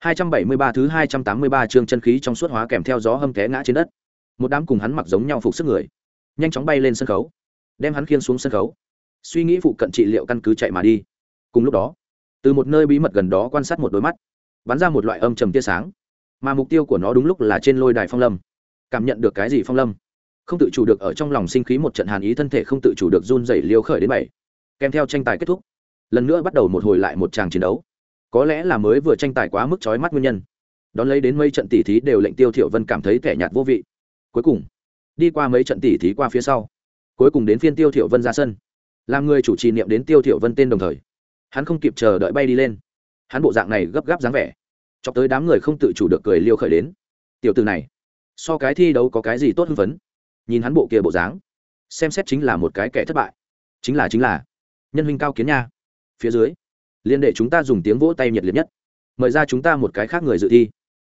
273 thứ 283 chương chân khí trong suốt hóa kèm theo gió hâm té ngã trên đất. Một đám cùng hắn mặc giống nhau phục sức người, nhanh chóng bay lên sân khấu, đem hắn khiêng xuống sân khấu. Suy nghĩ phụ cận trị liệu căn cứ chạy mà đi. Cùng lúc đó, từ một nơi bí mật gần đó quan sát một đôi mắt, bắn ra một loại âm trầm tia sáng, mà mục tiêu của nó đúng lúc là trên lôi đài phong lâm. Cảm nhận được cái gì phong lâm? Không tự chủ được ở trong lòng sinh khí một trận hàn ý thân thể không tự chủ được run rẩy liêu khởi đến bảy. Kèm theo tranh tài kết thúc, lần nữa bắt đầu một hồi lại một tràng chiến đấu có lẽ là mới vừa tranh tài quá mức chói mắt nguyên nhân. Đón lấy đến mấy trận tỉ thí đều lệnh tiêu thiểu vân cảm thấy kẻ nhạt vô vị. Cuối cùng, đi qua mấy trận tỉ thí qua phía sau, cuối cùng đến phiên tiêu thiểu vân ra sân, làm người chủ trì niệm đến tiêu thiểu vân tên đồng thời, hắn không kịp chờ đợi bay đi lên. Hắn bộ dạng này gấp gáp dáng vẻ, chọc tới đám người không tự chủ được cười liêu khởi đến. Tiểu tử này, so cái thi đấu có cái gì tốt hưng phấn? Nhìn hắn bộ kia bộ dáng, xem xét chính là một cái kẻ thất bại. Chính là chính là, nhân huynh cao kiến nha. Phía dưới liên đệ chúng ta dùng tiếng vỗ tay nhiệt liệt nhất. Mời ra chúng ta một cái khác người dự thi.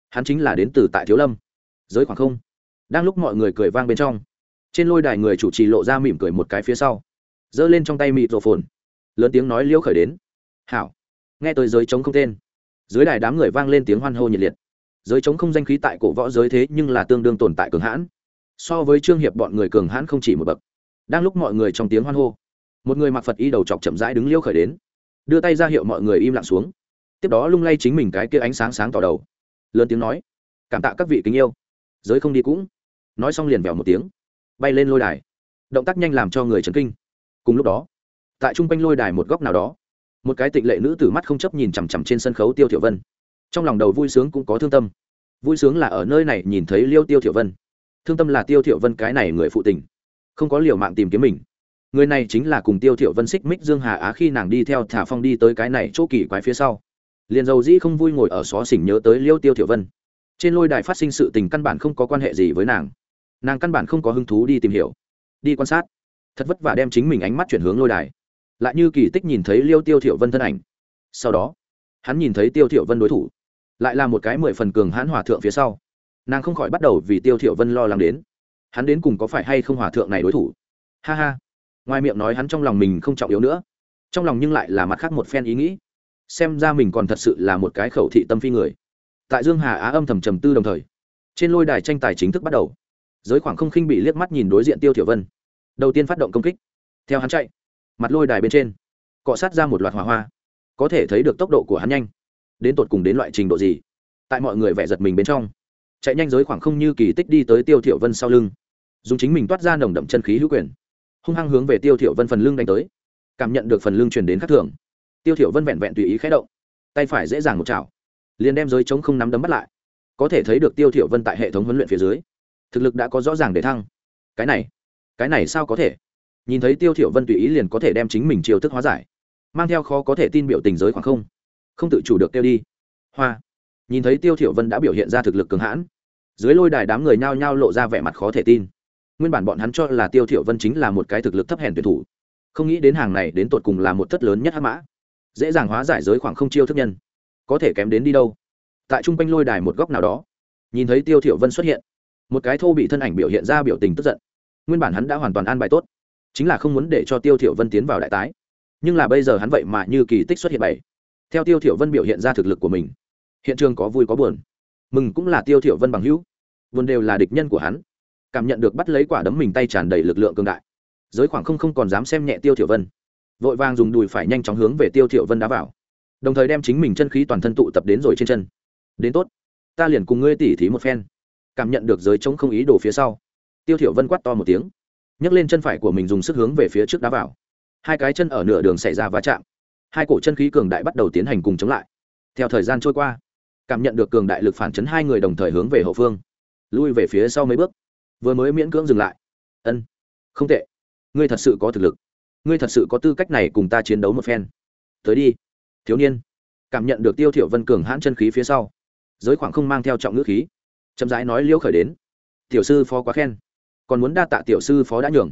Hắn chính là đến từ tại thiếu lâm. Giới khoảng không. Đang lúc mọi người cười vang bên trong, trên lôi đài người chủ trì lộ ra mỉm cười một cái phía sau. Giơ lên trong tay mịt rổ phồn lớn tiếng nói liễu khởi đến. Hảo. Nghe tới giới chống không tên, dưới đài đám người vang lên tiếng hoan hô nhiệt liệt. Giới chống không danh khí tại cổ võ giới thế nhưng là tương đương tồn tại cường hãn. So với trương hiệp bọn người cường hãn không chỉ một bậc. Đang lúc mọi người trong tiếng hoan hô, một người mặc phật y đầu chọc chậm rãi đứng liêu khởi đến đưa tay ra hiệu mọi người im lặng xuống. Tiếp đó lung lay chính mình cái kia ánh sáng sáng tỏ đầu. Lớn tiếng nói, cảm tạ các vị kính yêu. Giới không đi cũng. Nói xong liền vèo một tiếng, bay lên lôi đài. Động tác nhanh làm cho người chấn kinh. Cùng lúc đó, tại trung quanh lôi đài một góc nào đó, một cái tịnh lệ nữ tử mắt không chấp nhìn chằm chằm trên sân khấu tiêu thiểu vân. Trong lòng đầu vui sướng cũng có thương tâm. Vui sướng là ở nơi này nhìn thấy liêu tiêu thiểu vân. Thương tâm là tiêu thiểu vân cái này người phụ tình, không có liều mạng tìm kiếm mình người này chính là cùng tiêu thiểu vân xích mích dương hà á khi nàng đi theo thả phong đi tới cái này chỗ kỳ quái phía sau. Liền dầu dĩ không vui ngồi ở xó xỉnh nhớ tới liêu tiêu thiểu vân. Trên lôi đài phát sinh sự tình căn bản không có quan hệ gì với nàng. Nàng căn bản không có hứng thú đi tìm hiểu, đi quan sát. Thật vất vả đem chính mình ánh mắt chuyển hướng lôi đài. Lại như kỳ tích nhìn thấy liêu tiêu thiểu vân thân ảnh. Sau đó, hắn nhìn thấy tiêu thiểu vân đối thủ, lại là một cái mười phần cường hãn hòa thượng phía sau. Nàng không khỏi bắt đầu vì tiêu thiểu vân lo lắng đến. Hắn đến cùng có phải hay không hòa thượng này đối thủ? Ha ha ngoài miệng nói hắn trong lòng mình không trọng yếu nữa, trong lòng nhưng lại là mặt khác một phen ý nghĩ. Xem ra mình còn thật sự là một cái khẩu thị tâm phi người. Tại dương hà á âm thầm trầm tư đồng thời, trên lôi đài tranh tài chính thức bắt đầu. Giới khoảng không khinh bị liếc mắt nhìn đối diện tiêu thiểu vân. Đầu tiên phát động công kích. Theo hắn chạy, mặt lôi đài bên trên, cọ sát ra một loạt hỏa hoa. Có thể thấy được tốc độ của hắn nhanh. Đến tột cùng đến loại trình độ gì? Tại mọi người vẻ giật mình bên trong, chạy nhanh giới khoảng không như kỳ tích đi tới tiêu thiểu vân sau lưng. Dùng chính mình toát ra nồng đậm chân khí hữu quyền hung hăng hướng về tiêu thiểu vân phần lưng đánh tới cảm nhận được phần lưng truyền đến khắc thường tiêu thiểu vân vẹn vẹn tùy ý khẽ động tay phải dễ dàng một chảo liền đem giới chống không nắm đấm bắt lại có thể thấy được tiêu thiểu vân tại hệ thống huấn luyện phía dưới thực lực đã có rõ ràng để thăng cái này cái này sao có thể nhìn thấy tiêu thiểu vân tùy ý liền có thể đem chính mình chiêu thức hóa giải mang theo khó có thể tin biểu tình giới khoảng không không tự chủ được tiêu đi hoa nhìn thấy tiêu thiểu vân đã biểu hiện ra thực lực cường hãn dưới lôi đài đám người nhao nhao lộ ra vẻ mặt khó thể tin nguyên bản bọn hắn cho là tiêu thiểu vân chính là một cái thực lực thấp hèn tuyển thủ. Không nghĩ đến hàng này đến tột cùng là một thất lớn nhất hắc mã. Dễ dàng hóa giải giới khoảng không chiêu thức nhân. Có thể kém đến đi đâu? Tại trung quanh lôi đài một góc nào đó, nhìn thấy tiêu thiểu vân xuất hiện, một cái thô bị thân ảnh biểu hiện ra biểu tình tức giận. Nguyên bản hắn đã hoàn toàn an bài tốt, chính là không muốn để cho tiêu thiểu vân tiến vào đại tái. Nhưng là bây giờ hắn vậy mà như kỳ tích xuất hiện bảy. Theo tiêu thiểu vân biểu hiện ra thực lực của mình, hiện trường có vui có buồn. Mừng cũng là tiêu thiểu vân bằng hữu, buồn đều là địch nhân của hắn cảm nhận được bắt lấy quả đấm mình tay tràn đầy lực lượng cường đại. Giới khoảng không không còn dám xem nhẹ tiêu thiểu vân. Vội vàng dùng đùi phải nhanh chóng hướng về tiêu thiểu vân đá vào. Đồng thời đem chính mình chân khí toàn thân tụ tập đến rồi trên chân. Đến tốt. Ta liền cùng ngươi tỉ thí một phen. Cảm nhận được giới chống không ý đồ phía sau, tiêu thiểu vân quát to một tiếng. Nhấc lên chân phải của mình dùng sức hướng về phía trước đá vào. Hai cái chân ở nửa đường xảy ra va chạm. Hai cổ chân khí cường đại bắt đầu tiến hành cùng chống lại. Theo thời gian trôi qua, cảm nhận được cường đại lực phản chấn hai người đồng thời hướng về hậu phương. Lui về phía sau mấy bước vừa mới miễn cưỡng dừng lại. Ân, không tệ. Ngươi thật sự có thực lực. Ngươi thật sự có tư cách này cùng ta chiến đấu một phen. Tới đi, thiếu niên. Cảm nhận được tiêu thiểu vân cường hãn chân khí phía sau, giới khoảng không mang theo trọng ngữ khí, chậm rãi nói liễu khởi đến. Tiểu sư phó quá khen. Còn muốn đa tạ tiểu sư phó đã nhường.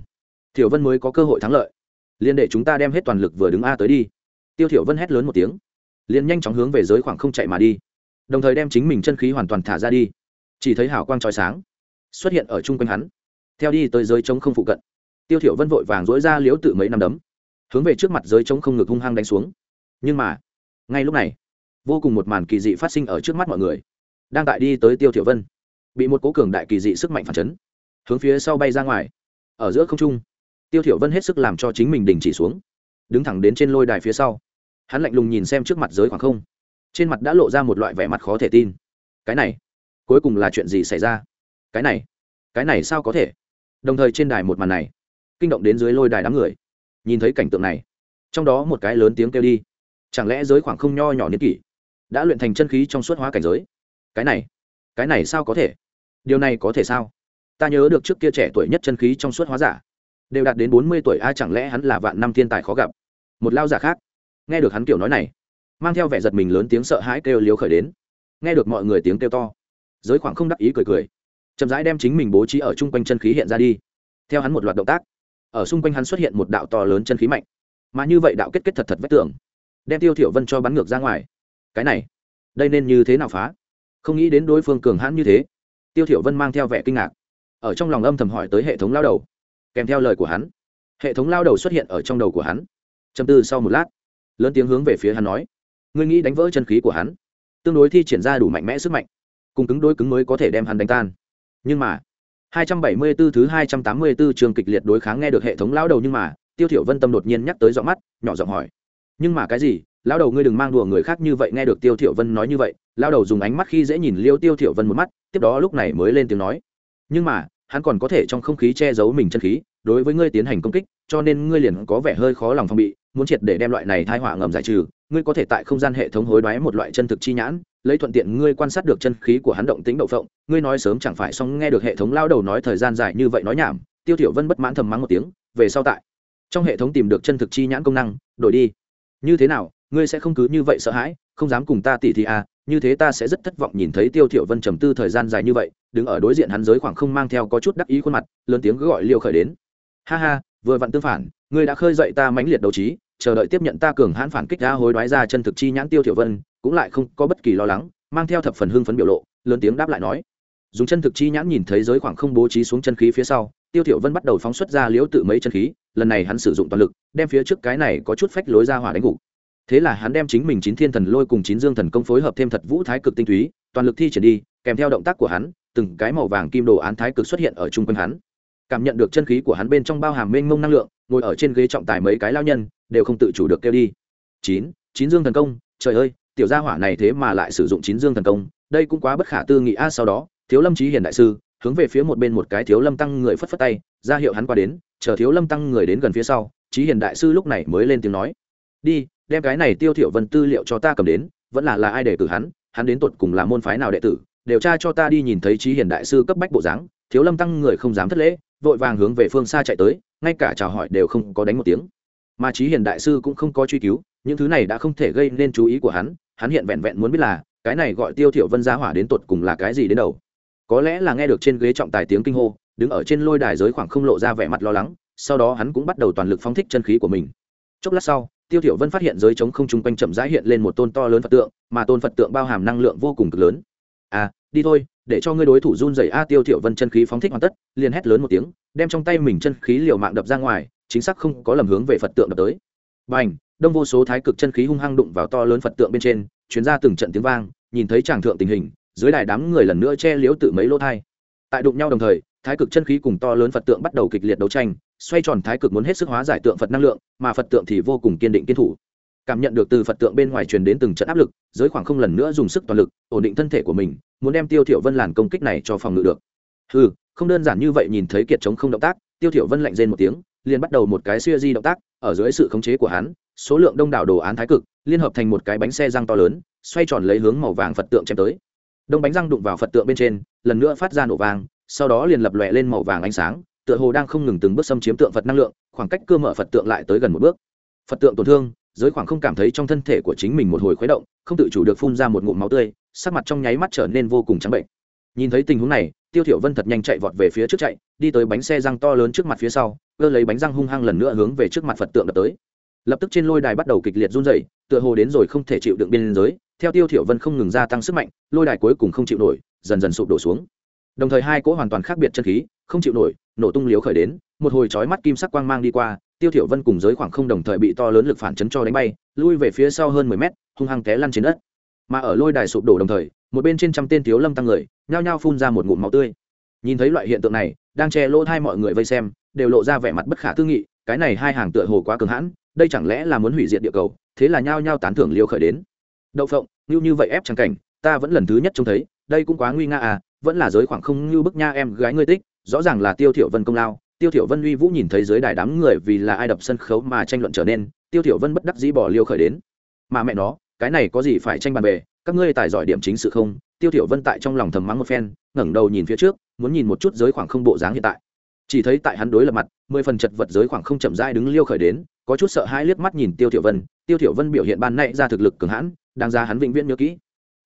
Tiểu vân mới có cơ hội thắng lợi. Liên để chúng ta đem hết toàn lực vừa đứng a tới đi. Tiêu thiểu vân hét lớn một tiếng, liền nhanh chóng hướng về giới khoảng không chạy mà đi, đồng thời đem chính mình chân khí hoàn toàn thả ra đi. Chỉ thấy hào quang chói sáng xuất hiện ở chung quanh hắn. Theo đi tới giới trống không phụ cận, tiêu thiểu vân vội vàng dỗi ra liếu tự mấy năm đấm, hướng về trước mặt giới trống không ngực hung hăng đánh xuống. Nhưng mà, ngay lúc này, vô cùng một màn kỳ dị phát sinh ở trước mắt mọi người, đang tại đi tới tiêu thiểu vân, bị một cố cường đại kỳ dị sức mạnh phản chấn, hướng phía sau bay ra ngoài. Ở giữa không trung, tiêu thiểu vân hết sức làm cho chính mình đình chỉ xuống, đứng thẳng đến trên lôi đài phía sau. Hắn lạnh lùng nhìn xem trước mặt giới khoảng không, trên mặt đã lộ ra một loại vẻ mặt khó thể tin. Cái này, cuối cùng là chuyện gì xảy ra? Cái này cái này sao có thể? Đồng thời trên đài một màn này, kinh động đến dưới lôi đài đám người. Nhìn thấy cảnh tượng này, trong đó một cái lớn tiếng kêu đi. Chẳng lẽ giới khoảng không nho nhỏ niên kỷ đã luyện thành chân khí trong suốt hóa cảnh giới? Cái này cái này sao có thể? Điều này có thể sao? Ta nhớ được trước kia trẻ tuổi nhất chân khí trong suốt hóa giả, đều đạt đến bốn mươi tuổi, a, chẳng lẽ hắn là vạn năm thiên tài khó gặp? Một lao giả khác, nghe được hắn kiểu nói này, mang theo vẻ giật mình lớn tiếng sợ hãi kêu liếu khởi đến. Nghe được mọi người tiếng kêu to, giới khoảng không đắc ý cười cười chậm rãi đem chính mình bố trí ở chung quanh chân khí hiện ra đi. Theo hắn một loạt động tác, ở xung quanh hắn xuất hiện một đạo to lớn chân khí mạnh. Mà như vậy đạo kết kết thật thật vách tường, đem tiêu thiểu vân cho bắn ngược ra ngoài. Cái này, đây nên như thế nào phá? Không nghĩ đến đối phương cường hãn như thế. Tiêu thiểu vân mang theo vẻ kinh ngạc, ở trong lòng âm thầm hỏi tới hệ thống lao đầu. Kèm theo lời của hắn, hệ thống lao đầu xuất hiện ở trong đầu của hắn. Trầm tư sau một lát, lớn tiếng hướng về phía hắn nói, ngươi nghĩ đánh vỡ chân khí của hắn, tương đối thi triển ra đủ mạnh mẽ sức mạnh, cùng cứng đối cứng mới có thể đem hắn đánh tan nhưng mà 274 thứ 284 trường kịch liệt đối kháng nghe được hệ thống lao đầu nhưng mà, tiêu thiểu vân tâm đột nhiên nhắc tới giọng mắt, nhỏ giọng hỏi. Nhưng mà cái gì? Lao đầu ngươi đừng mang đùa người khác như vậy, nghe được tiêu thiểu vân nói như vậy lao đầu dùng ánh mắt khi dễ nhìn liêu tiêu thiểu vân một mắt, tiếp đó lúc này mới lên tiếng nói. Nhưng mà, hắn còn có thể trong không khí che giấu mình chân khí, đối với ngươi tiến hành công kích, cho nên ngươi liền có vẻ hơi khó lòng phòng bị, muốn triệt để đem loại này thai họa ngầm giải trừ ngươi có thể tại không gian hệ thống hối đoái một loại chân thực chi nhãn, lấy thuận tiện ngươi quan sát được chân khí của hắn động tính đậu phộng. Ngươi nói sớm chẳng phải xong, nghe được hệ thống lao đầu nói thời gian dài như vậy nói nhảm, tiêu tiểu vân bất mãn thầm mắng một tiếng, về sau tại. Trong hệ thống tìm được chân thực chi nhãn công năng, đổi đi. Như thế nào, ngươi sẽ không cứ như vậy sợ hãi, không dám cùng ta tỉ thì à như thế ta sẽ rất thất vọng nhìn thấy tiêu tiểu vân trầm tư thời gian dài như vậy, đứng ở đối diện hắn giới khoảng không mang theo có chút đắc ý khuôn mặt, lớn tiếng gọi liêu khởi đến. Ha ha, vừa vặn tương phản, ngươi đã khơi dậy ta mãnh liệt đấu trí chờ đợi tiếp nhận ta cường hãn phản kích ra hối đoái ra chân thực chi nhãn tiêu thiểu vân, cũng lại không có bất kỳ lo lắng, mang theo thập phần hưng phấn biểu lộ, lớn tiếng đáp lại nói. Dùng chân thực chi nhãn nhìn thấy giới khoảng không bố trí xuống chân khí phía sau, tiêu thiểu vân bắt đầu phóng xuất ra liễu tự mấy chân khí, lần này hắn sử dụng toàn lực, đem phía trước cái này có chút phách lối ra hỏa đánh gục. Thế là hắn đem chính mình chín thiên thần lôi cùng chín dương thần công phối hợp thêm thật vũ thái cực tinh túy, toàn lực thi triển đi, kèm theo động tác của hắn, từng cái màu vàng kim đồ án thái cực xuất hiện ở trung quanh hắn. Cảm nhận được chân khí của hắn bên trong bao hàm mênh mông năng lượng, ngồi ở trên ghế trọng tài mấy cái lao nhân đều không tự chủ được kêu đi. Chín chín dương thần công, trời ơi, tiểu gia hỏa này thế mà lại sử dụng chín dương thần công, đây cũng quá bất khả tư nghị. A, sau đó, thiếu lâm trí hiền đại sư, hướng về phía một bên một cái thiếu lâm tăng người phất phất tay, ra hiệu hắn qua đến, chờ thiếu lâm tăng người đến gần phía sau trí hiền đại sư lúc này mới lên tiếng nói, đi, đem cái này tiêu thiểu vân tư liệu cho ta cầm đến, vẫn là là ai để cử hắn hắn đến tột cùng là môn phái nào đệ tử điều tra cho ta đi nhìn thấy trí hiền đại sư cấp bách bộ dáng. Thiếu lâm tăng người không dám thất lễ, vội vàng hướng về phương xa chạy tới, ngay cả chào hỏi đều không có đánh một tiếng mà trí hiền đại sư cũng không có truy cứu, những thứ này đã không thể gây nên chú ý của hắn hắn hiện vẹn vẹn muốn biết là, cái này gọi tiêu thiểu vân gia hỏa đến tột cùng là cái gì đến đầu. Có lẽ là nghe được trên ghế trọng tài tiếng kinh hô, đứng ở trên lôi đài giới khoảng không lộ ra vẻ mặt lo lắng, sau đó hắn cũng bắt đầu toàn lực phóng thích chân khí của mình. Chốc lát sau, tiêu thiểu vân phát hiện giới trống không trung quanh chậm rãi hiện lên một tôn to lớn phật tượng, mà tôn phật tượng bao hàm năng lượng vô cùng cực lớn. À đi thôi, để cho ngươi đối thủ run rẩy. A, tiêu thiểu vân chân khí phóng thích hoàn tất, liền hét lớn một tiếng, đem trong tay mình chân khí liều mạng đập ra ngoài chính xác không có lầm hướng về phật tượng đập tới. Bành, đông vô số thái cực chân khí hung hăng đụng vào to lớn phật tượng bên trên, truyền ra từng trận tiếng vang, nhìn thấy tràng thượng tình hình, dưới đài đám người lần nữa che liếu tự mấy lỗ thai. Tại đụng nhau đồng thời, thái cực chân khí cùng to lớn phật tượng bắt đầu kịch liệt đấu tranh, xoay tròn thái cực muốn hết sức hóa giải tượng phật năng lượng, mà phật tượng thì vô cùng kiên định kiên thủ. Cảm nhận được từ phật tượng bên ngoài truyền đến từng trận áp lực, giới khoảng không lần nữa dùng sức toàn lực, ổn định thân thể của mình, muốn đem tiêu thiểu vân làn công kích này cho phòng ngự được. Ừ không đơn giản như vậy nhìn thấy kiệt chống không động tác, tiêu thiểu vân lạnh rên một tiếng liền bắt đầu một cái xuya di động tác, ở dưới sự khống chế của hắn, số lượng đông đảo đồ án thái cực, liên hợp thành một cái bánh xe răng to lớn, xoay tròn lấy hướng màu vàng phật tượng chém tới. Đông bánh răng đụng vào phật tượng bên trên, lần nữa phát ra nổ vàng sau đó liền lập lòe lên màu vàng ánh sáng, tựa hồ đang không ngừng từng bước xâm chiếm tượng phật năng lượng, khoảng cách cơ mở phật tượng lại tới gần một bước. Phật tượng tổn thương, giới khoảng không cảm thấy trong thân thể của chính mình một hồi khuấy động, không tự chủ được phun ra một ngụm máu tươi, sắc mặt trong nháy mắt trở nên vô cùng trắng bệnh. Nhìn thấy tình huống này, tiêu thiểu vân thật nhanh chạy vọt về phía trước chạy, đi tới bánh xe răng to lớn trước mặt phía sau cơ lấy bánh răng hung hăng lần nữa hướng về trước mặt phật tượng đập tới. Lập tức trên lôi đài bắt đầu kịch liệt run rẩy, tựa hồ đến rồi không thể chịu đựng biên giới. Theo tiêu thiểu vân không ngừng gia tăng sức mạnh, lôi đài cuối cùng không chịu nổi, dần dần sụp đổ xuống. Đồng thời hai cỗ hoàn toàn khác biệt chân khí, không chịu nổi, nổ tung liếu khởi đến, một hồi chói mắt kim sắc quang mang đi qua, tiêu thiểu vân cùng giới khoảng không đồng thời bị to lớn lực phản chấn cho đánh bay, lui về phía sau hơn 10 mét, hung hăng té lăn trên đất. Mà ở lôi đài sụp đổ đồng thời, một bên trên trăm tên thiếu lâm tăng người, nhao nhao phun ra một ngụm máu tươi. Nhìn thấy loại hiện tượng này đang che lỗ hai mọi người vây xem, đều lộ ra vẻ mặt bất khả tư nghị, cái này hai hàng tựa hồ quá cường hãn, đây chẳng lẽ là muốn hủy diệt địa cầu, thế là nhao nhao tán thưởng liêu khởi đến. Đậu phộng như như vậy ép chẳng cảnh, ta vẫn lần thứ nhất trông thấy, đây cũng quá nguy nga à vẫn là giới khoảng không như bức nha em gái ngươi tích rõ ràng là tiêu thiểu vân công lao, tiêu thiểu vân uy vũ nhìn thấy dưới đài đám người vì là ai đập sân khấu mà tranh luận trở nên, tiêu thiểu vân bất đắc dĩ bỏ liêu khởi đến. Mà mẹ nó, cái này có gì phải tranh bàn bề các ngươi tài giỏi điểm chính sự không? Tiêu thiểu vân tại trong lòng thầm mắng một phen ngẩng đầu nhìn phía trước, muốn nhìn một chút giới khoảng không bộ dáng hiện tại. Chỉ thấy tại hắn đối lập mặt, mười phần chật vật giới khoảng không chậm rãi đứng liêu khởi đến, có chút sợ hãi liếc mắt nhìn tiêu thiểu vân. Tiêu thiểu vân biểu hiện ban nãy ra thực lực cường hãn, đáng ra hắn vĩnh viễn nhớ kỹ.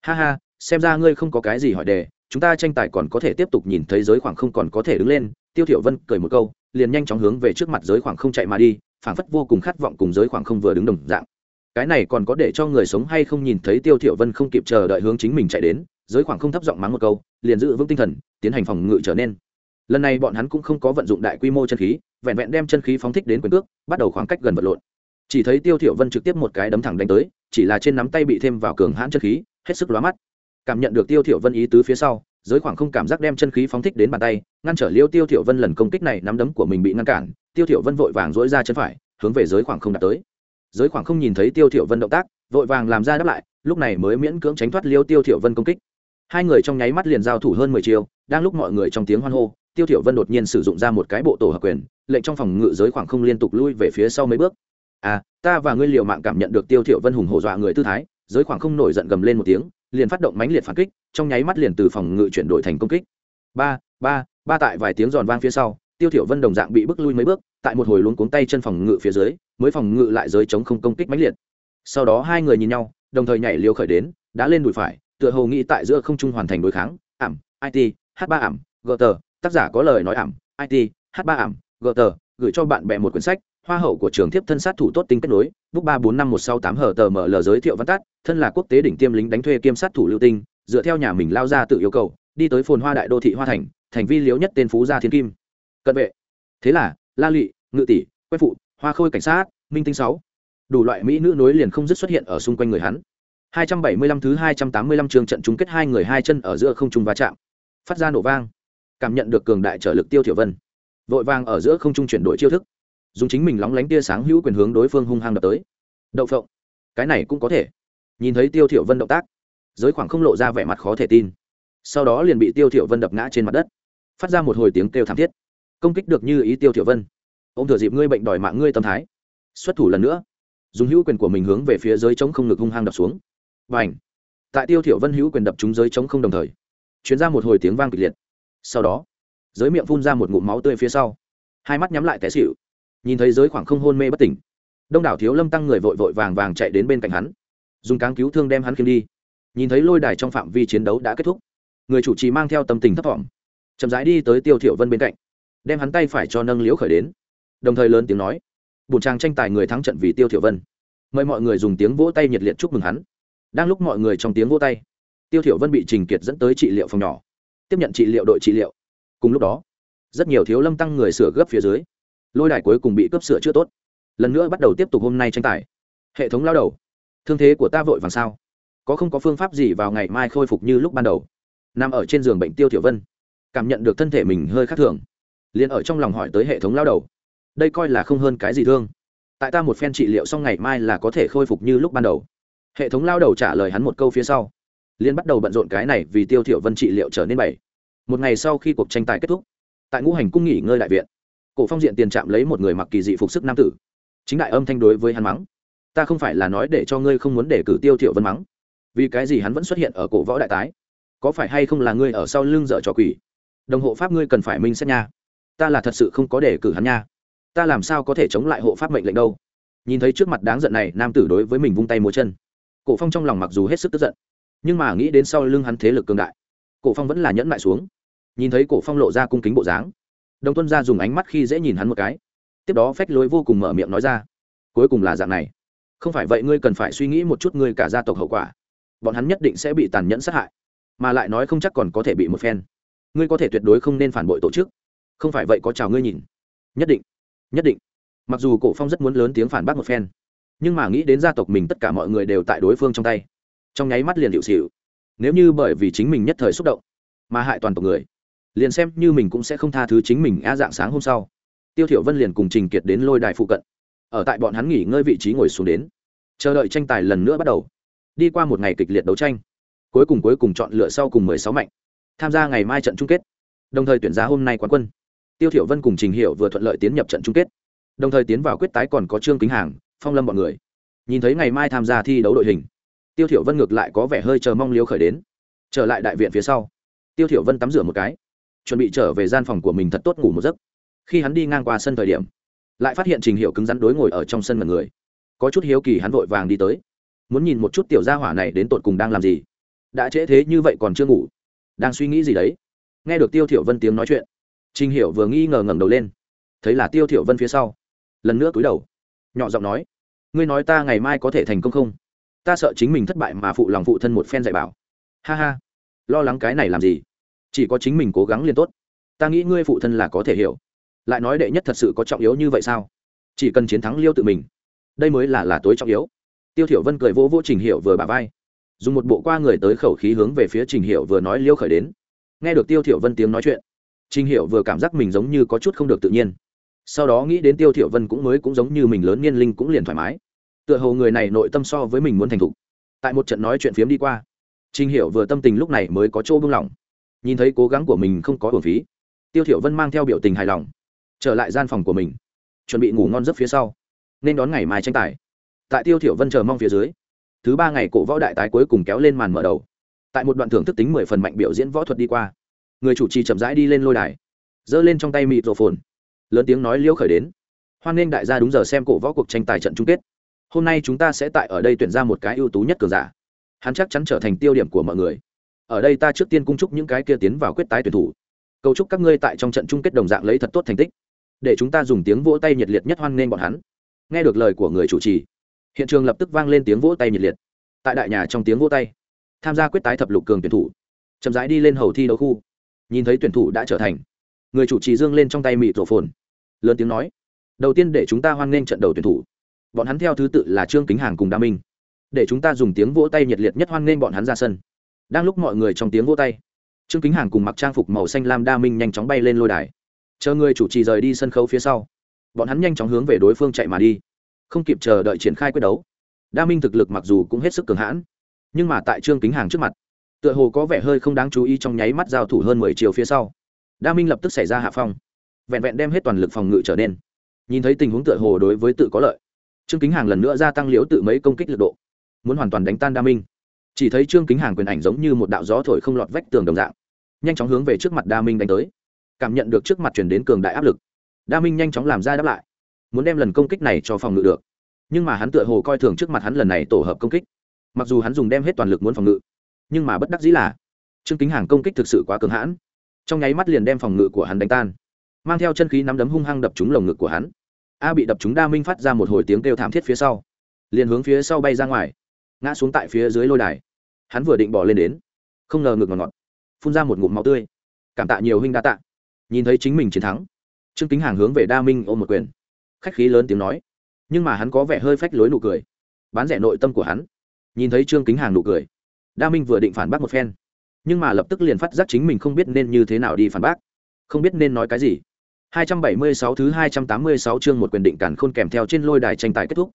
Ha ha, xem ra ngươi không có cái gì hỏi đề, chúng ta tranh tài còn có thể tiếp tục nhìn thấy giới khoảng không còn có thể đứng lên. Tiêu thiểu vân cười một câu, liền nhanh chóng hướng về trước mặt giới khoảng không chạy mà đi, phảng phất vô cùng khát vọng cùng giới khoảng không vừa đứng đồng dạng. Cái này còn có để cho người sống hay không nhìn thấy tiêu thiểu vân không kịp chờ đợi hướng chính mình chạy đến giới khoảng không thấp giọng mắng một câu, liền giữ vững tinh thần, tiến hành phòng ngự trở nên. Lần này bọn hắn cũng không có vận dụng đại quy mô chân khí, vẹn vẹn đem chân khí phóng thích đến quyền cước, bắt đầu khoảng cách gần vật lộn. Chỉ thấy tiêu thiểu vân trực tiếp một cái đấm thẳng đánh tới, chỉ là trên nắm tay bị thêm vào cường hãn chân khí, hết sức lóa mắt. Cảm nhận được tiêu thiểu vân ý tứ phía sau, giới khoảng không cảm giác đem chân khí phóng thích đến bàn tay, ngăn trở liêu tiêu thiểu vân lần công kích này nắm đấm của mình bị ngăn cản, tiêu thiểu vân vội vàng duỗi ra chân phải, hướng về giới khoảng không đặt tới. Giới khoảng không nhìn thấy tiêu thiểu vân động tác, vội vàng làm ra đáp lại, lúc này mới miễn cưỡng tránh thoát liêu tiêu thiểu vân công kích hai người trong nháy mắt liền giao thủ hơn mười chiều đang lúc mọi người trong tiếng hoan hô, tiêu thiểu vân đột nhiên sử dụng ra một cái bộ tổ hợp quyền, lệnh trong phòng ngự giới khoảng không liên tục lui về phía sau mấy bước. À ta và ngươi liều mạng cảm nhận được tiêu thiểu vân hùng hổ dọa người tư thái, giới khoảng không nổi giận gầm lên một tiếng, liền phát động mãnh liệt phản kích, trong nháy mắt liền từ phòng ngự chuyển đổi thành công kích. Ba ba ba tại vài tiếng giòn vang phía sau, tiêu thiểu vân đồng dạng bị bước lui mấy bước, tại một hồi luống cuống tay chân phòng ngự phía dưới, mới phòng ngự lại giới chống không công kích mãnh liệt. Sau đó hai người nhìn nhau, đồng thời nhảy liều khởi đến, đã lên đùi phải tựa hồ nghĩ tại giữa không trung hoàn thành đối kháng. Ảm it h ba ảm gờ tờ tác giả có lời nói ảm it h ba ảm gờ tờ gửi cho bạn bè một quyển sách, hoa hậu của trường thiếp thân sát thủ tốt tinh kết nối bút ba bốn năm một sáu tám hở tờ mở lờ giới thiệu văn tát thân là quốc tế đỉnh tiêm lính đánh thuê kiêm sát thủ lưu tinh, dựa theo nhà mình lao ra tự yêu cầu, đi tới phồn hoa đại đô thị hoa thành thành vi liếu nhất tên phú gia thiên kim. Cận vệ. Thế là, la lụy ngự tỷ, quách phụ, hoa khôi cảnh sát, minh tinh sáu. Đủ loại mỹ nữ nối liền không dứt xuất hiện ở xung quanh người hắn. 275 thứ 285 trường trận chung kết hai người hai chân ở giữa không trung va chạm. Phát ra nổ vang. Cảm nhận được cường đại trở lực tiêu thiểu vân. Vội vàng ở giữa không trung chuyển đổi chiêu thức. Dùng chính mình lóng lánh tia sáng hữu quyền hướng đối phương hung hăng đập tới. Đậu phộng. Cái này cũng có thể. Nhìn thấy tiêu thiểu vân động tác, giới khoảng không lộ ra vẻ mặt khó thể tin. Sau đó liền bị tiêu thiểu vân đập ngã trên mặt đất. Phát ra một hồi tiếng kêu thảm thiết. Công kích được như ý tiêu thiểu vân. Ôm thừa dịp ngươi bệnh đòi mạng ngươi tâm thái. Xuất thủ lần nữa. Dùng hữu quyền của mình hướng về phía giới chống không ngực hung hăng đập xuống và ảnh. Tại tiêu thiểu vân hữu quyền đập trúng giới chống không đồng thời, truyền ra một hồi tiếng vang kịch liệt. Sau đó, giới miệng phun ra một ngụm máu tươi phía sau. Hai mắt nhắm lại té xỉu. Nhìn thấy giới khoảng không hôn mê bất tỉnh, đông đảo thiếu lâm tăng người vội vội vàng vàng chạy đến bên cạnh hắn, dùng cáng cứu thương đem hắn khiêng đi. Nhìn thấy lôi đài trong phạm vi chiến đấu đã kết thúc, người chủ trì mang theo tâm tình thấp thỏm, chậm rãi đi tới tiêu thiểu vân bên cạnh, đem hắn tay phải cho nâng liễu khởi đến, đồng thời lớn tiếng nói bùn trang tranh tài người thắng trận vì tiêu thiểu vân. Mời mọi người dùng tiếng vỗ tay nhiệt liệt chúc mừng hắn đang lúc mọi người trong tiếng vỗ tay, tiêu thiểu vân bị trình kiệt dẫn tới trị liệu phòng nhỏ, tiếp nhận trị liệu đội trị liệu. Cùng lúc đó, rất nhiều thiếu lâm tăng người sửa gấp phía dưới, lôi đài cuối cùng bị cấp sửa chữa tốt. Lần nữa bắt đầu tiếp tục hôm nay tranh tài. Hệ thống lao đầu, thương thế của ta vội vàng sao? Có không có phương pháp gì vào ngày mai khôi phục như lúc ban đầu? Nằm ở trên giường bệnh tiêu tiểu vân, cảm nhận được thân thể mình hơi khác thường, liền ở trong lòng hỏi tới hệ thống lao đầu, đây coi là không hơn cái gì thương. Tại ta một phen trị liệu xong ngày mai là có thể khôi phục như lúc ban đầu hệ thống lao đầu trả lời hắn một câu phía sau. Liên bắt đầu bận rộn cái này vì tiêu thiểu vân trị liệu trở nên bảy một ngày sau khi cuộc tranh tài kết thúc, tại ngũ hành cung nghỉ ngơi đại viện, cổ phong diện tiền chạm lấy một người mặc kỳ dị phục sức nam tử. Chính đại âm thanh đối với hắn mắng, ta không phải là nói để cho ngươi không muốn để cử tiêu thiểu vân mắng. Vì cái gì hắn vẫn xuất hiện ở cổ võ đại tái? Có phải hay không là ngươi ở sau lưng dở trò quỷ? Đồng hộ pháp ngươi cần phải minh xét nha. Ta là thật sự không có để cử hắn nha. Ta làm sao có thể chống lại hộ pháp mệnh lệnh đâu? Nhìn thấy trước mặt đáng giận này, nam tử đối với mình vung tay múa chân cổ phong trong lòng mặc dù hết sức tức giận, nhưng mà nghĩ đến sau lưng hắn thế lực cường đại, cổ phong vẫn là nhẫn lại xuống. Nhìn thấy cổ phong lộ ra cung kính bộ dáng, đồng tuân ra dùng ánh mắt khi dễ nhìn hắn một cái. Tiếp đó phách lối vô cùng mở miệng nói ra, cuối cùng là dạng này. Không phải vậy ngươi cần phải suy nghĩ một chút ngươi cả gia tộc hậu quả. Bọn hắn nhất định sẽ bị tàn nhẫn sát hại, mà lại nói không chắc còn có thể bị một phen. Ngươi có thể tuyệt đối không nên phản bội tổ chức. Không phải vậy có chào ngươi nhìn. Nhất định nhất định. Mặc dù cổ phong rất muốn lớn tiếng phản bác một phen nhưng mà nghĩ đến gia tộc mình tất cả mọi người đều tại đối phương trong tay, trong nháy mắt liền hiệu xịu. Nếu như bởi vì chính mình nhất thời xúc động, mà hại toàn tộc người, liền xem như mình cũng sẽ không tha thứ chính mình a dạng sáng hôm sau. Tiêu thiểu vân liền cùng trình kiệt đến lôi đài phụ cận. Ở tại bọn hắn nghỉ ngơi vị trí ngồi xuống đến, chờ đợi tranh tài lần nữa bắt đầu. Đi qua một ngày kịch liệt đấu tranh, cuối cùng cuối cùng chọn lựa sau cùng 16 mạnh, tham gia ngày mai trận chung kết. Đồng thời tuyển giá hôm nay quán quân. Tiêu thiểu vân cùng trình hiểu vừa thuận lợi tiến nhập trận chung kết. Đồng thời tiến vào quyết tái còn có trương kính hàng phong lâm bọn người. Nhìn thấy ngày mai tham gia thi đấu đội hình, tiêu thiểu vân ngược lại có vẻ hơi chờ mong liếu khởi đến. Trở lại đại viện phía sau, tiêu thiểu vân tắm rửa một cái, chuẩn bị trở về gian phòng của mình thật tốt ngủ một giấc. Khi hắn đi ngang qua sân thời điểm, lại phát hiện trình hiệu cứng rắn đối ngồi ở trong sân mật người. Có chút hiếu kỳ hắn vội vàng đi tới, muốn nhìn một chút tiểu gia hỏa này đến tột cùng đang làm gì. Đã trễ thế như vậy còn chưa ngủ, đang suy nghĩ gì đấy? Nghe được tiêu thiểu vân tiếng nói chuyện, trình hiệu vừa nghi ngờ ngẩng đầu lên, thấy là tiêu thiểu vân phía sau, lần nữa cúi đầu, nhỏ giọng nói ngươi nói ta ngày mai có thể thành công không? Ta sợ chính mình thất bại mà phụ lòng phụ thân một phen dạy bảo. Ha ha. Lo lắng cái này làm gì? Chỉ có chính mình cố gắng liền tốt. Ta nghĩ ngươi phụ thân là có thể hiểu. Lại nói đệ nhất thật sự có trọng yếu như vậy sao? Chỉ cần chiến thắng liêu tự mình. Đây mới là là tối trọng yếu. Tiêu thiểu vân cười vỗ vỗ trình Hiểu vừa bả vai. Dùng một bộ qua người tới khẩu khí hướng về phía trình Hiểu vừa nói liêu khởi đến. Nghe được tiêu thiểu vân tiếng nói chuyện, trình Hiểu vừa cảm giác mình giống như có chút không được tự nhiên sau đó nghĩ đến tiêu thiểu vân cũng mới cũng giống như mình lớn niên linh cũng liền thoải mái. Tựa hồ người này nội tâm so với mình muốn thành thục. Tại một trận nói chuyện phiếm đi qua, trình hiểu vừa tâm tình lúc này mới có chỗ buông lỏng. Nhìn thấy cố gắng của mình không có hồn phí, tiêu thiểu vân mang theo biểu tình hài lòng, trở lại gian phòng của mình, chuẩn bị ngủ ngon giấc phía sau, nên đón ngày mai tranh tài. Tại tiêu thiểu vân chờ mong phía dưới, thứ ba ngày cổ võ đại tái cuối cùng kéo lên màn mở đầu. Tại một đoạn thưởng thức tính mười phần mạnh biểu diễn võ thuật đi qua, người chủ trì chậm rãi đi lên lôi đài, giơ lên trong tay mịt rổ phồn lớn tiếng nói liêu khởi đến. Hoan nghênh đại gia đúng giờ xem cổ võ cuộc tranh tài trận chung kết. Hôm nay chúng ta sẽ tại ở đây tuyển ra một cái ưu tú nhất cường giả. Hắn chắc chắn trở thành tiêu điểm của mọi người. Ở đây ta trước tiên cung chúc những cái kia tiến vào quyết tái tuyển thủ. Cầu chúc các ngươi tại trong trận chung kết đồng dạng lấy thật tốt thành tích. Để chúng ta dùng tiếng vỗ tay nhiệt liệt nhất hoan nghênh bọn hắn. Nghe được lời của người chủ trì, hiện trường lập tức vang lên tiếng vỗ tay nhiệt liệt. Tại đại nhà trong tiếng vỗ tay, tham gia quyết tái thập lục cường tuyển thủ, chậm rãi đi lên hầu thi đấu khu. Nhìn thấy tuyển thủ đã trở thành, người chủ trì dương lên trong tay mịt rổ phồn lớn tiếng nói, đầu tiên để chúng ta hoan nghênh trận đầu tuyển thủ. Bọn hắn theo thứ tự là trương kính hàng cùng đa minh. Để chúng ta dùng tiếng vỗ tay nhiệt liệt nhất hoan nghênh bọn hắn ra sân. Đang lúc mọi người trong tiếng vỗ tay, trương kính hàng cùng mặc trang phục màu xanh lam đa minh nhanh chóng bay lên lôi đài. Chờ người chủ trì rời đi sân khấu phía sau, bọn hắn nhanh chóng hướng về đối phương chạy mà đi, không kịp chờ đợi triển khai quyết đấu. Đa minh thực lực mặc dù cũng hết sức cường hãn, nhưng mà tại trương kính hàng trước mặt, tựa hồ có vẻ hơi không đáng chú ý trong nháy mắt giao thủ hơn mười chiều phía sau. Đa minh lập tức xảy ra hạ phong vẹn vẹn đem hết toàn lực phòng ngự trở nên. Nhìn thấy tình huống tựa hồ đối với tự có lợi, trương kính hàng lần nữa gia tăng liễu tự mấy công kích lực độ, muốn hoàn toàn đánh tan đa minh. Chỉ thấy trương kính hàng quyền ảnh giống như một đạo gió thổi không lọt vách tường đồng dạng, nhanh chóng hướng về trước mặt đa minh đánh tới. Cảm nhận được trước mặt chuyển đến cường đại áp lực, đa minh nhanh chóng làm ra đáp lại, muốn đem lần công kích này cho phòng ngự được. Nhưng mà hắn tựa hồ coi thường trước mặt hắn lần này tổ hợp công kích. Mặc dù hắn dùng đem hết toàn lực muốn phòng ngự, nhưng mà bất đắc dĩ là, trương kính hàng công kích thực sự quá cường hãn. Trong nháy mắt liền đem phòng ngự của hắn đánh tan mang theo chân khí nắm đấm hung hăng đập trúng lồng ngực của hắn. A bị đập trúng đa minh phát ra một hồi tiếng kêu thảm thiết phía sau, liền hướng phía sau bay ra ngoài, ngã xuống tại phía dưới lôi đài. Hắn vừa định bỏ lên đến, không ngờ ngực ngọt ngọt, phun ra một ngụm máu tươi. Cảm tạ nhiều huynh đa tạ. Nhìn thấy chính mình chiến thắng, trương kính hàng hướng về đa minh ôm một quyền. Khách khí lớn tiếng nói, nhưng mà hắn có vẻ hơi phách lối nụ cười, bán rẻ nội tâm của hắn. Nhìn thấy trương kính hàng nụ cười, đa minh vừa định phản bác một phen, nhưng mà lập tức liền phát giác chính mình không biết nên như thế nào đi phản bác. Không biết nên nói cái gì. 276 thứ 286 chương một quyền định cản khôn kèm theo trên lôi đài tranh tài kết thúc.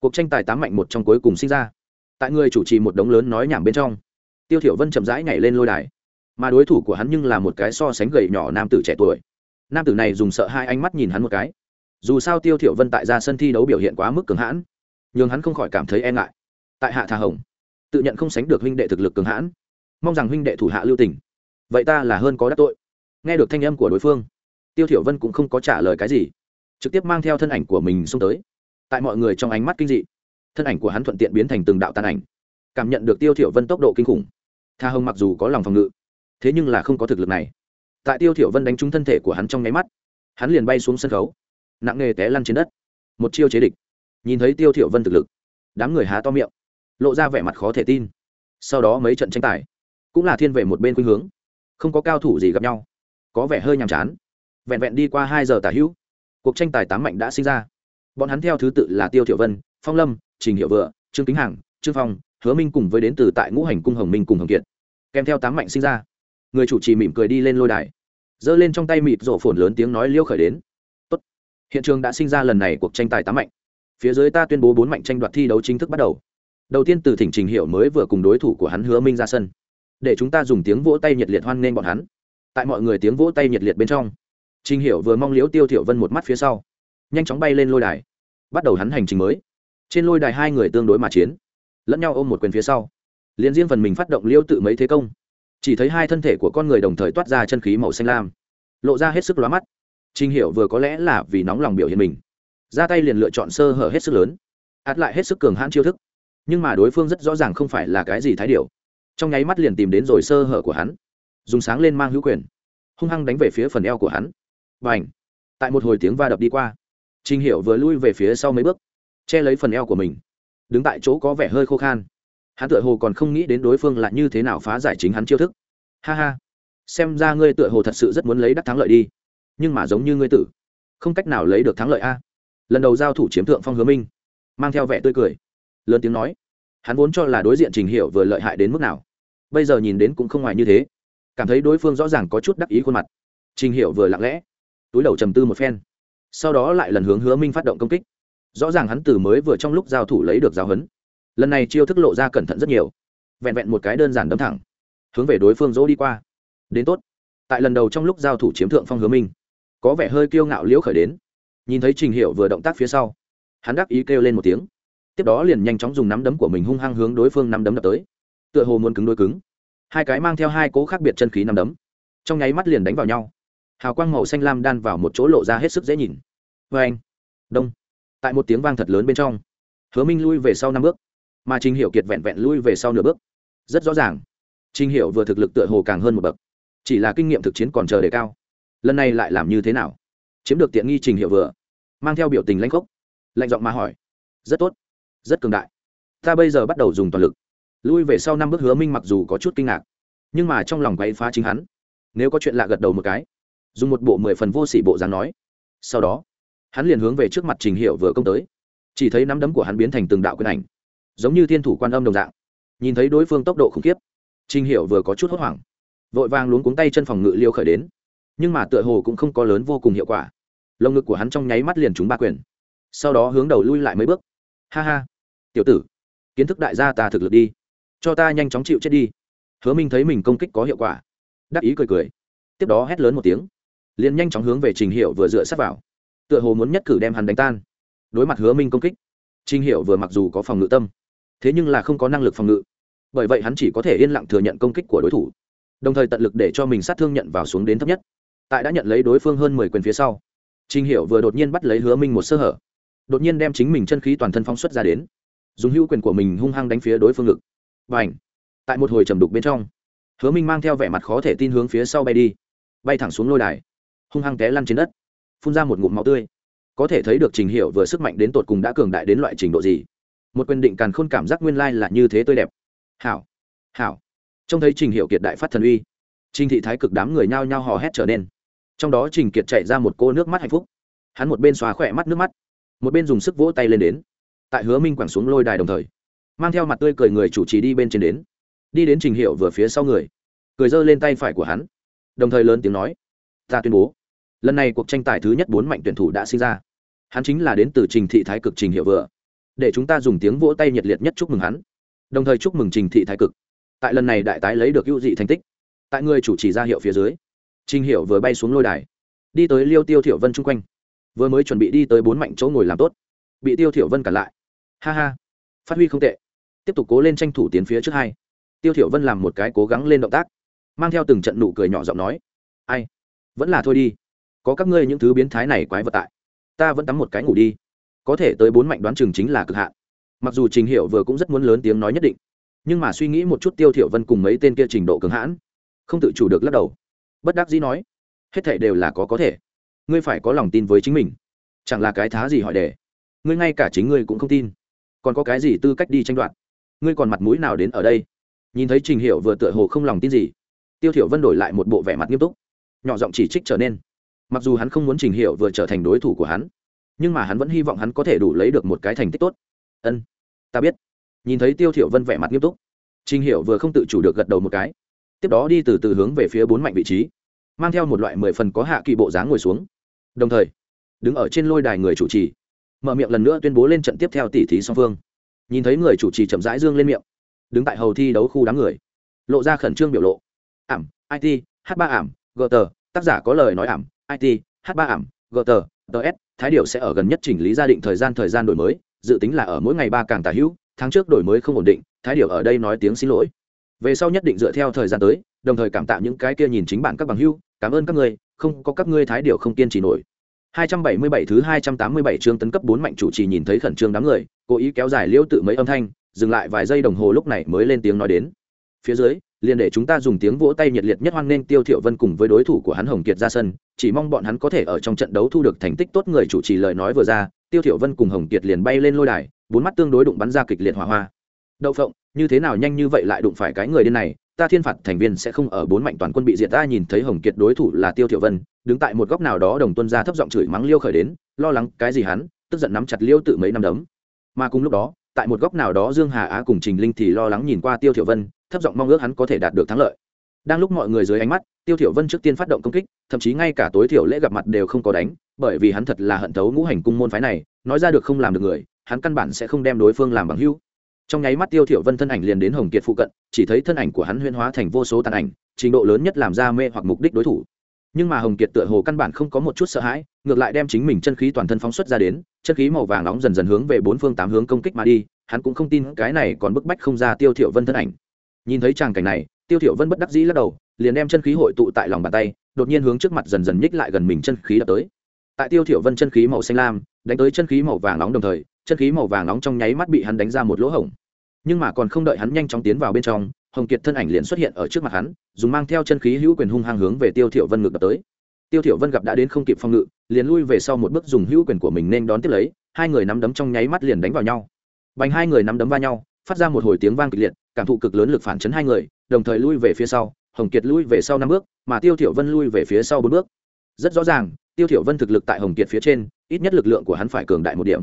Cuộc tranh tài tám mạnh một trong cuối cùng sinh ra. Tại người chủ trì một đống lớn nói nhảm bên trong, tiêu thiểu vân chậm rãi nhảy lên lôi đài. Mà đối thủ của hắn nhưng là một cái so sánh gầy nhỏ nam tử trẻ tuổi. Nam tử này dùng sợ hai ánh mắt nhìn hắn một cái. Dù sao tiêu thiểu vân tại ra sân thi đấu biểu hiện quá mức cường hãn, nhưng hắn không khỏi cảm thấy e ngại. Tại hạ thà hồng, tự nhận không sánh được huynh đệ thực lực cường hãn, mong rằng huynh đệ thủ hạ lưu tình. Vậy ta là hơn có đắc tội. Nghe được thanh âm của đối phương tiêu thiểu vân cũng không có trả lời cái gì, trực tiếp mang theo thân ảnh của mình xông tới. Tại mọi người trong ánh mắt kinh dị, thân ảnh của hắn thuận tiện biến thành từng đạo tàn ảnh, cảm nhận được tiêu thiểu vân tốc độ kinh khủng. Tha hồng mặc dù có lòng phòng ngự, thế nhưng là không có thực lực này. Tại tiêu thiểu vân đánh trúng thân thể của hắn trong nháy mắt, hắn liền bay xuống sân khấu, nặng nề té lăn trên đất. Một chiêu chế địch. Nhìn thấy tiêu thiểu vân thực lực, đám người há to miệng, lộ ra vẻ mặt khó thể tin. Sau đó mấy trận tranh tài, cũng là thiên về một bên khuynh hướng, không có cao thủ gì gặp nhau, có vẻ hơi nhàm chán vẹn vẹn đi qua hai giờ tả hữu, cuộc tranh tài tám mạnh đã sinh ra. Bọn hắn theo thứ tự là tiêu thiểu vân, phong lâm, trình hiệu vựa, trương kính hằng, trương phong, hứa minh cùng với đến từ tại ngũ hành cung hồng minh cùng hồng kiệt. Kèm theo tám mạnh sinh ra, người chủ trì mỉm cười đi lên lôi đài, giơ lên trong tay mịt rổ phồn lớn tiếng nói liêu khởi đến. Tốt. hiện trường đã sinh ra lần này cuộc tranh tài tám mạnh. Phía dưới ta tuyên bố bốn mạnh tranh đoạt thi đấu chính thức bắt đầu. Đầu tiên từ thỉnh trình hiệu mới vừa cùng đối thủ của hắn hứa minh ra sân. Để chúng ta dùng tiếng vỗ tay nhiệt liệt hoan nghênh bọn hắn. Tại mọi người tiếng vỗ tay nhiệt liệt bên trong trình Hiểu vừa mong liễu tiêu thiểu vân một mắt phía sau nhanh chóng bay lên lôi đài bắt đầu hắn hành trình mới. Trên lôi đài hai người tương đối mà chiến lẫn nhau ôm một quyền phía sau liền riêng phần mình phát động liêu tự mấy thế công. Chỉ thấy hai thân thể của con người đồng thời toát ra chân khí màu xanh lam lộ ra hết sức lóa mắt. Trình Hiểu vừa có lẽ là vì nóng lòng biểu hiện mình ra tay liền lựa chọn sơ hở hết sức lớn át lại hết sức cường hãn chiêu thức nhưng mà đối phương rất rõ ràng không phải là cái gì thái điểu, trong nháy mắt liền tìm đến rồi sơ hở của hắn dùng sáng lên mang hữu quyền hung hăng đánh về phía phần eo của hắn và ảnh. Tại một hồi tiếng va đập đi qua, trình hiệu vừa lui về phía sau mấy bước, che lấy phần eo của mình. Đứng tại chỗ có vẻ hơi khô khan. Hắn tựa hồ còn không nghĩ đến đối phương là như thế nào phá giải chính hắn chiêu thức. Ha ha, xem ra ngươi tựa hồ thật sự rất muốn lấy đắc thắng lợi đi. Nhưng mà giống như ngươi tử, không cách nào lấy được thắng lợi a. Lần đầu giao thủ chiếm thượng phong hứa minh, mang theo vẻ tươi cười, lớn tiếng nói, hắn vốn cho là đối diện trình hiệu vừa lợi hại đến mức nào, bây giờ nhìn đến cũng không ngoài như thế. Cảm thấy đối phương rõ ràng có chút đắc ý khuôn mặt. Trình hiệu vừa lặng lẽ túi đầu trầm tư một phen. Sau đó lại lần hướng hứa minh phát động công kích. Rõ ràng hắn từ mới vừa trong lúc giao thủ lấy được giáo huấn. Lần này chiêu thức lộ ra cẩn thận rất nhiều. Vẹn vẹn một cái đơn giản đấm thẳng, hướng về đối phương dỗ đi qua. Đến tốt. Tại lần đầu trong lúc giao thủ chiếm thượng phong hứa minh, có vẻ hơi kiêu ngạo liễu khởi đến. Nhìn thấy trình hiệu vừa động tác phía sau, hắn đắc ý kêu lên một tiếng. Tiếp đó liền nhanh chóng dùng nắm đấm của mình hung hăng hướng đối phương nắm đấm đập tới. Tựa hồ muốn cứng đôi cứng. Hai cái mang theo hai cố khác biệt chân khí nắm đấm, trong nháy mắt liền đánh vào nhau hào quang màu xanh lam đan vào một chỗ lộ ra hết sức dễ nhìn. Vê anh, đông, tại một tiếng vang thật lớn bên trong, hứa minh lui về sau năm bước, mà trình hiệu kiệt vẹn vẹn lui về sau nửa bước. Rất rõ ràng, trình hiệu vừa thực lực tựa hồ càng hơn một bậc, chỉ là kinh nghiệm thực chiến còn chờ đề cao. Lần này lại làm như thế nào? Chiếm được tiện nghi trình hiệu vừa, mang theo biểu tình lãnh khốc, lạnh giọng mà hỏi. Rất tốt, rất cường đại. Ta bây giờ bắt đầu dùng toàn lực. Lui về sau năm bước hứa minh mặc dù có chút kinh ngạc, nhưng mà trong lòng quay phá chính hắn. Nếu có chuyện lạ gật đầu một cái dùng một bộ mười phần vô sỉ bộ dáng nói. Sau đó, hắn liền hướng về trước mặt trình hiệu vừa công tới. Chỉ thấy nắm đấm của hắn biến thành từng đạo quyền ảnh, giống như thiên thủ quan âm đồng dạng. Nhìn thấy đối phương tốc độ khủng khiếp, trình hiệu vừa có chút hốt hoảng. Vội vàng luống cuống tay chân phòng ngự liêu khởi đến. Nhưng mà tựa hồ cũng không có lớn vô cùng hiệu quả. Lồng ngực của hắn trong nháy mắt liền trúng ba quyền. Sau đó hướng đầu lui lại mấy bước. Ha ha. Tiểu tử, kiến thức đại gia ta thực lực đi. Cho ta nhanh chóng chịu chết đi. Hứa minh thấy mình công kích có hiệu quả. Đắc ý cười cười. Tiếp đó hét lớn một tiếng liền nhanh chóng hướng về trình hiệu vừa dựa sát vào. Tựa hồ muốn nhất cử đem hắn đánh tan. Đối mặt hứa minh công kích, trình hiệu vừa mặc dù có phòng ngự tâm, thế nhưng là không có năng lực phòng ngự. Bởi vậy hắn chỉ có thể yên lặng thừa nhận công kích của đối thủ, đồng thời tận lực để cho mình sát thương nhận vào xuống đến thấp nhất. Tại đã nhận lấy đối phương hơn mười quyền phía sau, trình hiệu vừa đột nhiên bắt lấy hứa minh một sơ hở, đột nhiên đem chính mình chân khí toàn thân phóng xuất ra đến, dùng hữu quyền của mình hung hăng đánh phía đối phương ngực. Và ảnh tại một hồi trầm đục bên trong, hứa minh mang theo vẻ mặt khó thể tin hướng phía sau bay đi, bay thẳng xuống lôi đài hung hăng té lăn trên đất, phun ra một ngụm máu tươi. Có thể thấy được trình hiệu vừa sức mạnh đến tột cùng đã cường đại đến loại trình độ gì. Một quyền định càn khôn cảm giác nguyên lai là như thế tươi đẹp. Hảo hảo. Trông thấy trình hiệu kiệt đại phát thần uy, trình thị thái cực đám người nhao nhao hò hét trở nên. Trong đó trình kiệt chạy ra một cô nước mắt hạnh phúc. Hắn một bên xóa khỏe mắt nước mắt, một bên dùng sức vỗ tay lên đến. Tại hứa minh quẳng xuống lôi đài đồng thời, mang theo mặt tươi cười người chủ trì đi bên trên đến. Đi đến trình hiệu vừa phía sau người, cười giơ lên tay phải của hắn, đồng thời lớn tiếng nói, ta tuyên bố lần này cuộc tranh tài thứ nhất bốn mạnh tuyển thủ đã sinh ra. Hắn chính là đến từ trình thị thái cực trình hiệu vừa. Để chúng ta dùng tiếng vỗ tay nhiệt liệt nhất chúc mừng hắn. Đồng thời chúc mừng trình thị thái cực. Tại lần này đại tái lấy được ưu dị thành tích. Tại người chủ trì ra hiệu phía dưới, trình hiệu vừa bay xuống lôi đài. Đi tới liêu tiêu thiểu vân chung quanh. Vừa mới chuẩn bị đi tới bốn mạnh chỗ ngồi làm tốt. Bị tiêu thiểu vân cản lại. Ha ha. Phát huy không tệ. Tiếp tục cố lên tranh thủ tiến phía trước hai. Tiêu thiểu vân làm một cái cố gắng lên động tác, mang theo từng trận nụ cười nhỏ giọng nói, ai? Vẫn là thôi đi có các ngươi những thứ biến thái này quái vật tại. Ta vẫn tắm một cái ngủ đi. Có thể tới bốn mạnh đoán chừng chính là cực hạn. Mặc dù trình hiểu vừa cũng rất muốn lớn tiếng nói nhất định, nhưng mà suy nghĩ một chút tiêu thiểu vân cùng mấy tên kia trình độ cường hãn, không tự chủ được lắc đầu. Bất đắc dĩ nói, hết thảy đều là có có thể. Ngươi phải có lòng tin với chính mình. Chẳng là cái thá gì hỏi đề. Ngươi ngay cả chính ngươi cũng không tin. Còn có cái gì tư cách đi tranh đoạt? Ngươi còn mặt mũi nào đến ở đây? Nhìn thấy trình hiệu vừa tựa hồ không lòng tin gì, tiêu thiểu vân đổi lại một bộ vẻ mặt nghiêm túc, nhỏ giọng chỉ trích trở nên mặc dù hắn không muốn trình hiệu vừa trở thành đối thủ của hắn, nhưng mà hắn vẫn hy vọng hắn có thể đủ lấy được một cái thành tích tốt. Ân, ta biết. Nhìn thấy tiêu thiểu vân vẻ mặt nghiêm túc, trình Hiệu vừa không tự chủ được gật đầu một cái. Tiếp đó đi từ từ hướng về phía bốn mạnh vị trí, mang theo một loại mười phần có hạ kỳ bộ dáng ngồi xuống. Đồng thời, đứng ở trên lôi đài người chủ trì, mở miệng lần nữa tuyên bố lên trận tiếp theo tỷ thí song phương. Nhìn thấy người chủ trì chậm rãi dương lên miệng, đứng tại hầu thi đấu khu đám người, lộ ra khẩn trương biểu lộ. Ảm it h ba ảm gờ tờ tác giả có lời nói ảm it h ba ảm gt tờ ts thái Điểu sẽ ở gần nhất chỉnh lý gia định thời gian thời gian đổi mới dự tính là ở mỗi ngày ba càng tả hữu tháng trước đổi mới không ổn định thái Điểu ở đây nói tiếng xin lỗi về sau nhất định dựa theo thời gian tới đồng thời cảm tạ những cái kia nhìn chính bản các bằng hữu cảm ơn các người, không có các ngươi thái Điểu không kiên trì nổi 277 thứ 287 chương tấn cấp 4 mạnh chủ trì nhìn thấy khẩn trương đám người, cố ý kéo dài liễu tự mấy âm thanh, dừng lại vài giây đồng hồ lúc này mới lên tiếng nói đến. Phía dưới, liền để chúng ta dùng tiếng vỗ tay nhiệt liệt nhất hoan nghênh Tiêu Thiệu Vân cùng với đối thủ của hắn Hồng Kiệt ra sân, chỉ mong bọn hắn có thể ở trong trận đấu thu được thành tích tốt người chủ trì lời nói vừa ra, Tiêu Thiệu Vân cùng Hồng Kiệt liền bay lên lôi đài, bốn mắt tương đối đụng bắn ra kịch liệt hỏa hoa. Đậu phộng, như thế nào nhanh như vậy lại đụng phải cái người điên này, ta thiên phạt thành viên sẽ không ở bốn mạnh toàn quân bị diệt ta nhìn thấy Hồng Kiệt đối thủ là Tiêu Thiệu Vân, đứng tại một góc nào đó đồng tuân ra thấp giọng chửi mắng Liêu khởi đến, lo lắng cái gì hắn, tức giận nắm chặt Liêu tự mấy năm đấm. Mà cùng lúc đó, tại một góc nào đó Dương Hà Á cùng Trình Linh thì lo lắng nhìn qua Tiêu Thiệu Vân, thấp giọng mong ước hắn có thể đạt được thắng lợi. Đang lúc mọi người dưới ánh mắt, tiêu thiểu vân trước tiên phát động công kích, thậm chí ngay cả tối thiểu lễ gặp mặt đều không có đánh, bởi vì hắn thật là hận thấu ngũ hành cung môn phái này, nói ra được không làm được người, hắn căn bản sẽ không đem đối phương làm bằng hữu. Trong nháy mắt tiêu thiểu vân thân ảnh liền đến hồng kiệt phụ cận, chỉ thấy thân ảnh của hắn huyễn hóa thành vô số tàn ảnh, trình độ lớn nhất làm ra mê hoặc mục đích đối thủ. Nhưng mà hồng kiệt tựa hồ căn bản không có một chút sợ hãi, ngược lại đem chính mình chân khí toàn thân phóng xuất ra đến, chân khí màu vàng nóng dần dần hướng về bốn phương tám hướng công kích mà đi, hắn cũng không tin cái này còn bức bách không ra tiêu thiểu vân thân ảnh nhìn thấy tràng cảnh này, tiêu thiểu vân bất đắc dĩ lắc đầu, liền đem chân khí hội tụ tại lòng bàn tay, đột nhiên hướng trước mặt dần dần nhích lại gần mình chân khí đập tới. Tại tiêu thiểu vân chân khí màu xanh lam, đánh tới chân khí màu vàng nóng đồng thời, chân khí màu vàng nóng trong nháy mắt bị hắn đánh ra một lỗ hổng. Nhưng mà còn không đợi hắn nhanh chóng tiến vào bên trong, hồng kiệt thân ảnh liền xuất hiện ở trước mặt hắn, dùng mang theo chân khí hữu quyền hung hăng hướng về tiêu thiểu vân ngược đập tới. Tiêu thiểu vân gặp đã đến không kịp phòng ngự, liền lui về sau một bước dùng hữu quyền của mình nên đón tiếp lấy, hai người nắm đấm trong nháy mắt liền đánh vào nhau. Bành hai người nắm đấm va nhau phát ra một hồi tiếng vang kịch liệt, cảm thụ cực lớn lực phản chấn hai người, đồng thời lui về phía sau, hồng kiệt lui về sau năm bước, mà tiêu thiểu vân lui về phía sau bốn bước. Rất rõ ràng, tiêu thiểu vân thực lực tại hồng kiệt phía trên, ít nhất lực lượng của hắn phải cường đại một điểm.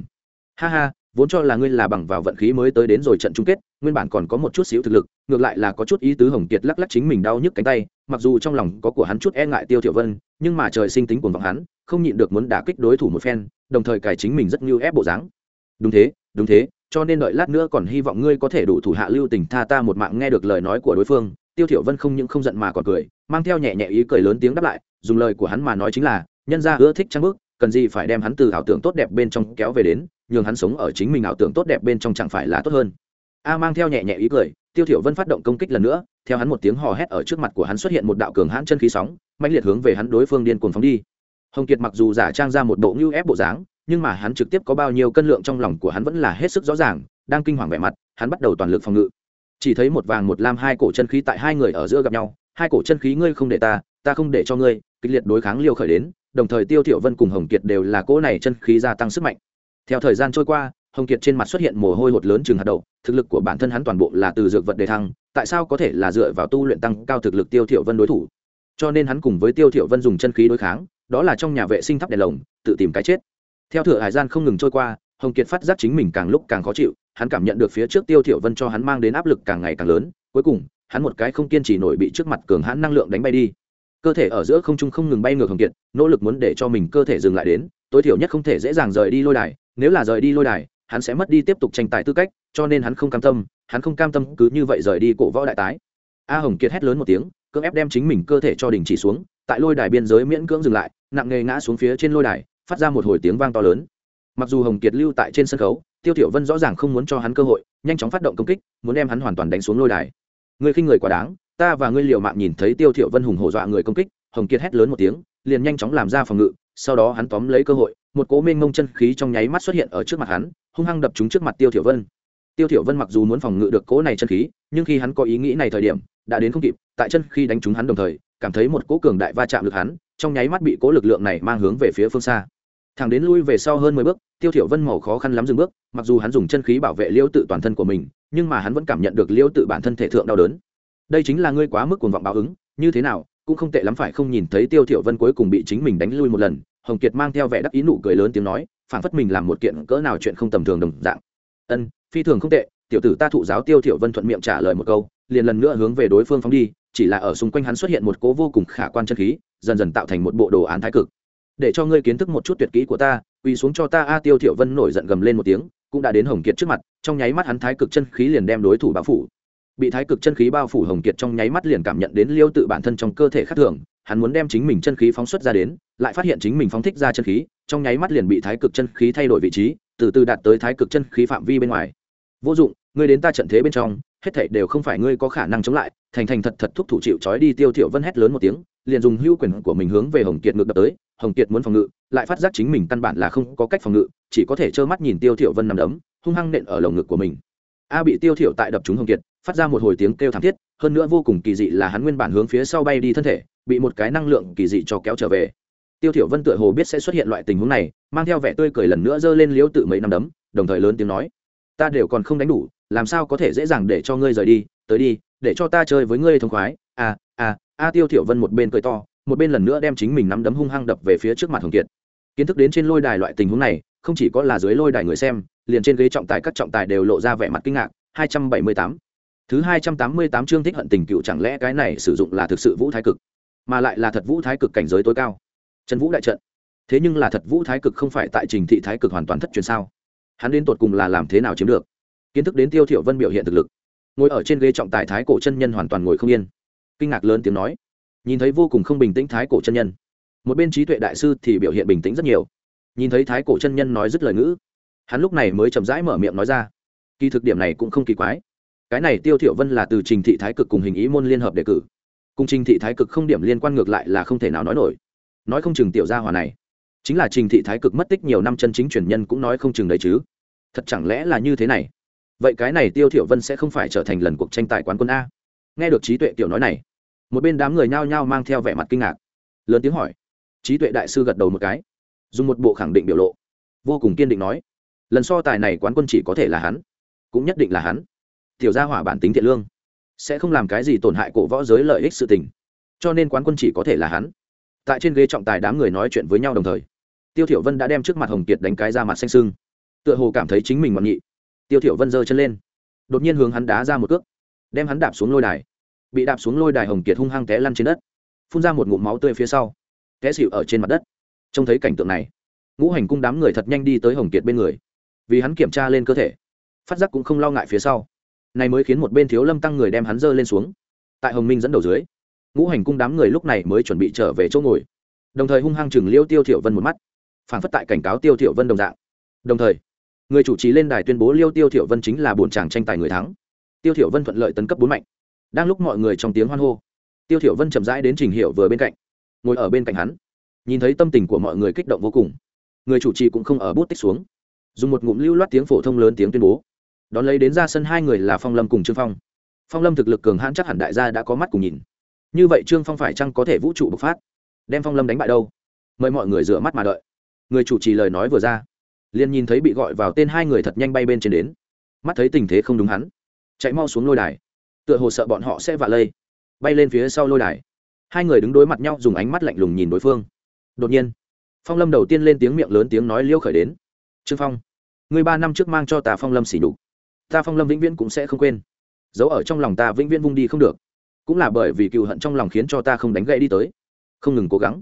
Ha ha, vốn cho là ngươi là bằng vào vận khí mới tới đến rồi trận chung kết, nguyên bản còn có một chút xíu thực lực, ngược lại là có chút ý tứ hồng kiệt lắc lắc chính mình đau nhức cánh tay, mặc dù trong lòng có của hắn chút e ngại tiêu thiểu vân, nhưng mà trời sinh tính cuồng vọng hắn, không nhịn được muốn đả kích đối thủ một phen, đồng thời cải chính mình rất như ép bộ dáng. Đúng thế đúng thế cho nên đợi lát nữa còn hy vọng ngươi có thể đủ thủ hạ lưu tình tha ta một mạng nghe được lời nói của đối phương tiêu thiểu vân không những không giận mà còn cười mang theo nhẹ nhẹ ý cười lớn tiếng đáp lại dùng lời của hắn mà nói chính là nhân gia ưa thích trang bước, cần gì phải đem hắn từ ảo tưởng tốt đẹp bên trong kéo về đến nhường hắn sống ở chính mình ảo tưởng tốt đẹp bên trong chẳng phải là tốt hơn. A mang theo nhẹ nhẹ ý cười tiêu thiểu vân phát động công kích lần nữa theo hắn một tiếng hò hét ở trước mặt của hắn xuất hiện một đạo cường hãn chân khí sóng mãnh liệt hướng về hắn đối phương điên cuồng phóng đi. Hồng kiệt mặc dù giả trang ra một bộ như ép bộ dáng nhưng mà hắn trực tiếp có bao nhiêu cân lượng trong lòng của hắn vẫn là hết sức rõ ràng, đang kinh hoàng vẻ mặt, hắn bắt đầu toàn lực phòng ngự. Chỉ thấy một vàng một lam hai cổ chân khí tại hai người ở giữa gặp nhau, hai cổ chân khí ngươi không để ta ta không để cho ngươi, kịch liệt đối kháng liều khởi đến, đồng thời tiêu thiểu vân cùng hồng kiệt đều là cỗ này chân khí gia tăng sức mạnh. Theo thời gian trôi qua, hồng kiệt trên mặt xuất hiện mồ hôi hột lớn chừng hạt đậu, thực lực của bản thân hắn toàn bộ là từ dược vật đề thăng, tại sao có thể là dựa vào tu luyện tăng cao thực lực tiêu thiểu vân đối thủ? Cho nên hắn cùng với tiêu thiểu vân dùng chân khí đối kháng, đó là trong nhà vệ sinh thắp đèn lồng, tự tìm cái chết theo thừa hải gian không ngừng trôi qua, hồng kiệt phát giác chính mình càng lúc càng khó chịu, hắn cảm nhận được phía trước tiêu thiểu vân cho hắn mang đến áp lực càng ngày càng lớn, cuối cùng, hắn một cái không kiên trì nổi bị trước mặt cường hãn năng lượng đánh bay đi. Cơ thể ở giữa không trung không ngừng bay ngược hồng kiệt, nỗ lực muốn để cho mình cơ thể dừng lại đến, tối thiểu nhất không thể dễ dàng rời đi lôi đài, nếu là rời đi lôi đài, hắn sẽ mất đi tiếp tục tranh tài tư cách, cho nên hắn không cam tâm, hắn không cam tâm cứ như vậy rời đi cổ võ đại tái. A hồng kiệt hét lớn một tiếng, cưỡng ép đem chính mình cơ thể cho đình chỉ xuống, tại lôi đài biên giới miễn cưỡng dừng lại, nặng nề ngã xuống phía trên lôi đài phát ra một hồi tiếng vang to lớn. Mặc dù hồng kiệt lưu tại trên sân khấu, tiêu tiểu vân rõ ràng không muốn cho hắn cơ hội, nhanh chóng phát động công kích, muốn đem hắn hoàn toàn đánh xuống lôi đài. Ngươi khinh người quá đáng, ta và ngươi liều mạng nhìn thấy tiêu tiểu vân hùng hổ dọa người công kích, hồng kiệt hét lớn một tiếng, liền nhanh chóng làm ra phòng ngự, sau đó hắn tóm lấy cơ hội, một cỗ mênh mông chân khí trong nháy mắt xuất hiện ở trước mặt hắn, hung hăng đập trúng trước mặt tiêu tiểu vân. Tiêu tiểu vân mặc dù muốn phòng ngự được cỗ này chân khí, nhưng khi hắn có ý nghĩ này thời điểm, đã đến không kịp, tại chân khi đánh trúng hắn đồng thời, cảm thấy một cỗ cường đại va chạm lực hắn trong nháy mắt bị cố lực lượng này mang hướng về phía phương xa. Thằng đến lui về sau hơn mười bước, tiêu thiểu vân màu khó khăn lắm dừng bước, mặc dù hắn dùng chân khí bảo vệ liêu tự toàn thân của mình, nhưng mà hắn vẫn cảm nhận được liêu tự bản thân thể thượng đau đớn. Đây chính là ngươi quá mức cuồng vọng báo ứng, như thế nào, cũng không tệ lắm phải không nhìn thấy tiêu thiểu vân cuối cùng bị chính mình đánh lui một lần, hồng kiệt mang theo vẻ đắc ý nụ cười lớn tiếng nói phản phất mình làm một kiện cỡ nào chuyện không tầm thường đồng dạng. Ân, phi thường không tệ, tiểu tử ta thụ giáo tiêu thiểu vân thuận miệng trả lời một câu, liền lần nữa hướng về đối phương phóng đi, chỉ là ở xung quanh hắn xuất hiện một cố vô cùng khả quan chân khí dần dần tạo thành một bộ đồ án thái cực. Để cho ngươi kiến thức một chút tuyệt kỹ của ta, quỳ xuống cho ta a tiêu thiểu vân nổi giận gầm lên một tiếng, cũng đã đến hồng kiệt trước mặt, trong nháy mắt hắn thái cực chân khí liền đem đối thủ bao phủ. Bị thái cực chân khí bao phủ hồng kiệt trong nháy mắt liền cảm nhận đến liêu tự bản thân trong cơ thể khác thường, hắn muốn đem chính mình chân khí phóng xuất ra đến, lại phát hiện chính mình phóng thích ra chân khí, trong nháy mắt liền bị thái cực chân khí thay đổi vị trí, từ từ đạt tới thái cực chân khí phạm vi bên ngoài. Vô dụng, ngươi đến ta trận thế bên trong, hết thảy đều không phải ngươi có khả năng chống lại, thành thành thật thật thúc thủ chịu trói đi tiêu thiểu vân hét lớn một tiếng liền dùng hưu quyền của mình hướng về hồng kiệt ngược đập tới. Hồng kiệt muốn phòng ngự, lại phát giác chính mình căn bản là không có cách phòng ngự, chỉ có thể trơ mắt nhìn tiêu thiểu vân nằm đấm, hung hăng nện ở lồng ngực của mình. A bị tiêu thiểu tại đập trúng hồng kiệt, phát ra một hồi tiếng kêu thảm thiết, hơn nữa vô cùng kỳ dị là hắn nguyên bản hướng phía sau bay đi thân thể, bị một cái năng lượng kỳ dị cho kéo trở về. Tiêu thiểu vân tựa hồ biết sẽ xuất hiện loại tình huống này, mang theo vẻ tươi cười lần nữa dơ lên liếu tự mấy năm đấm, đồng thời lớn tiếng nói, ta đều còn không đánh đủ, làm sao có thể dễ dàng để cho ngươi rời đi? Tới đi, để cho ta chơi với ngươi thông khoái. À a tiêu thiểu vân một bên cười to, một bên lần nữa đem chính mình nắm đấm hung hăng đập về phía trước mặt hồng kiệt. Kiến thức đến trên lôi đài loại tình huống này, không chỉ có là dưới lôi đài người xem, liền trên ghế trọng tài các trọng tài đều lộ ra vẻ mặt kinh ngạc. 278 thứ 288 chương thích hận tình cựu chẳng lẽ cái này sử dụng là thực sự vũ thái cực? Mà lại là thật vũ thái cực cảnh giới tối cao. Trần vũ đại trận. Thế nhưng là thật vũ thái cực không phải tại trình thị thái cực hoàn toàn thất truyền sao? Hắn đến tột cùng là làm thế nào chiếm được? Kiến thức đến tiêu thiểu vân biểu hiện thực lực. Ngồi ở trên ghế trọng tài thái cổ chân nhân hoàn toàn ngồi không yên kinh ngạc lớn tiếng nói. Nhìn thấy vô cùng không bình tĩnh thái cổ chân nhân. Một bên trí tuệ đại sư thì biểu hiện bình tĩnh rất nhiều. Nhìn thấy thái cổ chân nhân nói dứt lời ngữ, hắn lúc này mới chậm rãi mở miệng nói ra. Kỳ thực điểm này cũng không kỳ quái. Cái này tiêu thiểu vân là từ trình thị thái cực cùng hình ý môn liên hợp đề cử. Cùng trình thị thái cực không điểm liên quan ngược lại là không thể nào nói nổi. Nói không chừng tiểu gia hỏa này, chính là trình thị thái cực mất tích nhiều năm chân chính truyền nhân cũng nói không chừng đấy chứ. Thật chẳng lẽ là như thế này? Vậy cái này tiêu thiểu vân sẽ không phải trở thành lần cuộc tranh tài quán quân a? Nghe được trí tuệ tiểu nói này một bên đám người nhao nhao mang theo vẻ mặt kinh ngạc. Lớn tiếng hỏi. Trí tuệ đại sư gật đầu một cái. Dùng một bộ khẳng định biểu lộ. Vô cùng kiên định nói. Lần so tài này quán quân chỉ có thể là hắn. Cũng nhất định là hắn. Tiểu gia hỏa bản tính thiện lương. Sẽ không làm cái gì tổn hại cổ võ giới lợi ích sự tình. Cho nên quán quân chỉ có thể là hắn. Tại trên ghế trọng tài đám người nói chuyện với nhau đồng thời, tiêu thiểu vân đã đem trước mặt hồng kiệt đánh cái ra mặt xanh sưng. Tựa hồ cảm thấy chính mình ngoạn nhị tiêu thiểu vân giơ chân lên. Đột nhiên hướng hắn đá ra một cước, đem hắn đạp xuống lôi đài bị đạp xuống lôi đài hồng kiệt hung hăng té lăn trên đất, phun ra một ngụm máu tươi phía sau, té xịu ở trên mặt đất. Trông thấy cảnh tượng này, ngũ hành cung đám người thật nhanh đi tới hồng kiệt bên người, vì hắn kiểm tra lên cơ thể, phát giác cũng không lo ngại phía sau. Này mới khiến một bên thiếu lâm tăng người đem hắn dơ lên xuống. Tại hồng minh dẫn đầu dưới, ngũ hành cung đám người lúc này mới chuẩn bị trở về chỗ ngồi, đồng thời hung hăng chừng liêu tiêu thiểu vân một mắt phản phất tại cảnh cáo tiêu thiểu vân đồng dạng. Đồng thời, người chủ trì lên đài tuyên bố liêu tiêu thiểu vân chính là bổn chàng tranh tài người thắng. Tiêu thiểu vân thuận lợi tấn cấp bốn mạnh đang lúc mọi người trong tiếng hoan hô, tiêu thiểu vân chậm rãi đến trình hiểu vừa bên cạnh, ngồi ở bên cạnh hắn, nhìn thấy tâm tình của mọi người kích động vô cùng. Người chủ trì cũng không ở bút tích xuống, dùng một ngụm lưu loát tiếng phổ thông lớn tiếng tuyên bố, đón lấy đến ra sân hai người là phong lâm cùng trương phong. Phong lâm thực lực cường hãn chắc hẳn đại gia đã có mắt cùng nhìn. Như vậy trương phong phải chăng có thể vũ trụ bộc phát, đem phong lâm đánh bại đâu? Mời mọi người rửa mắt mà đợi. Người chủ trì lời nói vừa ra, liền nhìn thấy bị gọi vào tên hai người thật nhanh bay bên trên đến. Mắt thấy tình thế không đúng hắn, chạy mau xuống lôi đài tựa hồ sợ bọn họ sẽ vạ lây. Bay lên phía sau lôi đài. Hai người đứng đối mặt nhau dùng ánh mắt lạnh lùng nhìn đối phương. Đột nhiên, phong lâm đầu tiên lên tiếng miệng lớn tiếng nói liêu khởi đến. Trương phong, người ba năm trước mang cho ta phong lâm xỉ đục ta phong lâm vĩnh viễn cũng sẽ không quên. Giấu ở trong lòng ta vĩnh viễn vung đi không được. Cũng là bởi vì cựu hận trong lòng khiến cho ta không đánh gậy đi tới. Không ngừng cố gắng.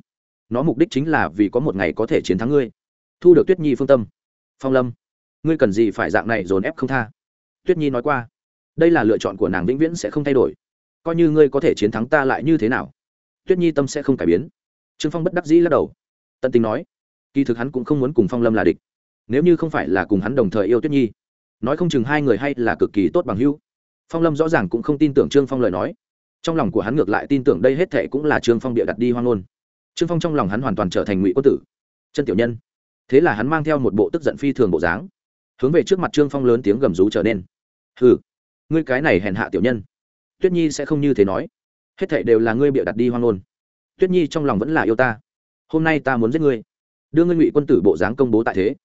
Nó mục đích chính là vì có một ngày có thể chiến thắng ngươi. Thu được tuyết nhi phương tâm. Phong lâm, ngươi cần gì phải dạng này dồn ép không tha? Tuyết nhi nói qua đây là lựa chọn của nàng vĩnh viễn sẽ không thay đổi. Coi như ngươi có thể chiến thắng ta lại như thế nào? Tuyết nhi tâm sẽ không cải biến. Trương phong bất đắc dĩ lắc đầu. Tận tình nói, kỳ thực hắn cũng không muốn cùng phong lâm là địch. Nếu như không phải là cùng hắn đồng thời yêu tuyết nhi, nói không chừng hai người hay là cực kỳ tốt bằng hữu. Phong lâm rõ ràng cũng không tin tưởng trương phong lời nói. Trong lòng của hắn ngược lại tin tưởng đây hết thệ cũng là trương phong bịa đặt đi hoang ngôn. Trương phong trong lòng hắn hoàn toàn trở thành ngụy quân tử, chân tiểu nhân. Thế là hắn mang theo một bộ tức giận phi thường bộ dáng, hướng về trước mặt trương phong lớn tiếng gầm rú trở nên. Hừ ngươi cái này hèn hạ tiểu nhân. Tuyết nhi sẽ không như thế nói. Hết thệ đều là ngươi bịa đặt đi hoang ngôn. Tuyết nhi trong lòng vẫn là yêu ta. Hôm nay ta muốn giết ngươi. Đưa ngươi ngụy quân tử bộ dáng công bố tại thế.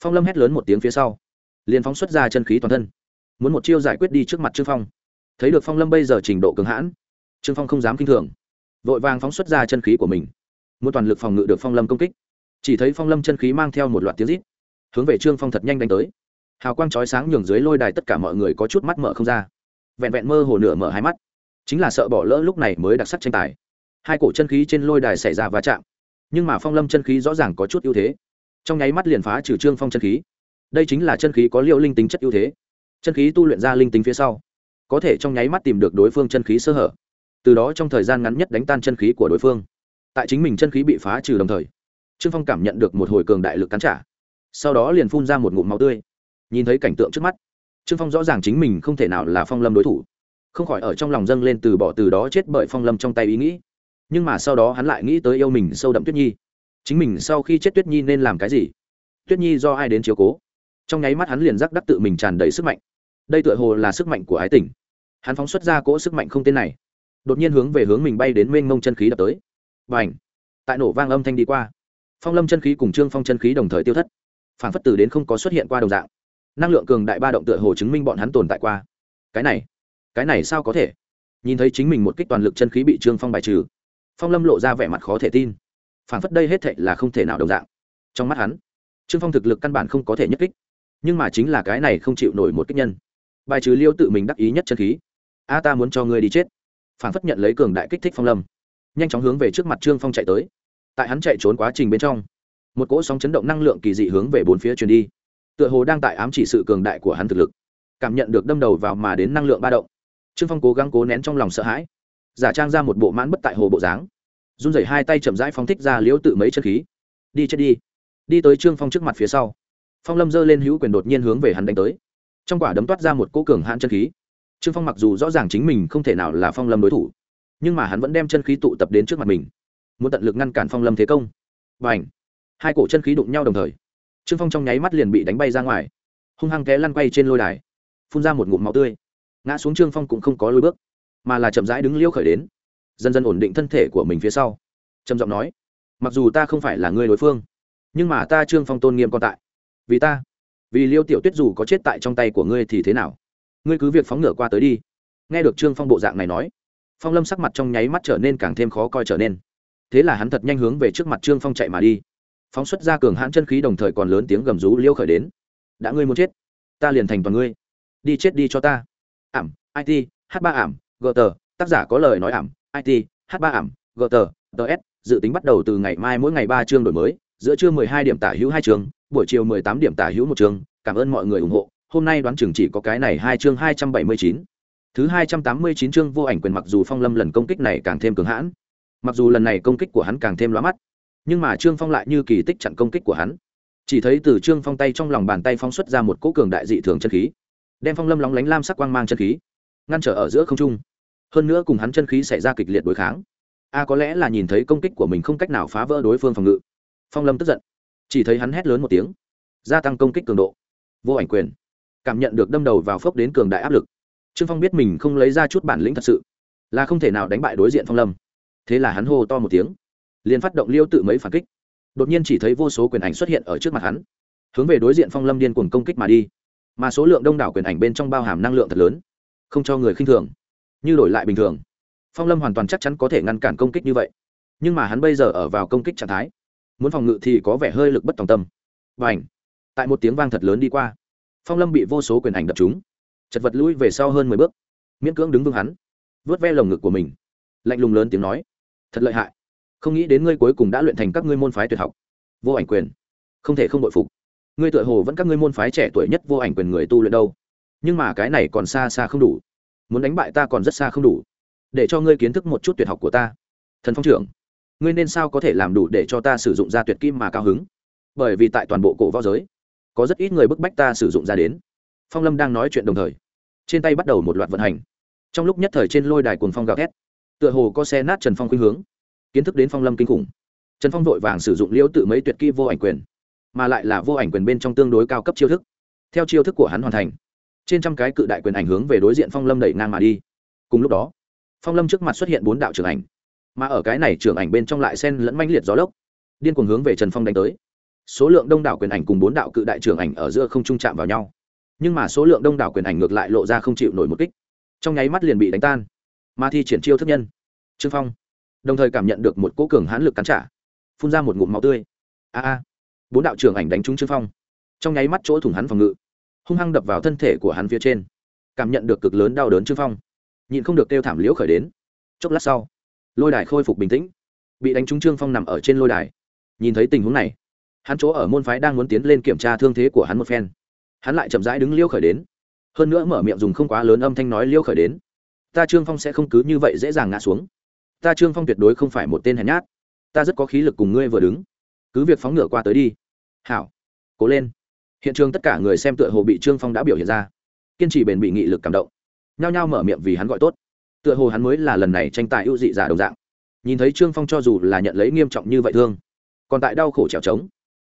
Phong lâm hét lớn một tiếng phía sau. Liền phóng xuất ra chân khí toàn thân. Muốn một chiêu giải quyết đi trước mặt trương phong. Thấy được phong lâm bây giờ trình độ cường hãn, trương phong không dám k i n h thường. Vội vàng phóng xuất ra chân khí của mình. Muốn toàn lực phòng ngự được phong lâm công kích. Chỉ thấy phong lâm chân khí mang theo một loạt tiếng rít. Hướng về trương phong thật nhanh đánh tới hào quang chói sáng nhường dưới lôi đài tất cả mọi người có chút mắt mở không ra. Vẹn vẹn mơ hồ nửa mở hai mắt. Chính là sợ bỏ lỡ lúc này mới đặc sắc tranh tài. Hai cổ chân khí trên lôi đài xảy ra va chạm. Nhưng mà phong lâm chân khí rõ ràng có chút ưu thế. Trong nháy mắt liền phá trừ trương phong chân khí. Đây chính là chân khí có liệu linh tính chất ưu thế. Chân khí tu luyện ra linh tính phía sau, có thể trong nháy mắt tìm được đối phương chân khí sơ hở. Từ đó trong thời gian ngắn nhất đánh tan chân khí của đối phương. Tại chính mình chân khí bị phá trừ đồng thời, trương phong cảm nhận được một hồi cường đại lực cắn trả. Sau đó liền phun ra một ngụm máu tươi nhìn thấy cảnh tượng trước mắt. Trương phong rõ ràng chính mình không thể nào là phong lâm đối thủ. Không khỏi ở trong lòng dâng lên từ bỏ từ đó chết bởi phong lâm trong tay ý nghĩ. Nhưng mà sau đó hắn lại nghĩ tới yêu mình sâu đậm tuyết nhi. Chính mình sau khi chết tuyết nhi nên làm cái gì? Tuyết nhi do ai đến chiếu cố? Trong nháy mắt hắn liền giác đắc tự mình tràn đầy sức mạnh. Đây tựa hồ là sức mạnh của ái tình. Hắn phóng xuất ra cỗ sức mạnh không tên này. Đột nhiên hướng về hướng mình bay đến mênh mông chân khí đập tới. Và ảnh tại nổ vang âm thanh đi qua. Phong lâm chân khí cùng trương phong chân khí đồng thời tiêu thất. Phản phất tử đến không có xuất hiện qua đồng dạng năng lượng cường đại ba động tựa hồ chứng minh bọn hắn tồn tại qua. Cái này cái này sao có thể? Nhìn thấy chính mình một kích toàn lực chân khí bị trương phong bài trừ, phong lâm lộ ra vẻ mặt khó thể tin. Phản phất đây hết thệ là không thể nào đồng dạng. Trong mắt hắn, trương phong thực lực căn bản không có thể nhất kích. Nhưng mà chính là cái này không chịu nổi một kích nhân. Bài trừ liêu tự mình đắc ý nhất chân khí. A, ta muốn cho ngươi đi chết. Phản phất nhận lấy cường đại kích thích phong lâm. Nhanh chóng hướng về trước mặt trương phong chạy tới. Tại hắn chạy trốn quá trình bên trong, một cỗ sóng chấn động năng lượng kỳ dị hướng về bốn phía truyền đi tựa hồ đang tại ám chỉ sự cường đại của hắn thực lực. Cảm nhận được đâm đầu vào mà đến năng lượng ba động, trương phong cố gắng cố nén trong lòng sợ hãi, giả trang ra một bộ mãn bất tại hồ bộ dáng, run rẩy hai tay chậm rãi phóng thích ra liễu tự mấy chân khí. Đi chết đi. Đi tới trương phong trước mặt phía sau, phong lâm giơ lên hữu quyền đột nhiên hướng về hắn đánh tới. Trong quả đấm toát ra một cỗ cường hãn chân khí. Trương phong mặc dù rõ ràng chính mình không thể nào là phong lâm đối thủ, nhưng mà hắn vẫn đem chân khí tụ tập đến trước mặt mình, muốn tận lực ngăn cản phong lâm thế công. Và ảnh hai cổ chân khí đụng nhau đồng thời trương phong trong nháy mắt liền bị đánh bay ra ngoài. Hung hăng té lăn quay trên lôi đài. Phun ra một ngụm máu tươi. Ngã xuống trương phong cũng không có lối bước, mà là chậm rãi đứng liêu khởi đến. Dần dần ổn định thân thể của mình phía sau. Trầm giọng nói, mặc dù ta không phải là người đối phương, nhưng mà ta trương phong tôn nghiêm còn tại. Vì ta, vì liêu tiểu tuyết dù có chết tại trong tay của ngươi thì thế nào? Ngươi cứ việc phóng ngựa qua tới đi. Nghe được trương phong bộ dạng này nói, phong lâm sắc mặt trong nháy mắt trở nên càng thêm khó coi trở nên. Thế là hắn thật nhanh hướng về trước mặt trương phong chạy mà đi phóng xuất ra cường hãn chân khí đồng thời còn lớn tiếng gầm rú liêu khởi đến. Đã ngươi muốn chết, ta liền thành toàn ngươi. Đi chết đi cho ta. Ảm it h ba ảm gờ tờ tác giả có lời nói ảm it h ba ảm gờ tờ ts dự tính bắt đầu từ ngày mai mỗi ngày ba chương đổi mới, giữa trưa mười hai điểm tả hữu hai chương, buổi chiều mười tám điểm tả hữu một chương. Cảm ơn mọi người ủng hộ. Hôm nay đoán chừng chỉ có cái này hai chương hai trăm bảy mươi chín. Thứ hai trăm tám mươi chín chương vô ảnh quyền mặc dù phong lâm lần công kích này càng thêm cường hãn, mặc dù lần này công kích của hắn càng thêm lóa mắt nhưng mà trương phong lại như kỳ tích chặn công kích của hắn. Chỉ thấy từ trương phong tay trong lòng bàn tay phong xuất ra một cỗ cường đại dị thường chân khí, đem phong lâm lóng lánh lam sắc quang mang chân khí, ngăn trở ở giữa không trung. Hơn nữa cùng hắn chân khí xảy ra kịch liệt đối kháng. A có lẽ là nhìn thấy công kích của mình không cách nào phá vỡ đối phương phòng ngự. Phong lâm tức giận. Chỉ thấy hắn hét lớn một tiếng, gia tăng công kích cường độ. Vô ảnh quyền. Cảm nhận được đâm đầu vào phốc đến cường đại áp lực. Trương phong biết mình không lấy ra chút bản lĩnh thật sự, là không thể nào đánh bại đối diện phong lâm. Thế là hắn hô to một tiếng liền phát động liêu tự mấy phản kích. Đột nhiên chỉ thấy vô số quyền ảnh xuất hiện ở trước mặt hắn, hướng về đối diện phong lâm điên cuồng công kích mà đi. Mà số lượng đông đảo quyền ảnh bên trong bao hàm năng lượng thật lớn, không cho người khinh thường, như đổi lại bình thường. Phong lâm hoàn toàn chắc chắn có thể ngăn cản công kích như vậy. Nhưng mà hắn bây giờ ở vào công kích trạng thái, muốn phòng ngự thì có vẻ hơi lực bất tòng tâm. Và ảnh tại một tiếng vang thật lớn đi qua, phong lâm bị vô số quyền ảnh đập chúng chật vật lũi về sau hơn mười bước, miễn cưỡng đứng vững hắn vớt ve lồng ngực của mình, lạnh lùng lớn tiếng nói, thật lợi hại không nghĩ đến ngươi cuối cùng đã luyện thành các ngươi môn phái tuyệt học. Vô ảnh quyền. Không thể không bội phục. Ngươi tựa hồ vẫn các ngươi môn phái trẻ tuổi nhất vô ảnh quyền người tu luyện đâu. Nhưng mà cái này còn xa xa không đủ. Muốn đánh bại ta còn rất xa không đủ. Để cho ngươi kiến thức một chút tuyệt học của ta. Thần phong trưởng, ngươi nên sao có thể làm đủ để cho ta sử dụng ra tuyệt kim mà cao hứng? Bởi vì tại toàn bộ cổ võ giới, có rất ít người bức bách ta sử dụng ra đến. Phong lâm đang nói chuyện đồng thời, trên tay bắt đầu một loạt vận hành. Trong lúc nhất thời trên lôi đài cuồng phong gào thét, tựa hồ có xe nát trần phong khuynh hướng kiến thức đến phong lâm kinh khủng. Trần phong vội vàng sử dụng liễu tự mấy tuyệt kỹ vô ảnh quyền, mà lại là vô ảnh quyền bên trong tương đối cao cấp chiêu thức. Theo chiêu thức của hắn hoàn thành, trên trăm cái cự đại quyền ảnh hướng về đối diện phong lâm đẩy ngang mà đi. Cùng lúc đó, phong lâm trước mặt xuất hiện bốn đạo trưởng ảnh, mà ở cái này trưởng ảnh bên trong lại sen lẫn manh liệt gió lốc, điên cuồng hướng về trần phong đánh tới. Số lượng đông đảo quyền ảnh cùng bốn đạo cự đại trưởng ảnh ở giữa không trung chạm vào nhau, nhưng mà số lượng đông đảo quyền ảnh ngược lại lộ ra không chịu nổi một kích. Trong nháy mắt liền bị đánh tan, mà thi triển chiêu thức nhân, trương phong đồng thời cảm nhận được một cỗ cường hãn lực cắn trả, phun ra một ngụm máu tươi. A a, bốn đạo trưởng ảnh đánh trúng trương phong. Trong nháy mắt chỗ thủng hắn phòng ngự, hung hăng đập vào thân thể của hắn phía trên, cảm nhận được cực lớn đau đớn trương phong. Nhịn không được kêu thảm liễu khởi đến. Chốc lát sau, lôi đài khôi phục bình tĩnh, bị đánh trúng trương phong nằm ở trên lôi đài. Nhìn thấy tình huống này, hắn chỗ ở môn phái đang muốn tiến lên kiểm tra thương thế của hắn một phen. Hắn lại chậm rãi đứng liêu khởi đến. Hơn nữa mở miệng dùng không quá lớn âm thanh nói liêu khởi đến. Ta trương phong sẽ không cứ như vậy dễ dàng ngã xuống ta trương phong tuyệt đối không phải một tên hèn nhát. Ta rất có khí lực cùng ngươi vừa đứng. Cứ việc phóng ngựa qua tới đi. Hảo. Cố lên. Hiện trường tất cả người xem tựa hồ bị trương phong đã biểu hiện ra. Kiên trì bền bị nghị lực cảm động. Nhao nhao mở miệng vì hắn gọi tốt. Tựa hồ hắn mới là lần này tranh tài ưu dị giả đồng dạng. Nhìn thấy trương phong cho dù là nhận lấy nghiêm trọng như vậy thương, còn tại đau khổ trèo trống.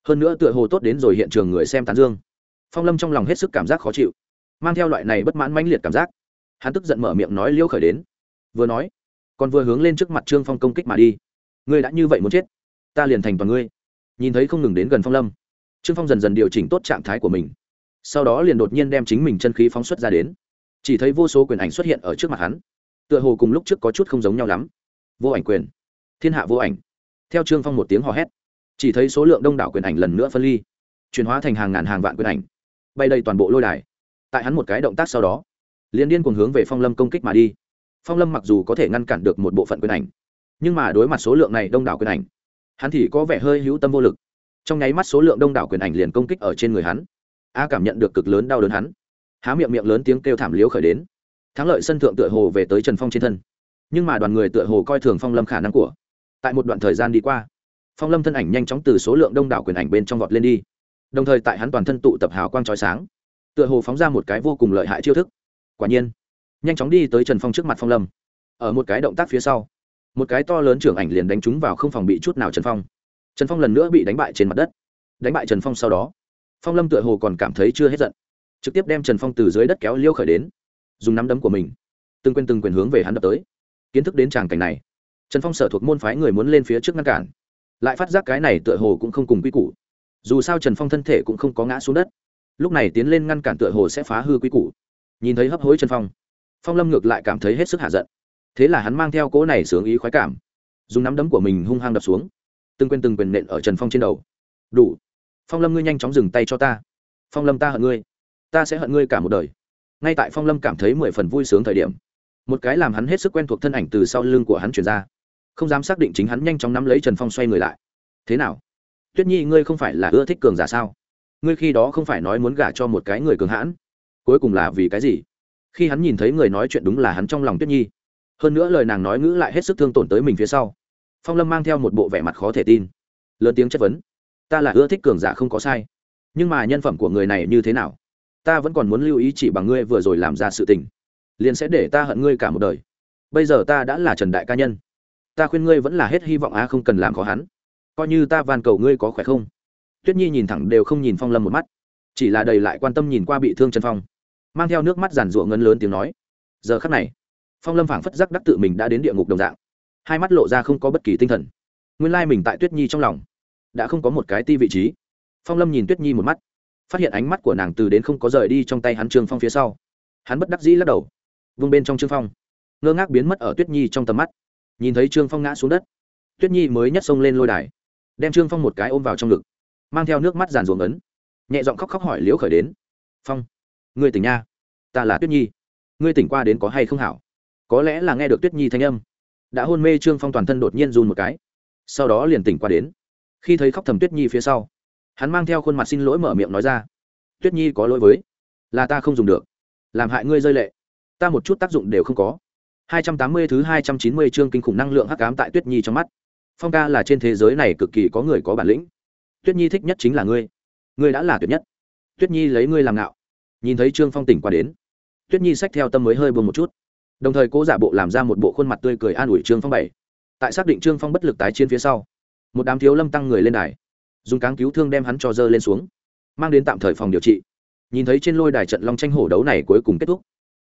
Hơn nữa tựa hồ tốt đến rồi hiện trường người xem tán dương. Phong lâm trong lòng hết sức cảm giác khó chịu, mang theo loại này bất mãn mãnh liệt cảm giác. Hắn tức giận mở miệng nói liêu khởi đến. Vừa nói còn vừa hướng lên trước mặt trương phong công kích mà đi. Ngươi đã như vậy muốn chết, ta liền thành toàn ngươi. Nhìn thấy không ngừng đến gần phong lâm, trương phong dần dần điều chỉnh tốt trạng thái của mình. Sau đó liền đột nhiên đem chính mình chân khí phóng xuất ra đến. Chỉ thấy vô số quyền ảnh xuất hiện ở trước mặt hắn. Tựa hồ cùng lúc trước có chút không giống nhau lắm. Vô ảnh quyền. Thiên hạ vô ảnh. Theo trương phong một tiếng hò hét, chỉ thấy số lượng đông đảo quyền ảnh lần nữa phân ly, chuyển hóa thành hàng ngàn hàng vạn quyền ảnh, bay đầy toàn bộ lôi đài. Tại hắn một cái động tác sau đó, liền điên cùng hướng về phong lâm công kích mà đi phong lâm mặc dù có thể ngăn cản được một bộ phận quyền ảnh, nhưng mà đối mặt số lượng này đông đảo quyền ảnh, hắn thì có vẻ hơi hữu tâm vô lực. Trong nháy mắt số lượng đông đảo quyền ảnh liền công kích ở trên người hắn. A cảm nhận được cực lớn đau đớn hắn. Há miệng miệng lớn tiếng kêu thảm liếu khởi đến. Thắng lợi sân thượng tựa hồ về tới trần phong trên thân. Nhưng mà đoàn người tựa hồ coi thường phong lâm khả năng của. Tại một đoạn thời gian đi qua, phong lâm thân ảnh nhanh chóng từ số lượng đông đảo quyền ảnh bên trong vọt lên đi. Đồng thời tại hắn toàn thân tụ tập hào quang trói sáng, tựa hồ phóng ra một cái vô cùng lợi hại chiêu thức. Quả nhiên nhanh chóng đi tới trần phong trước mặt phong lâm. Ở một cái động tác phía sau, một cái to lớn trưởng ảnh liền đánh trúng vào không phòng bị chút nào trần phong. Trần phong lần nữa bị đánh bại trên mặt đất. Đánh bại trần phong sau đó, phong lâm tựa hồ còn cảm thấy chưa hết giận. Trực tiếp đem trần phong từ dưới đất kéo liêu khởi đến, dùng nắm đấm của mình, từng quên từng quyền hướng về hắn đập tới. Kiến thức đến tràng cảnh này, trần phong sở thuộc môn phái người muốn lên phía trước ngăn cản. Lại phát giác cái này tựa hồ cũng không cùng quy củ. Dù sao trần phong thân thể cũng không có ngã xuống đất. Lúc này tiến lên ngăn cản tựa hồ sẽ phá hư quy củ. Nhìn thấy hấp hối trần phong phong lâm ngược lại cảm thấy hết sức hạ giận. Thế là hắn mang theo cỗ này sướng ý khoái cảm, dùng nắm đấm của mình hung hăng đập xuống, từng quên từng quyền nện ở trần phong trên đầu. Đủ, phong lâm ngươi nhanh chóng dừng tay cho ta. Phong lâm ta hận ngươi, ta sẽ hận ngươi cả một đời. Ngay tại phong lâm cảm thấy mười phần vui sướng thời điểm, một cái làm hắn hết sức quen thuộc thân ảnh từ sau lưng của hắn chuyển ra, không dám xác định chính hắn nhanh chóng nắm lấy trần phong xoay người lại. Thế nào? Tuyết nhi ngươi không phải là ưa thích cường giả sao? Ngươi khi đó không phải nói muốn gả cho một cái người cường hãn, cuối cùng là vì cái gì? Khi hắn nhìn thấy người nói chuyện đúng là hắn trong lòng tuyết nhi. Hơn nữa lời nàng nói ngữ lại hết sức thương tổn tới mình phía sau. Phong lâm mang theo một bộ vẻ mặt khó thể tin. Lớn tiếng chất vấn. Ta là ưa thích cường giả không có sai. Nhưng mà nhân phẩm của người này như thế nào? Ta vẫn còn muốn lưu ý chỉ bằng ngươi vừa rồi làm ra sự tình. Liền sẽ để ta hận ngươi cả một đời. Bây giờ ta đã là trần đại ca nhân. Ta khuyên ngươi vẫn là hết hy vọng a không cần làm khó hắn. Coi như ta van cầu ngươi có khỏe không? Tuyết nhi nhìn thẳng đều không nhìn phong lâm một mắt. Chỉ là đầy lại quan tâm nhìn qua bị thương trần phong mang theo nước mắt giàn rụa ngân lớn tiếng nói. Giờ khắc này, phong lâm phảng phất giác đắc tự mình đã đến địa ngục đồng dạng. Hai mắt lộ ra không có bất kỳ tinh thần. Nguyên lai mình tại tuyết nhi trong lòng, đã không có một cái ti vị trí. Phong lâm nhìn tuyết nhi một mắt, phát hiện ánh mắt của nàng từ đến không có rời đi trong tay hắn trương phong phía sau. Hắn bất đắc dĩ lắc đầu, vung bên trong trương phong, ngơ ngác biến mất ở tuyết nhi trong tầm mắt. Nhìn thấy trương phong ngã xuống đất, tuyết nhi mới nhất xông lên lôi đài, đem trương phong một cái ôm vào trong ngực, mang theo nước mắt giàn ruộng ấn nhẹ giọng khóc khóc hỏi liễu khởi đến. Phong ngươi tỉnh nha ta là tuyết nhi ngươi tỉnh qua đến có hay không hảo có lẽ là nghe được tuyết nhi thanh âm đã hôn mê trương phong toàn thân đột nhiên run một cái sau đó liền tỉnh qua đến khi thấy khóc thầm tuyết nhi phía sau, hắn mang theo khuôn mặt xin lỗi mở miệng nói ra tuyết nhi có lỗi với, là ta không dùng được làm hại ngươi rơi lệ ta một chút tác dụng đều không có 280 thứ 290 chương kinh khủng năng lượng hắc ám tại Tuyết Nhi trong mắt. Phong ca là trên thế giới này cực kỳ có người có bản lĩnh. Tuyết Nhi thích nhất chính là ngươi. Ngươi đã là tuyệt nhất. Tuyết Nhi lấy ngươi làm ngạo. Nhìn thấy Trương Phong tỉnh qua đến, Tuyết Nhi xách theo tâm mới hơi buồn một chút. Đồng thời cố giả bộ làm ra một bộ khuôn mặt tươi cười an ủi Trương Phong bảy. Tại xác định Trương Phong bất lực tái chiến phía sau, một đám thiếu lâm tăng người lên đài, dùng cáng cứu thương đem hắn cho dơ lên xuống, mang đến tạm thời phòng điều trị. Nhìn thấy trên lôi đài trận long tranh hổ đấu này cuối cùng kết thúc,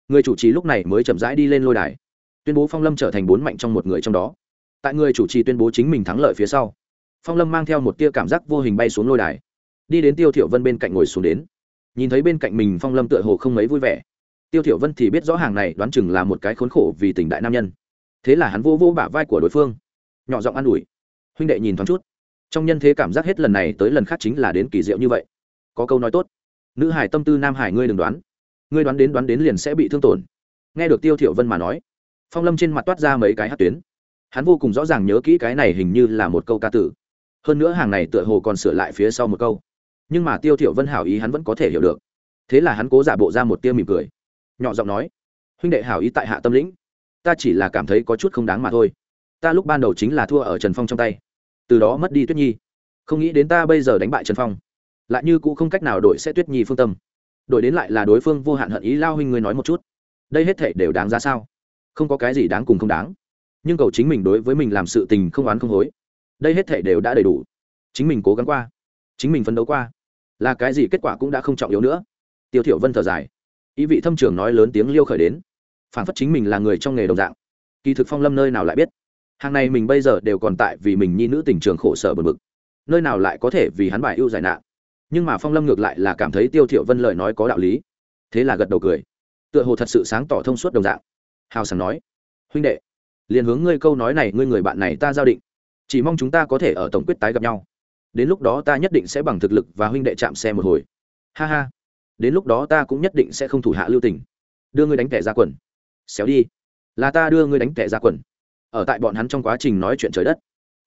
người chủ trì lúc này mới chậm rãi đi lên lôi đài tuyên bố phong lâm trở thành bốn mạnh trong một người trong đó tại người chủ trì tuyên bố chính mình thắng lợi phía sau phong lâm mang theo một tia cảm giác vô hình bay xuống lôi đài đi đến tiêu thiểu vân bên cạnh ngồi xuống đến nhìn thấy bên cạnh mình phong lâm tựa hồ không mấy vui vẻ. Tiêu thiểu vân thì biết rõ hàng này đoán chừng là một cái khốn khổ vì tình đại nam nhân. Thế là hắn vô vô bả vai của đối phương, nhỏ giọng an ủi. Huynh đệ nhìn thoáng chút. Trong nhân thế cảm giác hết lần này tới lần khác chính là đến kỳ diệu như vậy. Có câu nói tốt, nữ hải tâm tư nam hải ngươi đừng đoán. Ngươi đoán đến đoán đến liền sẽ bị thương tổn. Nghe được tiêu thiểu vân mà nói, phong lâm trên mặt toát ra mấy cái hát tuyến. Hắn vô cùng rõ ràng nhớ kỹ cái này hình như là một câu ca tử. Hơn nữa hàng này tựa hồ còn sửa lại phía sau một câu nhưng mà tiêu thiểu vân hảo ý hắn vẫn có thể hiểu được. Thế là hắn cố giả bộ ra một tia mỉm cười. Nhỏ giọng nói, huynh đệ hảo ý tại hạ tâm lĩnh. Ta chỉ là cảm thấy có chút không đáng mà thôi. Ta lúc ban đầu chính là thua ở trần phong trong tay. Từ đó mất đi tuyết nhi. Không nghĩ đến ta bây giờ đánh bại trần phong. Lại như cũ không cách nào đổi sẽ tuyết nhi phương tâm. Đổi đến lại là đối phương vô hạn hận ý lao huynh ngươi nói một chút. Đây hết thể đều đáng ra sao? Không có cái gì đáng cùng không đáng. Nhưng cầu chính mình đối với mình làm sự tình không oán không hối. Đây hết thể đều đã đầy đủ. Chính mình cố gắng qua. Chính mình phấn đấu qua là cái gì kết quả cũng đã không trọng yếu nữa. Tiêu thiểu vân thở dài. Ý vị thâm trường nói lớn tiếng liêu khởi đến. Phản phất chính mình là người trong nghề đồng dạng. Kỳ thực phong lâm nơi nào lại biết? Hàng này mình bây giờ đều còn tại vì mình nhi nữ tình trường khổ sở bực bực. Nơi nào lại có thể vì hắn bài ưu giải nạn? Nhưng mà phong lâm ngược lại là cảm thấy tiêu thiểu vân lời nói có đạo lý. Thế là gật đầu cười. Tựa hồ thật sự sáng tỏ thông suốt đồng dạng. Hào sảng nói. Huynh đệ, liền hướng ngươi câu nói này ngươi người bạn này ta giao định. Chỉ mong chúng ta có thể ở tổng quyết tái gặp nhau đến lúc đó ta nhất định sẽ bằng thực lực và huynh đệ chạm xe một hồi. Ha ha. Đến lúc đó ta cũng nhất định sẽ không thủ hạ lưu tình. Đưa ngươi đánh kẻ ra quần. Xéo đi. Là ta đưa ngươi đánh kẻ ra quần. Ở tại bọn hắn trong quá trình nói chuyện trời đất,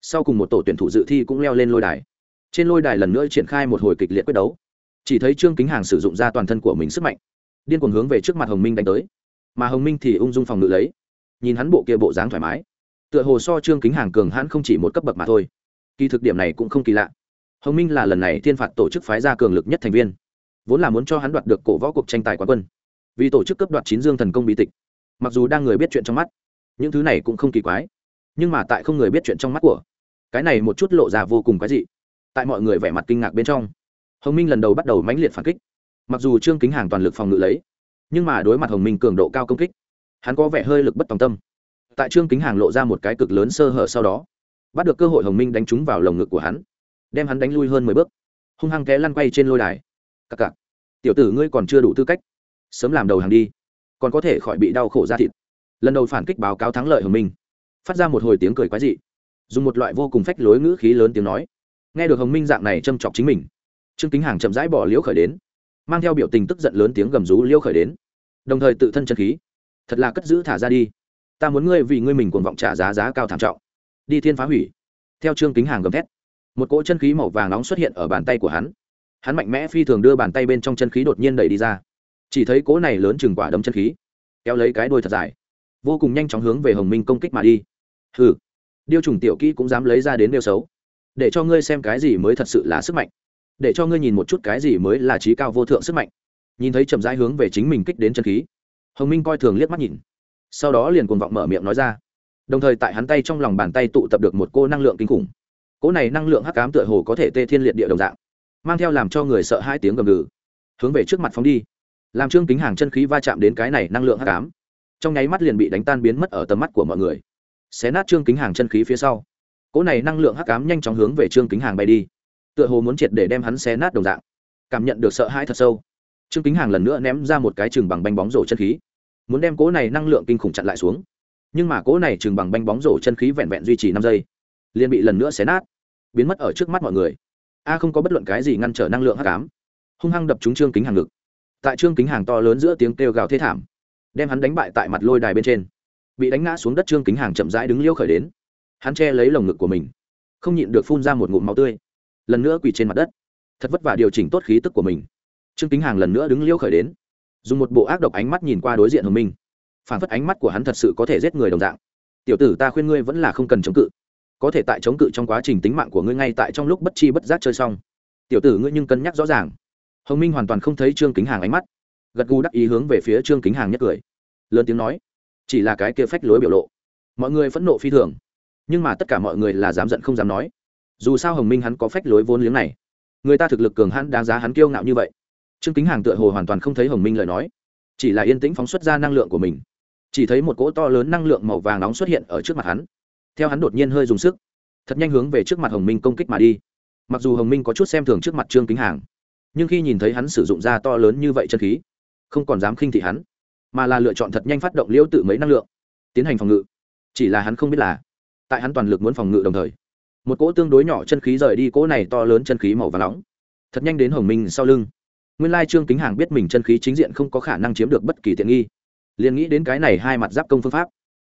sau cùng một tổ tuyển thủ dự thi cũng leo lên lôi đài. Trên lôi đài lần nữa triển khai một hồi kịch liệt quyết đấu. Chỉ thấy trương kính hàng sử dụng ra toàn thân của mình sức mạnh, điên cuồng hướng về trước mặt hồng minh đánh tới. Mà hồng minh thì ung dung phòng ngự lấy. Nhìn hắn bộ kia bộ dáng thoải mái, tựa hồ so trương kính hàng cường hãn không chỉ một cấp bậc mà thôi. Kỳ thực điểm này cũng không kỳ lạ hồng minh là lần này thiên phạt tổ chức phái ra cường lực nhất thành viên, vốn là muốn cho hắn đoạt được cổ võ cuộc tranh tài quán quân. Vì tổ chức cấp đoạt chín dương thần công bí tịch, mặc dù đang người biết chuyện trong mắt, những thứ này cũng không kỳ quái, nhưng mà tại không người biết chuyện trong mắt của, cái này một chút lộ ra vô cùng quái dị. Tại mọi người vẻ mặt kinh ngạc bên trong, hồng minh lần đầu bắt đầu mãnh liệt phản kích, mặc dù trương kính hàng toàn lực phòng ngự lấy, nhưng mà đối mặt hồng minh cường độ cao công kích, hắn có vẻ hơi lực bất tòng tâm. Tại trương kính hàng lộ ra một cái cực lớn sơ hở sau đó, bắt được cơ hội hồng minh đánh trúng vào lồng ngực của hắn đem hắn đánh lui hơn mười bước. Hung hăng té lăn quay trên lôi đài. Cặc cặc. Tiểu tử ngươi còn chưa đủ tư cách. Sớm làm đầu hàng đi. Còn có thể khỏi bị đau khổ ra thịt. Lần đầu phản kích báo cáo thắng lợi hồng minh. Phát ra một hồi tiếng cười quái dị. Dùng một loại vô cùng phách lối ngữ khí lớn tiếng nói. Nghe được hồng minh dạng này châm chọc chính mình, trương kính hàng chậm rãi bỏ liễu khởi đến, mang theo biểu tình tức giận lớn tiếng gầm rú liễu khởi đến. Đồng thời tự thân chân khí, thật là cất giữ thả ra đi. Ta muốn ngươi vì ngươi mình cuồng vọng trả giá giá cao thảm trọng. Đi thiên phá hủy. Theo trương kính hàng gầm thét một cỗ chân khí màu vàng nóng xuất hiện ở bàn tay của hắn. Hắn mạnh mẽ phi thường đưa bàn tay bên trong chân khí đột nhiên đẩy đi ra. Chỉ thấy cỗ này lớn chừng quả đấm chân khí, kéo lấy cái đôi thật dài, vô cùng nhanh chóng hướng về hồng minh công kích mà đi. Hừ, điêu trùng tiểu kỹ cũng dám lấy ra đến nêu xấu. Để cho ngươi xem cái gì mới thật sự là sức mạnh. Để cho ngươi nhìn một chút cái gì mới là trí cao vô thượng sức mạnh. Nhìn thấy chậm rãi hướng về chính mình kích đến chân khí, hồng minh coi thường liếc mắt nhìn. Sau đó liền cuồng vọng mở miệng nói ra. Đồng thời tại hắn tay trong lòng bàn tay tụ tập được một cô năng lượng kinh khủng cỗ này năng lượng hắc cám tựa hồ có thể tê thiên liệt địa đồng dạng, mang theo làm cho người sợ hai tiếng gầm gừ. Hướng về trước mặt phóng đi. Làm trương kính hàng chân khí va chạm đến cái này năng lượng hắc cám trong nháy mắt liền bị đánh tan biến mất ở tầm mắt của mọi người. Xé nát trương kính hàng chân khí phía sau. Cỗ này năng lượng hắc cám nhanh chóng hướng về trương kính hàng bay đi, tựa hồ muốn triệt để đem hắn xé nát đồng dạng. Cảm nhận được sợ hãi thật sâu, trương kính hàng lần nữa ném ra một cái chừng bằng bánh bóng rổ chân khí, muốn đem cỗ này năng lượng kinh khủng chặn lại xuống. Nhưng mà cỗ này chừng bằng bánh bóng rổ chân khí vẹn vẹn duy trì năm giây liền bị lần nữa xé nát, biến mất ở trước mắt mọi người. A không có bất luận cái gì ngăn trở năng lượng hắc ám. Hung hăng đập trúng trương kính hàng ngực. Tại trương kính hàng to lớn giữa tiếng kêu gào thế thảm, đem hắn đánh bại tại mặt lôi đài bên trên. Bị đánh ngã xuống đất trương kính hàng chậm rãi đứng liêu khởi đến. Hắn che lấy lồng ngực của mình, không nhịn được phun ra một ngụm máu tươi. Lần nữa quỳ trên mặt đất. Thật vất vả điều chỉnh tốt khí tức của mình. Trương kính hàng lần nữa đứng liêu khởi đến, dùng một bộ ác độc ánh mắt nhìn qua đối diện hồng minh. Phản phất ánh mắt của hắn thật sự có thể giết người đồng dạng. Tiểu tử ta khuyên ngươi vẫn là không cần chống cự có thể tại chống cự trong quá trình tính mạng của ngươi ngay tại trong lúc bất chi bất giác chơi xong. Tiểu tử ngươi nhưng cân nhắc rõ ràng. Hồng minh hoàn toàn không thấy trương kính hàng ánh mắt. Gật gù đắc ý hướng về phía trương kính hàng nhất cười. Lớn tiếng nói, chỉ là cái kia phách lối biểu lộ. Mọi người phẫn nộ phi thường, nhưng mà tất cả mọi người là dám giận không dám nói. Dù sao hồng minh hắn có phách lối vốn liếng này, người ta thực lực cường hắn đáng giá hắn kiêu ngạo như vậy. Trương kính hàng tựa hồ hoàn toàn không thấy hồng minh lời nói, chỉ là yên tĩnh phóng xuất ra năng lượng của mình. Chỉ thấy một cỗ to lớn năng lượng màu vàng nóng xuất hiện ở trước mặt hắn theo hắn đột nhiên hơi dùng sức, thật nhanh hướng về trước mặt hồng minh công kích mà đi. Mặc dù hồng minh có chút xem thường trước mặt trương kính hàng, nhưng khi nhìn thấy hắn sử dụng ra to lớn như vậy chân khí, không còn dám khinh thị hắn, mà là lựa chọn thật nhanh phát động liễu tự mấy năng lượng, tiến hành phòng ngự. Chỉ là hắn không biết là, tại hắn toàn lực muốn phòng ngự đồng thời, một cỗ tương đối nhỏ chân khí rời đi cỗ này to lớn chân khí màu và nóng, thật nhanh đến hồng minh sau lưng. Nguyên lai trương kính hàng biết mình chân khí chính diện không có khả năng chiếm được bất kỳ tiện nghi, liền nghĩ đến cái này hai mặt giáp công phương pháp.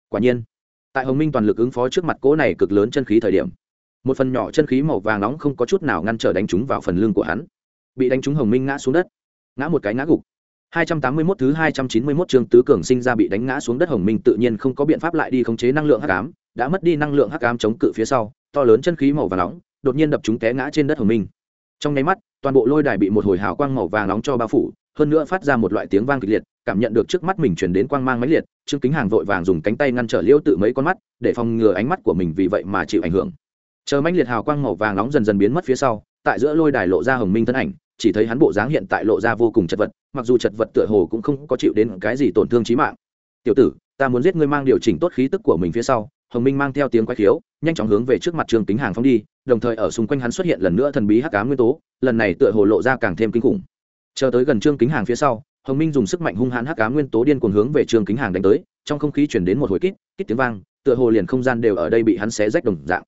Quả nhiên tại hồng minh toàn lực ứng phó trước mặt cỗ này cực lớn chân khí thời điểm một phần nhỏ chân khí màu vàng nóng không có chút nào ngăn trở đánh trúng vào phần lưng của hắn bị đánh trúng hồng minh ngã xuống đất ngã một cái ngã gục 281 thứ 291 chương tứ cường sinh ra bị đánh ngã xuống đất Hồng Minh tự nhiên không có biện pháp lại đi khống chế năng lượng hắc ám, đã mất đi năng lượng hắc ám chống cự phía sau, to lớn chân khí màu vàng nóng, đột nhiên đập chúng té ngã trên đất Hồng Minh. Trong nháy mắt, toàn bộ lôi đài bị một hồi hào quang màu vàng nóng cho bao phủ, hơn nữa phát ra một loại tiếng vang kịch liệt, cảm nhận được trước mắt mình chuyển đến quang mang mãnh liệt, Trương Kính Hàng vội vàng dùng cánh tay ngăn trở Liễu Tự mấy con mắt, để phòng ngừa ánh mắt của mình vì vậy mà chịu ảnh hưởng. Chờ mãnh liệt hào quang màu vàng nóng dần dần biến mất phía sau, tại giữa lôi đài lộ ra Hồng Minh thân ảnh, chỉ thấy hắn bộ dáng hiện tại lộ ra vô cùng chật vật mặc dù chật vật tựa hồ cũng không có chịu đến cái gì tổn thương trí mạng. Tiểu tử ta muốn giết ngươi mang điều chỉnh tốt khí tức của mình phía sau. Hồng minh mang theo tiếng quay khiếu nhanh chóng hướng về trước mặt trương kính hàng phong đi đồng thời ở xung quanh hắn xuất hiện lần nữa thần bí hắc cá nguyên tố lần này tựa hồ lộ ra càng thêm kinh khủng. Chờ tới gần trương kính hàng phía sau hồng minh dùng sức mạnh hung hãn hắc cá nguyên tố điên cuồng hướng về trương kính hàng đánh tới, trong không khí chuyển đến một hồi kít kít tiếng vang, tựa hồ liền không gian đều ở đây bị hắn xé rách đồng dạng.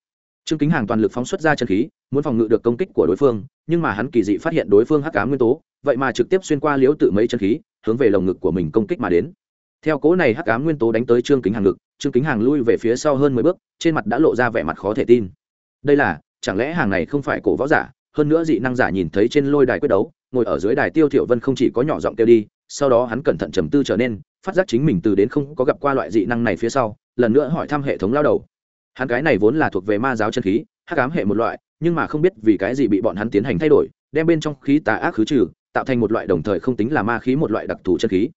Trương kính hàng toàn lực phóng xuất ra chân khí, muốn phòng ngự được công kích của đối phương, nhưng mà hắn kỳ dị phát hiện đối phương hắc ám nguyên tố, vậy mà trực tiếp xuyên qua liễu tự mấy chân khí, hướng về lồng ngực của mình công kích mà đến. Theo cố này hắc ám nguyên tố đánh tới trương kính hàng ngực trương kính hàng lui về phía sau hơn mười bước, trên mặt đã lộ ra vẻ mặt khó thể tin. Đây là, chẳng lẽ hàng này không phải cổ võ giả? Hơn nữa dị năng giả nhìn thấy trên lôi đài quyết đấu, ngồi ở dưới đài tiêu thiểu vân không chỉ có nhỏ giọng kêu đi, sau đó hắn cẩn thận trầm tư trở nên, phát giác chính mình từ đến không có gặp qua loại dị năng này phía sau, lần nữa hỏi thăm hệ thống lao đầu. Hắn cái này vốn là thuộc về ma giáo chân khí, hắc ám hệ một loại, nhưng mà không biết vì cái gì bị bọn hắn tiến hành thay đổi, đem bên trong khí tà ác khứ trừ, tạo thành một loại đồng thời không tính là ma khí một loại đặc thù chân khí.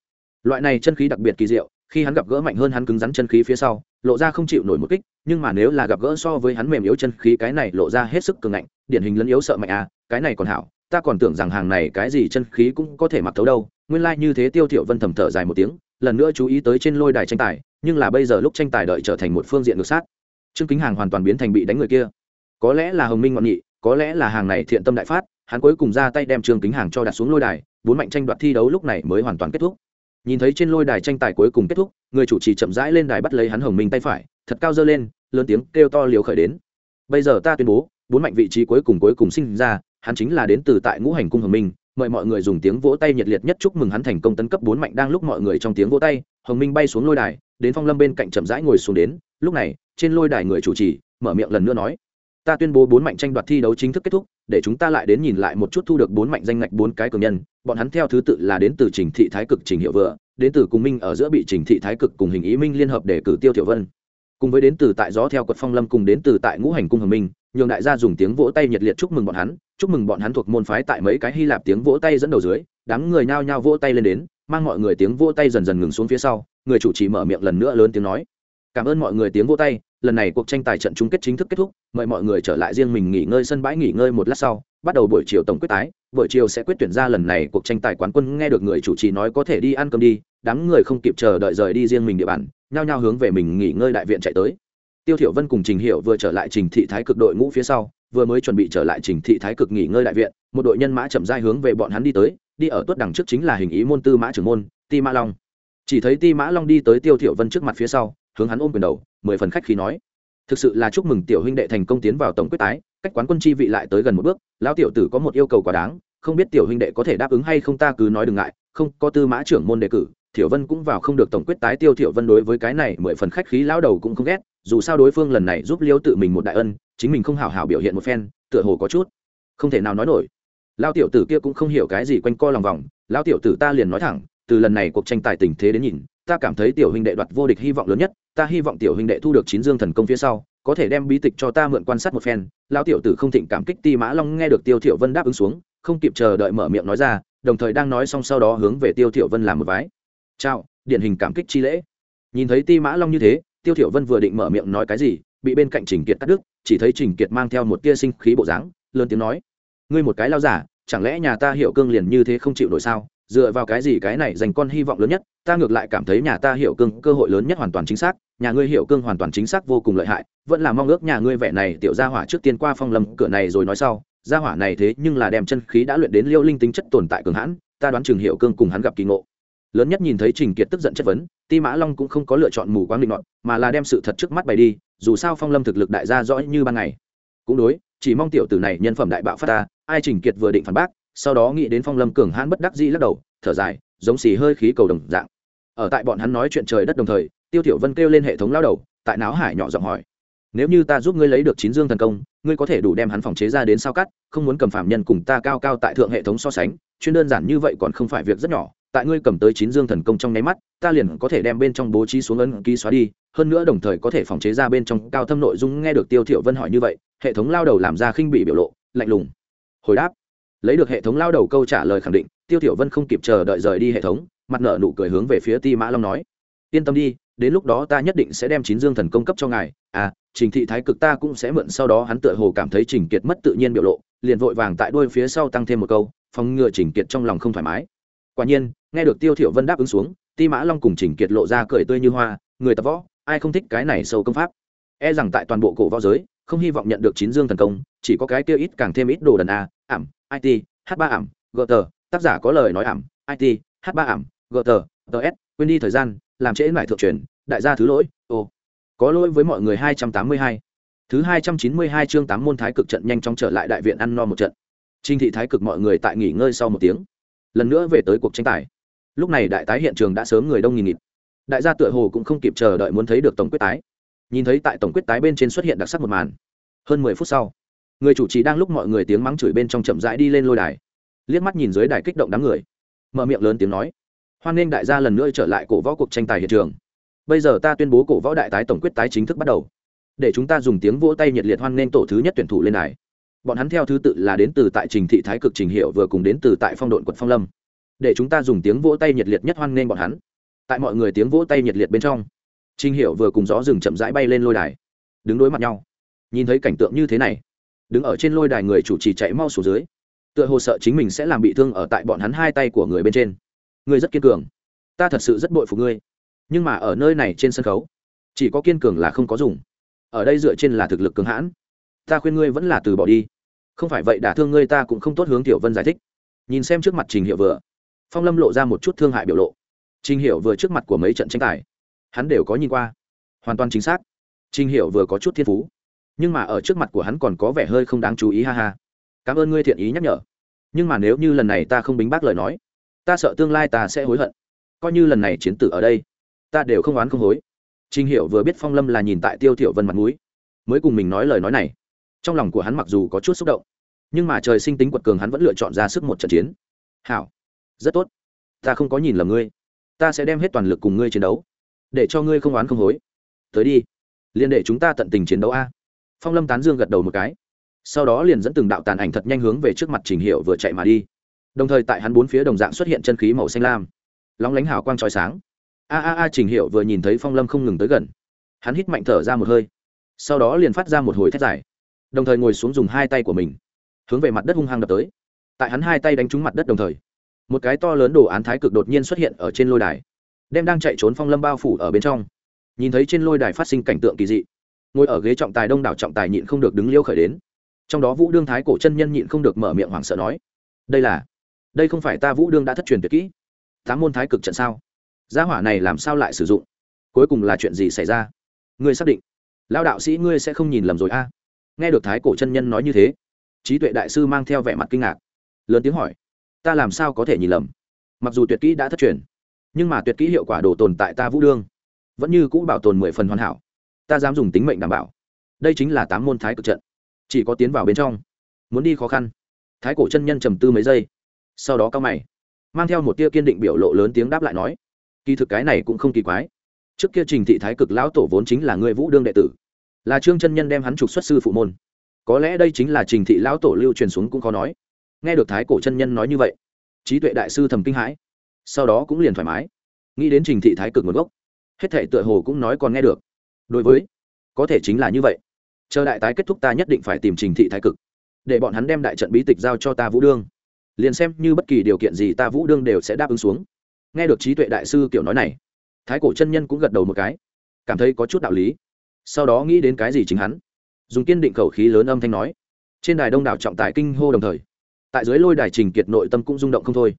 Loại này chân khí đặc biệt kỳ diệu khi hắn gặp gỡ mạnh hơn hắn cứng rắn chân khí phía sau, lộ ra không chịu nổi một kích, nhưng mà nếu là gặp gỡ so với hắn mềm yếu chân khí, cái này lộ ra hết sức cường ngạnh, điển hình lẫn yếu sợ mạnh à cái này còn hảo, ta còn tưởng rằng hàng này cái gì chân khí cũng có thể mặc thấu đâu, nguyên lai như thế tiêu thiểu vân thầm thở dài một tiếng, lần nữa chú ý tới trên lôi đài tranh tài, nhưng là bây giờ lúc tranh tài đợi trở thành một phương diện ngược sát. Trương kính hàng hoàn toàn biến thành bị đánh người kia. Có lẽ là hồng minh ngọn nghị có lẽ là hàng này thiện tâm đại phát, hắn cuối cùng ra tay đem trương kính hàng cho đặt xuống lôi đài, bốn mạnh tranh đoạt thi đấu lúc này mới hoàn toàn kết thúc nhìn thấy trên lôi đài tranh tài cuối cùng kết thúc, người chủ trì chậm rãi lên đài bắt lấy hắn hồng minh tay phải, thật cao dơ lên, lớn tiếng kêu to liều khởi đến. Bây giờ ta tuyên bố, bốn mạnh vị trí cuối cùng cuối cùng sinh ra, hắn chính là đến từ tại ngũ hành cung hồng minh, mời mọi người dùng tiếng vỗ tay nhiệt liệt nhất chúc mừng hắn thành công tấn cấp bốn mạnh đang lúc mọi người trong tiếng vỗ tay, hồng minh bay xuống lôi đài, đến phong lâm bên cạnh chậm rãi ngồi xuống đến. Lúc này, trên lôi đài người chủ trì, mở miệng lần nữa nói ta tuyên bố bốn mạnh tranh đoạt thi đấu chính thức kết thúc, để chúng ta lại đến nhìn lại một chút thu được bốn mạnh danh ngạch bốn cái cường nhân. Bọn hắn theo thứ tự là đến từ trình thị thái cực trình hiệu vừa, đến từ cùng minh ở giữa bị trình thị thái cực cùng hình ý minh liên hợp để cử tiêu tiểu vân. Cùng với đến từ tại gió theo quật phong lâm cùng đến từ tại ngũ hành cung hồng minh, nhường đại gia dùng tiếng vỗ tay nhiệt liệt chúc mừng bọn hắn, chúc mừng bọn hắn thuộc môn phái tại mấy cái hy lạp tiếng vỗ tay dẫn đầu dưới, đám người nhao nhao vỗ tay lên đến, mang mọi người tiếng vỗ tay dần dần ngừng xuống phía sau, người chủ trì mở miệng lần nữa lớn tiếng nói. Cảm ơn mọi người tiếng vỗ tay lần này cuộc tranh tài trận chung kết chính thức kết thúc, mời mọi người trở lại riêng mình nghỉ ngơi sân bãi nghỉ ngơi một lát sau, bắt đầu buổi chiều tổng quyết tái. Buổi chiều sẽ quyết tuyển ra lần này cuộc tranh tài quán quân, nghe được người chủ trì nói có thể đi ăn cơm đi, đám người không kịp chờ đợi rời đi riêng mình địa bàn, nhao nhao hướng về mình nghỉ ngơi đại viện chạy tới. Tiêu thiểu vân cùng trình Hiểu vừa trở lại trình thị thái cực đội ngũ phía sau, vừa mới chuẩn bị trở lại trình thị thái cực nghỉ ngơi đại viện, một đội nhân mã chậm rãi hướng về bọn hắn đi tới, đi ở tuất đằng trước chính là hình ý môn tư mã trưởng môn, ti mã long. Chỉ thấy ti mã long đi tới tiêu thiểu vân trước mặt phía sau, hướng hắn ôm quyền đầu mười phần khách khí nói. Thực sự là chúc mừng tiểu huynh đệ thành công tiến vào tổng quyết tái, cách quán quân chi vị lại tới gần một bước, lão tiểu tử có một yêu cầu quá đáng, không biết tiểu huynh đệ có thể đáp ứng hay không ta cứ nói đừng ngại, không, có tư mã trưởng môn đề cử, thiểu vân cũng vào không được tổng quyết tái tiêu thiểu vân đối với cái này mười phần khách khí lão đầu cũng không ghét, dù sao đối phương lần này giúp liêu tự mình một đại ân, chính mình không hảo hảo biểu hiện một phen, tựa hồ có chút không thể nào nói nổi. Lão tiểu tử kia cũng không hiểu cái gì quanh co lòng vòng, lão tiểu tử ta liền nói thẳng, từ lần này cuộc tranh tài tình thế đến nhìn ta cảm thấy tiểu huynh đệ đoạt vô địch hy vọng lớn nhất, ta hy vọng tiểu huynh đệ thu được chín dương thần công phía sau, có thể đem bí tịch cho ta mượn quan sát một phen. Lao tiểu tử không thịnh cảm kích ti mã long nghe được tiêu thiểu vân đáp ứng xuống, không kịp chờ đợi mở miệng nói ra, đồng thời đang nói xong sau đó hướng về tiêu thiểu vân làm một vái. Chào, điển hình cảm kích chi lễ. Nhìn thấy ti mã long như thế, tiêu thiểu vân vừa định mở miệng nói cái gì, bị bên cạnh trình kiệt cắt đứt, chỉ thấy trình kiệt mang theo một tia sinh khí bộ dáng, lớn tiếng nói, ngươi một cái lao giả, chẳng lẽ nhà ta hiểu cương liền như thế không chịu nổi sao? Dựa vào cái gì cái này dành con hy vọng lớn nhất, ta ngược lại cảm thấy nhà ta hiểu cương cơ hội lớn nhất hoàn toàn chính xác, nhà ngươi hiểu cương hoàn toàn chính xác vô cùng lợi hại, vẫn là mong ước nhà ngươi vẻ này tiểu gia hỏa trước tiên qua phong lâm cửa này rồi nói sau, gia hỏa này thế nhưng là đem chân khí đã luyện đến liêu linh tính chất tồn tại cường hãn, ta đoán trường hiểu cương cùng hắn gặp kỳ ngộ. Lớn nhất nhìn thấy trình kiệt tức giận chất vấn, ti mã long cũng không có lựa chọn mù quáng định luận mà là đem sự thật trước mắt bày đi, dù sao phong lâm thực lực đại gia rõ như ban ngày. Cũng đối, chỉ mong tiểu tử này nhân phẩm đại bạo phát ta, ai trình kiệt vừa định phản bác sau đó nghĩ đến phong lâm cường hãn bất đắc dĩ lắc đầu, thở dài, giống xì hơi khí cầu đồng dạng. Ở tại bọn hắn nói chuyện trời đất đồng thời, tiêu tiểu vân kêu lên hệ thống lao đầu, tại não hải nhỏ giọng hỏi, nếu như ta giúp ngươi lấy được chín dương thần công, ngươi có thể đủ đem hắn phòng chế ra đến sao cắt, không muốn cầm phạm nhân cùng ta cao cao tại thượng hệ thống so sánh, chuyên đơn giản như vậy còn không phải việc rất nhỏ, tại ngươi cầm tới chín dương thần công trong nháy mắt, ta liền có thể đem bên trong bố trí xuống ấn ký xóa đi, hơn nữa đồng thời có thể phòng chế ra bên trong cao thâm nội dung nghe được tiêu thiểu vân hỏi như vậy, hệ thống lao đầu làm ra khinh bị biểu lộ, lạnh lùng, hồi đáp lấy được hệ thống lao đầu câu trả lời khẳng định, tiêu tiểu vân không kịp chờ đợi rời đi hệ thống, mặt nợ nụ cười hướng về phía ti mã long nói. Yên tâm đi, đến lúc đó ta nhất định sẽ đem chín dương thần công cấp cho ngài. À trình thị thái cực ta cũng sẽ mượn sau đó hắn tựa hồ cảm thấy trình kiệt mất tự nhiên biểu lộ, liền vội vàng tại đuôi phía sau tăng thêm một câu, phòng ngừa trình kiệt trong lòng không thoải mái. Quả nhiên, nghe được tiêu thiểu vân đáp ứng xuống, ti mã long cùng trình kiệt lộ ra cười tươi như hoa, người tập võ, ai không thích cái này sâu công pháp? E rằng tại toàn bộ cổ võ giới, không hy vọng nhận được chín dương thần công, chỉ có cái kia ít càng thêm ít đồ đần a, ảm it h ba ảm gt tác giả có lời nói ảm it h ba ảm gt ts quên đi thời gian, làm trễ lại thượng truyền, đại gia thứ lỗi ô có lỗi với mọi người hai trăm tám mươi hai. Thứ hai trăm chín mươi hai chương tám môn thái cực trận nhanh chóng trở lại đại viện ăn no một trận. Trinh thị thái cực mọi người tại nghỉ ngơi sau một tiếng. Lần nữa về tới cuộc tranh tài. Lúc này đại tái hiện trường đã sớm người đông nghìn nghịt. Đại gia tựa hồ cũng không kịp chờ đợi muốn thấy được tổng quyết tái. Nhìn thấy tại tổng quyết tái bên trên xuất hiện đặc sắc một màn. Hơn mười phút sau người chủ trì đang lúc mọi người tiếng mắng chửi bên trong chậm rãi đi lên lôi đài. Liếc mắt nhìn dưới đài kích động đám người. Mở miệng lớn tiếng nói, hoan nghênh đại gia lần nữa trở lại cổ võ cuộc tranh tài hiện trường. Bây giờ ta tuyên bố cổ võ đại tái tổng quyết tái chính thức bắt đầu. Để chúng ta dùng tiếng vỗ tay nhiệt liệt hoan nghênh tổ thứ nhất tuyển thủ lên đài. Bọn hắn theo thứ tự là đến từ tại trình thị thái cực trình hiệu vừa cùng đến từ tại phong độn quận phong lâm. Để chúng ta dùng tiếng vỗ tay nhiệt liệt nhất hoan nghênh bọn hắn. Tại mọi người tiếng vỗ tay nhiệt liệt bên trong, trình hiệu vừa cùng gió rừng chậm rãi bay lên lôi đài. Đứng đối mặt nhau, nhìn thấy cảnh tượng như thế này đứng ở trên lôi đài người chủ trì chạy mau xuống dưới. Tựa hồ sợ chính mình sẽ làm bị thương ở tại bọn hắn hai tay của người bên trên. Ngươi rất kiên cường. Ta thật sự rất bội phục ngươi. Nhưng mà ở nơi này trên sân khấu, chỉ có kiên cường là không có dùng. Ở đây dựa trên là thực lực cường hãn. Ta khuyên ngươi vẫn là từ bỏ đi. Không phải vậy đả thương ngươi ta cũng không tốt hướng tiểu vân giải thích. Nhìn xem trước mặt trình hiệu vừa, phong lâm lộ ra một chút thương hại biểu lộ. Trình hiệu vừa trước mặt của mấy trận tranh tài, hắn đều có nhìn qua. Hoàn toàn chính xác. Trình hiệu vừa có chút thiên phú nhưng mà ở trước mặt của hắn còn có vẻ hơi không đáng chú ý ha ha cảm ơn ngươi thiện ý nhắc nhở nhưng mà nếu như lần này ta không bính bác lời nói ta sợ tương lai ta sẽ hối hận coi như lần này chiến tử ở đây ta đều không oán không hối Trình Hiểu vừa biết Phong Lâm là nhìn tại Tiêu Thiểu Vân mặt mũi, mới cùng mình nói lời nói này. Trong lòng của hắn mặc dù có chút xúc động, nhưng mà trời sinh tính quật cường hắn vẫn lựa chọn ra sức một trận chiến. "Hảo, rất tốt. Ta không có nhìn lầm ngươi. Ta sẽ đem hết toàn lực cùng ngươi chiến đấu, để cho ngươi không oán không hối. Tới đi, liên để chúng ta tận tình chiến đấu a." Phong Lâm tán dương gật đầu một cái, sau đó liền dẫn từng đạo tàn ảnh thật nhanh hướng về trước mặt Trình Hiệu vừa chạy mà đi. Đồng thời tại hắn bốn phía đồng dạng xuất hiện chân khí màu xanh lam, lóng lánh hào quang chói sáng. A a a trình hiệu vừa nhìn thấy phong lâm không ngừng tới gần. Hắn hít mạnh thở ra một hơi. Sau đó liền phát ra một hồi thét dài. Đồng thời ngồi xuống dùng hai tay của mình hướng về mặt đất hung hăng đập tới. Tại hắn hai tay đánh trúng mặt đất đồng thời một cái to lớn đồ án thái cực đột nhiên xuất hiện ở trên lôi đài đem đang chạy trốn phong lâm bao phủ ở bên trong. Nhìn thấy trên lôi đài phát sinh cảnh tượng kỳ dị ngồi ở ghế trọng tài đông đảo trọng tài nhịn không được đứng liêu khởi đến. Trong đó vũ đương thái cổ chân nhân nhịn không được mở miệng hoảng sợ nói, đây là, đây không phải ta vũ đương đã thất truyền tuyệt kỹ. Tám môn thái cực trận sao? Gia hỏa này làm sao lại sử dụng? Cuối cùng là chuyện gì xảy ra? Ngươi xác định lao đạo sĩ ngươi sẽ không nhìn lầm rồi a? Nghe được thái cổ chân nhân nói như thế, trí tuệ đại sư mang theo vẻ mặt kinh ngạc, lớn tiếng hỏi, ta làm sao có thể nhìn lầm? Mặc dù tuyệt kỹ đã thất truyền, nhưng mà tuyệt kỹ hiệu quả đồ tồn tại ta vũ đương vẫn như cũ bảo tồn mười phần hoàn hảo ta dám dùng tính mệnh đảm bảo. Đây chính là tám môn thái cực trận. Chỉ có tiến vào bên trong, muốn đi khó khăn. Thái cổ chân nhân trầm tư mấy giây, sau đó cao mày, mang theo một tia kiên định biểu lộ lớn tiếng đáp lại nói, kỳ thực cái này cũng không kỳ quái. Trước kia trình thị thái cực lão tổ vốn chính là người vũ đương đệ tử, là trương chân nhân đem hắn trục xuất sư phụ môn. Có lẽ đây chính là trình thị lão tổ lưu truyền xuống cũng khó nói. Nghe được thái cổ chân nhân nói như vậy, trí tuệ đại sư thầm kinh hãi, sau đó cũng liền thoải mái. Nghĩ đến trình thị thái cực nguồn gốc, hết thể tựa hồ cũng nói còn nghe được đối với, có thể chính là như vậy. Chờ đại tái kết thúc ta nhất định phải tìm trình thị thái cực, để bọn hắn đem đại trận bí tịch giao cho ta vũ đương. Liền xem như bất kỳ điều kiện gì ta vũ đương đều sẽ đáp ứng xuống. Nghe được trí tuệ đại sư kiểu nói này, thái cổ chân nhân cũng gật đầu một cái, cảm thấy có chút đạo lý. Sau đó nghĩ đến cái gì chính hắn, dùng kiên định khẩu khí lớn âm thanh nói, trên đài đông đảo trọng tài kinh hô đồng thời, tại dưới lôi đài trình kiệt nội tâm cũng rung động không thôi.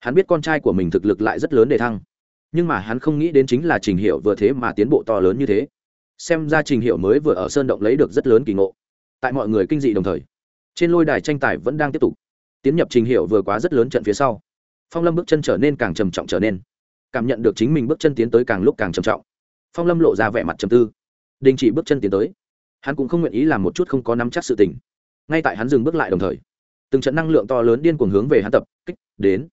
Hắn biết con trai của mình thực lực lại rất lớn để thăng, nhưng mà hắn không nghĩ đến chính là trình hiệu vừa thế mà tiến bộ to lớn như thế xem ra trình hiệu mới vừa ở sơn động lấy được rất lớn kỳ ngộ. Tại mọi người kinh dị đồng thời, trên lôi đài tranh tài vẫn đang tiếp tục. Tiến nhập trình hiệu vừa quá rất lớn trận phía sau, phong lâm bước chân trở nên càng trầm trọng trở nên. Cảm nhận được chính mình bước chân tiến tới càng lúc càng trầm trọng. Phong lâm lộ ra vẻ mặt trầm tư. Đình chỉ bước chân tiến tới. Hắn cũng không nguyện ý làm một chút không có nắm chắc sự tình. Ngay tại hắn dừng bước lại đồng thời, từng trận năng lượng to lớn điên cuồng hướng về hắn tập kích đến.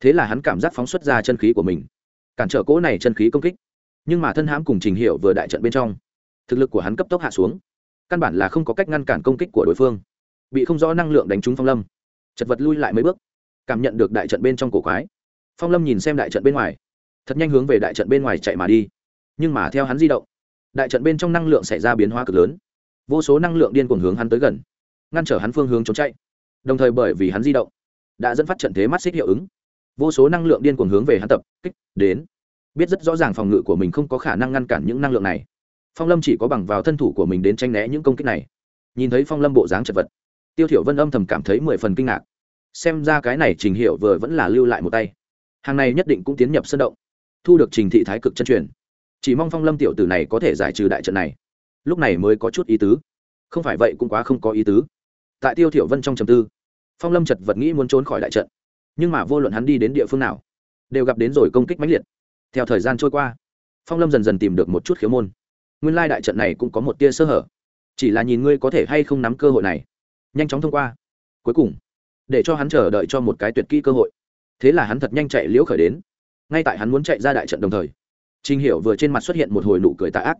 Thế là hắn cảm giác phóng xuất ra chân khí của mình, cản trở cỗ này chân khí công kích. Nhưng mà thân hãm cùng trình hiệu vừa đại trận bên trong thực lực của hắn cấp tốc hạ xuống. Căn bản là không có cách ngăn cản công kích của đối phương. Bị không rõ năng lượng đánh trúng phong lâm. Chật vật lui lại mấy bước. Cảm nhận được đại trận bên trong cổ quái. Phong lâm nhìn xem đại trận bên ngoài. Thật nhanh hướng về đại trận bên ngoài chạy mà đi. Nhưng mà theo hắn di động, đại trận bên trong năng lượng xảy ra biến hóa cực lớn. Vô số năng lượng điên cuồng hướng hắn tới gần, ngăn trở hắn phương hướng trốn chạy. Đồng thời bởi vì hắn di động, đã dẫn phát trận thế mắt xích hiệu ứng. Vô số năng lượng điên cuồng hướng về hắn tập, kích, đến. Biết rất rõ ràng phòng ngự của mình không có khả năng ngăn cản những năng lượng này phong lâm chỉ có bằng vào thân thủ của mình đến tranh né những công kích này. Nhìn thấy phong lâm bộ dáng chật vật, tiêu thiểu vân âm thầm cảm thấy mười phần kinh ngạc. Xem ra cái này trình hiệu vừa vẫn là lưu lại một tay. Hàng này nhất định cũng tiến nhập sân động, thu được trình thị thái cực chân truyền. Chỉ mong phong lâm tiểu tử này có thể giải trừ đại trận này. Lúc này mới có chút ý tứ. Không phải vậy cũng quá không có ý tứ. Tại tiêu thiểu vân trong trầm tư, phong lâm chật vật nghĩ muốn trốn khỏi đại trận. Nhưng mà vô luận hắn đi đến địa phương nào, đều gặp đến rồi công kích mãnh liệt. Theo thời gian trôi qua, phong lâm dần dần tìm được một chút khiếu môn nguyên lai đại trận này cũng có một tia sơ hở chỉ là nhìn ngươi có thể hay không nắm cơ hội này nhanh chóng thông qua cuối cùng để cho hắn chờ đợi cho một cái tuyệt kỹ cơ hội thế là hắn thật nhanh chạy liễu khởi đến ngay tại hắn muốn chạy ra đại trận đồng thời Trình Hiểu vừa trên mặt xuất hiện một hồi nụ cười tà ác,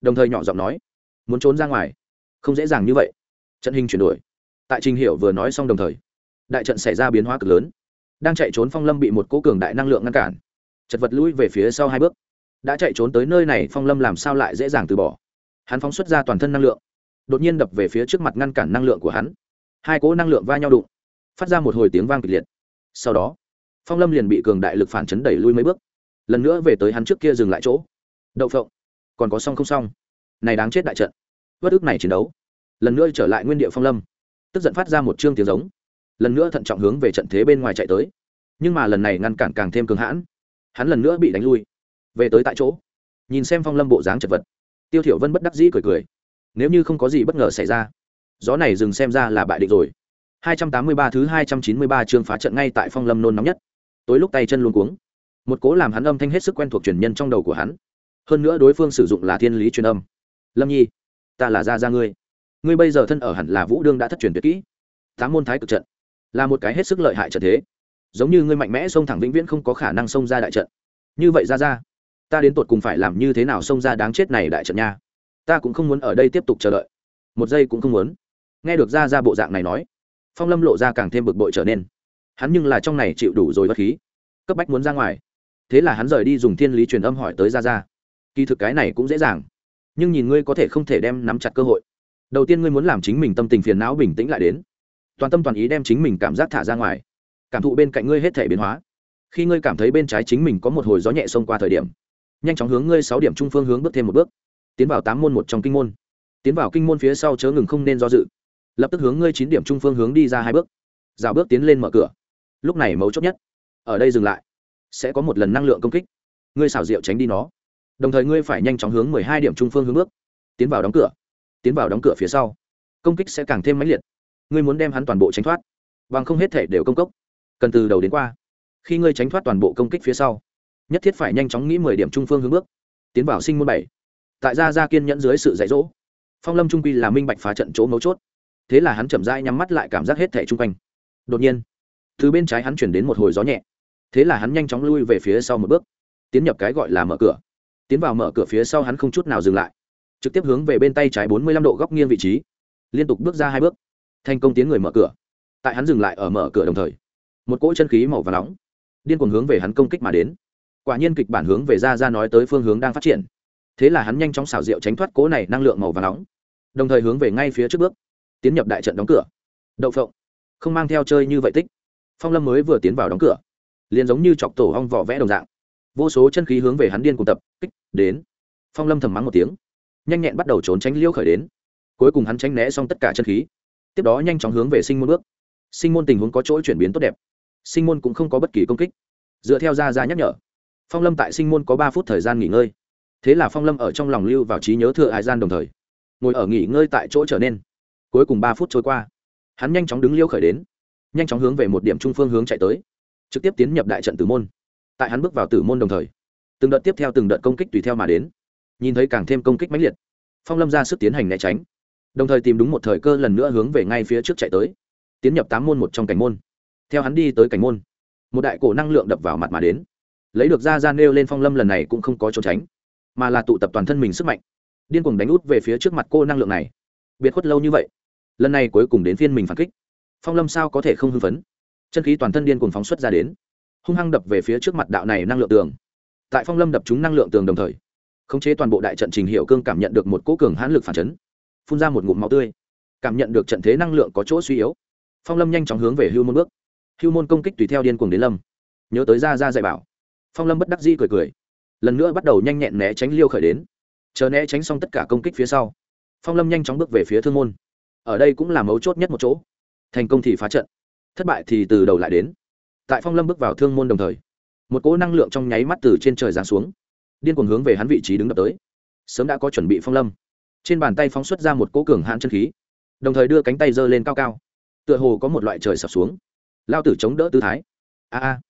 đồng thời nhỏ giọng nói, muốn trốn ra ngoài, không dễ dàng như vậy. Trận hình chuyển đổi. Tại Trình Hiểu vừa nói xong đồng thời, đại trận xảy ra biến hóa cực lớn. Đang chạy trốn Phong Lâm bị một cỗ cường đại năng lượng ngăn cản, chật vật lui về phía sau hai bước. Đã chạy trốn tới nơi này, Phong Lâm làm sao lại dễ dàng từ bỏ? Hắn phóng xuất ra toàn thân năng lượng, đột nhiên đập về phía trước mặt ngăn cản năng lượng của hắn. Hai cỗ năng lượng va nhau đụng, phát ra một hồi tiếng vang kịch liệt. Sau đó, Phong Lâm liền bị cường đại lực phản chấn đẩy lui mấy bước lần nữa về tới hắn trước kia dừng lại chỗ đậu phộng còn có xong không xong này đáng chết đại trận bất ức này chiến đấu lần nữa trở lại nguyên địa phong lâm tức giận phát ra một chương tiếng giống lần nữa thận trọng hướng về trận thế bên ngoài chạy tới nhưng mà lần này ngăn cản càng thêm cường hãn hắn lần nữa bị đánh lui về tới tại chỗ. Nhìn xem phong lâm bộ dáng chật vật, tiêu thiểu vân bất đắc dĩ cười cười. Nếu như không có gì bất ngờ xảy ra, gió này dừng xem ra là bại định rồi. 283 thứ 293 chương phá trận ngay tại phong lâm nôn nóng nhất. Tối lúc tay chân luống cuống, một cố làm hắn âm thanh hết sức quen thuộc truyền nhân trong đầu của hắn. Hơn nữa đối phương sử dụng là thiên lý truyền âm. Lâm nhi, ta là gia gia ngươi. Ngươi bây giờ thân ở hẳn là vũ đương đã thất truyền tuyệt kỹ. Tám môn thái cực trận là một cái hết sức lợi hại trận thế. Giống như ngươi mạnh mẽ xông thẳng vĩnh viễn không có khả năng xông ra đại trận. Như vậy ra ra ta đến tột cùng phải làm như thế nào xông ra đáng chết này đại trận nha? Ta cũng không muốn ở đây tiếp tục chờ đợi. Một giây cũng không muốn. Nghe được ra ra bộ dạng này nói, phong lâm lộ ra càng thêm bực bội trở nên. Hắn nhưng là trong này chịu đủ rồi bất khí. Cấp bách muốn ra ngoài. Thế là hắn rời đi dùng thiên lý truyền âm hỏi tới ra ra kỳ thực cái này cũng dễ dàng. Nhưng nhìn ngươi có thể không thể đem nắm chặt cơ hội. Đầu tiên ngươi muốn làm chính mình tâm tình phiền não bình tĩnh lại đến. Toàn tâm toàn ý đem chính mình cảm giác thả ra ngoài. Cảm thụ bên cạnh ngươi hết thể biến hóa. Khi ngươi cảm thấy bên trái chính mình có một hồi gió nhẹ xông qua thời điểm nhanh chóng hướng ngươi sáu điểm trung phương hướng bước thêm một bước. Tiến vào tám môn một trong kinh môn. Tiến vào kinh môn phía sau chớ ngừng không nên do dự. Lập tức hướng ngươi chín điểm trung phương hướng đi ra hai bước. Rào bước tiến lên mở cửa. Lúc này mấu chốt nhất, ở đây dừng lại, sẽ có một lần năng lượng công kích. Ngươi xảo diệu tránh đi nó. Đồng thời ngươi phải nhanh chóng hướng mười hai điểm trung phương hướng bước. Tiến vào đóng cửa. Tiến vào đóng cửa phía sau, công kích sẽ càng thêm mãnh liệt. Ngươi muốn đem hắn toàn bộ tránh thoát, bằng không hết thể đều công cốc. Cần từ đầu đến qua, khi ngươi tránh thoát toàn bộ công kích phía sau nhất thiết phải nhanh chóng nghĩ mười điểm trung phương hướng bước, tiến vào sinh môn bảy. Tại gia gia kiên nhẫn dưới sự dạy dỗ, phong lâm trung quy là minh bạch phá trận chỗ mấu chốt. Thế là hắn chậm rãi nhắm mắt lại cảm giác hết thẻ chung quanh. Đột nhiên, từ bên trái hắn chuyển đến một hồi gió nhẹ. Thế là hắn nhanh chóng lui về phía sau một bước, tiến nhập cái gọi là mở cửa. Tiến vào mở cửa phía sau hắn không chút nào dừng lại, trực tiếp hướng về bên tay trái bốn mươi lăm độ góc nghiêng vị trí, liên tục bước ra hai bước, thành công tiến người mở cửa. Tại hắn dừng lại ở mở cửa đồng thời, một cỗ chân khí màu và nóng điên cuồng hướng về hắn công kích mà đến quả nhiên kịch bản hướng về ra ra nói tới phương hướng đang phát triển. Thế là hắn nhanh chóng xảo diệu tránh thoát cố này năng lượng màu và nóng, đồng thời hướng về ngay phía trước bước, tiến nhập đại trận đóng cửa. Đậu phộng, không mang theo chơi như vậy tích. Phong lâm mới vừa tiến vào đóng cửa, liền giống như chọc tổ hong vỏ vẽ đồng dạng. Vô số chân khí hướng về hắn điên cùng tập, kích, đến. Phong lâm thầm mắng một tiếng, nhanh nhẹn bắt đầu trốn tránh liêu khởi đến. Cuối cùng hắn tránh né xong tất cả chân khí, tiếp đó nhanh chóng hướng về sinh môn bước. Sinh môn tình huống có chỗ chuyển biến tốt đẹp, sinh môn cũng không có bất kỳ công kích. Dựa theo ra ra nhắc nhở phong lâm tại sinh môn có ba phút thời gian nghỉ ngơi. Thế là phong lâm ở trong lòng lưu vào trí nhớ thừa hải gian đồng thời, ngồi ở nghỉ ngơi tại chỗ trở nên. Cuối cùng ba phút trôi qua, hắn nhanh chóng đứng liêu khởi đến, nhanh chóng hướng về một điểm trung phương hướng chạy tới, trực tiếp tiến nhập đại trận tử môn. Tại hắn bước vào tử môn đồng thời, từng đợt tiếp theo từng đợt công kích tùy theo mà đến, nhìn thấy càng thêm công kích mãnh liệt. Phong lâm ra sức tiến hành né tránh, đồng thời tìm đúng một thời cơ lần nữa hướng về ngay phía trước chạy tới, tiến nhập tám môn một trong cảnh môn. Theo hắn đi tới cảnh môn, một đại cổ năng lượng đập vào mặt mà đến lấy được ra ra nêu lên phong lâm lần này cũng không có trốn tránh, mà là tụ tập toàn thân mình sức mạnh, điên cuồng đánh út về phía trước mặt cô năng lượng này. Biệt khuất lâu như vậy, lần này cuối cùng đến phiên mình phản kích. Phong lâm sao có thể không hưng phấn? Chân khí toàn thân điên cuồng phóng xuất ra đến, hung hăng đập về phía trước mặt đạo này năng lượng tường. Tại phong lâm đập trúng năng lượng tường đồng thời, khống chế toàn bộ đại trận trình hiệu cương cảm nhận được một cỗ cường hãn lực phản chấn, phun ra một ngụm máu tươi. Cảm nhận được trận thế năng lượng có chỗ suy yếu, phong lâm nhanh chóng hướng về hưu môn bước. Hưu môn công kích tùy theo điên cuồng đến lâm, nhớ tới ra ra dạy bảo phong lâm bất đắc di cười cười. Lần nữa bắt đầu nhanh nhẹn né tránh liêu khởi đến. Chờ né tránh xong tất cả công kích phía sau, phong lâm nhanh chóng bước về phía thương môn. Ở đây cũng là mấu chốt nhất một chỗ. Thành công thì phá trận, thất bại thì từ đầu lại đến. Tại phong lâm bước vào thương môn đồng thời, một cỗ năng lượng trong nháy mắt từ trên trời giáng xuống, điên cuồng hướng về hắn vị trí đứng đập tới. Sớm đã có chuẩn bị phong lâm. Trên bàn tay phóng xuất ra một cỗ cường hãn chân khí, đồng thời đưa cánh tay giơ lên cao cao. Tựa hồ có một loại trời sập xuống. Lao tử chống đỡ tư thái. A a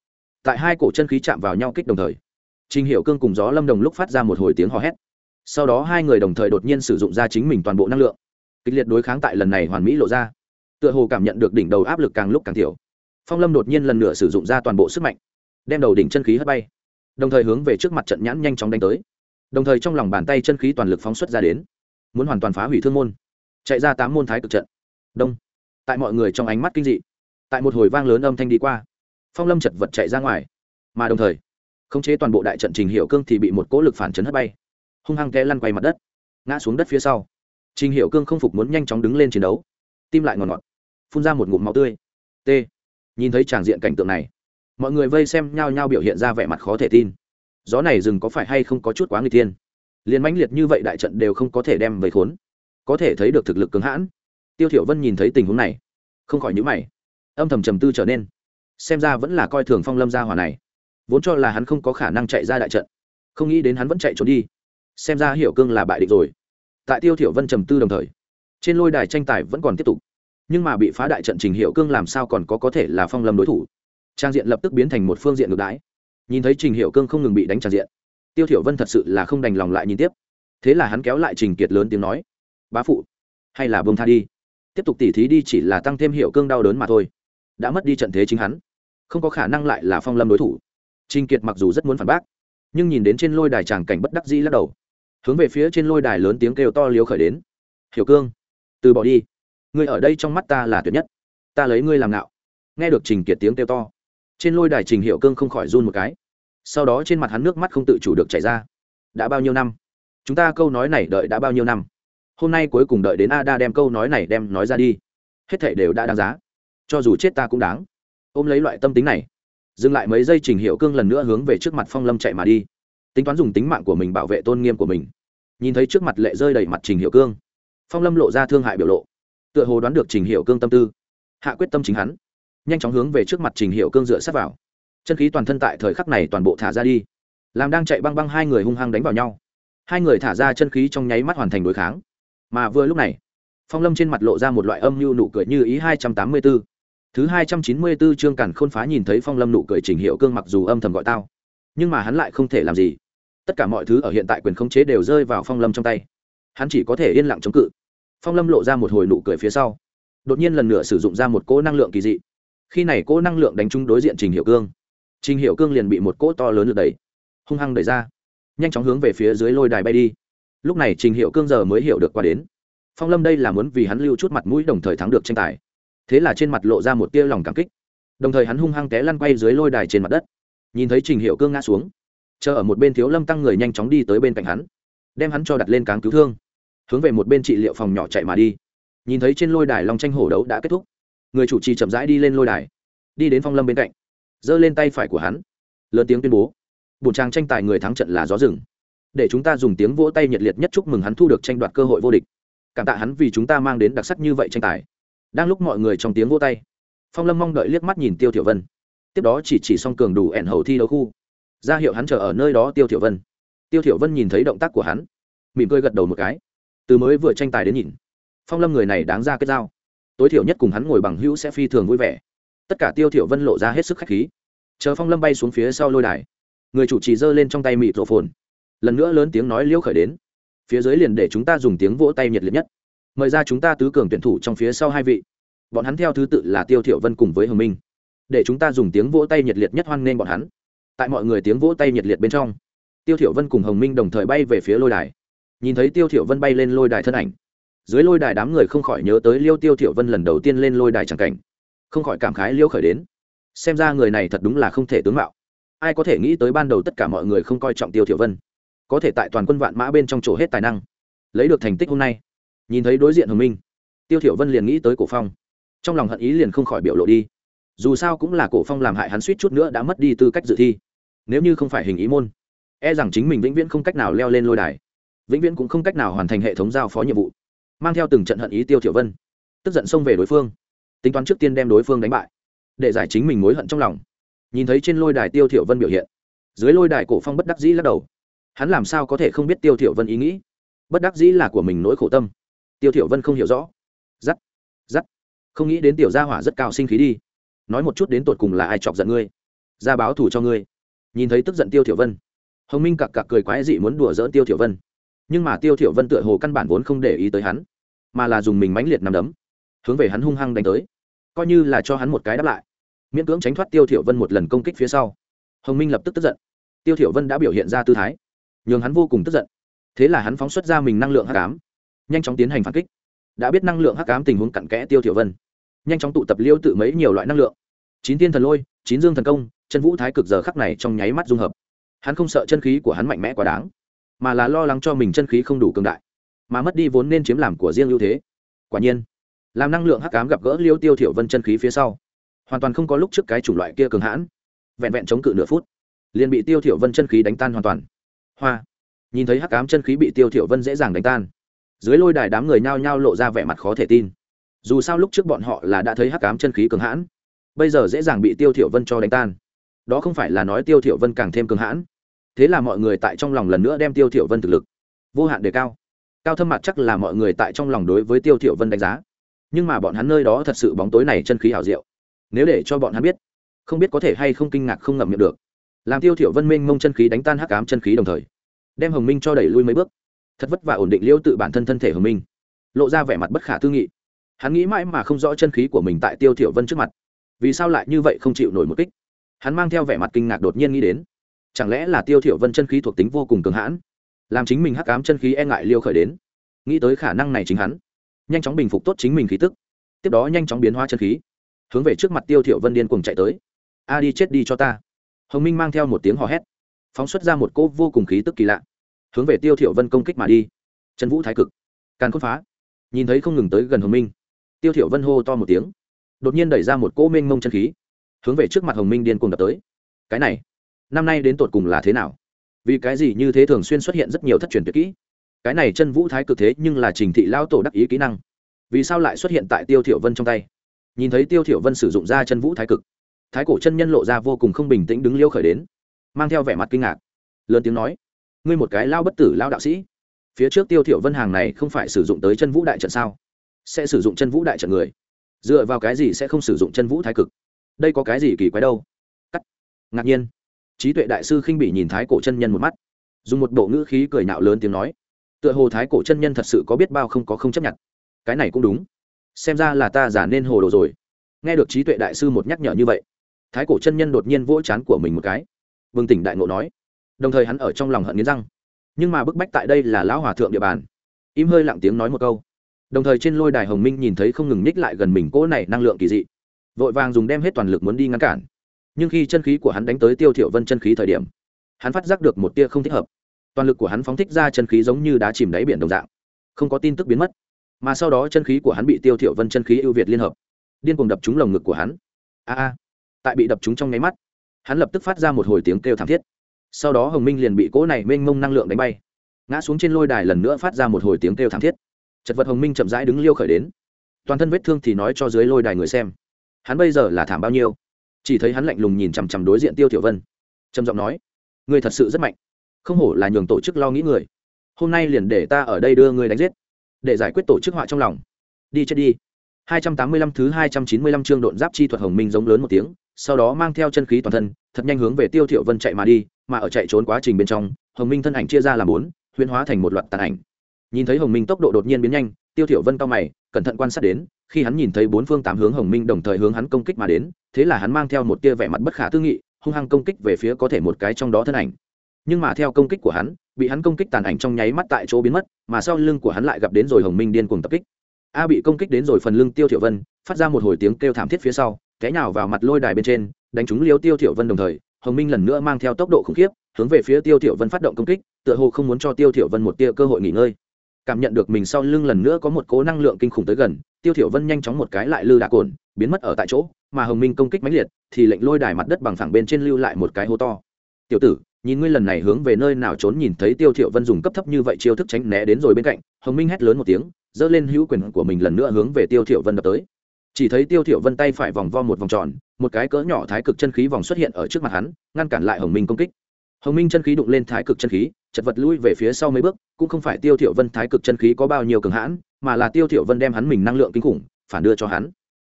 tại hai cổ chân khí chạm vào nhau kích đồng thời, trình hiệu cương cùng gió lâm đồng lúc phát ra một hồi tiếng hò hét. Sau đó hai người đồng thời đột nhiên sử dụng ra chính mình toàn bộ năng lượng. Kịch liệt đối kháng tại lần này hoàn mỹ lộ ra. Tựa hồ cảm nhận được đỉnh đầu áp lực càng lúc càng thiểu. Phong lâm đột nhiên lần nữa sử dụng ra toàn bộ sức mạnh, đem đầu đỉnh chân khí hất bay, đồng thời hướng về trước mặt trận nhãn nhanh chóng đánh tới. Đồng thời trong lòng bàn tay chân khí toàn lực phóng xuất ra đến, muốn hoàn toàn phá hủy thương môn, chạy ra tám môn thái cực trận. Đông. Tại mọi người trong ánh mắt kinh dị, tại một hồi vang lớn âm thanh đi qua phong lâm chật vật chạy ra ngoài. Mà đồng thời, khống chế toàn bộ đại trận trình hiệu cương thì bị một cỗ lực phản chấn hất bay. Hung hăng té lăn quay mặt đất, ngã xuống đất phía sau. Trình hiệu cương không phục muốn nhanh chóng đứng lên chiến đấu. Tim lại ngọt ngọt, phun ra một ngụm máu tươi. T. Nhìn thấy tràng diện cảnh tượng này, mọi người vây xem nhao nhao biểu hiện ra vẻ mặt khó thể tin. Gió này rừng có phải hay không có chút quá người tiên liền mãnh liệt như vậy đại trận đều không có thể đem về khốn. Có thể thấy được thực lực cứng hãn. Tiêu thiểu vân nhìn thấy tình huống này, không khỏi nhíu mày. Âm thầm trầm tư trở nên xem ra vẫn là coi thường phong lâm gia hỏa này. Vốn cho là hắn không có khả năng chạy ra đại trận. Không nghĩ đến hắn vẫn chạy trốn đi. Xem ra hiểu cương là bại địch rồi. Tại tiêu thiểu vân trầm tư đồng thời, trên lôi đài tranh tài vẫn còn tiếp tục. Nhưng mà bị phá đại trận trình hiệu cương làm sao còn có có thể là phong lâm đối thủ? Trang diện lập tức biến thành một phương diện ngược đái nhìn thấy trình hiệu cương không ngừng bị đánh trang diện, tiêu thiểu vân thật sự là không đành lòng lại nhìn tiếp. Thế là hắn kéo lại trình kiệt lớn tiếng nói, bá phụ, hay là bông tha đi. Tiếp tục tỉ thí đi chỉ là tăng thêm hiệu cương đau đớn mà thôi. Đã mất đi trận thế chính hắn không có khả năng lại là phong lâm đối thủ. Trình kiệt mặc dù rất muốn phản bác, nhưng nhìn đến trên lôi đài tràng cảnh bất đắc dĩ lắc đầu. Hướng về phía trên lôi đài lớn tiếng kêu to liếu khởi đến. Hiểu cương, từ bỏ đi. Ngươi ở đây trong mắt ta là tuyệt nhất. Ta lấy ngươi làm ngạo. Nghe được trình kiệt tiếng kêu to, trên lôi đài trình hiệu cương không khỏi run một cái. Sau đó trên mặt hắn nước mắt không tự chủ được chảy ra. Đã bao nhiêu năm? Chúng ta câu nói này đợi đã bao nhiêu năm? Hôm nay cuối cùng đợi đến a đa đem câu nói này đem nói ra đi. Hết thể đều đã đáng giá. Cho dù chết ta cũng đáng ôm lấy loại tâm tính này. Dừng lại mấy giây trình hiệu cương lần nữa hướng về trước mặt phong lâm chạy mà đi. Tính toán dùng tính mạng của mình bảo vệ tôn nghiêm của mình. Nhìn thấy trước mặt lệ rơi đầy mặt trình hiệu cương, phong lâm lộ ra thương hại biểu lộ. Tựa hồ đoán được trình hiệu cương tâm tư. Hạ quyết tâm chính hắn. Nhanh chóng hướng về trước mặt trình hiệu cương dựa sát vào. Chân khí toàn thân tại thời khắc này toàn bộ thả ra đi. Làm đang chạy băng băng hai người hung hăng đánh vào nhau. Hai người thả ra chân khí trong nháy mắt hoàn thành đối kháng. Mà vừa lúc này, phong lâm trên mặt lộ ra một loại âm mưu nụ cười như ý hai trăm tám mươi b ố thứ hai trăm chín mươi b ố chương cản khôn phá nhìn thấy phong lâm nụ cười trình hiệu cương mặc dù âm thầm gọi tao. Nhưng mà hắn lại không thể làm gì. Tất cả mọi thứ ở hiện tại quyền khống chế đều rơi vào phong lâm trong tay. Hắn chỉ có thể yên lặng chống cự. Phong lâm lộ ra một hồi nụ cười phía sau. Đột nhiên lần nữa sử dụng ra một cỗ năng lượng kỳ dị. Khi này cỗ năng lượng đánh trúng đối diện trình hiệu cương. Trình hiệu cương liền bị một cỗ to lớn lượt đẩy, hung hăng đẩy ra. Nhanh chóng hướng về phía dưới lôi đài bay đi. Lúc này trình hiệu cương giờ mới hiểu được qua đến. Phong lâm đây là muốn vì hắn lưu chút mặt mũi đồng thời thắng được tranh tài thế là trên mặt lộ ra một tia lòng cảm kích. Đồng thời hắn hung hăng té lăn quay dưới lôi đài trên mặt đất. Nhìn thấy trình hiệu cương ngã xuống, chờ ở một bên thiếu lâm tăng người nhanh chóng đi tới bên cạnh hắn, đem hắn cho đặt lên cáng cứu thương, hướng về một bên trị liệu phòng nhỏ chạy mà đi. Nhìn thấy trên lôi đài long tranh hổ đấu đã kết thúc, người chủ trì chậm rãi đi lên lôi đài, đi đến phong lâm bên cạnh, giơ lên tay phải của hắn, lớn tiếng tuyên bố bùn trang tranh tài người thắng trận là gió rừng. Để chúng ta dùng tiếng vỗ tay nhiệt liệt nhất chúc mừng hắn thu được tranh đoạt cơ hội vô địch. Cảm tạ hắn vì chúng ta mang đến đặc sắc như vậy tranh tài đang lúc mọi người trong tiếng vỗ tay, phong lâm mong đợi liếc mắt nhìn tiêu tiểu vân. Tiếp đó chỉ chỉ xong cường đủ ẻn hầu thi đấu khu. Ra hiệu hắn chờ ở nơi đó tiêu tiểu vân. Tiêu tiểu vân nhìn thấy động tác của hắn, mỉm cười gật đầu một cái. Từ mới vừa tranh tài đến nhìn, phong lâm người này đáng ra kết giao tối thiểu nhất cùng hắn ngồi bằng hữu sẽ phi thường vui vẻ. Tất cả tiêu thiểu vân lộ ra hết sức khách khí. Chờ phong lâm bay xuống phía sau lôi đài, người chủ trì giơ lên trong tay mịt rộ phồn. Lần nữa lớn tiếng nói liêu khởi đến. Phía dưới liền để chúng ta dùng tiếng vỗ tay nhiệt liệt nhất mời ra chúng ta tứ cường tuyển thủ trong phía sau hai vị. Bọn hắn theo thứ tự là tiêu thiểu vân cùng với hồng minh. Để chúng ta dùng tiếng vỗ tay nhiệt liệt nhất hoan nghênh bọn hắn. Tại mọi người tiếng vỗ tay nhiệt liệt bên trong, tiêu thiểu vân cùng hồng minh đồng thời bay về phía lôi đài. Nhìn thấy tiêu thiểu vân bay lên lôi đài thân ảnh, dưới lôi đài đám người không khỏi nhớ tới liêu tiêu thiểu vân lần đầu tiên lên lôi đài chẳng cảnh. Không khỏi cảm khái liêu khởi đến. Xem ra người này thật đúng là không thể tướng mạo. Ai có thể nghĩ tới ban đầu tất cả mọi người không coi trọng tiêu thiểu vân. Có thể tại toàn quân vạn mã bên trong chỗ hết tài năng. Lấy được thành tích hôm nay nhìn thấy đối diện hồng minh, tiêu thiểu vân liền nghĩ tới cổ phong. Trong lòng hận ý liền không khỏi biểu lộ đi. Dù sao cũng là cổ phong làm hại hắn suýt chút nữa đã mất đi tư cách dự thi. Nếu như không phải hình ý môn e rằng chính mình vĩnh viễn không cách nào leo lên lôi đài. Vĩnh viễn cũng không cách nào hoàn thành hệ thống giao phó nhiệm vụ. Mang theo từng trận hận ý tiêu thiểu vân, tức giận xông về đối phương. Tính toán trước tiên đem đối phương đánh bại, để giải chính mình mối hận trong lòng. Nhìn thấy trên lôi đài tiêu thiểu vân biểu hiện, dưới lôi đài cổ phong bất đắc dĩ lắc đầu. Hắn làm sao có thể không biết tiêu thiểu vân ý nghĩ? Bất đắc dĩ là của mình nỗi khổ tâm tiêu thiểu vân không hiểu rõ. Dắt dắt không nghĩ đến tiểu gia hỏa rất cao sinh khí đi. Nói một chút đến tột cùng là ai chọc giận ngươi? Ra báo thù cho ngươi. Nhìn thấy tức giận tiêu thiểu vân, hồng minh cặc cặc cười quái dị muốn đùa giỡn tiêu thiểu vân. Nhưng mà tiêu thiểu vân tựa hồ căn bản vốn không để ý tới hắn, mà là dùng mình mãnh liệt nằm đấm, hướng về hắn hung hăng đánh tới. Coi như là cho hắn một cái đáp lại, miễn cưỡng tránh thoát tiêu thiểu vân một lần công kích phía sau. Hồng minh lập tức tức giận. Tiêu thiểu vân đã biểu hiện ra tư thái, nhường hắn vô cùng tức giận. Thế là hắn phóng xuất ra mình năng lượng hắc ám nhanh chóng tiến hành phản kích. Đã biết năng lượng hắc ám tình huống cặn kẽ tiêu thiểu vân. Nhanh chóng tụ tập liêu tự mấy nhiều loại năng lượng. Chín tiên thần lôi, chín dương thần công, chân vũ thái cực giờ khắc này trong nháy mắt dung hợp. Hắn không sợ chân khí của hắn mạnh mẽ quá đáng, mà là lo lắng cho mình chân khí không đủ cường đại, mà mất đi vốn nên chiếm làm của riêng ưu thế. Quả nhiên, làm năng lượng hắc ám gặp gỡ liêu tiêu thiểu vân chân khí phía sau, hoàn toàn không có lúc trước cái chủng loại kia cường hãn. Vẹn vẹn chống cự nửa phút, liền bị tiêu thiểu vân chân khí đánh tan hoàn toàn. Hoa, nhìn thấy hắc ám chân khí bị tiêu thiểu vân dễ dàng đánh tan dưới lôi đài đám người nhao nhao lộ ra vẻ mặt khó thể tin. Dù sao lúc trước bọn họ là đã thấy hắc ám chân khí cường hãn, bây giờ dễ dàng bị tiêu thiểu vân cho đánh tan. Đó không phải là nói tiêu thiểu vân càng thêm cường hãn, thế là mọi người tại trong lòng lần nữa đem tiêu thiểu vân thực lực vô hạn đề cao. Cao thâm mặt chắc là mọi người tại trong lòng đối với tiêu thiểu vân đánh giá, nhưng mà bọn hắn nơi đó thật sự bóng tối này chân khí hảo diệu. Nếu để cho bọn hắn biết, không biết có thể hay không kinh ngạc không ngậm miệng được. Làm tiêu thiểu vân minh mông chân khí đánh tan hắc ám chân khí đồng thời, đem hồng minh cho đẩy lui mấy bước thật vất vả ổn định liêu tự bản thân thân thể hồng minh lộ ra vẻ mặt bất khả tư nghị. Hắn nghĩ mãi mà không rõ chân khí của mình tại tiêu thiểu vân trước mặt, vì sao lại như vậy không chịu nổi một kích? Hắn mang theo vẻ mặt kinh ngạc đột nhiên nghĩ đến, chẳng lẽ là tiêu thiểu vân chân khí thuộc tính vô cùng cường hãn, làm chính mình hắc ám chân khí e ngại liêu khởi đến? Nghĩ tới khả năng này chính hắn, nhanh chóng bình phục tốt chính mình khí tức, tiếp đó nhanh chóng biến hóa chân khí, hướng về trước mặt tiêu thiểu vân điên cuồng chạy tới. A đi chết đi cho ta. Hồng minh mang theo một tiếng hò hét, phóng xuất ra một cỗ vô cùng khí tức kỳ lạ hướng về tiêu thiểu vân công kích mà đi. Trần vũ thái cực. Càn khôn phá. Nhìn thấy không ngừng tới gần hồng minh, tiêu thiểu vân hô to một tiếng. Đột nhiên đẩy ra một cỗ mênh mông chân khí, hướng về trước mặt hồng minh điên cuồng đập tới. Cái này, năm nay đến tột cùng là thế nào? Vì cái gì như thế thường xuyên xuất hiện rất nhiều thất truyền tuyệt kỹ? Cái này chân vũ thái cực thế nhưng là trình thị lao tổ đắc ý kỹ năng. Vì sao lại xuất hiện tại tiêu thiểu vân trong tay? Nhìn thấy tiêu thiểu vân sử dụng ra chân vũ thái cực, thái cổ chân nhân lộ ra vô cùng không bình tĩnh đứng liêu khởi đến, mang theo vẻ mặt kinh ngạc, lớn tiếng nói ngươi một cái lao bất tử lao đạo sĩ. Phía trước tiêu thiểu vân hàng này không phải sử dụng tới chân vũ đại trận sao? Sẽ sử dụng chân vũ đại trận người. Dựa vào cái gì sẽ không sử dụng chân vũ thái cực? Đây có cái gì kỳ quái đâu? Cắt. Ngạc nhiên. Trí tuệ đại sư khinh bỉ nhìn thái cổ chân nhân một mắt. Dùng một bộ ngữ khí cười nạo lớn tiếng nói. Tựa hồ thái cổ chân nhân thật sự có biết bao không có không chấp nhận. Cái này cũng đúng. Xem ra là ta giả nên hồ đồ rồi. Nghe được trí tuệ đại sư một nhắc nhở như vậy, thái cổ chân nhân đột nhiên vỗ chán của mình một cái. Vương tỉnh đại ngộ nói đồng thời hắn ở trong lòng hận nghiến răng. Nhưng mà bức bách tại đây là lão hòa thượng địa bàn. Im hơi lặng tiếng nói một câu. Đồng thời trên lôi đài hồng minh nhìn thấy không ngừng ních lại gần mình cỗ này năng lượng kỳ dị. Vội vàng dùng đem hết toàn lực muốn đi ngăn cản. Nhưng khi chân khí của hắn đánh tới tiêu thiểu vân chân khí thời điểm, hắn phát giác được một tia không thích hợp. Toàn lực của hắn phóng thích ra chân khí giống như đá chìm đáy biển đồng dạng. Không có tin tức biến mất. Mà sau đó chân khí của hắn bị tiêu thiểu vân chân khí ưu việt liên hợp. Điên cuồng đập trúng lồng ngực của hắn. A a. Tại bị đập trúng trong nháy mắt, hắn lập tức phát ra một hồi tiếng kêu thảm thiết sau đó hồng minh liền bị cỗ này mênh mông năng lượng đánh bay ngã xuống trên lôi đài lần nữa phát ra một hồi tiếng kêu thảm thiết chật vật hồng minh chậm rãi đứng liêu khởi đến toàn thân vết thương thì nói cho dưới lôi đài người xem hắn bây giờ là thảm bao nhiêu chỉ thấy hắn lạnh lùng nhìn chằm chằm đối diện tiêu tiểu vân trầm giọng nói người thật sự rất mạnh không hổ là nhường tổ chức lo nghĩ người hôm nay liền để ta ở đây đưa người đánh giết để giải quyết tổ chức họa trong lòng đi chết đi 285 thứ 295 chương độn giáp chi thuật hồng minh giống lớn một tiếng sau đó mang theo chân khí toàn thân thật nhanh hướng về tiêu thiệu vân chạy mà đi, mà ở chạy trốn quá trình bên trong, hồng minh thân ảnh chia ra làm bốn, huyễn hóa thành một loạt tàn ảnh. Nhìn thấy hồng minh tốc độ đột nhiên biến nhanh, tiêu thiệu vân cao mày, cẩn thận quan sát đến, khi hắn nhìn thấy bốn phương tám hướng hồng minh đồng thời hướng hắn công kích mà đến, thế là hắn mang theo một tia vẻ mặt bất khả tư nghị, hung hăng công kích về phía có thể một cái trong đó thân ảnh. Nhưng mà theo công kích của hắn, bị hắn công kích tàn ảnh trong nháy mắt tại chỗ biến mất, mà sau lưng của hắn lại gặp đến rồi hồng minh điên cuồng tập kích. A bị công kích đến rồi phần lưng tiêu thiệu vân, phát ra một hồi tiếng kêu thảm thiết phía sau, té nhào vào mặt lôi đài bên trên đánh trúng liêu tiêu thiểu vân đồng thời, hồng minh lần nữa mang theo tốc độ khủng khiếp, hướng về phía tiêu thiểu vân phát động công kích, tựa hồ không muốn cho tiêu thiểu vân một tia cơ hội nghỉ ngơi. Cảm nhận được mình sau lưng lần nữa có một cố năng lượng kinh khủng tới gần, tiêu thiểu vân nhanh chóng một cái lại lư đả cồn, biến mất ở tại chỗ, mà hồng minh công kích mãnh liệt, thì lệnh lôi đài mặt đất bằng phẳng bên trên lưu lại một cái hố to. Tiểu tử, nhìn ngươi lần này hướng về nơi nào trốn nhìn thấy tiêu thiểu vân dùng cấp thấp như vậy chiêu thức tránh né đến rồi bên cạnh. Hồng minh hét lớn một tiếng dơ lên hữu quyền của mình lần nữa hướng về tiêu thiểu vân đập tới chỉ thấy tiêu thiểu vân tay phải vòng vo một vòng tròn, một cái cỡ nhỏ thái cực chân khí vòng xuất hiện ở trước mặt hắn, ngăn cản lại hồng minh công kích. Hồng minh chân khí đụng lên thái cực chân khí, chật vật lui về phía sau mấy bước, cũng không phải tiêu thiểu vân thái cực chân khí có bao nhiêu cường hãn, mà là tiêu thiểu vân đem hắn mình năng lượng kinh khủng, phản đưa cho hắn.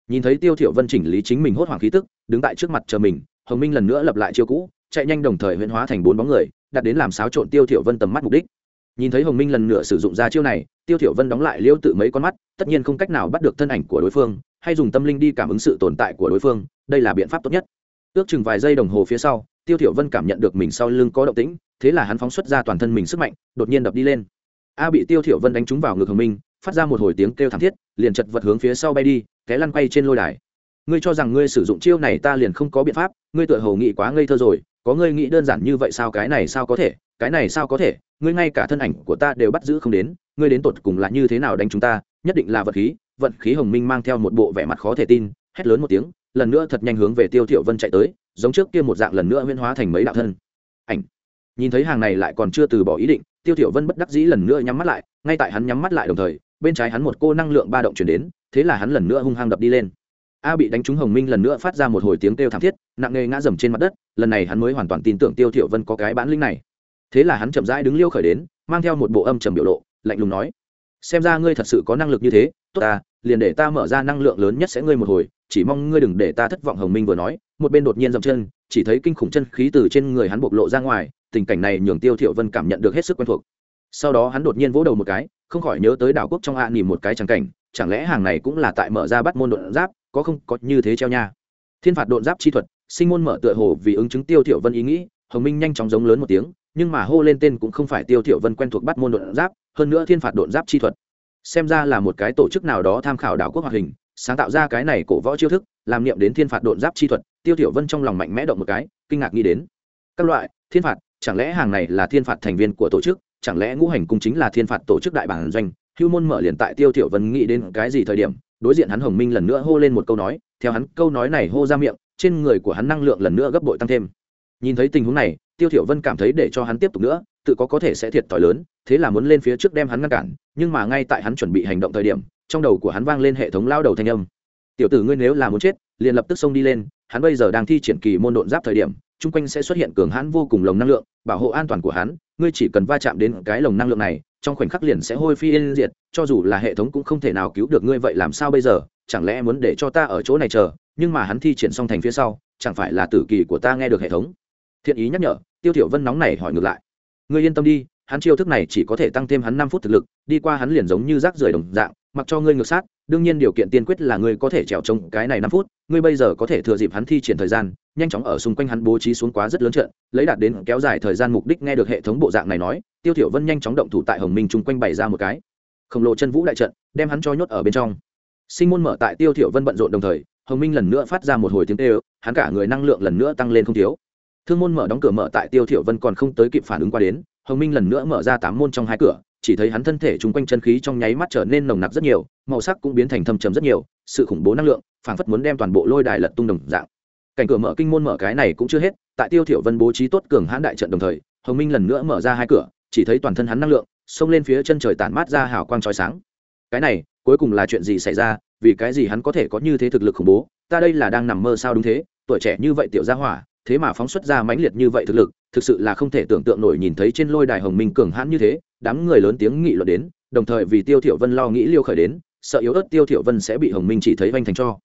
Nhìn thấy tiêu thiểu vân chỉnh lý chính mình hốt hoảng khí tức, đứng tại trước mặt chờ mình, hồng minh lần nữa lập lại chiêu cũ, chạy nhanh đồng thời huyễn hóa thành bốn bóng người đặt đến làm xáo trộn tiêu thiểu vân tầm mắt mục đích. Nhìn thấy hồng minh lần nữa sử dụng ra chiêu này, tiêu thiểu vân đóng lại liêu tự mấy con mắt, tất nhiên không cách nào bắt được thân ảnh của đối phương hay dùng tâm linh đi cảm ứng sự tồn tại của đối phương, đây là biện pháp tốt nhất. Ước chừng vài giây đồng hồ phía sau, tiêu thiểu vân cảm nhận được mình sau lưng có động tĩnh, thế là hắn phóng xuất ra toàn thân mình sức mạnh, đột nhiên đập đi lên. A bị tiêu thiểu vân đánh trúng vào ngực hồng minh, phát ra một hồi tiếng kêu thảm thiết, liền chật vật hướng phía sau bay đi, té lăn quay trên lôi đài. Ngươi cho rằng ngươi sử dụng chiêu này ta liền không có biện pháp, ngươi tựa hồ nghĩ quá ngây thơ rồi, có ngươi nghĩ đơn giản như vậy sao cái này sao có thể, cái này sao có thể, ngươi ngay cả thân ảnh của ta đều bắt giữ không đến, ngươi đến tột cùng là như thế nào đánh chúng ta, nhất định là vật khí vận khí hồng minh mang theo một bộ vẻ mặt khó thể tin, hét lớn một tiếng, lần nữa thật nhanh hướng về tiêu thiểu vân chạy tới, giống trước kia một dạng lần nữa huyễn hóa thành mấy đạo thân. Ảnh. Nhìn thấy hàng này lại còn chưa từ bỏ ý định, tiêu thiểu vân bất đắc dĩ lần nữa nhắm mắt lại, ngay tại hắn nhắm mắt lại đồng thời, bên trái hắn một cô năng lượng ba động truyền đến, thế là hắn lần nữa hung hăng đập đi lên. A bị đánh trúng hồng minh lần nữa phát ra một hồi tiếng kêu thảm thiết, nặng nề ngã dầm trên mặt đất, lần này hắn mới hoàn toàn tin tưởng tiêu thiểu vân có cái bản lĩnh này. Thế là hắn chậm rãi đứng liêu khởi đến, mang theo một bộ âm trầm biểu lộ, lạnh lùng nói, xem ra ngươi thật sự có năng lực như thế tốt ta, liền để ta mở ra năng lượng lớn nhất sẽ ngươi một hồi, chỉ mong ngươi đừng để ta thất vọng, hồng minh vừa nói, một bên đột nhiên dậm chân, chỉ thấy kinh khủng chân khí từ trên người hắn bộc lộ ra ngoài, tình cảnh này nhường tiêu Thiệu vân cảm nhận được hết sức quen thuộc. Sau đó hắn đột nhiên vỗ đầu một cái, không khỏi nhớ tới đảo quốc trong hạ à một cái chẳng cảnh, chẳng lẽ hàng này cũng là tại mở ra bắt môn độn giáp, có không, có như thế treo nha. Thiên phạt độn giáp chi thuật, sinh môn mở tựa hồ vì ứng chứng tiêu Thiệu vân ý nghĩ, hồng minh nhanh chóng giống lớn một tiếng, nhưng mà hô lên tên cũng không phải tiêu Thiệu vân quen thuộc bắt môn độn giáp, hơn nữa thiên phạt độn giáp chi thuật xem ra là một cái tổ chức nào đó tham khảo đảo quốc hoạt hình, sáng tạo ra cái này cổ võ chiêu thức, làm niệm đến thiên phạt độn giáp chi thuật, tiêu tiểu vân trong lòng mạnh mẽ động một cái, kinh ngạc nghĩ đến. Các loại, thiên phạt, chẳng lẽ hàng này là thiên phạt thành viên của tổ chức, chẳng lẽ ngũ hành cung chính là thiên phạt tổ chức đại bản doanh? Hưu môn mở liền tại tiêu tiểu vân nghĩ đến cái gì thời điểm, đối diện hắn hồng minh lần nữa hô lên một câu nói, theo hắn câu nói này hô ra miệng, trên người của hắn năng lượng lần nữa gấp bội tăng thêm. Nhìn thấy tình huống này, tiêu tiểu vân cảm thấy để cho hắn tiếp tục nữa, tự có có thể sẽ thiệt thòi lớn thế là muốn lên phía trước đem hắn ngăn cản, nhưng mà ngay tại hắn chuẩn bị hành động thời điểm, trong đầu của hắn vang lên hệ thống lao đầu thanh âm. Tiểu tử ngươi nếu là muốn chết, liền lập tức xông đi lên, hắn bây giờ đang thi triển kỳ môn độn giáp thời điểm, chung quanh sẽ xuất hiện cường hãn vô cùng lồng năng lượng, bảo hộ an toàn của hắn, ngươi chỉ cần va chạm đến cái lồng năng lượng này, trong khoảnh khắc liền sẽ hôi phi yên diệt, cho dù là hệ thống cũng không thể nào cứu được ngươi vậy làm sao bây giờ, chẳng lẽ muốn để cho ta ở chỗ này chờ, nhưng mà hắn thi triển xong thành phía sau, chẳng phải là tử kỳ của ta nghe được hệ thống? Thiện ý nhắc nhở, tiêu thiểu vân nóng này hỏi ngược lại. Ngươi yên tâm đi hắn chiêu thức này chỉ có thể tăng thêm hắn năm phút thực lực, đi qua hắn liền giống như rác rưởi đồng dạng, mặc cho ngươi ngược sát, đương nhiên điều kiện tiên quyết là ngươi có thể trèo trông cái này năm phút, ngươi bây giờ có thể thừa dịp hắn thi triển thời gian, nhanh chóng ở xung quanh hắn bố trí xuống quá rất lớn trận, lấy đạt đến kéo dài thời gian mục đích nghe được hệ thống bộ dạng này nói, tiêu thiểu vân nhanh chóng động thủ tại hồng minh chung quanh bày ra một cái. Khổng lồ chân vũ đại trận, đem hắn cho nhốt ở bên trong. Sinh môn mở tại tiêu thiểu vân bận rộn đồng thời, hồng minh lần nữa phát ra một hồi tiếng kêu, hắn cả người năng lượng lần nữa tăng lên không thiếu. Thương môn mở đóng cửa mở tại tiêu thiểu vân còn không tới kịp phản ứng qua đến hồng minh lần nữa mở ra tám môn trong hai cửa, chỉ thấy hắn thân thể chung quanh chân khí trong nháy mắt trở nên nồng nặc rất nhiều, màu sắc cũng biến thành thâm trầm rất nhiều, sự khủng bố năng lượng, phảng phất muốn đem toàn bộ lôi đài lật tung đồng dạng. Cảnh cửa mở kinh môn mở cái này cũng chưa hết, tại tiêu thiểu vân bố trí tốt cường hãn đại trận đồng thời, hồng minh lần nữa mở ra hai cửa, chỉ thấy toàn thân hắn năng lượng, xông lên phía chân trời tản mát ra hào quang chói sáng. Cái này, cuối cùng là chuyện gì xảy ra, vì cái gì hắn có thể có như thế thực lực khủng bố, ta đây là đang nằm mơ sao đúng thế, tuổi trẻ như vậy tiểu gia hỏa thế mà phóng xuất ra mãnh liệt như vậy thực lực, thực sự là không thể tưởng tượng nổi nhìn thấy trên lôi đài hồng minh cường hãn như thế, đám người lớn tiếng nghị luận đến, đồng thời vì tiêu thiểu vân lo nghĩ liêu khởi đến, sợ yếu ớt tiêu thiểu vân sẽ bị hồng minh chỉ thấy vanh thành cho.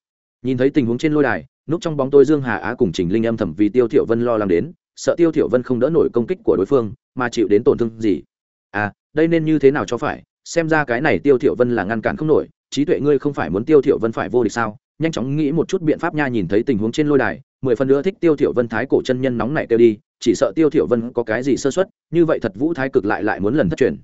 Nhìn thấy tình huống trên lôi đài, núp trong bóng tôi dương hà á cùng trình linh âm thầm vì tiêu thiểu vân lo lắng đến, sợ tiêu thiểu vân không đỡ nổi công kích của đối phương, mà chịu đến tổn thương gì. À đây nên như thế nào cho phải, xem ra cái này tiêu thiểu vân là ngăn cản không nổi, trí tuệ ngươi không phải muốn tiêu thiểu vân phải vô địch sao? Nhanh chóng nghĩ một chút biện pháp nha, nhìn thấy tình huống trên lôi đài mười phần nữa thích tiêu thiểu vân thái cổ chân nhân nóng nảy tiêu đi, chỉ sợ tiêu thiểu vân có cái gì sơ suất, như vậy thật vũ thái cực lại lại muốn lần thất truyền.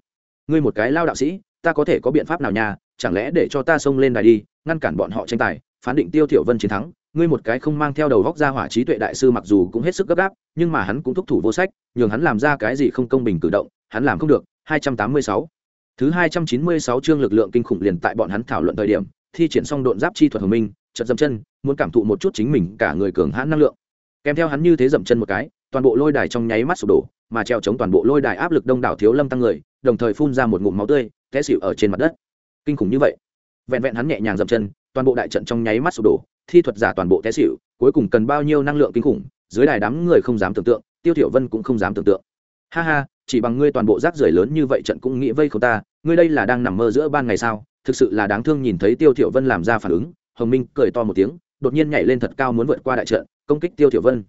Ngươi một cái lao đạo sĩ, ta có thể có biện pháp nào nha, chẳng lẽ để cho ta xông lên đài đi, ngăn cản bọn họ tranh tài, phán định tiêu thiểu vân chiến thắng. Ngươi một cái không mang theo đầu góc ra hỏa trí tuệ đại sư mặc dù cũng hết sức gấp gáp, nhưng mà hắn cũng thúc thủ vô sách, nhường hắn làm ra cái gì không công bình cử động, hắn làm không được. 286 thứ 296 chương lực lượng kinh khủng liền tại bọn hắn thảo luận thời điểm, thi triển xong độn giáp chi thuật hồng minh chật dậm chân, muốn cảm thụ một chút chính mình cả người cường hãn năng lượng. Kèm theo hắn như thế dậm chân một cái, toàn bộ lôi đài trong nháy mắt sụp đổ, mà treo chống toàn bộ lôi đài áp lực đông đảo thiếu lâm tăng người, đồng thời phun ra một ngụm máu tươi, té xịu ở trên mặt đất. Kinh khủng như vậy. Vẹn vẹn hắn nhẹ nhàng dậm chân, toàn bộ đại trận trong nháy mắt sụp đổ, thi thuật giả toàn bộ té xịu cuối cùng cần bao nhiêu năng lượng kinh khủng, dưới đài đám người không dám tưởng tượng, tiêu thiểu vân cũng không dám tưởng tượng. Ha ha, chỉ bằng ngươi toàn bộ rác rưởi lớn như vậy trận cũng nghĩ vây không ta, ngươi đây là đang nằm mơ giữa ban ngày sao? Thực sự là đáng thương nhìn thấy tiêu thiểu vân làm ra phản ứng hồng minh cười to một tiếng, đột nhiên nhảy lên thật cao muốn vượt qua đại trận, công kích tiêu thiểu vân.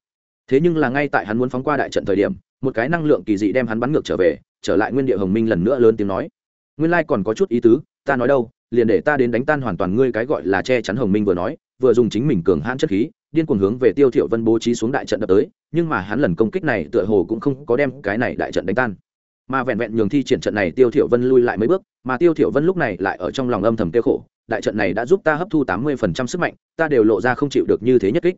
Thế nhưng là ngay tại hắn muốn phóng qua đại trận thời điểm, một cái năng lượng kỳ dị đem hắn bắn ngược trở về, trở lại nguyên địa hồng minh lần nữa lớn tiếng nói. Nguyên lai còn có chút ý tứ, ta nói đâu, liền để ta đến đánh tan hoàn toàn ngươi cái gọi là che chắn hồng minh vừa nói, vừa dùng chính mình cường hãn chất khí, điên cuồng hướng về tiêu thiểu vân bố trí xuống đại trận đập tới, nhưng mà hắn lần công kích này tựa hồ cũng không có đem cái này đại trận đánh tan. Mà vẹn vẹn nhường thi triển trận này tiêu thiểu vân lui lại mấy bước, mà tiêu thiểu vân lúc này lại ở trong lòng âm thầm tiêu khổ đại trận này đã giúp ta hấp thu tám mươi phần trăm sức mạnh, ta đều lộ ra không chịu được như thế nhất kích.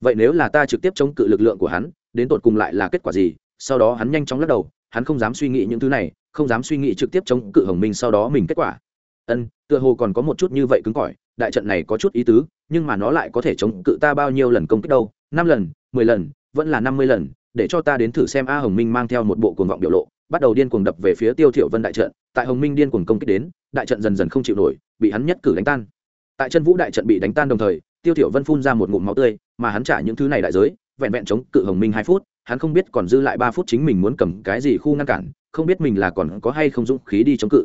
Vậy nếu là ta trực tiếp chống cự lực lượng của hắn, đến tột cùng lại là kết quả gì? Sau đó hắn nhanh chóng lắc đầu, hắn không dám suy nghĩ những thứ này, không dám suy nghĩ trực tiếp chống cự hồng minh sau đó mình kết quả. Ân, tựa hồ còn có một chút như vậy cứng cỏi, đại trận này có chút ý tứ, nhưng mà nó lại có thể chống cự ta bao nhiêu lần công kích đâu? Năm lần, mười lần, vẫn là năm mươi lần, để cho ta đến thử xem a hồng minh mang theo một bộ cuồng vọng biểu lộ bắt đầu điên cuồng đập về phía tiêu thiểu vân đại trận, tại hồng minh điên cuồng công kích đến, đại trận dần dần không chịu nổi, bị hắn nhất cử đánh tan. Tại chân vũ đại trận bị đánh tan đồng thời, tiêu thiểu vân phun ra một ngụm máu tươi, mà hắn trả những thứ này đại giới, vẹn vẹn chống cự hồng minh hai phút, hắn không biết còn dư lại ba phút chính mình muốn cầm cái gì khu ngăn cản, không biết mình là còn có hay không dũng khí đi chống cự.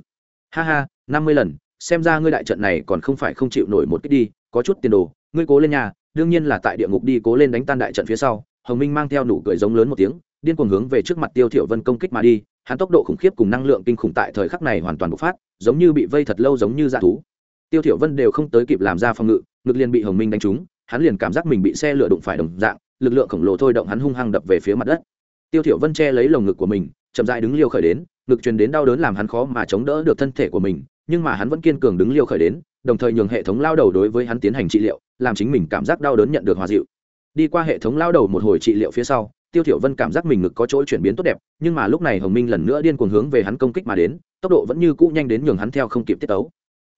Ha ha, năm mươi lần, xem ra ngươi đại trận này còn không phải không chịu nổi một kích đi, có chút tiền đồ, ngươi cố lên nhà, đương nhiên là tại địa ngục đi cố lên đánh tan đại trận phía sau, hồng minh mang theo nụ cười giống lớn một tiếng điên cuồng hướng về trước mặt tiêu thiểu vân công kích mà đi, hắn tốc độ khủng khiếp cùng năng lượng kinh khủng tại thời khắc này hoàn toàn bộc phát, giống như bị vây thật lâu giống như dạ thú. Tiêu thiểu vân đều không tới kịp làm ra phòng ngự, ngực liền bị hồng minh đánh trúng, hắn liền cảm giác mình bị xe lửa đụng phải đồng dạng, lực lượng khổng lồ thôi động hắn hung hăng đập về phía mặt đất. Tiêu thiểu vân che lấy lồng ngực của mình, chậm rãi đứng liêu khởi đến, ngực truyền đến đau đớn làm hắn khó mà chống đỡ được thân thể của mình, nhưng mà hắn vẫn kiên cường đứng liêu khởi đến, đồng thời nhường hệ thống lao đầu đối với hắn tiến hành trị liệu, làm chính mình cảm giác đau đớn nhận được hòa dịu. Đi qua hệ thống lao đầu một hồi trị liệu phía sau tiêu thiểu vân cảm giác mình ngực có chỗ chuyển biến tốt đẹp, nhưng mà lúc này hồng minh lần nữa điên cuồng hướng về hắn công kích mà đến, tốc độ vẫn như cũ nhanh đến nhường hắn theo không kịp tiết tấu.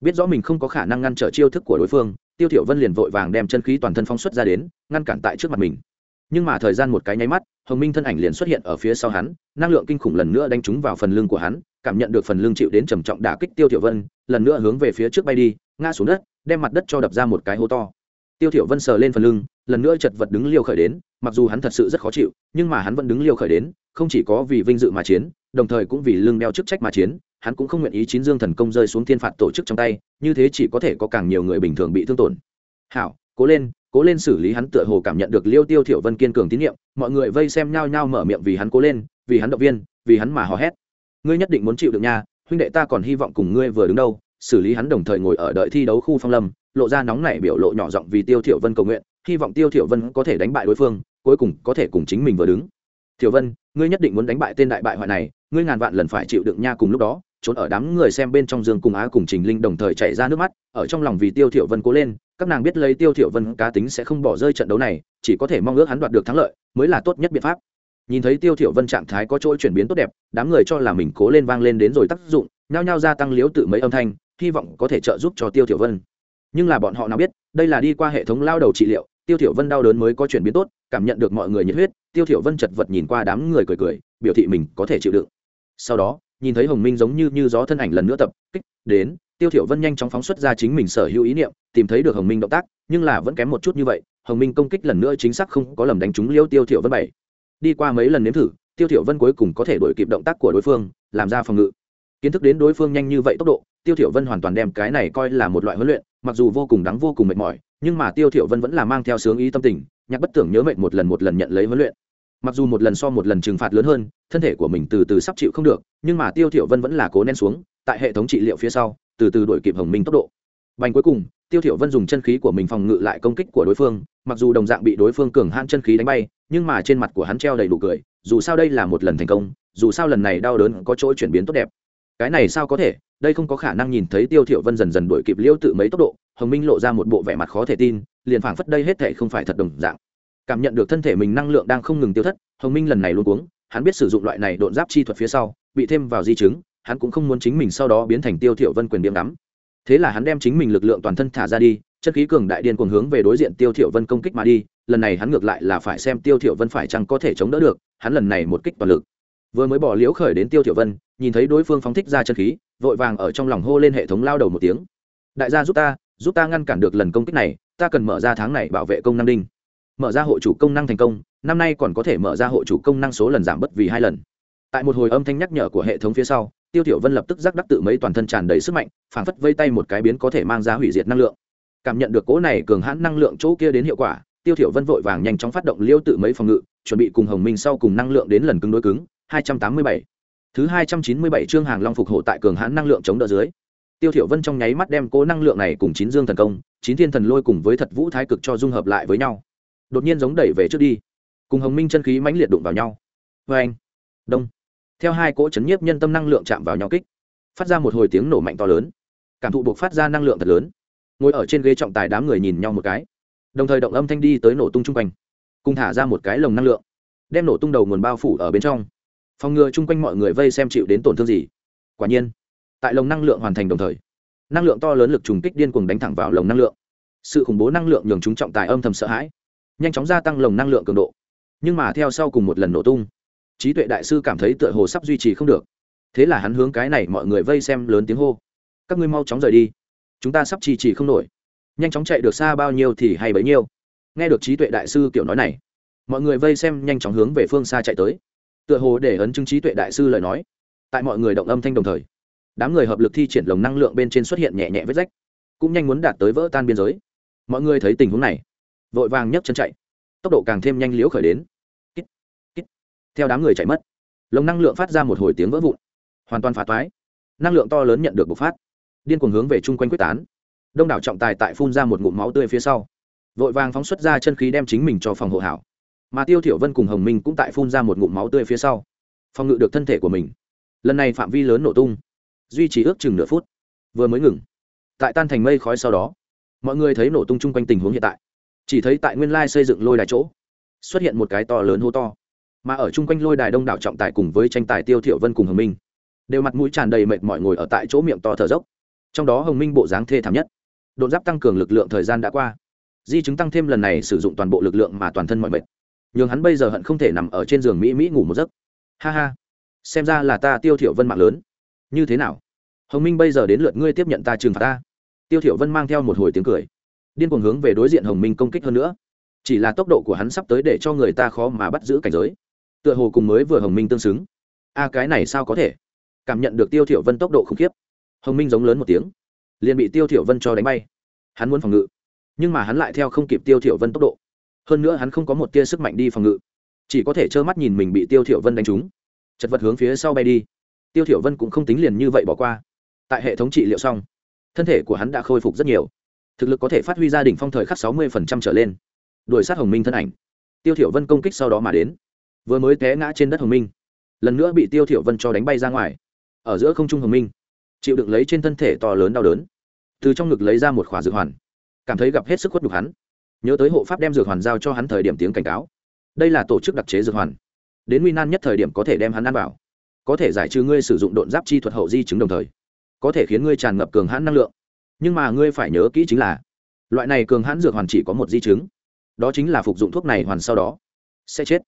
Biết rõ mình không có khả năng ngăn trở chiêu thức của đối phương, tiêu thiểu vân liền vội vàng đem chân khí toàn thân phóng xuất ra đến, ngăn cản tại trước mặt mình. Nhưng mà thời gian một cái nháy mắt, hồng minh thân ảnh liền xuất hiện ở phía sau hắn, năng lượng kinh khủng lần nữa đánh trúng vào phần lưng của hắn, cảm nhận được phần lưng chịu đến trầm trọng đả kích tiêu thiểu vân, lần nữa hướng về phía trước bay đi, ngã xuống đất, đem mặt đất cho đập ra một cái hố to. Tiêu thiểu vân sờ lên phần lưng lần nữa chật vật đứng liều khởi đến, mặc dù hắn thật sự rất khó chịu, nhưng mà hắn vẫn đứng liều khởi đến, không chỉ có vì vinh dự mà chiến, đồng thời cũng vì lương đeo chức trách mà chiến, hắn cũng không nguyện ý chín dương thần công rơi xuống thiên phạt tổ chức trong tay, như thế chỉ có thể có càng nhiều người bình thường bị thương tổn. Hảo, cố lên cố lên xử lý hắn tựa hồ cảm nhận được liêu tiêu thiểu vân kiên cường tín nhiệm, mọi người vây xem nhau nhau mở miệng vì hắn cố lên, vì hắn động viên, vì hắn mà hò hét. Ngươi nhất định muốn chịu được nha, huynh đệ ta còn hy vọng cùng ngươi vừa đứng đâu, xử lý hắn đồng thời ngồi ở đợi thi đấu khu phong lâm, lộ ra nóng nảy biểu lộ nhỏ giọng vì tiêu thiểu vân cầu nguyện hy vọng tiêu thiểu vân có thể đánh bại đối phương, cuối cùng có thể cùng chính mình vừa đứng. Thiểu vân, ngươi nhất định muốn đánh bại tên đại bại hoại này, ngươi ngàn vạn lần phải chịu đựng nha cùng lúc đó, trốn ở đám người xem bên trong giường cùng á cùng trình linh đồng thời chảy ra nước mắt, ở trong lòng vì tiêu thiểu vân cố lên, các nàng biết lấy tiêu thiểu vân cá tính sẽ không bỏ rơi trận đấu này, chỉ có thể mong ước hắn đoạt được thắng lợi, mới là tốt nhất biện pháp. Nhìn thấy tiêu thiểu vân trạng thái có chỗ chuyển biến tốt đẹp, đám người cho là mình cố lên vang lên đến rồi tác dụng, nhao nhao gia tăng liếu tự mấy âm thanh, hy vọng có thể trợ giúp cho tiêu thiểu vân. Nhưng là bọn họ nào biết, đây là đi qua hệ thống lao đầu trị liệu tiêu thiểu vân đau đớn mới có chuyển biến tốt, cảm nhận được mọi người nhiệt huyết, tiêu thiểu vân chật vật nhìn qua đám người cười cười, biểu thị mình có thể chịu đựng. Sau đó, nhìn thấy hồng minh giống như như gió thân ảnh lần nữa tập kích, đến, tiêu thiểu vân nhanh chóng phóng xuất ra chính mình sở hữu ý niệm, tìm thấy được hồng minh động tác, nhưng là vẫn kém một chút như vậy, hồng minh công kích lần nữa chính xác không có lầm đánh trúng liêu tiêu thiểu vân bảy. Đi qua mấy lần nếm thử, tiêu thiểu vân cuối cùng có thể đuổi kịp động tác của đối phương, làm ra phòng ngự. Kiến thức đến đối phương nhanh như vậy tốc độ, tiêu thiểu vân hoàn toàn đem cái này coi là một loại huấn luyện mặc dù vô cùng đáng vô cùng mệt mỏi, nhưng mà tiêu thiểu vân vẫn là mang theo sướng ý tâm tình, nhạc bất tưởng nhớ mệt một lần một lần nhận lấy huấn luyện. Mặc dù một lần so một lần trừng phạt lớn hơn, thân thể của mình từ từ sắp chịu không được, nhưng mà tiêu thiểu vân vẫn là cố nén xuống, tại hệ thống trị liệu phía sau, từ từ đuổi kịp hồng minh tốc độ. Bành cuối cùng, tiêu thiểu vân dùng chân khí của mình phòng ngự lại công kích của đối phương, mặc dù đồng dạng bị đối phương cường hãn chân khí đánh bay, nhưng mà trên mặt của hắn treo đầy đủ cười, dù sao đây là một lần thành công, dù sao lần này đau đớn có chỗ chuyển biến tốt đẹp. Cái này sao có thể? Đây không có khả năng nhìn thấy tiêu thiểu vân dần dần đuổi kịp liêu tự mấy tốc độ, hồng minh lộ ra một bộ vẻ mặt khó thể tin, liền phảng phất đây hết thảy không phải thật đồng dạng. Cảm nhận được thân thể mình năng lượng đang không ngừng tiêu thất, hồng minh lần này luôn cuống, hắn biết sử dụng loại này độn giáp chi thuật phía sau, bị thêm vào di chứng, hắn cũng không muốn chính mình sau đó biến thành tiêu thiểu vân quyền điểm đắm thế là hắn đem chính mình lực lượng toàn thân thả ra đi chân khí cường đại điên cuồng hướng về đối diện tiêu thiểu vân công kích mà đi, lần này hắn ngược lại là phải xem tiêu thiểu vân phải chăng có thể chống đỡ được, hắn lần này một kích toàn lực vừa mới bỏ liễu khởi đến tiêu tiểu vân, nhìn thấy đối phương phóng thích ra chân khí, vội vàng ở trong lòng hô lên hệ thống lao đầu một tiếng. Đại gia giúp ta giúp ta ngăn cản được lần công kích này, ta cần mở ra tháng này bảo vệ công năng đinh. Mở ra hộ chủ công năng thành công, năm nay còn có thể mở ra hộ chủ công năng số lần giảm bất vì hai lần. Tại một hồi âm thanh nhắc nhở của hệ thống phía sau, tiêu tiểu vân lập tức giác đắc tự mấy toàn thân tràn đầy sức mạnh, phảng phất vây tay một cái biến có thể mang ra hủy diệt năng lượng. Cảm nhận được cỗ này cường hãn năng lượng chỗ kia đến hiệu quả, tiêu tiểu vân vội vàng nhanh chóng phát động liêu tự mấy phòng ngự, chuẩn bị cùng hồng minh sau cùng năng lượng đến lần cứng đối cứng. 287. thứ 297 chương hàng long phục hộ tại cường hãn năng lượng chống đỡ dưới. Tiêu thiểu vân trong nháy mắt đem cố năng lượng này cùng chín dương thần công chín thiên thần lôi cùng với thật vũ thái cực cho dung hợp lại với nhau. Đột nhiên giống đẩy về trước đi. Cùng hồng minh chân khí mãnh liệt đụng vào nhau. Oeng, đông. Theo hai cỗ chấn nhiếp nhân tâm năng lượng chạm vào nhau kích phát ra một hồi tiếng nổ mạnh to lớn. Cảm thụ buộc phát ra năng lượng thật lớn. Ngồi ở trên ghế trọng tài đám người nhìn nhau một cái. Đồng thời động âm thanh đi tới nổ tung trung quanh cùng thả ra một cái lồng năng lượng đem nổ tung đầu nguồn bao phủ ở bên trong phòng ngừa chung quanh mọi người vây xem chịu đến tổn thương gì. Quả nhiên, tại lồng năng lượng hoàn thành đồng thời, năng lượng to lớn lực trùng kích điên cuồng đánh thẳng vào lồng năng lượng. Sự khủng bố năng lượng nhường chúng trọng tài âm thầm sợ hãi, nhanh chóng gia tăng lồng năng lượng cường độ. Nhưng mà theo sau cùng một lần nổ tung, trí tuệ đại sư cảm thấy tựa hồ sắp duy trì không được. Thế là hắn hướng cái này mọi người vây xem lớn tiếng hô, các ngươi mau chóng rời đi, chúng ta sắp trì trì không nổi. Nhanh chóng chạy được xa bao nhiêu thì hay bấy nhiêu. Nghe được trí tuệ đại sư kiểu nói này, mọi người vây xem nhanh chóng hướng về phương xa chạy tới tựa hồ để ấn chứng trí tuệ đại sư lời nói. Tại mọi người động âm thanh đồng thời đám người hợp lực thi triển lồng năng lượng bên trên xuất hiện nhẹ nhẹ vết rách cũng nhanh muốn đạt tới vỡ tan biên giới. Mọi người thấy tình huống này vội vàng nhấc chân chạy. Tốc độ càng thêm nhanh liễu khởi đến. Kít, kít. theo đám người chạy mất lồng năng lượng phát ra một hồi tiếng vỡ vụn hoàn toàn phá toái. Năng lượng to lớn nhận được bộc phát điên cuồng hướng về chung quanh quyết tán. Đông đảo trọng tài tại phun ra một ngụm máu tươi phía sau vội vàng phóng xuất ra chân khí đem chính mình cho phòng hộ hảo mà tiêu thiểu vân cùng hồng minh cũng tại phun ra một ngụm máu tươi phía sau phòng ngự được thân thể của mình lần này phạm vi lớn nổ tung duy trì ước chừng nửa phút vừa mới ngừng tại tan thành mây khói sau đó mọi người thấy nổ tung chung quanh tình huống hiện tại chỉ thấy tại nguyên lai xây dựng lôi đài chỗ xuất hiện một cái to lớn hô to mà ở chung quanh lôi đài đông đảo trọng tài cùng với tranh tài tiêu thiểu vân cùng hồng minh đều mặt mũi tràn đầy mệt mỏi ngồi ở tại chỗ miệng to thở dốc trong đó hồng minh bộ dáng thê thảm nhất đột giáp tăng cường lực lượng thời gian đã qua di chứng tăng thêm lần này sử dụng toàn bộ lực lượng mà toàn thân mọi mệt nhường hắn bây giờ hận không thể nằm ở trên giường mỹ mỹ ngủ một giấc. Ha ha, xem ra là ta tiêu thiểu vân mạng lớn. Như thế nào? Hồng minh bây giờ đến lượt ngươi tiếp nhận ta trừng phạt ta. Tiêu thiểu vân mang theo một hồi tiếng cười. Điên cuồng hướng về đối diện hồng minh công kích hơn nữa. Chỉ là tốc độ của hắn sắp tới để cho người ta khó mà bắt giữ cảnh giới. Tựa hồ cùng mới vừa hồng minh tương xứng. A cái này sao có thể? Cảm nhận được tiêu thiểu vân tốc độ khủng khiếp. Hồng minh giống lớn một tiếng. Liền bị tiêu thiểu vân cho đánh bay. Hắn muốn phòng ngự. Nhưng mà hắn lại theo không kịp tiêu thiểu vân tốc độ hơn nữa hắn không có một tia sức mạnh đi phòng ngự, chỉ có thể trơ mắt nhìn mình bị tiêu thiểu vân đánh trúng. Chật vật hướng phía sau bay đi. Tiêu thiểu vân cũng không tính liền như vậy bỏ qua. Tại hệ thống trị liệu xong, thân thể của hắn đã khôi phục rất nhiều. Thực lực có thể phát huy gia đình phong thời khắc sáu mươi trở lên. Đuổi sát hồng minh thân ảnh. Tiêu thiểu vân công kích sau đó mà đến. Vừa mới té ngã trên đất hồng minh, lần nữa bị tiêu thiểu vân cho đánh bay ra ngoài. Ở giữa không trung hồng minh, chịu đựng lấy trên thân thể to lớn đau đớn. Từ trong ngực lấy ra một khỏa dược hoàn. Cảm thấy gặp hết sức khuất nhục hắn nhớ tới hộ pháp đem dược hoàn giao cho hắn thời điểm tiếng cảnh cáo. Đây là tổ chức đặc chế dược hoàn. Đến nguy nan nhất thời điểm có thể đem hắn ăn vào. Có thể giải trừ ngươi sử dụng độn giáp chi thuật hậu di chứng đồng thời, có thể khiến ngươi tràn ngập cường hãn năng lượng. Nhưng mà ngươi phải nhớ kỹ chính là, loại này cường hãn dược hoàn chỉ có một di chứng. Đó chính là phục dụng thuốc này hoàn sau đó, sẽ chết.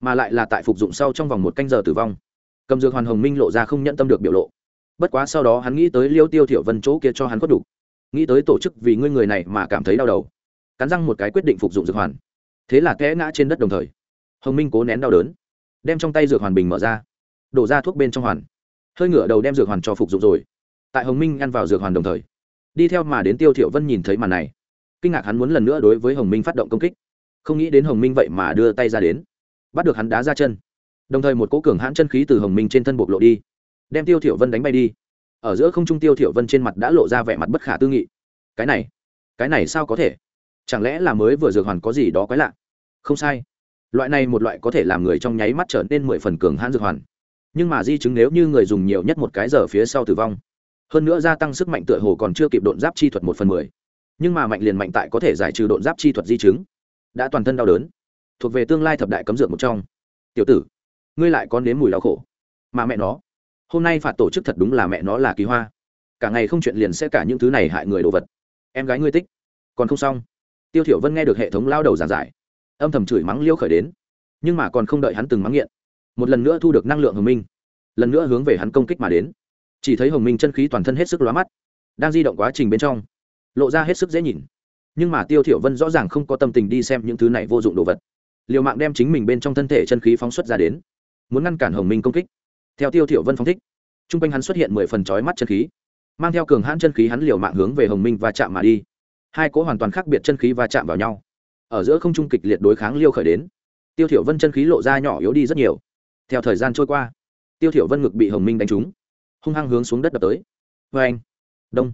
Mà lại là tại phục dụng sau trong vòng một canh giờ tử vong. Cầm dược hoàn hồng minh lộ ra không nhận tâm được biểu lộ. Bất quá sau đó hắn nghĩ tới liêu tiêu thiểu vân chỗ kia cho hắn có đủ. Nghĩ tới tổ chức vì ngươi người này mà cảm thấy đau đầu cắn răng một cái quyết định phục dụng dược hoàn. Thế là té ngã trên đất đồng thời, hồng minh cố nén đau đớn, đem trong tay dược hoàn bình mở ra, đổ ra thuốc bên trong hoàn. Hơi ngửa đầu đem dược hoàn cho phục dụng rồi. Tại hồng minh ăn vào dược hoàn đồng thời, đi theo mà đến tiêu thiểu vân nhìn thấy màn này, kinh ngạc hắn muốn lần nữa đối với hồng minh phát động công kích. Không nghĩ đến hồng minh vậy mà đưa tay ra đến, bắt được hắn đá ra chân. Đồng thời một cỗ cường hãn chân khí từ hồng minh trên thân bộc lộ đi, đem tiêu thiểu vân đánh bay đi. Ở giữa không trung tiêu thiểu vân trên mặt đã lộ ra vẻ mặt bất khả tư nghị. Cái này cái này sao có thể? Chẳng lẽ là mới vừa dược hoàn có gì đó quái lạ? Không sai. Loại này một loại có thể làm người trong nháy mắt trở nên mười phần cường hãn dược hoàn. Nhưng mà di chứng nếu như người dùng nhiều nhất một cái giờ phía sau tử vong, hơn nữa gia tăng sức mạnh tựa hồ còn chưa kịp độn giáp chi thuật một phần mười. Nhưng mà mạnh liền mạnh tại có thể giải trừ độn giáp chi thuật di chứng, đã toàn thân đau đớn, thuộc về tương lai thập đại cấm dược một trong. Tiểu tử, ngươi lại có nếm mùi đau khổ. Mà mẹ nó, hôm nay phạt tổ chức thật đúng là mẹ nó là kỳ hoa. Cả ngày không chuyện liền sẽ cả những thứ này hại người đồ vật. Em gái ngươi tích, còn không xong tiêu thiểu vân nghe được hệ thống lao đầu giảng giải, âm thầm chửi mắng liêu khởi đến, nhưng mà còn không đợi hắn từng mắng nghiện, một lần nữa thu được năng lượng hồng minh, lần nữa hướng về hắn công kích mà đến. Chỉ thấy hồng minh chân khí toàn thân hết sức lóa mắt, đang di động quá trình bên trong, lộ ra hết sức dễ nhìn. Nhưng mà tiêu thiểu vân rõ ràng không có tâm tình đi xem những thứ này vô dụng đồ vật. Liều mạng đem chính mình bên trong thân thể chân khí phóng xuất ra đến, muốn ngăn cản hồng minh công kích. Theo tiêu thiểu vân phóng thích, trung quanh hắn xuất hiện mười phần chói mắt chân khí, mang theo cường hãn chân khí hắn liều mạng hướng về hồng minh và chạm mà đi hai cỗ hoàn toàn khác biệt chân khí va chạm vào nhau. Ở giữa không trung kịch liệt đối kháng liêu khởi đến, tiêu thiểu vân chân khí lộ ra nhỏ yếu đi rất nhiều. Theo thời gian trôi qua, tiêu thiểu vân ngực bị hồng minh đánh trúng, hung hăng hướng xuống đất đập tới. Với anh, đông.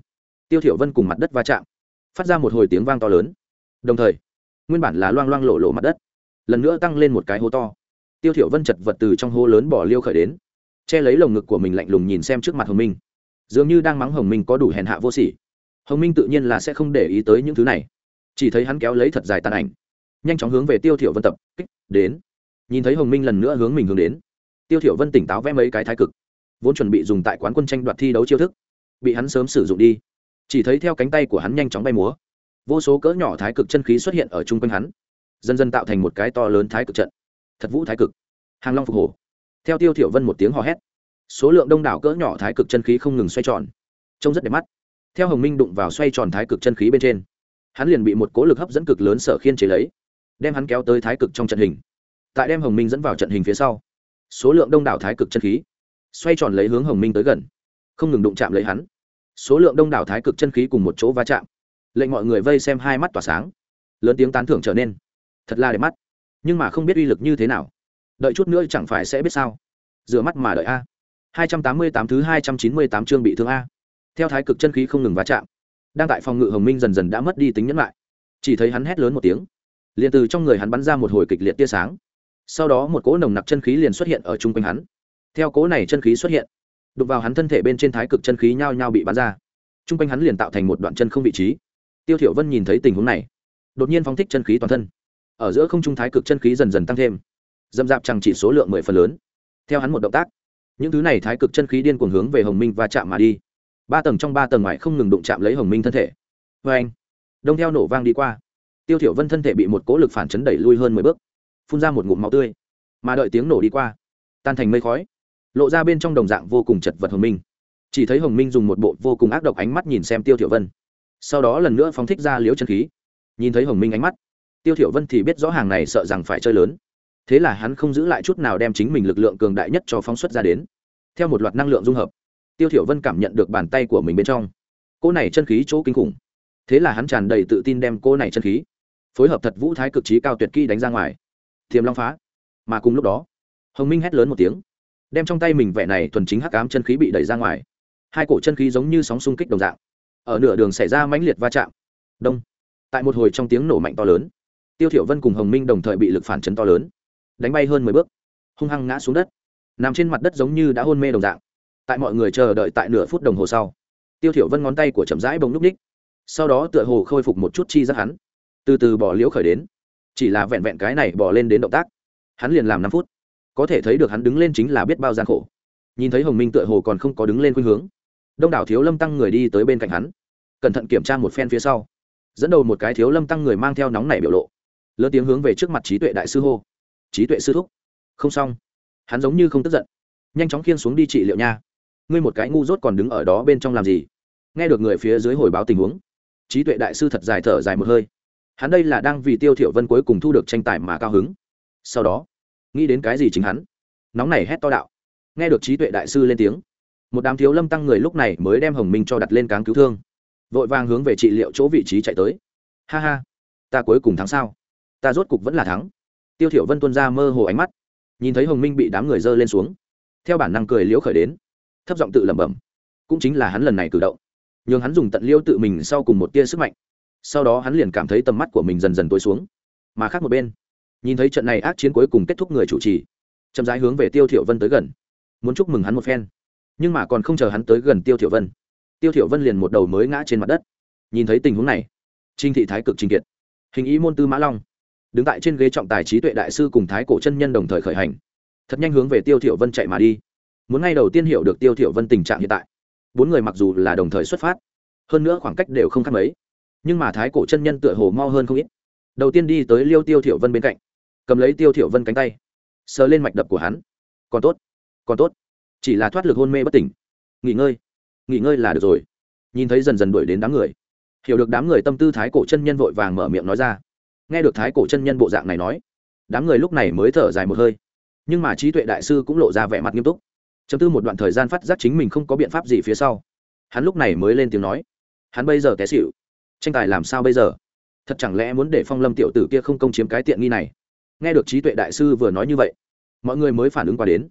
Tiêu thiểu vân cùng mặt đất va chạm, phát ra một hồi tiếng vang to lớn. Đồng thời, nguyên bản là loang loang lộ lộ mặt đất, lần nữa tăng lên một cái hố to. Tiêu thiểu vân chật vật từ trong hố lớn bỏ liêu khởi đến, che lấy lồng ngực của mình lạnh lùng nhìn xem trước mặt hồng minh. Dường như đang mắng hồng minh có đủ hèn hạ vô sỉ hồng minh tự nhiên là sẽ không để ý tới những thứ này. Chỉ thấy hắn kéo lấy thật dài tàn ảnh, nhanh chóng hướng về tiêu thiểu vân tập kích đến. Nhìn thấy hồng minh lần nữa hướng mình hướng đến, tiêu thiểu vân tỉnh táo vẽ mấy cái thái cực, vốn chuẩn bị dùng tại quán quân tranh đoạt thi đấu chiêu thức, bị hắn sớm sử dụng đi. Chỉ thấy theo cánh tay của hắn nhanh chóng bay múa, vô số cỡ nhỏ thái cực chân khí xuất hiện ở chung quanh hắn, dần dần tạo thành một cái to lớn thái cực trận, thật vũ thái cực. Hàng long phục hổ. Theo tiêu thiểu vân một tiếng hò hét, số lượng đông đảo cỡ nhỏ thái cực chân khí không ngừng xoay tròn, trông rất đẹp mắt theo hồng minh đụng vào xoay tròn thái cực chân khí bên trên, hắn liền bị một cố lực hấp dẫn cực lớn sở khiên chế lấy, đem hắn kéo tới thái cực trong trận hình. Tại đem hồng minh dẫn vào trận hình phía sau, số lượng đông đảo thái cực chân khí xoay tròn lấy hướng hồng minh tới gần, không ngừng đụng chạm lấy hắn. Số lượng đông đảo thái cực chân khí cùng một chỗ va chạm, lệnh mọi người vây xem hai mắt tỏa sáng, lớn tiếng tán thưởng trở nên. Thật là đẹp mắt, nhưng mà không biết uy lực như thế nào. Đợi chút nữa chẳng phải sẽ biết sao. Rửa mắt mà đợi a. Hai trăm tám mươi tám thứ hai trăm chín mươi tám chương bị thương a theo thái cực chân khí không ngừng va chạm, đang tại phòng ngự hồng minh dần dần đã mất đi tính nhẫn lại. Chỉ thấy hắn hét lớn một tiếng, liền từ trong người hắn bắn ra một hồi kịch liệt tia sáng. Sau đó một cỗ nồng nặc chân khí liền xuất hiện ở chung quanh hắn. Theo cỗ này chân khí xuất hiện đục vào hắn thân thể bên trên thái cực chân khí nhao nhao bị bắn ra. Chung quanh hắn liền tạo thành một đoạn chân không vị trí. Tiêu thiểu vân nhìn thấy tình huống này, đột nhiên phóng thích chân khí toàn thân. Ở giữa không trung thái cực chân khí dần dần tăng thêm dâm dạp chẳng chỉ số lượng mười phần lớn. Theo hắn một động tác, những thứ này thái cực chân khí điên cuồng hướng về hồng minh và chạm mà đi ba tầng trong ba tầng ngoài không ngừng đụng chạm lấy hồng minh thân thể. Vê anh, đông theo nổ vang đi qua. Tiêu thiểu vân thân thể bị một cỗ lực phản chấn đẩy lui hơn mười bước, phun ra một ngụm máu tươi. Mà đợi tiếng nổ đi qua, tan thành mây khói, lộ ra bên trong đồng dạng vô cùng chật vật hồng minh. Chỉ thấy hồng minh dùng một bộ vô cùng ác độc ánh mắt nhìn xem tiêu thiểu vân. Sau đó lần nữa phóng thích ra liếu chân khí. Nhìn thấy hồng minh ánh mắt, tiêu thiểu vân thì biết rõ hàng này sợ rằng phải chơi lớn. Thế là hắn không giữ lại chút nào đem chính mình lực lượng cường đại nhất cho phóng xuất ra đến. Theo một loạt năng lượng dung hợp tiêu thiểu vân cảm nhận được bàn tay của mình bên trong. Cô này chân khí chỗ kinh khủng. Thế là hắn tràn đầy tự tin đem cô này chân khí phối hợp thật vũ thái cực trí cao tuyệt kỹ đánh ra ngoài. Thiềm long phá. Mà cùng lúc đó, hồng minh hét lớn một tiếng, đem trong tay mình vẻ này thuần chính hắc ám chân khí bị đẩy ra ngoài. Hai cổ chân khí giống như sóng xung kích đồng dạng. Ở nửa đường xảy ra mãnh liệt va chạm. Đông. Tại một hồi trong tiếng nổ mạnh to lớn, tiêu thiểu vân cùng hồng minh đồng thời bị lực phản chấn to lớn. Đánh bay hơn mười bước, hung hăng ngã xuống đất. Nằm trên mặt đất giống như đã hôn mê đồng dạng tại mọi người chờ đợi tại nửa phút đồng hồ sau. Tiêu thiểu vân ngón tay của chậm rãi bông núp ních. Sau đó tựa hồ khôi phục một chút chi giác hắn. Từ từ bỏ liễu khởi đến. Chỉ là vẹn vẹn cái này bỏ lên đến động tác. Hắn liền làm năm phút. Có thể thấy được hắn đứng lên chính là biết bao gian khổ. Nhìn thấy hồng minh tựa hồ còn không có đứng lên khuynh hướng. Đông đảo thiếu lâm tăng người đi tới bên cạnh hắn. Cẩn thận kiểm tra một phen phía sau. Dẫn đầu một cái thiếu lâm tăng người mang theo nóng nảy biểu lộ. Lớn tiếng hướng về trước mặt trí tuệ đại sư hô. Trí tuệ sư thúc. Không xong. Hắn giống như không tức giận. Nhanh chóng khiên xuống đi trị liệu nha ngươi một cái ngu dốt còn đứng ở đó bên trong làm gì? Nghe được người phía dưới hồi báo tình huống, trí tuệ đại sư thật dài thở dài một hơi. Hắn đây là đang vì tiêu thiểu vân cuối cùng thu được tranh tài mà cao hứng. Sau đó, nghĩ đến cái gì chính hắn, nóng này hét to đạo. Nghe được trí tuệ đại sư lên tiếng, một đám thiếu lâm tăng người lúc này mới đem hồng minh cho đặt lên cáng cứu thương. Vội vàng hướng về trị liệu chỗ vị trí chạy tới. Ha ha, ta cuối cùng thắng sao? Ta rốt cục vẫn là thắng. Tiêu thiểu vân tuôn ra mơ hồ ánh mắt, nhìn thấy hồng minh bị đám người dơ lên xuống. Theo bản năng cười liễu khởi đến thấp giọng tự lẩm bẩm. Cũng chính là hắn lần này cử động. Nhường hắn dùng tận liêu tự mình sau cùng một tia sức mạnh. Sau đó hắn liền cảm thấy tầm mắt của mình dần dần tối xuống. Mà khác một bên, nhìn thấy trận này ác chiến cuối cùng kết thúc người chủ trì, chậm rãi hướng về tiêu thiểu vân tới gần. Muốn chúc mừng hắn một phen, nhưng mà còn không chờ hắn tới gần tiêu thiểu vân, tiêu thiểu vân liền một đầu mới ngã trên mặt đất. Nhìn thấy tình huống này trinh thị thái cực trình kiệt. Hình ý môn tư mã long, đứng tại trên ghế trọng tài trí tuệ đại sư cùng thái cổ chân nhân đồng thời khởi hành. Thật nhanh hướng về tiêu thiểu vân chạy mà đi muốn ngay đầu tiên hiểu được tiêu thiểu vân tình trạng hiện tại. Bốn người mặc dù là đồng thời xuất phát, hơn nữa khoảng cách đều không khác mấy, nhưng mà thái cổ chân nhân tựa hồ mau hơn không ít. Đầu tiên đi tới liêu tiêu thiểu vân bên cạnh, cầm lấy tiêu thiểu vân cánh tay, sờ lên mạch đập của hắn. Còn tốt còn tốt, chỉ là thoát lực hôn mê bất tỉnh. Nghỉ ngơi nghỉ ngơi là được rồi. Nhìn thấy dần dần đuổi đến đám người, hiểu được đám người tâm tư thái cổ chân nhân vội vàng mở miệng nói ra. Nghe được thái cổ chân nhân bộ dạng này nói, đám người lúc này mới thở dài một hơi, nhưng mà trí tuệ đại sư cũng lộ ra vẻ mặt nghiêm túc chấm tư một đoạn thời gian phát giác chính mình không có biện pháp gì phía sau. Hắn lúc này mới lên tiếng nói, hắn bây giờ té xịu tranh tài làm sao bây giờ? Thật chẳng lẽ muốn để phong lâm tiểu tử kia không công chiếm cái tiện nghi này? Nghe được trí tuệ đại sư vừa nói như vậy, mọi người mới phản ứng qua đến.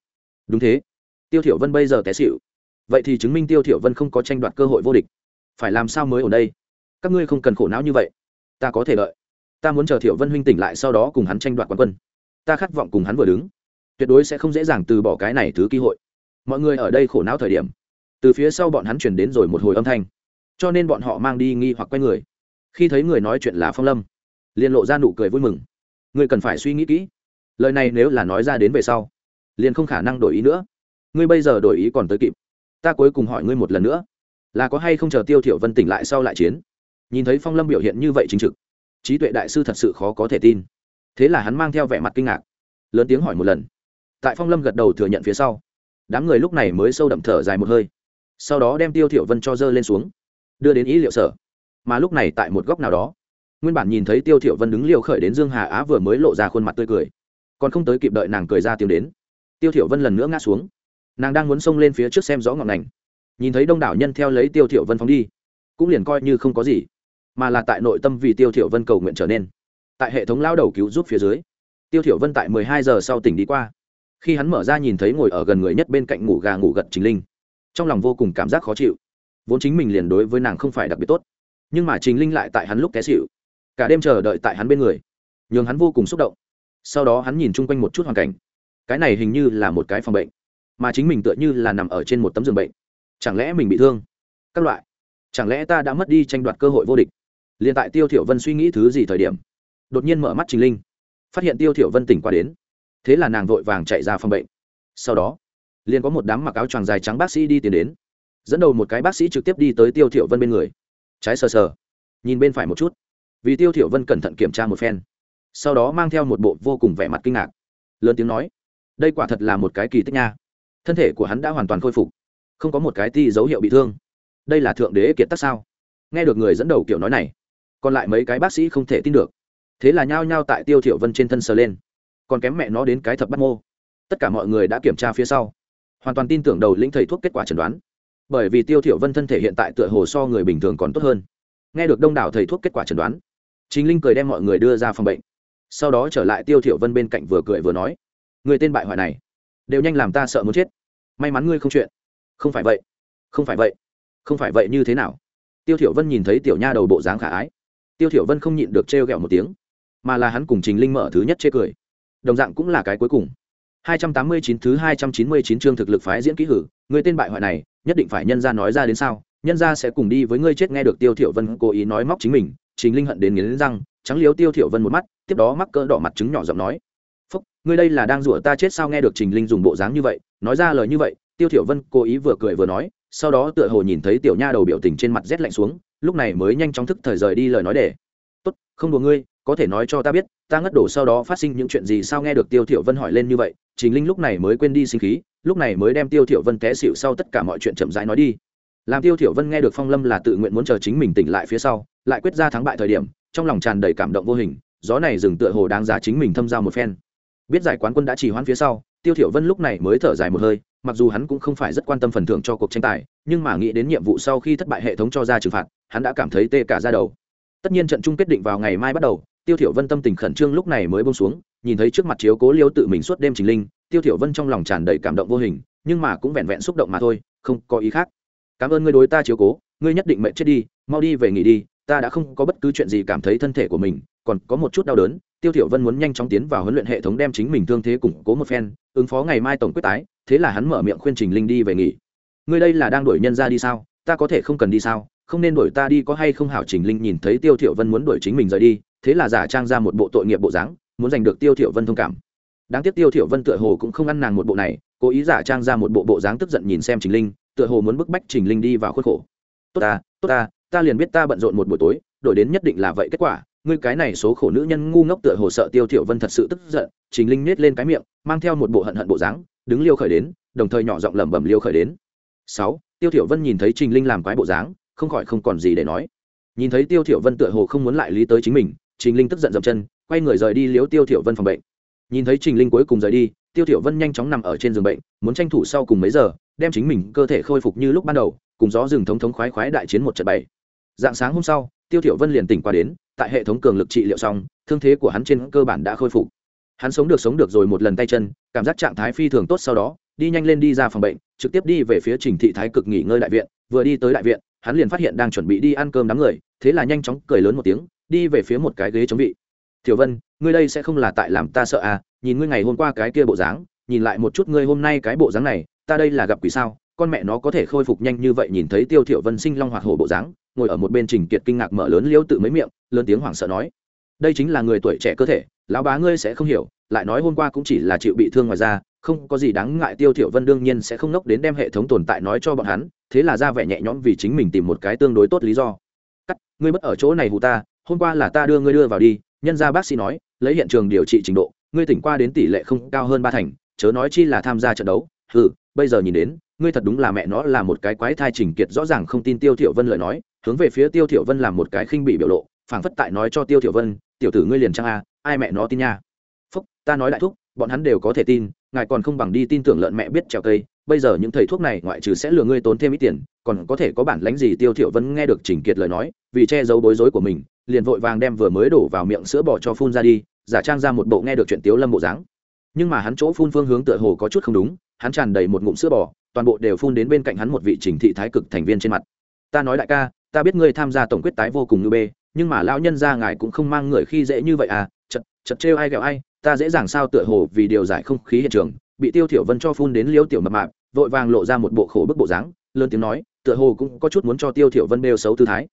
Đúng thế. Tiêu thiểu vân bây giờ té xịu vậy thì chứng minh tiêu thiểu vân không có tranh đoạt cơ hội vô địch. Phải làm sao mới ở đây? Các ngươi không cần khổ não như vậy. Ta có thể đợi. Ta muốn chờ thiểu vân huynh tỉnh lại sau đó cùng hắn tranh đoạt quán quân. Ta khát vọng cùng hắn vừa đứng. Tuyệt đối sẽ không dễ dàng từ bỏ cái này thứ cơ hội mọi người ở đây khổ não thời điểm. Từ phía sau bọn hắn chuyển đến rồi một hồi âm thanh. Cho nên bọn họ mang đi nghi hoặc quay người. Khi thấy người nói chuyện là phong lâm, liền lộ ra nụ cười vui mừng. Ngươi cần phải suy nghĩ kỹ. Lời này nếu là nói ra đến về sau, liền không khả năng đổi ý nữa. Ngươi bây giờ đổi ý còn tới kịp. Ta cuối cùng hỏi ngươi một lần nữa, là có hay không chờ tiêu thiểu vân tỉnh lại sau lại chiến? Nhìn thấy phong lâm biểu hiện như vậy chính trực, trí tuệ đại sư thật sự khó có thể tin. Thế là hắn mang theo vẻ mặt kinh ngạc, lớn tiếng hỏi một lần. Tại phong lâm gật đầu thừa nhận phía sau đám người lúc này mới sâu đậm thở dài một hơi. Sau đó đem tiêu thiểu vân cho dơ lên xuống, đưa đến ý liệu sở. Mà lúc này tại một góc nào đó, nguyên bản nhìn thấy tiêu thiểu vân đứng liều khởi đến dương hà á vừa mới lộ ra khuôn mặt tươi cười. Còn không tới kịp đợi nàng cười ra tiếng đến, tiêu thiểu vân lần nữa ngã xuống. Nàng đang muốn xông lên phía trước xem rõ ngọn ngành nhìn thấy đông đảo nhân theo lấy tiêu thiểu vân phóng đi, cũng liền coi như không có gì, mà là tại nội tâm vì tiêu thiểu vân cầu nguyện trở nên. Tại hệ thống lao đầu cứu giúp phía dưới, tiêu thiểu vân tại 12 giờ sau tỉnh đi qua khi hắn mở ra nhìn thấy ngồi ở gần người nhất bên cạnh ngủ gà ngủ gật trình linh. Trong lòng vô cùng cảm giác khó chịu. Vốn chính mình liền đối với nàng không phải đặc biệt tốt. Nhưng mà trình linh lại tại hắn lúc té xịu cả đêm chờ đợi tại hắn bên người. Nhường hắn vô cùng xúc động. Sau đó hắn nhìn chung quanh một chút hoàn cảnh. Cái này hình như là một cái phòng bệnh. Mà chính mình tựa như là nằm ở trên một tấm giường bệnh. Chẳng lẽ mình bị thương? Các loại. Chẳng lẽ ta đã mất đi tranh đoạt cơ hội vô địch? Liền tại tiêu thiểu vân suy nghĩ thứ gì thời điểm, đột nhiên mở mắt trình linh. Phát hiện tiêu thiểu vân tỉnh qua đến thế là nàng vội vàng chạy ra phòng bệnh. Sau đó, liền có một đám mặc áo choàng dài trắng bác sĩ đi tiến đến, dẫn đầu một cái bác sĩ trực tiếp đi tới tiêu thiểu vân bên người. Trái sờ sờ, nhìn bên phải một chút. Vì tiêu thiểu vân cẩn thận kiểm tra một phen, sau đó mang theo một bộ vô cùng vẻ mặt kinh ngạc. Lớn tiếng nói, đây quả thật là một cái kỳ tích nha. Thân thể của hắn đã hoàn toàn khôi phục, không có một cái ti dấu hiệu bị thương. Đây là thượng đế kiệt tác sao? Nghe được người dẫn đầu kiểu nói này, còn lại mấy cái bác sĩ không thể tin được. Thế là nhao nhao tại tiêu thiểu vân trên thân sờ lên còn kém mẹ nó đến cái thập bắt mô. Tất cả mọi người đã kiểm tra phía sau. Hoàn toàn tin tưởng đầu lĩnh thầy thuốc kết quả chẩn đoán. Bởi vì tiêu thiểu vân thân thể hiện tại tựa hồ so người bình thường còn tốt hơn. Nghe được đông đảo thầy thuốc kết quả chẩn đoán chính linh cười đem mọi người đưa ra phòng bệnh. Sau đó trở lại tiêu thiểu vân bên cạnh vừa cười vừa nói, người tên bại hoại này, đều nhanh làm ta sợ muốn chết. May mắn ngươi không chuyện. Không phải vậy, không phải vậy, không phải vậy như thế nào? Tiêu thiểu vân nhìn thấy tiểu nha đầu bộ dáng khả ái. Tiêu thiểu vân không nhịn được treo gẹo một tiếng, mà là hắn cùng trình linh mở thứ nhất chê cười đồng dạng cũng là cái cuối cùng. 289 thứ 299 chương thực lực phái diễn kỹ hử người tên bại hoại này nhất định phải nhân gia nói ra đến sao? Nhân gia sẽ cùng đi với ngươi chết nghe được tiêu thiểu vân cố ý nói móc chính mình trình linh hận đến nghiến răng trắng liếu tiêu thiểu vân một mắt tiếp đó mắc cỡ đỏ mặt trứng nhỏ giọng nói. "Phốc, ngươi đây là đang rủa ta chết sao nghe được trình linh dùng bộ dáng như vậy nói ra lời như vậy tiêu thiểu vân cố ý vừa cười vừa nói sau đó tựa hồ nhìn thấy tiểu nha đầu biểu tình trên mặt rét lạnh xuống lúc này mới nhanh chóng thức thời rời đi lời nói để. Tốt không đùa ngươi có thể nói cho ta biết ta ngất đổ sau đó phát sinh những chuyện gì sao nghe được tiêu thiểu vân hỏi lên như vậy, trình linh lúc này mới quên đi sinh khí, lúc này mới đem tiêu thiểu vân té xỉu sau tất cả mọi chuyện chậm rãi nói đi. Làm tiêu thiểu vân nghe được phong lâm là tự nguyện muốn chờ chính mình tỉnh lại phía sau, lại quyết ra thắng bại thời điểm, trong lòng tràn đầy cảm động vô hình, gió này dừng tựa hồ đáng giá chính mình thâm giao một phen. Biết giải quán quân đã chỉ hoãn phía sau, tiêu thiểu vân lúc này mới thở dài một hơi, mặc dù hắn cũng không phải rất quan tâm phần thưởng cho cuộc tranh tài, nhưng mà nghĩ đến nhiệm vụ sau khi thất bại hệ thống cho ra trừng phạt, hắn đã cảm thấy tê cả da đầu. Tất nhiên trận chung kết định vào ngày mai bắt đầu tiêu thiểu vân tâm tình khẩn trương lúc này mới buông xuống, nhìn thấy trước mặt chiếu cố liêu tự mình suốt đêm trình linh, tiêu thiểu vân trong lòng tràn đầy cảm động vô hình, nhưng mà cũng vẹn vẹn xúc động mà thôi, không có ý khác. Cảm ơn ngươi đối ta chiếu cố, ngươi nhất định mệnh chết đi, mau đi về nghỉ đi, ta đã không có bất cứ chuyện gì cảm thấy thân thể của mình còn có một chút đau đớn. Tiêu thiểu vân muốn nhanh chóng tiến vào huấn luyện hệ thống đem chính mình thương thế củng cố một phen, ứng phó ngày mai tổng quyết tái, thế là hắn mở miệng khuyên trình linh đi về nghỉ. Ngươi đây là đang đuổi nhân ra đi sao? Ta có thể không cần đi sao? Không nên đuổi ta đi, có hay không hảo trình linh nhìn thấy tiêu thiểu vân muốn đuổi chính mình rời đi, thế là giả trang ra một bộ tội nghiệp bộ dáng, muốn giành được tiêu thiểu vân thông cảm. Đáng tiếc tiêu thiểu vân tựa hồ cũng không ăn nàng một bộ này, cố ý giả trang ra một bộ bộ dáng tức giận nhìn xem trình linh, tựa hồ muốn bức bách trình linh đi vào khuất khổ. Tốt ta tốt ta ta liền biết ta bận rộn một buổi tối, đổi đến nhất định là vậy kết quả. Ngươi cái này số khổ nữ nhân ngu ngốc tựa hồ sợ tiêu thiểu vân thật sự tức giận, trình linh nết lên cái miệng, mang theo một bộ hận hận bộ dáng, đứng liêu khởi đến, đồng thời nhỏ giọng lẩm bẩm liêu khởi đến. Sáu, tiêu thiểu vân nhìn thấy trình linh làm quái bộ dáng không khỏi không còn gì để nói. Nhìn thấy tiêu thiểu vân tựa hồ không muốn lại lý tới chính mình, trình linh tức giận dậm chân, quay người rời đi liếu tiêu thiểu vân phòng bệnh. Nhìn thấy trình linh cuối cùng rời đi, tiêu thiểu vân nhanh chóng nằm ở trên giường bệnh, muốn tranh thủ sau cùng mấy giờ, đem chính mình cơ thể khôi phục như lúc ban đầu, cùng gió rừng thống thống khoái khoái đại chiến một trận bảy. Dạng sáng hôm sau, tiêu thiểu vân liền tỉnh qua đến, tại hệ thống cường lực trị liệu xong, thương thế của hắn trên cơ bản đã khôi phục. Hắn sống được sống được rồi một lần tay chân, cảm giác trạng thái phi thường tốt sau đó, đi nhanh lên đi ra phòng bệnh, trực tiếp đi về phía trình thị thái cực nghỉ ngơi đại viện, vừa đi tới đại viện hắn liền phát hiện đang chuẩn bị đi ăn cơm đám người, thế là nhanh chóng cười lớn một tiếng, đi về phía một cái ghế chống vị. Thiểu vân, ngươi đây sẽ không là tại làm ta sợ à nhìn ngươi ngày hôm qua cái kia bộ dáng, nhìn lại một chút ngươi hôm nay cái bộ dáng này, ta đây là gặp quỷ sao? Con mẹ nó có thể khôi phục nhanh như vậy nhìn thấy tiêu thiểu vân sinh long hoạt hổ bộ dáng, ngồi ở một bên trình kiệt kinh ngạc mở lớn liêu tự mấy miệng, lớn tiếng hoảng sợ nói. Đây chính là người tuổi trẻ cơ thể, lão bá ngươi sẽ không hiểu, lại nói hôm qua cũng chỉ là chịu bị thương ngoài ra không có gì đáng ngại tiêu thiểu vân đương nhiên sẽ không nốc đến đem hệ thống tồn tại nói cho bọn hắn thế là ra vẻ nhẹ nhõm vì chính mình tìm một cái tương đối tốt lý do. Cắt, ngươi mất ở chỗ này hù ta, hôm qua là ta đưa ngươi đưa vào đi, nhân gia bác sĩ nói, lấy hiện trường điều trị trình độ, ngươi tỉnh qua đến tỷ lệ không cao hơn ba thành, chớ nói chi là tham gia trận đấu. Ừ bây giờ nhìn đến, ngươi thật đúng là mẹ nó là một cái quái thai trình kiệt rõ ràng không tin tiêu thiểu vân lời nói, hướng về phía tiêu thiểu vân làm một cái khinh bị biểu lộ, phảng phất tại nói cho tiêu thiểu vân, tiểu tử ngươi liền trang a, ai mẹ nó tin nha. Phúc, ta nói đại thúc bọn hắn đều có thể tin, ngài còn không bằng đi tin tưởng lợn mẹ biết trèo cây, bây giờ những thầy thuốc này ngoại trừ sẽ lừa ngươi tốn thêm ít tiền, còn có thể có bản lãnh gì tiêu thiểu vân nghe được trình kiệt lời nói, vì che giấu bối rối của mình, liền vội vàng đem vừa mới đổ vào miệng sữa bò cho phun ra đi, giả trang ra một bộ nghe được chuyện tiếu lâm bộ dáng. Nhưng mà hắn chỗ phun phương hướng tựa hồ có chút không đúng, hắn tràn đầy một ngụm sữa bò, toàn bộ đều phun đến bên cạnh hắn một vị trình thị thái cực thành viên trên mặt. Ta nói đại ca, ta biết ngươi tham gia tổng quyết tái vô cùng như bê, nhưng mà lão nhân gia ngài cũng không mang người khi dễ như vậy à chật chật trêu ai ghẹo ai ta dễ dàng sao tựa hồ vì điều giải không khí hiện trường, bị tiêu thiểu vân cho phun đến liêu tiểu mập mạp, vội vàng lộ ra một bộ khổ bức bộ dáng, lớn tiếng nói, tựa hồ cũng có chút muốn cho tiêu thiểu vân bêu xấu tư thái.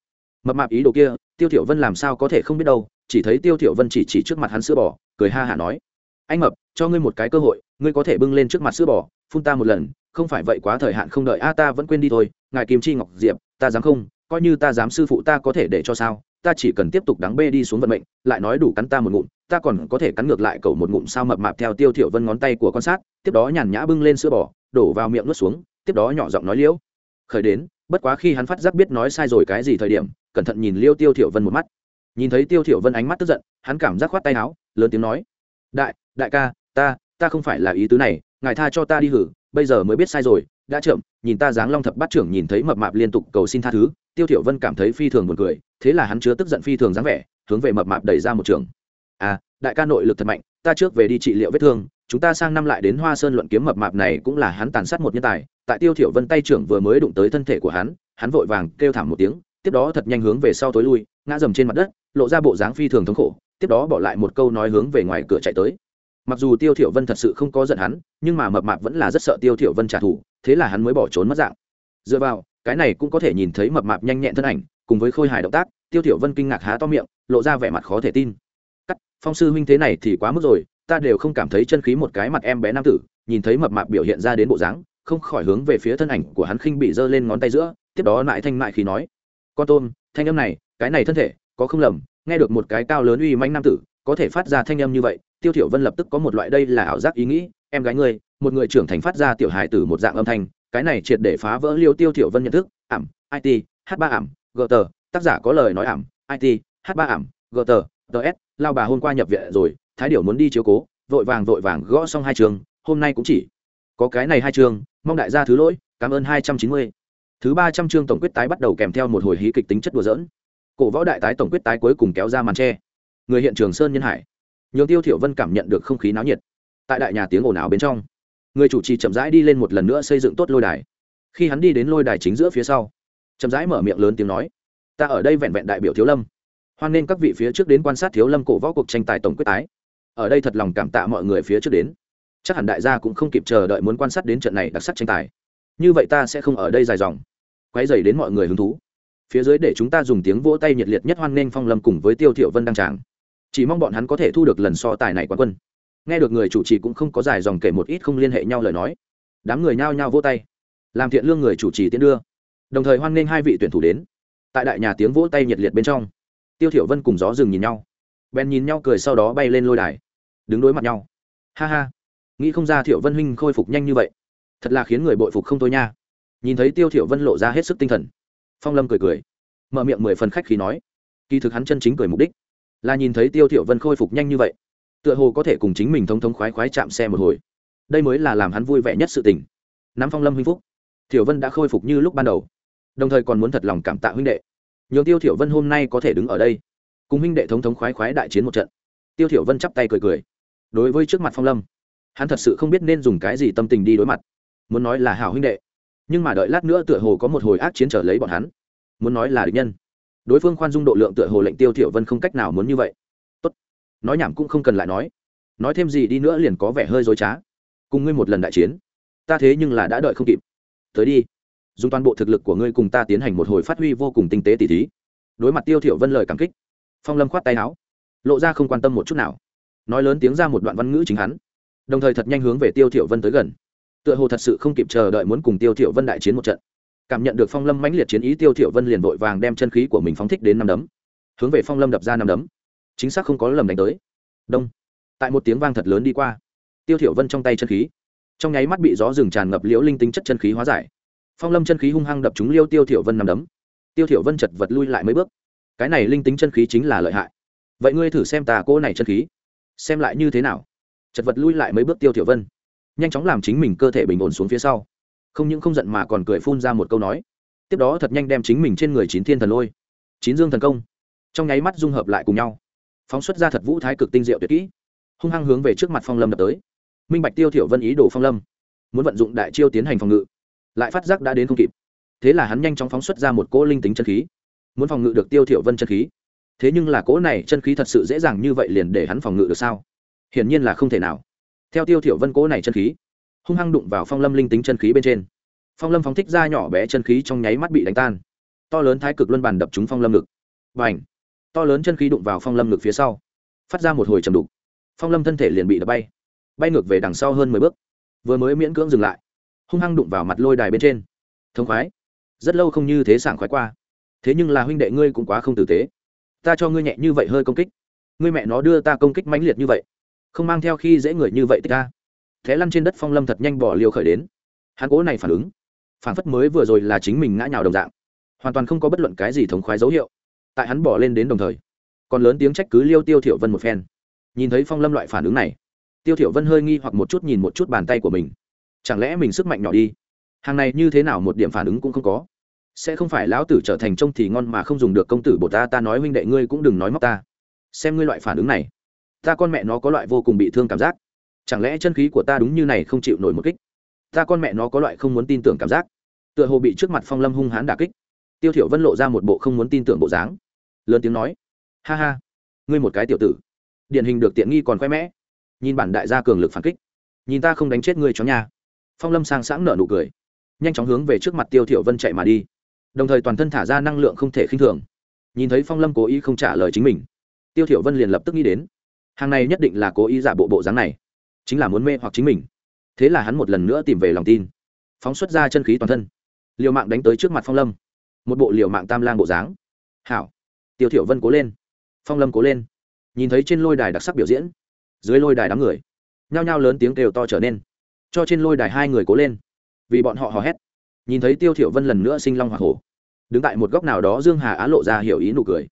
Mập mạp ý đồ kia, tiêu thiểu vân làm sao có thể không biết đâu, chỉ thấy tiêu thiểu vân chỉ chỉ trước mặt hắn sữa bò, cười ha hà nói, anh mập, cho ngươi một cái cơ hội, ngươi có thể bưng lên trước mặt sữa bò, phun ta một lần, không phải vậy quá thời hạn không đợi, a, ta vẫn quên đi thôi, ngài kim chi ngọc diệp, ta dám không, coi như ta dám sư phụ ta có thể để cho sao? Ta chỉ cần tiếp tục đắng bê đi xuống vận mệnh, lại nói đủ cắn ta một ngụm, ta còn có thể cắn ngược lại cậu một ngụm sao mập mạp theo tiêu thiểu vân ngón tay của con sát, tiếp đó nhàn nhã bưng lên sữa bò, đổ vào miệng nuốt xuống, tiếp đó nhỏ giọng nói liễu. Khởi đến, bất quá khi hắn phát giác biết nói sai rồi cái gì thời điểm, cẩn thận nhìn liêu tiêu thiểu vân một mắt. Nhìn thấy tiêu thiểu vân ánh mắt tức giận, hắn cảm giác khoát tay áo, lớn tiếng nói, đại đại ca, ta ta không phải là ý tứ này, ngài tha cho ta đi hử, bây giờ mới biết sai rồi đã chậm, nhìn ta dáng long thập bát trưởng nhìn thấy mập mạp liên tục cầu xin tha thứ, tiêu thiểu vân cảm thấy phi thường buồn cười, thế là hắn chứa tức giận phi thường dáng vẻ, hướng về mập mạp đẩy ra một trường. À đại ca nội lực thật mạnh, ta trước về đi trị liệu vết thương, chúng ta sang năm lại đến hoa sơn luận kiếm mập mạp này cũng là hắn tàn sát một nhân tài, tại tiêu thiểu vân tay trưởng vừa mới đụng tới thân thể của hắn hắn vội vàng kêu thảm một tiếng, tiếp đó thật nhanh hướng về sau tối lui, ngã dầm trên mặt đất, lộ ra bộ dáng phi thường thống khổ, tiếp đó bỏ lại một câu nói hướng về ngoài cửa chạy tới. Mặc dù tiêu thiểu vân thật sự không có giận hắn, nhưng mà mập mạp vẫn là rất sợ tiêu thiểu vân trả thù thế là hắn mới bỏ trốn mất dạng. Dựa vào, cái này cũng có thể nhìn thấy mập mạp nhanh nhẹn thân ảnh, cùng với khôi hài động tác, tiêu thiểu vân kinh ngạc há to miệng, lộ ra vẻ mặt khó thể tin. Cắt, phong sư huynh thế này thì quá mức rồi, ta đều không cảm thấy chân khí một cái mặt em bé nam tử, nhìn thấy mập mạp biểu hiện ra đến bộ dáng, không khỏi hướng về phía thân ảnh của hắn khinh bị giơ lên ngón tay giữa, tiếp đó lại thanh mại khí nói, con tôm, thanh âm này, cái này thân thể, có không lầm, nghe được một cái cao lớn uy mãnh nam tử, có thể phát ra thanh âm như vậy. Tiêu thiểu vân lập tức có một loại đây là ảo giác ý nghĩ, em gái ngươi một người trưởng thành phát ra tiểu hài tử một dạng âm thanh, cái này triệt để phá vỡ liêu tiêu thiểu vân nhận thức, ảm it h ba ảm gt tác giả có lời nói ảm it h ba ảm gt ts lao bà hôm qua nhập viện rồi, thái điểu muốn đi chiếu cố, vội vàng vội vàng gõ xong hai trường, hôm nay cũng chỉ có cái này hai trường, mong đại gia thứ lỗi, cảm ơn hai trăm chín mươi. Thứ ba trăm chương tổng quyết tái bắt đầu kèm theo một hồi hí kịch tính chất đùa dỡn cổ võ đại tái tổng quyết tái cuối cùng kéo ra màn tre. Người hiện trường sơn nhân hải. Nhường tiêu thiểu vân cảm nhận được không khí náo nhiệt. Tại đại nhà tiếng ồn ào bên trong người chủ trì chậm rãi đi lên một lần nữa xây dựng tốt lôi đài. Khi hắn đi đến lôi đài chính giữa phía sau, chậm rãi mở miệng lớn tiếng nói, ta ở đây vẹn vẹn đại biểu thiếu lâm. Hoan nên các vị phía trước đến quan sát thiếu lâm cổ võ cuộc tranh tài tổng quyết tái. Ở đây thật lòng cảm tạ mọi người phía trước đến. Chắc hẳn đại gia cũng không kịp chờ đợi muốn quan sát đến trận này đặc sắc tranh tài. Như vậy ta sẽ không ở đây dài dòng. Quay dày đến mọi người hứng thú. Phía dưới để chúng ta dùng tiếng vỗ tay nhiệt liệt nhất hoan nghênh phong lâm cùng với tiêu thiệu vân đăng tràng. Chỉ mong bọn hắn có thể thu được lần so tài này quán quân nghe được người chủ trì cũng không có dài dòng kể một ít không liên hệ nhau lời nói. Đám người nhao nhao vỗ tay. Làm thiện lương người chủ trì tiến đưa. Đồng thời hoan nghênh hai vị tuyển thủ đến. Tại đại nhà tiếng vỗ tay nhiệt liệt bên trong, tiêu thiểu vân cùng gió rừng nhìn nhau. Bèn nhìn nhau cười sau đó bay lên lôi đài. Đứng đối mặt nhau. Ha ha. Nghĩ không ra thiểu vân huynh khôi phục nhanh như vậy. Thật là khiến người bội phục không thôi nha. Nhìn thấy tiêu thiểu vân lộ ra hết sức tinh thần. Phong lâm cười cười. Mở miệng mười phần khách khí nói. Kỳ thực hắn chân chính cười mục đích là nhìn thấy tiêu thiểu vân khôi phục nhanh như vậy tựa hồ có thể cùng chính mình thông thống khoái khoái chạm xe một hồi. Đây mới là làm hắn vui vẻ nhất sự tình. Nắm phong lâm huynh phúc. Thiểu vân đã khôi phục như lúc ban đầu. Đồng thời còn muốn thật lòng cảm tạ huynh đệ. Nhường tiêu thiểu vân hôm nay có thể đứng ở đây, cùng huynh đệ thống thống khoái khoái đại chiến một trận. Tiêu thiểu vân chắp tay cười cười. Đối với trước mặt phong lâm, hắn thật sự không biết nên dùng cái gì tâm tình đi đối mặt. Muốn nói là hảo huynh đệ, nhưng mà đợi lát nữa tựa hồ có một hồi ác chiến trở lấy bọn hắn. Muốn nói là địch nhân. Đối phương khoan dung độ lượng tựa hồ lệnh tiêu thiểu vân không cách nào muốn như vậy nói nhảm cũng không cần lại nói. Nói thêm gì đi nữa liền có vẻ hơi dối trá. Cùng ngươi một lần đại chiến, ta thế nhưng là đã đợi không kịp. Tới đi. Dùng toàn bộ thực lực của ngươi cùng ta tiến hành một hồi phát huy vô cùng tinh tế tỉ thí. Đối mặt tiêu thiểu vân lời cảm kích, phong lâm khoát tay áo, lộ ra không quan tâm một chút nào. Nói lớn tiếng ra một đoạn văn ngữ chính hắn, đồng thời thật nhanh hướng về tiêu thiểu vân tới gần. Tựa hồ thật sự không kịp chờ đợi muốn cùng tiêu thiểu vân đại chiến một trận. Cảm nhận được phong lâm mãnh liệt chiến ý, tiêu thiểu vân liền vội vàng đem chân khí của mình phóng thích đến năm đấm, hướng về phong lâm đập ra năm đấm chính xác không có lầm đánh tới. Đông. Tại một tiếng vang thật lớn đi qua, tiêu thiểu vân trong tay chân khí, trong nháy mắt bị gió rừng tràn ngập liễu linh tinh chất chân khí hóa giải. Phong lâm chân khí hung hăng đập trúng liêu tiêu thiểu vân năm đấm. Tiêu thiểu vân chật vật lui lại mấy bước. Cái này linh tính chân khí chính là lợi hại. Vậy ngươi thử xem tà cô này chân khí, xem lại như thế nào. Chật vật lui lại mấy bước tiêu thiểu vân, nhanh chóng làm chính mình cơ thể bình ổn xuống phía sau. Không những không giận mà còn cười phun ra một câu nói. Tiếp đó thật nhanh đem chính mình trên người chín thiên thần lôi, chín dương thần công, trong nháy mắt dung hợp lại cùng nhau phóng xuất ra thật vũ thái cực tinh diệu tuyệt kỹ, hung hăng hướng về trước mặt phong lâm đập tới. Minh bạch tiêu thiểu vân ý đồ phong lâm, muốn vận dụng đại chiêu tiến hành phòng ngự, lại phát giác đã đến không kịp. Thế là hắn nhanh chóng phóng xuất ra một cỗ linh tính chân khí, muốn phòng ngự được tiêu thiểu vân chân khí. Thế nhưng là cỗ này chân khí thật sự dễ dàng như vậy liền để hắn phòng ngự được sao? Hiển nhiên là không thể nào. Theo tiêu thiểu vân cỗ này chân khí, hung hăng đụng vào phong lâm linh tính chân khí bên trên. Phong lâm phóng thích ra nhỏ bé chân khí trong nháy mắt bị đánh tan. To lớn thái cực luân bàn đập trúng phong lâm ngực. Và ảnh to lớn chân khí đụng vào phong lâm ngực phía sau, phát ra một hồi trầm đục. Phong lâm thân thể liền bị đập bay bay ngược về đằng sau hơn mười bước, vừa mới miễn cưỡng dừng lại, hung hăng đụng vào mặt lôi đài bên trên. Thông khoái, rất lâu không như thế sảng khoái qua, thế nhưng là huynh đệ ngươi cũng quá không tử tế. Ta cho ngươi nhẹ như vậy hơi công kích, ngươi mẹ nó đưa ta công kích mãnh liệt như vậy, không mang theo khi dễ người như vậy tích ta. Thế lăn trên đất phong lâm thật nhanh bỏ liều khởi đến. Hắn cố này phản ứng, phản phất mới vừa rồi là chính mình ngã nhào đồng dạng, hoàn toàn không có bất luận cái gì thống khoái dấu hiệu tại hắn bỏ lên đến đồng thời. Còn lớn tiếng trách cứ liêu tiêu thiểu vân một phen. Nhìn thấy phong lâm loại phản ứng này, tiêu thiểu vân hơi nghi hoặc một chút nhìn một chút bàn tay của mình. Chẳng lẽ mình sức mạnh nhỏ đi? Hàng này như thế nào một điểm phản ứng cũng không có. Sẽ không phải lão tử trở thành trông thì ngon mà không dùng được công tử bột ta ta nói huynh đệ ngươi cũng đừng nói móc ta. Xem ngươi loại phản ứng này, ta con mẹ nó có loại vô cùng bị thương cảm giác. Chẳng lẽ chân khí của ta đúng như này không chịu nổi một kích? Ta con mẹ nó có loại không muốn tin tưởng cảm giác. Tựa hồ bị trước mặt phong lâm hung hãn đả kích. Tiêu thiểu vân lộ ra một bộ không muốn tin tưởng bộ dáng lớn tiếng nói, ha ha, ngươi một cái tiểu tử. Điển hình được tiện nghi còn khoe mẽ. Nhìn bản đại gia cường lực phản kích. Nhìn ta không đánh chết ngươi chó nhà. Phong lâm sang sáng nở nụ cười. Nhanh chóng hướng về trước mặt tiêu thiểu vân chạy mà đi. Đồng thời toàn thân thả ra năng lượng không thể khinh thường. Nhìn thấy phong lâm cố ý không trả lời chính mình, tiêu thiểu vân liền lập tức nghĩ đến, hàng này nhất định là cố ý giả bộ bộ dáng này, chính là muốn mê hoặc chính mình. Thế là hắn một lần nữa tìm về lòng tin, phóng xuất ra chân khí toàn thân, liều mạng đánh tới trước mặt phong lâm, một bộ liều mạng tam lang bộ dáng. Hảo tiêu thiểu vân cố lên. Phong lâm cố lên. Nhìn thấy trên lôi đài đặc sắc biểu diễn, dưới lôi đài đám người, nhao nhao lớn tiếng kêu to trở nên. Cho trên lôi đài hai người cố lên. Vì bọn họ hò hét. Nhìn thấy tiêu thiểu vân lần nữa sinh long hỏa hổ. Đứng tại một góc nào đó dương hà á lộ ra hiểu ý nụ cười.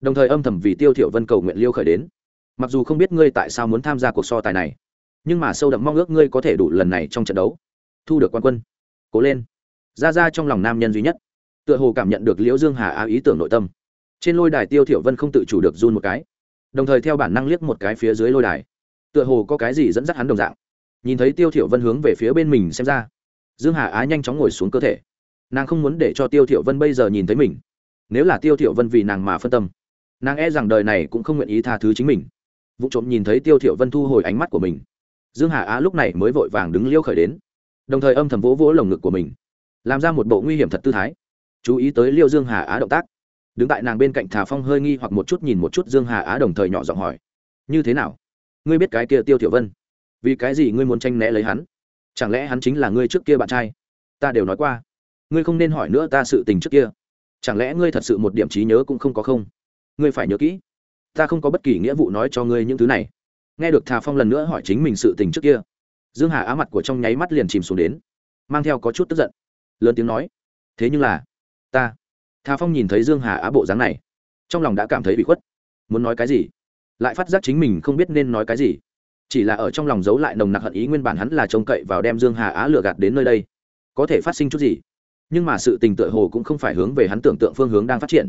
Đồng thời âm thầm vì tiêu thiểu vân cầu nguyện liêu khởi đến. Mặc dù không biết ngươi tại sao muốn tham gia cuộc so tài này, nhưng mà sâu đậm mong ước ngươi có thể đủ lần này trong trận đấu. Thu được quan quân. Cố lên. Ra ra trong lòng nam nhân duy nhất. Tựa hồ cảm nhận được liễu dương hà á ý tưởng nội tâm trên lôi đài tiêu thiểu vân không tự chủ được run một cái. Đồng thời theo bản năng liếc một cái phía dưới lôi đài. Tựa hồ có cái gì dẫn dắt hắn đồng dạng. Nhìn thấy tiêu thiểu vân hướng về phía bên mình xem ra, dương hà á nhanh chóng ngồi xuống cơ thể. Nàng không muốn để cho tiêu thiểu vân bây giờ nhìn thấy mình. Nếu là tiêu thiểu vân vì nàng mà phân tâm, nàng e rằng đời này cũng không nguyện ý tha thứ chính mình. Vụ trộm nhìn thấy tiêu thiểu vân thu hồi ánh mắt của mình, dương hà á lúc này mới vội vàng đứng liêu khởi đến. Đồng thời âm thầm vỗ vỗ lồng ngực của mình, làm ra một bộ nguy hiểm thật tư thái. Chú ý tới liêu dương hà á động tác đứng tại nàng bên cạnh thà phong hơi nghi hoặc một chút nhìn một chút dương hà á đồng thời nhỏ giọng hỏi, như thế nào? Ngươi biết cái kia tiêu tiểu vân? Vì cái gì ngươi muốn tranh né lấy hắn? Chẳng lẽ hắn chính là ngươi trước kia bạn trai? Ta đều nói qua, ngươi không nên hỏi nữa ta sự tình trước kia. Chẳng lẽ ngươi thật sự một điểm trí nhớ cũng không có không? Ngươi phải nhớ kỹ, ta không có bất kỳ nghĩa vụ nói cho ngươi những thứ này. Nghe được thà phong lần nữa hỏi chính mình sự tình trước kia, dương hà á mặt của trong nháy mắt liền chìm xuống đến, mang theo có chút tức giận, lớn tiếng nói, thế nhưng là, ta thà phong nhìn thấy dương hà á bộ dáng này, trong lòng đã cảm thấy bị khuất. Muốn nói cái gì? Lại phát giác chính mình không biết nên nói cái gì. Chỉ là ở trong lòng giấu lại nồng nặc hận ý nguyên bản hắn là trông cậy vào đem dương hà á lừa gạt đến nơi đây. Có thể phát sinh chút gì? Nhưng mà sự tình tựa hồ cũng không phải hướng về hắn tưởng tượng phương hướng đang phát triển.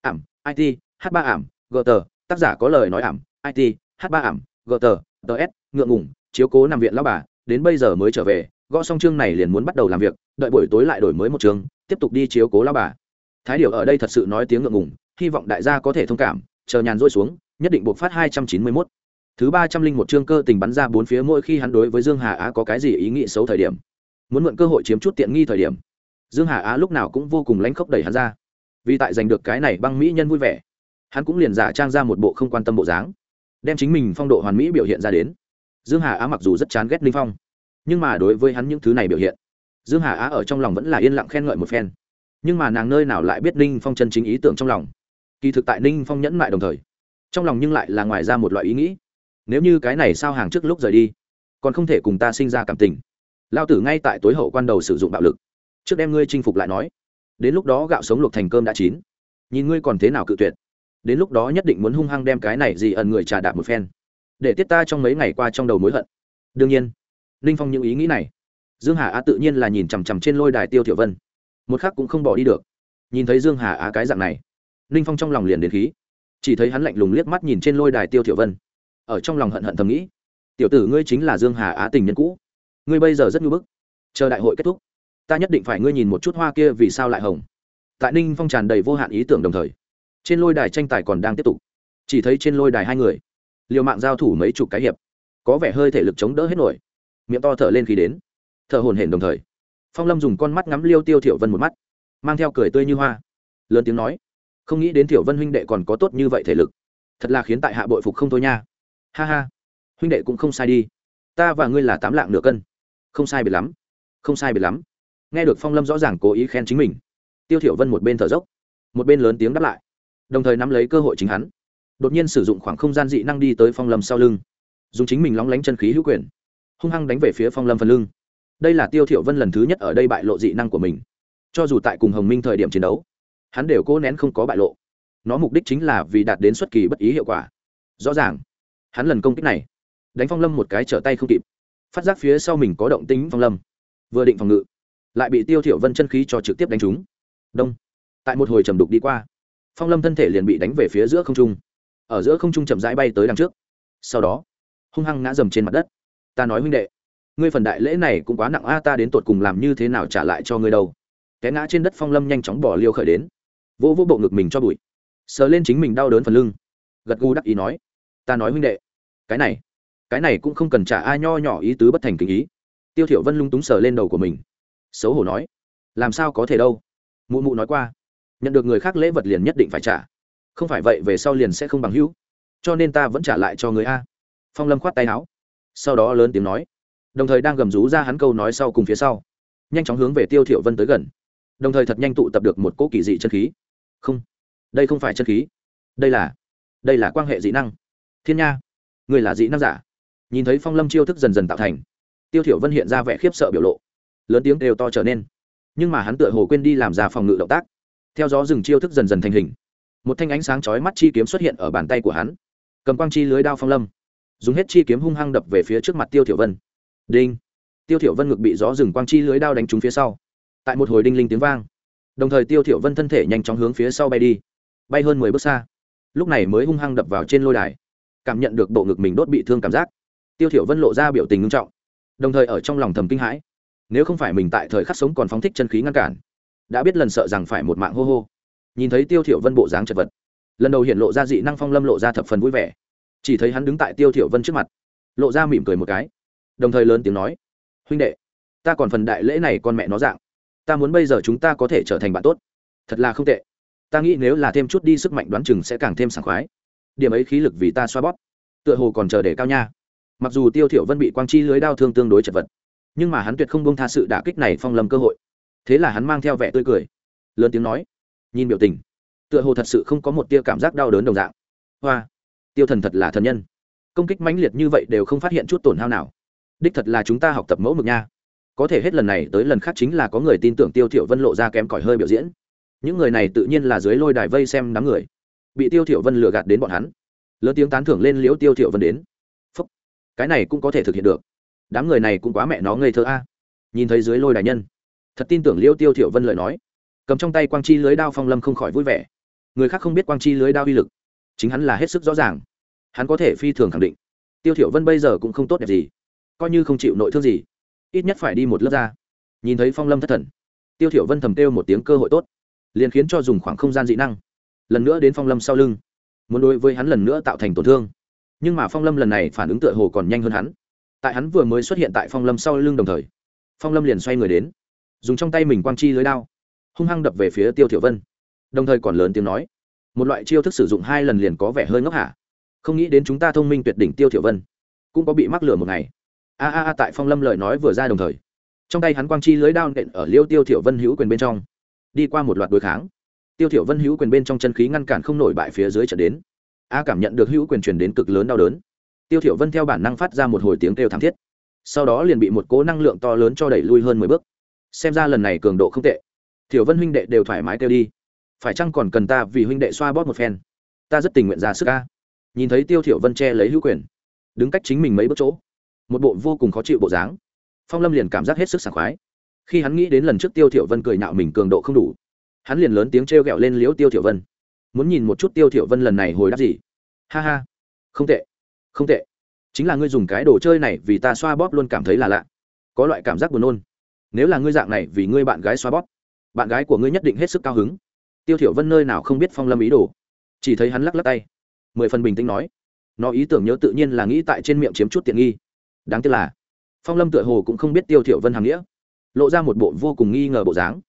Ảm it h ba ảm gờ tờ tác giả có lời nói ảm it h ba ảm gờ tờ ts ngượng ngủng chiếu cố nằm viện lao bà, đến bây giờ mới trở về, gõ xong chương này liền muốn bắt đầu làm việc, đợi buổi tối lại đổi mới một chương, tiếp tục đi chiếu cố lao bà thái điệu ở đây thật sự nói tiếng ngượng ngùng, hy vọng đại gia có thể thông cảm, chờ nhàn rỗi xuống, nhất định buộc phát hai trăm chín mươi mốt. Thứ ba trăm linh một chương cơ tình bắn ra bốn phía mỗi khi hắn đối với dương hà á có cái gì ý nghĩ xấu thời điểm, muốn mượn cơ hội chiếm chút tiện nghi thời điểm, dương hà á lúc nào cũng vô cùng lánh khóc đẩy hắn ra. Vì tại giành được cái này băng mỹ nhân vui vẻ, hắn cũng liền giả trang ra một bộ không quan tâm bộ dáng, đem chính mình phong độ hoàn mỹ biểu hiện ra đến. Dương hà á mặc dù rất chán ghét linh phong, nhưng mà đối với hắn những thứ này biểu hiện, dương hà á ở trong lòng vẫn là yên lặng khen ngợi một phen nhưng mà nàng nơi nào lại biết ninh phong chân chính ý tưởng trong lòng? Kỳ thực tại ninh phong nhẫn mại đồng thời, trong lòng nhưng lại là ngoài ra một loại ý nghĩ. Nếu như cái này sao hàng trước lúc rời đi, còn không thể cùng ta sinh ra cảm tình. Lao tử ngay tại tối hậu quan đầu sử dụng bạo lực. Trước đem ngươi chinh phục lại nói. Đến lúc đó gạo sống luộc thành cơm đã chín. Nhìn ngươi còn thế nào cự tuyệt. Đến lúc đó nhất định muốn hung hăng đem cái này gì ẩn người trà đạp một phen. Để tiết ta trong mấy ngày qua trong đầu mối hận. Đương nhiên, ninh phong những ý nghĩ này, dương hà á tự nhiên là nhìn chằm chằm trên lôi đài tiêu thiểu vân một khắc cũng không bỏ đi được. Nhìn thấy dương hà á cái dạng này, ninh phong trong lòng liền đến khí. Chỉ thấy hắn lạnh lùng liếc mắt nhìn trên lôi đài tiêu thiểu vân. Ở trong lòng hận hận thầm nghĩ, tiểu tử ngươi chính là dương hà á tình nhân cũ. Ngươi bây giờ rất nhu bức. Chờ đại hội kết thúc, ta nhất định phải ngươi nhìn một chút hoa kia vì sao lại hồng. Tại ninh phong tràn đầy vô hạn ý tưởng đồng thời, trên lôi đài tranh tài còn đang tiếp tục. Chỉ thấy trên lôi đài hai người, liều mạng giao thủ mấy chục cái hiệp, có vẻ hơi thể lực chống đỡ hết nổi. Miệng to thở lên khi đến, thở hồn hển đồng thời phong lâm dùng con mắt ngắm liêu tiêu thiểu vân một mắt, mang theo cười tươi như hoa. Lớn tiếng nói, không nghĩ đến thiểu vân huynh đệ còn có tốt như vậy thể lực. Thật là khiến tại hạ bội phục không thôi nha. Ha ha, huynh đệ cũng không sai đi. Ta và ngươi là tám lạng nửa cân. Không sai biệt lắm, không sai biệt lắm. Nghe được phong lâm rõ ràng cố ý khen chính mình, tiêu thiểu vân một bên thở dốc, một bên lớn tiếng đáp lại, đồng thời nắm lấy cơ hội chính hắn. Đột nhiên sử dụng khoảng không gian dị năng đi tới phong lâm sau lưng, dùng chính mình lóng lánh chân khí hữu quyền, hung hăng đánh về phía phong lâm phần lưng đây là tiêu thiểu vân lần thứ nhất ở đây bại lộ dị năng của mình. Cho dù tại cùng hồng minh thời điểm chiến đấu, hắn đều cố nén không có bại lộ. Nó mục đích chính là vì đạt đến xuất kỳ bất ý hiệu quả. Rõ ràng, hắn lần công kích này, đánh phong lâm một cái trở tay không kịp. Phát giác phía sau mình có động tính phong lâm, vừa định phòng ngự, lại bị tiêu thiểu vân chân khí cho trực tiếp đánh trúng. Đông, tại một hồi trầm đục đi qua, phong lâm thân thể liền bị đánh về phía giữa không trung. Ở giữa không trung chậm rãi bay tới đằng trước. Sau đó, hung hăng ngã dầm trên mặt đất. Ta nói huynh đệ ngươi phần đại lễ này cũng quá nặng a, ta đến tột cùng làm như thế nào trả lại cho ngươi đâu. Cái ngã trên đất phong lâm nhanh chóng bỏ liêu khởi đến. Vỗ vỗ bộ ngực mình cho bụi. Sờ lên chính mình đau đớn phần lưng. Gật gù đắc ý nói, ta nói huynh đệ, cái này cái này cũng không cần trả ai nho nhỏ ý tứ bất thành kinh ý. Tiêu thiểu vân lung túng sờ lên đầu của mình. Xấu hổ nói, làm sao có thể đâu? Mụ mụ nói qua, nhận được người khác lễ vật liền nhất định phải trả. Không phải vậy về sau liền sẽ không bằng hữu. Cho nên ta vẫn trả lại cho người a. Phong lâm khoát tay áo. Sau đó lớn tiếng nói đồng thời đang gầm rú ra hắn câu nói sau cùng phía sau. Nhanh chóng hướng về tiêu thiểu vân tới gần. Đồng thời thật nhanh tụ tập được một cỗ kỳ dị chân khí. Không, đây không phải chân khí. Đây là đây là quan hệ dị năng. Thiên nha, người là dị năng giả. Nhìn thấy phong lâm chiêu thức dần dần tạo thành, tiêu thiểu vân hiện ra vẻ khiếp sợ biểu lộ. Lớn tiếng đều to trở nên. Nhưng mà hắn tựa hồ quên đi làm ra phòng ngự động tác. Theo gió rừng chiêu thức dần dần thành hình. Một thanh ánh sáng chói mắt chi kiếm xuất hiện ở bàn tay của hắn. Cầm quang chi lưới đao phong lâm. Dùng hết chi kiếm hung hăng đập về phía trước mặt tiêu thiểu vân đinh. Tiêu thiểu vân ngực bị gió rừng quang chi lưới đao đánh trúng phía sau. Tại một hồi đinh linh tiếng vang. Đồng thời tiêu thiểu vân thân thể nhanh chóng hướng phía sau bay đi. Bay hơn mười bước xa. Lúc này mới hung hăng đập vào trên lôi đài. Cảm nhận được bộ ngực mình đốt bị thương cảm giác. Tiêu thiểu vân lộ ra biểu tình nghiêm trọng. Đồng thời ở trong lòng thầm kinh hãi. Nếu không phải mình tại thời khắc sống còn phóng thích chân khí ngăn cản, đã biết lần sợ rằng phải một mạng hô hô. Nhìn thấy tiêu thiểu vân bộ dáng chật vật, lần đầu hiện lộ ra dị năng phong lâm lộ ra thập phần vui vẻ. Chỉ thấy hắn đứng tại tiêu thiểu vân trước mặt, lộ ra mỉm cười một cái đồng thời lớn tiếng nói, huynh đệ, ta còn phần đại lễ này con mẹ nó dạng. Ta muốn bây giờ chúng ta có thể trở thành bạn tốt. Thật là không tệ. Ta nghĩ nếu là thêm chút đi sức mạnh đoán chừng sẽ càng thêm sảng khoái. Điểm ấy khí lực vì ta xoa bóp. Tựa hồ còn chờ để cao nha. Mặc dù tiêu thiểu vân bị quang chi lưới đao thương tương đối chật vật, nhưng mà hắn tuyệt không buông tha sự đả kích này phong lâm cơ hội. Thế là hắn mang theo vẻ tươi cười, lớn tiếng nói, nhìn biểu tình, tựa hồ thật sự không có một tia cảm giác đau đớn đồng dạng. Hoa, tiêu thần thật là thần nhân. Công kích mãnh liệt như vậy đều không phát hiện chút tổn hao nào đích thật là chúng ta học tập mẫu mực nha. Có thể hết lần này tới lần khác chính là có người tin tưởng tiêu thiểu vân lộ ra kém cỏi hơi biểu diễn. Những người này tự nhiên là dưới lôi đài vây xem đám người. Bị tiêu thiểu vân lừa gạt đến bọn hắn. Lớn tiếng tán thưởng lên liễu tiêu thiểu vân đến. Phúc. cái này cũng có thể thực hiện được. Đám người này cũng quá mẹ nó ngây thơ a. Nhìn thấy dưới lôi đài nhân. Thật tin tưởng liễu tiêu thiểu vân lời nói. Cầm trong tay quang chi lưới đao phong lâm không khỏi vui vẻ. Người khác không biết quang chi lưới đao uy lực. Chính hắn là hết sức rõ ràng. Hắn có thể phi thường khẳng định. Tiêu thiểu vân bây giờ cũng không tốt đẹp gì coi như không chịu nội thương gì, ít nhất phải đi một lớp ra nhìn thấy phong lâm thất thần, tiêu thiểu vân thầm kêu một tiếng cơ hội tốt, liền khiến cho dùng khoảng không gian dị năng, lần nữa đến phong lâm sau lưng, muốn đối với hắn lần nữa tạo thành tổn thương. Nhưng mà phong lâm lần này phản ứng tựa hồ còn nhanh hơn hắn. Tại hắn vừa mới xuất hiện tại phong lâm sau lưng đồng thời, phong lâm liền xoay người đến, dùng trong tay mình quang chi lưới đao, hung hăng đập về phía tiêu thiểu vân, đồng thời còn lớn tiếng nói, một loại chiêu thức sử dụng hai lần liền có vẻ hơi ngốc hả? Không nghĩ đến chúng ta thông minh tuyệt đỉnh tiêu thiểu vân, cũng có bị mắc lừa một ngày a a a tại phong lâm lời nói vừa ra đồng thời trong tay hắn quang chi lưới đao nện ở liêu tiêu thiểu vân hữu quyền bên trong đi qua một loạt đối kháng tiêu thiểu vân hữu quyền bên trong chân khí ngăn cản không nổi bại phía dưới trở đến a cảm nhận được hữu quyền truyền đến cực lớn đau đớn tiêu thiểu vân theo bản năng phát ra một hồi tiếng kêu thảm thiết sau đó liền bị một cố năng lượng to lớn cho đẩy lui hơn mười bước xem ra lần này cường độ không tệ thiểu vân huynh đệ đều thoải mái kêu đi phải chăng còn cần ta vì huynh đệ xoa bóp một phen ta rất tình nguyện ra sức a nhìn thấy tiêu thiểu vân che lấy hữu quyền đứng cách chính mình mấy bước chỗ một bộ vô cùng khó chịu bộ dáng. Phong lâm liền cảm giác hết sức sảng khoái. Khi hắn nghĩ đến lần trước tiêu thiểu vân cười nhạo mình cường độ không đủ, hắn liền lớn tiếng treo gẹo lên liễu tiêu thiểu vân. Muốn nhìn một chút tiêu thiểu vân lần này hồi đáp gì? Ha ha. Không tệ. Không tệ. Chính là ngươi dùng cái đồ chơi này vì ta xoa bóp luôn cảm thấy là lạ. Có loại cảm giác buồn nôn. Nếu là ngươi dạng này vì ngươi bạn gái xoa bóp, bạn gái của ngươi nhất định hết sức cao hứng. Tiêu thiểu vân nơi nào không biết phong lâm ý đồ. Chỉ thấy hắn lắc lắc tay. Mười phần bình tĩnh nói. Nó ý tưởng nhớ tự nhiên là nghĩ tại trên miệng chiếm chút tiện nghi đáng tiếc là, phong lâm tựa hồ cũng không biết tiêu thiểu vân hàm nghĩa, lộ ra một bộ vô cùng nghi ngờ bộ dáng.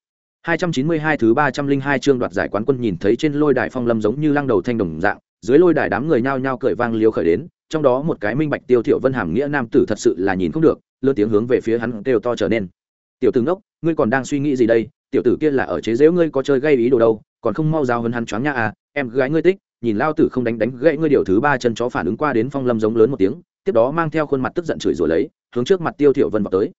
292 thứ 302 chương đoạt giải quán quân nhìn thấy trên lôi đài phong lâm giống như lăng đầu thanh đồng dạng, dưới lôi đài đám người nhao nhao cười vang liếu khởi đến, trong đó một cái minh bạch tiêu thiểu vân hàm nghĩa nam tử thật sự là nhìn không được lơ tiếng hướng về phía hắn đều to trở nên. Tiểu tử ngốc, ngươi còn đang suy nghĩ gì đây? Tiểu tử kia là ở chế giễu ngươi có chơi gây ý đồ đâu, còn không mau giao hơn hắn choáng nha à? Em gái ngươi tích, nhìn lao tử không đánh đánh gãy ngươi điều thứ ba chân chó phản ứng qua đến phong lâm giống lớn một tiếng tiếp đó mang theo khuôn mặt tức giận chửi rủa lấy, hướng trước mặt tiêu thiểu vân vào tới.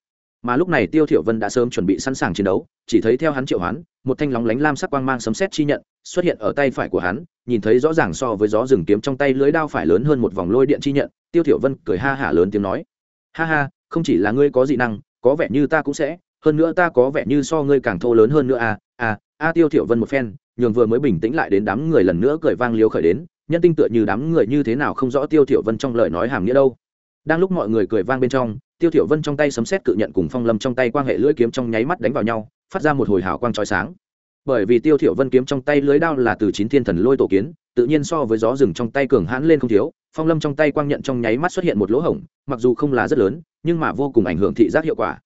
Mà lúc này tiêu thiểu vân đã sớm chuẩn bị sẵn sàng chiến đấu, chỉ thấy theo hắn triệu hoán, một thanh lóng lánh lam sắc quang mang sấm sét chi nhận xuất hiện ở tay phải của hắn, nhìn thấy rõ ràng so với gió rừng kiếm trong tay lưới đao phải lớn hơn một vòng lôi điện chi nhận, tiêu thiểu vân cười ha hả lớn tiếng nói, ha ha, không chỉ là ngươi có dị năng, có vẻ như ta cũng sẽ, hơn nữa ta có vẻ như so ngươi càng thô lớn hơn nữa à à a tiêu thiểu vân một phen, nhường vừa mới bình tĩnh lại đến đám người lần nữa cười vang liếu khởi đến nhân tinh tựa như đám người như thế nào không rõ tiêu thiểu vân trong lời nói hàm nghĩa đâu. Đang lúc mọi người cười vang bên trong, tiêu thiểu vân trong tay sấm sét cự nhận cùng phong lâm trong tay quang hệ lưỡi kiếm trong nháy mắt đánh vào nhau, phát ra một hồi hào quang chói sáng. Bởi vì tiêu thiểu vân kiếm trong tay lưới đao là từ chín thiên thần lôi tổ kiến, tự nhiên so với gió rừng trong tay cường hãn lên không thiếu, phong lâm trong tay quang nhận trong nháy mắt xuất hiện một lỗ hổng, mặc dù không là rất lớn, nhưng mà vô cùng ảnh hưởng thị giác hiệu quả.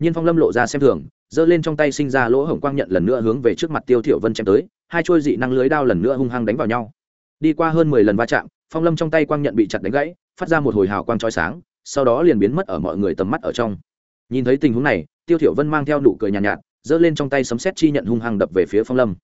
Nhiên phong lâm lộ ra xem thường, giơ lên trong tay sinh ra lỗ hổng quang nhận lần nữa hướng về trước mặt tiêu thiểu vân chém tới, hai chuôi dị năng lưới đao lần nữa hung hăng đánh vào nhau đi qua hơn mười lần va chạm phong lâm trong tay quang nhận bị chặt đánh gãy phát ra một hồi hào quang chói sáng sau đó liền biến mất ở mọi người tầm mắt ở trong. Nhìn thấy tình huống này tiêu thiểu vân mang theo nụ cười nhàn nhạt, nhạt giơ lên trong tay sấm sét chi nhận hung hăng đập về phía phong lâm.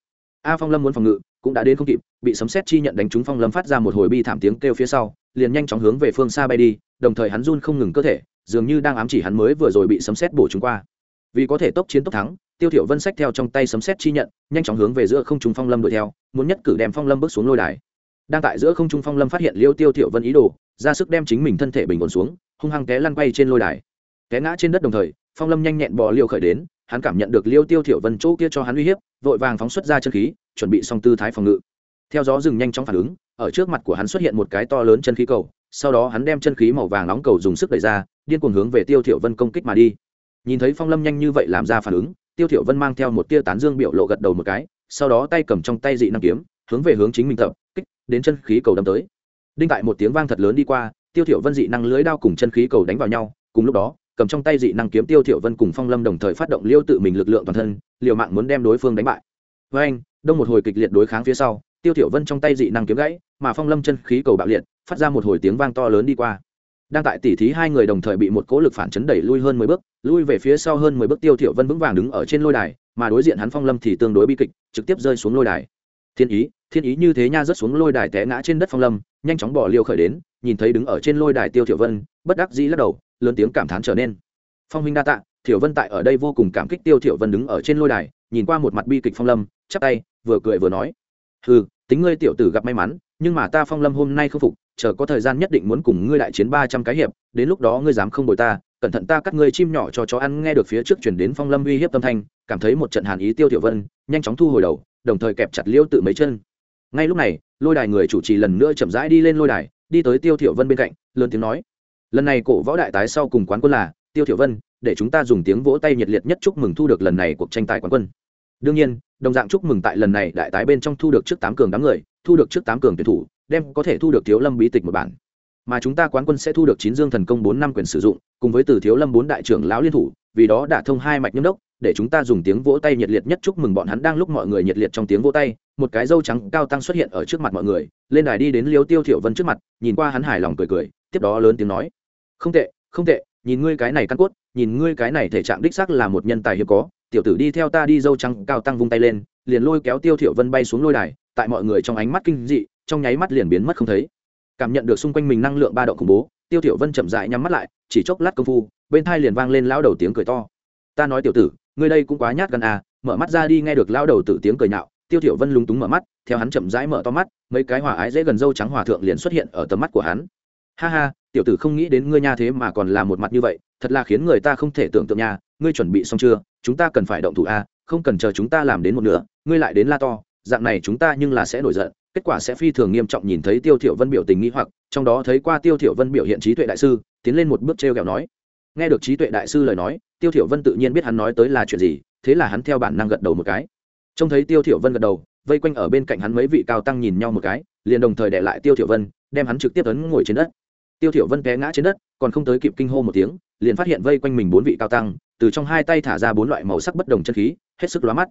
A phong lâm muốn phòng ngự cũng đã đến không kịp bị sấm sét chi nhận đánh trúng phong lâm phát ra một hồi bi thảm tiếng kêu phía sau liền nhanh chóng hướng về phương xa bay đi đồng thời hắn run không ngừng cơ thể dường như đang ám chỉ hắn mới vừa rồi bị sấm sét bổ trúng qua. Vì có thể tốc chiến tốc thắng tiêu thiểu vân sách theo trong tay sấm sét chi nhận nhanh chóng hướng về giữa không trung phong lâm đuổi theo muốn nhất cử đem phong lâm bước xuống lôi đài đang tại giữa không trung phong lâm phát hiện liêu tiêu thiểu vân ý đồ, ra sức đem chính mình thân thể bình ổn xuống, hung hăng té lăn quay trên lôi đài. Té ngã trên đất đồng thời, phong lâm nhanh nhẹn bò liêu khởi đến, hắn cảm nhận được liêu tiêu thiểu vân chỗ kia cho hắn uy hiếp, vội vàng phóng xuất ra chân khí, chuẩn bị xong tư thái phòng ngự. Theo gió rừng nhanh chóng phản ứng, ở trước mặt của hắn xuất hiện một cái to lớn chân khí cầu, sau đó hắn đem chân khí màu vàng nóng cầu dùng sức đẩy ra, điên cuồng hướng về tiêu thiểu vân công kích mà đi. Nhìn thấy phong lâm nhanh như vậy làm ra phản ứng, tiêu thiểu vân mang theo một tia tán dương biểu lộ gật đầu một cái, sau đó tay cầm trong tay dị năng kiếm hướng về hướng chính mình tập, kích, đến chân khí cầu đâm tới. Đinh tại một tiếng vang thật lớn đi qua, tiêu thiểu vân dị năng lưới đao cùng chân khí cầu đánh vào nhau, cùng lúc đó, cầm trong tay dị năng kiếm tiêu thiểu vân cùng phong lâm đồng thời phát động liêu tự mình lực lượng toàn thân, liều mạng muốn đem đối phương đánh bại. Với anh, đông một hồi kịch liệt đối kháng phía sau, tiêu thiểu vân trong tay dị năng kiếm gãy, mà phong lâm chân khí cầu bạo liệt, phát ra một hồi tiếng vang to lớn đi qua. Đang tại tỉ thí hai người đồng thời bị một cỗ lực phản chấn đẩy lui hơn mười bước, lui về phía sau hơn mười bước tiêu thiểu vân vững vàng đứng ở trên lôi đài, mà đối diện hắn phong lâm thì tương đối bi kịch, trực tiếp rơi xuống lôi đài. Thiên ý thiên ý như thế nha rớt xuống lôi đài té ngã trên đất phong lâm, nhanh chóng bỏ liều khởi đến, nhìn thấy đứng ở trên lôi đài tiêu thiểu vân, bất đắc dĩ lắc đầu, lớn tiếng cảm thán trở nên. Phong huynh đa tạ, thiểu vân tại ở đây vô cùng cảm kích tiêu thiểu vân đứng ở trên lôi đài, nhìn qua một mặt bi kịch phong lâm, chắp tay, vừa cười vừa nói. Hừ, tính ngươi tiểu tử gặp may mắn, nhưng mà ta phong lâm hôm nay không phục, chờ có thời gian nhất định muốn cùng ngươi đại chiến ba trăm cái hiệp, đến lúc đó ngươi dám không bồi ta, cẩn thận ta cắt ngươi chim nhỏ cho chó ăn, nghe được phía trước chuyển đến phong lâm uy hiếp tâm thanh, cảm thấy một trận hàn ý tiêu tiểu vân, nhanh chóng thu hồi đầu, đồng thời kẹp chặt liêu tự mấy chân ngay lúc này, lôi đài người chủ trì lần nữa chậm rãi đi lên lôi đài, đi tới tiêu thiểu vân bên cạnh, lớn tiếng nói. Lần này cổ võ đại tái sau cùng quán quân là tiêu thiểu vân, để chúng ta dùng tiếng vỗ tay nhiệt liệt nhất chúc mừng thu được lần này cuộc tranh tài quán quân. Đương nhiên, đồng dạng chúc mừng tại lần này đại tái bên trong thu được trước tám cường đám người, thu được trước tám cường tuyển thủ, đem có thể thu được thiếu lâm bí tịch một bản. Mà chúng ta quán quân sẽ thu được chín dương thần công bốn năm quyền sử dụng, cùng với từ thiếu lâm bốn đại trưởng lão liên thủ, vì đó đã thông hai mạch nhâm đốc, để chúng ta dùng tiếng vỗ tay nhiệt liệt nhất chúc mừng bọn hắn đang lúc mọi người nhiệt liệt trong tiếng vỗ tay một cái dâu trắng cao tăng xuất hiện ở trước mặt mọi người, lên đài đi đến liêu tiêu thiểu vân trước mặt, nhìn qua hắn hài lòng cười cười, tiếp đó lớn tiếng nói, không tệ không tệ, nhìn ngươi cái này căn cốt, nhìn ngươi cái này thể trạng đích xác là một nhân tài hiếm có, tiểu tử đi theo ta đi dâu trắng cao tăng vung tay lên, liền lôi kéo tiêu thiểu vân bay xuống lôi đài, tại mọi người trong ánh mắt kinh dị, trong nháy mắt liền biến mất không thấy. Cảm nhận được xung quanh mình năng lượng ba độ khủng bố, tiêu thiểu vân chậm rãi nhắm mắt lại, chỉ chốc lát công phu, bên tai liền vang lên lão đầu tiếng cười to. Ta nói tiểu tử, ngươi đây cũng quá nhát gan à mở mắt ra đi nghe được lão đầu tử tiếng cười nhạo tiêu thiểu vân lúng túng mở mắt, theo hắn chậm rãi mở to mắt, mấy cái hòa ái dễ gần dâu trắng hòa thượng liền xuất hiện ở tầm mắt của hắn. Ha ha, tiểu tử không nghĩ đến ngươi nha thế mà còn là một mặt như vậy, thật là khiến người ta không thể tưởng tượng nha, ngươi chuẩn bị xong chưa, chúng ta cần phải động thủ a, không cần chờ chúng ta làm đến một nửa, ngươi lại đến la to, dạng này chúng ta nhưng là sẽ nổi giận, kết quả sẽ phi thường nghiêm trọng nhìn thấy tiêu thiểu vân biểu tình nghi hoặc, trong đó thấy qua tiêu thiểu vân biểu hiện trí tuệ đại sư, tiến lên một bước treo kẹo nói. Nghe được trí tuệ đại sư lời nói, tiêu thiểu vân tự nhiên biết hắn nói tới là chuyện gì, thế là hắn theo bản năng gật đầu một cái trông thấy tiêu thiểu vân gật đầu, vây quanh ở bên cạnh hắn mấy vị cao tăng nhìn nhau một cái, liền đồng thời đè lại tiêu thiểu vân, đem hắn trực tiếp ấn ngồi trên đất. Tiêu thiểu vân té ngã trên đất, còn không tới kịp kinh hô một tiếng, liền phát hiện vây quanh mình bốn vị cao tăng, từ trong hai tay thả ra bốn loại màu sắc bất đồng chân khí, hết sức lóa mắt.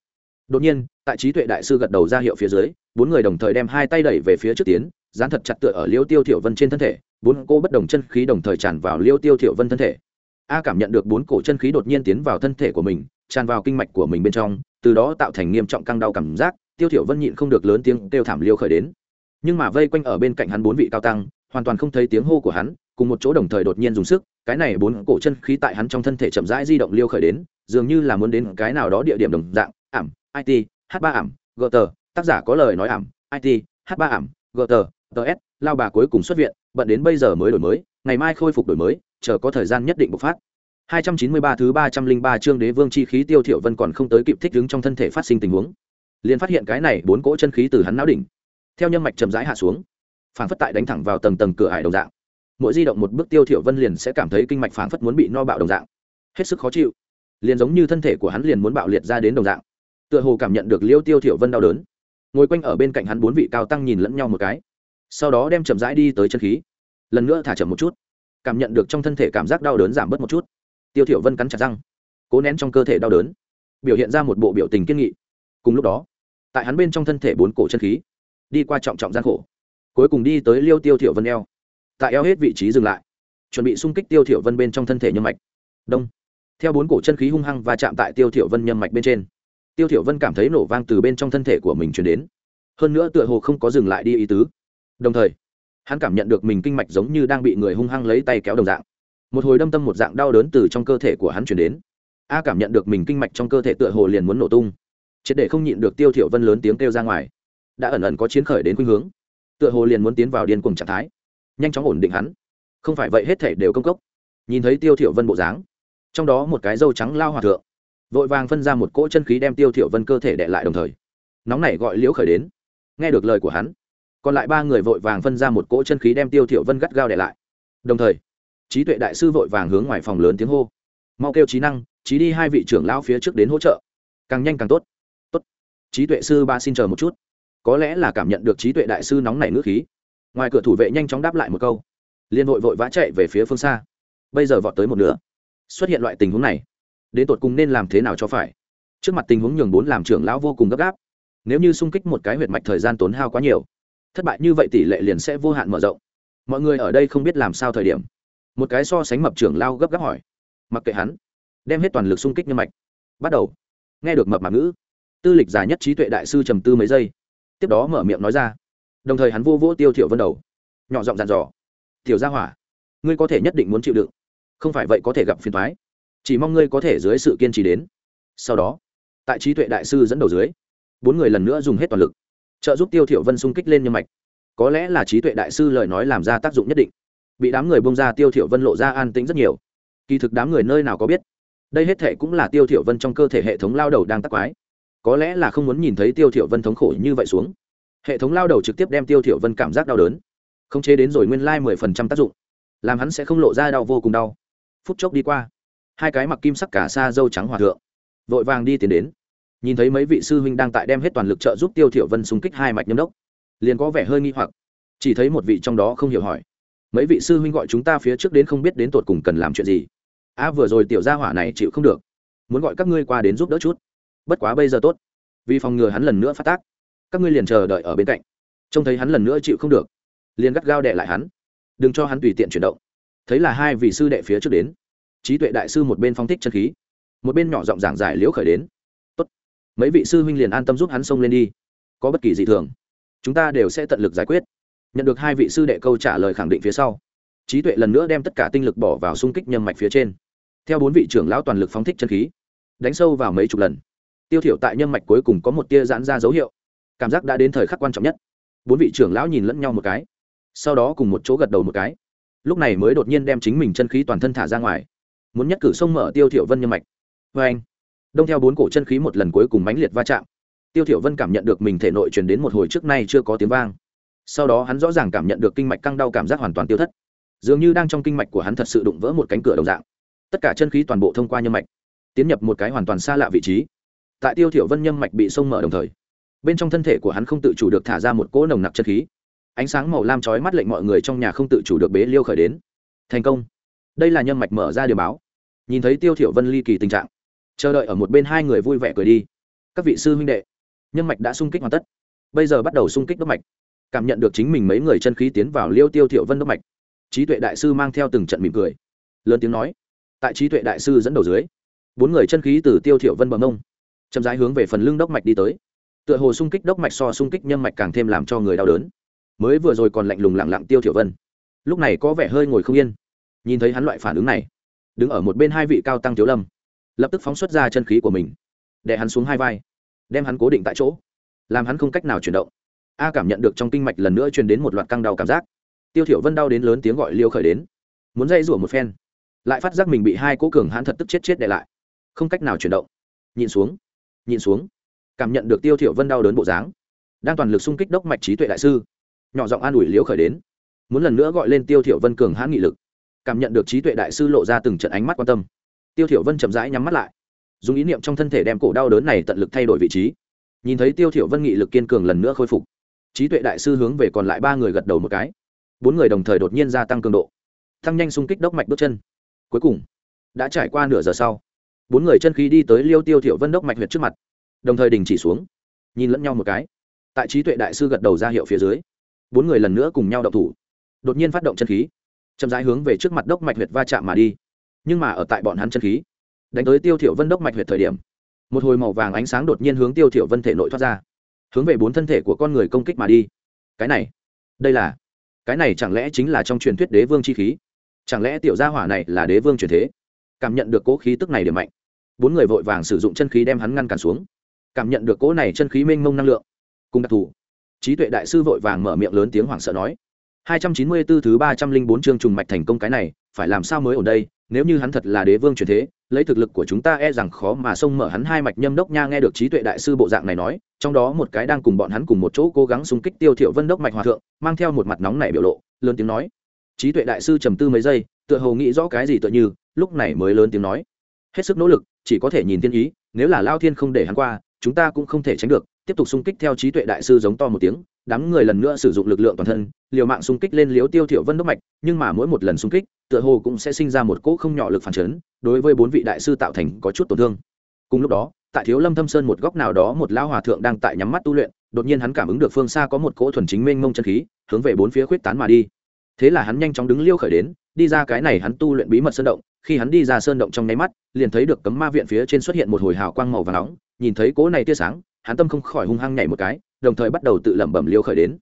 Đột nhiên, tại trí tuệ đại sư gật đầu ra hiệu phía dưới, bốn người đồng thời đem hai tay đẩy về phía trước tiến, dán thật chặt tựa ở liêu tiêu thiểu vân trên thân thể, bốn cô bất đồng chân khí đồng thời tràn vào liêu tiêu thiểu vân thân thể. A cảm nhận được bốn cổ chân khí đột nhiên tiến vào thân thể của mình, tràn vào kinh mạch của mình bên trong từ đó tạo thành nghiêm trọng căng đau cảm giác, tiêu thiểu vân nhịn không được lớn tiếng kêu thảm liêu khởi đến. Nhưng mà vây quanh ở bên cạnh hắn bốn vị cao tăng, hoàn toàn không thấy tiếng hô của hắn, cùng một chỗ đồng thời đột nhiên dùng sức, cái này bốn cổ chân khí tại hắn trong thân thể chậm rãi di động liêu khởi đến, dường như là muốn đến cái nào đó địa điểm đồng dạng, ảm it h ba ảm gờ tác giả có lời nói ảm it h ba ảm gờ tờ ts lao bà cuối cùng xuất viện, bận đến bây giờ mới đổi mới, ngày mai khôi phục đổi mới, chờ có thời gian nhất định bộc phát. 293 thứ 303 chương đế vương chi khí tiêu thiểu vân còn không tới kịp thích ứng trong thân thể phát sinh tình huống, liền phát hiện cái này bốn cỗ chân khí từ hắn não đỉnh, theo nhân mạch chậm rãi hạ xuống, phảng phất tại đánh thẳng vào tầng tầng cửa ải đồng dạng. Mỗi di động một bước tiêu thiểu vân liền sẽ cảm thấy kinh mạch phảng phất muốn bị no bạo đồng dạng, hết sức khó chịu, liền giống như thân thể của hắn liền muốn bạo liệt ra đến đồng dạng, tựa hồ cảm nhận được liêu tiêu thiểu vân đau đớn, ngồi quanh ở bên cạnh hắn bốn vị cao tăng nhìn lẫn nhau một cái, sau đó đem chậm rãi đi tới chân khí, lần nữa thả chậm một chút, cảm nhận được trong thân thể cảm giác đau đớn giảm bớt một chút tiêu thiểu vân cắn chặt răng, cố nén trong cơ thể đau đớn, biểu hiện ra một bộ biểu tình kiên nghị. Cùng lúc đó, tại hắn bên trong thân thể bốn cổ chân khí, đi qua trọng trọng gian khổ, cuối cùng đi tới liêu tiêu thiểu vân eo. Tại eo hết vị trí dừng lại, chuẩn bị xung kích tiêu thiểu vân bên trong thân thể nhân mạch. Đông. Theo bốn cổ chân khí hung hăng và chạm tại tiêu thiểu vân nhân mạch bên trên, tiêu thiểu vân cảm thấy nổ vang từ bên trong thân thể của mình truyền đến. Hơn nữa tựa hồ không có dừng lại đi ý tứ. Đồng thời, hắn cảm nhận được mình kinh mạch giống như đang bị người hung hăng lấy tay kéo đồng dạng một hồi đâm tâm một dạng đau đớn từ trong cơ thể của hắn truyền đến. A cảm nhận được mình kinh mạch trong cơ thể tựa hồ liền muốn nổ tung. Triệt để không nhịn được tiêu thiểu vân lớn tiếng kêu ra ngoài. Đã ẩn ẩn có chiến khởi đến khuynh hướng. Tựa hồ liền muốn tiến vào điên cuồng trạng thái. Nhanh chóng ổn định hắn. Không phải vậy hết thể đều công cốc. Nhìn thấy tiêu thiểu vân bộ dáng, trong đó một cái dâu trắng lao hòa thượng, vội vàng phân ra một cỗ chân khí đem tiêu thiểu vân cơ thể đệ lại đồng thời. Nóng này gọi liễu khởi đến. Nghe được lời của hắn, còn lại ba người vội vàng phân ra một cỗ chân khí đem tiêu thiểu vân gắt gao đệ lại. Đồng thời trí tuệ đại sư vội vàng hướng ngoài phòng lớn tiếng hô. Mau kêu trí năng, trí đi hai vị trưởng lão phía trước đến hỗ trợ. Càng nhanh càng tốt. Tốt. Trí tuệ sư ba xin chờ một chút. Có lẽ là cảm nhận được trí tuệ đại sư nóng nảy ngữ khí. Ngoài cửa thủ vệ nhanh chóng đáp lại một câu. Liên vội vội vã chạy về phía phương xa. Bây giờ vọt tới một nửa. Xuất hiện loại tình huống này, đến tột cùng nên làm thế nào cho phải? Trước mặt tình huống nhường bốn làm trưởng lão vô cùng gấp gáp. Nếu như xung kích một cái huyệt mạch thời gian tốn hao quá nhiều, thất bại như vậy tỷ lệ liền sẽ vô hạn mở rộng. Mọi người ở đây không biết làm sao thời điểm một cái so sánh mập trưởng lao gấp gáp hỏi. Mặc kệ hắn, đem hết toàn lực xung kích nhân mạch. Bắt đầu. Nghe được mập mạc ngữ, tư lịch giả nhất trí tuệ đại sư trầm tư mấy giây. Tiếp đó mở miệng nói ra. Đồng thời hắn vô vỗ tiêu thiểu vân đầu. Nhỏ giọng dàn dò. Tiểu gia hỏa, ngươi có thể nhất định muốn chịu đựng. Không phải vậy có thể gặp phiền toái. Chỉ mong ngươi có thể dưới sự kiên trì đến. Sau đó, tại trí tuệ đại sư dẫn đầu dưới, bốn người lần nữa dùng hết toàn lực, trợ giúp tiêu thiểu vân xung kích lên nhân mạch. Có lẽ là trí tuệ đại sư lời nói làm ra tác dụng nhất định bị đám người bông ra, tiêu thiểu vân lộ ra an tĩnh rất nhiều. Kỳ thực đám người nơi nào có biết, đây hết thệ cũng là tiêu thiểu vân trong cơ thể hệ thống lao đầu đang tắc quái. Có lẽ là không muốn nhìn thấy tiêu thiểu vân thống khổ như vậy xuống. Hệ thống lao đầu trực tiếp đem tiêu thiểu vân cảm giác đau đớn. Không chế đến rồi nguyên lai mười phần trăm tác dụng, làm hắn sẽ không lộ ra đau vô cùng đau. Phút chốc đi qua, hai cái mặc kim sắc cả sa dâu trắng hòa thượng vội vàng đi tiến đến. Nhìn thấy mấy vị sư huynh đang tại đem hết toàn lực trợ giúp tiêu thiểu vân xung kích hai mạch nhâm đốc, liền có vẻ hơi nghi hoặc. Chỉ thấy một vị trong đó không hiểu hỏi mấy vị sư huynh gọi chúng ta phía trước đến không biết đến tột cùng cần làm chuyện gì. A à, vừa rồi tiểu gia hỏa này chịu không được. Muốn gọi các ngươi qua đến giúp đỡ chút. Bất quá bây giờ tốt. Vì phòng ngừa hắn lần nữa phát tác các ngươi liền chờ đợi ở bên cạnh. Trông thấy hắn lần nữa chịu không được liền gắt gao đệ lại hắn. Đừng cho hắn tùy tiện chuyển động. Thấy là hai vị sư đệ phía trước đến trí tuệ đại sư một bên phong thích chân khí một bên nhỏ giọng giảng giải liễu khởi đến. Tốt. Mấy vị sư huynh liền an tâm giúp hắn xông lên đi. Có bất kỳ gì thường chúng ta đều sẽ tận lực giải quyết nhận được hai vị sư đệ câu trả lời khẳng định phía sau. Trí tuệ lần nữa đem tất cả tinh lực bỏ vào xung kích nhâm mạch phía trên. Theo bốn vị trưởng lão toàn lực phóng thích chân khí, đánh sâu vào mấy chục lần. Tiêu thiểu tại nhâm mạch cuối cùng có một tia giãn ra dấu hiệu. Cảm giác đã đến thời khắc quan trọng nhất. Bốn vị trưởng lão nhìn lẫn nhau một cái, sau đó cùng một chỗ gật đầu một cái. Lúc này mới đột nhiên đem chính mình chân khí toàn thân thả ra ngoài, muốn nhất cử sông mở tiêu thiểu vân nhâm mạch. Với anh, đông theo bốn cổ chân khí một lần cuối cùng mãnh liệt va chạm. Tiêu thiểu vân cảm nhận được mình thể nội truyền đến một hồi trước nay chưa có tiếng vang sau đó hắn rõ ràng cảm nhận được kinh mạch căng đau cảm giác hoàn toàn tiêu thất. Dường như đang trong kinh mạch của hắn thật sự đụng vỡ một cánh cửa đồng dạng. Tất cả chân khí toàn bộ thông qua nhâm mạch, tiến nhập một cái hoàn toàn xa lạ vị trí. Tại tiêu thiểu vân nhâm mạch bị sông mở đồng thời, bên trong thân thể của hắn không tự chủ được thả ra một cỗ nồng nặc chân khí. Ánh sáng màu lam chói mắt lệnh mọi người trong nhà không tự chủ được bế liêu khởi đến. Thành công. Đây là nhâm mạch mở ra điều báo. Nhìn thấy tiêu thiểu vân ly kỳ tình trạng, chờ đợi ở một bên hai người vui vẻ cười đi. Các vị sư huynh đệ, nhâm mạch đã sung kích hoàn tất. Bây giờ bắt đầu sung kích đốc mạch cảm nhận được chính mình mấy người chân khí tiến vào liêu tiêu thiệu vân đốc mạch. Trí tuệ đại sư mang theo từng trận mỉm cười. Lớn tiếng nói, tại trí tuệ đại sư dẫn đầu dưới, bốn người chân khí từ tiêu thiệu vân bằng ông chậm rãi hướng về phần lưng đốc mạch đi tới. Tựa hồ sung kích đốc mạch so sung kích nhân mạch càng thêm làm cho người đau đớn. Mới vừa rồi còn lạnh lùng lặng lặng tiêu thiệu vân. Lúc này có vẻ hơi ngồi không yên. Nhìn thấy hắn loại phản ứng này, đứng ở một bên hai vị cao tăng thiếu lâm, lập tức phóng xuất ra chân khí của mình để hắn xuống hai vai, đem hắn cố định tại chỗ, làm hắn không cách nào chuyển động a cảm nhận được trong kinh mạch lần nữa truyền đến một loạt căng đau cảm giác. Tiêu thiểu vân đau đến lớn tiếng gọi liêu khởi đến. Muốn dây rủa một phen. Lại phát giác mình bị hai cố cường hãn thật tức chết chết để lại. Không cách nào chuyển động. Nhìn xuống. Nhìn xuống. Cảm nhận được tiêu thiểu vân đau đớn bộ dáng. Đang toàn lực xung kích đốc mạch trí tuệ đại sư. Nhỏ giọng an ủi liêu khởi đến. Muốn lần nữa gọi lên tiêu thiểu vân cường hãn nghị lực. Cảm nhận được trí tuệ đại sư lộ ra từng trận ánh mắt quan tâm. Tiêu thiểu vân chậm rãi nhắm mắt lại. Dùng ý niệm trong thân thể đem cổ đau đớn này tận lực thay đổi vị trí. Nhìn thấy tiêu thiểu vân nghị lực kiên cường lần nữa khôi phục trí tuệ đại sư hướng về còn lại ba người gật đầu một cái. Bốn người đồng thời đột nhiên gia tăng cường độ. Tăng nhanh xung kích đốc mạch bước chân. Cuối cùng, đã trải qua nửa giờ sau, bốn người chân khí đi tới liêu tiêu thiểu vân đốc mạch huyệt trước mặt, đồng thời đình chỉ xuống, nhìn lẫn nhau một cái. Tại trí tuệ đại sư gật đầu ra hiệu phía dưới, bốn người lần nữa cùng nhau động thủ. Đột nhiên phát động chân khí, chậm rãi hướng về trước mặt đốc mạch huyệt va chạm mà đi. Nhưng mà ở tại bọn hắn chân khí, đánh tới tiêu thiểu vân đốc mạch huyệt thời điểm, một hồi màu vàng ánh sáng đột nhiên hướng tiêu thiểu vân thể nội thoát ra hướng về bốn thân thể của con người công kích mà đi. Cái này, đây là, cái này chẳng lẽ chính là trong truyền thuyết đế vương chi khí? Chẳng lẽ tiểu gia hỏa này là đế vương truyền thế? Cảm nhận được cố khí tức này điểm mạnh, bốn người vội vàng sử dụng chân khí đem hắn ngăn cản xuống. Cảm nhận được cố này chân khí mênh mông năng lượng, cùng đặc thù, trí tuệ đại sư vội vàng mở miệng lớn tiếng hoảng sợ nói 294 thứ 304 chương trùng mạch thành công cái này, phải làm sao mới ở đây? Nếu như hắn thật là đế vương truyền thế lấy thực lực của chúng ta e rằng khó mà xông mở hắn hai mạch nhâm đốc nha nghe được trí tuệ đại sư bộ dạng này nói, trong đó một cái đang cùng bọn hắn cùng một chỗ cố gắng xung kích tiêu thiểu vân đốc mạch hòa thượng, mang theo một mặt nóng nảy biểu lộ, lớn tiếng nói. Trí tuệ đại sư trầm tư mấy giây, tựa hồ nghĩ rõ cái gì tựa như, lúc này mới lớn tiếng nói. Hết sức nỗ lực, chỉ có thể nhìn tiên ý, nếu là lao thiên không để hắn qua, chúng ta cũng không thể tránh được, tiếp tục xung kích theo trí tuệ đại sư giống to một tiếng, đám người lần nữa sử dụng lực lượng toàn thân, liều mạng xung kích lên liếu tiêu thiểu vân đốc mạch, nhưng mà mỗi một lần xung kích, tựa hồ cũng sẽ sinh ra một cỗ không nhỏ lực phản chấn đối với bốn vị đại sư tạo thành có chút tổn thương. Cùng lúc đó, tại thiếu lâm thâm sơn một góc nào đó một lão hòa thượng đang tại nhắm mắt tu luyện, đột nhiên hắn cảm ứng được phương xa có một cỗ thuần chính mênh mông chân khí, hướng về bốn phía khuyết tán mà đi. Thế là hắn nhanh chóng đứng liêu khởi đến, đi ra cái này hắn tu luyện bí mật sơn động. Khi hắn đi ra sơn động trong nháy mắt, liền thấy được cấm ma viện phía trên xuất hiện một hồi hào quang màu và nóng, nhìn thấy cỗ này tia sáng, hắn tâm không khỏi hung hăng nhảy một cái, đồng thời bắt đầu tự lẩm bẩm liêu khởi đến.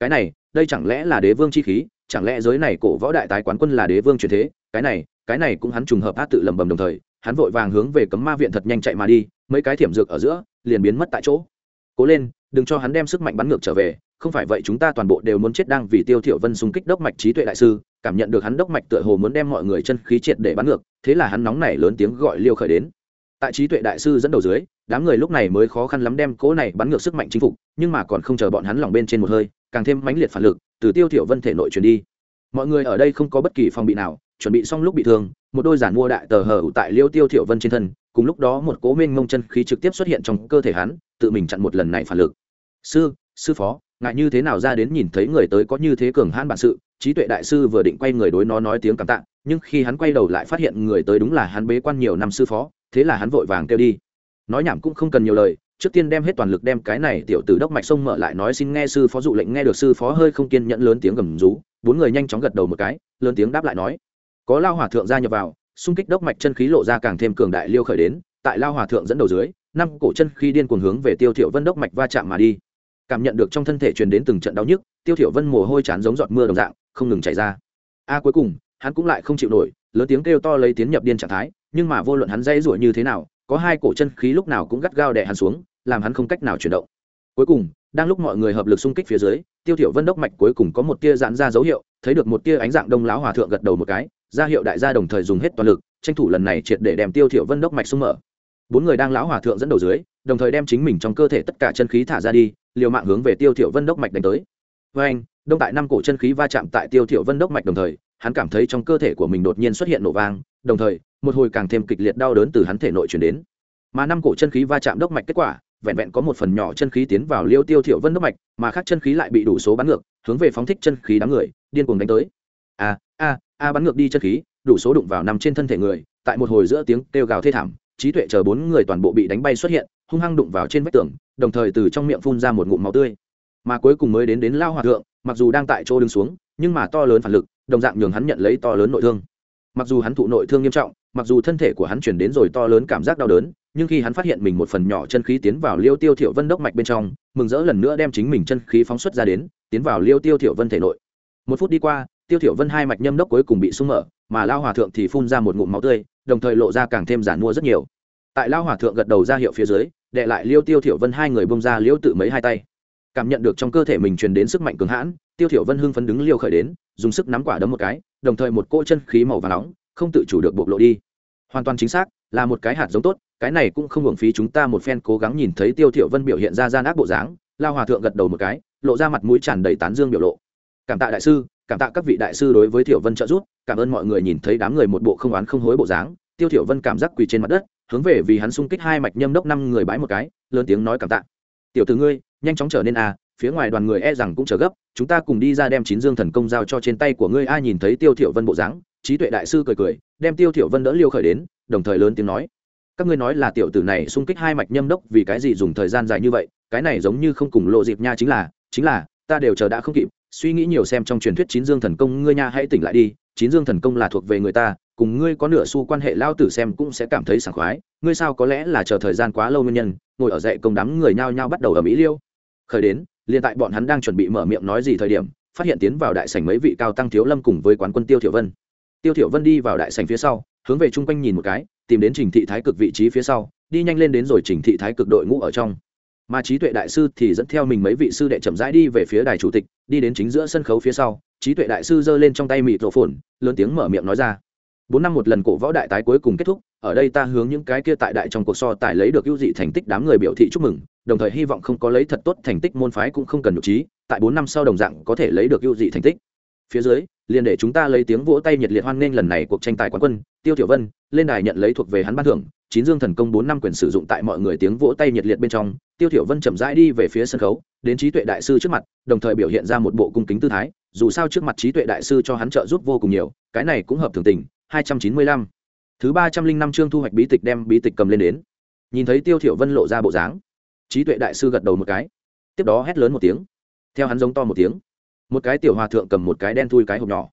Cái này, đây chẳng lẽ là đế vương chi khí? Chẳng lẽ giới này cổ võ đại tái quán quân là đế vương truyền thế? Cái này cái này cũng hắn trùng hợp á tự lầm bầm đồng thời, hắn vội vàng hướng về cấm ma viện thật nhanh chạy mà đi, mấy cái thiểm dược ở giữa, liền biến mất tại chỗ. Cố lên, đừng cho hắn đem sức mạnh bắn ngược trở về, không phải vậy chúng ta toàn bộ đều muốn chết đang vì tiêu thiểu vân xung kích đốc mạch trí tuệ đại sư, cảm nhận được hắn đốc mạch tựa hồ muốn đem mọi người chân khí triệt để bắn ngược, thế là hắn nóng nảy lớn tiếng gọi liêu khởi đến. Tại trí tuệ đại sư dẫn đầu dưới, đám người lúc này mới khó khăn lắm đem cố này bắn ngược sức mạnh chính phục, nhưng mà còn không chờ bọn hắn lòng bên trên một hơi, càng thêm mãnh liệt phản lực, từ tiêu thiểu vân thể nội truyền đi. Mọi người ở đây không có bất kỳ phòng bị nào chuẩn bị xong lúc bị thương, một đôi giản mua đại tờ hở tại liêu tiêu thiểu vân trên thân, cùng lúc đó một cố minh mông chân khí trực tiếp xuất hiện trong cơ thể hắn, tự mình chặn một lần này phản lực. Sư sư phó ngại như thế nào ra đến nhìn thấy người tới có như thế cường hãn bản sự? Trí tuệ đại sư vừa định quay người đối nó nói tiếng cảm tạ, nhưng khi hắn quay đầu lại phát hiện người tới đúng là hắn bế quan nhiều năm sư phó, thế là hắn vội vàng kêu đi. Nói nhảm cũng không cần nhiều lời, trước tiên đem hết toàn lực đem cái này tiểu tử đốc mạch sông mở lại nói xin nghe sư phó dụ lệnh nghe được sư phó hơi không kiên nhẫn lớn tiếng gầm rú, bốn người nhanh chóng gật đầu một cái, lớn tiếng đáp lại nói có lao hòa thượng gia nhập vào, xung kích đốc mạch chân khí lộ ra càng thêm cường đại liêu khởi đến, tại lao hòa thượng dẫn đầu dưới, năm cổ chân khí điên cuồng hướng về tiêu thiểu vân đốc mạch va chạm mà đi. Cảm nhận được trong thân thể truyền đến từng trận đau nhức, tiêu thiểu vân mồ hôi chán giống giọt mưa đồng dạng, không ngừng chảy ra. A cuối cùng, hắn cũng lại không chịu nổi, lớn tiếng kêu to lấy tiến nhập điên trạng thái, nhưng mà vô luận hắn dây rủi như thế nào, có hai cổ chân khí lúc nào cũng gắt gao đè hắn xuống, làm hắn không cách nào chuyển động. Cuối cùng, đang lúc mọi người hợp lực xung kích phía dưới, tiêu thiểu vân đốc mạch cuối cùng có một tia giãn ra dấu hiệu, thấy được một tia ánh dạng đông lão hòa thượng gật đầu một cái ra hiệu đại gia đồng thời dùng hết toàn lực, tranh thủ lần này triệt để đem tiêu thiểu vân đốc mạch xung mở. Bốn người đang lão hòa thượng dẫn đầu dưới, đồng thời đem chính mình trong cơ thể tất cả chân khí thả ra đi, liều mạng hướng về tiêu thiểu vân đốc mạch đánh tới. Với anh, đông tại năm cổ chân khí va chạm tại tiêu thiểu vân đốc mạch đồng thời, hắn cảm thấy trong cơ thể của mình đột nhiên xuất hiện nổ vang, đồng thời, một hồi càng thêm kịch liệt đau đớn từ hắn thể nội truyền đến. Mà năm cổ chân khí va chạm đốc mạch kết quả, vẹn vẹn có một phần nhỏ chân khí tiến vào liêu tiêu thiểu vân đốc mạch, mà khác chân khí lại bị đủ số bắn ngược, hướng về phóng thích chân khí đám người, điên cuồng đánh tới. A a a bắn ngược đi chân khí, đủ số đụng vào nằm trên thân thể người, tại một hồi giữa tiếng kêu gào thê thảm, trí tuệ chờ bốn người toàn bộ bị đánh bay xuất hiện, hung hăng đụng vào trên vách tường, đồng thời từ trong miệng phun ra một ngụm máu tươi. Mà cuối cùng mới đến đến lao hòa thượng, mặc dù đang tại chỗ đứng xuống, nhưng mà to lớn phản lực, đồng dạng nhường hắn nhận lấy to lớn nội thương. Mặc dù hắn thụ nội thương nghiêm trọng, mặc dù thân thể của hắn chuyển đến rồi to lớn cảm giác đau đớn, nhưng khi hắn phát hiện mình một phần nhỏ chân khí tiến vào liêu tiêu thiểu vân đốc mạch bên trong, mừng rỡ lần nữa đem chính mình chân khí phóng xuất ra đến, tiến vào liêu tiêu thiểu vân thể nội. Một phút đi qua tiêu thiểu vân hai mạch nhâm đốc cuối cùng bị sung mở, mà lao hòa thượng thì phun ra một ngụm máu tươi, đồng thời lộ ra càng thêm giản mua rất nhiều. Tại lao hòa thượng gật đầu ra hiệu phía dưới, đệ lại liêu tiêu thiểu vân hai người bông ra liêu tự mấy hai tay. Cảm nhận được trong cơ thể mình truyền đến sức mạnh cường hãn, tiêu thiểu vân hưng phấn đứng liêu khởi đến, dùng sức nắm quả đấm một cái, đồng thời một cỗ chân khí màu vàng nóng, không tự chủ được bộc lộ đi. Hoàn toàn chính xác, là một cái hạt giống tốt, cái này cũng không hưởng phí chúng ta một phen cố gắng nhìn thấy tiêu thiểu vân biểu hiện ra gian ác bộ dáng. Lao hòa thượng gật đầu một cái, lộ ra mặt mũi tràn đầy tán dương biểu lộ. Cảm tạ đại sư cảm tạ các vị đại sư đối với Thiệu vân trợ giúp, cảm ơn mọi người nhìn thấy đám người một bộ không oán không hối bộ dáng. Tiêu Thiệu vân cảm giác quỳ trên mặt đất, hướng về vì hắn xung kích hai mạch nhâm đốc năm người bái một cái, lớn tiếng nói cảm tạ. Tiểu tử ngươi, nhanh chóng trở nên a phía ngoài đoàn người e rằng cũng chờ gấp, chúng ta cùng đi ra đem chín dương thần công giao cho trên tay của ngươi. A nhìn thấy tiêu Thiệu vân bộ dáng, trí tuệ đại sư cười cười, đem tiêu Thiệu vân đỡ liêu khởi đến, đồng thời lớn tiếng nói, các ngươi nói là tiểu tử này xung kích hai mạch nhâm đốc vì cái gì dùng thời gian dài như vậy, cái này giống như không cùng lộ dịp nha chính là chính là, ta đều chờ đã không kịp suy nghĩ nhiều xem trong truyền thuyết chín dương thần công ngươi nha hãy tỉnh lại đi, chín dương thần công là thuộc về người ta, cùng ngươi có nửa xu quan hệ lao tử xem cũng sẽ cảm thấy sảng khoái, ngươi sao có lẽ là chờ thời gian quá lâu nguyên nhân, ngồi ở dậy công đám người nhao nhao bắt đầu ở mỹ liêu. Khởi đến, liền tại bọn hắn đang chuẩn bị mở miệng nói gì thời điểm, phát hiện tiến vào đại sảnh mấy vị cao tăng thiếu lâm cùng với quán quân tiêu thiểu vân. Tiêu thiểu vân đi vào đại sảnh phía sau, hướng về trung quanh nhìn một cái, tìm đến trình thị thái cực vị trí phía sau, đi nhanh lên đến rồi trình thị thái cực đội ngũ ở trong mà trí tuệ đại sư thì dẫn theo mình mấy vị sư đệ chậm rãi đi về phía đài chủ tịch, đi đến chính giữa sân khấu phía sau, trí tuệ đại sư giơ lên trong tay mịt rổ phồn lớn tiếng mở miệng nói ra. Bốn năm một lần cổ võ đại tái cuối cùng kết thúc, ở đây ta hướng những cái kia tại đại trong cuộc so tài lấy được ưu dị thành tích đám người biểu thị chúc mừng, đồng thời hy vọng không có lấy thật tốt thành tích môn phái cũng không cần nhục trí, tại bốn năm sau đồng dạng có thể lấy được ưu dị thành tích. Phía dưới, liền để chúng ta lấy tiếng vỗ tay nhiệt liệt hoan nghênh lần này cuộc tranh tài quán quân, tiêu tiểu vân, lên đài nhận lấy thuộc về hắn ban thưởng chín dương thần công bốn năm quyền sử dụng tại mọi người tiếng vỗ tay nhiệt liệt bên trong, tiêu thiểu vân chậm rãi đi về phía sân khấu, đến trí tuệ đại sư trước mặt, đồng thời biểu hiện ra một bộ cung kính tư thái, dù sao trước mặt trí tuệ đại sư cho hắn trợ giúp vô cùng nhiều, cái này cũng hợp thường tình, hai trăm chín mươi lăm. Thứ ba trăm linh năm chương thu hoạch bí tịch đem bí tịch cầm lên đến. Nhìn thấy tiêu thiểu vân lộ ra bộ dáng, trí tuệ đại sư gật đầu một cái. Tiếp đó hét lớn một tiếng. Theo hắn giống to một tiếng, một cái tiểu hòa thượng cầm một cái đen thui cái hộp nhỏ,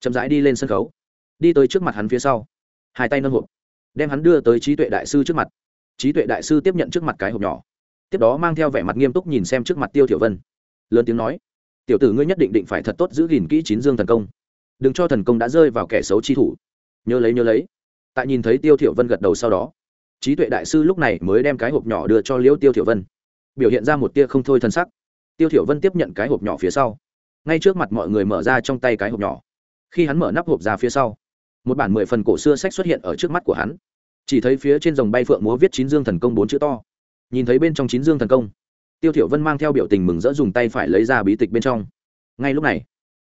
chậm rãi đi lên sân khấu. Đi tới trước mặt hắn phía sau, hai tay nâng hộp đem hắn đưa tới trí tuệ đại sư trước mặt. Trí tuệ đại sư tiếp nhận trước mặt cái hộp nhỏ. Tiếp đó mang theo vẻ mặt nghiêm túc nhìn xem trước mặt tiêu thiểu vân. Lớn tiếng nói, tiểu tử ngươi nhất định định phải thật tốt giữ gìn kỹ chín dương thần công. Đừng cho thần công đã rơi vào kẻ xấu chi thủ. Nhớ lấy nhớ lấy. Tại nhìn thấy tiêu thiểu vân gật đầu sau đó, trí tuệ đại sư lúc này mới đem cái hộp nhỏ đưa cho liễu tiêu thiểu vân, biểu hiện ra một tia không thôi thân sắc. Tiêu thiểu vân tiếp nhận cái hộp nhỏ phía sau. Ngay trước mặt mọi người mở ra trong tay cái hộp nhỏ. Khi hắn mở nắp hộp ra phía sau một bản mười phần cổ xưa sách xuất hiện ở trước mắt của hắn. Chỉ thấy phía trên dòng bay phượng múa viết chín dương thần công bốn chữ to. Nhìn thấy bên trong chín dương thần công, tiêu thiểu vân mang theo biểu tình mừng rỡ dùng tay phải lấy ra bí tịch bên trong. Ngay lúc này,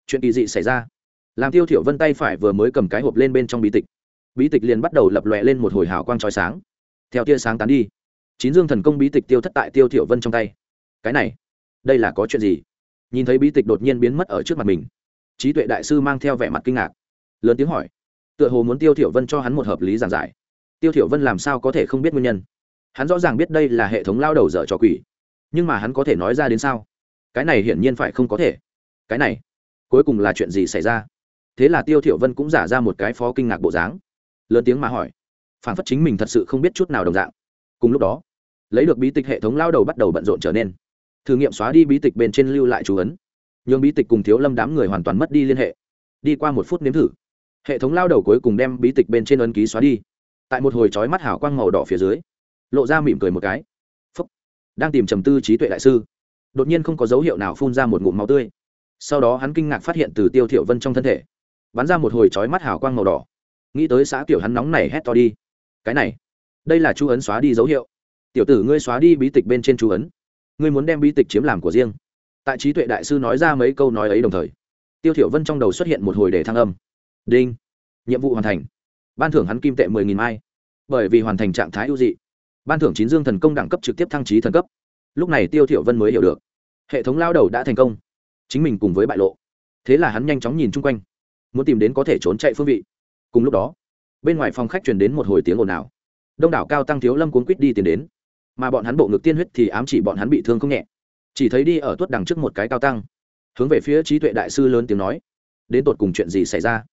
chuyện kỳ dị xảy ra. Làm tiêu thiểu vân tay phải vừa mới cầm cái hộp lên bên trong bí tịch bí tịch liền bắt đầu lập lòe lên một hồi hào quang chói sáng. Theo tia sáng tán đi, chín dương thần công bí tịch tiêu thất tại tiêu thiểu vân trong tay. Cái này, đây là có chuyện gì? Nhìn thấy bí tịch đột nhiên biến mất ở trước mặt mình, trí tuệ đại sư mang theo vẻ mặt kinh ngạc, lớn tiếng hỏi tựa hồ muốn tiêu thiểu vân cho hắn một hợp lý giảng giải. Tiêu thiểu vân làm sao có thể không biết nguyên nhân? Hắn rõ ràng biết đây là hệ thống lao đầu dở trò quỷ. Nhưng mà hắn có thể nói ra đến sao? Cái này hiển nhiên phải không có thể. Cái này, cuối cùng là chuyện gì xảy ra? Thế là tiêu thiểu vân cũng giả ra một cái phó kinh ngạc bộ dáng. Lớn tiếng mà hỏi. Phản phất chính mình thật sự không biết chút nào đồng dạng. Cùng lúc đó, lấy được bí tịch hệ thống lao đầu bắt đầu bận rộn trở nên. Thử nghiệm xóa đi bí tịch bên trên lưu lại chú ấn. Nhường bí tịch cùng thiếu lâm đám người hoàn toàn mất đi liên hệ. Đi qua một phút nếm thử hệ thống lao đầu cuối cùng đem bí tịch bên trên ấn ký xóa đi. Tại một hồi trói mắt hảo quang màu đỏ phía dưới, lộ ra mỉm cười một cái. Phúc. Đang tìm trầm tư trí tuệ đại sư, đột nhiên không có dấu hiệu nào phun ra một ngụm máu tươi. Sau đó hắn kinh ngạc phát hiện từ tiêu thiểu vân trong thân thể, bắn ra một hồi trói mắt hảo quang màu đỏ. Nghĩ tới xã tiểu hắn nóng này hét to đi. Cái này, đây là chú ấn xóa đi dấu hiệu. Tiểu tử ngươi xóa đi bí tịch bên trên chú ấn. Ngươi muốn đem bí tịch chiếm làm của riêng. Tại trí tuệ đại sư nói ra mấy câu nói ấy đồng thời, tiêu thiểu vân trong đầu xuất hiện một hồi để thăng âm đinh. Nhiệm vụ hoàn thành. Ban thưởng hắn kim tệ mười nghìn mai. Bởi vì hoàn thành trạng thái ưu dị. Ban thưởng chín dương thần công đẳng cấp trực tiếp thăng trí thần cấp. Lúc này tiêu thiểu vân mới hiểu được. Hệ thống lao đầu đã thành công. Chính mình cùng với bại lộ. Thế là hắn nhanh chóng nhìn chung quanh. Muốn tìm đến có thể trốn chạy phương vị. Cùng lúc đó, bên ngoài phòng khách truyền đến một hồi tiếng ồn ào. Đông đảo cao tăng thiếu lâm cuốn quýt đi tiến đến. Mà bọn hắn bộ ngực tiên huyết thì ám chỉ bọn hắn bị thương không nhẹ. Chỉ thấy đi ở tuất đằng trước một cái cao tăng. Hướng về phía trí tuệ đại sư lớn tiếng nói. Đến tột cùng chuyện gì xảy ra?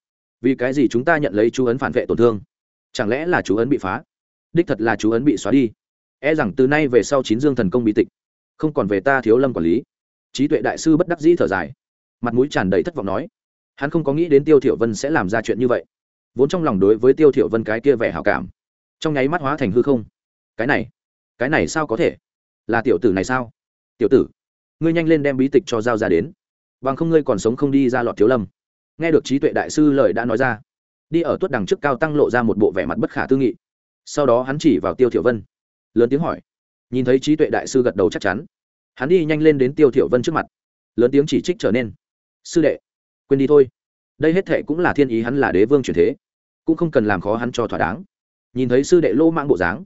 Vì cái gì chúng ta nhận lấy chú ấn phản vệ tổn thương? Chẳng lẽ là chú ấn bị phá? Đích thật là chú ấn bị xóa đi. E rằng từ nay về sau chín dương thần công bị tịch. Không còn về ta thiếu lâm quản lý. Trí tuệ đại sư bất đắc dĩ thở dài. Mặt mũi tràn đầy thất vọng nói. Hắn không có nghĩ đến tiêu thiểu vân sẽ làm ra chuyện như vậy. Vốn trong lòng đối với tiêu thiểu vân cái kia vẻ hảo cảm, trong nháy mắt hóa thành hư không. Cái này cái này sao có thể? Là tiểu tử này sao? Tiểu tử, ngươi nhanh lên đem bí tịch cho giao ra đến. Bằng không ngươi còn sống không đi ra lọt thiếu lâm nghe được trí tuệ đại sư lời đã nói ra, đi ở tuất đằng trước cao tăng lộ ra một bộ vẻ mặt bất khả tư nghị. Sau đó hắn chỉ vào tiêu thiểu vân, lớn tiếng hỏi. Nhìn thấy trí tuệ đại sư gật đầu chắc chắn. Hắn đi nhanh lên đến tiêu thiểu vân trước mặt, lớn tiếng chỉ trích trở nên. Sư đệ, quên đi thôi. Đây hết thề cũng là thiên ý hắn là đế vương truyền thế, cũng không cần làm khó hắn cho thỏa đáng. Nhìn thấy sư đệ lô mang bộ dáng,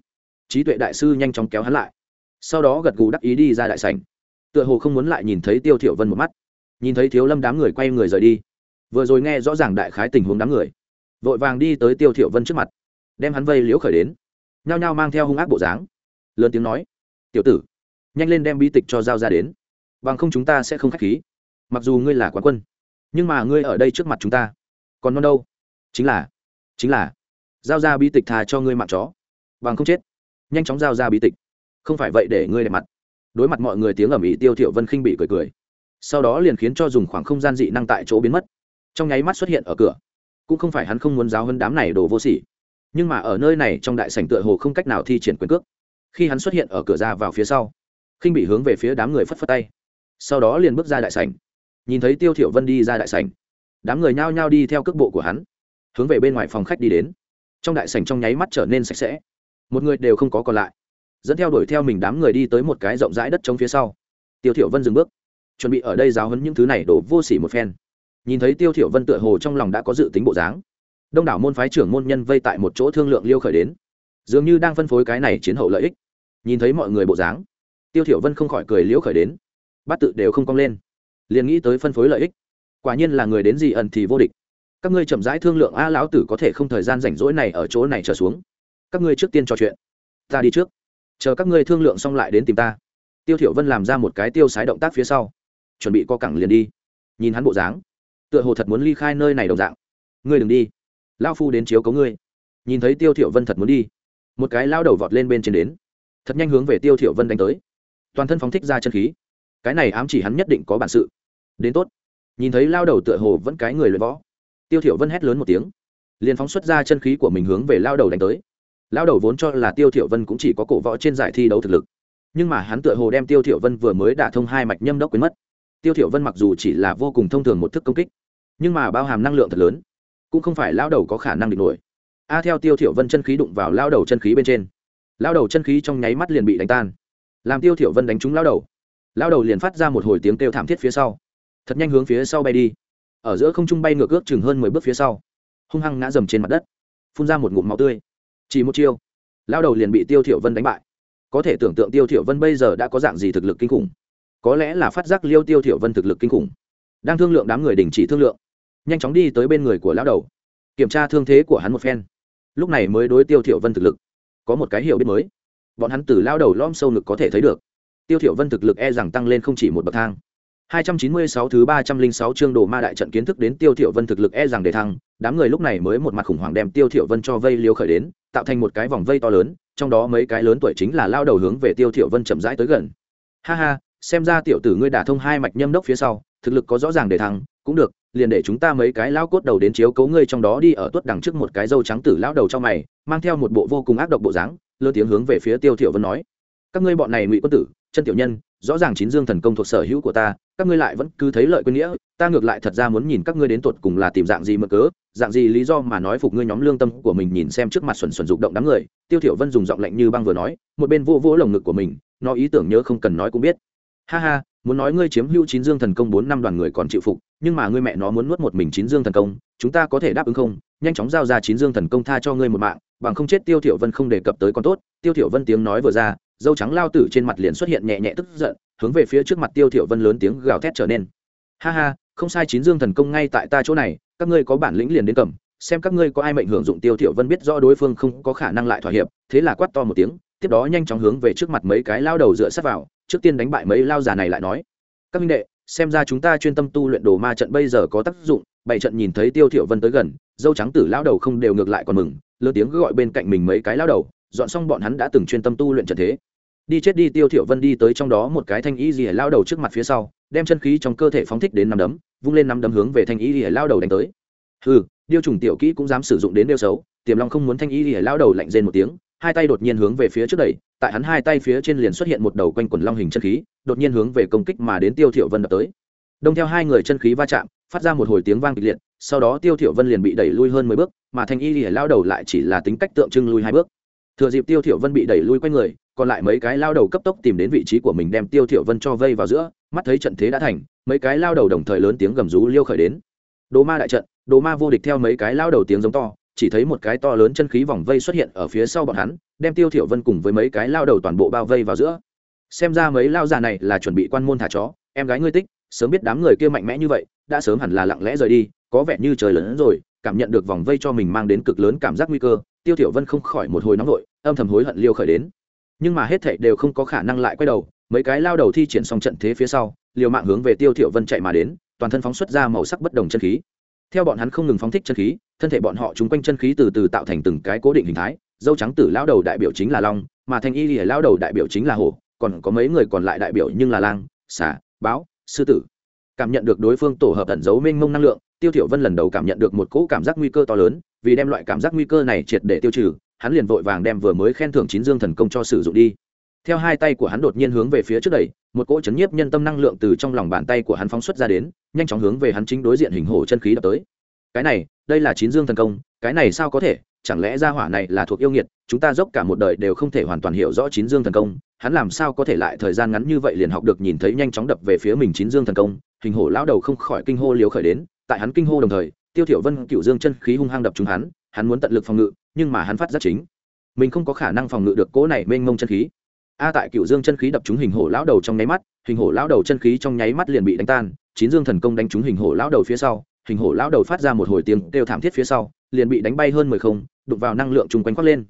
trí tuệ đại sư nhanh chóng kéo hắn lại. Sau đó gật gù đắc ý đi ra đại sảnh. Tựa hồ không muốn lại nhìn thấy tiêu thiểu vân một mắt. Nhìn thấy thiếu lâm đám người quay người rời đi vừa rồi nghe rõ ràng đại khái tình huống đám người, vội vàng đi tới tiêu thiểu vân trước mặt, đem hắn vây liễu khởi đến, nhao nhao mang theo hung ác bộ dáng, lớn tiếng nói, tiểu tử, nhanh lên đem bi tịch cho giao ra đến, bằng không chúng ta sẽ không khách khí. Mặc dù ngươi là quán quân, nhưng mà ngươi ở đây trước mặt chúng ta, còn non đâu. Chính là chính là, giao ra bi tịch thà cho ngươi mạng chó, bằng không chết. Nhanh chóng giao ra bi tịch, không phải vậy để ngươi đẹp mặt. Đối mặt mọi người tiếng ầm ĩ, tiêu thiểu vân khinh bị cười cười. Sau đó liền khiến cho dùng khoảng không gian dị năng tại chỗ biến mất trong nháy mắt xuất hiện ở cửa. Cũng không phải hắn không muốn giáo hơn đám này đồ vô sỉ, nhưng mà ở nơi này trong đại sảnh tựa hồ không cách nào thi triển quyền cước. Khi hắn xuất hiện ở cửa ra vào phía sau khinh bị hướng về phía đám người phất phất tay. Sau đó liền bước ra đại sảnh. Nhìn thấy tiêu thiểu vân đi ra đại sảnh, đám người nhao nhao đi theo cước bộ của hắn, hướng về bên ngoài phòng khách đi đến. Trong đại sảnh trong nháy mắt trở nên sạch sẽ. Một người đều không có còn lại. Dẫn theo đuổi theo mình đám người đi tới một cái rộng rãi đất trống phía sau. Tiêu thiểu vân dừng bước, chuẩn bị ở đây giáo huấn những thứ này đổ vô sỉ một phen nhìn thấy tiêu thiểu vân tựa hồ trong lòng đã có dự tính bộ dáng. Đông đảo môn phái trưởng môn nhân vây tại một chỗ thương lượng liêu khởi đến. Dường như đang phân phối cái này chiến hậu lợi ích. Nhìn thấy mọi người bộ dáng, tiêu thiểu vân không khỏi cười liêu khởi đến. Bát tự đều không cong lên. Liền nghĩ tới phân phối lợi ích. Quả nhiên là người đến gì ẩn thì vô địch. Các ngươi chậm rãi thương lượng, a, lão tử có thể không thời gian rảnh rỗi này ở chỗ này trở xuống. Các ngươi trước tiên trò chuyện. Ta đi trước. Chờ các ngươi thương lượng xong lại đến tìm ta. Tiêu thiểu vân làm ra một cái tiêu sái động tác phía sau. Chuẩn bị co cẳng liền đi. Nhìn hắn bộ dáng tựa hồ thật muốn ly khai nơi này đồng dạng. Ngươi đừng đi. Lao phu đến chiếu cấu ngươi. Nhìn thấy tiêu thiểu vân thật muốn đi, một cái lao đầu vọt lên bên trên đến. Thật nhanh hướng về tiêu thiểu vân đánh tới. Toàn thân phóng thích ra chân khí. Cái này ám chỉ hắn nhất định có bản sự. Đến tốt. Nhìn thấy lao đầu tựa hồ vẫn cái người luyện võ. Tiêu thiểu vân hét lớn một tiếng. Liền phóng xuất ra chân khí của mình hướng về lao đầu đánh tới. Lao đầu vốn cho là tiêu thiểu vân cũng chỉ có cổ võ trên giải thi đấu thực lực. Nhưng mà hắn tựa hồ đem tiêu thiểu vân vừa mới đả thông hai mạch nhâm đốc quên mất. Tiêu thiểu vân mặc dù chỉ là vô cùng thông thường một thức công kích nhưng mà bao hàm năng lượng thật lớn, cũng không phải lao đầu có khả năng địch nổi. A theo tiêu thiểu vân chân khí đụng vào lao đầu chân khí bên trên. Lao đầu chân khí trong nháy mắt liền bị đánh tan. Làm tiêu thiểu vân đánh trúng lao đầu lao đầu liền phát ra một hồi tiếng kêu thảm thiết phía sau. Thật nhanh hướng phía sau bay đi. Ở giữa không trung bay ngược ước chừng hơn mười bước phía sau, hung hăng ngã dầm trên mặt đất, phun ra một ngụm máu tươi. Chỉ một chiêu lao đầu liền bị tiêu thiểu vân đánh bại. Có thể tưởng tượng tiêu thiểu vân bây giờ đã có dạng gì thực lực kinh khủng. Có lẽ là phát giác liêu tiêu thiểu vân thực lực kinh khủng. Đang thương lượng đám người đình chỉ thương lượng nhanh chóng đi tới bên người của lão đầu kiểm tra thương thế của hắn một phen. Lúc này mới đối tiêu thiểu vân thực lực có một cái hiểu biết mới. Bọn hắn từ lao đầu lõm sâu ngực có thể thấy được. Tiêu thiểu vân thực lực e rằng tăng lên không chỉ một bậc thang. 296 thứ 306 chương đồ ma đại trận kiến thức đến Tiêu Thiểu Vân thực lực e rằng để thăng, đám người lúc này mới một mặt khủng hoảng đem Tiêu Thiểu Vân cho vây liều khởi đến, tạo thành một cái vòng vây to lớn, trong đó mấy cái lớn tuổi chính là lao đầu hướng về Tiêu Thiểu Vân chậm rãi tới gần. Ha ha, xem ra tiểu tử ngươi đả thông hai mạch nhâm đốc phía sau, thực lực có rõ ràng để thăng, cũng được, liền để chúng ta mấy cái lao cốt đầu đến chiếu cố ngươi trong đó đi ở tuất đằng trước một cái dâu trắng tử lao đầu trong mày, mang theo một bộ vô cùng ác độc bộ dáng, lơ tiếng hướng về phía Tiêu Thiểu Vân nói: "Các ngươi bọn này ngụy quân tử, chân tiểu nhân, rõ ràng chín dương thần công thuộc sở hữu của ta các ngươi lại vẫn cứ thấy lợi quên nghĩa ta ngược lại thật ra muốn nhìn các ngươi đến tột cùng là tìm dạng gì mơ cớ dạng gì lý do mà nói phục ngươi nhóm lương tâm của mình nhìn xem trước mặt xuẩn xuẩn dục động đám người tiêu thiểu vân dùng giọng lạnh như băng vừa nói một bên vô vỗ lồng ngực của mình nó ý tưởng nhớ không cần nói cũng biết. Ha ha muốn nói ngươi chiếm hữu chín dương thần công bốn năm đoàn người còn chịu phục, nhưng mà ngươi mẹ nó muốn nuốt một mình chín dương thần công, chúng ta có thể đáp ứng không? Nhanh chóng giao ra chín dương thần công tha cho ngươi một mạng, bằng không chết tiêu thiểu vân không đề cập tới con tốt. Tiêu thiểu vân tiếng nói vừa ra, dâu trắng lao tử trên mặt liền xuất hiện nhẹ nhẹ tức giận, hướng về phía trước mặt tiêu thiểu vân lớn tiếng gào thét trở nên. Ha ha, không sai chín dương thần công ngay tại ta chỗ này, các ngươi có bản lĩnh liền đến cầm, xem các ngươi có ai mệnh hưởng dụng tiêu thiểu vân biết rõ đối phương không có khả năng lại thỏa hiệp, thế là quát to một tiếng, tiếp đó nhanh chóng hướng về trước mặt mấy cái lao đầu dựa sát vào trước tiên đánh bại mấy lao già này lại nói, các minh đệ, xem ra chúng ta chuyên tâm tu luyện đồ ma trận bây giờ có tác dụng bảy trận nhìn thấy tiêu thiểu vân tới gần, dâu trắng tử lao đầu không đều ngược lại còn mừng, lớn tiếng gọi bên cạnh mình mấy cái lao đầu, dọn xong bọn hắn đã từng chuyên tâm tu luyện trận thế. Đi chết đi, tiêu thiểu vân đi tới trong đó một cái thanh y rìa lao đầu trước mặt phía sau, đem chân khí trong cơ thể phóng thích đến năm đấm, vung lên năm đấm hướng về thanh y rìa lao đầu đánh tới. Hừ, điêu trùng tiểu kỹ cũng dám sử dụng đến điêu xấu, tiềm long không muốn thanh y rìa lao đầu lạnh rên một tiếng hai tay đột nhiên hướng về phía trước đẩy, tại hắn hai tay phía trên liền xuất hiện một đầu quanh quần long hình chân khí, đột nhiên hướng về công kích mà đến tiêu thiểu vân đập tới. Đông theo hai người chân khí va chạm, phát ra một hồi tiếng vang kịch liệt, sau đó tiêu thiểu vân liền bị đẩy lui hơn mười bước, mà thanh y rìa lao đầu lại chỉ là tính cách tượng trưng lui hai bước. Thừa dịp tiêu thiểu vân bị đẩy lui quay người, còn lại mấy cái lao đầu cấp tốc tìm đến vị trí của mình đem tiêu thiểu vân cho vây vào giữa, mắt thấy trận thế đã thành, mấy cái lao đầu đồng thời lớn tiếng gầm rú liêu khởi đến. Đồ ma đại trận, đồ ma vô địch theo mấy cái lao đầu tiếng giống to chỉ thấy một cái to lớn chân khí vòng vây xuất hiện ở phía sau bọn hắn, đem tiêu thiểu vân cùng với mấy cái lao đầu toàn bộ bao vây vào giữa. Xem ra mấy lao già này là chuẩn bị quan môn thả chó, em gái ngươi tích, sớm biết đám người kia mạnh mẽ như vậy, đã sớm hẳn là lặng lẽ rời đi, có vẻ như trời lớn rồi, cảm nhận được vòng vây cho mình mang đến cực lớn cảm giác nguy cơ, tiêu thiểu vân không khỏi một hồi nóng nổi âm thầm hối hận liêu khởi đến. Nhưng mà hết thảy đều không có khả năng lại quay đầu, mấy cái lao đầu thi triển xong trận thế phía sau, liều mạng hướng về tiêu thiểu vân chạy mà đến, toàn thân phóng xuất ra màu sắc bất đồng chân khí. Theo bọn hắn không ngừng phóng thích chân khí thân thể bọn họ chúng quanh chân khí từ từ tạo thành từng cái cố định hình thái, dâu trắng tử lao đầu đại biểu chính là long, mà thanh y lìa lao đầu đại biểu chính là hổ, còn có mấy người còn lại đại biểu nhưng là lang, xà, báo, sư tử. Cảm nhận được đối phương tổ hợp tận giấu mênh mông năng lượng, tiêu thiểu vân lần đầu cảm nhận được một cỗ cảm giác nguy cơ to lớn, vì đem loại cảm giác nguy cơ này triệt để tiêu trừ, hắn liền vội vàng đem vừa mới khen thưởng chín dương thần công cho sử dụng đi. Theo hai tay của hắn đột nhiên hướng về phía trước đẩy, một cỗ chấn nhiếp nhân tâm năng lượng từ trong lòng bàn tay của hắn phóng xuất ra đến, nhanh chóng hướng về hắn chính đối diện hình hổ chân khí đập tới cái này, đây là chín dương thần công, cái này sao có thể? Chẳng lẽ gia hỏa này là thuộc yêu nghiệt? Chúng ta dốc cả một đời đều không thể hoàn toàn hiểu rõ chín dương thần công. Hắn làm sao có thể lại thời gian ngắn như vậy liền học được nhìn thấy nhanh chóng đập về phía mình chín dương thần công? Hình hổ lão đầu không khỏi kinh hô liều khởi đến. Tại hắn kinh hô đồng thời, tiêu thiểu vân cựu dương chân khí hung hăng đập trúng hắn. Hắn muốn tận lực phòng ngự, nhưng mà hắn phát rất chính, mình không có khả năng phòng ngự được cỗ này mênh mông chân khí. A tại cựu dương chân khí đập trúng hình hổ lão đầu trong nháy mắt, hình hổ lão đầu chân khí trong nháy mắt liền bị đánh tan. Chín dương thần công đánh trúng hình hổ lão đầu phía sau hình hổ lão đầu phát ra một hồi tiếng kêu thảm thiết phía sau, liền bị đánh bay hơn mười không, đụng vào năng lượng chung quanh quát lên.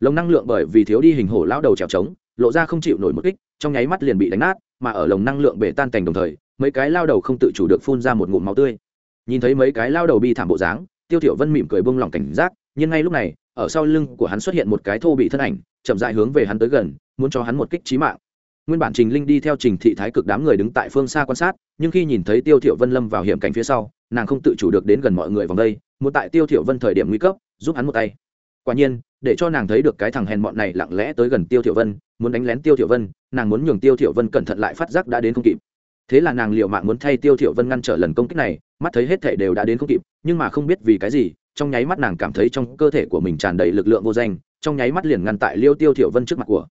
Lồng năng lượng bởi vì thiếu đi hình hổ lão đầu trèo trống, lộ ra không chịu nổi một kích, trong nháy mắt liền bị đánh nát, mà ở lồng năng lượng bể tan cảnh đồng thời, mấy cái lao đầu không tự chủ được phun ra một ngụm máu tươi. Nhìn thấy mấy cái lao đầu bi thảm bộ dáng, tiêu thiểu vân mỉm cười buông lỏng cảnh giác, nhưng ngay lúc này, ở sau lưng của hắn xuất hiện một cái thô bị thân ảnh, chậm rãi hướng về hắn tới gần, muốn cho hắn một kích chí mạng. Nguyên bản trình linh đi theo trình thị thái cực đám người đứng tại phương xa quan sát, nhưng khi nhìn thấy tiêu thiểu vân lâm vào hiểm cảnh phía sau nàng không tự chủ được đến gần mọi người vòng đây, muốn tại tiêu thiểu vân thời điểm nguy cấp, giúp hắn một tay. Quả nhiên, để cho nàng thấy được cái thằng hèn mọn này lặng lẽ tới gần tiêu thiểu vân, muốn đánh lén tiêu thiểu vân, nàng muốn nhường tiêu thiểu vân cẩn thận lại phát giác đã đến không kịp. Thế là nàng liều mạng muốn thay tiêu thiểu vân ngăn trở lần công kích này, mắt thấy hết thể đều đã đến không kịp, nhưng mà không biết vì cái gì, trong nháy mắt nàng cảm thấy trong cơ thể của mình tràn đầy lực lượng vô danh, trong nháy mắt liền ngăn tại liêu tiêu thiểu vân trước mặt của.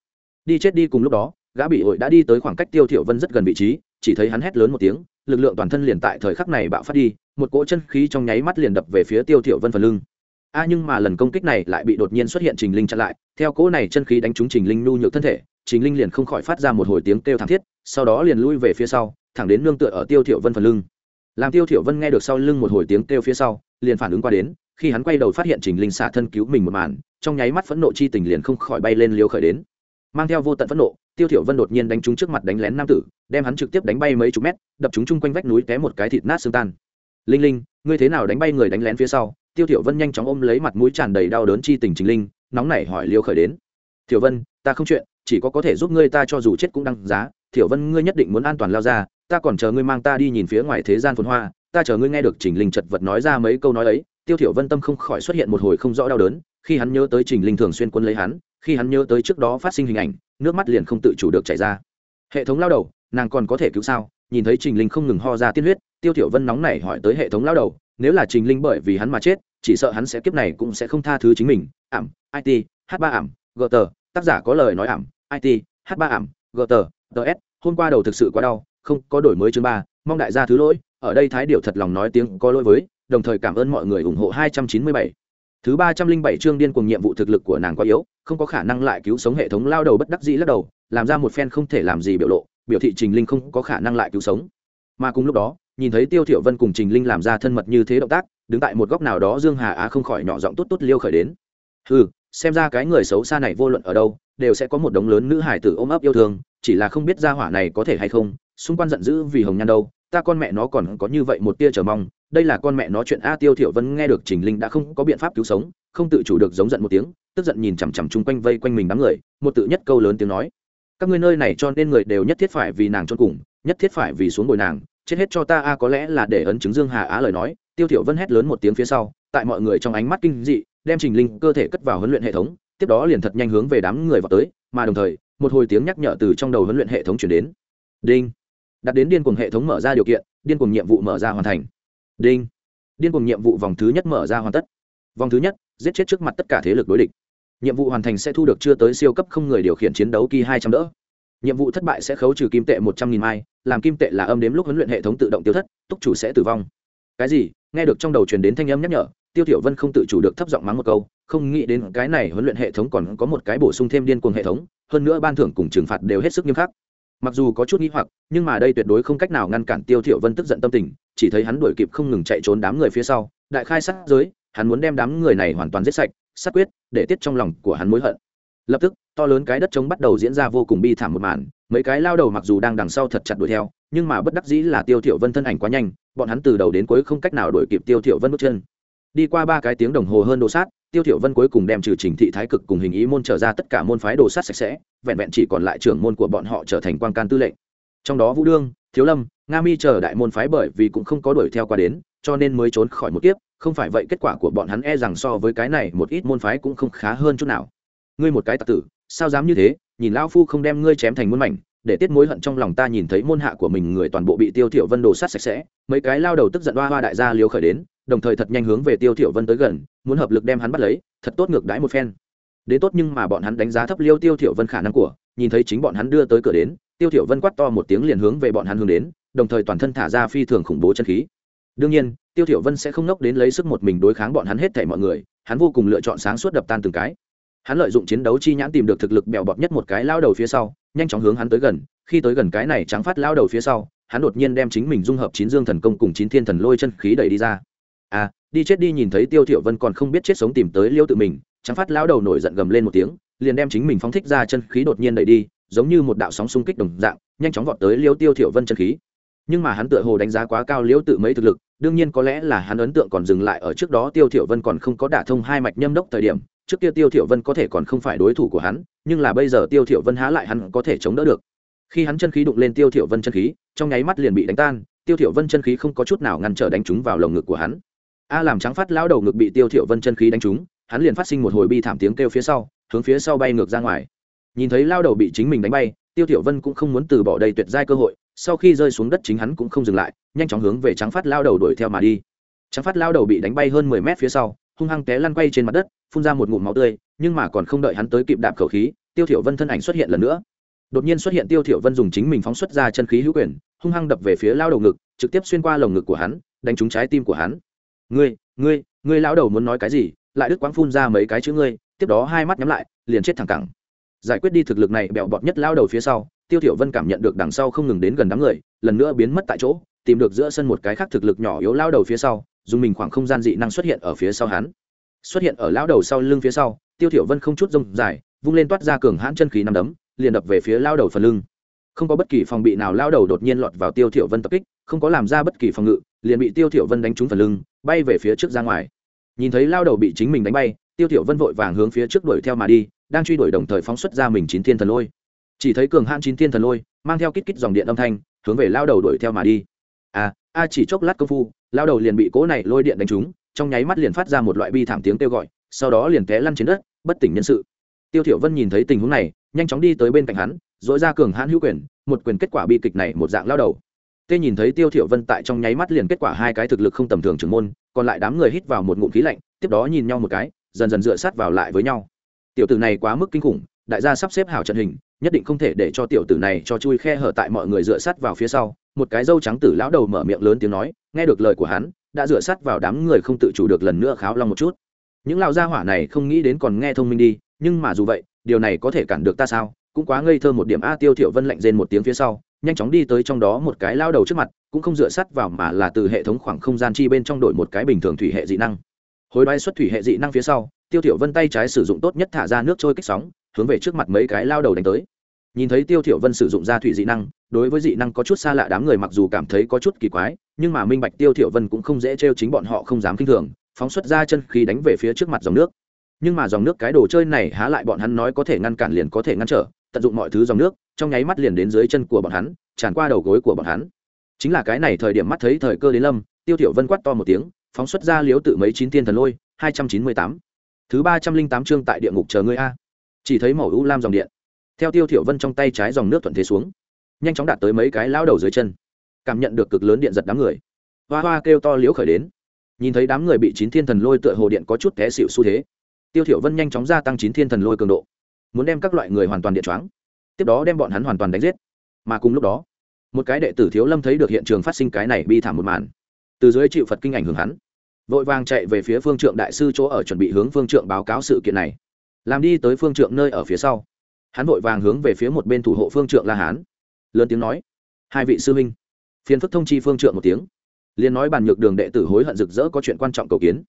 Đi chết đi cùng lúc đó, gã bị ổi đã đi tới khoảng cách tiêu thiểu vân rất gần vị trí, chỉ thấy hắn hét lớn một tiếng lực lượng toàn thân liền tại thời khắc này bạo phát đi, một cỗ chân khí trong nháy mắt liền đập về phía tiêu thiểu vân phần lưng. A, nhưng mà lần công kích này lại bị đột nhiên xuất hiện trình linh chặn lại, theo cỗ này chân khí đánh trúng trình linh nhu nhược thân thể, trình linh liền không khỏi phát ra một hồi tiếng kêu thảm thiết, sau đó liền lui về phía sau, thẳng đến nương tựa ở tiêu thiểu vân phần lưng. Làm tiêu thiểu vân nghe được sau lưng một hồi tiếng kêu phía sau, liền phản ứng qua đến, khi hắn quay đầu phát hiện trình linh xả thân cứu mình một màn, trong nháy mắt phẫn nộ chi tình liền không khỏi bay lên liều khởi đến mang theo vô tận phẫn nộ, tiêu thiểu vân đột nhiên đánh trúng trước mặt đánh lén nam tử, đem hắn trực tiếp đánh bay mấy chục mét, đập trúng chung quanh vách núi té một cái thịt nát xương tan. Linh linh, ngươi thế nào đánh bay người đánh lén phía sau? Tiêu thiểu vân nhanh chóng ôm lấy mặt mũi tràn đầy đau đớn chi tình chính linh, nóng nảy hỏi liêu khởi đến. Thiểu vân, ta không chuyện, chỉ có có thể giúp ngươi ta cho dù chết cũng đăng giá. Thiểu vân, ngươi nhất định muốn an toàn lao ra, ta còn chờ ngươi mang ta đi nhìn phía ngoài thế gian phồn hoa, ta chờ ngươi nghe được trình linh chật vật nói ra mấy câu nói ấy tiêu thiểu vân tâm không khỏi xuất hiện một hồi không rõ đau đớn, khi hắn nhớ tới trình linh thường xuyên quân lấy hắn, khi hắn nhớ tới trước đó phát sinh hình ảnh, nước mắt liền không tự chủ được chảy ra. Hệ thống lao đầu, nàng còn có thể cứu sao? Nhìn thấy trình linh không ngừng ho ra tiên huyết, tiêu thiểu vân nóng nảy hỏi tới hệ thống lao đầu, nếu là trình linh bởi vì hắn mà chết, chỉ sợ hắn sẽ kiếp này cũng sẽ không tha thứ chính mình. Ảm it h ba ảm gờ tờ tác giả có lời nói ảm it h ba ảm gờ tờ ts hôm qua đầu thực sự quá đau, không có đổi mới chương ba, mong đại gia thứ lỗi, ở đây thái điệu thật lòng nói tiếng có lỗi với đồng thời cảm ơn mọi người ủng hộ 297. Thứ 307 chương điên cuồng nhiệm vụ thực lực của nàng quá yếu, không có khả năng lại cứu sống hệ thống lao đầu bất đắc dĩ lắc đầu, làm ra một phen không thể làm gì biểu lộ, biểu thị Trình Linh không có khả năng lại cứu sống. Mà cùng lúc đó, nhìn thấy Tiêu Thiểu Vân cùng Trình Linh làm ra thân mật như thế động tác, đứng tại một góc nào đó Dương Hà Á không khỏi nhỏ giọng tốt tốt liêu khởi đến. Hừ, xem ra cái người xấu xa này vô luận ở đâu, đều sẽ có một đống lớn nữ hải tử ôm ấp yêu thương, chỉ là không biết gia hỏa này có thể hay không, xung quanh giận dữ vì hồng nhan đâu, ta con mẹ nó còn có như vậy một tia chờ mong, đây là con mẹ nó chuyện a tiêu thiểu vân nghe được trình linh đã không có biện pháp cứu sống, không tự chủ được giống giận một tiếng, tức giận nhìn chằm chằm chung quanh vây quanh mình đám người, một tự nhất câu lớn tiếng nói. Các ngươi nơi này cho nên người đều nhất thiết phải vì nàng chôn cùng, nhất thiết phải vì xuống bồi nàng, chết hết cho ta a có lẽ là để ấn chứng dương hà á lời nói, tiêu thiểu vân hét lớn một tiếng phía sau, tại mọi người trong ánh mắt kinh dị, đem trình linh cơ thể cất vào huấn luyện hệ thống, tiếp đó liền thật nhanh hướng về đám người vào tới, mà đồng thời, một hồi tiếng nhắc nhở từ trong đầu huấn luyện hệ thống truyền đến. Đinh. Đặt đến điên cuồng hệ thống mở ra điều kiện, điên cuồng nhiệm vụ mở ra hoàn thành đinh. Điên cùng nhiệm vụ vòng thứ nhất mở ra hoàn tất. Vòng thứ nhất, giết chết trước mặt tất cả thế lực đối địch. Nhiệm vụ hoàn thành sẽ thu được chưa tới siêu cấp không người điều khiển chiến đấu kỳ hai trăm đỡ. Nhiệm vụ thất bại sẽ khấu trừ kim tệ một trăm nghìn mai, làm kim tệ là âm đếm lúc huấn luyện hệ thống tự động tiêu thất, túc chủ sẽ tử vong. Cái gì? Nghe được trong đầu truyền đến thanh âm nhắc nhở, tiêu tiểu vân không tự chủ được thấp giọng mắng một câu, không nghĩ đến cái này huấn luyện hệ thống còn có một cái bổ sung thêm điên cuồng hệ thống, hơn nữa ban thưởng cùng trừng phạt đều hết sức nghiêm khắc mặc dù có chút nghi hoặc, nhưng mà đây tuyệt đối không cách nào ngăn cản tiêu thiểu vân tức giận tâm tình, chỉ thấy hắn đuổi kịp không ngừng chạy trốn đám người phía sau, đại khai sát giới, hắn muốn đem đám người này hoàn toàn giết sạch, sát quyết, để tiết trong lòng của hắn mối hận. Lập tức, to lớn cái đất trống bắt đầu diễn ra vô cùng bi thảm một màn, mấy cái lao đầu mặc dù đang đằng sau thật chặt đuổi theo, nhưng mà bất đắc dĩ là tiêu thiểu vân thân ảnh quá nhanh, bọn hắn từ đầu đến cuối không cách nào đuổi kịp tiêu thiểu vân bước chân. Đi qua ba cái tiếng đồng hồ hơn đồ sát tiêu thiểu vân cuối cùng đem trừ trình thị thái cực cùng hình ý môn trở ra tất cả môn phái đồ sát sạch sẽ, vẹn vẹn chỉ còn lại trưởng môn của bọn họ trở thành quan can tư lệnh. Trong đó vũ đương, thiếu lâm, nga mi chờ đại môn phái bởi vì cũng không có đuổi theo qua đến, cho nên mới trốn khỏi một kiếp, không phải vậy kết quả của bọn hắn e rằng so với cái này một ít môn phái cũng không khá hơn chút nào. Ngươi một cái tặc tử, sao dám như thế, nhìn lão phu không đem ngươi chém thành muôn mảnh, để tiết mối hận trong lòng ta nhìn thấy môn hạ của mình người toàn bộ bị tiêu thiểu vân đồ sát sạch sẽ, mấy cái lao đầu tức giận hoa hoa đại gia liều khởi đến đồng thời thật nhanh hướng về tiêu thiểu vân tới gần, muốn hợp lực đem hắn bắt lấy, thật tốt ngược đãi một phen. Đến tốt nhưng mà bọn hắn đánh giá thấp liêu tiêu thiểu vân khả năng của, nhìn thấy chính bọn hắn đưa tới cửa đến, tiêu thiểu vân quát to một tiếng liền hướng về bọn hắn hướng đến, đồng thời toàn thân thả ra phi thường khủng bố chân khí. Đương nhiên, tiêu thiểu vân sẽ không nốc đến lấy sức một mình đối kháng bọn hắn hết thảy mọi người, hắn vô cùng lựa chọn sáng suốt đập tan từng cái. Hắn lợi dụng chiến đấu chi nhãn tìm được thực lực bèo bọt nhất một cái lao đầu phía sau, nhanh chóng hướng hắn tới gần, khi tới gần cái này trắng phát lao đầu phía sau, hắn đột nhiên đem chính mình dung hợp chín dương thần công cùng chín thiên thần lôi chân khí đẩy đi ra à đi chết đi nhìn thấy tiêu thiểu vân còn không biết chết sống tìm tới liêu tự mình trắng phát lão đầu nổi giận gầm lên một tiếng, liền đem chính mình phóng thích ra chân khí đột nhiên đẩy đi, giống như một đạo sóng xung kích đồng dạng, nhanh chóng vọt tới liêu tiêu thiểu vân chân khí. Nhưng mà hắn tựa hồ đánh giá quá cao liêu tự mấy thực lực, đương nhiên có lẽ là hắn ấn tượng còn dừng lại ở trước đó tiêu thiểu vân còn không có đả thông hai mạch nhâm đốc thời điểm, trước kia tiêu thiểu vân có thể còn không phải đối thủ của hắn, nhưng là bây giờ tiêu thiểu vân há lại hắn có thể chống đỡ được. Khi hắn chân khí đụng lên tiêu thiểu vân chân khí, trong nháy mắt liền bị đánh tan, tiêu thiểu vân chân khí không có chút nào ngăn trở đánh trúng vào lồng ngực của hắn a làm trắng phát lão đầu ngực bị tiêu thiểu vân chân khí đánh trúng, hắn liền phát sinh một hồi bi thảm tiếng kêu phía sau, hướng phía sau bay ngược ra ngoài. Nhìn thấy lao đầu bị chính mình đánh bay, tiêu thiểu vân cũng không muốn từ bỏ đây tuyệt giai cơ hội, sau khi rơi xuống đất chính hắn cũng không dừng lại, nhanh chóng hướng về trắng phát lao đầu đuổi theo mà đi. Trắng phát lao đầu bị đánh bay hơn mười mét phía sau, hung hăng té lăn quay trên mặt đất, phun ra một ngụm máu tươi, nhưng mà còn không đợi hắn tới kịp đạp khẩu khí, tiêu thiểu vân thân ảnh xuất hiện lần nữa. Đột nhiên xuất hiện tiêu thiểu vân dùng chính mình phóng xuất ra chân khí hữu quyền, hung hăng đập về phía lao đầu ngực, trực tiếp xuyên qua lồng ngực của hắn, đánh trúng trái tim của hắn ngươi ngươi ngươi lao đầu muốn nói cái gì, lại đứt quãng phun ra mấy cái chữ ngươi, tiếp đó hai mắt nhắm lại, liền chết thẳng cẳng. Giải quyết đi thực lực này bẹo bọt nhất lao đầu phía sau, tiêu thiểu vân cảm nhận được đằng sau không ngừng đến gần đám người, lần nữa biến mất tại chỗ, tìm được giữa sân một cái khác thực lực nhỏ yếu lao đầu phía sau, dùng mình khoảng không gian dị năng xuất hiện ở phía sau hắn. Xuất hiện ở lao đầu sau lưng phía sau, tiêu thiểu vân không chút rông dài, vung lên toát ra cường hãn chân khí năm đấm, liền đập về phía lao đầu phần lưng. Không có bất kỳ phòng bị nào lao đầu đột nhiên lọt vào tiêu thiểu vân tập kích, không có làm ra bất kỳ phòng ngự, liền bị tiêu thiểu vân đánh trúng phần lưng bay về phía trước ra ngoài. Nhìn thấy lao đầu bị chính mình đánh bay, tiêu tiểu vân vội vàng hướng phía trước đuổi theo mà đi, đang truy đuổi đồng thời phóng xuất ra mình chín thiên thần lôi. Chỉ thấy cường hãn chín thiên thần lôi, mang theo kít kít dòng điện âm thanh, hướng về lao đầu đuổi theo mà đi. À a, chỉ chốc lát công phu, lao đầu liền bị cố này lôi điện đánh trúng, trong nháy mắt liền phát ra một loại bi thảm tiếng kêu gọi, sau đó liền té lăn trên đất, bất tỉnh nhân sự. Tiêu thiểu vân nhìn thấy tình huống này, nhanh chóng đi tới bên cạnh hắn dội ra cường hãn hữu quyền, một quyền kết quả bi kịch này một dạng lao đầu tê nhìn thấy tiêu thiểu vân tại trong nháy mắt liền kết quả hai cái thực lực không tầm thường trưởng môn, còn lại đám người hít vào một ngụm khí lạnh, tiếp đó nhìn nhau một cái, dần dần dựa sát vào lại với nhau. Tiểu tử này quá mức kinh khủng, đại gia sắp xếp hảo trận hình, nhất định không thể để cho tiểu tử này cho chui khe hở tại mọi người dựa sát vào phía sau. Một cái dâu trắng tử lão đầu mở miệng lớn tiếng nói, nghe được lời của hắn, đã dựa sát vào đám người không tự chủ được lần nữa kháo long một chút. Những lão gia hỏa này không nghĩ đến còn nghe thông minh đi, nhưng mà dù vậy, điều này có thể cản được ta sao? Cũng quá ngây thơ một điểm. A, tiêu thiểu vân lạnh rên một tiếng phía sau nhanh chóng đi tới trong đó một cái lao đầu trước mặt, cũng không dựa sắt vào mà là từ hệ thống khoảng không gian chi bên trong đổi một cái bình thường thủy hệ dị năng. Hối đoái xuất thủy hệ dị năng phía sau, tiêu thiểu vân tay trái sử dụng tốt nhất thả ra nước trôi kích sóng, hướng về trước mặt mấy cái lao đầu đánh tới. Nhìn thấy tiêu thiểu vân sử dụng ra thủy dị năng, đối với dị năng có chút xa lạ đám người mặc dù cảm thấy có chút kỳ quái, nhưng mà minh bạch tiêu thiểu vân cũng không dễ treo chính bọn họ không dám kinh thường, phóng xuất ra chân khí đánh về phía trước mặt dòng nước. Nhưng mà dòng nước cái đồ chơi này há lại bọn hắn nói có thể ngăn cản liền có thể ngăn trở, tận dụng mọi thứ dòng nước trong nháy mắt liền đến dưới chân của bọn hắn, tràn qua đầu gối của bọn hắn. Chính là cái này thời điểm mắt thấy thời cơ đến lâm, tiêu thiểu vân quát to một tiếng, phóng xuất ra liếu tự mấy chín tiên thần lôi, hai trăm chín mươi tám. Thứ ba trăm linh tám chương tại địa ngục chờ ngươi a. Chỉ thấy màu u lam dòng điện. Theo tiêu thiểu vân trong tay trái dòng nước thuận thế xuống, nhanh chóng đạt tới mấy cái lao đầu dưới chân. Cảm nhận được cực lớn điện giật đám người. Hoa hoa kêu to liếu khởi đến. Nhìn thấy đám người bị chín thiên thần lôi tựa hồ điện có chút té xịu xu thế, tiêu thiểu vân nhanh chóng gia tăng chín thiên thần lôi cường độ, muốn đem các loại người hoàn toàn điện choáng tiếp đó đem bọn hắn hoàn toàn đánh giết. Mà cùng lúc đó, một cái đệ tử thiếu lâm thấy được hiện trường phát sinh cái này bi thảm một màn. Từ dưới chịu phật kinh ảnh hưởng hắn, vội vàng chạy về phía phương trượng đại sư chỗ ở chuẩn bị hướng phương trượng báo cáo sự kiện này. Làm đi tới phương trượng nơi ở phía sau, hắn vội vàng hướng về phía một bên thủ hộ phương trượng la hán. Lớn tiếng nói, hai vị sư huynh. Phiền phức thông chi phương trượng một tiếng, liền nói bàn nhược đường đệ tử hối hận rực rỡ có chuyện quan trọng cầu kiến.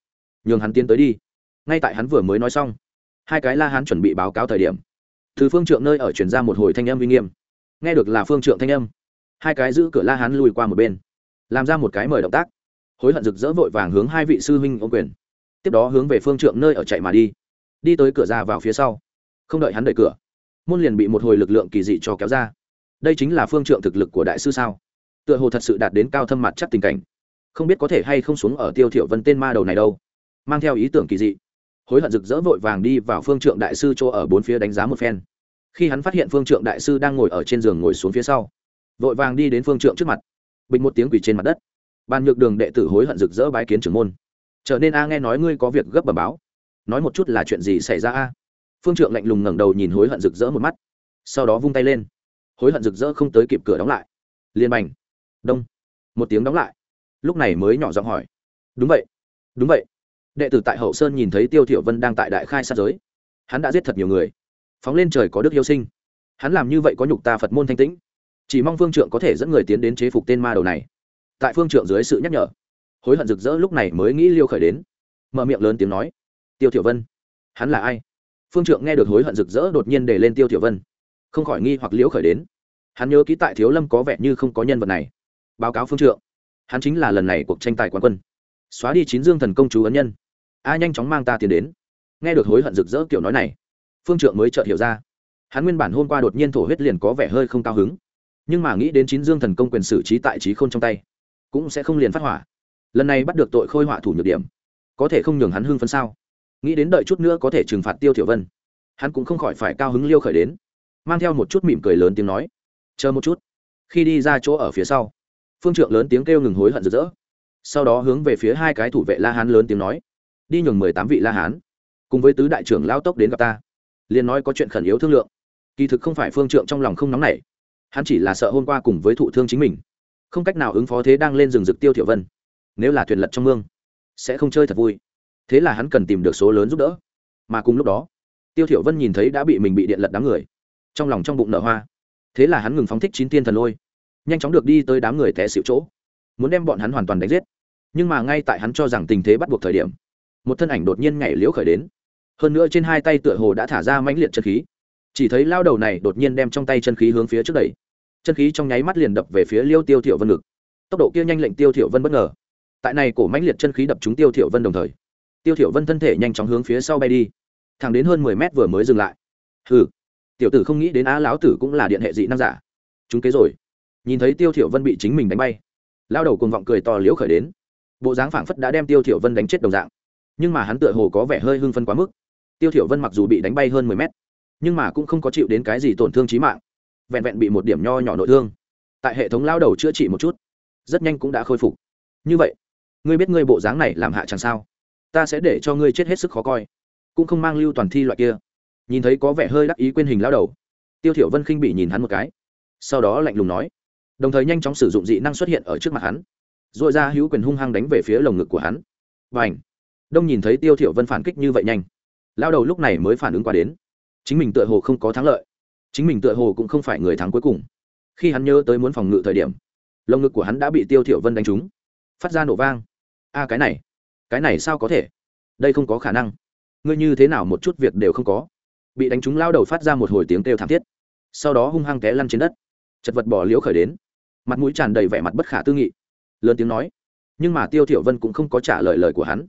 Nhường hắn tiến tới đi. Ngay tại hắn vừa mới nói xong, hai cái la hán chuẩn bị báo cáo thời điểm từ phương trượng nơi ở chuyển ra một hồi thanh âm uy nghiêm. Nghe được là phương trượng thanh âm. Hai cái giữ cửa la hán lùi qua một bên, làm ra một cái mời động tác. Hối hận rực rỡ vội vàng hướng hai vị sư huynh ô quyền. Tiếp đó hướng về phương trượng nơi ở chạy mà đi. Đi tới cửa ra vào phía sau. Không đợi hắn đẩy cửa, môn liền bị một hồi lực lượng kỳ dị cho kéo ra. Đây chính là phương trượng thực lực của đại sư sao? Tựa hồ thật sự đạt đến cao thâm mặt chắc tình cảnh. Không biết có thể hay không xuống ở tiêu thiểu vân tên ma đầu này đâu. Mang theo ý tưởng kỳ dị hối hận rực rỡ vội vàng đi vào phương trượng đại sư chỗ ở bốn phía đánh giá một phen. Khi hắn phát hiện phương trượng đại sư đang ngồi ở trên giường ngồi xuống phía sau, vội vàng đi đến phương trượng trước mặt. Bình một tiếng quỳ trên mặt đất. Bàn nhược đường đệ tử hối hận rực rỡ bái kiến trưởng môn. Trở nên a nghe nói ngươi có việc gấp bờ báo. Nói một chút là chuyện gì xảy ra a? Phương trượng lạnh lùng ngẩng đầu nhìn hối hận rực rỡ một mắt. Sau đó vung tay lên. Hối hận rực rỡ không tới kịp cửa đóng lại. Liên bành. Đông. Một tiếng đóng lại. Lúc này mới nhỏ giọng hỏi. Đúng vậy. Đúng vậy đệ tử tại hậu sơn nhìn thấy tiêu thiểu vân đang tại đại khai sát giới. Hắn đã giết thật nhiều người. Phóng lên trời có đức yêu sinh. Hắn làm như vậy có nhục ta phật môn thanh tĩnh. Chỉ mong phương trượng có thể dẫn người tiến đến chế phục tên ma đầu này. Tại phương trượng dưới sự nhắc nhở, hối hận rực rỡ lúc này mới nghĩ liêu khởi đến. Mở miệng lớn tiếng nói, tiêu thiểu vân, hắn là ai? Phương trượng nghe được hối hận rực rỡ đột nhiên để lên tiêu thiểu vân. Không khỏi nghi hoặc liễu khởi đến. Hắn nhớ ký tại thiếu lâm có vẻ như không có nhân vật này. Báo cáo phương trượng, hắn chính là lần này cuộc tranh tài quán quân xóa đi chín dương thần công chú ấn nhân. A, nhanh chóng mang ta tiền đến. Nghe được hối hận rực rỡ kiểu nói này, phương trượng mới chợt hiểu ra. Hắn nguyên bản hôm qua đột nhiên thổ huyết liền có vẻ hơi không cao hứng, nhưng mà nghĩ đến chín dương thần công quyền xử trí tại trí khôn trong tay, cũng sẽ không liền phát hỏa. Lần này bắt được tội khôi họa thủ nhược điểm, có thể không nhường hắn hưng phấn sao? Nghĩ đến đợi chút nữa có thể trừng phạt tiêu thiểu vân, hắn cũng không khỏi phải cao hứng liêu khởi đến, mang theo một chút mỉm cười lớn tiếng nói, chờ một chút. Khi đi ra chỗ ở phía sau, phương trượng lớn tiếng kêu ngừng hối hận rực rỡ sau đó hướng về phía hai cái thủ vệ la hán lớn tiếng nói, đi nhường mười tám vị la hán, cùng với tứ đại trưởng lao tốc đến gặp ta, liền nói có chuyện khẩn yếu thương lượng. Kỳ thực không phải phương trượng trong lòng không nóng nảy, hắn chỉ là sợ hôm qua cùng với thụ thương chính mình, không cách nào ứng phó thế đang lên rừng rực tiêu thiểu vân, nếu là thuyền lật trong mương, sẽ không chơi thật vui. Thế là hắn cần tìm được số lớn giúp đỡ. Mà cùng lúc đó, tiêu thiểu vân nhìn thấy đã bị mình bị điện lật đám người, trong lòng trong bụng nở hoa. Thế là hắn ngừng phóng thích chín tiên thần lôi, nhanh chóng được đi tới đám người té xịu chỗ, muốn đem bọn hắn hoàn toàn đánh giết nhưng mà ngay tại hắn cho rằng tình thế bắt buộc thời điểm, một thân ảnh đột nhiên nhảy liễu khởi đến. Hơn nữa trên hai tay tựa hồ đã thả ra mãnh liệt chân khí. Chỉ thấy lao đầu này đột nhiên đem trong tay chân khí hướng phía trước đẩy. Chân khí trong nháy mắt liền đập về phía liêu tiêu thiểu vân ngực. Tốc độ kia nhanh lệnh tiêu thiểu vân bất ngờ. Tại này cổ mãnh liệt chân khí đập trúng tiêu thiểu vân đồng thời, tiêu thiểu vân thân thể nhanh chóng hướng phía sau bay đi. Thẳng đến hơn mười mét vừa mới dừng lại. Hừ, tiểu tử không nghĩ đến á lão tử cũng là điện hệ dị năng giả. Chúng kế rồi. Nhìn thấy tiêu thiểu vân bị chính mình đánh bay, lao đầu cuồng vọng cười to liễu khởi đến bộ dáng phảng phất đã đem tiêu thiểu vân đánh chết đồng dạng. Nhưng mà hắn tựa hồ có vẻ hơi hưng phấn quá mức. Tiêu thiểu vân mặc dù bị đánh bay hơn mười mét, nhưng mà cũng không có chịu đến cái gì tổn thương chí mạng. Vẹn vẹn bị một điểm nho nhỏ nội thương. Tại hệ thống lao đầu chữa trị một chút, rất nhanh cũng đã khôi phục. Như vậy, ngươi biết ngươi bộ dáng này làm hạ chẳng sao. Ta sẽ để cho ngươi chết hết sức khó coi, cũng không mang lưu toàn thi loại kia. Nhìn thấy có vẻ hơi đắc ý quên hình lao đầu, tiêu thiểu vân khinh bị nhìn hắn một cái, sau đó lạnh lùng nói, đồng thời nhanh chóng sử dụng dị năng xuất hiện ở trước mặt hắn dội ra hữu quyền hung hăng đánh về phía lồng ngực của hắn. Và ảnh đông nhìn thấy tiêu thiểu vân phản kích như vậy nhanh. Lao đầu lúc này mới phản ứng qua đến. Chính mình tựa hồ không có thắng lợi. Chính mình tựa hồ cũng không phải người thắng cuối cùng. Khi hắn nhớ tới muốn phòng ngự thời điểm, lồng ngực của hắn đã bị tiêu thiểu vân đánh trúng. Phát ra nổ vang. A, cái này! Cái này sao có thể? Đây không có khả năng. Ngươi như thế nào một chút việc đều không có? Bị đánh trúng, lao đầu phát ra một hồi tiếng kêu thảm thiết. Sau đó hung hăng té lăn trên đất. Chật vật bỏ liễu khởi đến. Mặt mũi tràn đầy vẻ mặt bất khả tư nghị lớn tiếng nói. Nhưng mà tiêu thiểu vân cũng không có trả lời lời của hắn,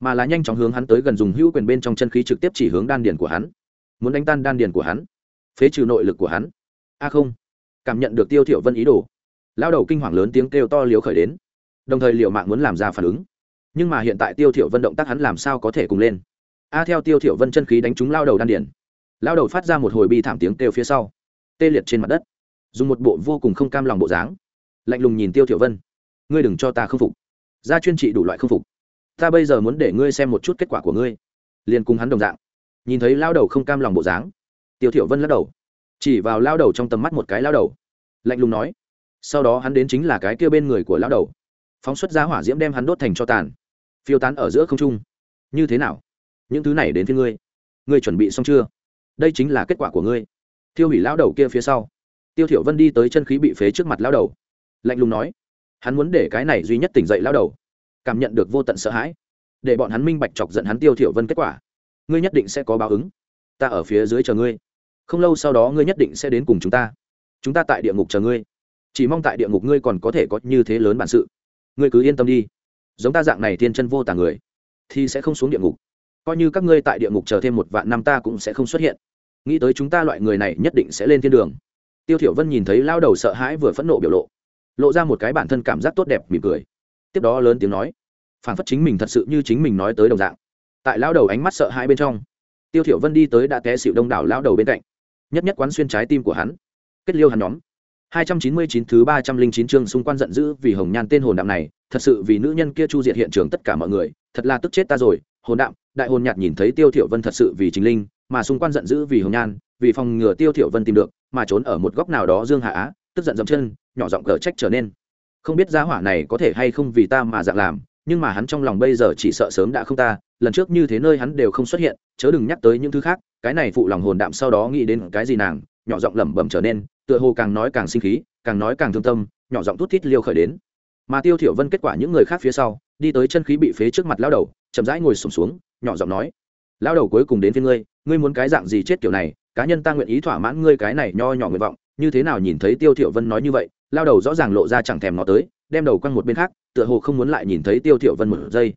mà là nhanh chóng hướng hắn tới gần dùng hữu quyền bên trong chân khí trực tiếp chỉ hướng đan điền của hắn. Muốn đánh tan đan điền của hắn, phế trừ nội lực của hắn. A không, cảm nhận được tiêu thiểu vân ý đồ lao đầu kinh hoàng lớn tiếng kêu to liếu khởi đến, đồng thời liệu mạng muốn làm ra phản ứng. Nhưng mà hiện tại tiêu thiểu vân động tác hắn làm sao có thể cùng lên? A theo tiêu thiểu vân chân khí đánh trúng lao đầu đan điền lao đầu phát ra một hồi bi thảm tiếng kêu phía sau, tê liệt trên mặt đất, dùng một bộ vô cùng không cam lòng bộ dáng, lạnh lùng nhìn tiêu thiểu vân ngươi đừng cho ta không phục. Gia chuyên trị đủ loại không phục. Ta bây giờ muốn để ngươi xem một chút kết quả của ngươi. Liền cùng hắn đồng dạng. Nhìn thấy lao đầu không cam lòng bộ dáng, tiêu thiểu vân lắc đầu. Chỉ vào lao đầu trong tầm mắt một cái lao đầu, lạnh lùng nói, sau đó hắn đến chính là cái kia bên người của lao đầu. Phóng xuất ra hỏa diễm đem hắn đốt thành cho tàn. Phiêu tán ở giữa không trung. Như thế nào? Những thứ này đến phía ngươi. Ngươi chuẩn bị xong chưa? Đây chính là kết quả của ngươi. Tiêu hủy lao đầu kia phía sau, tiêu thiểu vân đi tới chân khí bị phế trước mặt lao đầu, lạnh lùng nói hắn muốn để cái này duy nhất tỉnh dậy lao đầu. Cảm nhận được vô tận sợ hãi. Để bọn hắn minh bạch chọc giận hắn tiêu thiểu vân kết quả. Ngươi nhất định sẽ có báo ứng. Ta ở phía dưới chờ ngươi. Không lâu sau đó ngươi nhất định sẽ đến cùng chúng ta. Chúng ta tại địa ngục chờ ngươi. Chỉ mong tại địa ngục ngươi còn có thể có như thế lớn bản sự. Ngươi cứ yên tâm đi. Giống ta dạng này thiên chân vô tàng người, thì sẽ không xuống địa ngục. Coi như các ngươi tại địa ngục chờ thêm một vạn năm ta cũng sẽ không xuất hiện. Nghĩ tới chúng ta loại người này nhất định sẽ lên thiên đường. Tiêu thiểu vân nhìn thấy lao đầu sợ hãi vừa phẫn nộ biểu lộ lộ ra một cái bản thân cảm giác tốt đẹp, mỉm cười. Tiếp đó lớn tiếng nói phản phất chính mình thật sự như chính mình nói tới đồng dạng. Tại lao đầu ánh mắt sợ hãi bên trong, tiêu thiểu vân đi tới đã té xịu đông đảo lao đầu bên cạnh, nhất nhất quán xuyên trái tim của hắn. Kết liêu hắn nhóm. 299 thứ 309 chương xung quanh giận dữ vì hồng nhan tên hồn đạm này, thật sự vì nữ nhân kia chu diệt hiện trường tất cả mọi người, thật là tức chết ta rồi, hồn đạm, đại hồn nhạt nhìn thấy tiêu thiểu vân thật sự vì chính linh, mà xung quanh giận dữ vì hồng nhan, vì phòng ngừa tiêu thiểu vân tìm được, mà trốn ở một góc nào đó dương hạ á tức giận dậm chân nhỏ giọng cờ trách trở nên. Không biết giá hỏa này có thể hay không vì ta mà dạng làm nhưng mà hắn trong lòng bây giờ chỉ sợ sớm đã không ta lần trước như thế nơi hắn đều không xuất hiện chớ đừng nhắc tới những thứ khác cái này phụ lòng hồn đạm sau đó nghĩ đến cái gì nàng nhỏ giọng lẩm bẩm trở nên tựa hồ càng nói càng sinh khí càng nói càng thương tâm nhỏ giọng thút thít liêu khởi đến. Mà tiêu thiểu vân kết quả những người khác phía sau đi tới chân khí bị phế trước mặt lão đầu chậm rãi ngồi sụp xuống, xuống nhỏ giọng nói lão đầu cuối cùng đến với ngươi ngươi muốn cái dạng gì chết kiểu này cá nhân ta nguyện ý thỏa mãn ngươi cái này nho nhỏ nguyện vọng như thế nào nhìn thấy tiêu thiểu vân nói như vậy, lao đầu rõ ràng lộ ra chẳng thèm nó tới, đem đầu quăng một bên khác, tựa hồ không muốn lại nhìn thấy tiêu thiểu vân một giây.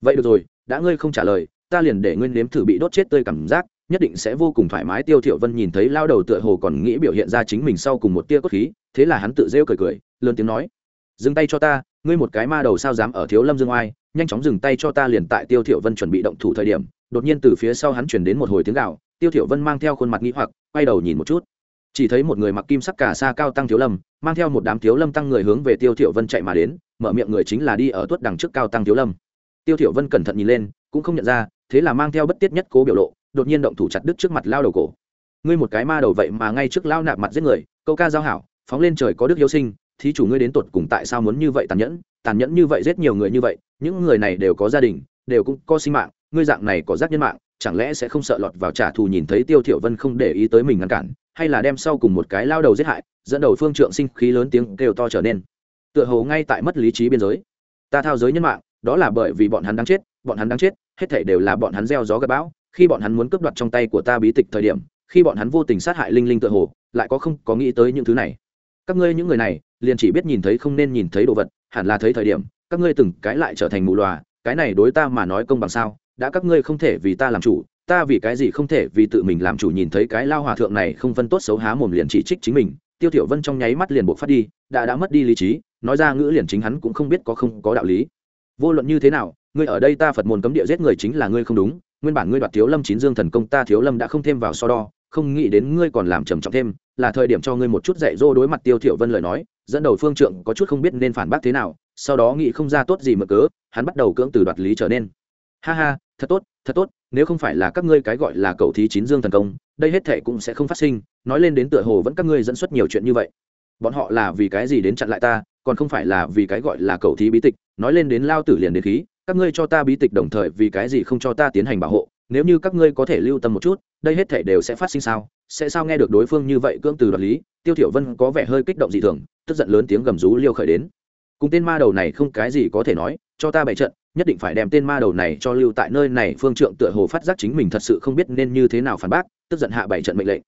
Vậy được rồi, đã ngươi không trả lời, ta liền để Nguyên nếm thử bị đốt chết tươi cảm giác, nhất định sẽ vô cùng thoải mái. Tiêu thiểu vân nhìn thấy lao đầu tựa hồ còn nghĩ biểu hiện ra chính mình sau cùng một tia cốt khí, thế là hắn tự rêu cười cười, lớn tiếng nói, dừng tay cho ta, ngươi một cái ma đầu sao dám ở thiếu lâm dương oai, nhanh chóng dừng tay cho ta liền tại tiêu thiểu vân chuẩn bị động thủ thời điểm. Đột nhiên từ phía sau hắn truyền đến một hồi tiếng gào, tiêu thiểu vân mang theo khuôn mặt nghi hoặc, quay đầu nhìn một chút chỉ thấy một người mặc kim sắc cả sa cao tăng thiếu lâm, mang theo một đám thiếu lâm tăng người hướng về tiêu thiểu vân chạy mà đến, mở miệng người chính là đi ở tuất đằng trước cao tăng thiếu lâm. Tiêu thiểu vân cẩn thận nhìn lên, cũng không nhận ra, thế là mang theo bất tiết nhất cố biểu lộ, đột nhiên động thủ chặt đứt trước mặt lao đầu cổ. Ngươi một cái ma đầu vậy mà ngay trước lao nạp mặt giết người, câu ca giao hảo, phóng lên trời có đức hiếu sinh, thí chủ ngươi đến tột cùng tại sao muốn như vậy tàn nhẫn tàn nhẫn như vậy giết nhiều người như vậy, những người này đều có gia đình, đều cũng có sinh mạng, ngươi dạng này có giác nhân mạng, chẳng lẽ sẽ không sợ lọt vào trả thù nhìn thấy tiêu thiểu vân không để ý tới mình ngăn cản hay là đem sau cùng một cái lao đầu giết hại, dẫn đầu phương trượng sinh khí lớn tiếng kêu to trở nên. Tựa hồ ngay tại mất lý trí biên giới. Ta thao giới nhân mạng, đó là bởi vì bọn hắn đang chết, bọn hắn đang chết, hết thảy đều là bọn hắn gieo gió gặp bão. Khi bọn hắn muốn cướp đoạt trong tay của ta bí tịch thời điểm, khi bọn hắn vô tình sát hại linh linh tựa hồ, lại có không có nghĩ tới những thứ này. Các ngươi những người này, liền chỉ biết nhìn thấy không nên nhìn thấy đồ vật, hẳn là thấy thời điểm, các ngươi từng cái lại trở thành mù loà, cái này đối ta mà nói công bằng sao? Đã các ngươi không thể vì ta làm chủ ta vì cái gì không thể vì tự mình làm chủ nhìn thấy cái lao hòa thượng này không phân tốt xấu há mồm liền chỉ trích chính mình, tiêu tiểu vân trong nháy mắt liền buộc phát đi, đã đã mất đi lý trí, nói ra ngữ liền chính hắn cũng không biết có không có đạo lý. Vô luận như thế nào, ngươi ở đây ta phật môn cấm địa giết người chính là ngươi không đúng, nguyên bản ngươi đoạt thiếu lâm chín dương thần công ta thiếu lâm đã không thêm vào so đo, không nghĩ đến ngươi còn làm trầm trọng thêm, là thời điểm cho ngươi một chút dạy dỗ đối mặt tiêu thiểu vân lời nói, dẫn đầu phương trượng có chút không biết nên phản bác thế nào, sau đó nghĩ không ra tốt gì mà cớ, hắn bắt đầu cưỡng từ đoạt lý trở nên. Ha ha, thật tốt thật tốt nếu không phải là các ngươi cái gọi là cầu thí chín dương thần công, đây hết thề cũng sẽ không phát sinh, nói lên đến tựa hồ vẫn các ngươi dẫn xuất nhiều chuyện như vậy. Bọn họ là vì cái gì đến chặn lại ta, còn không phải là vì cái gọi là cầu thí bí tịch, nói lên đến lao tử liền đến khí, các ngươi cho ta bí tịch đồng thời vì cái gì không cho ta tiến hành bảo hộ, nếu như các ngươi có thể lưu tâm một chút, đây hết thể đều sẽ phát sinh sao? Sẽ sao nghe được đối phương như vậy cưỡng từ đoạt lý? Tiêu thiểu vân có vẻ hơi kích động dị thường, tức giận lớn tiếng gầm rú liêu khởi đến. Cùng tên ma đầu này không cái gì có thể nói, cho ta bày trận nhất định phải đem tên ma đầu này cho lưu tại nơi này. Phương trượng tựa hồ phát giác chính mình thật sự không biết nên như thế nào phản bác, tức giận hạ bảy trận mệnh lệnh.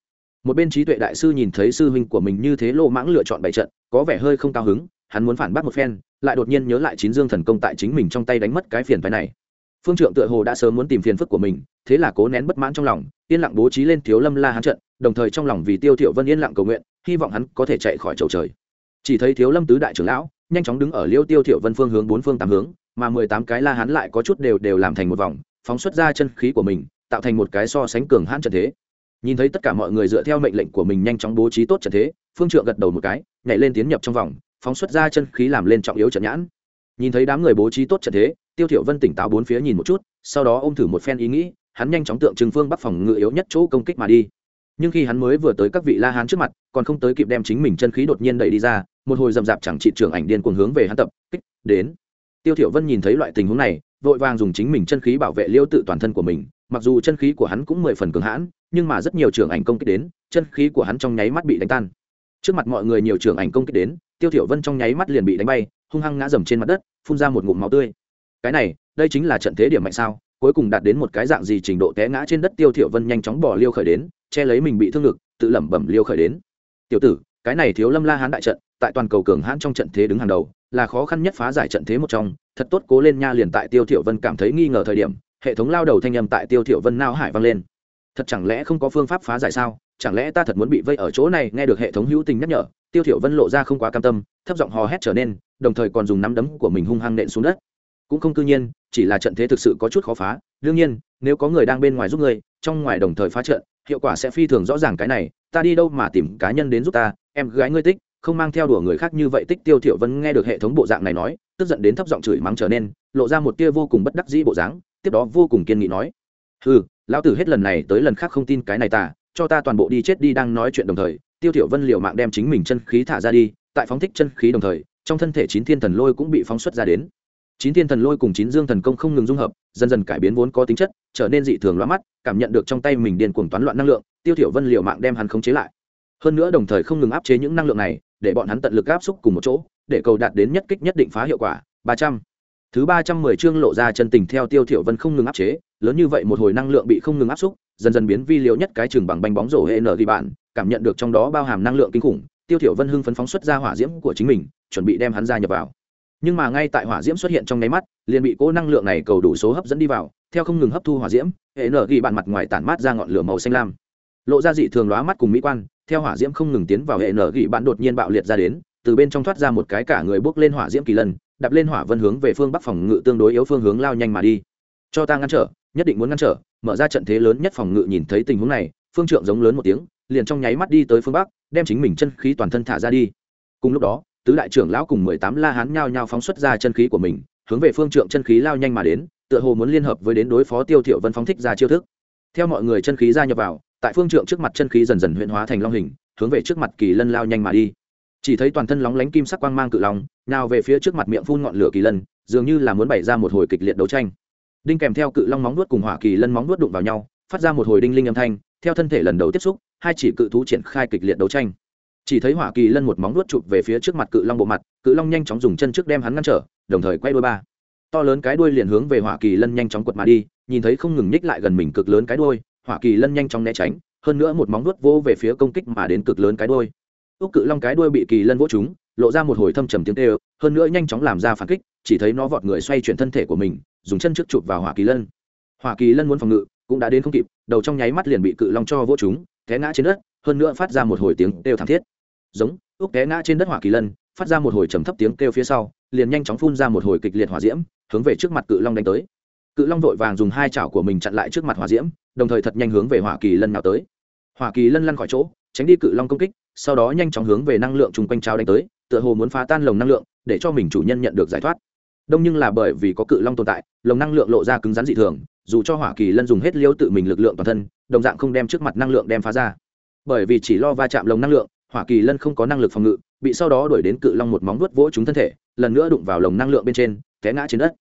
Một bên trí tuệ đại sư nhìn thấy sư huynh của mình như thế lô mãng lựa chọn bảy trận, có vẻ hơi không cao hứng, hắn muốn phản bác một phen, lại đột nhiên nhớ lại chín dương thần công tại chính mình trong tay đánh mất cái phiền phái này. Phương trượng tựa hồ đã sớm muốn tìm phiền phức của mình, thế là cố nén bất mãn trong lòng, yên lặng bố trí lên thiếu lâm la hán trận, đồng thời trong lòng vì tiêu thiệu vân yên lặng cầu nguyện, hy vọng hắn có thể chạy khỏi chầu trời. Chỉ thấy thiếu lâm tứ đại trưởng lão, nhanh chóng đứng ở liêu tiêu thiệu vân phương hướng bốn phương tám hướng mà mười tám cái la hán lại có chút đều đều làm thành một vòng, phóng xuất ra chân khí của mình, tạo thành một cái so sánh cường hãn trận thế. Nhìn thấy tất cả mọi người dựa theo mệnh lệnh của mình nhanh chóng bố trí tốt trận thế, phương trượng gật đầu một cái, nhảy lên tiến nhập trong vòng, phóng xuất ra chân khí làm lên trọng yếu trận nhãn. Nhìn thấy đám người bố trí tốt trận thế, tiêu thiểu vân tỉnh táo bốn phía nhìn một chút, sau đó ôm thử một phen ý nghĩ, hắn nhanh chóng tượng trưng phương bắc phòng ngự yếu nhất chỗ công kích mà đi. Nhưng khi hắn mới vừa tới các vị la hán trước mặt, còn không tới kịp đem chính mình chân khí đột nhiên đẩy đi ra, một hồi rầm rạp chẳng trị trưởng ảnh điên cuồng hướng về hắn tập, kích, đến tiêu thiểu vân nhìn thấy loại tình huống này, vội vàng dùng chính mình chân khí bảo vệ liêu tự toàn thân của mình, mặc dù chân khí của hắn cũng mười phần cường hãn, nhưng mà rất nhiều trưởng ảnh công kích đến, chân khí của hắn trong nháy mắt bị đánh tan. Trước mặt mọi người nhiều trưởng ảnh công kích đến, tiêu thiểu vân trong nháy mắt liền bị đánh bay, hung hăng ngã dầm trên mặt đất, phun ra một ngụm máu tươi. Cái này, đây chính là trận thế điểm mạnh sao, cuối cùng đạt đến một cái dạng gì trình độ té ngã trên đất tiêu thiểu vân nhanh chóng bỏ liêu khởi đến, che lấy mình bị thương lực tự lẩm bẩm liêu khởi đến. Tiểu tử cái này thiếu lâm la hán đại trận, tại toàn cầu cường hãn trong trận thế đứng hàng đầu, là khó khăn nhất phá giải trận thế một trong, thật tốt cố lên nha liền tại tiêu thiểu vân cảm thấy nghi ngờ thời điểm, hệ thống lao đầu thanh âm tại tiêu thiểu vân nao hải vang lên. Thật chẳng lẽ không có phương pháp phá giải sao? Chẳng lẽ ta thật muốn bị vây ở chỗ này? Nghe được hệ thống hữu tình nhắc nhở, tiêu thiểu vân lộ ra không quá cam tâm, thấp giọng hò hét trở nên, đồng thời còn dùng nắm đấm của mình hung hăng nện xuống đất. Cũng không cư nhiên, chỉ là trận thế thực sự có chút khó phá. Đương nhiên, nếu có người đang bên ngoài giúp người, trong ngoài đồng thời phá trận hiệu quả sẽ phi thường rõ ràng cái này ta đi đâu mà tìm cá nhân đến giúp ta em gái ngươi tích không mang theo đùa người khác như vậy tích tiêu thiểu vân nghe được hệ thống bộ dạng này nói tức giận đến thấp giọng chửi mắng trở nên lộ ra một tia vô cùng bất đắc dĩ bộ dáng tiếp đó vô cùng kiên nghị nói. Ừ lão tử hết lần này tới lần khác không tin cái này ta, cho ta toàn bộ đi chết đi đang nói chuyện đồng thời tiêu thiểu vân liều mạng đem chính mình chân khí thả ra đi tại phóng thích chân khí đồng thời trong thân thể chín thiên thần lôi cũng bị phóng xuất ra đến chín thiên thần lôi cùng chín dương thần công không ngừng dung hợp, dần dần cải biến vốn có tính chất, trở nên dị thường loa mắt, cảm nhận được trong tay mình điên cuồng toán loạn năng lượng, tiêu thiểu vân liều mạng đem hắn khống chế lại. Hơn nữa đồng thời không ngừng áp chế những năng lượng này, để bọn hắn tận lực áp xúc cùng một chỗ, để cầu đạt đến nhất kích nhất định phá hiệu quả, ba trăm. Thứ ba trăm mười chương lộ ra chân tình theo tiêu thiểu vân không ngừng áp chế, lớn như vậy một hồi năng lượng bị không ngừng áp xúc, dần dần biến vi liều nhất cái trường bằng bánh bóng rổ hệ nở thì bạn, cảm nhận được trong đó bao hàm năng lượng kinh khủng, tiêu thiểu vân hưng phấn phóng xuất ra hỏa diễm của chính mình, chuẩn bị đem hắn ra nhập vào nhưng mà ngay tại hỏa diễm xuất hiện trong nháy mắt liền bị cố năng lượng này cầu đủ số hấp dẫn đi vào theo không ngừng hấp thu hỏa diễm hệ nở ghi bạn mặt ngoài tản mát ra ngọn lửa màu xanh lam. Lộ ra dị thường lóa mắt cùng mỹ quan theo hỏa diễm không ngừng tiến vào hệ nở ghi bạn đột nhiên bạo liệt ra đến từ bên trong thoát ra một cái cả người bước lên hỏa diễm kỳ lần, đập lên hỏa vân hướng về phương bắc phòng ngự tương đối yếu phương hướng lao nhanh mà đi. Cho ta ngăn trở nhất định muốn ngăn trở mở ra trận thế lớn nhất phòng ngự nhìn thấy tình huống này phương trượng giống lớn một tiếng liền trong nháy mắt đi tới phương bắc đem chính mình chân khí toàn thân thả ra đi. Cùng lúc đó tứ đại trưởng lão cùng mười tám la hán nhao nhao phóng xuất ra chân khí của mình, hướng về phương trượng chân khí lao nhanh mà đến, tựa hồ muốn liên hợp với đến đối phó tiêu thiệu vân phóng thích ra chiêu thức. Theo mọi người chân khí ra nhập vào, tại phương trượng trước mặt chân khí dần dần huyễn hóa thành long hình, hướng về trước mặt kỳ lân lao nhanh mà đi. Chỉ thấy toàn thân lóng lánh kim sắc quang mang cự long, nào về phía trước mặt miệng phun ngọn lửa kỳ lân, dường như là muốn bày ra một hồi kịch liệt đấu tranh. Đinh kèm theo cự long móng nuốt cùng hỏa kỳ lân móng nuốt đụng vào nhau, phát ra một hồi đinh linh âm thanh, theo thân thể lần đầu tiếp xúc, hai chỉ cự thú triển khai kịch liệt đấu tranh chỉ thấy hỏa kỳ lân một móng nuốt chụp về phía trước mặt cự long bộ mặt, cự long nhanh chóng dùng chân trước đem hắn ngăn trở, đồng thời quay đuôi ba. To lớn cái đuôi liền hướng về hỏa kỳ lân nhanh chóng quật mà đi, nhìn thấy không ngừng nhích lại gần mình cực lớn cái đuôi, hỏa kỳ lân nhanh chóng né tránh, hơn nữa một móng nuốt vô về phía công kích mà đến cực lớn cái đuôi. Úc cự long cái đuôi bị kỳ lân vỗ chúng lộ ra một hồi thâm trầm tiếng tê hơn nữa nhanh chóng làm ra phản kích, chỉ thấy nó vọt người xoay chuyển thân thể của mình, dùng chân trước chụp vào hỏa kỳ lân. Hỏa kỳ lân muốn phòng ngự, cũng đã đến không kịp, đầu trong nháy mắt liền bị cự long cho vỗ chúng té ngã trên đất, hơn nữa phát ra một hồi tiếng đều thảm thiết giống úc té ngã trên đất hỏa kỳ lân, phát ra một hồi trầm thấp tiếng kêu phía sau, liền nhanh chóng phun ra một hồi kịch liệt hỏa diễm, hướng về trước mặt cự long đánh tới. Cự long vội vàng dùng hai chảo của mình chặn lại trước mặt hỏa diễm, đồng thời thật nhanh hướng về hỏa kỳ lân nào tới. Hỏa kỳ lân lăn khỏi chỗ, tránh đi cự long công kích, sau đó nhanh chóng hướng về năng lượng chung quanh trao đánh tới, tựa hồ muốn phá tan lồng năng lượng, để cho mình chủ nhân nhận được giải thoát. Đông nhưng là bởi vì có cự long tồn tại, lồng năng lượng lộ ra cứng rắn dị thường, dù cho hỏa kỳ lân dùng hết liêu tự mình lực lượng toàn thân, đồng dạng không đem trước mặt năng lượng đem phá ra. Bởi vì chỉ lo va chạm lồng năng lượng hỏa kỳ lân không có năng lực phòng ngự, bị sau đó đuổi đến cự long một móng vuốt vỗ chúng thân thể, lần nữa đụng vào lồng năng lượng bên trên, té ngã trên đất.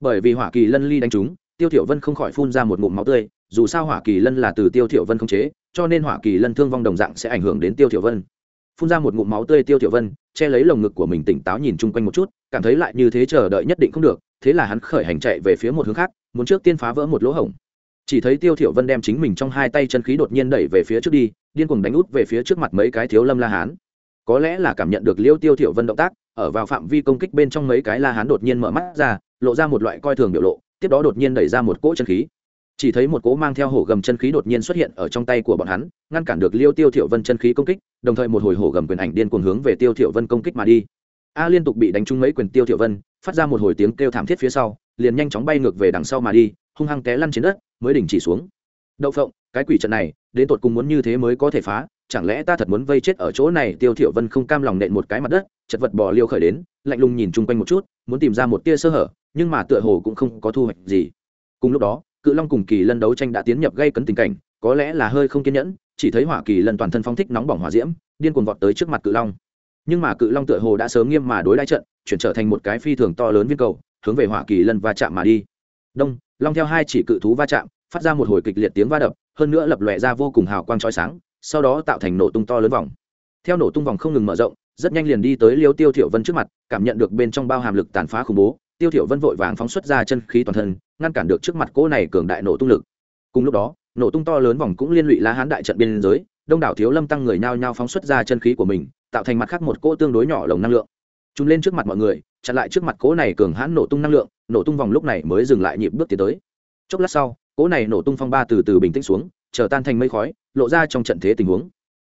Bởi vì hỏa kỳ lân ly đánh chúng tiêu thiểu vân không khỏi phun ra một ngụm máu tươi, dù sao hỏa kỳ lân là từ tiêu thiểu vân không chế, cho nên hỏa kỳ lân thương vong đồng dạng sẽ ảnh hưởng đến tiêu thiểu vân. Phun ra một ngụm máu tươi, tiêu thiểu vân che lấy lồng ngực của mình tỉnh táo nhìn chung quanh một chút, cảm thấy lại như thế chờ đợi nhất định không được, thế là hắn khởi hành chạy về phía một hướng khác, muốn trước tiên phá vỡ một lỗ hổng. Chỉ thấy tiêu thiểu vân đem chính mình trong hai tay chân khí đột nhiên đẩy về phía trước đi điên cuồng đánh út về phía trước mặt mấy cái thiếu lâm la hán. Có lẽ là cảm nhận được liêu tiêu thiểu vân động tác, ở vào phạm vi công kích bên trong mấy cái la hán đột nhiên mở mắt ra, lộ ra một loại coi thường biểu lộ, tiếp đó đột nhiên đẩy ra một cỗ chân khí. Chỉ thấy một cỗ mang theo hổ gầm chân khí đột nhiên xuất hiện ở trong tay của bọn hắn, ngăn cản được liêu tiêu thiểu vân chân khí công kích, đồng thời một hồi hổ gầm quyền ảnh điên cuồng hướng về tiêu thiểu vân công kích mà đi. A liên tục bị đánh trúng mấy quyền tiêu thiểu vân, phát ra một hồi tiếng kêu thảm thiết phía sau, liền nhanh chóng bay ngược về đằng sau mà đi, hung hăng té lăn trên đất, mới đình chỉ xuống đậu phộng, cái quỷ trận này, đến tột cùng muốn như thế mới có thể phá, chẳng lẽ ta thật muốn vây chết ở chỗ này? Tiêu thiểu vân không cam lòng nện một cái mặt đất, chật vật bò liêu khởi đến, lạnh lùng nhìn chung quanh một chút, muốn tìm ra một tia sơ hở, nhưng mà tựa hồ cũng không có thu hoạch gì. Cùng lúc đó, cự long cùng kỳ lân đấu tranh đã tiến nhập gây cấn tình cảnh, có lẽ là hơi không kiên nhẫn, chỉ thấy hỏa kỳ lân toàn thân phong thích nóng bỏng hỏa diễm, điên cuồng vọt tới trước mặt cự long. Nhưng mà cự long tựa hồ đã sớm nghiêm mà đối đãi trận, chuyển trở thành một cái phi thường to lớn viên cầu, hướng về hỏa kỳ lân va chạm mà đi. Đông, long theo hai chỉ cự thú va chạm phát ra một hồi kịch liệt tiếng va đập, hơn nữa lập lòe ra vô cùng hào quang chói sáng, sau đó tạo thành nổ tung to lớn vòng. Theo nổ tung vòng không ngừng mở rộng, rất nhanh liền đi tới liêu tiêu thiểu vân trước mặt, cảm nhận được bên trong bao hàm lực tàn phá khủng bố, tiêu thiểu vân vội vàng phóng xuất ra chân khí toàn thân, ngăn cản được trước mặt cỗ này cường đại nổ tung lực. Cùng lúc đó, nổ tung to lớn vòng cũng liên lụy la hán đại trận biên giới, đông đảo thiếu lâm tăng người nhao nhao phóng xuất ra chân khí của mình, tạo thành mặt khác một cỗ tương đối nhỏ lồng năng lượng. Chúng lên trước mặt mọi người, chặn lại trước mặt cỗ này cường hãn nổ tung năng lượng, nổ tung vòng lúc này mới dừng lại nhịp bước tiến tới. Chốc lát sau cỗ này nổ tung phong ba từ từ bình tĩnh xuống, chờ tan thành mây khói, lộ ra trong trận thế tình huống.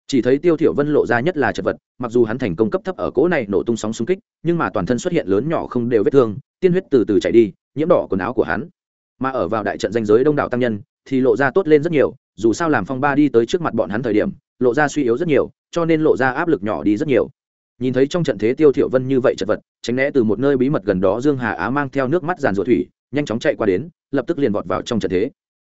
Chỉ thấy tiêu thiểu vân lộ ra nhất là chật vật, mặc dù hắn thành công cấp thấp ở cỗ này nổ tung sóng xung kích, nhưng mà toàn thân xuất hiện lớn nhỏ không đều vết thương, tiên huyết từ từ chảy đi, nhiễm đỏ quần áo của hắn. Mà ở vào đại trận danh giới đông đảo tăng nhân, thì lộ ra tốt lên rất nhiều, dù sao làm phong ba đi tới trước mặt bọn hắn thời điểm, lộ ra suy yếu rất nhiều, cho nên lộ ra áp lực nhỏ đi rất nhiều. Nhìn thấy trong trận thế tiêu thiểu vân như vậy chật vật, tránh né từ một nơi bí mật gần đó dương hà á mang theo nước mắt giàn ruột thủy nhanh chóng chạy qua đến, lập tức liền vọt vào trong trận thế.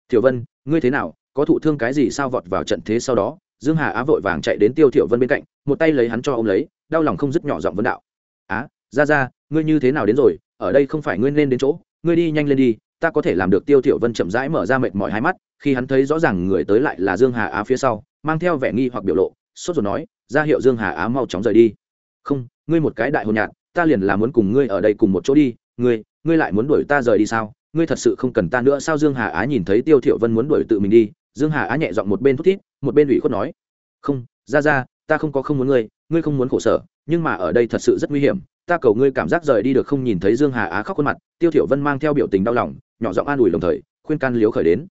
Thiểu vân, ngươi thế nào? Có thụ thương cái gì sao vọt vào trận thế sau đó? Dương hà á vội vàng chạy đến tiêu thiểu vân bên cạnh, một tay lấy hắn cho ông lấy, đau lòng không dứt nhỏ giọng vấn đạo. Á, ra ra, ngươi như thế nào đến rồi? Ở đây không phải ngươi nên đến chỗ, ngươi đi nhanh lên đi, ta có thể làm được. Tiêu thiểu vân chậm rãi mở ra mệt mỏi hai mắt, khi hắn thấy rõ ràng người tới lại là dương hà á phía sau, mang theo vẻ nghi hoặc biểu lộ, sốt ruột nói, ra hiệu dương hà á mau chóng rời đi. Không, ngươi một cái đại hồn nhạt ta liền là muốn cùng ngươi ở đây cùng một chỗ đi, ngươi ngươi lại muốn đuổi ta rời đi sao? Ngươi thật sự không cần ta nữa, sao dương hà á nhìn thấy tiêu Thiệu vân muốn đuổi tự mình đi? Dương hà á nhẹ giọng một bên thút thít, một bên ủy khuất nói. Không, ra ra, ta không có không muốn ngươi ngươi không muốn khổ sở, nhưng mà ở đây thật sự rất nguy hiểm. Ta cầu ngươi cảm giác rời đi được không nhìn thấy dương hà á khóc khuôn mặt. Tiêu Thiệu vân mang theo biểu tình đau lòng, nhỏ giọng an ủi đồng thời, khuyên can liếu khởi đến.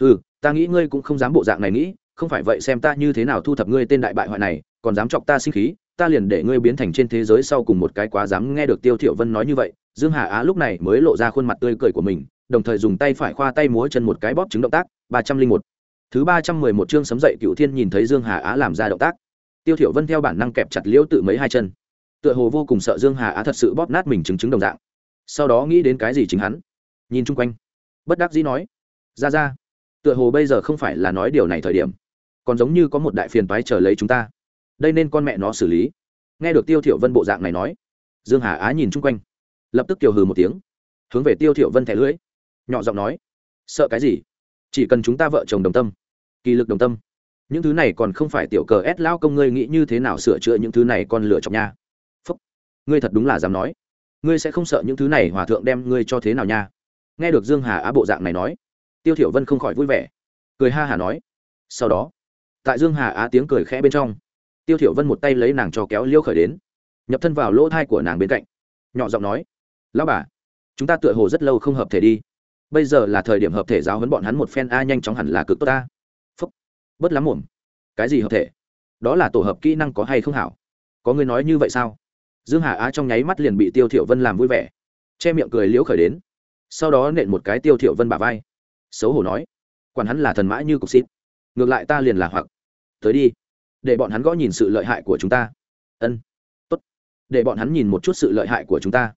Ừ ta nghĩ ngươi cũng không dám bộ dạng này nghĩ, không phải vậy xem ta như thế nào thu thập ngươi tên đại bại hoại này, còn dám chọc ta sinh khí ta liền để ngươi biến thành trên thế giới sau cùng một cái quá dám nghe được tiêu thiểu vân nói như vậy, dương hà á lúc này mới lộ ra khuôn mặt tươi cười của mình, đồng thời dùng tay phải khoa tay múa chân một cái bóp chứng động tác, ba trăm linh một. Thứ ba trăm mười một chương sấm dậy cựu thiên nhìn thấy dương hà á làm ra động tác. Tiêu thiểu vân theo bản năng kẹp chặt liễu tự mấy hai chân. Tựa hồ vô cùng sợ dương hà á thật sự bóp nát mình chứng chứng đồng dạng. Sau đó nghĩ đến cái gì chính hắn, nhìn chung quanh. Bất đắc dĩ nói, ra ra, tựa hồ bây giờ không phải là nói điều này thời điểm, còn giống như có một đại phiền toái chờ lấy chúng ta đây nên con mẹ nó xử lý. Nghe được tiêu thiểu vân bộ dạng này nói, dương hà á nhìn chung quanh, lập tức kiều hừ một tiếng, hướng về tiêu thiểu vân thẻ lưỡi, nhỏ giọng nói, sợ cái gì? Chỉ cần chúng ta vợ chồng đồng tâm, kỳ lực đồng tâm, những thứ này còn không phải tiểu cờ ép lao công ngươi nghĩ như thế nào sửa chữa những thứ này còn lửa chọc nha. Phúc, ngươi thật đúng là dám nói. Ngươi sẽ không sợ những thứ này hòa thượng đem ngươi cho thế nào nha. Nghe được dương hà á bộ dạng này nói, tiêu thiểu vân không khỏi vui vẻ, cười ha hà nói, sau đó, tại dương hà á tiếng cười khẽ bên trong tiêu thiểu vân một tay lấy nàng cho kéo liêu khởi đến, nhập thân vào lỗ thai của nàng bên cạnh, nhỏ giọng nói, lão bà, chúng ta tựa hồ rất lâu không hợp thể đi. Bây giờ là thời điểm hợp thể giáo huấn bọn hắn một phen a, nhanh chóng hẳn là cực tốt ta. Phúc. Bất lắm mồm. Cái gì hợp thể? Đó là tổ hợp kỹ năng có hay không hảo? Có người nói như vậy sao? Dương hà á trong nháy mắt liền bị tiêu thiểu vân làm vui vẻ, che miệng cười liễu khởi đến, sau đó nện một cái tiêu thiểu vân bả vai, xấu hổ nói, quản hắn là thần mã như cục xít ngược lại ta liền là hoặc. Tới đi để bọn hắn gõ nhìn sự lợi hại của chúng ta. Ân, tốt. Để bọn hắn nhìn một chút sự lợi hại của chúng ta.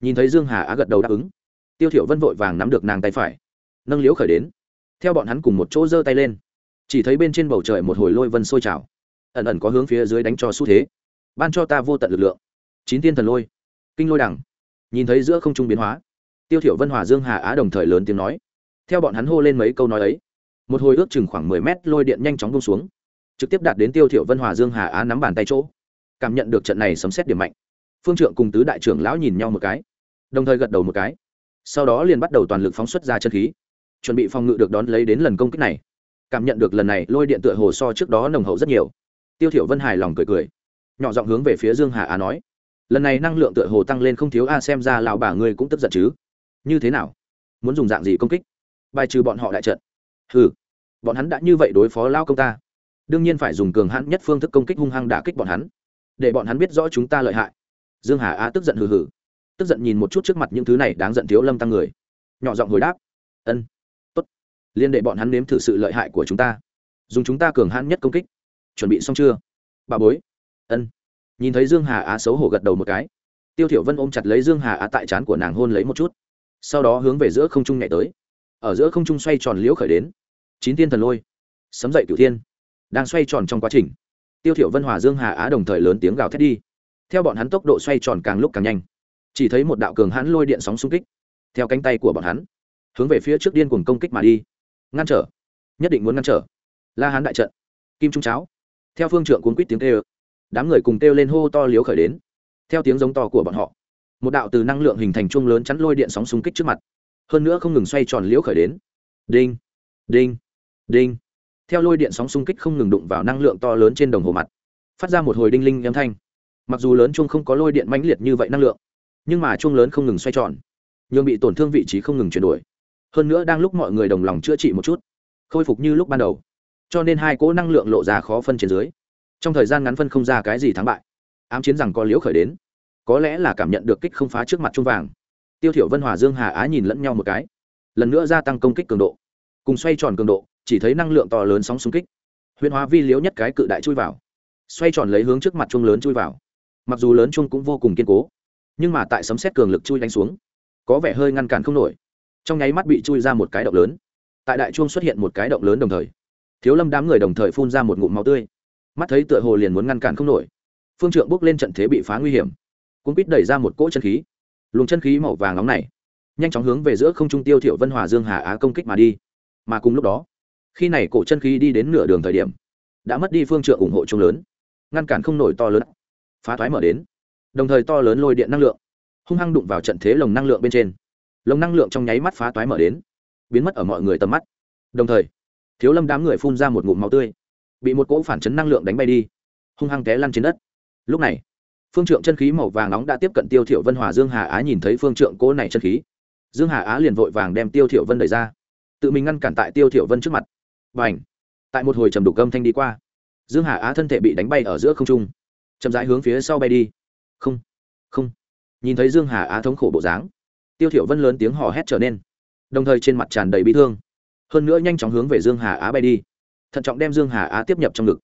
Nhìn thấy dương hà á gật đầu đáp ứng. Tiêu thiểu vân vội vàng nắm được nàng tay phải, nâng liễu khởi đến. Theo bọn hắn cùng một chỗ giơ tay lên. Chỉ thấy bên trên bầu trời một hồi lôi vân sôi trào. Ẩn ẩn có hướng phía dưới đánh cho xu thế. Ban cho ta vô tận lực lượng. Chín tiên thần lôi. Kinh lôi đẳng. Nhìn thấy giữa không trung biến hóa, tiêu thiểu vân hòa dương hà á đồng thời lớn tiếng nói. Theo bọn hắn hô lên mấy câu nói ấy, một hồi ước chừng khoảng mười mét lôi điện nhanh chóng buông xuống trực tiếp đạt đến tiêu thiểu vân hòa dương hà á nắm bàn tay chỗ. Cảm nhận được trận này sấm xét điểm mạnh, phương trượng cùng tứ đại trưởng lão nhìn nhau một cái, đồng thời gật đầu một cái. Sau đó liền bắt đầu toàn lực phóng xuất ra chân khí, chuẩn bị phòng ngự được đón lấy đến lần công kích này. Cảm nhận được lần này, lôi điện tựa hồ so trước đó nồng hậu rất nhiều. Tiêu thiểu vân hài lòng cười cười, nhỏ giọng hướng về phía dương hà á nói, lần này năng lượng tựa hồ tăng lên không thiếu a, xem ra lão bà ngươi cũng tức giận chứ. Như thế nào? Muốn dùng dạng gì công kích? Bài trừ bọn họ đại trận. Hừ, bọn hắn đã như vậy đối phó lao công ta đương nhiên phải dùng cường hãn nhất phương thức công kích hung hăng đả kích bọn hắn, để bọn hắn biết rõ chúng ta lợi hại. Dương hà á tức giận hừ hừ, tức giận nhìn một chút trước mặt những thứ này đáng giận thiếu lâm tăng người, nhỏ giọng hồi đáp, ân, tốt, liên đệ bọn hắn nếm thử sự lợi hại của chúng ta, dùng chúng ta cường hãn nhất công kích. Chuẩn bị xong chưa? Bà bối. Ân. Nhìn thấy dương hà á xấu hổ gật đầu một cái, tiêu thiểu vân ôm chặt lấy dương hà á tại trán của nàng hôn lấy một chút, sau đó hướng về giữa không trung nhảy tới. Ở giữa không trung xoay tròn liễu khởi đến, chín tiên thần lôi, sấm dậy cửu thiên đang xoay tròn trong quá trình. Tiêu thiểu vân, hòa dương, hà á đồng thời lớn tiếng gào thét đi. Theo bọn hắn tốc độ xoay tròn càng lúc càng nhanh. Chỉ thấy một đạo cường hãn lôi điện sóng xung kích, theo cánh tay của bọn hắn, hướng về phía trước điên cuồng công kích mà đi. Ngăn trở. Nhất định muốn ngăn trở. La hán đại trận. Kim trung cháo. Theo phương trượng cuốn quýt tiếng kêu, đám người cùng kêu lên hô to liếu khởi đến. Theo tiếng giống to của bọn họ, một đạo từ năng lượng hình thành chuông lớn chắn lôi điện sóng xung kích trước mặt, hơn nữa không ngừng xoay tròn liễu khởi đến. Đinh. Đinh. Đinh theo lôi điện sóng xung kích không ngừng đụng vào năng lượng to lớn trên đồng hồ mặt, phát ra một hồi đinh linh âm thanh. Mặc dù lớn chung không có lôi điện mãnh liệt như vậy năng lượng, nhưng mà chung lớn không ngừng xoay tròn, nhường bị tổn thương vị trí không ngừng chuyển đổi. Hơn nữa đang lúc mọi người đồng lòng chữa trị một chút, khôi phục như lúc ban đầu, cho nên hai cỗ năng lượng lộ ra khó phân trên dưới. Trong thời gian ngắn phân không ra cái gì thắng bại, ám chiến rằng có liễu khởi đến, có lẽ là cảm nhận được kích không phá trước mặt trung vàng. Tiêu thiểu vân hòa dương hà á nhìn lẫn nhau một cái, lần nữa gia tăng công kích cường độ, cùng xoay tròn cường độ chỉ thấy năng lượng to lớn sóng xung kích. Huyền hóa vi liếu nhất cái cự đại chui vào. Xoay tròn lấy hướng trước mặt trung lớn chui vào. Mặc dù lớn chung cũng vô cùng kiên cố, nhưng mà tại sấm xét cường lực chui đánh xuống, có vẻ hơi ngăn cản không nổi. Trong nháy mắt bị chui ra một cái động lớn. Tại đại chuông xuất hiện một cái động lớn đồng thời, thiếu lâm đám người đồng thời phun ra một ngụm máu tươi. Mắt thấy tựa hồ liền muốn ngăn cản không nổi. Phương trượng bước lên trận thế bị phá nguy hiểm. Cũng biết đẩy ra một cỗ chân khí. Luồng chân khí màu vàng nóng này, nhanh chóng hướng về giữa không trung tiêu thiểu vân hòa dương hà á công kích mà đi. Mà cùng lúc đó khi này cổ chân khí đi đến nửa đường thời điểm, đã mất đi phương trượng ủng hộ trung lớn, ngăn cản không nổi to lớn, phá thoái mở đến. Đồng thời to lớn lôi điện năng lượng, hung hăng đụng vào trận thế lồng năng lượng bên trên. Lồng năng lượng trong nháy mắt phá toái mở đến, biến mất ở mọi người tầm mắt. Đồng thời, thiếu lâm đám người phun ra một ngụm máu tươi, bị một cỗ phản chấn năng lượng đánh bay đi, hung hăng té lăn trên đất. Lúc này, phương trượng chân khí màu vàng nóng đã tiếp cận tiêu thiểu vân hòa dương hà á nhìn thấy phương trượng cỗ này chân khí. Dương hà á liền vội vàng đem tiêu thiểu vân đẩy ra, tự mình ngăn cản tại tiêu thiểu vân trước mặt và ảnh. Tại một hồi trầm đục âm thanh đi qua, dương hà á thân thể bị đánh bay ở giữa không trung, chậm rãi hướng phía sau bay đi. Không không. Nhìn thấy dương hà á thống khổ bộ dáng, tiêu thiểu vân lớn tiếng hò hét trở nên, đồng thời trên mặt tràn đầy bi thương. Hơn nữa nhanh chóng hướng về dương hà á bay đi, thận trọng đem dương hà á tiếp nhập trong ngực.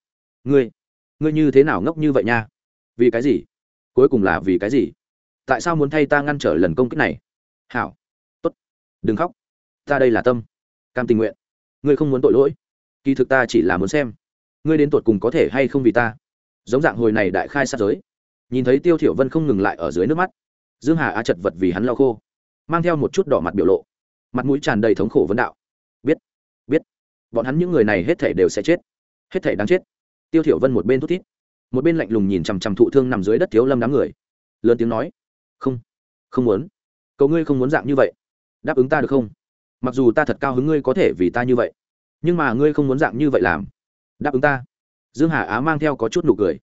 Ngươi ngươi như thế nào ngốc như vậy nha? Vì cái gì? Cuối cùng là vì cái gì? Tại sao muốn thay ta ngăn trở lần công kích này? Hảo, tốt. Đừng khóc. Ta đây là tâm, cam tình nguyện ngươi không muốn tội lỗi. Kỳ thực ta chỉ là muốn xem, ngươi đến tột cùng có thể hay không vì ta. Giống dạng hồi này đại khai sát giới, nhìn thấy tiêu thiểu vân không ngừng lại ở dưới nước mắt. Dương hà á chật vật vì hắn lau khô, mang theo một chút đỏ mặt biểu lộ, mặt mũi tràn đầy thống khổ vấn đạo. Biết biết, bọn hắn những người này hết thể đều sẽ chết, hết thể đáng chết. Tiêu thiểu vân một bên thút thít, một bên lạnh lùng nhìn chằm chằm thụ thương nằm dưới đất thiếu lâm đám người, lớn tiếng nói, không không muốn, cầu ngươi không muốn dạng như vậy, đáp ứng ta được không? Mặc dù ta thật cao hứng ngươi có thể vì ta như vậy, nhưng mà ngươi không muốn dạng như vậy làm. Đáp ứng ta. Dương hà á mang theo có chút nụ cười.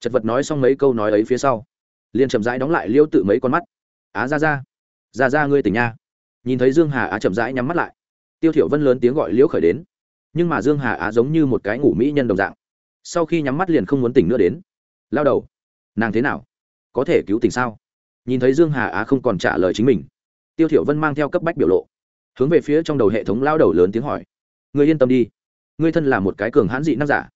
Chật vật nói xong mấy câu nói ấy phía sau, liền chậm rãi đóng lại liêu tự mấy con mắt. Á ra ra ra ra ngươi tỉnh nha. Nhìn thấy dương hà á chậm rãi nhắm mắt lại, tiêu thiểu vân lớn tiếng gọi liễu khởi đến. Nhưng mà dương hà á giống như một cái ngủ mỹ nhân đồng dạng. Sau khi nhắm mắt liền không muốn tỉnh nữa đến. Lao đầu, nàng thế nào? Có thể cứu tỉnh sao? Nhìn thấy dương hà á không còn trả lời chính mình, tiêu thiểu vân mang theo cấp bách biểu lộ hướng về phía trong đầu hệ thống lao đầu lớn tiếng hỏi. Người yên tâm đi. Người thân là một cái cường hãn dị năng giả.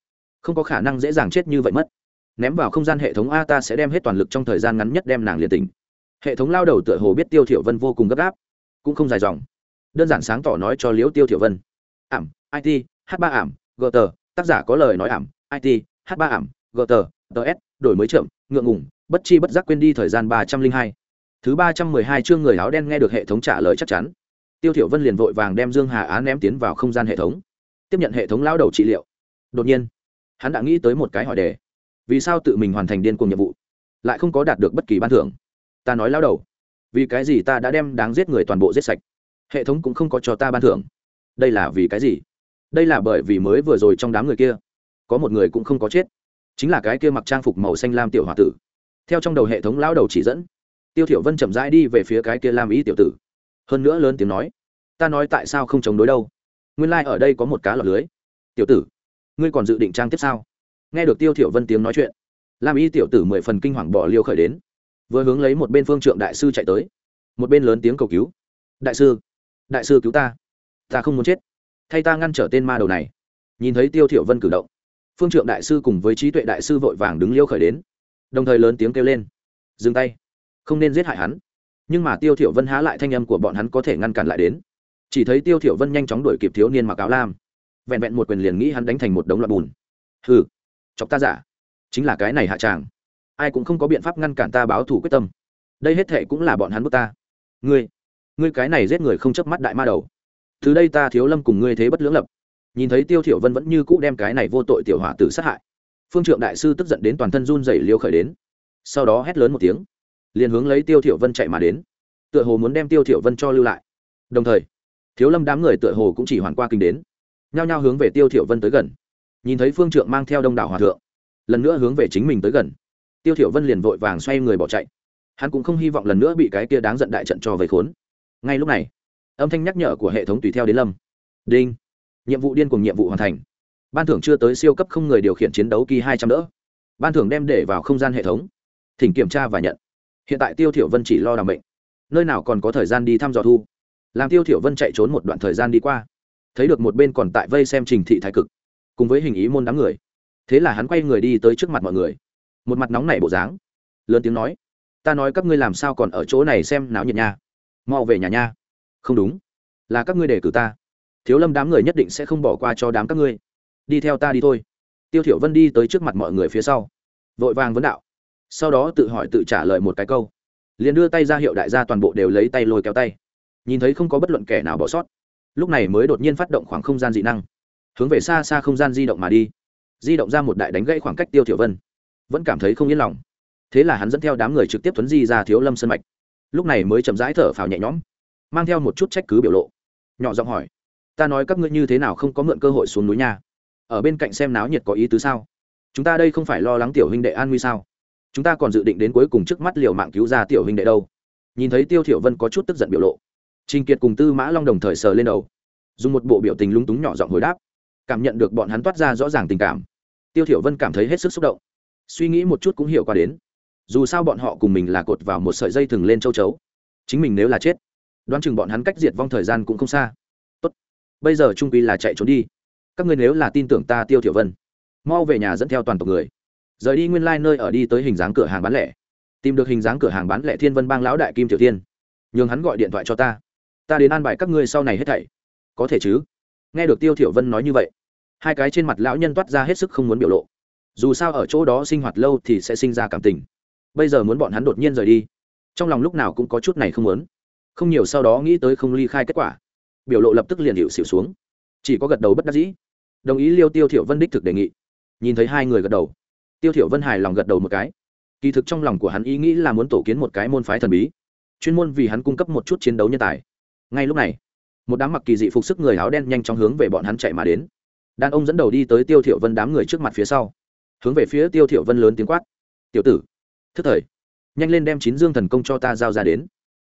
Không có khả năng dễ dàng chết như vậy mất. Ném vào không gian hệ thống a ta sẽ đem hết toàn lực trong thời gian ngắn nhất đem nàng liền tỉnh. Hệ thống lao đầu tựa hồ biết tiêu thiểu vân vô cùng gấp gáp, cũng không dài dòng. Đơn giản sáng tỏ nói cho liễu tiêu thiểu vân. Ảm it h ba ảm gờ tờ tác giả có lời nói ảm it h ba ảm gờ tờ ts đổi mới chậm, ngượng ngùng, bất chi bất giác quên đi thời gian ba trăm linh hai. Thứ ba trăm mười hai chương người áo đen nghe được hệ thống trả lời chắc chắn tiêu thiểu vân liền vội vàng đem dương hà á ném tiến vào không gian hệ thống, tiếp nhận hệ thống lao đầu trị liệu. Đột nhiên, hắn đã nghĩ tới một cái hỏi đề, vì sao tự mình hoàn thành điên cuồng nhiệm vụ, lại không có đạt được bất kỳ ban thưởng? Ta nói lao đầu, vì cái gì ta đã đem đáng giết người toàn bộ giết sạch, hệ thống cũng không có cho ta ban thưởng. Đây là vì cái gì? Đây là bởi vì mới vừa rồi trong đám người kia, có một người cũng không có chết, chính là cái kia mặc trang phục màu xanh lam tiểu h o a tử. Theo trong đầu hệ thống lao đầu chỉ dẫn, tiêu thiểu vân chậm rãi đi về phía cái kia lam ý tiểu tử hơn nữa lớn tiếng nói, ta nói tại sao không chống đối đâu? Nguyên lai、like、ở đây có một cá lọc lưới. Tiểu tử, ngươi còn dự định trang tiếp sao? Nghe được tiêu thiểu vân tiếng nói chuyện, lam y tiểu tử mười phần kinh hoàng bỏ liêu khởi đến, vừa hướng lấy một bên phương trượng đại sư chạy tới. Một bên lớn tiếng cầu cứu, đại sư đại sư cứu ta ta không muốn chết. Thay ta ngăn trở tên ma đầu này. Nhìn thấy tiêu thiểu vân cử động, phương trượng đại sư cùng với trí tuệ đại sư vội vàng đứng liêu khởi đến, đồng thời lớn tiếng kêu lên, dừng tay, không nên giết hại hắn nhưng mà tiêu thiểu vân há lại thanh âm của bọn hắn có thể ngăn cản lại đến. Chỉ thấy tiêu thiểu vân nhanh chóng đuổi kịp thiếu niên mặc áo lam. Vẹn vẹn một quyền liền nghĩ hắn đánh thành một đống loạn bùn. Hừ, chọc ta giả. Chính là cái này hạ tràng. Ai cũng không có biện pháp ngăn cản ta báo thù quyết tâm. Đây hết thề cũng là bọn hắn bức ta. Ngươi ngươi cái này giết người không chớp mắt đại ma đầu. Từ đây ta thiếu lâm cùng ngươi thế bất lưỡng lập. Nhìn thấy tiêu thiểu vân vẫn như cũ đem cái này vô tội tiểu hỏa tử sát hại, phương trượng đại sư tức giận đến toàn thân run rẩy liêu khởi đến. Sau đó hét lớn một tiếng liền hướng lấy tiêu thiểu vân chạy mà đến. Tựa hồ muốn đem tiêu thiểu vân cho lưu lại. Đồng thời, thiếu lâm đám người tựa hồ cũng chỉ hoàn qua kinh đến. Nhao nhao hướng về tiêu thiểu vân tới gần. Nhìn thấy phương trượng mang theo đông đảo hòa thượng, lần nữa hướng về chính mình tới gần. Tiêu thiểu vân liền vội vàng xoay người bỏ chạy. Hắn cũng không hy vọng lần nữa bị cái kia đáng giận đại trận cho vây khốn. Ngay lúc này, âm thanh nhắc nhở của hệ thống tùy theo đến lâm. Đinh. Nhiệm vụ điên cùng nhiệm vụ hoàn thành. Ban thưởng chưa tới siêu cấp không người điều khiển chiến đấu kỳ hai trăm đỡ. Ban thưởng đem để vào không gian hệ thống. Thỉnh kiểm tra và nhận hiện tại tiêu thiểu vân chỉ lo đảm bệnh. Nơi nào còn có thời gian đi thăm dò thu? Làm tiêu thiểu vân chạy trốn một đoạn thời gian đi qua. Thấy được một bên còn tại vây xem trình thị thái cực, cùng với hình ý môn đám người. Thế là hắn quay người đi tới trước mặt mọi người. Một mặt nóng nảy bộ dáng. Lớn tiếng nói, ta nói các ngươi làm sao còn ở chỗ này xem náo nhiệt nha? Mau về nhà nha. Không đúng, là các ngươi để cử ta. Thiếu lâm đám người nhất định sẽ không bỏ qua cho đám các ngươi. Đi theo ta đi thôi. Tiêu thiểu vân đi tới trước mặt mọi người phía sau. Vội vàng vấn đạo sau đó tự hỏi tự trả lời một cái câu. Liền đưa tay ra hiệu đại gia toàn bộ đều lấy tay lôi kéo tay. Nhìn thấy không có bất luận kẻ nào bỏ sót. Lúc này mới đột nhiên phát động khoảng không gian dị năng. Hướng về xa xa không gian di động mà đi. Di động ra một đại đánh gãy khoảng cách tiêu thiểu vân. Vẫn cảm thấy không yên lòng. Thế là hắn dẫn theo đám người trực tiếp tuấn di ra thiếu lâm sân mạch. Lúc này mới chậm rãi thở phào nhẹ nhõm, mang theo một chút trách cứ biểu lộ. Nhỏ giọng hỏi, ta nói các ngươi như thế nào không có mượn cơ hội xuống núi nha? Ở bên cạnh xem náo nhiệt có ý tứ sao? Chúng ta đây không phải lo lắng tiểu huynh đệ an nguy sao? Chúng ta còn dự định đến cuối cùng trước mắt liều mạng cứu ra tiểu huynh đệ đâu. Nhìn thấy tiêu thiểu vân có chút tức giận biểu lộ, trình kiệt cùng tư mã long đồng thời sờ lên đầu, dùng một bộ biểu tình lúng túng nhỏ giọng hồi đáp. Cảm nhận được bọn hắn toát ra rõ ràng tình cảm, tiêu thiểu vân cảm thấy hết sức xúc động. Suy nghĩ một chút cũng hiểu qua đến, dù sao bọn họ cùng mình là cột vào một sợi dây thừng lên châu chấu, chính mình nếu là chết, đoán chừng bọn hắn cách diệt vong thời gian cũng không xa. Tốt, bây giờ trung quy là chạy trốn đi. Các ngươi nếu là tin tưởng ta, tiêu thiểu vân, mau về nhà dẫn theo toàn tộc người rời đi nguyên lai nơi ở đi tới hình dáng cửa hàng bán lẻ. Tìm được hình dáng cửa hàng bán lẻ thiên vân bang lão đại kim tiểu thiên. Nhường hắn gọi điện thoại cho ta. Ta đến an bài các ngươi sau này hết thảy. Có thể chứ? Nghe được tiêu thiểu vân nói như vậy, hai cái trên mặt lão nhân toát ra hết sức không muốn biểu lộ. Dù sao ở chỗ đó sinh hoạt lâu thì sẽ sinh ra cảm tình. Bây giờ muốn bọn hắn đột nhiên rời đi, trong lòng lúc nào cũng có chút này không muốn. Không nhiều sau đó nghĩ tới không ly khai kết quả, biểu lộ lập tức liền hiệu xỉu xuống. Chỉ có gật đầu bất đắc dĩ. Đồng ý liêu tiêu thiểu vân đích thực đề nghị. Nhìn thấy hai người gật đầu tiêu thiểu vân hài lòng gật đầu một cái. Kỳ thực trong lòng của hắn ý nghĩ là muốn tổ kiến một cái môn phái thần bí, chuyên môn vì hắn cung cấp một chút chiến đấu nhân tài. Ngay lúc này, một đám mặc kỳ dị phục sức người áo đen nhanh chóng hướng về bọn hắn chạy mà đến. Đàn ông dẫn đầu đi tới tiêu thiểu vân đám người trước mặt phía sau. Hướng về phía tiêu thiểu vân lớn tiếng quát. Tiểu tử, thức thời, nhanh lên đem chín dương thần công cho ta giao ra đến.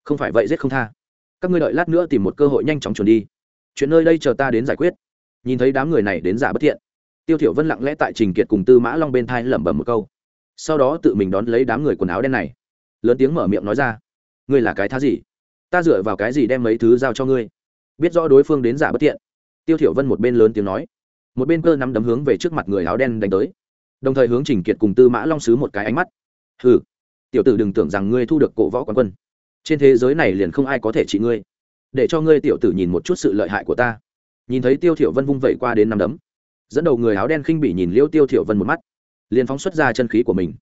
Không phải vậy giết không tha. Các ngươi đợi lát nữa tìm một cơ hội nhanh chóng chuẩn đi. Chuyện nơi đây chờ ta đến giải quyết. Nhìn thấy đám người này đến giả bất thiện tiêu thiểu vân lặng lẽ tại trình kiệt cùng tư mã long bên thai lẩm bẩm một câu. Sau đó tự mình đón lấy đám người quần áo đen này. Lớn tiếng mở miệng nói ra ngươi là cái thá gì? Ta dựa vào cái gì đem mấy thứ giao cho ngươi? Biết rõ đối phương đến giả bất tiện, tiêu thiểu vân một bên lớn tiếng nói một bên cơ nắm đấm hướng về trước mặt người áo đen đánh tới. Đồng thời hướng trình kiệt cùng tư mã long sứ một cái ánh mắt. Hừ tiểu tử đừng tưởng rằng ngươi thu được cổ võ quán quân. Trên thế giới này liền không ai có thể trị ngươi. Để cho ngươi tiểu tử nhìn một chút sự lợi hại của ta. Nhìn thấy tiêu thiểu vân vung vẩy qua đến năm đấm dẫn đầu người áo đen khinh bỉ nhìn liêu tiêu thiểu vân một mắt, liền phóng xuất ra chân khí của mình,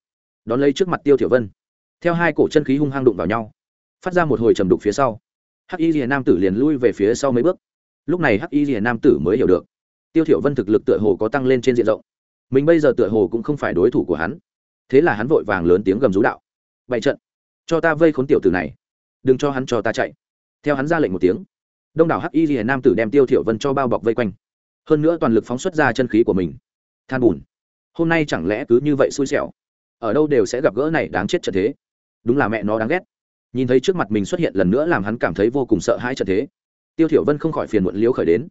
đón lấy trước mặt tiêu thiểu vân. Theo hai cổ chân khí hung hăng đụng vào nhau, phát ra một hồi trầm đục phía sau. Hắc y lìa nam tử liền lui về phía sau mấy bước. Lúc này hắc y lìa nam tử mới hiểu được, tiêu thiểu vân thực lực tựa hồ có tăng lên trên diện rộng. Mình bây giờ tựa hồ cũng không phải đối thủ của hắn, thế là hắn vội vàng lớn tiếng gầm rú đạo, bày trận, cho ta vây khốn tiểu tử này, đừng cho hắn cho ta chạy. Theo hắn ra lệnh một tiếng, đông đảo hắc y lìa nam tử đem tiêu thiểu vân cho bao bọc vây quanh hơn nữa toàn lực phóng xuất ra chân khí của mình. Than bùn. Hôm nay chẳng lẽ cứ như vậy xui xẻo? Ở đâu đều sẽ gặp gỡ này đáng chết trận thế. Đúng là mẹ nó đáng ghét. Nhìn thấy trước mặt mình xuất hiện lần nữa làm hắn cảm thấy vô cùng sợ hãi trận thế. Tiêu thiểu vân không khỏi phiền muộn liếu khởi đến.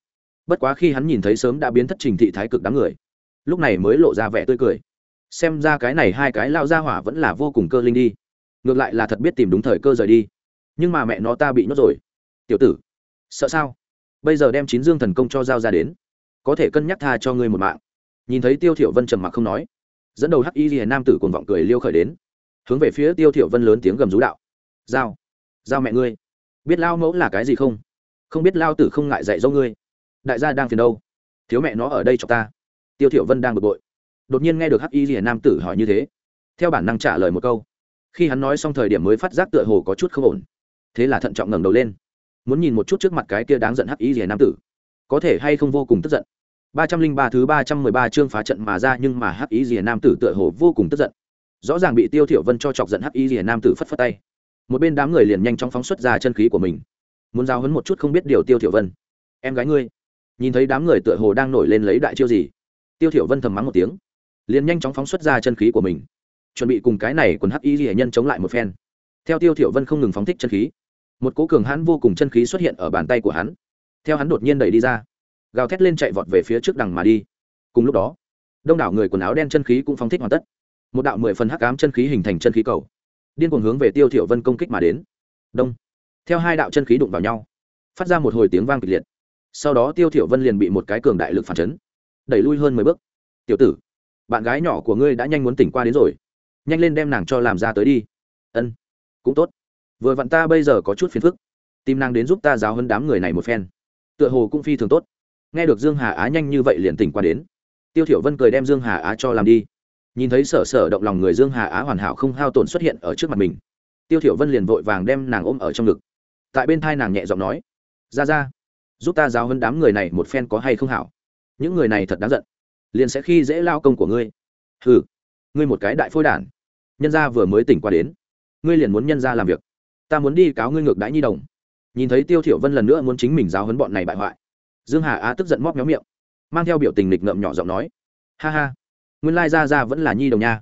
Bất quá khi hắn nhìn thấy sớm đã biến thất trình thị thái cực đám người, lúc này mới lộ ra vẻ tươi cười. Xem ra cái này hai cái lao ra hỏa vẫn là vô cùng cơ linh đi. Ngược lại là thật biết tìm đúng thời cơ rời đi. Nhưng mà mẹ nó ta bị nhốt rồi. Tiểu tử, sợ sao? Bây giờ đem chín dương thần công cho giao ra đến có thể cân nhắc tha cho ngươi một mạng. Nhìn thấy tiêu thiểu vân trầm mặc không nói, dẫn đầu hắc y lìa nam tử cuồng vọng cười liêu khởi đến, hướng về phía tiêu thiểu vân lớn tiếng gầm rú đạo, giao giao mẹ ngươi, biết lao mẫu là cái gì không? Không biết lao tử không ngại dạy dỗ ngươi. Đại gia đang phiền đâu? Thiếu mẹ nó ở đây cho ta. Tiêu thiểu vân đang bực bội. Đột nhiên nghe được hắc y lìa nam tử hỏi như thế, theo bản năng trả lời một câu. Khi hắn nói xong thời điểm mới phát giác tựa hồ có chút không ổn. Thế là thận trọng ngẩng đầu lên, muốn nhìn một chút trước mặt cái kia đáng giận hắc y lìa nam tử, có thể hay không vô cùng tức giận ba trăm linh ba thứ ba trăm mười ba chương phá trận mà ra nhưng mà hắc y Liễu nam tử tựa hồ vô cùng tức giận. Rõ ràng bị tiêu thiểu vân cho chọc giận hắc y Liễu nam tử phất phất tay. Một bên đám người liền nhanh chóng phóng xuất ra chân khí của mình. Muốn giao hấn một chút không biết điều tiêu thiểu vân. Em gái ngươi. Nhìn thấy đám người tựa hồ đang nổi lên lấy đại chiêu gì, tiêu thiểu vân thầm mắng một tiếng. Liền nhanh chóng phóng xuất ra chân khí của mình. Chuẩn bị cùng cái này quần hắc y Liễu nhân chống lại một phen. Theo tiêu thiểu vân không ngừng phóng thích chân khí, một cỗ cường hãn vô cùng chân khí xuất hiện ở bàn tay của hắn. Theo hắn đột nhiên đẩy đi ra gào thét lên chạy vọt về phía trước đằng mà đi. Cùng lúc đó, đông đảo người quần áo đen chân khí cũng phóng thích hoàn tất. Một đạo mười phần hắc ám chân khí hình thành chân khí cầu, điên cuồng hướng về tiêu thiểu vân công kích mà đến. Đông. Theo hai đạo chân khí đụng vào nhau, phát ra một hồi tiếng vang kịch liệt. Sau đó tiêu thiểu vân liền bị một cái cường đại lực phản chấn, đẩy lui hơn mười bước. Tiểu tử, bạn gái nhỏ của ngươi đã nhanh muốn tỉnh qua đến rồi. Nhanh lên đem nàng cho làm ra tới đi. Ân, cũng tốt. Vừa vặn ta bây giờ có chút phiền phức. Tìm nàng đến giúp ta giáo hơn đám người này một phen. Tựa hồ cũng phi thường tốt nghe được dương hà á nhanh như vậy liền tỉnh qua đến. Tiêu thiểu vân cười đem dương hà á cho làm đi. Nhìn thấy sở sở động lòng người dương hà á hoàn hảo không hao tổn xuất hiện ở trước mặt mình. Tiêu thiểu vân liền vội vàng đem nàng ôm ở trong ngực. Tại bên thai nàng nhẹ giọng nói, ra ra, giúp ta giáo hơn đám người này một phen có hay không hảo? Những người này thật đáng giận. Liền sẽ khi dễ lao công của ngươi. Hừ, ngươi một cái đại phôi đản. Nhân gia vừa mới tỉnh qua đến. Ngươi liền muốn nhân gia làm việc. Ta muốn đi cáo ngươi ngược đãi nhi đồng. Nhìn thấy tiêu thiểu vân lần nữa muốn chính mình giáo huấn bọn này bại hoại dương hà á tức giận móc méo miệng, mang theo biểu tình lịch ngợm nhỏ giọng nói, ha ha, nguyên lai ra ra vẫn là nhi đồng nha.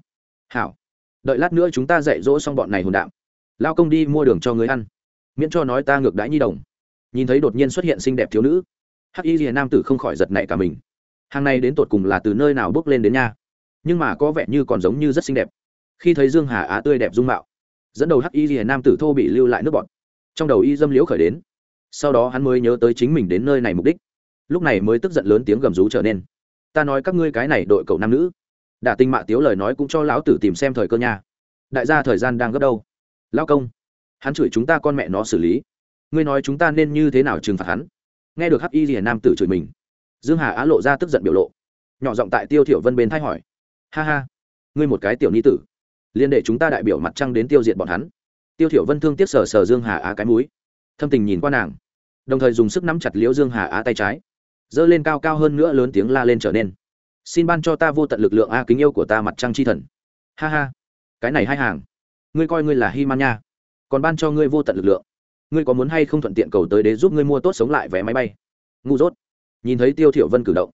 Hảo, đợi lát nữa chúng ta dạy dỗ xong bọn này hồn đạm lao công đi mua đường cho người ăn, miễn cho nói ta ngược đãi nhi đồng. Nhìn thấy đột nhiên xuất hiện xinh đẹp thiếu nữ, hắc y rìa nam tử không khỏi giật nảy cả mình. Hàng này đến tột cùng là từ nơi nào bước lên đến nha? Nhưng mà có vẻ như còn giống như rất xinh đẹp. Khi thấy dương hà á tươi đẹp dung mạo, dẫn đầu hắc y rìa nam tử thô bị lưu lại nước bọn trong đầu y dâm liễu khởi đến. Sau đó hắn mới nhớ tới chính mình đến nơi này mục đích lúc này mới tức giận lớn tiếng gầm rú trở nên. Ta nói các ngươi cái này đội cậu nam nữ. Đả tinh mạ tiếu lời nói cũng cho lão tử tìm xem thời cơ nha. Đại gia thời gian đang gấp đâu? Lao công, hắn chửi chúng ta con mẹ nó xử lý. Ngươi nói chúng ta nên như thế nào trừng phạt hắn? Nghe được hắc y rìa nam tử chửi mình, dương hà á lộ ra tức giận biểu lộ, nhỏ giọng tại tiêu thiểu vân bên thay hỏi. Ha ha, ngươi một cái tiểu ni tử liên để chúng ta đại biểu mặt trăng đến tiêu diệt bọn hắn. Tiêu thiểu vân thương tiếc sở sở dương hà á cái mũi, thâm tình nhìn qua nàng, đồng thời dùng sức nắm chặt liễu dương hà á tay trái dơ lên cao cao hơn nữa lớn tiếng la lên trở nên. Xin ban cho ta vô tận lực lượng a, kính yêu của ta mặt trăng chi thần. Ha ha. Cái này hai hàng. Ngươi coi ngươi là hi man nha. Còn ban cho ngươi vô tận lực lượng. Ngươi có muốn hay không thuận tiện cầu tới để giúp ngươi mua tốt sống lại vé máy bay? Ngu dốt. Nhìn thấy tiêu thiểu vân cử động,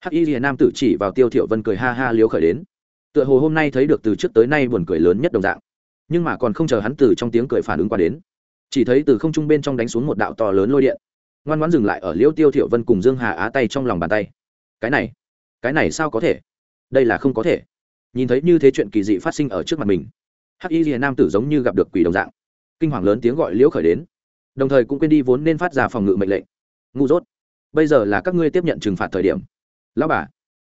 hắc y lìa nam tử chỉ vào tiêu thiểu vân cười ha ha liếu khởi đến. Tựa hồ hôm nay thấy được từ trước tới nay buồn cười lớn nhất đồng dạng. Nhưng mà còn không chờ hắn từ trong tiếng cười phản ứng qua đến, chỉ thấy từ không trung bên trong đánh xuống một đạo to lớn lôi điện ngoan ngoãn dừng lại ở liễu tiêu thiểu vân cùng dương hà á tay trong lòng bàn tay. Cái này cái này sao có thể? Đây là không có thể. Nhìn thấy như thế chuyện kỳ dị phát sinh ở trước mặt mình, hắc y lìa nam tử giống như gặp được quỷ đồng dạng. Kinh hoàng lớn tiếng gọi liễu khởi đến. Đồng thời cũng quên đi vốn nên phát ra phòng ngự mệnh lệnh. Ngu dốt, bây giờ là các ngươi tiếp nhận trừng phạt thời điểm. Lão bà,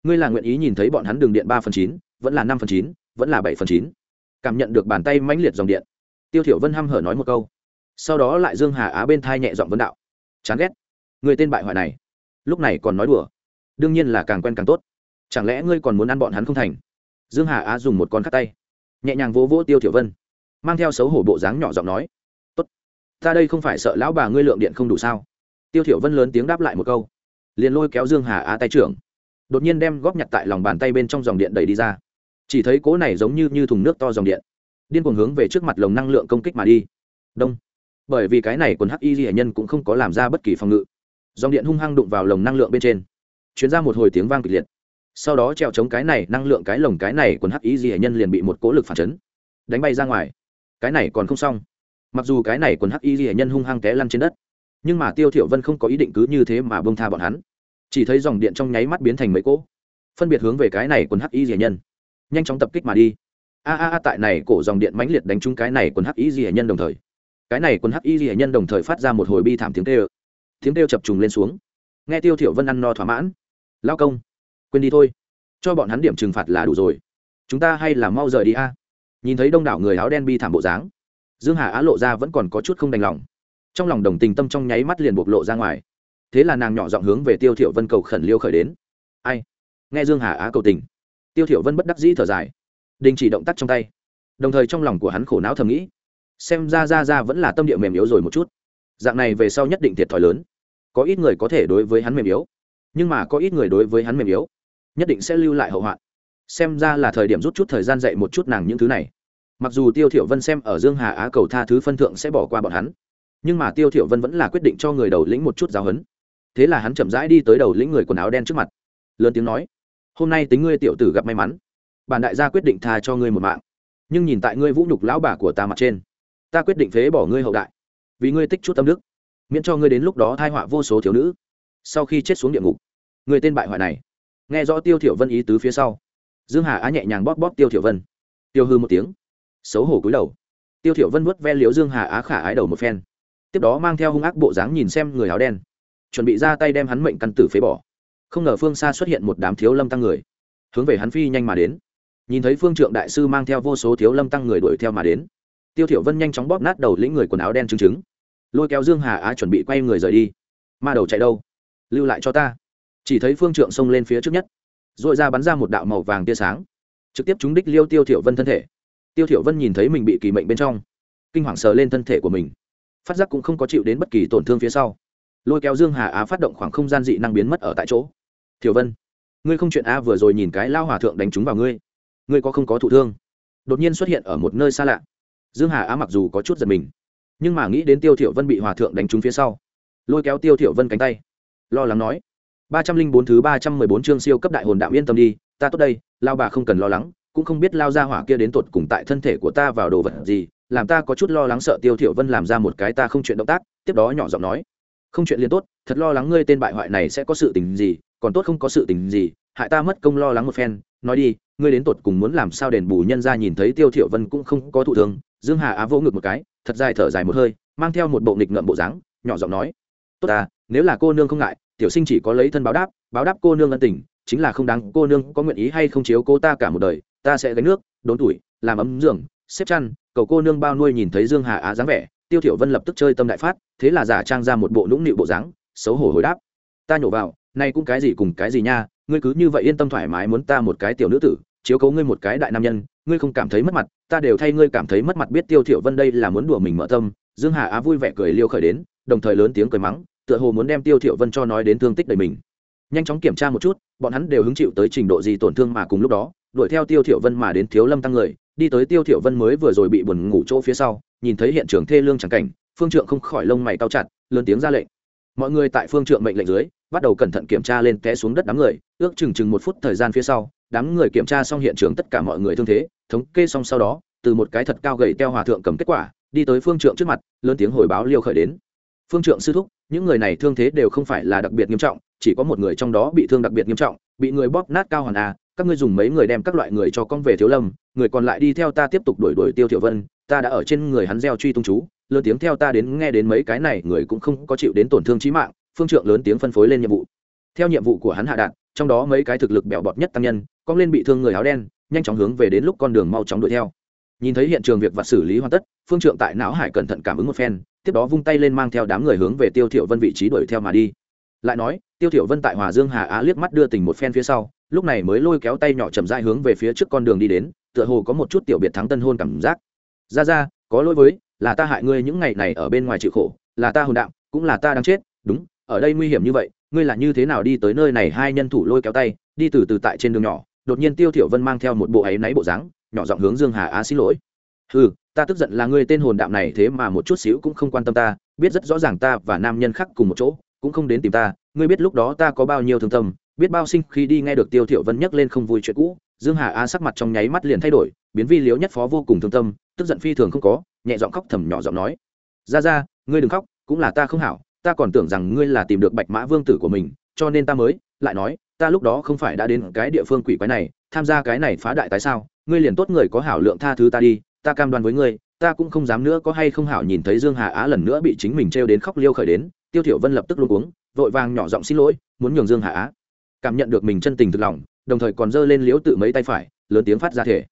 ngươi là nguyện ý nhìn thấy bọn hắn đường điện ba phần chín, vẫn là năm phần chín, vẫn là bảy phần chín. Cảm nhận được bàn tay mãnh liệt dòng điện, tiêu thiểu vân hăm hở nói một câu. Sau đó lại dương hà á bên thai nhẹ giọng vấn đạo chán ghét. Người tên bại hoại này, lúc này còn nói đùa. Đương nhiên là càng quen càng tốt. Chẳng lẽ ngươi còn muốn ăn bọn hắn không thành? Dương hà á dùng một con cắt tay, nhẹ nhàng vỗ vỗ tiêu thiểu vân, mang theo xấu hổ bộ dáng nhỏ giọng nói, tốt, ta đây không phải sợ lão bà ngươi lượng điện không đủ sao? Tiêu thiểu vân lớn tiếng đáp lại một câu, liền lôi kéo dương hà á tay trưởng, đột nhiên đem góp nhặt tại lòng bàn tay bên trong dòng điện đẩy đi ra. Chỉ thấy cố này giống như như thùng nước to dòng điện, điên cuồng hướng về trước mặt lồng năng lượng công kích mà đi. Đông bởi vì cái này quần hắc y ghi nhân cũng không có làm ra bất kỳ phòng ngự. Dòng điện hung hăng đụng vào lồng năng lượng bên trên. Chuyến ra một hồi tiếng vang kịch liệt. Sau đó treo chống cái này, năng lượng cái lồng cái này quần hắc y ghi nhân liền bị một cỗ lực phản chấn, đánh bay ra ngoài. Cái này còn không xong. Mặc dù cái này quần hắc y ghi nhân hung hăng té lăn trên đất, nhưng mà tiêu thiểu vân không có ý định cứ như thế mà bông tha bọn hắn. Chỉ thấy dòng điện trong nháy mắt biến thành mấy cỗ, phân biệt hướng về cái này quần hắc y ghi nhân, nhanh chóng tập kích mà đi. A a a, tại này cổ dòng điện mãnh liệt đánh trúng cái này quần hắc y ghi nhân đồng thời cái này quân hắc y ghi nhân đồng thời phát ra một hồi bi thảm tiếng kêu. Tiếng kêu chập trùng lên xuống. Nghe tiêu thiểu vân ăn no thỏa mãn. Lao công, quên đi thôi. Cho bọn hắn điểm trừng phạt là đủ rồi. Chúng ta hay là mau rời đi a. Nhìn thấy đông đảo người áo đen bi thảm bộ dáng, dương hà á lộ ra vẫn còn có chút không đành lòng. Trong lòng đồng tình tâm trong nháy mắt liền bộc lộ ra ngoài. Thế là nàng nhỏ giọng hướng về tiêu thiểu vân cầu khẩn liêu khởi đến. Ai? Nghe dương hà á cầu tình, tiêu thiểu vân bất đắc dĩ thở dài, đình chỉ động tác trong tay. Đồng thời trong lòng của hắn khổ não thầm nghĩ xem ra ra ra vẫn là tâm địa mềm yếu rồi một chút. Dạng này về sau nhất định thiệt thòi lớn. Có ít người có thể đối với hắn mềm yếu, nhưng mà có ít người đối với hắn mềm yếu, nhất định sẽ lưu lại hậu hoạn. Xem ra là thời điểm rút chút thời gian dạy một chút nàng những thứ này. Mặc dù tiêu thiểu vân xem ở dương hà á cầu tha thứ phân thượng sẽ bỏ qua bọn hắn, nhưng mà tiêu thiểu vân vẫn là quyết định cho người đầu lĩnh một chút giáo huấn. Thế là hắn chậm rãi đi tới đầu lĩnh người quần áo đen trước mặt, lớn tiếng nói, hôm nay tính ngươi tiểu tử gặp may mắn. Bản đại gia quyết định tha cho ngươi một mạng, nhưng nhìn tại ngươi vũ nhục lão bà của ta mặt trên ta quyết định phế bỏ ngươi hậu đại, vì ngươi tích chút tâm đức, miễn cho ngươi đến lúc đó thai họa vô số thiếu nữ. Sau khi chết xuống địa ngục, người tên bại hoại này, nghe rõ tiêu thiểu vân ý tứ phía sau, dương hà á nhẹ nhàng bóp bóp tiêu thiểu vân. Tiêu hư một tiếng, xấu hổ cúi đầu. Tiêu thiểu vân vuốt ve liếu dương hà á khả ái đầu một phen, tiếp đó mang theo hung ác bộ dáng nhìn xem người áo đen, chuẩn bị ra tay đem hắn mệnh căn tử phế bỏ. Không ngờ phương xa xuất hiện một đám thiếu lâm tăng người, hướng về hắn phi nhanh mà đến. Nhìn thấy phương trượng đại sư mang theo vô số thiếu lâm tăng người đuổi theo mà đến tiêu thiểu vân nhanh chóng bóp nát đầu lĩnh người quần áo đen trứng trứng. Lôi kéo dương hà á chuẩn bị quay người rời đi. Ma đầu chạy đâu? Lưu lại cho ta. Chỉ thấy phương trượng xông lên phía trước nhất. Rồi ra bắn ra một đạo màu vàng tia sáng. Trực tiếp trúng đích liêu tiêu thiểu vân thân thể. Tiêu thiểu vân nhìn thấy mình bị kỳ mệnh bên trong, kinh hoàng sờ lên thân thể của mình. Phát giác cũng không có chịu đến bất kỳ tổn thương phía sau. Lôi kéo dương hà á phát động khoảng không gian dị năng biến mất ở tại chỗ. Thiểu vân, ngươi không chuyện a vừa rồi nhìn cái lao hòa thượng đánh trúng vào ngươi. Ngươi có không có thụ thương? Đột nhiên xuất hiện ở một nơi xa lạ dương hà á mặc dù có chút giật mình, nhưng mà nghĩ đến tiêu thiểu vân bị hòa thượng đánh trúng phía sau, lôi kéo tiêu thiểu vân cánh tay, lo lắng nói, ba trăm linh bốn thứ ba trăm mười bốn chương siêu cấp đại hồn đạo yên tâm đi, ta tốt đây, lao bà không cần lo lắng, cũng không biết lao ra hỏa kia đến tột cùng tại thân thể của ta vào đồ vật gì, làm ta có chút lo lắng sợ tiêu thiểu vân làm ra một cái ta không chuyện động tác, tiếp đó nhỏ giọng nói, không chuyện liên tốt, thật lo lắng ngươi tên bại hoại này sẽ có sự tình gì, còn tốt không có sự tình gì, hại ta mất công lo lắng một phen nói đi, ngươi đến tột cùng muốn làm sao đền bù nhân ra nhìn thấy tiêu thiểu vân cũng không có thụ thương, dương hà á vỗ ngực một cái, thật dài thở dài một hơi, mang theo một bộ nghịch ngợm bộ dáng, nhỏ giọng nói, tốt ta, nếu là cô nương không ngại, tiểu sinh chỉ có lấy thân báo đáp báo đáp cô nương ân tình, chính là không đáng, cô nương có nguyện ý hay không chiếu cô ta cả một đời, ta sẽ gánh nước, đốn tuổi, làm ấm giường, xếp chăn, cầu cô nương bao nuôi nhìn thấy dương hà á dáng vẻ, tiêu thiểu vân lập tức chơi tâm đại phát, thế là giả trang ra một bộ nũng nịu bộ dáng, xấu hổ hồi đáp, ta nhổ vào, nay cũng cái gì cùng cái gì nha ngươi cứ như vậy yên tâm thoải mái muốn ta một cái tiểu nữ tử, chiếu cố ngươi một cái đại nam nhân, ngươi không cảm thấy mất mặt, ta đều thay ngươi cảm thấy mất mặt biết tiêu thiểu vân đây là muốn đùa mình mở tâm. Dương hà á vui vẻ cười liêu khởi đến, đồng thời lớn tiếng cười mắng, tựa hồ muốn đem tiêu thiểu vân cho nói đến thương tích đầy mình. Nhanh chóng kiểm tra một chút, bọn hắn đều hứng chịu tới trình độ gì tổn thương mà cùng lúc đó, đuổi theo tiêu thiểu vân mà đến thiếu lâm tăng người, đi tới tiêu thiểu vân mới vừa rồi bị buồn ngủ chỗ phía sau, nhìn thấy hiện trường thê lương chẳng cảnh, phương trượng không khỏi lông mày cau chặt, lớn tiếng ra lệnh mọi người tại phương trượng mệnh lệnh dưới, bắt đầu cẩn thận kiểm tra lên té xuống đất đám người, ước chừng chừng một phút thời gian phía sau, đám người kiểm tra xong hiện trường tất cả mọi người thương thế, thống kê xong sau đó, từ một cái thật cao gầy teo hòa thượng cầm kết quả, đi tới phương trượng trước mặt, lớn tiếng hồi báo liêu khởi đến. Phương trượng sư thúc, những người này thương thế đều không phải là đặc biệt nghiêm trọng, chỉ có một người trong đó bị thương đặc biệt nghiêm trọng, bị người bóp nát cao hoàn à các ngươi dùng mấy người đem các loại người cho con về thiếu lâm, người còn lại đi theo ta tiếp tục đuổi đuổi tiêu thiểu vân, ta đã ở trên người hắn gieo truy tung chú lớn tiếng theo ta đến nghe đến mấy cái này, người cũng không có chịu đến tổn thương chí mạng, phương trượng lớn tiếng phân phối lên nhiệm vụ. Theo nhiệm vụ của hắn hạ đạn trong đó mấy cái thực lực bẹo bọt nhất tăng nhân, cong lên bị thương người áo đen, nhanh chóng hướng về đến lúc con đường mau chóng đuổi theo. Nhìn thấy hiện trường việc vặt xử lý hoàn tất, phương trượng tại não hải cẩn thận cảm ứng một phen, tiếp đó vung tay lên mang theo đám người hướng về tiêu thiểu vân vị trí đuổi theo mà đi. Lại nói, tiêu thiểu vân tại hòa dương hà á liếc mắt đưa tình một phen phía sau, lúc này mới lôi kéo tay nhỏ chậm rãi hướng về phía trước con đường đi đến, tựa hồ có một chút tiểu biệt thắng tân hôn cảm giác. Ra ra, có lỗi với là ta hại ngươi những ngày này ở bên ngoài chịu khổ là ta hồn đạo cũng là ta đang chết đúng ở đây nguy hiểm như vậy ngươi là như thế nào đi tới nơi này? Hai nhân thủ lôi kéo tay đi từ từ tại trên đường nhỏ đột nhiên tiêu thiểu vân mang theo một bộ ấy náy bộ dáng nhỏ giọng hướng dương hà á xin lỗi. Hừ, ta tức giận là ngươi tên hồn đạm này thế mà một chút xíu cũng không quan tâm ta biết rất rõ ràng ta và nam nhân khác cùng một chỗ cũng không đến tìm ta ngươi biết lúc đó ta có bao nhiêu thương tâm biết bao sinh khi đi nghe được tiêu thiểu vân nhắc lên không vui chuyện cũ dương hà a sắc mặt trong nháy mắt liền thay đổi biến vi liếu nhất phó vô cùng thương tâm tức giận phi thường không có, nhẹ giọng khóc thầm nhỏ giọng nói. Ra ra ngươi đừng khóc, cũng là ta không hảo, ta còn tưởng rằng ngươi là tìm được bạch mã vương tử của mình, cho nên ta mới, lại nói, ta lúc đó không phải đã đến cái địa phương quỷ quái này, tham gia cái này phá đại tại sao, ngươi liền tốt người có hảo lượng tha thứ ta đi, ta cam đoan với ngươi, ta cũng không dám nữa có hay không hảo nhìn thấy dương hà á lần nữa bị chính mình trêu đến khóc liêu khởi đến, tiêu thiểu vân lập tức luôn uống vội vàng nhỏ giọng xin lỗi, muốn nhường dương hà á cảm nhận được mình chân tình thực lòng, đồng thời còn giơ lên liếu tự mấy tay phải, lớn tiếng phát ra thể.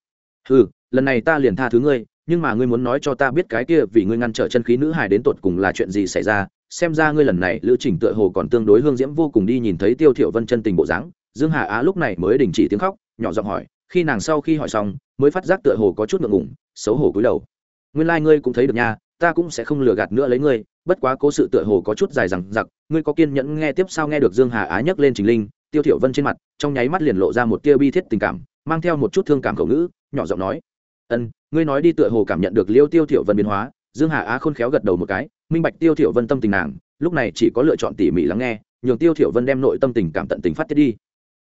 Ừ lần này ta liền tha thứ ngươi nhưng mà ngươi muốn nói cho ta biết cái kia vì ngươi ngăn trở chân khí nữ hài đến tột cùng là chuyện gì xảy ra, xem ra ngươi lần này lữ trình tựa hồ còn tương đối hương diễm vô cùng đi nhìn thấy tiêu thiểu vân chân tình bộ dáng. Dương hà á lúc này mới đình chỉ tiếng khóc, nhỏ giọng hỏi, khi nàng sau khi hỏi xong, mới phát giác tựa hồ có chút ngượng ngùng, xấu hổ cúi đầu. Nguyên lai ngươi cũng thấy được nha, ta cũng sẽ không lừa gạt nữa lấy ngươi, bất quá cố sự tựa hồ có chút dài rằng giặc ngươi có kiên nhẫn nghe tiếp sao nghe được dương hà á nhấc lên trình linh, tiêu thiểu vân trên mặt, trong nháy mắt liền lộ ra một tia bi thiết tình cảm, mang theo một chút thương cảm khẩu ngữ, nhỏ giọng nói, ân ngươi nói đi tựa hồ cảm nhận được liêu tiêu thiểu vân biến hóa, dương hà á khôn khéo gật đầu một cái, minh bạch tiêu thiểu vân tâm tình nàng, lúc này chỉ có lựa chọn tỉ mỉ lắng nghe, nhường tiêu thiểu vân đem nội tâm tình cảm tận tình phát tiết đi.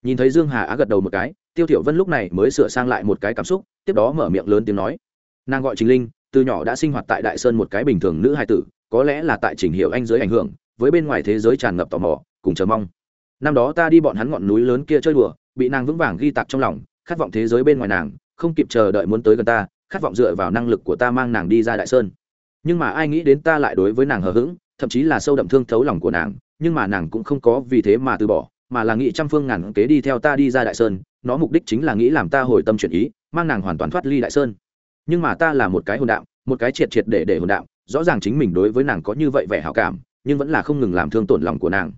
Nhìn thấy dương hà á gật đầu một cái, tiêu thiểu vân lúc này mới sửa sang lại một cái cảm xúc, tiếp đó mở miệng lớn tiếng nói. Nàng gọi trình linh, từ nhỏ đã sinh hoạt tại đại sơn một cái bình thường nữ hài tử, có lẽ là tại trình hiểu anh giới ảnh hưởng, với bên ngoài thế giới tràn ngập tò mò, cùng chờ mong. Năm đó ta đi bọn hắn ngọn núi lớn kia chơi đùa, bị nàng vững vàng ghi tạc trong lòng, khát vọng thế giới bên ngoài nàng, không kịp chờ đợi muốn tới gần ta khát vọng dựa vào năng lực của ta mang nàng đi ra đại sơn. Nhưng mà ai nghĩ đến ta lại đối với nàng hờ hững thậm chí là sâu đậm thương thấu lòng của nàng nhưng mà nàng cũng không có vì thế mà từ bỏ mà là nghĩ trăm phương ngàn kế đi theo ta đi ra đại sơn nó mục đích chính là nghĩ làm ta hồi tâm chuyển ý mang nàng hoàn toàn thoát ly đại sơn. Nhưng mà ta là một cái hồn đạo, một cái triệt triệt để để hồn đạo, rõ ràng chính mình đối với nàng có như vậy vẻ hảo cảm nhưng vẫn là không ngừng làm thương tổn lòng của nàng.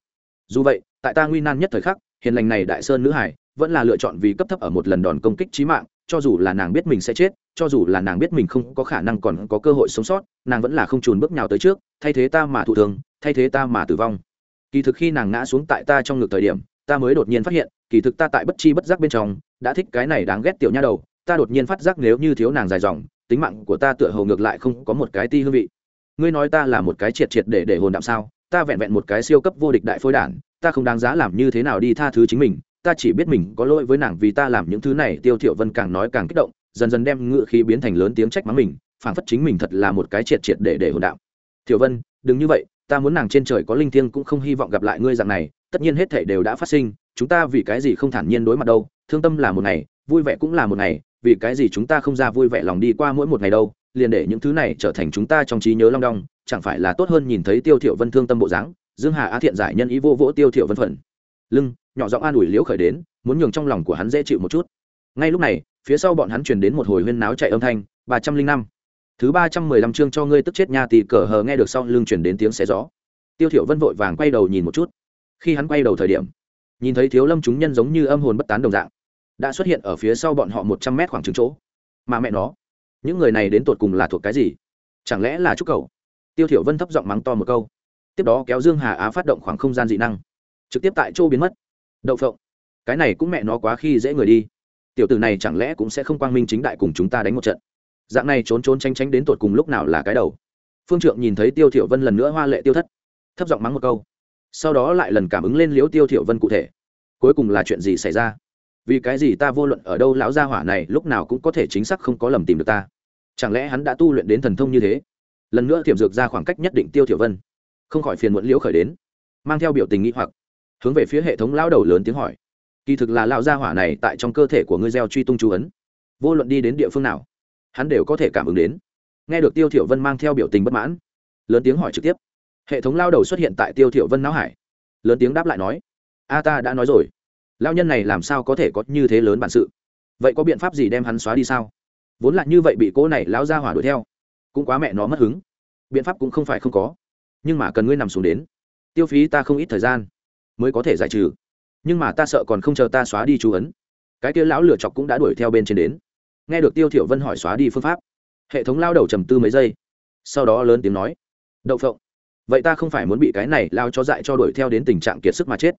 Dù vậy tại ta nguy nan nhất thời khắc hiền lành này đại sơn nữ hải vẫn là lựa chọn vì cấp thấp ở một lần đòn công kích trí mạng cho dù là nàng biết mình sẽ chết cho dù là nàng biết mình không có khả năng còn có cơ hội sống sót, nàng vẫn là không trùn bước nào tới trước, thay thế ta mà thụ thường thay thế ta mà tử vong. Kỳ thực khi nàng ngã xuống tại ta trong ngực thời điểm, ta mới đột nhiên phát hiện, kỳ thực ta tại bất chi bất giác bên trong, đã thích cái này đáng ghét tiểu nha đầu, ta đột nhiên phát giác nếu như thiếu nàng dài dòng, tính mạng của ta tựa hồ ngược lại không có một cái ti hương vị. Ngươi nói ta là một cái triệt triệt để để hồn đạm sao, ta vẹn vẹn một cái siêu cấp vô địch đại phôi đản, ta không đáng giá làm như thế nào đi tha thứ chính mình, ta chỉ biết mình có lỗi với nàng vì ta làm những thứ này, tiêu thiểu vân càng nói càng kích động dần dần đem ngựa khí biến thành lớn tiếng trách mắng mình, phảng phất chính mình thật là một cái triệt triệt để để hồn đạo. Thiểu vân, đừng như vậy, ta muốn nàng trên trời có linh thiêng cũng không hy vọng gặp lại ngươi dạng này, tất nhiên hết thảy đều đã phát sinh, chúng ta vì cái gì không thản nhiên đối mặt đâu, thương tâm là một ngày, vui vẻ cũng là một ngày, vì cái gì chúng ta không ra vui vẻ lòng đi qua mỗi một ngày đâu, liền để những thứ này trở thành chúng ta trong trí nhớ long đong, chẳng phải là tốt hơn nhìn thấy tiêu thiểu vân thương tâm bộ dáng? Dương hà á thiện giải nhân ý vô vỗ tiêu thiểu vân phận. Lưng, nhỏ giọng an ủi liễu khởi đến, muốn nhường trong lòng của hắn dễ chịu một chút ngay lúc này, phía sau bọn hắn truyền đến một hồi huyên náo chạy âm thanh, ba trăm linh năm. Thứ ba trăm mười lăm chương cho ngươi tức chết nha thì cờ hờ nghe được sau lưng truyền đến tiếng xé gió. Tiêu thiểu vân vội vàng quay đầu nhìn một chút. Khi hắn quay đầu thời điểm, nhìn thấy thiếu lâm chúng nhân giống như âm hồn bất tán đồng dạng, đã xuất hiện ở phía sau bọn họ một trăm mét khoảng trừng chỗ. Mà mẹ nó, những người này đến tột cùng là thuộc cái gì? Chẳng lẽ là trúc cầu? Tiêu thiểu vân thấp giọng mắng to một câu. Tiếp đó kéo dương hà á phát động khoảng không gian dị năng, trực tiếp tại chỗ biến mất. Đậu phộng. Cái này cũng mẹ nó quá khi dễ người đi tiểu tử này chẳng lẽ cũng sẽ không quang minh chính đại cùng chúng ta đánh một trận? Dạng này trốn trốn tránh tránh đến tột cùng lúc nào là cái đầu? Phương trượng nhìn thấy tiêu thiểu vân lần nữa hoa lệ tiêu thất, thấp giọng mắng một câu. Sau đó lại lần cảm ứng lên liếu tiêu thiểu vân cụ thể. Cuối cùng là chuyện gì xảy ra? Vì cái gì ta vô luận ở đâu lão gia hỏa này lúc nào cũng có thể chính xác không có lầm tìm được ta? Chẳng lẽ hắn đã tu luyện đến thần thông như thế? Lần nữa thiểm dược ra khoảng cách nhất định tiêu thiểu vân. Không khỏi phiền muộn liễu khởi đến. Mang theo biểu tình nghi hoặc, hướng về phía hệ thống lão đầu lớn tiếng hỏi kỳ thực là lão gia hỏa này tại trong cơ thể của ngươi gieo truy tung chú ấn. Vô luận đi đến địa phương nào, hắn đều có thể cảm ứng đến. Nghe được tiêu thiểu vân mang theo biểu tình bất mãn, lớn tiếng hỏi trực tiếp. Hệ thống lao đầu xuất hiện tại tiêu thiểu vân não hải, lớn tiếng đáp lại nói, a ta đã nói rồi. Lao nhân này làm sao có thể có như thế lớn bản sự? Vậy có biện pháp gì đem hắn xóa đi sao? Vốn là như vậy bị cô này lão gia hỏa đuổi theo, cũng quá mẹ nó mất hứng. Biện pháp cũng không phải không có, nhưng mà cần ngươi nằm xuống đến. Tiêu phí ta không ít thời gian, mới có thể giải trừ nhưng mà ta sợ còn không chờ ta xóa đi chú ấn. Cái kia lão lửa chọc cũng đã đuổi theo bên trên đến. Nghe được tiêu thiểu vân hỏi xóa đi phương pháp, hệ thống lao đầu trầm tư mấy giây, sau đó lớn tiếng nói, đậu phộng, vậy ta không phải muốn bị cái này lao cho dại cho đuổi theo đến tình trạng kiệt sức mà chết.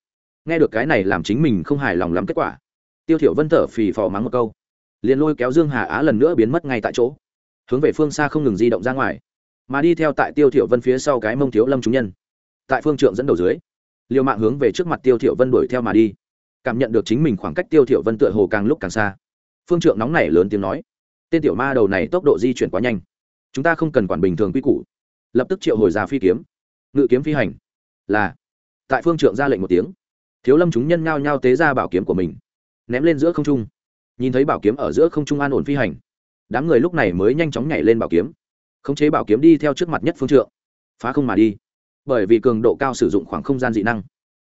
Nghe được cái này làm chính mình không hài lòng lắm kết quả, tiêu thiểu vân thở phì phò mắng một câu, liền lôi kéo dương hà á lần nữa biến mất ngay tại chỗ, hướng về phương xa không ngừng di động ra ngoài, mà đi theo tại tiêu thiểu vân phía sau cái mông thiếu lâm chúng nhân, tại phương trượng dẫn đầu dưới liều mạng hướng về trước mặt tiêu thiểu vân đuổi theo mà đi. Cảm nhận được chính mình khoảng cách tiêu thiểu vân tựa hồ càng lúc càng xa. Phương trượng nóng nảy lớn tiếng nói, tên tiểu ma đầu này tốc độ di chuyển quá nhanh. Chúng ta không cần quản bình thường quy củ. Lập tức triệu hồi ra phi kiếm. Ngự kiếm phi hành. Là. Tại phương trượng ra lệnh một tiếng, thiếu lâm chúng nhân nhao nhao tế ra bảo kiếm của mình, ném lên giữa không trung. Nhìn thấy bảo kiếm ở giữa không trung an ổn phi hành, đám người lúc này mới nhanh chóng nhảy lên bảo kiếm. Khống chế bảo kiếm đi theo trước mặt nhất phương trượng. Phá không mà đi bởi vì cường độ cao sử dụng khoảng không gian dị năng.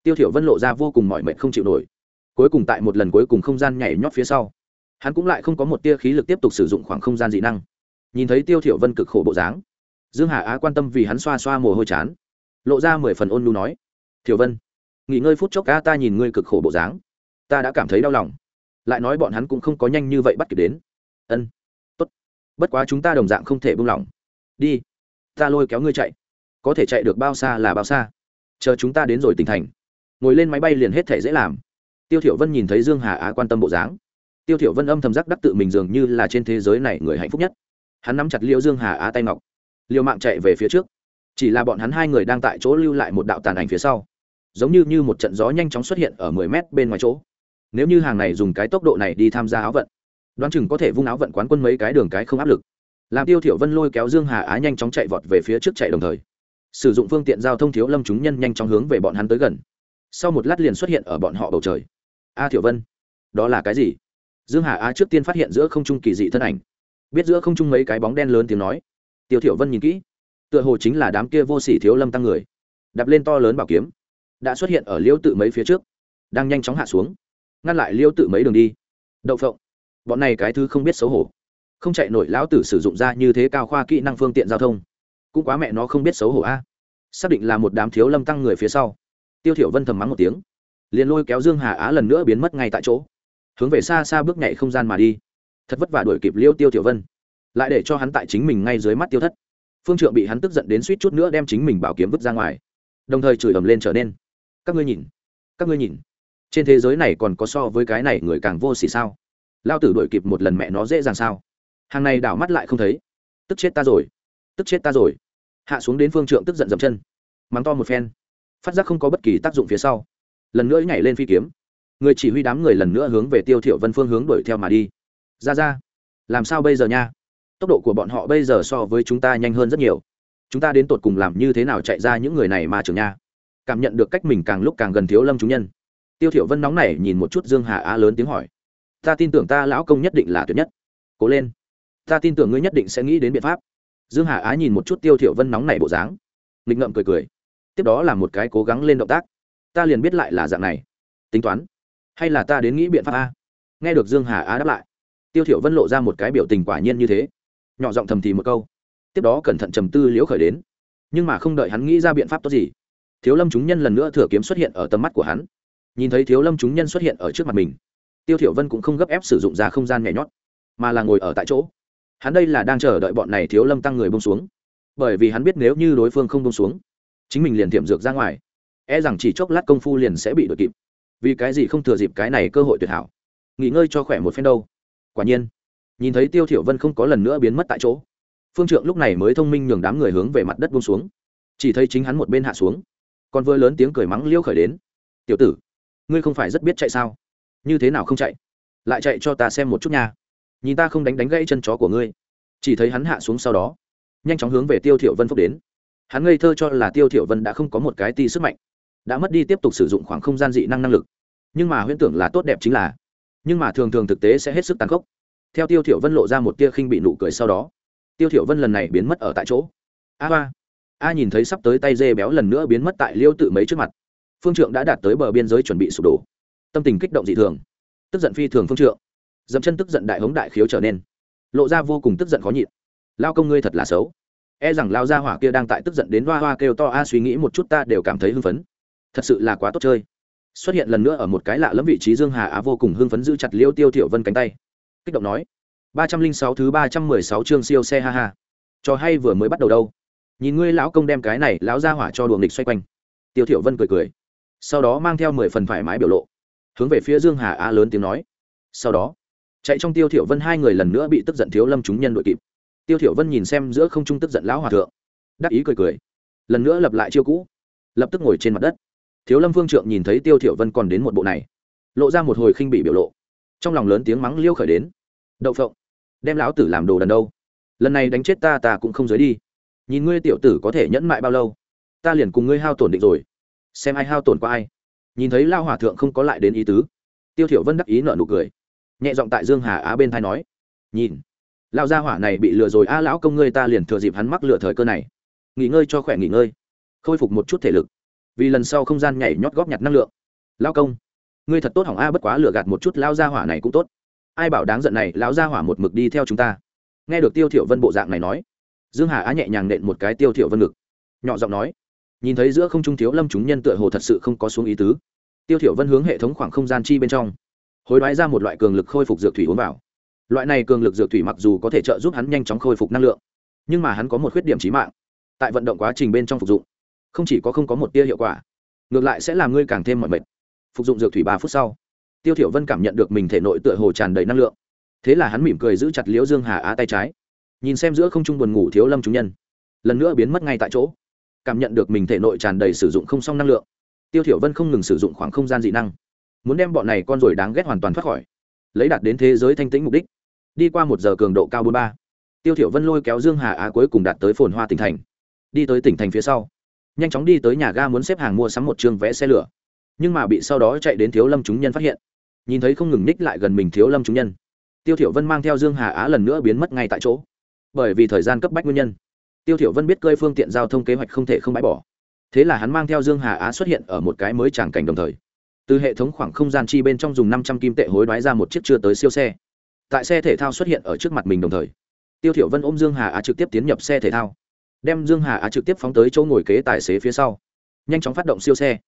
Tiêu thiểu vân lộ ra vô cùng mỏi mệt không chịu nổi. Cuối cùng tại một lần cuối cùng không gian nhảy nhót phía sau, hắn cũng lại không có một tia khí lực tiếp tục sử dụng khoảng không gian dị năng. Nhìn thấy tiêu thiểu vân cực khổ bộ dáng, dương hà á quan tâm vì hắn xoa xoa mồ hôi chán, lộ ra mười phần ôn nhu nói, thiểu vân, nghỉ ngơi phút chốc ca ta nhìn ngươi cực khổ bộ dáng. Ta đã cảm thấy đau lòng. Lại nói bọn hắn cũng không có nhanh như vậy bắt kịp đến. Ân, tốt. Bất quá chúng ta đồng dạng không thể buông lỏng. Đi, ta lôi kéo ngươi chạy có thể chạy được bao xa là bao xa. Chờ chúng ta đến rồi tỉnh thành. Ngồi lên máy bay liền hết thể dễ làm. Tiêu thiểu vân nhìn thấy dương hà á quan tâm bộ dáng. Tiêu thiểu vân âm thầm giác đắc tự mình dường như là trên thế giới này người hạnh phúc nhất. Hắn nắm chặt liêu dương hà á tay ngọc. Liêu mạng chạy về phía trước. Chỉ là bọn hắn hai người đang tại chỗ lưu lại một đạo tàn ảnh phía sau. Giống như như một trận gió nhanh chóng xuất hiện ở mười mét bên ngoài chỗ. Nếu như hàng này dùng cái tốc độ này đi tham gia áo vận, đoán chừng có thể vung áo vận quán quân mấy cái đường cái không áp lực. Làm tiêu thiểu vân lôi kéo dương hà á nhanh chóng chạy vọt về phía trước chạy đồng thời sử dụng phương tiện giao thông thiếu lâm chúng nhân nhanh chóng hướng về bọn hắn tới gần. Sau một lát liền xuất hiện ở bọn họ bầu trời. A thiểu vân, đó là cái gì? Dương hà á trước tiên phát hiện giữa không trung kỳ dị thân ảnh. Biết giữa không trung mấy cái bóng đen lớn tiếng nói. Tiêu thiểu vân nhìn kỹ, tựa hồ chính là đám kia vô sỉ thiếu lâm tăng người. Đạp lên to lớn bảo kiếm, đã xuất hiện ở liêu tự mấy phía trước, đang nhanh chóng hạ xuống. Ngăn lại liêu tự mấy đường đi. Đậu phộng. Bọn này cái thứ không biết xấu hổ. Không chạy nổi lão tử sử dụng ra như thế cao khoa kỹ năng phương tiện giao thông cũng quá mẹ nó không biết xấu hổ a. Xác định là một đám thiếu lâm tăng người phía sau. Tiêu thiểu vân thầm mắng một tiếng. Liền lôi kéo dương hà á lần nữa biến mất ngay tại chỗ. Hướng về xa xa bước nhảy không gian mà đi. Thật vất vả đuổi kịp liêu tiêu thiểu vân. Lại để cho hắn tại chính mình ngay dưới mắt tiêu thất. Phương trượng bị hắn tức giận đến suýt chút nữa đem chính mình bảo kiếm vứt ra ngoài. Đồng thời chửi ầm lên trở nên. Các ngươi nhìn, các ngươi nhìn. Trên thế giới này còn có so với cái này người càng vô xỉ sao? Lao tử đuổi kịp một lần mẹ nó dễ dàng sao? Hàng này đảo mắt lại không thấy. Tức chết ta rồi. Tức chết ta rồi hạ xuống đến phương trượng tức giận dậm chân. Mắng to một phen. Phát giác không có bất kỳ tác dụng phía sau. Lần nữa nhảy lên phi kiếm. Người chỉ huy đám người lần nữa hướng về tiêu thiểu vân phương hướng đuổi theo mà đi. Ra ra. Làm sao bây giờ nha? Tốc độ của bọn họ bây giờ so với chúng ta nhanh hơn rất nhiều. Chúng ta đến tột cùng làm như thế nào chạy ra những người này mà trưởng nha? Cảm nhận được cách mình càng lúc càng gần thiếu lâm chúng nhân. Tiêu thiểu vân nóng nảy nhìn một chút dương hà á lớn tiếng hỏi. Ta tin tưởng ta lão công nhất định là tuyệt nhất. Cố lên. Ta tin tưởng ngươi nhất định sẽ nghĩ đến biện pháp dương hà á nhìn một chút tiêu thiểu vân nóng nảy bộ dáng. Nghịch ngậm cười cười. Tiếp đó là một cái cố gắng lên động tác. Ta liền biết lại là dạng này. Tính toán. Hay là ta đến nghĩ biện pháp a? Nghe được dương hà á đáp lại, tiêu thiểu vân lộ ra một cái biểu tình quả nhiên như thế. Nhỏ giọng thầm thì một câu. Tiếp đó cẩn thận trầm tư liễu khởi đến. Nhưng mà không đợi hắn nghĩ ra biện pháp tốt gì, thiếu lâm chúng nhân lần nữa thừa kiếm xuất hiện ở tầm mắt của hắn. Nhìn thấy thiếu lâm chúng nhân xuất hiện ở trước mặt mình, tiêu thiểu vân cũng không gấp ép sử dụng ra không gian nhảy nhót, mà là ngồi ở tại chỗ hắn đây là đang chờ đợi bọn này thiếu lâm tăng người bông xuống. Bởi vì hắn biết nếu như đối phương không bông xuống, chính mình liền tiệm dược ra ngoài. E rằng chỉ chốc lát công phu liền sẽ bị đội kịp. Vì cái gì không thừa dịp cái này cơ hội tuyệt hảo? Nghỉ ngơi cho khỏe một phen đâu. Quả nhiên, nhìn thấy tiêu thiểu vân không có lần nữa biến mất tại chỗ, phương trượng lúc này mới thông minh nhường đám người hướng về mặt đất buông xuống. Chỉ thấy chính hắn một bên hạ xuống, còn vừa lớn tiếng cười mắng liêu khởi đến. Tiểu tử, ngươi không phải rất biết chạy sao? Như thế nào không chạy? Lại chạy cho ta xem một chút nha nhìn ta không đánh đánh gãy chân chó của ngươi. Chỉ thấy hắn hạ xuống sau đó, nhanh chóng hướng về tiêu thiểu vân phúc đến. Hắn ngây thơ cho là tiêu thiểu vân đã không có một cái ti sức mạnh, đã mất đi tiếp tục sử dụng khoảng không gian dị năng năng lực. Nhưng mà huyễn tưởng là tốt đẹp chính là, nhưng mà thường thường thực tế sẽ hết sức tàn khốc. Theo tiêu thiểu vân lộ ra một tia khinh bị nụ cười sau đó, tiêu thiểu vân lần này biến mất ở tại chỗ. A ba a nhìn thấy sắp tới tay dê béo lần nữa biến mất tại liêu tự mấy trước mặt. Phương trượng đã đạt tới bờ biên giới chuẩn bị sụp đổ. Tâm tình kích động dị thường, tức giận phi thường phương trượng dậm chân tức giận đại hống đại khiếu trở nên, lộ ra vô cùng tức giận khó nhịn. Lao công ngươi thật là xấu. E rằng lao gia hỏa kia đang tại tức giận đến hoa hoa kêu to, a, suy nghĩ một chút ta đều cảm thấy hưng phấn. Thật sự là quá tốt chơi. Xuất hiện lần nữa ở một cái lạ lẫm vị trí dương hà á vô cùng hưng phấn giữ chặt liêu tiêu thiểu vân cánh tay. Kích động nói, ba trăm linh sáu thứ ba trăm mười sáu chương siêu xe ha ha. Cho hay vừa mới bắt đầu đâu? Nhìn ngươi lão công đem cái này, lão gia hỏa cho đùa địch xoay quanh. Tiêu thiểu vân cười cười, sau đó mang theo mười phần thoải mái biểu lộ, hướng về phía dương hà á lớn tiếng nói, sau đó chạy trong tiêu thiểu vân hai người lần nữa bị tức giận thiếu lâm chúng nhân đội kịp. Tiêu thiểu vân nhìn xem giữa không trung tức giận lão hòa thượng, đắc ý cười cười, lần nữa lập lại chiêu cũ, lập tức ngồi trên mặt đất. Thiếu lâm vương trượng nhìn thấy tiêu thiểu vân còn đến một bộ này, lộ ra một hồi khinh bị biểu lộ, trong lòng lớn tiếng mắng liêu khởi đến. Đậu phộng, đem lão tử làm đồ đần đâu? Lần này đánh chết ta ta cũng không giới đi. Nhìn ngươi tiểu tử có thể nhẫn mại bao lâu, ta liền cùng ngươi hao tổn định rồi. Xem ai hao tổn qua ai. Nhìn thấy lao hòa thượng không có lại đến ý tứ, tiêu thiểu vân đắc ý nở nụ cười nhẹ giọng tại dương hà á bên thai nói, nhìn, Lão gia hỏa này bị lừa rồi, a, lão công ngươi ta liền thừa dịp hắn mắc lừa thời cơ này. Nghỉ ngơi cho khỏe, nghỉ ngơi, khôi phục một chút thể lực. Vì lần sau không gian nhảy nhót góp nhặt năng lượng. Lão công, ngươi thật tốt hỏng a, bất quá lừa gạt một chút Lão gia hỏa này cũng tốt. Ai bảo đáng giận này, lão gia hỏa một mực đi theo chúng ta. Nghe được tiêu thiểu vân bộ dạng này nói, dương hà á nhẹ nhàng nện một cái tiêu thiểu vân ngực, nhỏ giọng nói, nhìn thấy giữa không trung thiếu lâm chúng nhân tựa hồ thật sự không có xuống ý tứ. Tiêu thiểu vân hướng hệ thống khoảng không gian chi bên trong hối đoái ra một loại cường lực khôi phục dược thủy uống vào. Loại này cường lực dược thủy mặc dù có thể trợ giúp hắn nhanh chóng khôi phục năng lượng, nhưng mà hắn có một khuyết điểm chí mạng. Tại vận động quá trình bên trong phục dụng, không chỉ có không có một tia hiệu quả, ngược lại sẽ làm ngươi càng thêm mọi mệt. Phục dụng dược thủy ba phút sau, tiêu thiểu vân cảm nhận được mình thể nội tựa hồ tràn đầy năng lượng. Thế là hắn mỉm cười giữ chặt liễu dương hà á tay trái, nhìn xem giữa không trung buồn ngủ thiếu lâm chúng nhân. Lần nữa biến mất ngay tại chỗ, cảm nhận được mình thể nội tràn đầy sử dụng không xong năng lượng. Tiêu thiểu vân không ngừng sử dụng khoảng không gian dị năng muốn đem bọn này con rồi đáng ghét hoàn toàn thoát khỏi, lấy đạt đến thế giới thanh tĩnh mục đích. Đi qua một giờ cường độ cao bốn ba, tiêu thiểu vân lôi kéo dương hà á cuối cùng đạt tới phồn hoa tỉnh thành. Đi tới tỉnh thành phía sau, nhanh chóng đi tới nhà ga muốn xếp hàng mua sắm một trường vé xe lửa. Nhưng mà bị sau đó chạy đến thiếu lâm chúng nhân phát hiện. Nhìn thấy không ngừng ních lại gần mình thiếu lâm chúng nhân, tiêu thiểu vân mang theo dương hà á lần nữa biến mất ngay tại chỗ. Bởi vì thời gian cấp bách nguyên nhân, tiêu thiểu vân biết cơi phương tiện giao thông kế hoạch không thể không bãi bỏ. Thế là hắn mang theo dương hà á xuất hiện ở một cái mới tràng cảnh đồng thời từ hệ thống khoảng không gian chi bên trong dùng năm trăm kim tệ hối đoái ra một chiếc chưa tới siêu xe. Tại xe thể thao xuất hiện ở trước mặt mình đồng thời, tiêu thiểu vân ôm dương hà á trực tiếp tiến nhập xe thể thao, đem dương hà á trực tiếp phóng tới chỗ ngồi kế tài xế phía sau, nhanh chóng phát động siêu xe.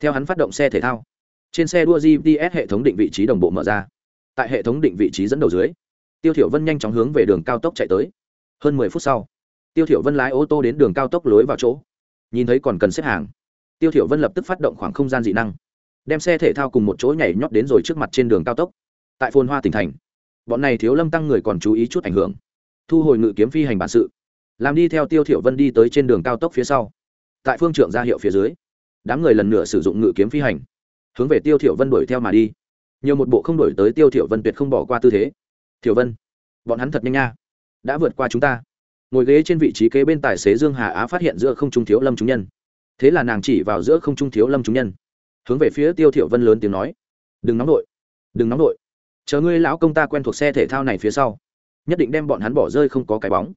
Theo hắn phát động xe thể thao, trên xe đua gps hệ thống định vị trí đồng bộ mở ra. Tại hệ thống định vị trí dẫn đầu dưới, tiêu thiểu vân nhanh chóng hướng về đường cao tốc chạy tới. Hơn 10 phút sau, tiêu thiểu vân lái ô tô đến đường cao tốc lối vào chỗ, nhìn thấy còn cần xếp hàng. Tiêu thiểu vân lập tức phát động khoảng không gian dị năng đem xe thể thao cùng một chỗ nhảy nhót đến rồi trước mặt trên đường cao tốc. Tại phồn hoa tỉnh thành, bọn này thiếu lâm tăng người còn chú ý chút ảnh hưởng. Thu hồi ngự kiếm phi hành bản sự, làm đi theo tiêu thiểu vân đi tới trên đường cao tốc phía sau. Tại phương trưởng ra hiệu phía dưới, đám người lần nữa sử dụng ngự kiếm phi hành, hướng về tiêu thiểu vân đuổi theo mà đi. Nhiều một bộ không đuổi tới tiêu thiểu vân tuyệt không bỏ qua tư thế. Thiểu vân, bọn hắn thật nhanh nha, đã vượt qua chúng ta. Ngồi ghế trên vị trí kế bên tài xế dương hà á phát hiện giữa không trung thiếu lâm chúng nhân. Thế là nàng chỉ vào giữa không trung thiếu lâm chúng nhân hướng về phía tiêu thiểu vân lớn tiếng nói, đừng nóng nổi đừng nóng nổi chờ ngươi lão công ta quen thuộc xe thể thao này phía sau, nhất định đem bọn hắn bỏ rơi không có cái bóng,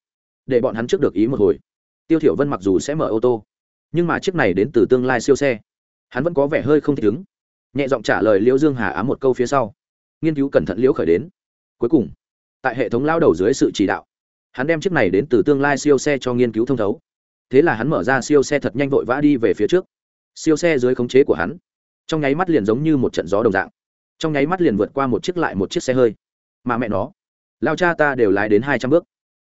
để bọn hắn trước được ý một hồi. Tiêu thiểu vân mặc dù sẽ mở ô tô, nhưng mà chiếc này đến từ tương lai siêu xe, hắn vẫn có vẻ hơi không thích ứng. Nhẹ giọng trả lời liễu dương hà ám một câu phía sau. Nghiên cứu cẩn thận liễu khởi đến. Cuối cùng, tại hệ thống lao đầu dưới sự chỉ đạo, hắn đem chiếc này đến từ tương lai siêu xe cho nghiên cứu thông thấu. Thế là hắn mở ra siêu xe thật nhanh vội vã đi về phía trước. Siêu xe dưới khống chế của hắn trong nháy mắt liền giống như một trận gió đồng dạng. Trong nháy mắt liền vượt qua một chiếc lại một chiếc xe hơi. Mà mẹ nó, lao cha ta đều lái đến hai trăm bước.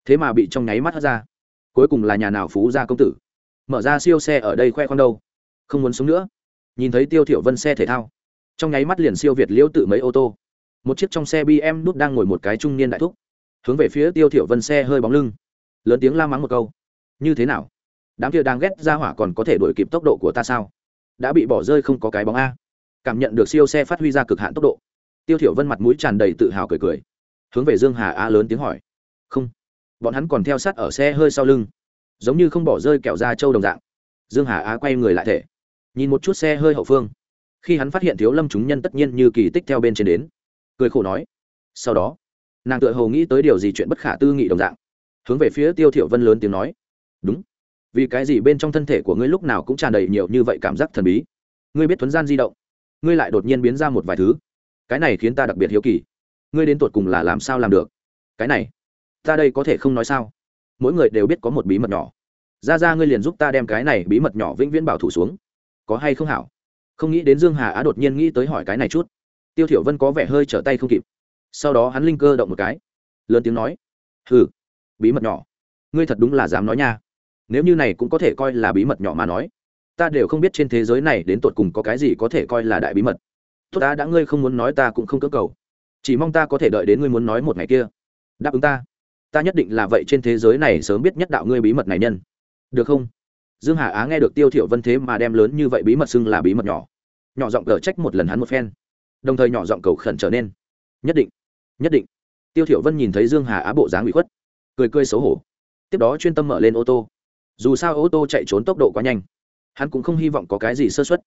Thế mà bị trong nháy mắt hất ra. Cuối cùng là nhà nào phú gia công tử. Mở ra siêu xe ở đây khoe khoang đâu. Không muốn sống nữa. Nhìn thấy tiêu thiểu vân xe thể thao. Trong nháy mắt liền siêu việt liễu tự mấy ô tô. Một chiếc trong xe bm nút đang ngồi một cái trung niên đại thúc. Hướng về phía tiêu thiểu vân xe hơi bóng lưng. Lớn tiếng la mắng một câu. Như thế nào? Đám kia đang ghét ra hỏa còn có thể đuổi kịp tốc độ của ta sao? Đã bị bỏ rơi không có cái bóng a. Cảm nhận được siêu xe phát huy ra cực hạn tốc độ. Tiêu thiểu vân mặt mũi tràn đầy tự hào cười cười. Hướng về dương hà a lớn tiếng hỏi. Không. Bọn hắn còn theo sát ở xe hơi sau lưng. Giống như không bỏ rơi kẹo ra châu đồng dạng. Dương hà á quay người lại thể. Nhìn một chút xe hơi hậu phương. Khi hắn phát hiện thiếu lâm chúng nhân tất nhiên như kỳ tích theo bên trên đến. Cười khổ nói. Sau đó, nàng tựa hồ nghĩ tới điều gì chuyện bất khả tư nghị đồng dạng. Hướng về phía tiêu thiểu vân lớn tiếng nói. Đúng vì cái gì bên trong thân thể của ngươi lúc nào cũng tràn đầy nhiều như vậy cảm giác thần bí? Ngươi biết thuấn gian di động, ngươi lại đột nhiên biến ra một vài thứ. Cái này khiến ta đặc biệt hiếu kỳ. Ngươi đến tột cùng là làm sao làm được? Cái này, ta đây có thể không nói sao? Mỗi người đều biết có một bí mật nhỏ. Ra ra ngươi liền giúp ta đem cái này bí mật nhỏ vĩnh viễn bảo thủ xuống. Có hay không hảo? Không nghĩ đến dương hà á đột nhiên nghĩ tới hỏi cái này chút. Tiêu thiểu vân có vẻ hơi trở tay không kịp. Sau đó hắn linh cơ động một cái, lớn tiếng nói, hừ, bí mật nhỏ. Ngươi thật đúng là dám nói nha nếu như này cũng có thể coi là bí mật nhỏ mà nói, ta đều không biết trên thế giới này đến tột cùng có cái gì có thể coi là đại bí mật. Tốt ta đã, ngươi không muốn nói ta cũng không cơ cầu. Chỉ mong ta có thể đợi đến ngươi muốn nói một ngày kia. Đáp ứng ta. Ta nhất định là vậy trên thế giới này sớm biết nhất đạo ngươi bí mật này nhân. Được không? Dương hà á nghe được tiêu thiểu vân thế mà đem lớn như vậy bí mật xưng là bí mật nhỏ. Nhỏ giọng cờ trách một lần hắn một phen. Đồng thời nhỏ giọng cầu khẩn trở nên. Nhất định. Nhất định. Tiêu thiểu vân nhìn thấy dương hà á bộ dáng ủy khuất. Cười cười xấu hổ. Tiếp đó chuyên tâm mở lên ô tô dù sao ô tô chạy trốn tốc độ quá nhanh. Hắn cũng không hy vọng có cái gì sơ suất.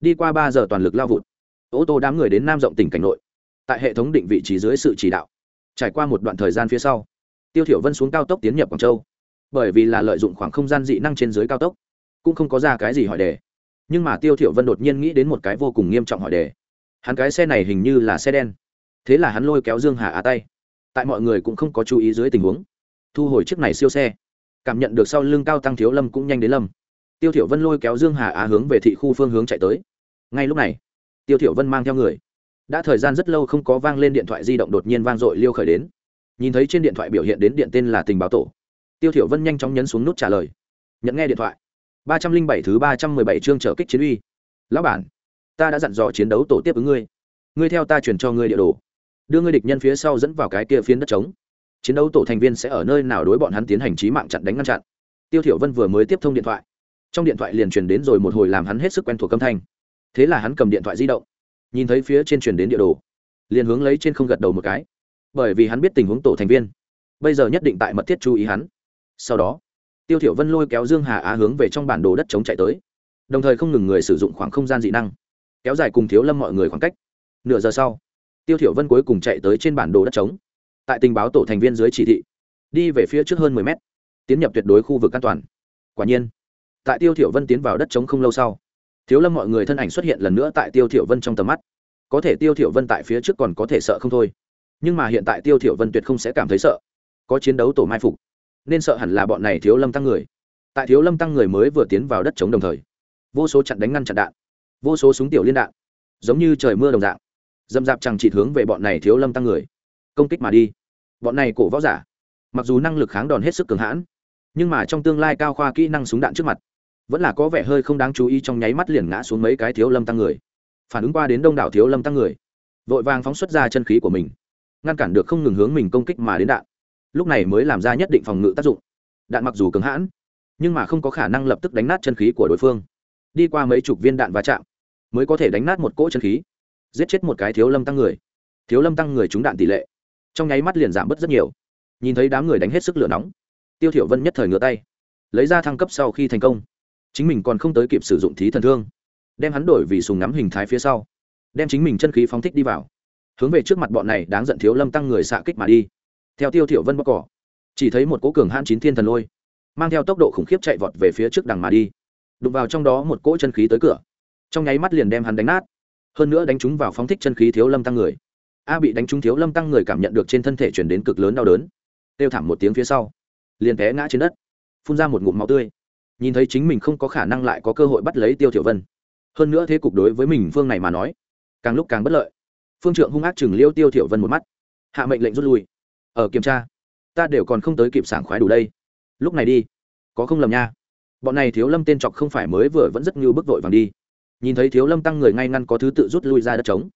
Đi qua ba giờ toàn lực lao vụt. Ô tô đám người đến nam rộng tỉnh cảnh nội. Tại hệ thống định vị trí dưới sự chỉ đạo. Trải qua một đoạn thời gian phía sau, tiêu thiểu vân xuống cao tốc tiến nhập quảng châu. Bởi vì là lợi dụng khoảng không gian dị năng trên dưới cao tốc, cũng không có ra cái gì hỏi đề. Nhưng mà tiêu thiểu vân đột nhiên nghĩ đến một cái vô cùng nghiêm trọng hỏi đề. Hắn cái xe này hình như là xe đen. Thế là hắn lôi kéo dương hà á tay. Tại mọi người cũng không có chú ý dưới tình huống, thu hồi chiếc này siêu xe cảm nhận được sau lưng cao tăng thiếu lâm cũng nhanh đến lâm. Tiêu thiểu vân lôi kéo dương hà á hướng về thị khu phương hướng chạy tới. Ngay lúc này, tiêu thiểu vân mang theo người. Đã thời gian rất lâu không có vang lên điện thoại di động đột nhiên vang dội liêu khởi đến. Nhìn thấy trên điện thoại biểu hiện đến điện tên là tình báo tổ. Tiêu thiểu vân nhanh chóng nhấn xuống nút trả lời. Nhận nghe điện thoại. Ba trăm linh bảy thứ ba trăm mười bảy chương trở kích chiến uy. Lão bản, ta đã dặn dò chiến đấu tổ tiếp ứng ngươi. Ngươi theo ta chuyển cho ngươi địa đồ. Đưa ngươi địch nhân phía sau dẫn vào cái kia phiến đất trống chiến đấu tổ thành viên sẽ ở nơi nào đối bọn hắn tiến hành trí mạng chặn đánh ngăn chặn. Tiêu thiểu vân vừa mới tiếp thông điện thoại. Trong điện thoại liền truyền đến rồi một hồi làm hắn hết sức quen thuộc âm thanh. Thế là hắn cầm điện thoại di động, nhìn thấy phía trên truyền đến địa đồ, liền hướng lấy trên không gật đầu một cái. Bởi vì hắn biết tình huống tổ thành viên, bây giờ nhất định tại mật thiết chú ý hắn. Sau đó, tiêu thiểu vân lôi kéo dương hà á hướng về trong bản đồ đất chống chạy tới, đồng thời không ngừng người sử dụng khoảng không gian dị năng, kéo dài cùng thiếu lâm mọi người khoảng cách. Nửa giờ sau, tiêu thiểu vân cuối cùng chạy tới trên bản đồ đất trống tại tình báo tổ thành viên dưới chỉ thị, đi về phía trước hơn 10 mét, tiến nhập tuyệt đối khu vực an toàn. Quả nhiên, tại tiêu thiểu vân tiến vào đất trống không lâu sau, thiếu lâm mọi người thân ảnh xuất hiện lần nữa tại tiêu thiểu vân trong tầm mắt. Có thể tiêu thiểu vân tại phía trước còn có thể sợ không thôi, nhưng mà hiện tại tiêu thiểu vân tuyệt không sẽ cảm thấy sợ, có chiến đấu tổ mai phục, nên sợ hẳn là bọn này thiếu lâm tăng người. Tại thiếu lâm tăng người mới vừa tiến vào đất chống đồng thời, vô số chặn đánh ngăn chặn đạn, vô số súng tiểu liên đạn, giống như trời mưa đồng dạng dâm dạp chẳng chỉ hướng về bọn này thiếu lâm tăng người, công kích mà đi bọn này cổ võ giả, mặc dù năng lực kháng đòn hết sức cường hãn, nhưng mà trong tương lai cao khoa kỹ năng súng đạn trước mặt, vẫn là có vẻ hơi không đáng chú ý trong nháy mắt liền ngã xuống mấy cái thiếu lâm tăng người. Phản ứng qua đến đông đảo thiếu lâm tăng người, vội vàng phóng xuất ra chân khí của mình, ngăn cản được không ngừng hướng mình công kích mà đến đạn. Lúc này mới làm ra nhất định phòng ngự tác dụng. Đạn mặc dù cứng hãn, nhưng mà không có khả năng lập tức đánh nát chân khí của đối phương. Đi qua mấy chục viên đạn va chạm, mới có thể đánh nát một cỗ chân khí, giết chết một cái thiếu lâm tăng người. Thiếu lâm tăng người trúng đạn tỷ lệ trong nháy mắt liền giảm bớt rất nhiều nhìn thấy đám người đánh hết sức lửa nóng tiêu thiểu vân nhất thời ngửa tay lấy ra thăng cấp sau khi thành công chính mình còn không tới kịp sử dụng thí thần thương đem hắn đổi vì sùng ngắm hình thái phía sau đem chính mình chân khí phóng thích đi vào hướng về trước mặt bọn này đáng giận thiếu lâm tăng người xạ kích mà đi theo tiêu thiểu vân bóc cỏ chỉ thấy một cỗ cường hãn chín thiên thần lôi mang theo tốc độ khủng khiếp chạy vọt về phía trước đằng mà đi đụng vào trong đó một cỗ chân khí tới cửa trong nháy mắt liền đem hắn đánh nát hơn nữa đánh chúng vào phóng thích chân khí thiếu lâm tăng người a bị đánh trúng thiếu lâm tăng người cảm nhận được trên thân thể chuyển đến cực lớn đau đớn. Kêu thảm một tiếng phía sau, liền té ngã trên đất, phun ra một ngụm máu tươi. Nhìn thấy chính mình không có khả năng lại có cơ hội bắt lấy tiêu thiểu vân. Hơn nữa thế cục đối với mình phương này mà nói, càng lúc càng bất lợi. Phương trượng hung ác chừng liêu tiêu thiểu vân một mắt. Hạ mệnh lệnh rút lui. Ở kiểm tra, ta đều còn không tới kịp sảng khoái đủ đây. Lúc này đi, có không lầm nha. Bọn này thiếu lâm tên trọc không phải mới vừa vẫn rất như bức vội vàng đi. Nhìn thấy thiếu lâm tăng người ngay ngăn có thứ tự rút lui ra đất trống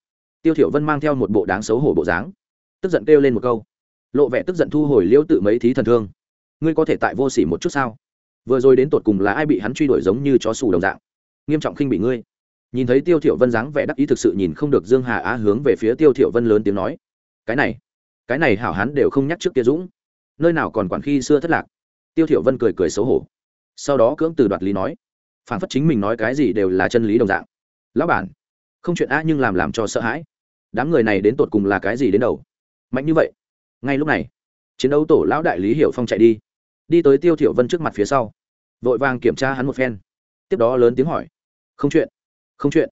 tiêu thiểu vân mang theo một bộ đáng xấu hổ bộ dáng, tức giận kêu lên một câu. Lộ vẻ tức giận thu hồi liêu tự mấy thí thần thương. Ngươi có thể tại vô sỉ một chút sao? Vừa rồi đến tột cùng là ai bị hắn truy đuổi giống như chó sù đồng dạng? Nghiêm trọng khinh bị ngươi. Nhìn thấy tiêu thiểu vân dáng vẻ đắc ý thực sự nhìn không được dương hà á hướng về phía tiêu thiểu vân lớn tiếng nói. Cái này cái này hảo hán đều không nhắc trước kia dũng. Nơi nào còn quản khi xưa thất lạc. Tiêu thiểu vân cười cười xấu hổ. Sau đó cưỡng từ đoạt lý nói. Phản phất chính mình nói cái gì đều là chân lý đồng dạng. Lão bản, không chuyện á nhưng làm làm cho sợ hãi đám người này đến tột cùng là cái gì đến đầu? Mạnh như vậy? Ngay lúc này, chiến đấu tổ lão đại lý hiểu phong chạy đi đi tới tiêu thiểu vân trước mặt phía sau, vội vàng kiểm tra hắn một phen. Tiếp đó lớn tiếng hỏi, không chuyện không chuyện,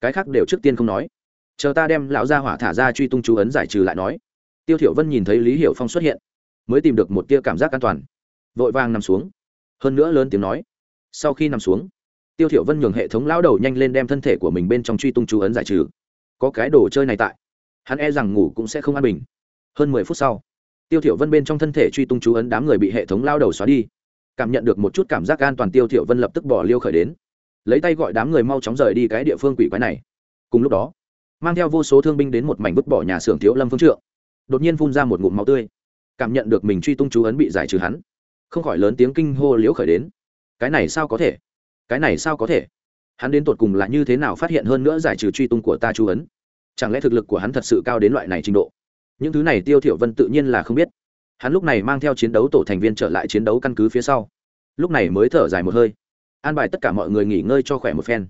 cái khác đều trước tiên không nói. Chờ ta đem lão gia hỏa thả ra truy tung chú ấn giải trừ lại nói. Tiêu thiểu vân nhìn thấy lý hiểu phong xuất hiện, mới tìm được một tia cảm giác an toàn, vội vàng nằm xuống. Hơn nữa lớn tiếng nói, sau khi nằm xuống, tiêu thiểu vân nhường hệ thống lão đầu nhanh lên đem thân thể của mình bên trong truy tung chú ấn giải trừ có cái đồ chơi này tại. Hắn e rằng ngủ cũng sẽ không an bình. Hơn mười phút sau, tiêu thiểu vân bên trong thân thể truy tung chú ấn đám người bị hệ thống lao đầu xóa đi. Cảm nhận được một chút cảm giác an toàn, tiêu thiểu vân lập tức bỏ liêu khởi đến. Lấy tay gọi đám người mau chóng rời đi cái địa phương quỷ quái này. Cùng lúc đó, mang theo vô số thương binh đến một mảnh vứt bỏ nhà xưởng thiếu lâm phương trượng. Đột nhiên phun ra một ngụm máu tươi. Cảm nhận được mình truy tung chú ấn bị giải trừ hắn. Không khỏi lớn tiếng kinh hô liễu khởi đến. Cái này sao có thể? Cái này sao có thể? Hắn đến tột cùng là như thế nào phát hiện hơn nữa giải trừ truy tung của ta chú ấn? Chẳng lẽ thực lực của hắn thật sự cao đến loại này trình độ? Những thứ này tiêu thiểu vân tự nhiên là không biết. Hắn lúc này mang theo chiến đấu tổ thành viên trở lại chiến đấu căn cứ phía sau. Lúc này mới thở dài một hơi. An bài tất cả mọi người nghỉ ngơi cho khỏe một phen.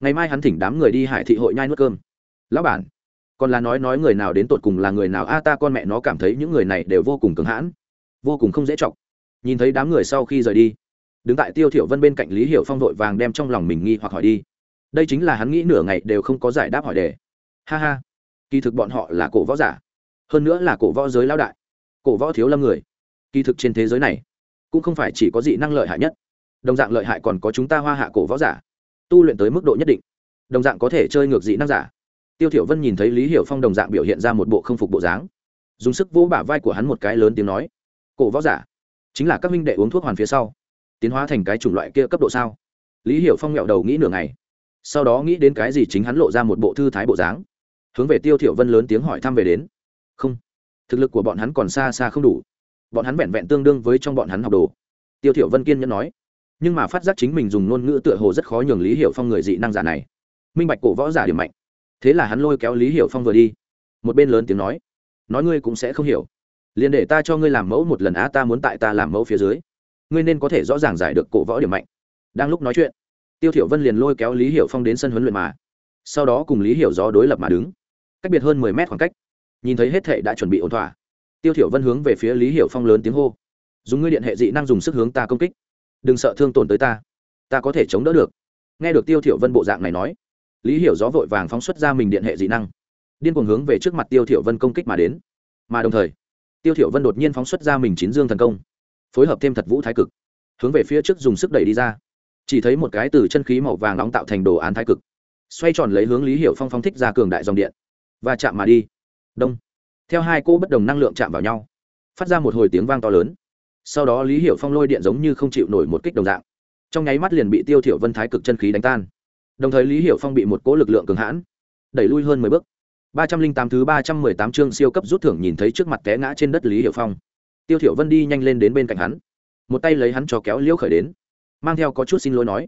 Ngày mai hắn thỉnh đám người đi hải thị hội nhai nuốt cơm. Lão bản, còn là nói nói người nào đến tột cùng là người nào? A, ta con mẹ nó cảm thấy những người này đều vô cùng cứng hãn, vô cùng không dễ chọc. Nhìn thấy đám người sau khi rời đi đứng tại tiêu thiểu vân bên cạnh lý hiểu phong vội vàng đem trong lòng mình nghi hoặc hỏi đi. Đây chính là hắn nghĩ nửa ngày đều không có giải đáp hỏi đề. Ha ha. Kỳ thực bọn họ là cổ võ giả. Hơn nữa là cổ võ giới lão đại. Cổ võ thiếu lâm người. Kỳ thực trên thế giới này, cũng không phải chỉ có dị năng lợi hại nhất. Đồng dạng lợi hại còn có chúng ta hoa hạ cổ võ giả. Tu luyện tới mức độ nhất định. Đồng dạng có thể chơi ngược dị năng giả. Tiêu thiểu vân nhìn thấy lý hiểu phong đồng dạng biểu hiện ra một bộ không phục bộ dáng. Dùng sức vỗ bả vai của hắn một cái lớn tiếng nói. Cổ võ giả, chính là các minh đệ uống thuốc hoàn phía sau tiến hóa thành cái chủng loại kia cấp độ sao? Lý hiểu phong nghẹo đầu nghĩ nửa ngày. Sau đó nghĩ đến cái gì chính hắn lộ ra một bộ thư thái bộ dáng. Hướng về tiêu thiểu vân lớn tiếng hỏi thăm về đến. Không, thực lực của bọn hắn còn xa xa không đủ. Bọn hắn vẹn vẹn tương đương với trong bọn hắn học đồ. Tiêu thiểu vân kiên nhẫn nói. Nhưng mà phát giác chính mình dùng ngôn ngữ tựa hồ rất khó nhường lý hiểu phong người dị năng giả này. Minh bạch cổ võ giả điểm mạnh. Thế là hắn lôi kéo lý hiểu phong vừa đi. Một bên lớn tiếng nói. Nói ngươi cũng sẽ không hiểu. Liền để ta cho ngươi làm mẫu một lần á, ta muốn tại ta làm mẫu phía dưới ngươi nên có thể rõ ràng giải được cổ võ điểm mạnh. Đang lúc nói chuyện, tiêu thiểu vân liền lôi kéo lý hiểu phong đến sân huấn luyện mà. Sau đó cùng lý hiểu gió đối lập mà đứng. Cách biệt hơn mười mét khoảng cách, nhìn thấy hết thệ đã chuẩn bị ổn thỏa. Tiêu thiểu vân hướng về phía lý hiểu phong lớn tiếng hô, dùng ngươi điện hệ dị năng dùng sức hướng ta công kích. Đừng sợ thương tổn tới ta. Ta có thể chống đỡ được. Nghe được tiêu thiểu vân bộ dạng này nói, lý hiểu gió vội vàng phóng xuất ra mình điện hệ dị năng, điên cuồng hướng về trước mặt tiêu thiểu vân công kích mà đến. Mà đồng thời, tiêu thiểu vân đột nhiên phóng xuất ra mình chín dương thần công phối hợp thêm thật vũ thái cực, hướng về phía trước dùng sức đẩy đi ra. Chỉ thấy một cái từ chân khí màu vàng nóng tạo thành đồ án thái cực, xoay tròn lấy hướng lý hiểu phong phong thích ra cường đại dòng điện, và chạm mà đi. Đông. Theo hai cô bất đồng năng lượng chạm vào nhau, phát ra một hồi tiếng vang to lớn. Sau đó lý hiểu phong lôi điện giống như không chịu nổi một kích đồng dạng, trong nháy mắt liền bị tiêu thiểu vân thái cực chân khí đánh tan. Đồng thời lý hiểu phong bị một cỗ lực lượng cường hãn, đẩy lui hơn mười bước. Ba trăm linh tám thứ ba trăm mười tám chương siêu cấp rút thưởng nhìn thấy trước mặt té ngã trên đất lý hiểu phong tiêu thiểu vân đi nhanh lên đến bên cạnh hắn. Một tay lấy hắn cho kéo liễu khởi đến. Mang theo có chút xin lỗi nói,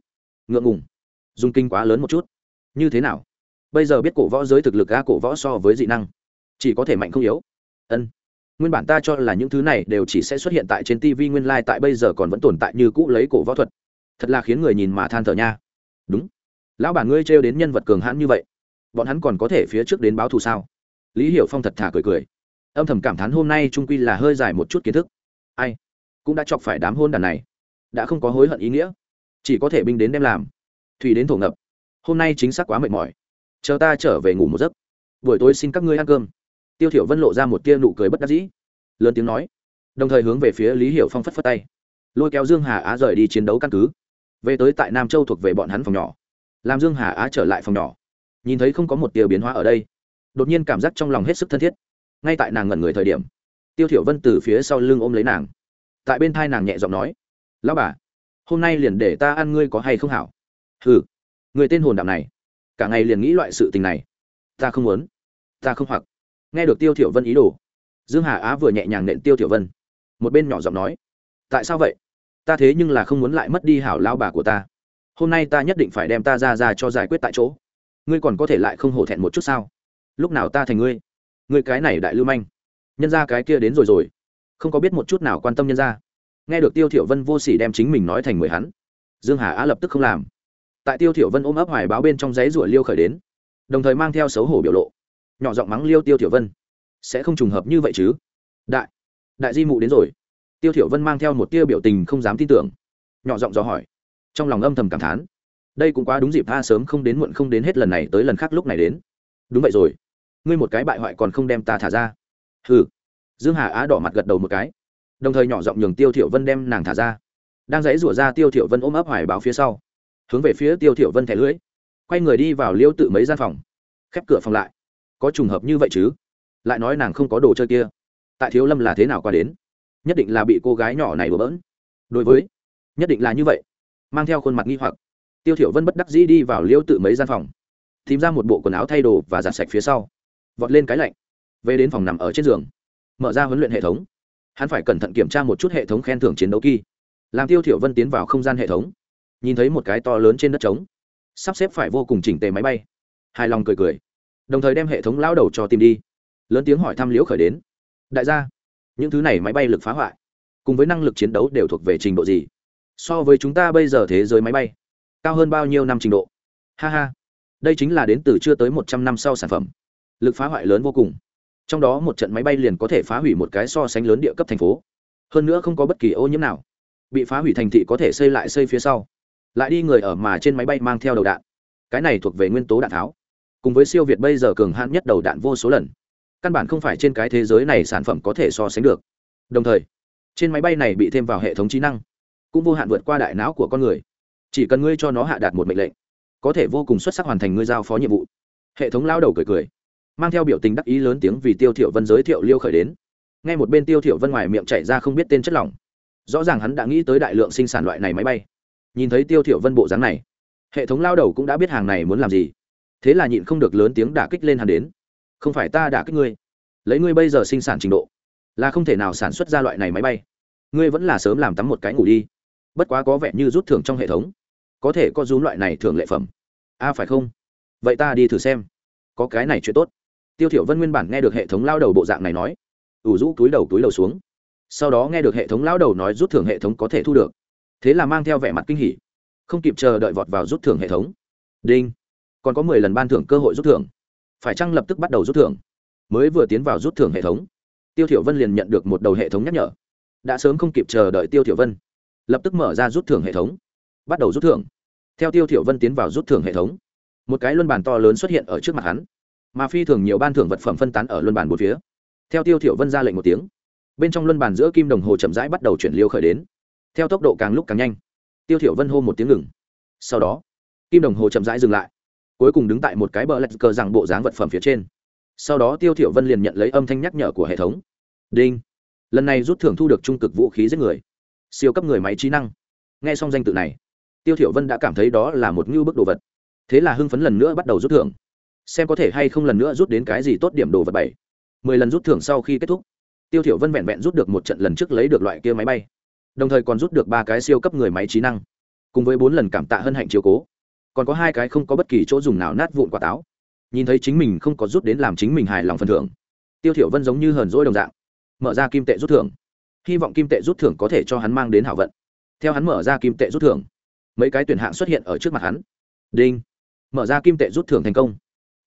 ngượng ngùng, dùng kinh quá lớn một chút. Như thế nào? Bây giờ biết cổ võ giới thực lực ga cổ võ so với dị năng, chỉ có thể mạnh không yếu. Ân, nguyên bản ta cho là những thứ này đều chỉ sẽ xuất hiện tại trên tv nguyên lai tại bây giờ còn vẫn tồn tại như cũ lấy cổ võ thuật. Thật là khiến người nhìn mà than thở nha. Đúng. Lão bản ngươi trêu đến nhân vật cường hãn như vậy, bọn hắn còn có thể phía trước đến báo thù sao? Lý hiểu phong thật thà cười cười âm thầm cảm thán hôm nay trung quy là hơi dài một chút kiến thức. Ai? Cũng đã chọc phải đám hôn đàn này. Đã không có hối hận ý nghĩa. Chỉ có thể binh đến đem làm. Thủy đến thổ ngập. Hôm nay chính xác quá mệt mỏi. Chờ ta trở về ngủ một giấc. Buổi tối xin các ngươi ăn cơm. Tiêu thiểu vân lộ ra một tia nụ cười bất đắc dĩ. Lớn tiếng nói. Đồng thời hướng về phía lý hiểu phong phất phất tay. Lôi kéo dương hà á rời đi chiến đấu căn cứ. Về tới tại nam châu thuộc về bọn hắn phòng nhỏ. Làm dương hà á trở lại phòng nhỏ. Nhìn thấy không có một tia biến hóa ở đây, đột nhiên cảm giác trong lòng hết sức thân thiết ngay tại nàng ngẩn người thời điểm, tiêu thiểu vân từ phía sau lưng ôm lấy nàng. Tại bên thai nàng nhẹ giọng nói, lão bà, hôm nay liền để ta ăn ngươi có hay không hảo? Hừ, người tên hồn đạm này, cả ngày liền nghĩ loại sự tình này, ta không muốn, ta không hoặc. Nghe được tiêu thiểu vân ý đồ, dương hà á vừa nhẹ nhàng nện tiêu thiểu vân. Một bên nhỏ giọng nói, tại sao vậy? Ta thế nhưng là không muốn lại mất đi hảo lao bà của ta. Hôm nay ta nhất định phải đem ta ra ra cho giải quyết tại chỗ. Ngươi còn có thể lại không hổ thẹn một chút sao? Lúc nào ta thành ngươi? Người cái này đại lưu manh. Nhân ra cái kia đến rồi rồi. Không có biết một chút nào quan tâm nhân ra nghe được tiêu thiểu vân vô sỉ đem chính mình nói thành người hắn, dương hà á lập tức không làm. Tại tiêu thiểu vân ôm ấp hoài báo bên trong giấy rủa liêu khởi đến, đồng thời mang theo xấu hổ biểu lộ. Nhỏ giọng mắng liêu tiêu thiểu vân, sẽ không trùng hợp như vậy chứ? Đại đại di mụ đến rồi. Tiêu thiểu vân mang theo một tia biểu tình không dám tin tưởng. Nhỏ giọng dò hỏi, trong lòng âm thầm cảm thán, đây cũng quá đúng dịp tha sớm không đến muộn không đến hết lần này tới lần khác lúc này đến. Đúng vậy rồi ngươi một cái bại hoại còn không đem ta thả ra. Hừ. Dương hà á đỏ mặt gật đầu một cái. Đồng thời nhỏ giọng nhường tiêu thiểu vân đem nàng thả ra. Đang dãy rủa ra tiêu thiểu vân ôm ấp hoài báo phía sau. Hướng về phía tiêu thiểu vân thẻ lưỡi. Quay người đi vào liêu tự mấy gian phòng. Khép cửa phòng lại. Có trùng hợp như vậy chứ? Lại nói nàng không có đồ chơi kia. Tại thiếu lâm là thế nào qua đến? Nhất định là bị cô gái nhỏ này bừa bỡn. Đối với, nhất định là như vậy. Mang theo khuôn mặt nghi hoặc, tiêu thiểu vân bất đắc dĩ đi vào liêu tự mấy gian phòng. Tìm ra một bộ quần áo thay đồ và giặt sạch phía sau vọt lên cái lạnh. Về đến phòng nằm ở trên giường, mở ra huấn luyện hệ thống. Hắn phải cẩn thận kiểm tra một chút hệ thống khen thưởng chiến đấu kỳ làm tiêu thiểu vân tiến vào không gian hệ thống, nhìn thấy một cái to lớn trên đất trống, sắp xếp phải vô cùng chỉnh tề máy bay. Hài lòng cười cười, đồng thời đem hệ thống lão đầu cho tìm đi. Lớn tiếng hỏi thăm liễu khởi đến, đại gia, những thứ này máy bay lực phá hoại, cùng với năng lực chiến đấu đều thuộc về trình độ gì? So với chúng ta bây giờ thế giới máy bay, cao hơn bao nhiêu năm trình độ? Ha ha, đây chính là đến từ chưa tới một trăm năm sau sản phẩm lực phá hoại lớn vô cùng. Trong đó một trận máy bay liền có thể phá hủy một cái so sánh lớn địa cấp thành phố. Hơn nữa không có bất kỳ ô nhiễm nào. Bị phá hủy thành thị có thể xây lại xây phía sau. Lại đi người ở mà trên máy bay mang theo đầu đạn. Cái này thuộc về nguyên tố đạn tháo. Cùng với siêu việt bây giờ cường hạn nhất đầu đạn vô số lần. Căn bản không phải trên cái thế giới này sản phẩm có thể so sánh được. Đồng thời, trên máy bay này bị thêm vào hệ thống trí năng, cũng vô hạn vượt qua đại não của con người. Chỉ cần ngươi cho nó hạ đạt một mệnh lệnh, có thể vô cùng xuất sắc hoàn thành ngươi giao phó nhiệm vụ. Hệ thống lao đầu cười cười mang theo biểu tình đắc ý lớn tiếng vì tiêu thiểu vân giới thiệu liêu khởi đến. Ngay một bên tiêu thiểu vân ngoài miệng chảy ra không biết tên chất lỏng. Rõ ràng hắn đã nghĩ tới đại lượng sinh sản loại này máy bay. Nhìn thấy tiêu thiểu vân bộ dáng này hệ thống lao đầu cũng đã biết hàng này muốn làm gì. Thế là nhịn không được lớn tiếng đả kích lên hắn đến. Không phải ta đả kích ngươi. Lấy ngươi bây giờ sinh sản trình độ là không thể nào sản xuất ra loại này máy bay. Ngươi vẫn là sớm làm tắm một cái ngủ đi. Bất quá có vẻ như rút thưởng trong hệ thống. Có thể có rúm loại này thưởng lệ phẩm. A à, phải không? Vậy ta đi thử xem. Có cái này chuyện tốt tiêu thiểu vân nguyên bản nghe được hệ thống lao đầu bộ dạng này nói, ủ rũ túi đầu túi đầu xuống. Sau đó nghe được hệ thống lao đầu nói rút thưởng hệ thống có thể thu được. Thế là mang theo vẻ mặt kinh hỉ, không kịp chờ đợi vọt vào rút thưởng hệ thống. Đinh! Còn có mười lần ban thưởng cơ hội rút thưởng. Phải chăng lập tức bắt đầu rút thưởng? Mới vừa tiến vào rút thưởng hệ thống, tiêu thiểu vân liền nhận được một đầu hệ thống nhắc nhở. Đã sớm không kịp chờ đợi tiêu thiểu vân, lập tức mở ra rút thưởng hệ thống. Bắt đầu rút thưởng. Theo tiêu thiểu vân tiến vào rút thưởng hệ thống, một cái luân bàn to lớn xuất hiện ở trước mặt hắn mà phi thường nhiều ban thưởng vật phẩm phân tán ở luân bàn một phía. Theo tiêu thiểu vân ra lệnh một tiếng, bên trong luân bàn giữa kim đồng hồ chậm rãi bắt đầu chuyển liêu khởi đến. Theo tốc độ càng lúc càng nhanh. Tiêu thiểu vân hô một tiếng ngừng. Sau đó, kim đồng hồ chậm rãi dừng lại, cuối cùng đứng tại một cái bờ lạch cờ rằng bộ dáng vật phẩm phía trên. Sau đó tiêu thiểu vân liền nhận lấy âm thanh nhắc nhở của hệ thống. Đinh. Lần này rút thưởng thu được trung cực vũ khí giết người. Siêu cấp người máy trí năng. Nghe xong danh tự này, tiêu thiểu vân đã cảm thấy đó là một ngưu bức đồ vật. Thế là hưng phấn lần nữa bắt đầu rút thưởng xem có thể hay không lần nữa rút đến cái gì tốt điểm đồ vật bảy. Mười lần rút thưởng sau khi kết thúc, tiêu thiểu vân vẹn vẹn rút được một trận lần trước lấy được loại kia máy bay, đồng thời còn rút được ba cái siêu cấp người máy trí năng, cùng với bốn lần cảm tạ hân hạnh chiếu cố. Còn có hai cái không có bất kỳ chỗ dùng nào nát vụn quả táo. Nhìn thấy chính mình không có rút đến làm chính mình hài lòng phần thưởng, tiêu thiểu vân giống như hờn dỗi đồng dạng, mở ra kim tệ rút thưởng. Hy vọng kim tệ rút thưởng có thể cho hắn mang đến hảo vận. Theo hắn mở ra kim tệ rút thưởng, mấy cái tuyển hạng xuất hiện ở trước mặt hắn. Đinh. Mở ra kim tệ rút thưởng thành công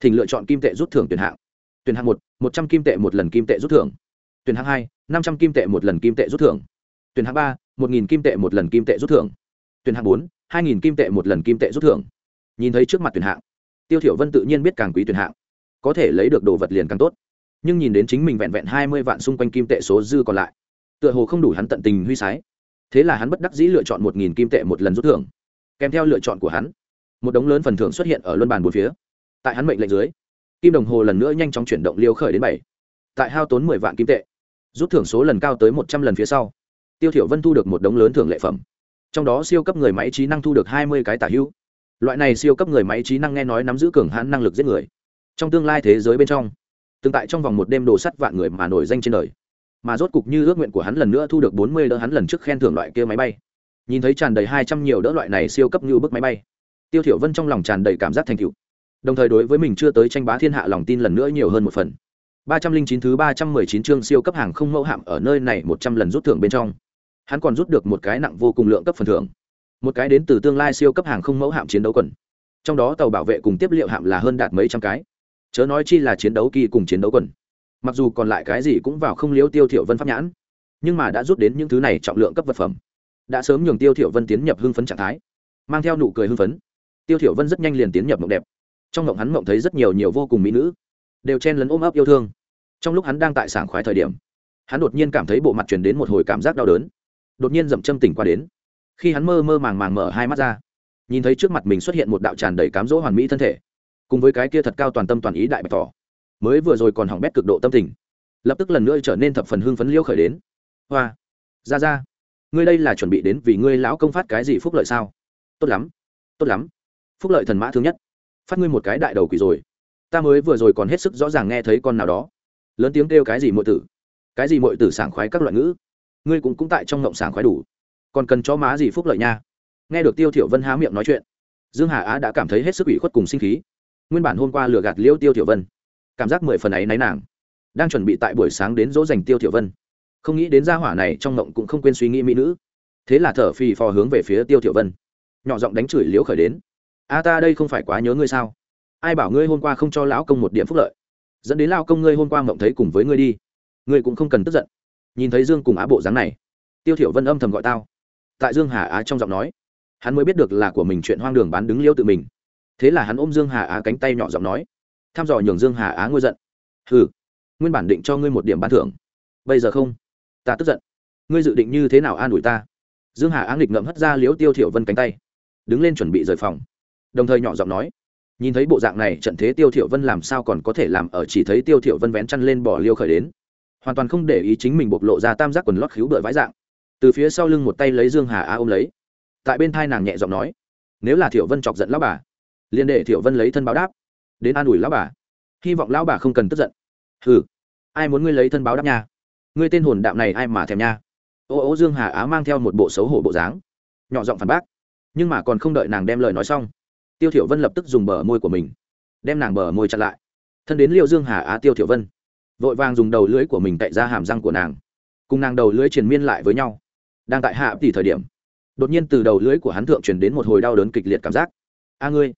thỉnh lựa chọn kim tệ rút thưởng tuyển hạng tuyển hạng một một trăm kim tệ một lần kim tệ rút thưởng tuyển hạng hai năm trăm kim tệ một lần kim tệ rút thưởng tuyển hạng ba một nghìn kim tệ một lần kim tệ rút thưởng tuyển hạng bốn hai nghìn kim tệ một lần kim tệ rút thưởng nhìn thấy trước mặt tuyển hạng tiêu thiểu vân tự nhiên biết càng quý tuyển hạng có thể lấy được đồ vật liền càng tốt nhưng nhìn đến chính mình vẹn vẹn hai mươi vạn xung quanh kim tệ số dư còn lại tựa hồ không đủ hắn tận tình huy sái thế là hắn bất đắc dĩ lựa chọn một nghìn kim tệ một lần rút thưởng kèm theo lựa chọn của hắn một đống lớn phần thưởng xuất hiện ở luân bàn bốn phía tại hắn mệnh lệnh dưới, kim đồng hồ lần nữa nhanh chóng chuyển động liêu khởi đến bảy. Tại hao tốn mười vạn kim tệ, rút thưởng số lần cao tới một trăm lần phía sau, tiêu thiểu vân thu được một đống lớn thưởng lệ phẩm. Trong đó siêu cấp người máy trí năng thu được hai mươi cái tả hữu. Loại này siêu cấp người máy trí năng nghe nói nắm giữ cường hãn năng lực giết người. Trong tương lai thế giới bên trong, tương tại trong vòng một đêm đồ sắt vạn người mà nổi danh trên đời. Mà rốt cục như ước nguyện của hắn lần nữa thu được bốn mươi đỡ hắn lần trước khen thưởng loại kia máy bay. Nhìn thấy tràn đầy hai trăm nhiều đỡ loại này siêu cấp như bức máy bay, tiêu thiểu vân trong lòng tràn đầy cảm giác thành tựu đồng thời đối với mình chưa tới tranh bá thiên hạ lòng tin lần nữa nhiều hơn một phần. Ba trăm linh chín thứ ba trăm mười chín chương siêu cấp hàng không mẫu hạm ở nơi này một trăm lần rút thưởng bên trong. Hắn còn rút được một cái nặng vô cùng lượng cấp phần thưởng. Một cái đến từ tương lai siêu cấp hàng không mẫu hạm chiến đấu quần. Trong đó tàu bảo vệ cùng tiếp liệu hạm là hơn đạt mấy trăm cái. Chớ nói chi là chiến đấu kỳ cùng chiến đấu quần. Mặc dù còn lại cái gì cũng vào không liếu tiêu thiểu vân pháp nhãn, nhưng mà đã rút đến những thứ này trọng lượng cấp vật phẩm. Đã sớm nhường tiêu thiểu vân tiến nhập hưng phấn trạng thái, mang theo nụ cười hưng phấn. Tiêu thiểu vân rất nhanh liền tiến nhập mộng đẹp trong mộng hắn mộng thấy rất nhiều nhiều vô cùng mỹ nữ, đều chen lấn ôm ấp yêu thương. Trong lúc hắn đang tại sảng khoái thời điểm, hắn đột nhiên cảm thấy bộ mặt truyền đến một hồi cảm giác đau đớn. Đột nhiên dậm châm tỉnh qua đến. Khi hắn mơ mơ màng màng mở hai mắt ra, nhìn thấy trước mặt mình xuất hiện một đạo tràn đầy cám dỗ hoàn mỹ thân thể, cùng với cái kia thật cao toàn tâm toàn ý đại bạch tỏ, mới vừa rồi còn hỏng bét cực độ tâm tình, lập tức lần nữa trở nên thập phần hưng phấn liêu khởi đến. Hoa ra ra ngươi đây là chuẩn bị đến vì ngươi lão công phát cái gì phúc lợi sao? Tốt lắm tốt lắm. Phúc lợi thần mã thứ nhất phát ngươi một cái đại đầu quỷ rồi. Ta mới vừa rồi còn hết sức rõ ràng nghe thấy con nào đó. Lớn tiếng kêu cái gì mọi tử? Cái gì mọi tử sảng khoái các loại ngữ? Ngươi cũng cũng tại trong ngộng sảng khoái đủ. Còn cần cho má gì phúc lợi nha? Nghe được tiêu thiểu vân há miệng nói chuyện, dương hà á đã cảm thấy hết sức ủy khuất cùng sinh khí. Nguyên bản hôm qua lừa gạt liêu tiêu thiểu vân, cảm giác mười phần ấy náy nàng, đang chuẩn bị tại buổi sáng đến dỗ dành tiêu thiểu vân. Không nghĩ đến gia hỏa này trong ngộng cũng không quên suy nghĩ mỹ nữ. Thế là thở phì phò hướng về phía tiêu thiểu vân, nhỏ giọng đánh chửi liễu khởi đến a ta đây không phải quá nhớ ngươi sao? Ai bảo ngươi hôm qua không cho lão công một điểm phúc lợi? Dẫn đến lao công ngươi hôm qua mộng thấy cùng với ngươi đi. Ngươi cũng không cần tức giận. Nhìn thấy dương cùng á bộ dáng này, tiêu thiểu vân âm thầm gọi tao. Tại dương hà á trong giọng nói, hắn mới biết được là của mình chuyện hoang đường bán đứng liêu tự mình. Thế là hắn ôm dương hà á cánh tay nhỏ giọng nói, tham dò nhường dương hà á ngôi giận. Hừ, nguyên bản định cho ngươi một điểm ban thưởng. Bây giờ không, ta tức giận. Ngươi dự định như thế nào an ủi ta? Dương hà á nghịch ngậm hất ra liếu tiêu thiểu vân cánh tay, đứng lên chuẩn bị rời phòng đồng thời nhỏ giọng nói, nhìn thấy bộ dạng này, trận thế tiêu thiểu vân làm sao còn có thể làm ở chỉ thấy tiêu thiểu vân vén chăn lên bỏ liêu khởi đến. Hoàn toàn không để ý chính mình bộc lộ ra tam giác quần lót khiếu bựa vãi dạng. Từ phía sau lưng một tay lấy dương hà á ôm lấy. Tại bên thai nàng nhẹ giọng nói, nếu là thiểu vân chọc giận lão bà, liền để thiểu vân lấy thân báo đáp. Đến an ủi lão bà. Hy vọng lão bà không cần tức giận. Hừ, ai muốn ngươi lấy thân báo đáp nha? Ngươi tên hồn đạm này ai mà thèm nha? Ô ô dương hà á mang theo một bộ xấu hổ bộ dáng, nhỏ giọng phản bác, nhưng mà còn không đợi nàng đem lời nói xong tiêu thiểu vân lập tức dùng bờ môi của mình, đem nàng bờ môi chặn lại. Thân đến liêu dương hà á tiêu thiểu vân, vội vàng dùng đầu lưỡi của mình cạy ra hàm răng của nàng, cùng nàng đầu lưỡi triền miên lại với nhau. Đang tại hạ tỷ thời điểm, đột nhiên từ đầu lưỡi của hắn thượng truyền đến một hồi đau đớn kịch liệt cảm giác. A ngươi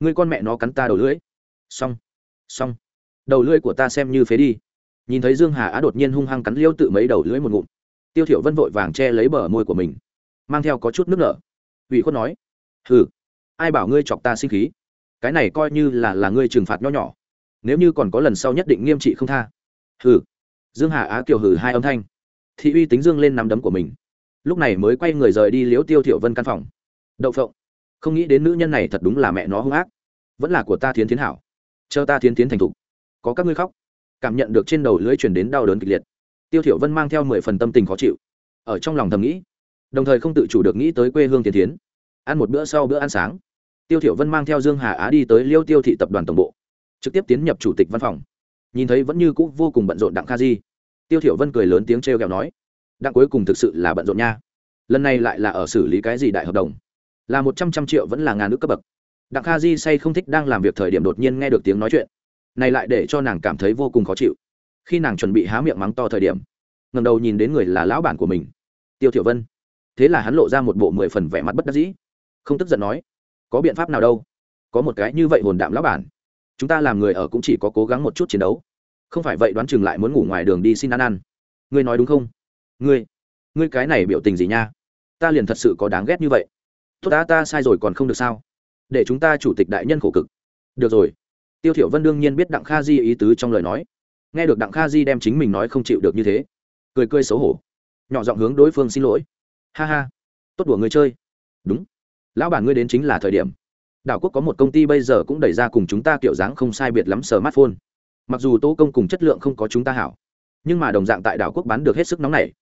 ngươi con mẹ nó cắn ta đầu lưỡi. Xong xong, đầu lưỡi của ta xem như phế đi. Nhìn thấy dương hà á đột nhiên hung hăng cắn liêu tự mấy đầu lưỡi một ngụm, tiêu thiểu vân vội vàng che lấy bờ môi của mình, mang theo có chút nước nở. Ủy khuất nói, hừ ai bảo ngươi chọc ta sinh khí? Cái này coi như là là ngươi trừng phạt nho nhỏ. Nếu như còn có lần sau nhất định nghiêm trị không tha. Hừ. Dương hà á kiều hừ hai âm thanh. Thị uy tính dương lên nắm đấm của mình. Lúc này mới quay người rời đi liễu tiêu thiểu vân căn phòng. Đậu phộng. Không nghĩ đến nữ nhân này thật đúng là mẹ nó hung ác. Vẫn là của ta thiến thiến hảo. Chờ ta thiến thiến thành thục. Có các ngươi khóc. Cảm nhận được trên đầu lưỡi truyền đến đau đớn kịch liệt. Tiêu thiểu vân mang theo mười phần tâm tình khó chịu. Ở trong lòng thầm nghĩ. Đồng thời không tự chủ được nghĩ tới quê hương thiến thiến. Ăn một bữa sau bữa ăn sáng tiêu thiểu vân mang theo dương hà á đi tới liêu tiêu thị tập đoàn tổng bộ, trực tiếp tiến nhập chủ tịch văn phòng. Nhìn thấy vẫn như cũ vô cùng bận rộn đặng kha di, tiêu thiểu vân cười lớn tiếng treo kẹo nói, đặng cuối cùng thực sự là bận rộn nha. Lần này lại là ở xử lý cái gì đại hợp đồng? Là một trăm trăm triệu vẫn là ngàn nước cấp bậc. Đặng kha di say không thích đang làm việc thời điểm đột nhiên nghe được tiếng nói chuyện. Này lại để cho nàng cảm thấy vô cùng khó chịu. Khi nàng chuẩn bị há miệng mắng to thời điểm ngầm đầu nhìn đến người là lão bản của mình. Tiêu thiểu vân. Thế là hắn lộ ra một bộ mười phần vẻ mặt bất đắc dĩ. Không tức giận nói có biện pháp nào đâu. Có một cái như vậy hồn đạm lão bản. Chúng ta làm người ở cũng chỉ có cố gắng một chút chiến đấu. Không phải vậy đoán chừng lại muốn ngủ ngoài đường đi xin ăn ăn. Ngươi nói đúng không? Ngươi ngươi cái này biểu tình gì nha? Ta liền thật sự có đáng ghét như vậy. Tốt đã ta sai rồi còn không được sao? Để chúng ta chủ tịch đại nhân khổ cực. Được rồi. Tiêu thiểu vân đương nhiên biết đặng kha di ý tứ trong lời nói. Nghe được đặng kha di đem chính mình nói không chịu được như thế, cười cười xấu hổ, nhỏ giọng hướng đối phương xin lỗi. Ha ha, tốt đùa người chơi. Đúng lão bản ngươi đến chính là thời điểm. Đảo quốc có một công ty bây giờ cũng đẩy ra cùng chúng ta kiểu dáng không sai biệt lắm smartphone. Mặc dù tố công cùng chất lượng không có chúng ta hảo, nhưng mà đồng dạng tại đảo quốc bán được hết sức nóng này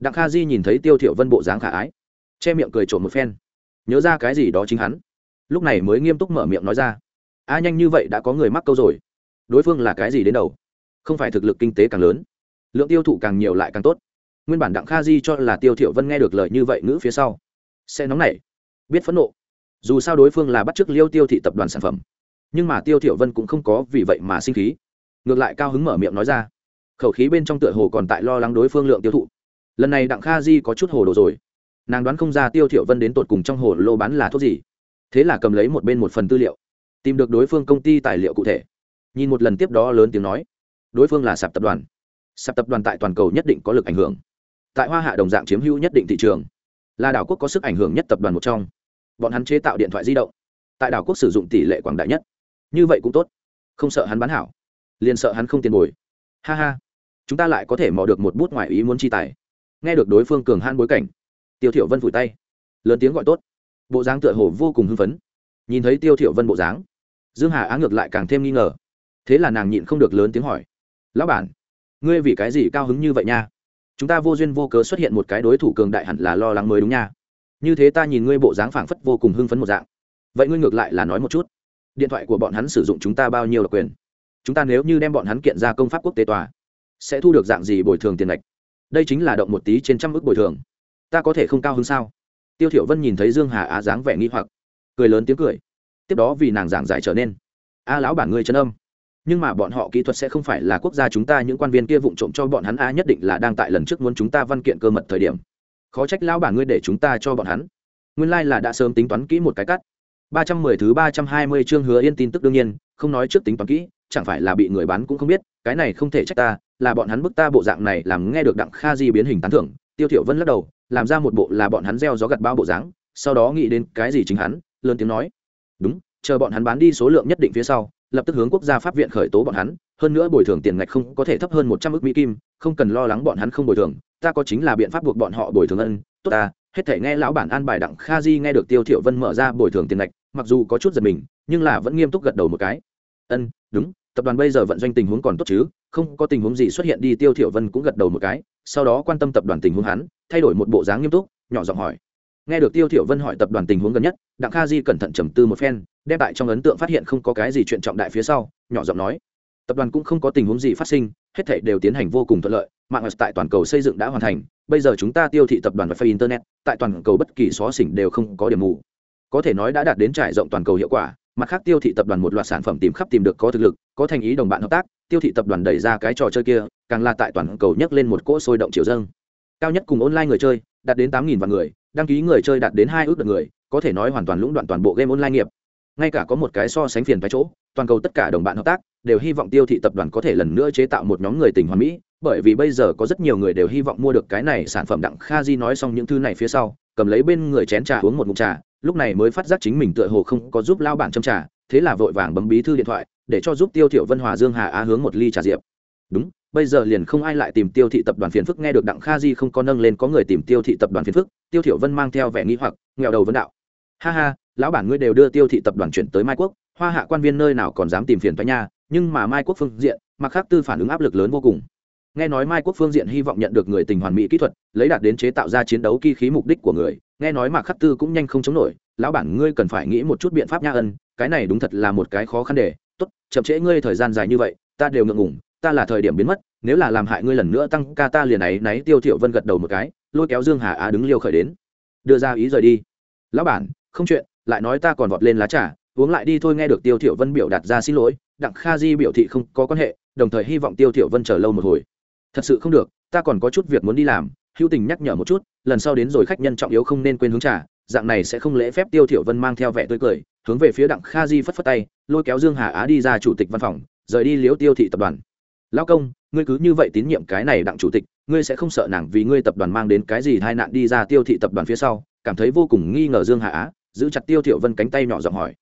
đặng kha di nhìn thấy tiêu thiểu vân bộ dáng khả ái, che miệng cười trộm một phen. Nhớ ra cái gì đó chính hắn. Lúc này mới nghiêm túc mở miệng nói ra, a, nhanh như vậy đã có người mắc câu rồi. Đối phương là cái gì đến đầu? Không phải thực lực kinh tế càng lớn, lượng tiêu thụ càng nhiều lại càng tốt. Nguyên bản đặng kha di cho là tiêu thiểu vân nghe được lời như vậy ngữ phía sau, sẽ nóng nảy biết phẫn nộ. Dù sao đối phương là bắt chước liêu tiêu thị tập đoàn sản phẩm. Nhưng mà tiêu thiểu vân cũng không có vì vậy mà sinh khí. Ngược lại cao hứng mở miệng nói ra. Khẩu khí bên trong tựa hồ còn tại lo lắng đối phương lượng tiêu thụ. Lần này đặng kha di có chút hồ đồ rồi. Nàng đoán không ra tiêu thiểu vân đến tột cùng trong hồ lô bán là thuốc gì. Thế là cầm lấy một bên một phần tư liệu, tìm được đối phương công ty tài liệu cụ thể. Nhìn một lần tiếp đó lớn tiếng nói, đối phương là sạp tập đoàn. Sạp tập đoàn tại toàn cầu nhất định có lực ảnh hưởng. Tại hoa hạ đồng dạng chiếm hữu nhất định thị trường. Là đảo quốc có sức ảnh hưởng nhất tập đoàn một trong bọn hắn chế tạo điện thoại di động. Tại đảo quốc sử dụng tỷ lệ quảng đại nhất. Như vậy cũng tốt. Không sợ hắn bán hảo. Liền sợ hắn không tiền bồi. Ha ha. Chúng ta lại có thể mò được một bút ngoài ý muốn chi tài. Nghe được đối phương cường han bối cảnh, tiêu thiểu vân vùi tay. Lớn tiếng gọi tốt. Bộ dáng tựa hồ vô cùng hưng phấn. Nhìn thấy tiêu thiểu vân bộ dáng, dương hà á ngược lại càng thêm nghi ngờ. Thế là nàng nhịn không được lớn tiếng hỏi. Lão bản, ngươi vì cái gì cao hứng như vậy nha? Chúng ta vô duyên vô cớ xuất hiện một cái đối thủ cường đại hẳn là lo lắng mới đúng nha như thế ta nhìn ngươi bộ dáng phảng phất vô cùng hưng phấn một dạng. Vậy ngươi ngược lại là nói một chút. Điện thoại của bọn hắn sử dụng chúng ta bao nhiêu độc quyền? Chúng ta nếu như đem bọn hắn kiện ra công pháp quốc tế tòa, sẽ thu được dạng gì bồi thường tiền lệch? Đây chính là động một tí trên trăm ước bồi thường. Ta có thể không cao hơn sao? Tiêu thiểu vân nhìn thấy dương hà á dáng vẻ nghi hoặc, cười lớn tiếng cười. Tiếp đó vì nàng giảng giải trở nên, a lão bản ngươi chân âm. Nhưng mà bọn họ kỹ thuật sẽ không phải là quốc gia chúng ta những quan viên kia vụng trộm cho bọn hắn a nhất định là đang tại lần trước muốn chúng ta văn kiện cơ mật thời điểm khó trách lão bản ngươi để chúng ta cho bọn hắn. Nguyên lai là đã sớm tính toán kỹ một cái cắt. Ba trăm mười thứ ba trăm hai mươi chương hứa yên tin tức đương nhiên, không nói trước tính toán kỹ, chẳng phải là bị người bán cũng không biết, cái này không thể trách ta, là bọn hắn bức ta bộ dạng này làm nghe được đặng kha di biến hình tán thưởng, tiêu thiểu vân lắc đầu, làm ra một bộ là bọn hắn gieo gió gặt bao bộ dáng, sau đó nghĩ đến cái gì chính hắn, lớn tiếng nói. Đúng, chờ bọn hắn bán đi số lượng nhất định phía sau, lập tức hướng quốc gia pháp viện khởi tố bọn hắn, hơn nữa bồi thường tiền ngạch không có thể thấp hơn một trăm ước mỹ kim, không cần lo lắng bọn hắn không bồi thường ta có chính là biện pháp buộc bọn họ bồi thường ân tốt ta hết thể nghe lão bản an bài đặng kha di nghe được tiêu thiểu vân mở ra bồi thường tiền lệch, mặc dù có chút giật mình nhưng là vẫn nghiêm túc gật đầu một cái. Ân đúng tập đoàn bây giờ vận doanh tình huống còn tốt chứ không có tình huống gì xuất hiện đi tiêu thiểu vân cũng gật đầu một cái sau đó quan tâm tập đoàn tình huống hắn thay đổi một bộ dáng nghiêm túc nhỏ giọng hỏi. Nghe được tiêu thiểu vân hỏi tập đoàn tình huống gần nhất đặng kha di cẩn thận trầm tư một phen đem lại trong ấn tượng phát hiện không có cái gì chuyện trọng đại phía sau nhỏ giọng nói. Tập đoàn cũng không có tình huống gì phát sinh hết thảy đều tiến hành vô cùng thuận lợi mạng tại toàn cầu xây dựng đã hoàn thành, bây giờ chúng ta tiêu thị tập đoàn và wifi internet, tại toàn cầu bất kỳ xóa xỉnh đều không có điểm mù. Có thể nói đã đạt đến trải rộng toàn cầu hiệu quả, mặt khác tiêu thị tập đoàn một loạt sản phẩm tìm khắp tìm được có thực lực, có thành ý đồng bạn hợp tác, tiêu thị tập đoàn đẩy ra cái trò chơi kia, càng là tại toàn cầu nhấc lên một cỗ sôi động chiều dâng. Cao nhất cùng online người chơi, đạt đến tám nghìn vạn người, đăng ký người chơi đạt đến hai ước lượt người, có thể nói hoàn toàn lũng đoạn toàn bộ game online nghiệp. Ngay cả có một cái so sánh phiền phải chỗ toàn cầu tất cả đồng bạn hợp tác đều hy vọng tiêu thị tập đoàn có thể lần nữa chế tạo một nhóm người tỉnh hoàn mỹ, bởi vì bây giờ có rất nhiều người đều hy vọng mua được cái này sản phẩm đặng kha di nói xong những thứ này phía sau, cầm lấy bên người chén trà uống một mụn trà, lúc này mới phát giác chính mình tựa hồ không có giúp lao bản châm trà, thế là vội vàng bấm bí thư điện thoại, để cho giúp tiêu thiểu vân hòa dương hà á hướng một ly trà diệp. Đúng, bây giờ liền không ai lại tìm tiêu thị tập đoàn phiền phức, nghe được đặng kha di không có nâng lên có người tìm tiêu thị tập đoàn phiền phức, tiêu thiểu vân mang theo vẻ nghi hoặc nghèo đầu vấn đạo. Ha ha, lão bản ngươi đều đưa tiêu thị tập đoàn chuyển tới mai quốc hoa hạ quan viên nơi nào còn dám tìm phiền toái nha, nhưng mà mai quốc phương diện mặc khác tư phản ứng áp lực lớn vô cùng. Nghe nói mai quốc phương diện hy vọng nhận được người tình hoàn mỹ kỹ thuật, lấy đạt đến chế tạo ra chiến đấu kỳ khí mục đích của người. Nghe nói mà khắc tư cũng nhanh không chống nổi, lão bản, ngươi cần phải nghĩ một chút biện pháp nha ân, cái này đúng thật là một cái khó khăn để tốt, chậm trễ ngươi thời gian dài như vậy, ta đều ngượng ngùng, ta là thời điểm biến mất, nếu là làm hại ngươi lần nữa tăng ca ta liền ấy náy tiêu thiệu vân gật đầu một cái, lôi kéo dương hà á đứng liêu khởi đến. Đưa ra ý rời đi. Lão bản, không chuyện, lại nói ta còn vọt lên lá trà uống lại đi thôi, nghe được tiêu thiệu vân biểu đạt ra xin lỗi, đặng kha di biểu thị không có quan hệ, đồng thời hy vọng tiêu thiệu vân chờ lâu một hồi. Thật sự không được, ta còn có chút việc muốn đi làm, hữu tình nhắc nhở một chút, lần sau đến rồi khách nhân trọng yếu không nên quên hướng trà, dạng này sẽ không lễ phép. Tiêu thiểu vân mang theo vẻ tươi cười, hướng về phía đặng kha di phất phất tay, lôi kéo dương hà á đi ra chủ tịch văn phòng, rời đi liếu tiêu thị tập đoàn. Lão công, ngươi cứ như vậy tín nhiệm cái này đặng chủ tịch, ngươi sẽ không sợ nàng vì ngươi tập đoàn mang đến cái gì tai nạn đi ra tiêu thị tập đoàn phía sau? Cảm thấy vô cùng nghi ngờ dương hà á, giữ chặt tiêu thiểu vân cánh tay nhỏ giọng hỏi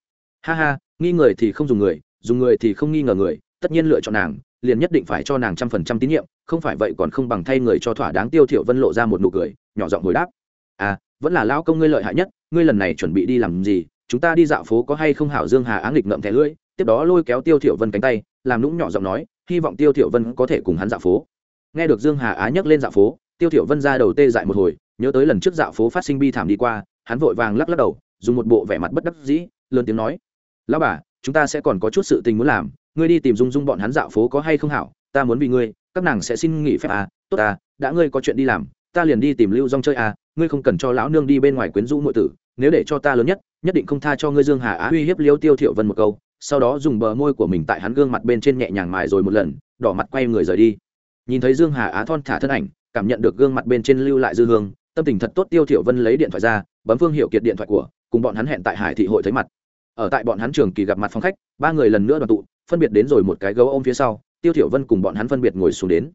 ha ha, nghi người thì không dùng người dùng người thì không nghi ngờ người, tất nhiên lựa chọn nàng, liền nhất định phải cho nàng trăm phần trăm tín nhiệm, không phải vậy còn không bằng thay người cho thỏa đáng tiêu thiểu vân lộ ra một nụ cười, nhỏ giọng hồi đáp. À vẫn là lão công ngươi lợi hại nhất, ngươi lần này chuẩn bị đi làm gì, chúng ta đi dạo phố có hay không hảo dương hà áng nghịch ngậm thẻ lưỡi, tiếp đó lôi kéo tiêu thiểu vân cánh tay, làm nũng nhỏ giọng nói, hy vọng tiêu thiểu vân có thể cùng hắn dạo phố. Nghe được dương hà á nhắc lên dạo phố, tiêu thiểu vân ra đầu tê dại một hồi, nhớ tới lần trước dạo phố phát sinh bi thảm đi qua, hắn vội vàng lắc lắc đầu, dùng một bộ vẻ mặt bất đắc dĩ, lớn tiếng nói lão bà, chúng ta sẽ còn có chút sự tình muốn làm, ngươi đi tìm dung dung bọn hắn dạo phố có hay không hảo, ta muốn vì ngươi, các nàng sẽ xin nghỉ phép à tốt à đã ngươi có chuyện đi làm, ta liền đi tìm lưu dong chơi à ngươi không cần cho lão nương đi bên ngoài quyến rũ nội tử, nếu để cho ta lớn nhất nhất định không tha cho ngươi dương hà á uy hiếp liêu tiêu thiệu vân một câu, sau đó dùng bờ môi của mình tại hắn gương mặt bên trên nhẹ nhàng mài rồi một lần, đỏ mặt quay người rời đi. Nhìn thấy dương hà á thon thả thân ảnh, cảm nhận được gương mặt bên trên lưu lại dư hương, tâm tình thật tốt tiêu thiệu vân lấy điện thoại ra, bấm phương hiệu kiệt điện thoại của, cùng bọn hắn hẹn tại hải thị hội thấy mặt ở tại bọn hắn trường kỳ gặp mặt phòng khách, ba người lần nữa đoàn tụ, phân biệt đến rồi một cái gấu ôm phía sau, tiêu thiểu vân cùng bọn hắn phân biệt ngồi xuống đến.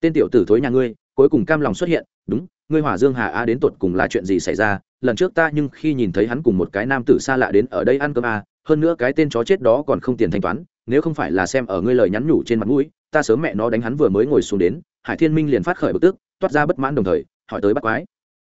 Tên tiểu tử thối nhà ngươi, cuối cùng cam lòng xuất hiện, đúng, ngươi hỏa dương hà a đến tột cùng là chuyện gì xảy ra? Lần trước ta nhưng khi nhìn thấy hắn cùng một cái nam tử xa lạ đến ở đây ăn cơm a, hơn nữa cái tên chó chết đó còn không tiền thanh toán, nếu không phải là xem ở ngươi lời nhắn nhủ trên mặt mũi, ta sớm mẹ nó đánh hắn vừa mới ngồi xuống đến, hải thiên minh liền phát khởi bực tức, toát ra bất mãn đồng thời, hỏi tới bắt quái.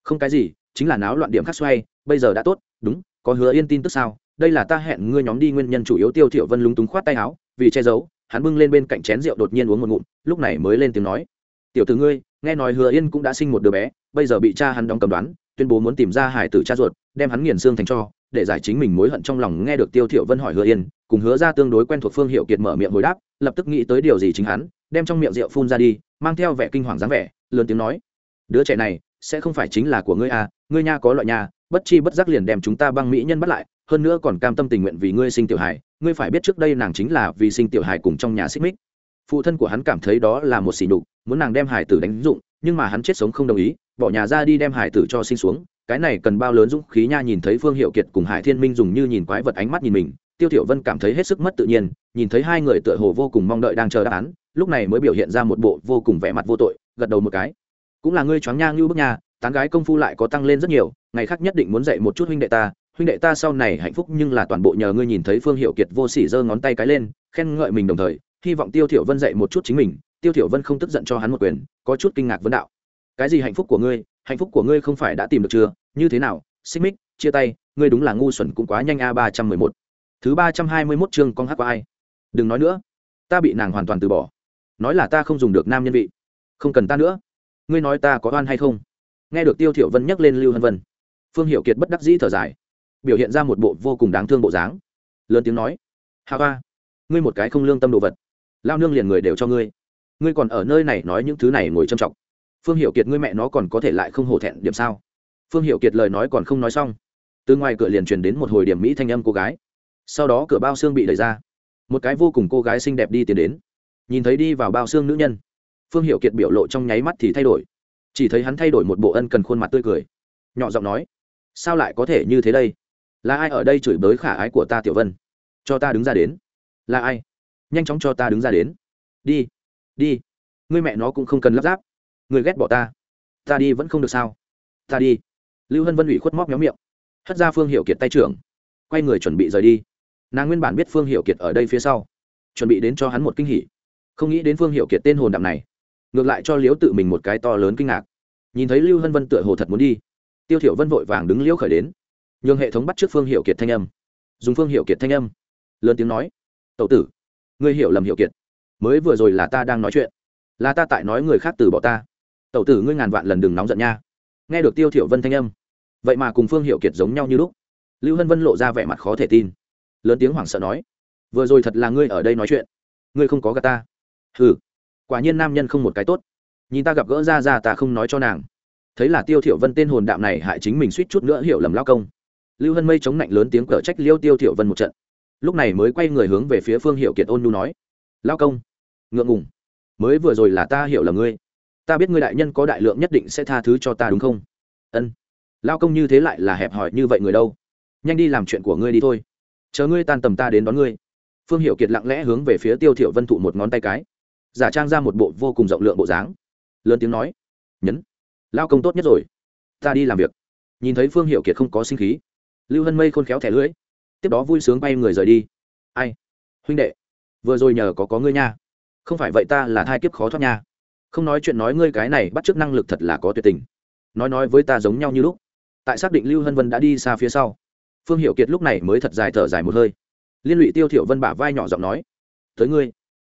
Không cái gì, chính là náo loạn điểm khắc xoay, bây giờ đã tốt, đúng, có hứa yên tin tức sao? Đây là ta hẹn ngươi nhóm đi nguyên nhân chủ yếu tiêu thiểu vân lúng túng khoát tay áo, vì che giấu, hắn bưng lên bên cạnh chén rượu đột nhiên uống một ngụm, lúc này mới lên tiếng nói. Tiểu tử ngươi, nghe nói hứa yên cũng đã sinh một đứa bé, bây giờ bị cha hắn đóng cầm đoán, tuyên bố muốn tìm ra hải tử cha ruột, đem hắn nghiền xương thành cho, để giải chính mình mối hận trong lòng nghe được tiêu thiểu vân hỏi hứa yên, cùng hứa ra tương đối quen thuộc phương hiệu kiệt mở miệng hồi đáp, lập tức nghĩ tới điều gì chính hắn, đem trong miệng rượu phun ra đi, mang theo vẻ kinh hoàng dáng vẻ, lớn tiếng nói. Đứa trẻ này, sẽ không phải chính là của ngươi à ngươi nha có loại nha, bất chi bất giác liền đem chúng ta băng mỹ nhân bắt lại hơn nữa còn cam tâm tình nguyện vì ngươi sinh tiểu hài, ngươi phải biết trước đây nàng chính là vì sinh tiểu hài cùng trong nhà xích mích. Phụ thân của hắn cảm thấy đó là một xỉ nhục, muốn nàng đem hải tử đánh dụng, nhưng mà hắn chết sống không đồng ý, bỏ nhà ra đi đem hải tử cho sinh xuống. Cái này cần bao lớn dũng khí nha nhìn thấy phương hiệu kiệt cùng hải thiên minh dùng như nhìn quái vật ánh mắt nhìn mình. Tiêu thiểu vân cảm thấy hết sức mất tự nhiên, nhìn thấy hai người tựa hồ vô cùng mong đợi đang chờ đáp án, lúc này mới biểu hiện ra một bộ vô cùng vẻ mặt vô tội, gật đầu một cái. Cũng là ngươi choáng nha như bức nha, tán gái công phu lại có tăng lên rất nhiều, ngày khác nhất định muốn dạy một chút huynh đệ ta huynh đệ ta sau này hạnh phúc nhưng là toàn bộ nhờ ngươi nhìn thấy phương hiệu kiệt vô sỉ giơ ngón tay cái lên, khen ngợi mình đồng thời, hy vọng tiêu thiểu vân dạy một chút chính mình. Tiêu thiểu vân không tức giận cho hắn một quyền, có chút kinh ngạc vấn đạo. Cái gì hạnh phúc của ngươi? Hạnh phúc của ngươi không phải đã tìm được chưa? Như thế nào? Xích mích, chia tay, ngươi đúng là ngu xuẩn cũng quá nhanh a, ba trăm mười một. Thứ ba trăm hai mươi 321 chương con hát qua ai? Đừng nói nữa. Ta bị nàng hoàn toàn từ bỏ. Nói là ta không dùng được nam nhân vị. Không cần ta nữa. Ngươi nói ta có oan hay không? Nghe được tiêu thiểu vân nhắc lên lưu hân vân, phương hiệu kiệt bất đắc dĩ thở dài biểu hiện ra một bộ vô cùng đáng thương bộ dáng. Lớn tiếng nói hà ba ngươi một cái không lương tâm đồ vật. Lao nương liền người đều cho ngươi. Ngươi còn ở nơi này nói những thứ này ngồi châm trọng phương hiệu kiệt ngươi mẹ nó còn có thể lại không hổ thẹn điểm sao? Phương hiệu kiệt lời nói còn không nói xong, từ ngoài cửa liền truyền đến một hồi điểm mỹ thanh âm cô gái. Sau đó cửa bao xương bị đẩy ra. Một cái vô cùng cô gái xinh đẹp đi tiến đến. Nhìn thấy đi vào bao xương nữ nhân, phương hiệu kiệt biểu lộ trong nháy mắt thì thay đổi. Chỉ thấy hắn thay đổi một bộ ân cần khuôn mặt tươi cười, nhỏ giọng nói, sao lại có thể như thế đây? Là ai ở đây chửi bới khả ái của ta tiểu vân? Cho ta đứng ra đến. Là ai? Nhanh chóng cho ta đứng ra đến. Đi. Đi. Ngươi mẹ nó cũng không cần lắp ráp. Người ghét bỏ ta. Ta đi vẫn không được sao? Ta đi. Lưu hân vân ủy khuất móc méo miệng. Hất ra phương hiệu kiệt tay trưởng. Quay người chuẩn bị rời đi. Nàng nguyên bản biết phương hiệu kiệt ở đây phía sau. Chuẩn bị đến cho hắn một kinh hỉ. Không nghĩ đến phương hiệu kiệt tên hồn đạm này. Ngược lại cho liễu tự mình một cái to lớn kinh ngạc. Nhìn thấy lưu hân vân tựa hồ thật muốn đi. Tiêu thiểu vân vội vàng đứng liễu khởi đến nhường hệ thống bắt trước phương hiệu kiệt thanh âm. Dùng phương hiệu kiệt thanh âm. Lớn tiếng nói, tẩu tử, ngươi hiểu lầm hiệu kiệt. Mới vừa rồi là ta đang nói chuyện. Là ta tại nói người khác từ bỏ ta. Tẩu tử ngươi ngàn vạn lần đừng nóng giận nha. Nghe được tiêu thiểu vân thanh âm, vậy mà cùng phương hiệu kiệt giống nhau như lúc. Lưu hân vân lộ ra vẻ mặt khó thể tin. Lớn tiếng hoảng sợ nói, vừa rồi thật là ngươi ở đây nói chuyện. Ngươi không có gạt ta. Hừ, quả nhiên nam nhân không một cái tốt. Nhìn ta gặp gỡ ra ra ta không nói cho nàng. Thấy là tiêu thiểu vân tên hồn đạm này hại chính mình suýt chút nữa hiểu lầm lao công lưu hân mây chống nạnh lớn tiếng cở trách liêu tiêu thiểu vân một trận. Lúc này mới quay người hướng về phía phương hiệu kiệt ôn nhu nói lao công, ngượng ngùng. Mới vừa rồi là ta hiểu là ngươi. Ta biết ngươi đại nhân có đại lượng nhất định sẽ tha thứ cho ta đúng không? Ân. Lao công như thế lại là hẹp hòi như vậy người đâu? Nhanh đi làm chuyện của ngươi đi thôi. Chờ ngươi tan tầm ta đến đón ngươi. Phương hiệu kiệt lặng lẽ hướng về phía tiêu thiểu vân thụ một ngón tay cái, giả trang ra một bộ vô cùng rộng lượng bộ dáng. Lớn tiếng nói, nhấn. Lao công tốt nhất rồi. Ta đi làm việc. Nhìn thấy phương hiệu kiệt không có sinh khí lưu hân mây khôn khéo thẻ lưỡi tiếp đó vui sướng bay người rời đi. Ai? Huynh đệ, vừa rồi nhờ có có ngươi nha. Không phải vậy ta là thai kiếp khó thoát nha. Không nói chuyện nói ngươi cái này bắt chước năng lực thật là có tuyệt tình. Nói nói với ta giống nhau như lúc. Tại xác định lưu hân vân đã đi xa phía sau, phương hiệu kiệt lúc này mới thật dài thở dài một hơi. Liên lụy tiêu thiểu vân bả vai nhỏ giọng nói, tới ngươi,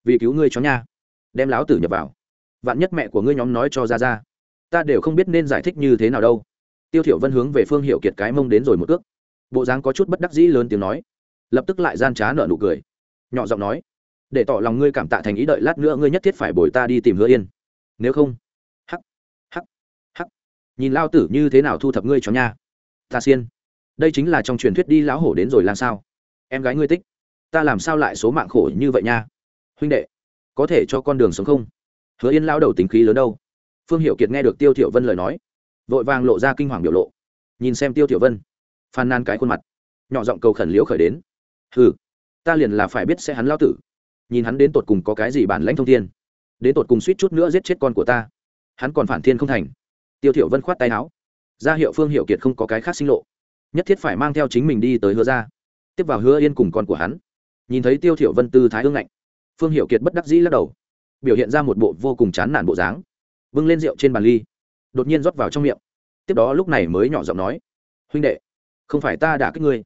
vì cứu ngươi chó nha. Đem láo tử nhập vào. Vạn nhất mẹ của ngươi nhóm nói cho ra ra. Ta đều không biết nên giải thích như thế nào đâu. Tiêu thiểu vân hướng về phương hiệu kiệt cái mông đến rồi một cước bộ dáng có chút bất đắc dĩ lớn tiếng nói. Lập tức lại gian trá nở nụ cười. Nhỏ giọng nói, để tỏ lòng ngươi cảm tạ thành ý đợi lát nữa ngươi nhất thiết phải bồi ta đi tìm hứa yên. Nếu không, hắc hắc hắc. Nhìn lao tử như thế nào thu thập ngươi cho nha. Ta xiên. Đây chính là trong truyền thuyết đi lão hổ đến rồi làm sao? Em gái ngươi tích. Ta làm sao lại số mạng khổ như vậy nha? Huynh đệ, có thể cho con đường sống không? Hứa yên lao đầu tính khí lớn đâu? Phương hiệu kiệt nghe được tiêu thiểu vân lời nói, vội vàng lộ ra kinh hoàng biểu lộ. Nhìn xem tiêu thiểu vân phàn nan cái khuôn mặt. Nhỏ giọng cầu khẩn liễu khởi đến. Hừ, ta liền là phải biết sẽ hắn lao tử. Nhìn hắn đến tột cùng có cái gì bản lãnh thông thiên. Đến tột cùng suýt chút nữa giết chết con của ta. Hắn còn phản thiên không thành. Tiêu thiểu vân khoát tay áo. Ra hiệu phương hiệu kiệt không có cái khác sinh lộ. Nhất thiết phải mang theo chính mình đi tới hứa ra. Tiếp vào hứa yên cùng con của hắn. Nhìn thấy tiêu thiểu vân tư thái hương ngạnh, phương hiệu kiệt bất đắc dĩ lắc đầu. Biểu hiện ra một bộ vô cùng chán nản bộ dáng. Bưng lên rượu trên bàn ly, đột nhiên rót vào trong miệng. Tiếp đó lúc này mới nhỏ giọng nói, huynh đệ không phải ta đã kích ngươi.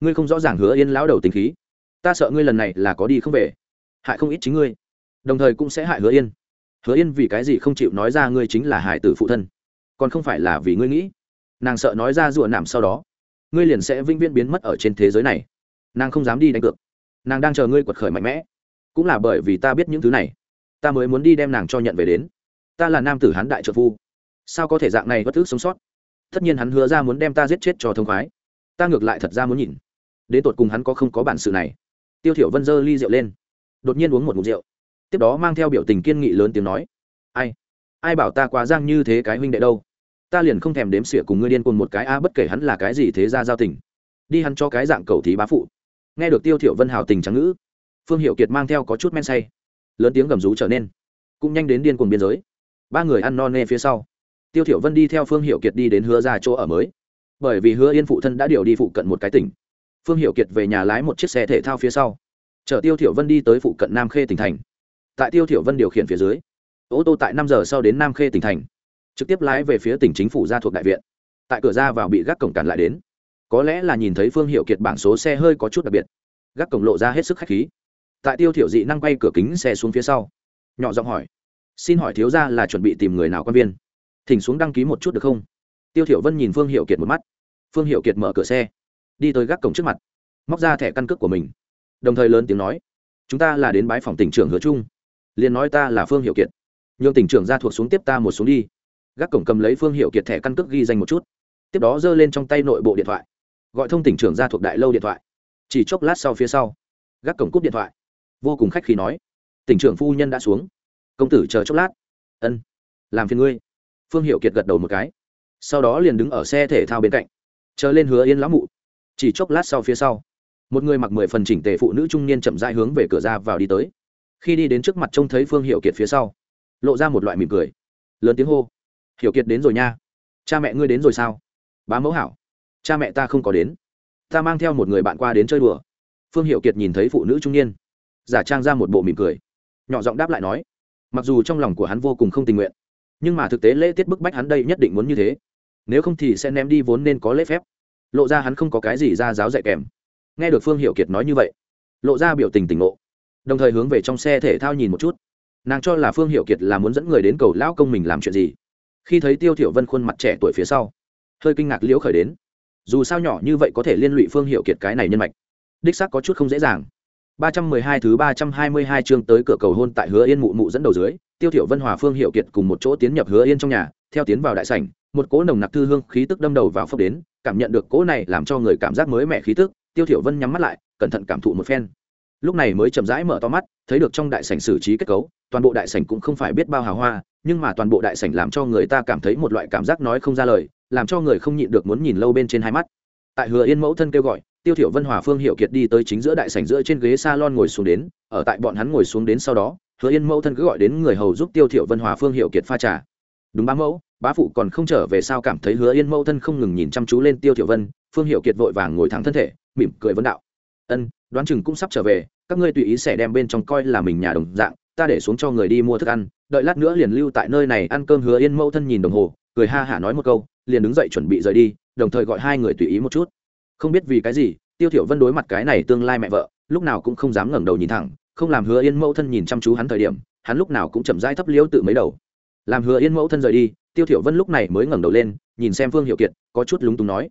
Ngươi không rõ ràng hứa yên lão đầu tình khí. Ta sợ ngươi lần này là có đi không về. Hại không ít chính ngươi. Đồng thời cũng sẽ hại hứa yên. Hứa yên vì cái gì không chịu nói ra ngươi chính là hải tử phụ thân. Còn không phải là vì ngươi nghĩ. Nàng sợ nói ra rùa nảm sau đó. Ngươi liền sẽ vĩnh viễn biến mất ở trên thế giới này. Nàng không dám đi đánh cược. Nàng đang chờ ngươi quật khởi mạnh mẽ. Cũng là bởi vì ta biết những thứ này. Ta mới muốn đi đem nàng cho nhận về đến. Ta là nam tử hán đại trợ phu. Sao có thể dạng này bất thức sống sót? Tất nhiên hắn hứa ra muốn đem ta giết chết cho thông khoái ta ngược lại thật ra muốn nhìn. Đến tột cùng hắn có không có bản sự này. Tiêu thiểu vân dơ ly rượu lên. Đột nhiên uống một ngụm rượu. Tiếp đó mang theo biểu tình kiên nghị lớn tiếng nói. Ai? Ai bảo ta quá giang như thế cái huynh đệ đâu? Ta liền không thèm đếm xỉa cùng ngươi điên cuồng một cái a bất kể hắn là cái gì thế ra giao tình. Đi hắn cho cái dạng cầu thí bá phụ. Nghe được tiêu thiểu vân hào tình trắng ngữ, phương hiệu kiệt mang theo có chút men say. Lớn tiếng gầm rú trở nên. Cũng nhanh đến điên cuồng biên giới. Ba người ăn non nê phía sau. Tiêu thiểu vân đi theo phương hiệu kiệt đi đến hứa ra chỗ ở mới bởi vì hứa yên phụ thân đã điều đi phụ cận một cái tỉnh. Phương hiệu kiệt về nhà lái một chiếc xe thể thao phía sau. Chở tiêu thiểu vân đi tới phụ cận nam khê tỉnh thành. Tại tiêu thiểu vân điều khiển phía dưới, ô tô tại năm giờ sau đến nam khê tỉnh thành, trực tiếp lái về phía tỉnh chính phủ ra thuộc đại viện. Tại cửa ra vào bị gác cổng cản lại đến. Có lẽ là nhìn thấy phương hiệu kiệt bảng số xe hơi có chút đặc biệt. Gác cổng lộ ra hết sức khách khí. Tại tiêu thiểu dị năng quay cửa kính xe xuống phía sau, nhỏ giọng hỏi, xin hỏi thiếu gia là chuẩn bị tìm người nào quan viên? Thỉnh xuống đăng ký một chút được không? Tiêu thiểu vân nhìn phương hiệu kiệt một mắt. Phương hiệu kiệt mở cửa xe, đi tới gác cổng trước mặt, móc ra thẻ căn cước của mình, đồng thời lớn tiếng nói, chúng ta là đến bái phòng tỉnh trưởng hứa trung. Liền nói ta là phương hiệu kiệt. Nhường tỉnh trưởng ra thuộc xuống tiếp ta một xuống đi. Gác cổng cầm lấy phương hiệu kiệt thẻ căn cước ghi danh một chút. Tiếp đó giơ lên trong tay nội bộ điện thoại, gọi thông tỉnh trưởng ra thuộc đại lâu điện thoại. Chỉ chốc lát sau phía sau, gác cổng cúp điện thoại. Vô cùng khách khi nói, tỉnh trưởng phu nhân đã xuống. Công tử chờ chốc lát. Ân, làm phiền ngươi. Phương hiệu kiệt gật đầu một cái sau đó liền đứng ở xe thể thao bên cạnh, chờ lên hứa yên lão mụ. Chỉ chốc lát sau phía sau, một người mặc mười phần chỉnh tề phụ nữ trung niên chậm rãi hướng về cửa ra vào đi tới. Khi đi đến trước mặt trông thấy phương hiệu kiệt phía sau, lộ ra một loại mỉm cười, lớn tiếng hô, hiểu kiệt đến rồi nha. Cha mẹ ngươi đến rồi sao? Bá mẫu hảo. Cha mẹ ta không có đến. Ta mang theo một người bạn qua đến chơi đùa. Phương hiệu kiệt nhìn thấy phụ nữ trung niên, giả trang ra một bộ mỉm cười, nhỏ giọng đáp lại nói, mặc dù trong lòng của hắn vô cùng không tình nguyện nhưng mà thực tế lễ tiết bức bách hắn đây nhất định muốn như thế. Nếu không thì sẽ ném đi vốn nên có lễ phép. Lộ ra hắn không có cái gì ra giáo dạy kèm. Nghe được phương hiệu kiệt nói như vậy lộ ra biểu tình tỉnh ngộ. Đồng thời hướng về trong xe thể thao nhìn một chút. Nàng cho là phương hiệu kiệt là muốn dẫn người đến cầu lão công mình làm chuyện gì. Khi thấy tiêu thiểu vân khuôn mặt trẻ tuổi phía sau hơi kinh ngạc liễu khởi đến. Dù sao nhỏ như vậy có thể liên lụy phương hiệu kiệt cái này nhân mạch. Đích xác có chút không dễ dàng. 312 thứ 322 chương tới cửa cầu hôn tại Hứa Yên mụ mụ dẫn đầu dưới, Tiêu Thiểu Vân Hòa Phương Hiệu Kiệt cùng một chỗ tiến nhập Hứa Yên trong nhà, theo tiến vào đại sảnh, một cỗ nồng nặc thư hương khí tức đâm đầu vào phốc đến, cảm nhận được cỗ này làm cho người cảm giác mới mẻ khí tức, Tiêu Thiểu Vân nhắm mắt lại, cẩn thận cảm thụ một phen. Lúc này mới chậm rãi mở to mắt, thấy được trong đại sảnh xử trí kết cấu, toàn bộ đại sảnh cũng không phải biết bao hào hoa, nhưng mà toàn bộ đại sảnh làm cho người ta cảm thấy một loại cảm giác nói không ra lời, làm cho người không nhịn được muốn nhìn lâu bên trên hai mắt. Tại Hứa Yên mẫu thân kêu gọi, tiêu thiểu vân hòa phương hiệu kiệt đi tới chính giữa đại sảnh giữa trên ghế salon ngồi xuống đến ở tại bọn hắn ngồi xuống đến sau đó hứa yên mẫu thân cứ gọi đến người hầu giúp tiêu thiểu vân hòa phương hiệu kiệt pha trà. Đúng bá mẫu, bá phụ còn không trở về sao cảm thấy hứa yên mẫu thân không ngừng nhìn chăm chú lên tiêu thiểu vân, phương hiệu kiệt vội vàng ngồi thẳng thân thể, mỉm cười vấn đạo. Ân, đoán chừng cũng sắp trở về, các ngươi tùy ý sẽ đem bên trong coi là mình nhà đồng dạng, ta để xuống cho người đi mua thức ăn, đợi lát nữa liền lưu tại nơi này ăn cơm. Hứa yên mẫu thân nhìn đồng hồ, cười ha hả nói một câu, liền đứng dậy chuẩn bị rời đi, đồng thời gọi hai người tùy ý một chút. Không biết vì cái gì, tiêu thiểu vân đối mặt cái này tương lai mẹ vợ, lúc nào cũng không dám ngẩng đầu nhìn thẳng không làm hứa yên mẫu thân nhìn chăm chú hắn thời điểm, hắn lúc nào cũng chậm rãi thấp liêu tự mấy đầu. Làm hứa yên mẫu thân rời đi, tiêu thiểu vân lúc này mới ngẩng đầu lên, nhìn xem phương hiệu kiệt, có chút lúng túng nói,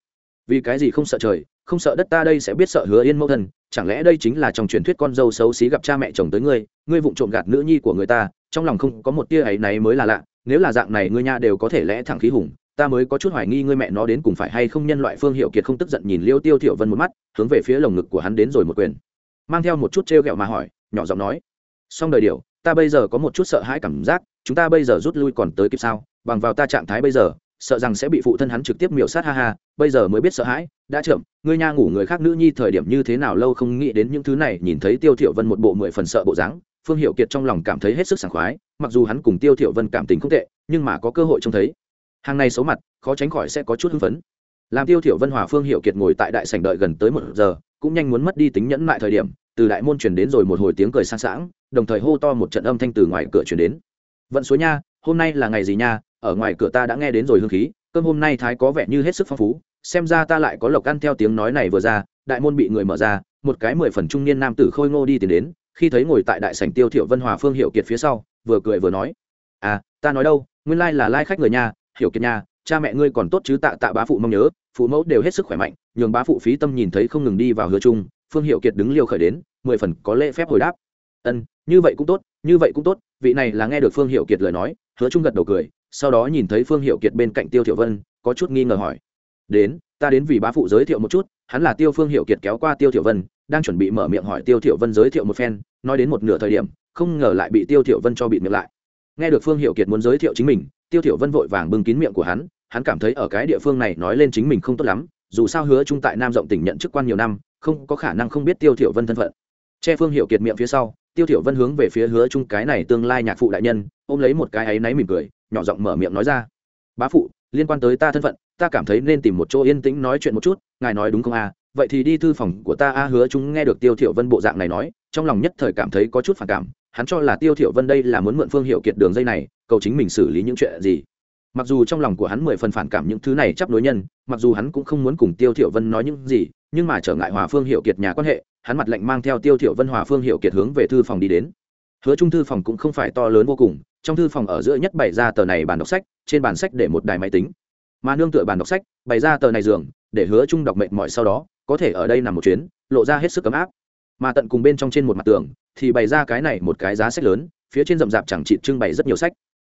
vì cái gì không sợ trời, không sợ đất ta đây sẽ biết sợ hứa yên mẫu thân, chẳng lẽ đây chính là trong truyền thuyết con dâu xấu xí gặp cha mẹ chồng tới ngươi ngươi vụng trộm gạt nữ nhi của người ta, trong lòng không có một tia ấy náy mới là lạ, nếu là dạng này ngươi nha đều có thể lẽ thẳng khí hùng, ta mới có chút hoài nghi ngươi mẹ nó đến cùng phải hay không nhân loại phương hiệu kiệt không tức giận nhìn liêu tiêu thiểu vân một mắt, hướng về phía lồng ngực của hắn đến rồi một quyền. Mang theo một chút treo gẹo mà hỏi nhỏ giọng nói. Xong đời điều, ta bây giờ có một chút sợ hãi cảm giác, chúng ta bây giờ rút lui còn tới kịp sao? Bằng vào ta trạng thái bây giờ, sợ rằng sẽ bị phụ thân hắn trực tiếp miểu sát, ha ha, bây giờ mới biết sợ hãi, đã chậm, ngươi nha ngủ người khác nữ nhi thời điểm như thế nào lâu không nghĩ đến những thứ này, nhìn thấy tiêu thiểu vân một bộ mười phần sợ bộ dáng, phương hiệu kiệt trong lòng cảm thấy hết sức sảng khoái, mặc dù hắn cùng tiêu thiểu vân cảm tình không tệ, nhưng mà có cơ hội trông thấy. Hàng này xấu mặt, khó tránh khỏi sẽ có chút hưng phấn. Làm tiêu thiểu vân hòa phương hiệu kiệt ngồi tại đại sảnh đợi gần tới một giờ, cũng nhanh muốn mất đi tính nhẫn lại thời điểm từ đại môn truyền đến rồi một hồi tiếng cười sang sảng, đồng thời hô to một trận âm thanh từ ngoài cửa truyền đến. Vận suối nha, hôm nay là ngày gì nha? Ở ngoài cửa ta đã nghe đến rồi hương khí, cơm hôm nay thái có vẻ như hết sức phong phú, xem ra ta lại có lộc ăn theo tiếng nói này vừa ra, đại môn bị người mở ra, một cái mười phần trung niên nam tử khôi ngô đi tiến đến, khi thấy ngồi tại đại sảnh tiêu thiểu vân hòa phương hiệu kiệt phía sau, vừa cười vừa nói à ta nói đâu, nguyên lai là lai khách người nha, hiểu kiệt nha, cha mẹ ngươi còn tốt chứ tạ tạ bá phụ mong nhớ, phụ mẫu đều hết sức khỏe mạnh, nhường bá phụ phí tâm nhìn thấy không ngừng đi vào hứa chung phương hiệu kiệt đứng liêu khởi đến, mười phần có lễ phép hồi đáp. Ân, như vậy cũng tốt, như vậy cũng tốt, vị này là nghe được phương hiệu kiệt lời nói, hứa Trung gật đầu cười, sau đó nhìn thấy phương hiệu kiệt bên cạnh tiêu thiểu vân, có chút nghi ngờ hỏi. Đến, ta đến vì bá phụ giới thiệu một chút, hắn là tiêu phương hiệu kiệt kéo qua tiêu thiểu vân, đang chuẩn bị mở miệng hỏi tiêu thiểu vân giới thiệu một phen, nói đến một nửa thời điểm, không ngờ lại bị tiêu thiểu vân cho bị miệng lại. Nghe được phương hiệu kiệt muốn giới thiệu chính mình, tiêu thiểu vân vội vàng bưng kín miệng của hắn hắn cảm thấy ở cái địa phương này nói lên chính mình không tốt lắm, dù sao hứa trung tại nam rộng tỉnh nhận chức quan nhiều năm không có khả năng không biết tiêu thiểu vân thân phận. Che phương hiệu kiệt miệng phía sau, tiêu thiểu vân hướng về phía hứa trung cái này tương lai nhạc phụ đại nhân, ôm lấy một cái ấy náy mỉm cười, nhỏ giọng mở miệng nói ra. Bá phụ, liên quan tới ta thân phận, ta cảm thấy nên tìm một chỗ yên tĩnh nói chuyện một chút, ngài nói đúng không a à? vậy thì đi thư phòng của ta a. Hứa trung nghe được tiêu thiểu vân bộ dạng này nói, trong lòng nhất thời cảm thấy có chút phản cảm, hắn cho là tiêu thiểu vân đây là muốn mượn phương hiệu kiệt đường dây này, cầu chính mình xử lý những chuyện gì mặc dù trong lòng của hắn mười phần phản cảm những thứ này chấp đối nhân, mặc dù hắn cũng không muốn cùng tiêu thiểu vân nói những gì, nhưng mà trở ngại hòa phương hiệu kiệt nhà quan hệ, hắn mặt lạnh mang theo tiêu thiểu vân hòa phương hiệu kiệt hướng về thư phòng đi đến. Hứa trung thư phòng cũng không phải to lớn vô cùng, trong thư phòng ở giữa nhất bày ra tờ này bàn đọc sách, trên bàn sách để một đài máy tính. Mà nương tựa bàn đọc sách, bày ra tờ này giường, để hứa trung đọc mệt mỏi sau đó, có thể ở đây nằm một chuyến, lộ ra hết sức ấm áp. Mà tận cùng bên trong trên một mặt tường, thì bày ra cái này một cái giá sách lớn, phía trên rậm rạp chẳng chị trưng bày rất nhiều sách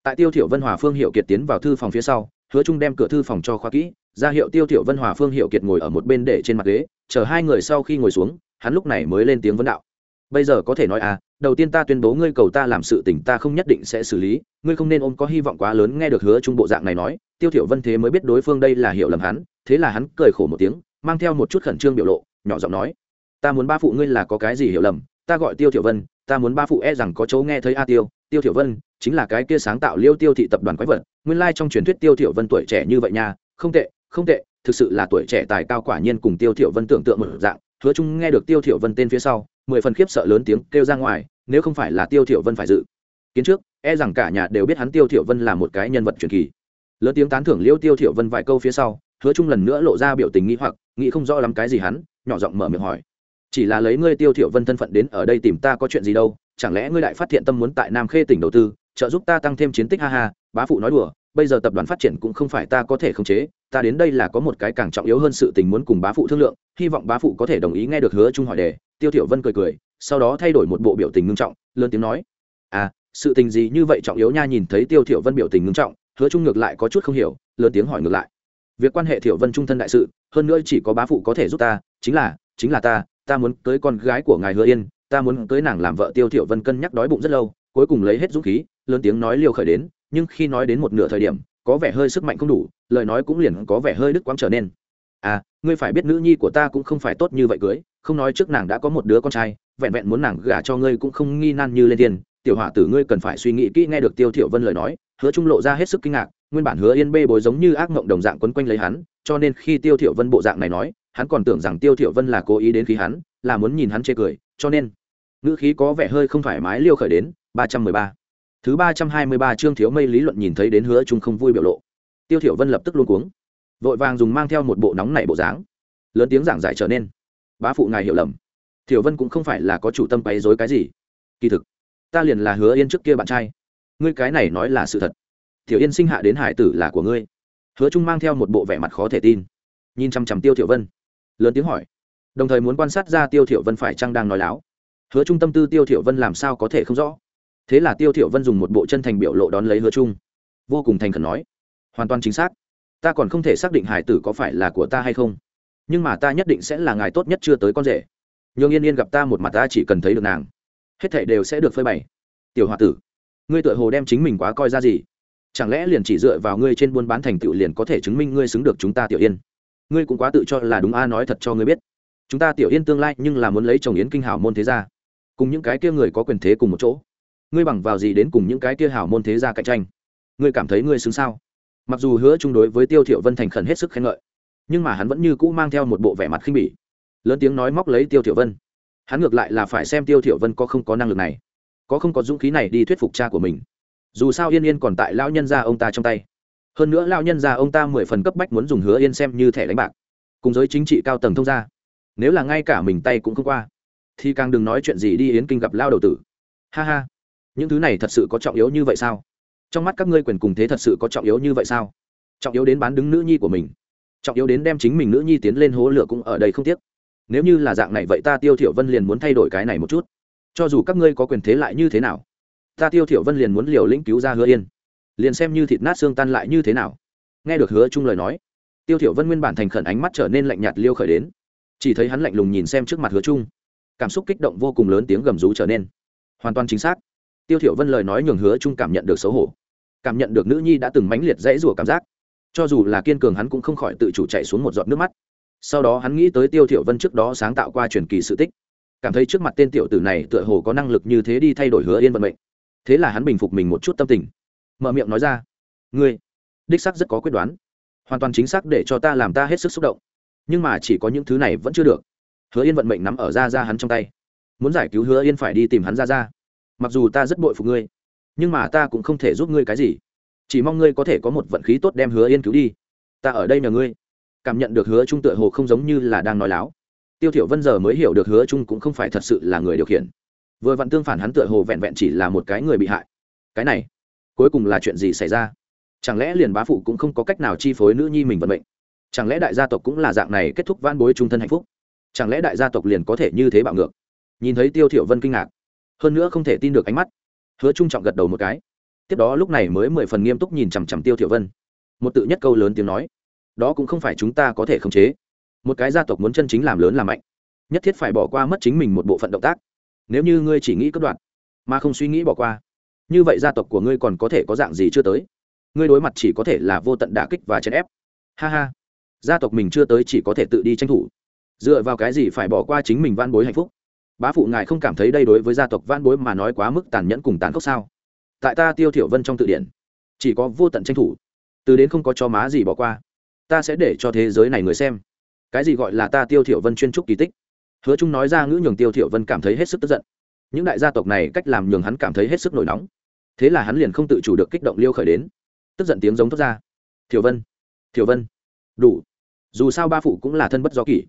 tại tiêu thiểu vân hòa phương hiệu kiệt tiến vào thư phòng phía sau, hứa trung đem cửa thư phòng cho khóa kỹ, ra hiệu tiêu thiểu vân hòa phương hiệu kiệt ngồi ở một bên để trên mặt ghế, chờ hai người sau khi ngồi xuống, hắn lúc này mới lên tiếng vấn đạo. Bây giờ có thể nói à đầu tiên ta tuyên bố ngươi cầu ta làm sự tình ta không nhất định sẽ xử lý, ngươi không nên ôm có hy vọng quá lớn, nghe được hứa trung bộ dạng này nói, tiêu thiểu vân thế mới biết đối phương đây là hiểu lầm hắn, thế là hắn cười khổ một tiếng, mang theo một chút khẩn trương biểu lộ, nhỏ giọng nói, ta muốn ba phụ ngươi là có cái gì hiểu lầm, ta gọi tiêu thiểu vân, ta muốn ba phụ e rằng có chỗ nghe thấy a tiêu tiêu thiểu vân chính là cái kia sáng tạo liêu tiêu thị tập đoàn quái vật, nguyên lai like trong truyền thuyết tiêu thiểu vân tuổi trẻ như vậy nha, không tệ không tệ, thực sự là tuổi trẻ tài cao quả nhiên cùng tiêu thiểu vân tưởng tượng một dạng, hứa Trung nghe được tiêu thiểu vân tên phía sau, mười phần khiếp sợ lớn tiếng kêu ra ngoài, nếu không phải là tiêu thiểu vân phải dự. Kiến trước e rằng cả nhà đều biết hắn tiêu thiểu vân là một cái nhân vật truyền kỳ. Lớn tiếng tán thưởng liêu tiêu thiểu vân vài câu phía sau, hứa trung lần nữa lộ ra biểu tình nghĩ hoặc, nghĩ không rõ lắm cái gì hắn, nhỏ giọng mở miệng hỏi. Chỉ là lấy ngươi tiêu thiểu vân thân phận đến ở đây tìm ta có chuyện gì đâu, chẳng lẽ ngươi lại phát hiện tâm muốn tại nam khê tỉnh đầu tư trợ giúp ta tăng thêm chiến tích, ha ha, bá phụ nói đùa, bây giờ tập đoàn phát triển cũng không phải ta có thể khống chế, ta đến đây là có một cái càng trọng yếu hơn sự tình muốn cùng bá phụ thương lượng, hy vọng bá phụ có thể đồng ý nghe được hứa chung hỏi đề. Tiêu tiểu vân cười cười, sau đó thay đổi một bộ biểu tình ngưng trọng, lớn tiếng nói à sự tình gì như vậy trọng yếu nha? Nhìn thấy tiêu tiểu vân biểu tình ngưng trọng, hứa chung ngược lại có chút không hiểu, lớn tiếng hỏi ngược lại, việc quan hệ tiểu vân trung thân đại sự, hơn nữa chỉ có bá phụ có thể giúp ta, chính là chính là ta ta muốn cưới con gái của ngài hứa yên, ta muốn cưới nàng làm vợ. Tiêu tiểu vân cân nhắc đói bụng rất lâu, cuối cùng lấy hết dũng khí lớn tiếng nói liều khởi đến, nhưng khi nói đến một nửa thời điểm, có vẻ hơi sức mạnh không đủ, lời nói cũng liền có vẻ hơi đứt quãng trở nên. À ngươi phải biết nữ nhi của ta cũng không phải tốt như vậy cưới, không nói trước nàng đã có một đứa con trai, vẹn vẹn muốn nàng gả cho ngươi cũng không nghi nan như lên tiền. Tiểu hỏa tử, ngươi cần phải suy nghĩ kỹ nghe được tiêu thiểu vân lời nói, hứa trung lộ ra hết sức kinh ngạc, nguyên bản hứa yên bê bối giống như ác mộng đồng dạng quấn quanh lấy hắn, cho nên khi tiêu thiểu vân bộ dạng này nói, hắn còn tưởng rằng tiêu thiểu vân là cố ý đến khí hắn, là muốn nhìn hắn chê cười, cho nên ngữ khí có vẻ hơi không thoải mái liêu khởi đến, ba trăm mười ba thứ ba trăm hai mươi ba chương thiếu mây lý luận nhìn thấy đến hứa trung không vui biểu lộ. Tiêu thiểu vân lập tức luôn cuống. Vội vàng dùng mang theo một bộ nóng nảy bộ dáng. Lớn tiếng giảng giải trở nên. Bá phụ ngài hiểu lầm. Thiểu vân cũng không phải là có chủ tâm bày dối cái gì. Kỳ thực, ta liền là hứa yên trước kia bạn trai. Ngươi cái này nói là sự thật. Thiểu yên sinh hạ đến hải tử là của ngươi. Hứa trung mang theo một bộ vẻ mặt khó thể tin. Nhìn chăm chăm tiêu thiểu vân. Lớn tiếng hỏi. Đồng thời muốn quan sát ra tiêu thiểu vân phải chăng đang nói láo. Hứa trung tâm tư tiêu thiểu vân làm sao có thể không rõ thế là tiêu thiểu vân dùng một bộ chân thành biểu lộ đón lấy hứa trung vô cùng thành khẩn nói, hoàn toàn chính xác. Ta còn không thể xác định hải tử có phải là của ta hay không. Nhưng mà ta nhất định sẽ là ngài tốt nhất chưa tới con rể. Nhường yên yên gặp ta một mặt ta chỉ cần thấy được nàng, hết thảy đều sẽ được phơi bày. Tiểu hòa tử, ngươi tựa hồ đem chính mình quá coi ra gì? Chẳng lẽ liền chỉ dựa vào ngươi trên buôn bán thành tựu liền có thể chứng minh ngươi xứng được chúng ta tiểu yên? Ngươi cũng quá tự cho là đúng a, nói thật cho ngươi biết. Chúng ta tiểu yên tương lai nhưng là muốn lấy chồng yến kinh hảo môn thế gia, cùng những cái kia người có quyền thế cùng một chỗ ngươi bằng vào gì đến cùng những cái kia hảo môn thế gia cạnh tranh? Ngươi cảm thấy ngươi xứng sao? Mặc dù hứa chung đối với tiêu thiệu vân thành khẩn hết sức khen ngợi, nhưng mà hắn vẫn như cũ mang theo một bộ vẻ mặt khinh bỉ, lớn tiếng nói móc lấy tiêu thiệu vân. Hắn ngược lại là phải xem tiêu thiệu vân có không có năng lực này, có không có dũng khí này đi thuyết phục cha của mình. Dù sao yên yên còn tại lão nhân gia ông ta trong tay. Hơn nữa lão nhân gia ông ta mười phần cấp bách muốn dùng hứa yên xem như thẻ đánh bạc, cùng giới chính trị cao tầng thông gia. Nếu là ngay cả mình tay cũng không qua, thì càng đừng nói chuyện gì đi yến kinh gặp lao đầu tử. Ha ha những thứ này thật sự có trọng yếu như vậy sao? Trong mắt các ngươi quyền cùng thế thật sự có trọng yếu như vậy sao? Trọng yếu đến bán đứng nữ nhi của mình. Trọng yếu đến đem chính mình nữ nhi tiến lên hố lửa cũng ở đây không tiếc. Nếu như là dạng này vậy ta tiêu thiểu vân liền muốn thay đổi cái này một chút. Cho dù các ngươi có quyền thế lại như thế nào, ta tiêu thiểu vân liền muốn liều lĩnh cứu ra hứa yên. Liền xem như thịt nát xương tan lại như thế nào. Nghe được hứa trung lời nói, tiêu thiểu vân nguyên bản thành khẩn ánh mắt trở nên lạnh nhạt liêu khởi đến. Chỉ thấy hắn lạnh lùng nhìn xem trước mặt hứa trung. Cảm xúc kích động vô cùng lớn tiếng gầm rú trở nên. Hoàn toàn chính xác tiêu thiểu vân lời nói nhường hứa trung cảm nhận được xấu hổ. Cảm nhận được nữ nhi đã từng mãnh liệt dãy rủa cảm giác. Cho dù là kiên cường hắn cũng không khỏi tự chủ chạy xuống một giọt nước mắt. Sau đó hắn nghĩ tới tiêu thiểu vân trước đó sáng tạo qua truyền kỳ sự tích. Cảm thấy trước mặt tên tiểu tử này tựa hồ có năng lực như thế đi thay đổi hứa yên vận mệnh. Thế là hắn bình phục mình một chút tâm tình. Mở miệng nói ra, ngươi, đích xác rất có quyết đoán. Hoàn toàn chính xác để cho ta làm ta hết sức xúc động. Nhưng mà chỉ có những thứ này vẫn chưa được. Hứa yên vận mệnh nắm ở ra ra hắn trong tay. Muốn giải cứu hứa yên phải đi tìm hắn ra ra mặc dù ta rất bội phục ngươi, nhưng mà ta cũng không thể giúp ngươi cái gì. Chỉ mong ngươi có thể có một vận khí tốt đem hứa yên cứu đi. Ta ở đây nhờ ngươi. Cảm nhận được hứa trung tựa hồ không giống như là đang nói láo. Tiêu thiểu vân giờ mới hiểu được hứa trung cũng không phải thật sự là người điều khiển. Vừa vặn tương phản hắn tựa hồ vẹn vẹn chỉ là một cái người bị hại. Cái này, cuối cùng là chuyện gì xảy ra? Chẳng lẽ liền bá phụ cũng không có cách nào chi phối nữ nhi mình vận mệnh? Chẳng lẽ đại gia tộc cũng là dạng này kết thúc van bối trung thân hạnh phúc? Chẳng lẽ đại gia tộc liền có thể như thế bạo ngược? Nhìn thấy tiêu thiểu vân kinh ngạc hơn nữa không thể tin được ánh mắt. Hứa trung trọng gật đầu một cái. Tiếp đó lúc này mới mười phần nghiêm túc nhìn chằm chằm tiêu thiểu vân. Một tự nhất câu lớn tiếng nói, đó cũng không phải chúng ta có thể khống chế. Một cái gia tộc muốn chân chính làm lớn làm mạnh, nhất thiết phải bỏ qua mất chính mình một bộ phận động tác. Nếu như ngươi chỉ nghĩ cất đoạn, mà không suy nghĩ bỏ qua, như vậy gia tộc của ngươi còn có thể có dạng gì chưa tới? Ngươi đối mặt chỉ có thể là vô tận đả kích và chèn ép. Ha ha. Gia tộc mình chưa tới chỉ có thể tự đi tranh thủ. Dựa vào cái gì phải bỏ qua chính mình van bối hạnh phúc? Bá phụ ngài không cảm thấy đây đối với gia tộc van bối mà nói quá mức tàn nhẫn cùng tàn khốc sao? Tại ta tiêu thiểu vân trong tự điển, chỉ có vô tận tranh thủ. Từ đến không có cho má gì bỏ qua, ta sẽ để cho thế giới này người xem. Cái gì gọi là ta tiêu thiểu vân chuyên trúc kỳ tích? Hứa trung nói ra ngữ nhường tiêu thiểu vân cảm thấy hết sức tức giận. Những đại gia tộc này cách làm nhường hắn cảm thấy hết sức nổi nóng. Thế là hắn liền không tự chủ được kích động liêu khởi đến. Tức giận tiếng giống thoát ra. Thiểu vân thiểu vân. Đủ. Dù sao ba phụ cũng là thân bất do kỷ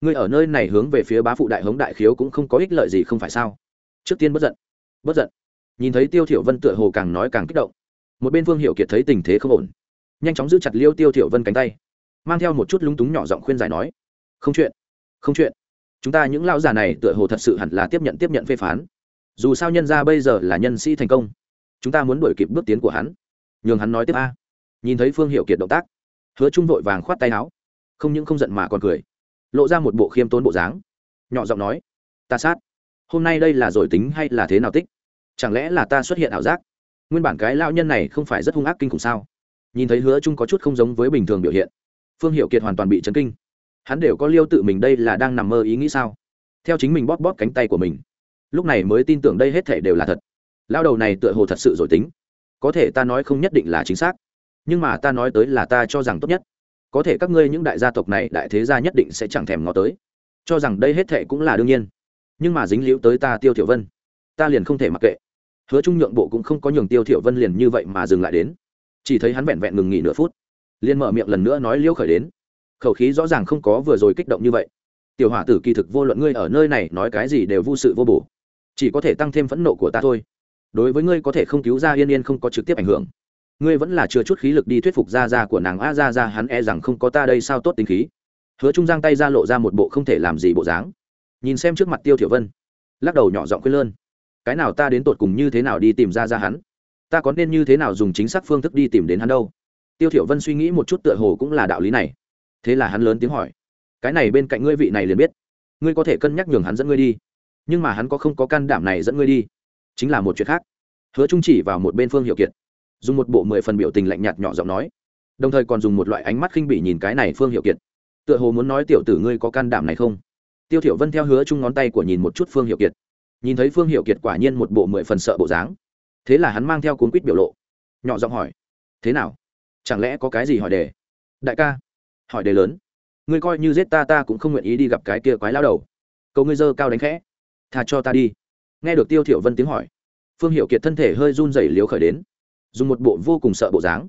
ngươi ở nơi này hướng về phía bá phụ đại hống đại khiếu cũng không có ích lợi gì không phải sao? Trước tiên bất giận. Bất giận. Nhìn thấy tiêu thiểu vân tựa hồ càng nói càng kích động. Một bên vương hiểu kiệt thấy tình thế không ổn. Nhanh chóng giữ chặt liêu tiêu thiểu vân cánh tay. Mang theo một chút lúng túng nhỏ giọng khuyên giải nói, không chuyện không chuyện. Chúng ta những lão già này tựa hồ thật sự hẳn là tiếp nhận tiếp nhận phê phán. Dù sao nhân gia bây giờ là nhân sĩ thành công, chúng ta muốn đuổi kịp bước tiến của hắn. Nhường hắn nói tiếp a. Nhìn thấy phương hiệu kiệt động tác, hứa trung vội vàng khoát tay áo. Không những không giận mà còn cười lộ ra một bộ khiêm tốn bộ dáng. Nhỏ giọng nói, ta sát. Hôm nay đây là rồi tính hay là thế nào tích? Chẳng lẽ là ta xuất hiện ảo giác? Nguyên bản cái lao nhân này không phải rất hung ác kinh khủng sao? Nhìn thấy hứa trung có chút không giống với bình thường biểu hiện, phương hiệu kiệt hoàn toàn bị chấn kinh. Hắn đều có liêu tự mình đây là đang nằm mơ ý nghĩ sao? Theo chính mình bóp bóp cánh tay của mình. Lúc này mới tin tưởng đây hết thể đều là thật. Lao đầu này tựa hồ thật sự rồi tính. Có thể ta nói không nhất định là chính xác, nhưng mà ta nói tới là ta cho rằng tốt nhất có thể các ngươi những đại gia tộc này đại thế gia nhất định sẽ chẳng thèm ngó tới. Cho rằng đây hết thệ cũng là đương nhiên. Nhưng mà dính liễu tới ta tiêu thiểu vân, ta liền không thể mặc kệ. Hứa trung nhượng bộ cũng không có nhường tiêu thiểu vân liền như vậy mà dừng lại đến. Chỉ thấy hắn vẹn vẹn ngừng nghỉ nửa phút, liền mở miệng lần nữa nói liễu khởi đến. Khẩu khí rõ ràng không có vừa rồi kích động như vậy. Tiểu hỏa tử kỳ thực vô luận ngươi ở nơi này nói cái gì đều vô sự vô bổ. Chỉ có thể tăng thêm phẫn nộ của ta thôi. Đối với ngươi có thể không cứu ra yên yên không có trực tiếp ảnh hưởng ngươi vẫn là chưa chút khí lực đi thuyết phục gia gia của nàng. A, gia gia, hắn e rằng không có ta đây sao? Tốt tính khí. Hứa trung giang tay ra lộ ra một bộ không thể làm gì bộ dáng. Nhìn xem trước mặt tiêu thiểu vân, lắc đầu nhỏ giọng quên lơn. Cái nào ta đến tột cùng như thế nào đi tìm ra ra hắn? Ta có nên như thế nào dùng chính xác phương thức đi tìm đến hắn đâu? Tiêu thiểu vân suy nghĩ một chút tựa hồ cũng là đạo lý này. Thế là hắn lớn tiếng hỏi. Cái này bên cạnh ngươi vị này liền biết. Ngươi có thể cân nhắc nhường hắn dẫn ngươi đi. Nhưng mà hắn có không có can đảm này dẫn ngươi đi? Chính là một chuyện khác. Hứa trung chỉ vào một bên phương hiệu kiệt dùng một bộ mười phần biểu tình lạnh nhạt nhỏ giọng nói, đồng thời còn dùng một loại ánh mắt khinh bỉ nhìn cái này phương hiệu kiệt. Tựa hồ muốn nói tiểu tử ngươi có can đảm này không? Tiêu thiểu vân theo hứa chung ngón tay của nhìn một chút phương hiệu kiệt. Nhìn thấy phương hiệu kiệt quả nhiên một bộ mười phần sợ bộ dáng. Thế là hắn mang theo cuốn quýt biểu lộ, nhỏ giọng hỏi, thế nào? Chẳng lẽ có cái gì hỏi đề? Đại ca. Hỏi đề lớn. Ngươi coi như giết ta ta cũng không nguyện ý đi gặp cái kia quái lao đầu. Cầu ngươi dơ cao đánh khẽ. Thà cho ta đi. Nghe được tiêu thiểu vân tiếng hỏi, phương hiệu kiệt thân thể hơi run rẩy liếu khởi đến dùng một bộ vô cùng sợ bộ dáng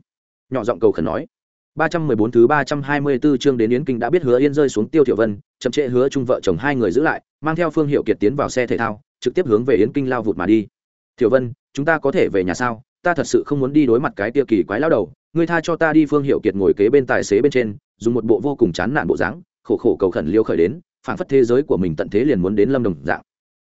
nhỏ giọng cầu khẩn nói ba trăm mười bốn thứ ba trăm hai mươi 324 chương đến Yến Kinh đã biết Hứa Yên rơi xuống Tiêu Thiểu Vân, chậm trễ hứa chung vợ chồng hai người giữ lại, mang theo Phương Hiệu Kiệt tiến vào xe thể thao, trực tiếp hướng về Yến Kinh lao vụt mà đi. "Thiểu Vân, chúng ta có thể về nhà sao? Ta thật sự không muốn đi đối mặt cái kia kỳ quái lão đầu, ngươi tha cho ta đi." Phương Hiệu Kiệt ngồi kế bên tài xế bên trên, dùng một bộ vô cùng chán nản bộ dáng, khổ khổ cầu khẩn liêu khởi đến, phảng phất thế giới của mình tận thế liền muốn đến lâm đồng dạng.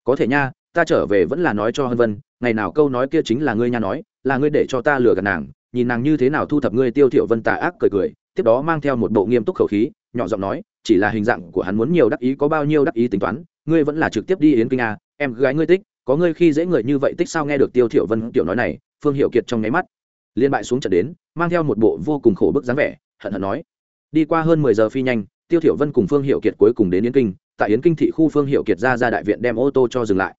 "Có thể nha, ta trở về vẫn là nói cho Hân Vân, ngày nào câu nói kia chính là ngươi nha nói, là ngươi để cho ta lừa gạt nàng, nhìn nàng như thế nào thu thập ngươi Tiêu Thiểu Vân tà ác cười cười, tiếp đó mang theo một bộ nghiêm túc khẩu khí nhỏ giọng nói chỉ là hình dạng của hắn muốn nhiều đắc ý có bao nhiêu đắc ý tính toán ngươi vẫn là trực tiếp đi yến kinh a em gái ngươi tích có ngươi khi dễ người như vậy tích sao nghe được tiêu thiểu vân tiểu nói này phương hiệu kiệt trong nháy mắt liên bại xuống trận đến mang theo một bộ vô cùng khổ bức dáng vẻ hận hận nói đi qua hơn mười giờ phi nhanh tiêu thiểu vân cùng phương hiệu kiệt cuối cùng đến yến kinh tại yến kinh thị khu phương hiệu kiệt ra ra đại viện đem ô tô cho dừng lại.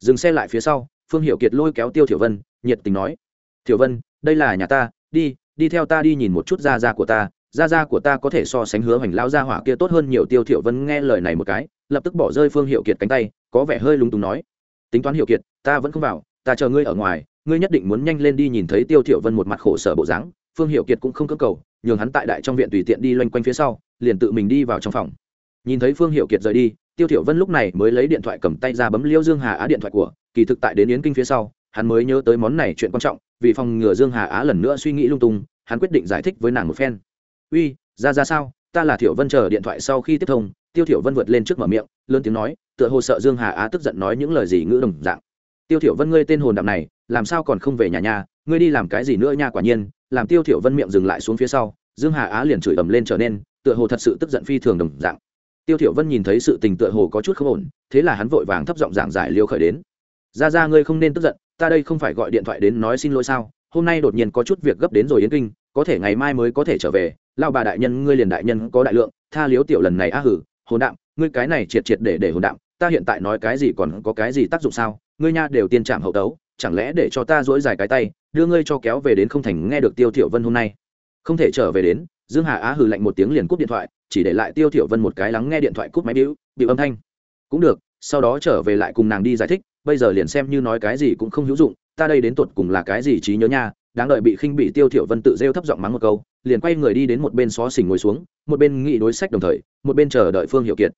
Dừng xe lại phía sau phương hiệu kiệt lôi kéo tiêu thiểu vân nhiệt tình nói thiểu vân, đây là nhà ta, đi đi theo ta đi nhìn một chút gia gia của ta, gia gia của ta có thể so sánh hứa hoành lão gia hỏa kia tốt hơn nhiều. Tiêu thiểu vân nghe lời này một cái, lập tức bỏ rơi phương hiệu kiệt cánh tay, có vẻ hơi lúng túng nói, tính toán hiệu kiệt, ta vẫn không vào, ta chờ ngươi ở ngoài, ngươi nhất định muốn nhanh lên đi nhìn thấy tiêu thiểu vân một mặt khổ sở bộ dáng. Phương hiệu kiệt cũng không cưỡng cầu, nhường hắn tại đại trong viện tùy tiện đi loanh quanh phía sau, liền tự mình đi vào trong phòng. Nhìn thấy phương hiệu kiệt rời đi, tiêu thiểu vân lúc này mới lấy điện thoại cầm tay ra bấm liêu dương hà á điện thoại của, kỳ thực tại đến yến kinh phía sau hắn mới nhớ tới món này chuyện quan trọng, vì phòng ngừa dương hà á lần nữa suy nghĩ lung tung, hắn quyết định giải thích với nàng một phen. Uy, ra ra sao? Ta là thiểu vân chờ điện thoại sau khi tiếp thông. Tiêu thiểu vân vượt lên trước mở miệng, lớn tiếng nói, tựa hồ sợ dương hà á tức giận nói những lời gì ngữ đồng dạng. Tiêu thiểu vân ngươi tên hồn đạm này, làm sao còn không về nhà nhà? Ngươi đi làm cái gì nữa nha quả nhiên. Làm tiêu thiểu vân miệng dừng lại xuống phía sau, dương hà á liền chửi ầm lên trở nên, tựa hồ thật sự tức giận phi thường đồng dạng. Tiêu thiểu vân nhìn thấy sự tình tựa hồ có chút không ổn, thế là hắn vội vàng thấp giọng giảng giải liêu khởi đến. Ra ra ngươi không nên tức giận ta đây không phải gọi điện thoại đến nói xin lỗi sao? Hôm nay đột nhiên có chút việc gấp đến rồi yến kinh, có thể ngày mai mới có thể trở về. Lao bà đại nhân, ngươi liền đại nhân có đại lượng, tha liếu tiểu lần này á hử, hồn đạm, ngươi cái này triệt triệt để để hồn đạm, ta hiện tại nói cái gì còn có cái gì tác dụng sao? Ngươi nha đều tiên trảm hậu tấu, chẳng lẽ để cho ta dỗi dài cái tay, đưa ngươi cho kéo về đến không thành, nghe được tiêu thiểu vân hôm nay. Không thể trở về đến, dương hà á hừ lạnh một tiếng liền cúp điện thoại, chỉ để lại tiêu thiểu vân một cái lắng nghe điện thoại cúp máy biểu bị âm thanh. Cũng được, sau đó trở về lại cùng nàng đi giải thích bây giờ liền xem như nói cái gì cũng không hữu dụng, ta đây đến tột cùng là cái gì trí nhớ nha, đáng đợi bị khinh bị tiêu thiểu vân tự rêu thấp giọng mắng một câu, liền quay người đi đến một bên xó xỉnh ngồi xuống, một bên nghị đối sách đồng thời, một bên chờ đợi phương hiệu kiệt.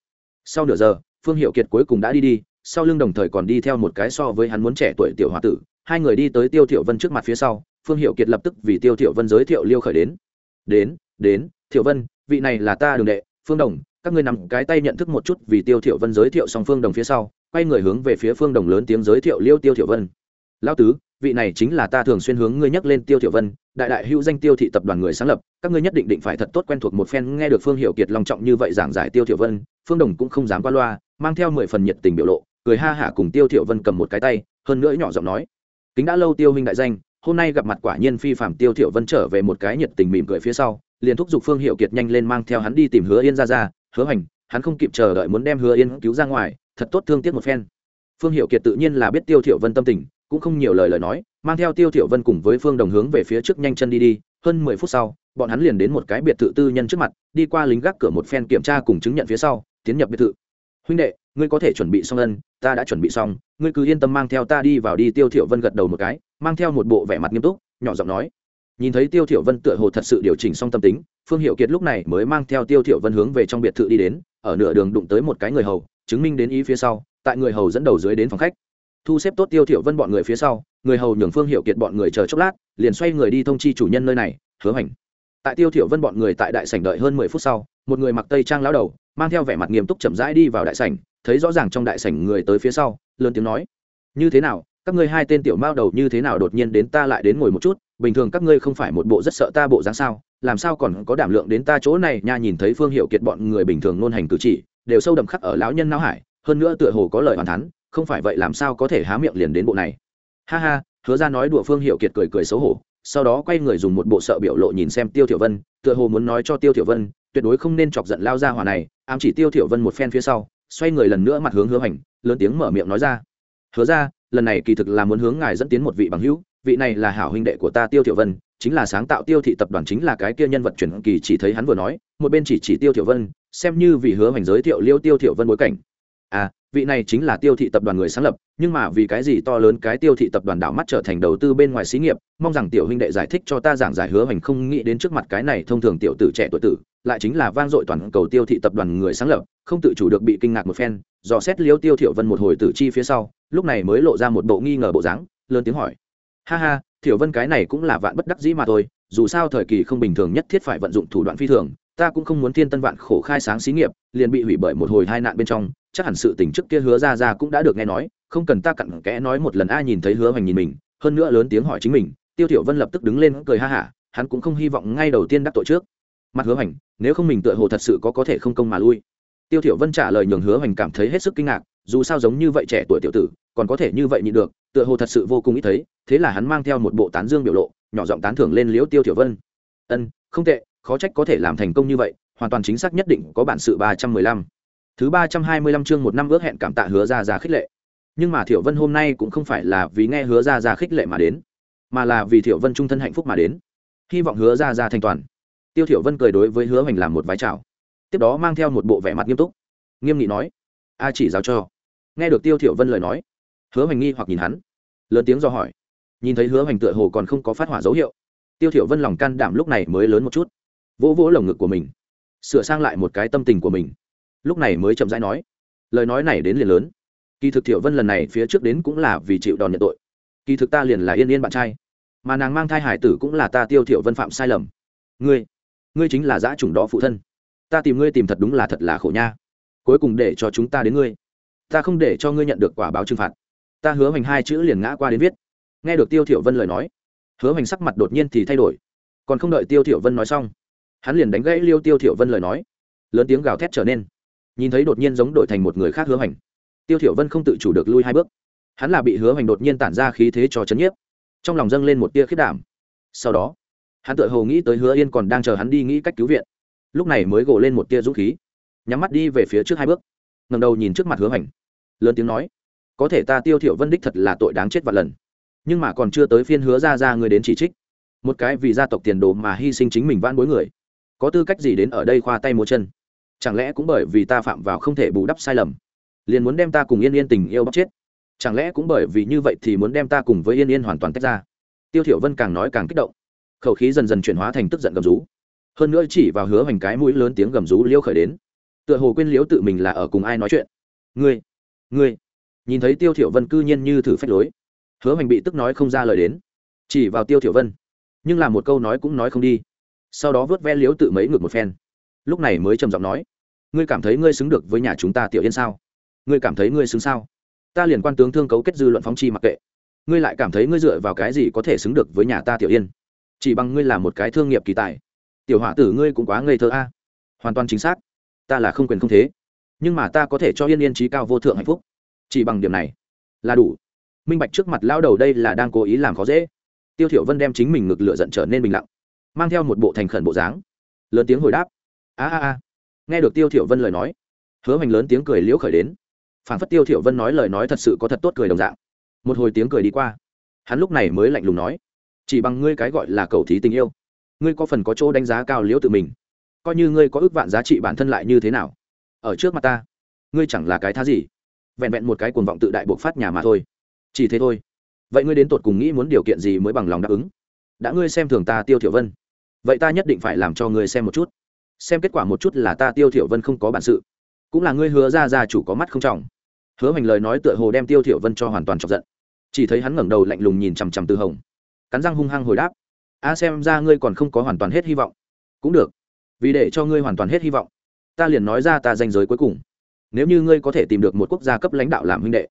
Sau nửa giờ, phương hiệu kiệt cuối cùng đã đi đi, sau lưng đồng thời còn đi theo một cái so với hắn muốn trẻ tuổi tiểu hòa tử, hai người đi tới tiêu thiểu vân trước mặt phía sau, phương hiệu kiệt lập tức vì tiêu thiểu vân giới thiệu liêu khởi đến. Đến đến, thiểu vân, vị này là ta đường đệ, phương đồng, các ngươi nằm cái tay nhận thức một chút vì tiêu thiểu vân giới thiệu xong phương đồng phía sau quay người hướng về phía phương đồng lớn tiếng giới thiệu liêu tiêu thiểu vân. Lão tứ, vị này chính là ta thường xuyên hướng ngươi nhắc lên tiêu thiểu vân, đại đại hữu danh tiêu thị tập đoàn người sáng lập, các ngươi nhất định định phải thật tốt quen thuộc một phen, nghe được phương hiệu kiệt long trọng như vậy giảng giải tiêu thiểu vân, phương đồng cũng không dám qua loa, mang theo mười phần nhiệt tình biểu lộ, cười ha hả cùng tiêu thiểu vân cầm một cái tay, hơn nữa nhỏ giọng nói, kính đã lâu tiêu huynh đại danh, hôm nay gặp mặt quả nhiên phi phạm tiêu thiểu vân trở về một cái nhiệt tình mỉm cười phía sau, liền thúc giục phương hiệu kiệt nhanh lên mang theo hắn đi tìm hứa yên ra ra, hứa hành, hắn không kịp chờ đợi muốn đem hứa yên cứu ra ngoài thật tốt thương tiếc một phen. Phương hiệu kiệt tự nhiên là biết tiêu thiểu vân tâm tình, cũng không nhiều lời lời nói, mang theo tiêu thiểu vân cùng với phương đồng hướng về phía trước nhanh chân đi đi, hơn mười phút sau, bọn hắn liền đến một cái biệt thự tư nhân trước mặt, đi qua lính gác cửa một phen kiểm tra cùng chứng nhận phía sau, tiến nhập biệt thự. Huynh đệ, ngươi có thể chuẩn bị xong ân, ta đã chuẩn bị xong, ngươi cứ yên tâm mang theo ta đi vào đi. Tiêu thiểu vân gật đầu một cái, mang theo một bộ vẻ mặt nghiêm túc, nhỏ giọng nói. Nhìn thấy tiêu thiểu vân tựa hồ thật sự điều chỉnh xong tâm tính, phương hiệu kiệt lúc này mới mang theo tiêu thiểu vân hướng về trong biệt thự đi đến, ở nửa đường đụng tới một cái người hầu chứng minh đến ý phía sau, tại người hầu dẫn đầu dưới đến phòng khách. Thu xếp tốt tiêu thiểu vân bọn người phía sau, người hầu nhường phương hiệu kiệt bọn người chờ chốc lát, liền xoay người đi thông chi chủ nhân nơi này, hứa hành tại tiêu thiểu vân bọn người tại đại sảnh đợi hơn mười phút sau, một người mặc tây trang lão đầu, mang theo vẻ mặt nghiêm túc chậm rãi đi vào đại sảnh, thấy rõ ràng trong đại sảnh người tới phía sau, lớn tiếng nói, như thế nào, các ngươi hai tên tiểu mao đầu như thế nào đột nhiên đến ta lại đến ngồi một chút, bình thường các ngươi không phải một bộ rất sợ ta bộ dáng sao, làm sao còn có đảm lượng đến ta chỗ này? Nha nhìn thấy phương hiệu kiệt bọn người bình thường nôn hành cử chỉ đều sâu đậm khắc ở lão nhân não hải, hơn nữa tựa hồ có lời hoàn thắn không phải vậy làm sao có thể há miệng liền đến bộ này. Ha ha, hứa ra nói đùa phương hiệu kiệt cười cười xấu hổ, sau đó quay người dùng một bộ sợ biểu lộ nhìn xem tiêu thiểu vân, tựa hồ muốn nói cho tiêu thiểu vân, tuyệt đối không nên chọc giận lao ra hỏa này, ám chỉ tiêu thiểu vân một phen phía sau, xoay người lần nữa mặt hướng hứa hành, lớn tiếng mở miệng nói ra. Hứa ra, lần này kỳ thực là muốn hướng ngài dẫn tiến một vị bằng hữu, vị này là hảo huynh đệ của ta tiêu thiểu vân chính là sáng tạo tiêu thị tập đoàn chính là cái kia nhân vật truyền kỳ chỉ thấy hắn vừa nói, một bên chỉ chỉ tiêu thiểu vân, xem như vì hứa hành giới thiệu liêu tiêu thiểu vân bối cảnh. À vị này chính là tiêu thị tập đoàn người sáng lập, nhưng mà vì cái gì to lớn cái tiêu thị tập đoàn đảo mắt trở thành đầu tư bên ngoài xí nghiệp, mong rằng tiểu huynh đệ giải thích cho ta giảng giải hứa hành không nghĩ đến trước mặt cái này thông thường tiểu tử trẻ tuổi tử, lại chính là vang dội toàn cầu tiêu thị tập đoàn người sáng lập, không tự chủ được bị kinh ngạc một phen, dò xét liêu tiêu thiểu vân một hồi tử chi phía sau, lúc này mới lộ ra một bộ nghi ngờ bộ dáng, lớn tiếng hỏi ha ha, thiểu vân cái này cũng là vạn bất đắc dĩ mà thôi, dù sao thời kỳ không bình thường nhất thiết phải vận dụng thủ đoạn phi thường, ta cũng không muốn thiên tân vạn khổ khai sáng xí nghiệp, liền bị hủy bởi một hồi hai nạn bên trong, chắc hẳn sự tình trước kia hứa ra ra cũng đã được nghe nói, không cần ta cặn kẽ nói một lần a nhìn thấy hứa hoành nhìn mình, hơn nữa lớn tiếng hỏi chính mình, tiêu thiểu vân lập tức đứng lên cười ha hả, hắn cũng không hy vọng ngay đầu tiên đắc tội trước. Mặt hứa hoành, nếu không mình tựa hồ thật sự có có thể không công mà lui. Tiêu thiểu vân trả lời nhường hứa hoành cảm thấy hết sức kinh ngạc dù sao giống như vậy trẻ tuổi tiểu tử, còn có thể như vậy nhịn được, tựa hồ thật sự vô cùng ít thấy, thế là hắn mang theo một bộ tán dương biểu lộ, nhỏ giọng tán thưởng lên liễu tiêu tiểu vân. Ân, không tệ, khó trách có thể làm thành công như vậy, hoàn toàn chính xác nhất định có bản sự ba trăm mười lăm. Thứ ba trăm hai mươi lăm chương một năm ước hẹn cảm tạ hứa ra ra khích lệ. Nhưng mà thiểu vân hôm nay cũng không phải là vì nghe hứa ra ra khích lệ mà đến, mà là vì thiểu vân trung thân hạnh phúc mà đến. Hy vọng hứa ra ra thành toàn. Tiêu thiểu vân cười đối với hứa hoành làm một vái chào. Tiếp đó mang theo một bộ vẻ mặt nghiêm túc. Nghiêm nghị nói a chỉ giáo cho. Nghe được tiêu thiểu vân lời nói, hứa hoành nghi hoặc nhìn hắn, lớn tiếng do hỏi. Nhìn thấy hứa hoành tựa hồ còn không có phát hỏa dấu hiệu, tiêu thiểu vân lòng can đảm lúc này mới lớn một chút. Vỗ vỗ lồng ngực của mình, sửa sang lại một cái tâm tình của mình. Lúc này mới chậm rãi nói, lời nói này đến liền lớn. Kỳ thực thiểu vân lần này phía trước đến cũng là vì chịu đòn nhận tội. Kỳ thực ta liền là yên yên bạn trai, mà nàng mang thai hải tử cũng là ta tiêu thiểu vân phạm sai lầm. Ngươi ngươi chính là dã chủng đó phụ thân. Ta tìm ngươi tìm thật đúng là thật là khổ nha cuối cùng để cho chúng ta đến ngươi. Ta không để cho ngươi nhận được quả báo trừng phạt. Ta hứa hoành hai chữ liền ngã qua đến viết. Nghe được tiêu thiểu vân lời nói, hứa hoành sắc mặt đột nhiên thì thay đổi. Còn không đợi tiêu thiểu vân nói xong, hắn liền đánh gãy liêu tiêu thiểu vân lời nói, lớn tiếng gào thét trở nên. Nhìn thấy đột nhiên giống đổi thành một người khác hứa hoành, tiêu thiểu vân không tự chủ được lui hai bước. Hắn là bị hứa hoành đột nhiên tản ra khí thế cho chấn nhiếp. Trong lòng dâng lên một tia khiết đảm. Sau đó, hắn tự hồ nghĩ tới hứa yên còn đang chờ hắn đi nghĩ cách cứu viện. Lúc này mới gồ lên một tia dũng khí nhắm mắt đi về phía trước hai bước. Ngẩng đầu nhìn trước mặt hứa hoành lớn tiếng nói, có thể ta tiêu thiểu vân đích thật là tội đáng chết vạn lần. Nhưng mà còn chưa tới phiên hứa ra ra người đến chỉ trích. Một cái vì gia tộc tiền đồ mà hy sinh chính mình van bối người. Có tư cách gì đến ở đây khoa tay múa chân? Chẳng lẽ cũng bởi vì ta phạm vào không thể bù đắp sai lầm, liền muốn đem ta cùng yên yên tình yêu bóc chết? Chẳng lẽ cũng bởi vì như vậy thì muốn đem ta cùng với yên yên hoàn toàn tách ra? Tiêu thiểu vân càng nói càng kích động. Khẩu khí dần dần chuyển hóa thành tức giận gầm rú. Hơn nữa chỉ vào hứa hoành cái mũi lớn tiếng gầm rú liêu khởi đến tựa hồ quên liếu tự mình là ở cùng ai nói chuyện. Ngươi ngươi, nhìn thấy tiêu thiểu vân cư nhiên như thử phách lối. Hứa hoành bị tức nói không ra lời đến. Chỉ vào tiêu thiểu vân, nhưng là một câu nói cũng nói không đi. Sau đó vớt ve liếu tự mấy ngược một phen. Lúc này mới trầm giọng nói, ngươi cảm thấy ngươi xứng được với nhà chúng ta tiểu yên sao? Ngươi cảm thấy ngươi xứng sao? Ta liền quan tướng thương cấu kết dư luận phóng chi mặc kệ. Ngươi lại cảm thấy ngươi dựa vào cái gì có thể xứng được với nhà ta tiểu yên? Chỉ bằng ngươi là một cái thương nghiệp kỳ tài. Tiểu họa tử ngươi cũng quá ngây thơ a. Hoàn toàn chính xác ta là không quyền không thế, nhưng mà ta có thể cho yên yên trí cao vô thượng hạnh phúc. Chỉ bằng điểm này là đủ. Minh bạch trước mặt lao đầu đây là đang cố ý làm khó dễ. Tiêu thiểu vân đem chính mình ngực lửa giận trở nên bình lặng, mang theo một bộ thành khẩn bộ dáng, lớn tiếng hồi đáp. A a a. Nghe được tiêu thiểu vân lời nói, hứa hoành lớn tiếng cười liễu khởi đến. Phản phất tiêu thiểu vân nói lời nói thật sự có thật tốt cười đồng dạng. Một hồi tiếng cười đi qua, hắn lúc này mới lạnh lùng nói, chỉ bằng ngươi cái gọi là cầu thí tình yêu, ngươi có phần có chỗ đánh giá cao liễu tự mình coi như ngươi có ước vạn giá trị bản thân lại như thế nào? Ở trước mặt ta, ngươi chẳng là cái thá gì? Vẹn vẹn một cái cuồng vọng tự đại buộc phát nhà mà thôi. Chỉ thế thôi. Vậy ngươi đến tột cùng nghĩ muốn điều kiện gì mới bằng lòng đáp ứng? Đã ngươi xem thường ta tiêu thiểu vân, vậy ta nhất định phải làm cho ngươi xem một chút. Xem kết quả một chút là ta tiêu thiểu vân không có bản sự, cũng là ngươi hứa ra gia chủ có mắt không trọng. Hứa hoành lời nói tựa hồ đem tiêu thiểu vân cho hoàn toàn chọc giận. Chỉ thấy hắn ngẩng đầu lạnh lùng nhìn chằm chằm từ hồng, cắn răng hung hăng hồi đáp, a, xem ra ngươi còn không có hoàn toàn hết hy vọng. Cũng được vì để cho ngươi hoàn toàn hết hy vọng. Ta liền nói ra ta danh giới cuối cùng. Nếu như ngươi có thể tìm được một quốc gia cấp lãnh đạo làm huynh đệ,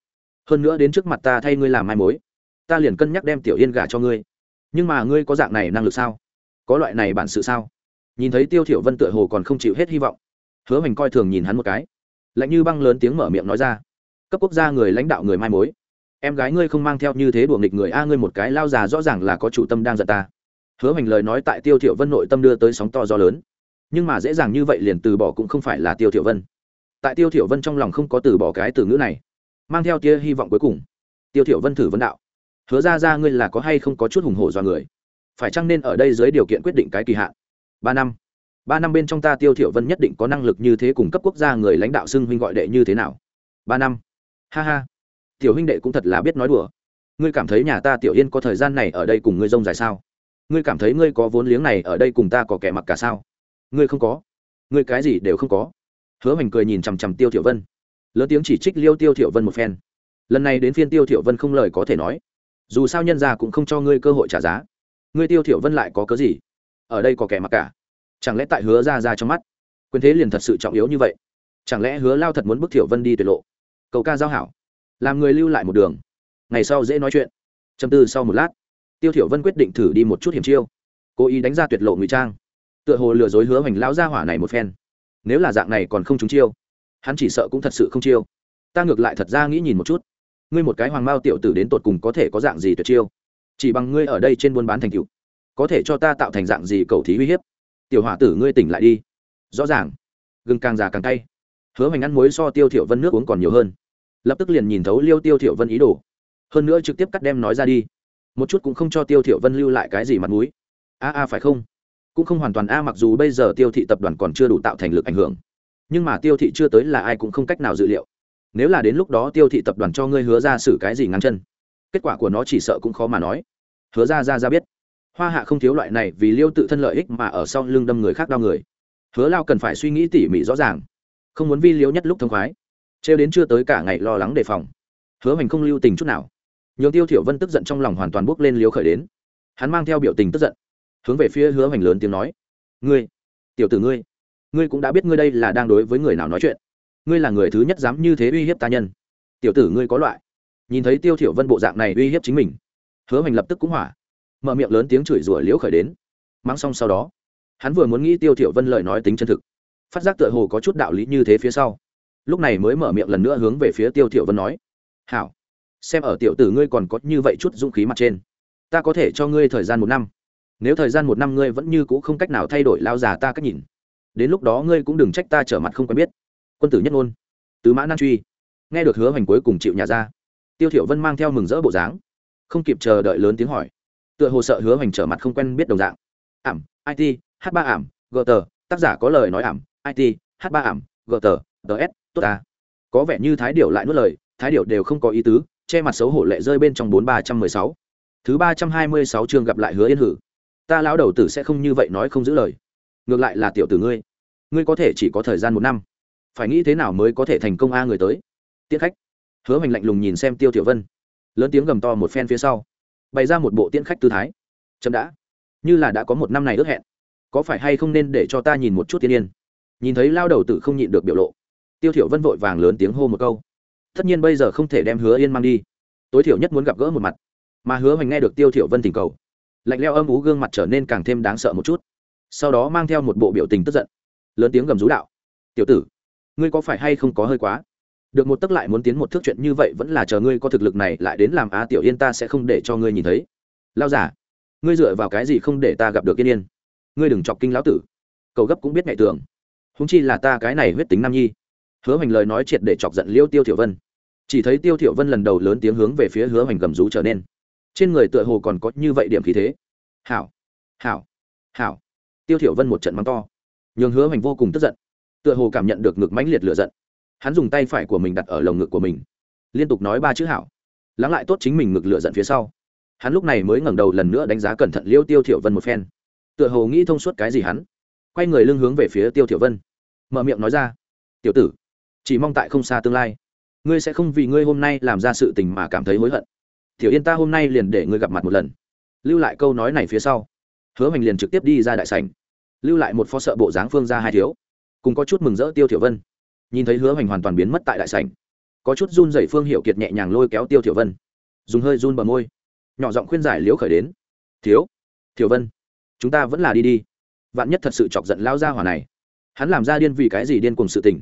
hơn nữa đến trước mặt ta thay ngươi làm mai mối, ta liền cân nhắc đem tiểu yên gả cho ngươi. Nhưng mà ngươi có dạng này năng lực sao? Có loại này bản sự sao? Nhìn thấy tiêu thiểu vân tựa hồ còn không chịu hết hy vọng, hứa hoành coi thường nhìn hắn một cái, lạnh như băng lớn tiếng mở miệng nói ra, cấp quốc gia người lãnh đạo người mai mối, em gái ngươi không mang theo như thế đùa nghịch người a, ngươi một cái lao già rõ ràng là có chủ tâm đang giận ta. Hứa hoành lời nói tại tiêu thiểu vân nội tâm đưa tới sóng to gió lớn nhưng mà dễ dàng như vậy liền từ bỏ cũng không phải là tiêu thiểu vân. Tại tiêu thiểu vân trong lòng không có từ bỏ cái từ ngữ này, mang theo tia hy vọng cuối cùng, tiêu thiểu vân thử vấn đạo, hứa ra ra ngươi là có hay không có chút hùng hổ do người? Phải chăng nên ở đây dưới điều kiện quyết định cái kỳ hạn? Ba năm. Ba năm bên trong ta tiêu thiểu vân nhất định có năng lực như thế cùng cấp quốc gia người lãnh đạo xưng huynh gọi đệ như thế nào? Ba năm. Ha ha. Tiểu huynh đệ cũng thật là biết nói đùa. Ngươi cảm thấy nhà ta tiểu yên có thời gian này ở đây cùng ngươi rông dài sao? Ngươi cảm thấy ngươi có vốn liếng này ở đây cùng ta có kẻ mặc cả sao? Ngươi không có. Ngươi cái gì đều không có. Hứa hoành cười nhìn chằm chằm tiêu thiểu vân. Lớn tiếng chỉ trích liêu tiêu thiểu vân một phen. Lần này đến phiên tiêu thiểu vân không lời có thể nói. Dù sao nhân gia cũng không cho ngươi cơ hội trả giá. Ngươi tiêu thiểu vân lại có cớ gì? Ở đây có kẻ mặc cả. Chẳng lẽ tại hứa ra ra trong mắt, quyền thế liền thật sự trọng yếu như vậy? Chẳng lẽ hứa lao thật muốn bức thiểu vân đi tuyệt lộ? Cầu ca giao hảo. Làm người lưu lại một đường. Ngày sau dễ nói chuyện. Châm tư sau một lát, tiêu thiểu vân quyết định thử đi một chút hiểm chiêu. Cố ý đánh ra tuyệt lộ ngụy trang tựa hồ lừa dối hứa hoành lao ra hỏa này một phen. Nếu là dạng này còn không trúng chiêu, hắn chỉ sợ cũng thật sự không chiêu. Ta ngược lại thật ra nghĩ nhìn một chút. Ngươi một cái hoàng mao tiểu tử đến tột cùng có thể có dạng gì tuyệt chiêu? Chỉ bằng ngươi ở đây trên buôn bán thành cựu có thể cho ta tạo thành dạng gì cầu thí uy hiếp? Tiểu hỏa tử ngươi tỉnh lại đi. Rõ ràng. Gừng càng già càng cay. Hứa hoành ăn muối so tiêu thiểu vân nước uống còn nhiều hơn. Lập tức liền nhìn thấu liêu tiêu thiểu vân ý đồ. Hơn nữa trực tiếp cắt đem nói ra đi. Một chút cũng không cho tiêu thiểu vân lưu lại cái gì mặt mũi. A a, phải không? Cũng không hoàn toàn a, mặc dù bây giờ tiêu thị tập đoàn còn chưa đủ tạo thành lực ảnh hưởng, nhưng mà tiêu thị chưa tới là ai cũng không cách nào dự liệu. Nếu là đến lúc đó tiêu thị tập đoàn cho ngươi hứa ra xử cái gì ngắn chân, kết quả của nó chỉ sợ cũng khó mà nói. Hứa ra ra ra biết. Hoa hạ không thiếu loại này vì liêu tự thân lợi ích mà ở sau lưng đâm người khác đau người. Hứa lao cần phải suy nghĩ tỉ mỉ rõ ràng, không muốn vi liếu nhất lúc thông khoái. Trêu đến chưa tới cả ngày lo lắng đề phòng. Hứa hoành không lưu tình chút nào. Nhường tiêu thiểu vân tức giận trong lòng hoàn toàn bốc lên liếu khởi đến. Hắn mang theo biểu tình tức giận hướng về phía hứa hoành lớn tiếng nói, ngươi, tiểu tử ngươi ngươi cũng đã biết ngươi đây là đang đối với người nào nói chuyện. Ngươi là người thứ nhất dám như thế uy hiếp ta nhân. Tiểu tử ngươi có loại. Nhìn thấy tiêu thiểu vân bộ dạng này uy hiếp chính mình, hứa hoành lập tức cũng hỏa, mở miệng lớn tiếng chửi rủa liễu khởi đến. Mang xong sau đó, hắn vừa muốn nghĩ tiêu thiểu vân lời nói tính chân thực, phát giác tựa hồ có chút đạo lý như thế phía sau. Lúc này mới mở miệng lần nữa hướng về phía tiêu thiểu vân nói, hảo, xem ở tiểu tử ngươi còn có như vậy chút dũng khí mặt trên, ta có thể cho ngươi thời gian một năm nếu thời gian một năm ngươi vẫn như cũ không cách nào thay đổi lao già ta cách nhìn, đến lúc đó ngươi cũng đừng trách ta trở mặt không quen biết. Quân tử nhất ngôn, tứ mã nan truy. Nghe được hứa hoành cuối cùng chịu nhà ra, tiêu thiểu vân mang theo mừng rỡ bộ dáng, không kịp chờ đợi lớn tiếng hỏi, tựa hồ sợ hứa hoành trở mặt không quen biết đồng dạng. Ảm it h ba ảm gờ tờ tác giả có lời nói ảm it h ba ảm gờ tờ ts tốt ta. Có vẻ như thái điệu lại nuốt lời, thái điệu đều không có ý tứ, che mặt xấu hổ lệ rơi bên trong bốn ba trăm mười sáu. Thứ ba trăm hai mươi sáu chương gặp lại hứa yên hử ta lão đầu tử sẽ không như vậy nói không giữ lời. Ngược lại là tiểu tử ngươi. Ngươi có thể chỉ có thời gian một năm. Phải nghĩ thế nào mới có thể thành công a người tới? Tiết khách. Hứa hoành lạnh lùng nhìn xem tiêu tiểu vân. Lớn tiếng gầm to một phen phía sau. Bày ra một bộ tiễn khách tư thái. Chậm đã. Như là đã có một năm này ước hẹn. Có phải hay không nên để cho ta nhìn một chút tiên yên? Nhìn thấy lao đầu tử không nhịn được biểu lộ. Tiêu thiểu vân vội vàng lớn tiếng hô một câu. Tất nhiên bây giờ không thể đem hứa yên mang đi. Tối thiểu nhất muốn gặp gỡ một mặt. Mà hứa hoành nghe được tiêu thiểu vân tình cầu lạnh leo âm ú gương mặt trở nên càng thêm đáng sợ một chút. Sau đó mang theo một bộ biểu tình tức giận. Lớn tiếng gầm rú đạo. Tiểu tử, ngươi có phải hay không có hơi quá? Được một tức lại muốn tiến một thước chuyện như vậy vẫn là chờ ngươi có thực lực này lại đến làm á, tiểu yên ta sẽ không để cho ngươi nhìn thấy. Lao giả ngươi dựa vào cái gì không để ta gặp được yên yên? Ngươi đừng chọc kinh lão tử. Cầu gấp cũng biết ngày tưởng. Húng chi là ta cái này huyết tính nam nhi. Hứa hoành lời nói triệt để chọc giận liêu tiêu tiểu vân. Chỉ thấy tiêu tiểu vân lần đầu lớn tiếng hướng về phía hứa hoành gầm rú trở nên trên người tựa hồ còn có như vậy điểm khí thế. Hảo hảo hảo. Tiêu thiểu vân một trận mắng to. Nhường hứa hoành vô cùng tức giận. Tựa hồ cảm nhận được ngực mãnh liệt lửa giận. Hắn dùng tay phải của mình đặt ở lồng ngực của mình. Liên tục nói ba chữ hảo. Lắng lại tốt chính mình ngực lửa giận phía sau. Hắn lúc này mới ngẩng đầu lần nữa đánh giá cẩn thận liêu tiêu thiểu vân một phen. Tựa hồ nghĩ thông suốt cái gì hắn. Quay người lưng hướng về phía tiêu thiểu vân. Mở miệng nói ra. Tiểu tử, chỉ mong tại không xa tương lai, ngươi sẽ không vì ngươi hôm nay làm ra sự tình mà cảm thấy hối hận tiểu yên ta hôm nay liền để ngươi gặp mặt một lần. Lưu lại câu nói này phía sau. Hứa hoành liền trực tiếp đi ra đại sảnh. Lưu lại một phó sợ bộ dáng phương ra hai thiếu. Cùng có chút mừng rỡ tiêu thiểu vân. Nhìn thấy hứa hoành hoàn toàn biến mất tại đại sảnh. Có chút run rẩy phương hiệu kiệt nhẹ nhàng lôi kéo tiêu thiểu vân. Dùng hơi run bờ môi. Nhỏ giọng khuyên giải liễu khởi đến. Thiếu, thiểu vân, chúng ta vẫn là đi đi. Vạn nhất thật sự chọc giận lao ra hỏa này. Hắn làm ra điên vì cái gì điên cùng sự tình.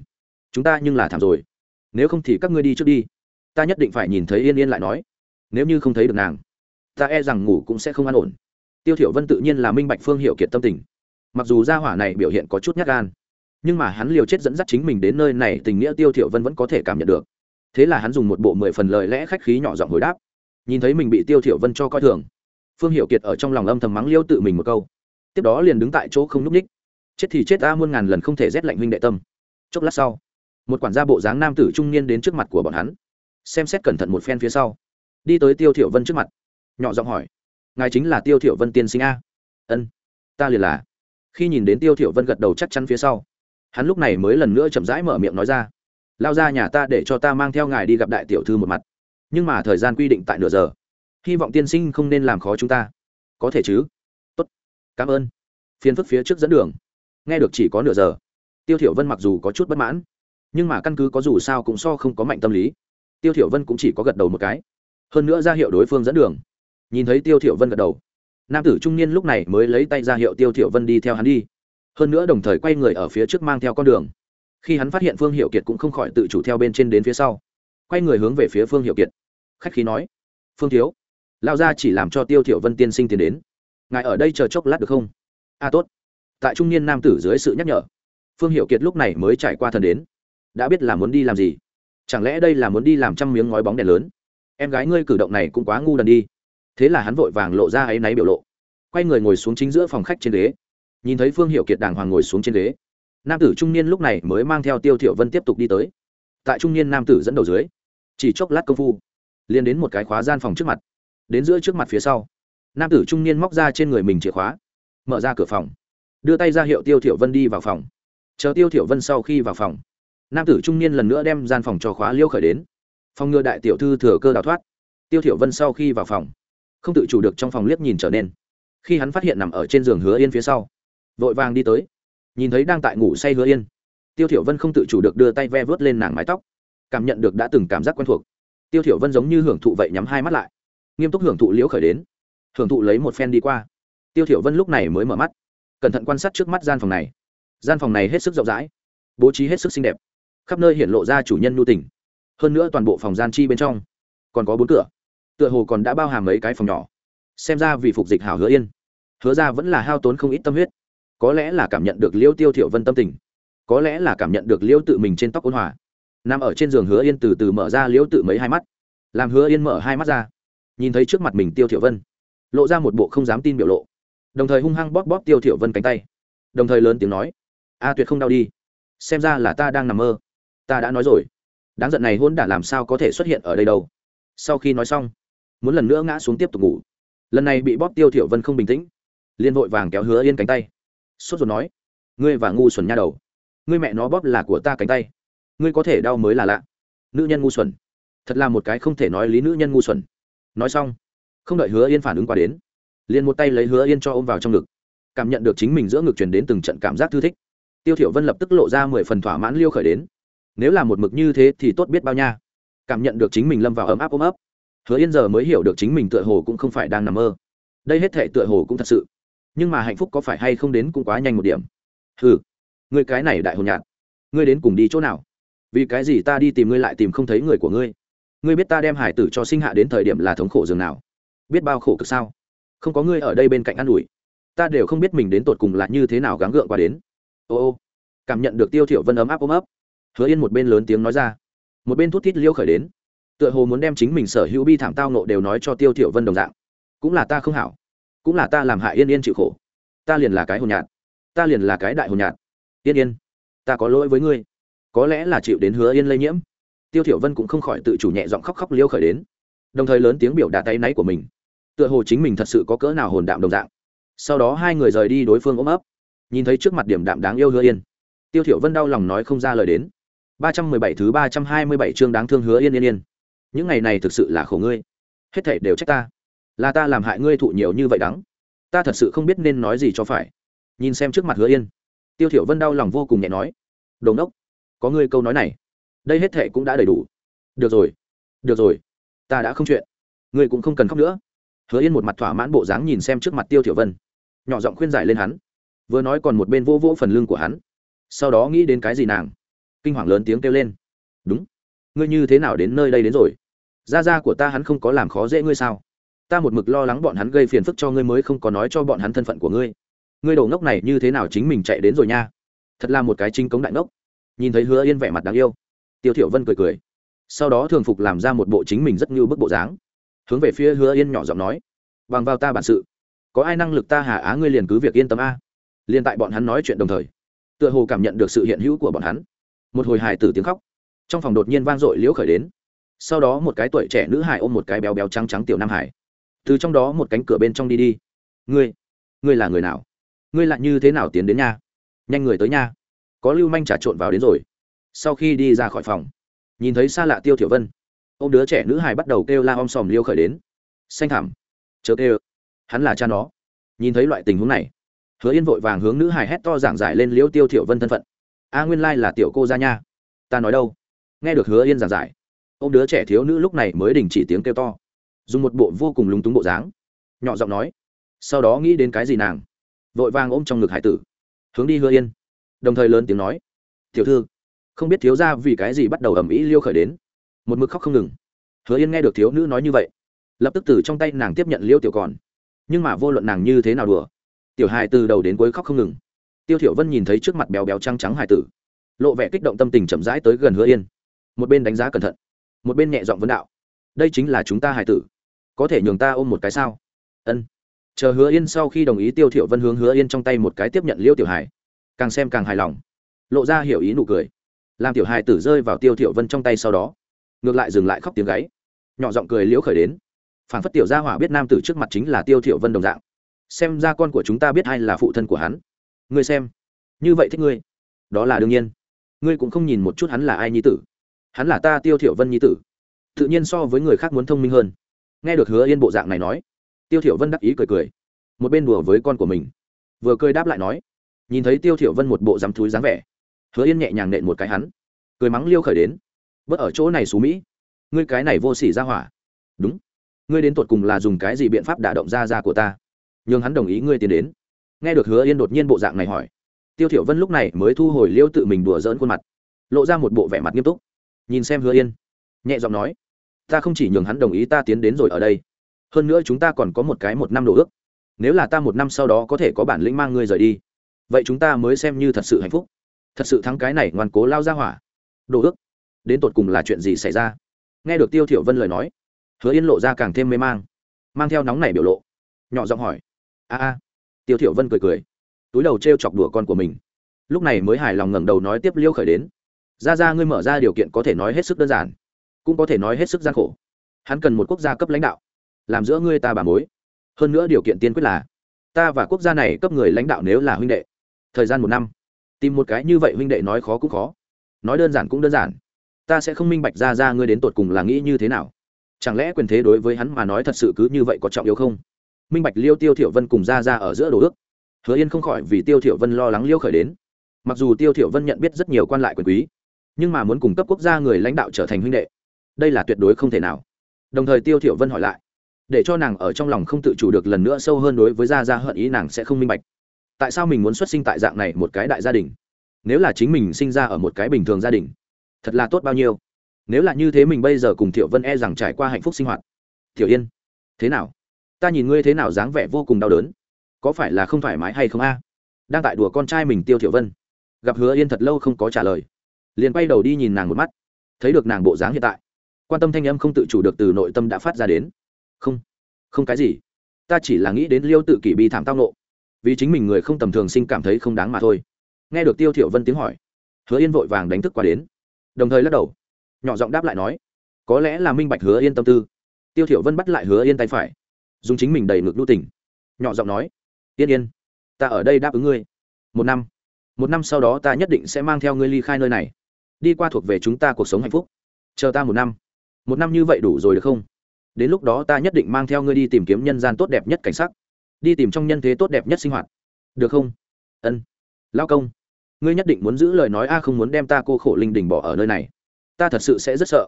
Chúng ta nhưng là thảm rồi. Nếu không thì các ngươi đi trước đi. Ta nhất định phải nhìn thấy yên yên lại nói nếu như không thấy được nàng, ta e rằng ngủ cũng sẽ không an ổn. Tiêu thiểu vân tự nhiên là minh bạch phương hiệu kiệt tâm tình. Mặc dù gia hỏa này biểu hiện có chút nhát gan, nhưng mà hắn liều chết dẫn dắt chính mình đến nơi này tình nghĩa tiêu thiểu vân vẫn có thể cảm nhận được. Thế là hắn dùng một bộ mười phần lời lẽ khách khí nhỏ giọng hồi đáp. Nhìn thấy mình bị tiêu thiểu vân cho coi thường, phương hiệu kiệt ở trong lòng âm thầm mắng liêu tự mình một câu. Tiếp đó liền đứng tại chỗ không núp ních. Chết thì chết ta muôn ngàn lần không thể rét lạnh huynh đệ tâm. Chốc lát sau, một quản gia bộ dáng nam tử trung niên đến trước mặt của bọn hắn, xem xét cẩn thận một phen phía sau đi tới tiêu thiểu vân trước mặt. Nhỏ giọng hỏi, ngài chính là tiêu thiểu vân tiên sinh a? Ân, ta liền là. Khi nhìn đến tiêu thiểu vân gật đầu chắc chắn phía sau, hắn lúc này mới lần nữa chậm rãi mở miệng nói ra, lao ra nhà ta để cho ta mang theo ngài đi gặp đại tiểu thư một mặt. Nhưng mà thời gian quy định tại nửa giờ. Hy vọng tiên sinh không nên làm khó chúng ta. Có thể chứ. Tốt, cảm ơn. Phiền phức phía trước dẫn đường. Nghe được chỉ có nửa giờ, tiêu thiểu vân mặc dù có chút bất mãn, nhưng mà căn cứ có dù sao cũng so không có mạnh tâm lý. Tiêu thiểu vân cũng chỉ có gật đầu một cái hơn nữa ra hiệu đối phương dẫn đường. Nhìn thấy tiêu thiểu vân gật đầu. Nam tử trung niên lúc này mới lấy tay ra hiệu tiêu thiểu vân đi theo hắn đi. Hơn nữa đồng thời quay người ở phía trước mang theo con đường. Khi hắn phát hiện phương hiệu kiệt cũng không khỏi tự chủ theo bên trên đến phía sau. Quay người hướng về phía phương hiệu kiệt. Khách khí nói phương thiếu lao ra chỉ làm cho tiêu thiểu vân tiên sinh tiền đến. Ngài ở đây chờ chốc lát được không? A à, tốt. Tại trung niên nam tử dưới sự nhắc nhở phương hiệu kiệt lúc này mới trải qua thần đến. Đã biết là muốn đi làm gì? Chẳng lẽ đây là muốn đi làm trăm miếng ngói bóng đèn lớn? Em gái ngươi cử động này cũng quá ngu đần đi. Thế là hắn vội vàng lộ ra áy náy biểu lộ. Quay người ngồi xuống chính giữa phòng khách trên ghế. Nhìn thấy phương hiệu kiệt đàng hoàng ngồi xuống trên ghế. Nam tử trung niên lúc này mới mang theo tiêu Thiệu vân tiếp tục đi tới. Tại trung niên nam tử dẫn đầu dưới, chỉ chốc lát công phu, liền đến một cái khóa gian phòng trước mặt. Đến giữa trước mặt phía sau, nam tử trung niên móc ra trên người mình chìa khóa, mở ra cửa phòng, đưa tay ra hiệu tiêu Thiệu vân đi vào phòng. Chờ tiêu Thiệu vân sau khi vào phòng, nam tử trung niên lần nữa đem gian phòng cho khóa liêu khởi đến phòng ngừa đại tiểu thư thừa cơ đào thoát. Tiêu thiểu vân sau khi vào phòng, không tự chủ được trong phòng liếc nhìn trở nên. Khi hắn phát hiện nằm ở trên giường hứa yên phía sau, vội vàng đi tới, nhìn thấy đang tại ngủ say hứa yên. Tiêu thiểu vân không tự chủ được đưa tay ve vớt lên nàng mái tóc, cảm nhận được đã từng cảm giác quen thuộc. Tiêu thiểu vân giống như hưởng thụ vậy nhắm hai mắt lại, nghiêm túc hưởng thụ liễu khởi đến, hưởng thụ lấy một phen đi qua. Tiêu thiểu vân lúc này mới mở mắt, cẩn thận quan sát trước mắt gian phòng này. Gian phòng này hết sức rộng rãi, bố trí hết sức xinh đẹp, khắp nơi hiện lộ ra chủ nhân nhu tình hơn nữa toàn bộ phòng gian chi bên trong còn có bốn cửa, tựa hồ còn đã bao hàm mấy cái phòng nhỏ. Xem ra vì phục dịch hảo hứa yên, hứa ra vẫn là hao tốn không ít tâm huyết. Có lẽ là cảm nhận được liêu tiêu thiểu vân tâm tình, có lẽ là cảm nhận được liêu tự mình trên tóc ôn hòa. Nằm ở trên giường hứa yên từ từ mở ra liêu tự mấy hai mắt, làm hứa yên mở hai mắt ra, nhìn thấy trước mặt mình tiêu thiểu vân, lộ ra một bộ không dám tin biểu lộ. Đồng thời hung hăng bóp bóp tiêu thiểu vân cánh tay, đồng thời lớn tiếng nói, a, tuyệt không đau đi. Xem ra là ta đang nằm mơ. Ta đã nói rồi đáng giận này hôn đã làm sao có thể xuất hiện ở đây đâu? Sau khi nói xong, muốn lần nữa ngã xuống tiếp tục ngủ. Lần này bị bóp tiêu thiểu vân không bình tĩnh liên vội vàng kéo hứa yên cánh tay. Sốt rồi nói, ngươi và ngu xuẩn nha đầu. Ngươi mẹ nó bóp là của ta cánh tay. Ngươi có thể đau mới là lạ. Nữ nhân ngu xuẩn. Thật là một cái không thể nói lý nữ nhân ngu xuẩn. Nói xong, không đợi hứa yên phản ứng qua đến, liền một tay lấy hứa yên cho ôm vào trong ngực, cảm nhận được chính mình giữa ngực truyền đến từng trận cảm giác thư thích. Tiêu thiểu vân lập tức lộ ra mười phần thỏa mãn liêu khởi đến nếu là một mực như thế thì tốt biết bao nha. Cảm nhận được chính mình lâm vào ấm áp ôm ấp. Hứa yên giờ mới hiểu được chính mình tựa hồ cũng không phải đang nằm mơ. Đây hết thể tựa hồ cũng thật sự. Nhưng mà hạnh phúc có phải hay không đến cũng quá nhanh một điểm. Ừ người cái này đại hồn nhạt ngươi đến cùng đi chỗ nào? Vì cái gì ta đi tìm ngươi lại tìm không thấy người của ngươi? Ngươi biết ta đem hải tử cho sinh hạ đến thời điểm là thống khổ dường nào? Biết bao khổ cực sao? Không có ngươi ở đây bên cạnh ă n ủi. Ta đều không biết mình đến tột cùng là như thế nào gắng gượng qua đến. Ô ô, cảm nhận được tiêu thiểu vân ấm áp ôm ấp hứa yên một bên lớn tiếng nói ra. Một bên thút thít liêu khởi đến. Tựa hồ muốn đem chính mình sở hữu bi thảm tao nộ đều nói cho tiêu thiểu vân đồng dạng. Cũng là ta không hảo. Cũng là ta làm hại yên yên chịu khổ. Ta liền là cái hồn nhạt ta liền là cái đại hồn nhạt yên yên, ta có lỗi với ngươi. Có lẽ là chịu đến hứa yên lây nhiễm. Tiêu thiểu vân cũng không khỏi tự chủ nhẹ giọng khóc khóc liêu khởi đến. Đồng thời lớn tiếng biểu đạt tay náy của mình. Tựa hồ chính mình thật sự có cỡ nào hồn đạm đồng dạng. Sau đó hai người rời đi đối phương ôm ấp. Nhìn thấy trước mặt điểm đạm đáng yêu hứa yên. Tiêu thiểu vân đau lòng nói không ra lời đến. 317 thứ 327 chương đáng thương hứa yên yên yên. Những ngày này thực sự là khổ ngươi. Hết thảy đều trách ta. Là ta làm hại ngươi thụ nhiều như vậy đắng. Ta thật sự không biết nên nói gì cho phải. Nhìn xem trước mặt hứa yên. Tiêu thiểu vân đau lòng vô cùng nhẹ nói. Đồng đốc có ngươi câu nói này. Đây hết thảy cũng đã đầy đủ. Được rồi được rồi. Ta đã không chuyện. Ngươi cũng không cần khóc nữa. Hứa yên một mặt thỏa mãn bộ dáng nhìn xem trước mặt tiêu thiểu vân. Nhỏ giọng khuyên giải lên hắn. Vừa nói còn một bên vô vỗ phần lưng của hắn. Sau đó nghĩ đến cái gì nàng? Kinh hoàng lớn tiếng kêu lên. Đúng. Ngươi như thế nào đến nơi đây đến rồi? Gia gia của ta hắn không có làm khó dễ ngươi sao? Ta một mực lo lắng bọn hắn gây phiền phức cho ngươi mới không có nói cho bọn hắn thân phận của ngươi. Ngươi đầu ngốc này như thế nào chính mình chạy đến rồi nha? Thật là một cái chính cống đại ngốc. Nhìn thấy hứa yên vẻ mặt đáng yêu, tiêu thiểu vân cười cười. Sau đó thường phục làm ra một bộ chính mình rất như bức bộ dáng. Hướng về phía hứa yên nhỏ giọng nói, bằng vào ta bản sự, có ai năng lực ta hà á ngươi liền cứ việc yên tâm a. Liền tại bọn hắn nói chuyện đồng thời, tựa hồ cảm nhận được sự hiện hữu của bọn hắn một hồi hài tử tiếng khóc. Trong phòng đột nhiên vang dội liễu khởi đến. Sau đó một cái tuổi trẻ nữ hải ôm một cái béo béo trắng trắng tiểu nam hải từ trong đó một cánh cửa bên trong đi đi. Ngươi ngươi là người nào? Ngươi lại như thế nào tiến đến nha? Nhanh người tới nha. Có lưu manh trà trộn vào đến rồi. Sau khi đi ra khỏi phòng, nhìn thấy xa lạ tiêu thiểu vân ô đứa trẻ nữ hài bắt đầu kêu la om sòm liêu khởi đến. Xanh thảm chớ kêu. Hắn là cha nó. Nhìn thấy loại tình huống này, hứa yên vội vàng hướng nữ hài hét to giảng giải lên liêu tiêu thiểu vân thân phận a nguyên lai là tiểu cô gia nha. Ta nói đâu? Nghe được hứa yên giảng giải ô đứa trẻ thiếu nữ lúc này mới đình chỉ tiếng kêu to. Dùng một bộ vô cùng lúng túng bộ dáng, nhỏ giọng nói, sau đó nghĩ đến cái gì nàng? Vội vàng ôm trong ngực hải tử, hướng đi hứa yên. Đồng thời lớn tiếng nói, tiểu thư, không biết thiếu ra vì cái gì bắt đầu ầm ĩ liêu khởi đến. Một mực khóc không ngừng. Hứa yên nghe được thiếu nữ nói như vậy, lập tức từ trong tay nàng tiếp nhận liêu tiểu còn. Nhưng mà vô luận nàng như thế nào đùa, tiểu hài từ đầu đến cuối khóc không ngừng tiêu thiểu vân nhìn thấy trước mặt béo béo trắng trắng Hải tử lộ vẻ kích động tâm tình chậm rãi tới gần hứa yên. Một bên đánh giá cẩn thận một bên nhẹ giọng vấn đạo đây chính là chúng ta Hải tử có thể nhường ta ôm một cái sao? Ân. Chờ hứa yên sau khi đồng ý tiêu thiểu vân hướng hứa yên trong tay một cái tiếp nhận liêu tiểu Hải, càng xem càng hài lòng lộ ra hiểu ý nụ cười. Làm tiểu Hải tử rơi vào tiêu thiểu vân trong tay sau đó ngược lại dừng lại khóc tiếng gáy. Nhỏ giọng cười liễu khởi đến phản phất tiểu gia hỏa biết nam tử trước mặt chính là tiêu thiểu vân đồng dạng. Xem ra con của chúng ta biết ai là phụ thân của hắn ngươi xem. Như vậy thích ngươi. Đó là đương nhiên. Ngươi cũng không nhìn một chút hắn là ai nhi tử. Hắn là ta tiêu thiểu vân nhi tử. Tự nhiên so với người khác muốn thông minh hơn. Nghe được hứa yên bộ dạng này nói, tiêu thiểu vân đắc ý cười cười. Một bên đùa với con của mình. Vừa cười đáp lại nói, nhìn thấy tiêu thiểu vân một bộ dám thúi dáng vẻ, hứa yên nhẹ nhàng nện một cái hắn. Cười mắng liêu khởi đến, bớt ở chỗ này xú mỹ. Ngươi cái này vô sỉ ra hỏa. Đúng. Ngươi đến tột cùng là dùng cái gì biện pháp đả động ra ra của ta? Nhưng hắn đồng ý ngươi tiến đến nghe được hứa yên đột nhiên bộ dạng này hỏi, tiêu thiểu vân lúc này mới thu hồi liêu tự mình đùa giỡn khuôn mặt, lộ ra một bộ vẻ mặt nghiêm túc. Nhìn xem hứa yên, nhẹ giọng nói, ta không chỉ nhường hắn đồng ý ta tiến đến rồi ở đây, hơn nữa chúng ta còn có một cái một năm đồ ước. Nếu là ta một năm sau đó có thể có bản lĩnh mang ngươi rời đi, vậy chúng ta mới xem như thật sự hạnh phúc. Thật sự thắng cái này ngoan cố lao ra hỏa. Đồ ước, đến tột cùng là chuyện gì xảy ra? Nghe được tiêu thiểu vân lời nói, hứa yên lộ ra càng thêm mê mang mang theo nóng này biểu lộ, nhỏ giọng hỏi, a a tiêu thiểu vân cười cười. Túi đầu treo chọc đùa con của mình. Lúc này mới hài lòng ngẩng đầu nói tiếp liêu khởi đến. Ra ra ngươi mở ra điều kiện có thể nói hết sức đơn giản, cũng có thể nói hết sức gian khổ. Hắn cần một quốc gia cấp lãnh đạo, làm giữa ngươi ta bà mối. Hơn nữa điều kiện tiên quyết là, ta và quốc gia này cấp người lãnh đạo nếu là huynh đệ. Thời gian một năm, tìm một cái như vậy huynh đệ nói khó cũng khó. Nói đơn giản cũng đơn giản. Ta sẽ không minh bạch ra ra ngươi đến tột cùng là nghĩ như thế nào. Chẳng lẽ quyền thế đối với hắn mà nói thật sự cứ như vậy có trọng yếu không? Minh bạch liêu tiêu thiểu vân cùng ra ra ở giữa đồ ước. Hứa yên không khỏi vì tiêu thiểu vân lo lắng liêu khởi đến. Mặc dù tiêu thiểu vân nhận biết rất nhiều quan lại quyền quý, nhưng mà muốn cùng cấp quốc gia người lãnh đạo trở thành huynh đệ, đây là tuyệt đối không thể nào. Đồng thời tiêu thiểu vân hỏi lại, để cho nàng ở trong lòng không tự chủ được lần nữa sâu hơn đối với gia gia hận ý nàng sẽ không minh bạch. Tại sao mình muốn xuất sinh tại dạng này một cái đại gia đình? Nếu là chính mình sinh ra ở một cái bình thường gia đình, thật là tốt bao nhiêu? Nếu là như thế mình bây giờ cùng thiệu vân e rằng trải qua hạnh phúc sinh hoạt. Tiểu yên, thế nào? Ta nhìn ngươi thế nào dáng vẻ vô cùng đau đớn. Có phải là không thoải mái hay không a? Đang tại đùa con trai mình tiêu thiệu vân. Gặp hứa yên thật lâu không có trả lời. Liền quay đầu đi nhìn nàng một mắt. Thấy được nàng bộ dáng hiện tại, quan tâm thanh âm không tự chủ được từ nội tâm đã phát ra đến. Không không cái gì. Ta chỉ là nghĩ đến liêu tự kỷ bi thảm tao nộ. Vì chính mình người không tầm thường sinh cảm thấy không đáng mà thôi. Nghe được tiêu thiểu vân tiếng hỏi, hứa yên vội vàng đánh thức qua đến. Đồng thời lắc đầu, nhỏ giọng đáp lại nói, có lẽ là minh bạch hứa yên tâm tư. Tiêu thiểu vân bắt lại hứa yên tay phải dùng chính mình đầy ngực đu tình. Nhỏ giọng nói yên yên, ta ở đây đáp ứng ngươi. Một năm một năm sau đó ta nhất định sẽ mang theo ngươi ly khai nơi này. Đi qua thuộc về chúng ta cuộc sống hạnh phúc. Chờ ta một năm. Một năm như vậy đủ rồi được không? Đến lúc đó ta nhất định mang theo ngươi đi tìm kiếm nhân gian tốt đẹp nhất cảnh sắc. Đi tìm trong nhân thế tốt đẹp nhất sinh hoạt. Được không? Ân. Lao công, ngươi nhất định muốn giữ lời nói a, không muốn đem ta cô khổ linh đình bỏ ở nơi này. Ta thật sự sẽ rất sợ.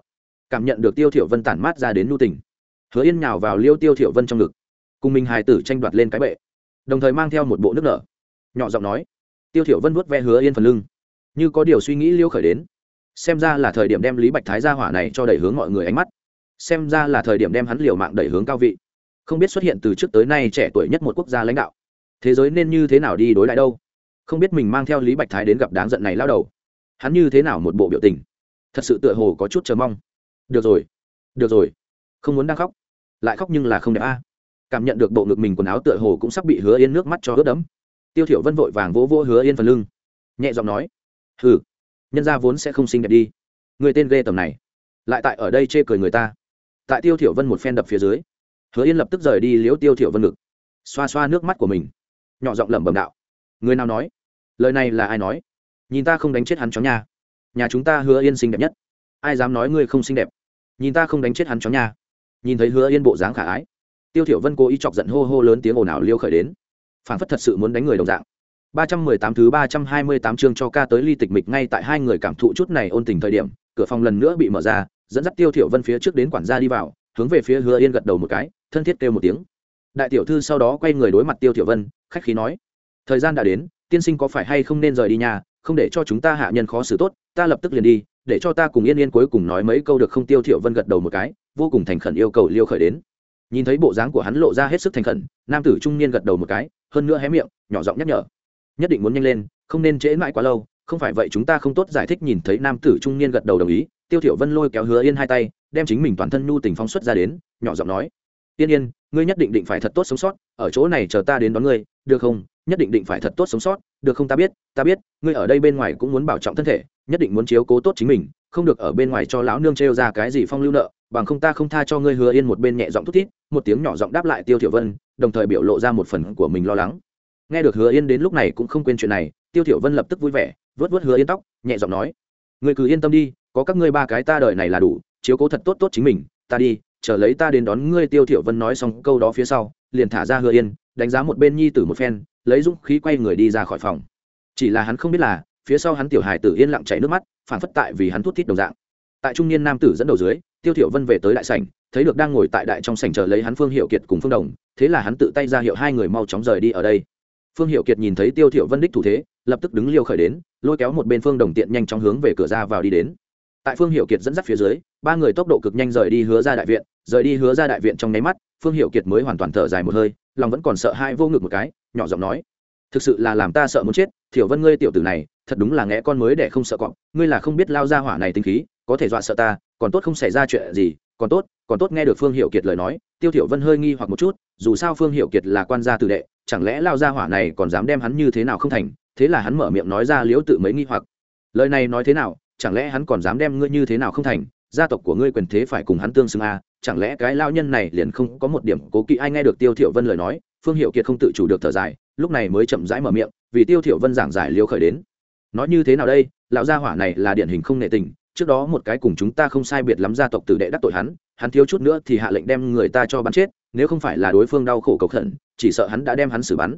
Cảm nhận được tiêu thiểu vân tản mát ra đến nu tình hứa yên nhào vào liêu tiêu thiểu vân trong ngực, cùng mình hài tử tranh đoạt lên cái bệ, đồng thời mang theo một bộ nước nở. Nhỏ giọng nói, tiêu thiểu vân vuốt ve hứa yên phần lưng. Như có điều suy nghĩ liêu khởi đến, xem ra là thời điểm đem lý bạch thái gia hỏa này cho đẩy hướng mọi người ánh mắt. Xem ra là thời điểm đem hắn liều mạng đẩy hướng cao vị. Không biết xuất hiện từ trước tới nay trẻ tuổi nhất một quốc gia lãnh đạo, thế giới nên như thế nào đi đối lại đâu? Không biết mình mang theo lý bạch thái đến gặp đáng giận này lao đầu, hắn như thế nào một bộ biểu tình? Thật sự tựa hồ có chút chờ mong. Được rồi được rồi, không muốn đang khóc lại khóc nhưng là không đẹp a. Cảm nhận được bộ ngực mình quần áo tựa hồ cũng sắp bị hứa yên nước mắt cho ướt đẫm. Tiêu thiểu vân vội vàng vỗ vỗ hứa yên phần lưng, nhẹ giọng nói, hừ, nhân gia vốn sẽ không xinh đẹp đi. Người tên ghê tầm này, lại tại ở đây chê cười người ta. Tại tiêu thiểu vân một phen đập phía dưới, hứa yên lập tức rời đi liếu tiêu thiểu vân ngực, xoa xoa nước mắt của mình, nhỏ giọng lẩm bẩm đạo, người nào nói? Lời này là ai nói? Nhìn ta không đánh chết hắn chó nhà. Nhà chúng ta hứa yên xinh đẹp nhất. Ai dám nói ngươi không xinh đẹp? Nhìn ta không đánh chết hắn chó nhà nhìn thấy hứa yên bộ dáng khả ái. Tiêu thiểu vân cố ý chọc giận hô hô lớn tiếng ồn ào liêu khởi đến. Phản phất thật sự muốn đánh người đồng dạng. 318 thứ 328 chương cho ca tới ly tịch mịch ngay tại hai người cảm thụ chút này ôn tình thời điểm, cửa phòng lần nữa bị mở ra, dẫn dắt tiêu thiểu vân phía trước đến quản gia đi vào, hướng về phía hứa yên gật đầu một cái, thân thiết kêu một tiếng. Đại tiểu thư sau đó quay người đối mặt tiêu thiểu vân, khách khí nói, thời gian đã đến, tiên sinh có phải hay không nên rời đi nhà, không để cho chúng ta hạ nhân khó xử tốt, ta lập tức liền đi, để cho ta cùng yên yên cuối cùng nói mấy câu được không? Tiêu thiểu vân gật đầu một cái vô cùng thành khẩn yêu cầu liêu khởi đến. Nhìn thấy bộ dáng của hắn lộ ra hết sức thành khẩn, nam tử trung niên gật đầu một cái, hơn nữa hé miệng, nhỏ giọng nhắc nhở. Nhất định muốn nhanh lên, không nên trễ mãi quá lâu, không phải vậy chúng ta không tốt giải thích nhìn thấy nam tử trung niên gật đầu đồng ý, tiêu thiểu vân lôi kéo hứa yên hai tay, đem chính mình toàn thân nhu tình phóng xuất ra đến, nhỏ giọng nói, yên yên, ngươi nhất định định phải thật tốt sống sót, ở chỗ này chờ ta đến đón ngươi, được không? Nhất định định phải thật tốt sống sót, được không ta biết ta biết, ngươi ở đây bên ngoài cũng muốn bảo trọng thân thể, nhất định muốn chiếu cố tốt chính mình không được ở bên ngoài cho lão nương trêu ra cái gì phong lưu nợ, bằng không ta không tha cho ngươi hứa yên một bên nhẹ giọng thút thít, một tiếng nhỏ giọng đáp lại tiêu thiểu vân, đồng thời biểu lộ ra một phần của mình lo lắng. Nghe được hứa yên đến lúc này cũng không quên chuyện này, tiêu thiểu vân lập tức vui vẻ vớt vớt hứa yên tóc, nhẹ giọng nói, ngươi cứ yên tâm đi, có các ngươi ba cái ta đợi này là đủ, chiếu cố thật tốt tốt chính mình, ta đi, chờ lấy ta đến đón ngươi. Tiêu thiểu vân nói xong câu đó phía sau, liền thả ra hứa yên, đánh giá một bên nhi tử một phen, lấy dũng khí quay người đi ra khỏi phòng. Chỉ là hắn không biết là phía sau hắn tiểu hài tử yên lặng chảy nước mắt phản phất tại vì hắn thút thít đồng dạng. Tại trung niên nam tử dẫn đầu dưới, tiêu thiểu vân về tới đại sảnh, thấy được đang ngồi tại đại trong sảnh chờ lấy hắn phương hiệu kiệt cùng phương đồng, thế là hắn tự tay ra hiệu hai người mau chóng rời đi ở đây. Phương hiệu kiệt nhìn thấy tiêu thiểu vân đích thủ thế, lập tức đứng liêu khởi đến, lôi kéo một bên phương đồng tiện nhanh chóng hướng về cửa ra vào đi đến. Tại phương hiệu kiệt dẫn dắt phía dưới, ba người tốc độ cực nhanh rời đi hứa ra đại viện, rời đi hứa ra đại viện trong nháy mắt, phương hiệu kiệt mới hoàn toàn thở dài một hơi, lòng vẫn còn sợ hai vô ngực một cái, nhỏ giọng nói, thực sự là làm ta sợ muốn chết, thiểu vân ngươi tiểu tử này thật đúng là ngẽ con mới để không sợ cọp ngươi là không biết lao ra hỏa này tính khí có thể dọa sợ ta còn tốt không xảy ra chuyện gì còn tốt còn tốt nghe được phương hiệu kiệt lời nói tiêu thiểu vân hơi nghi hoặc một chút dù sao phương hiệu kiệt là quan gia tử đệ chẳng lẽ lao ra hỏa này còn dám đem hắn như thế nào không thành thế là hắn mở miệng nói ra liễu tự mấy nghi hoặc. Lời này nói thế nào chẳng lẽ hắn còn dám đem ngươi như thế nào không thành gia tộc của ngươi quyền thế phải cùng hắn tương xứng à, chẳng lẽ cái lao nhân này liền không có một điểm cố kỵ ai nghe được tiêu thiểu vân lời nói phương hiệu kiệt không tự chủ được thở dài lúc này mới chậm rãi mở miệng vì tiêu thiểu vân giảng giải Liễu khởi đến nói như thế nào đây, lão gia hỏa này là điển hình không nệ tình, trước đó một cái cùng chúng ta không sai biệt lắm gia tộc tử đệ đắc tội hắn hắn thiếu chút nữa thì hạ lệnh đem người ta cho bắn chết, nếu không phải là đối phương đau khổ cầu khẩn, chỉ sợ hắn đã đem hắn xử bắn.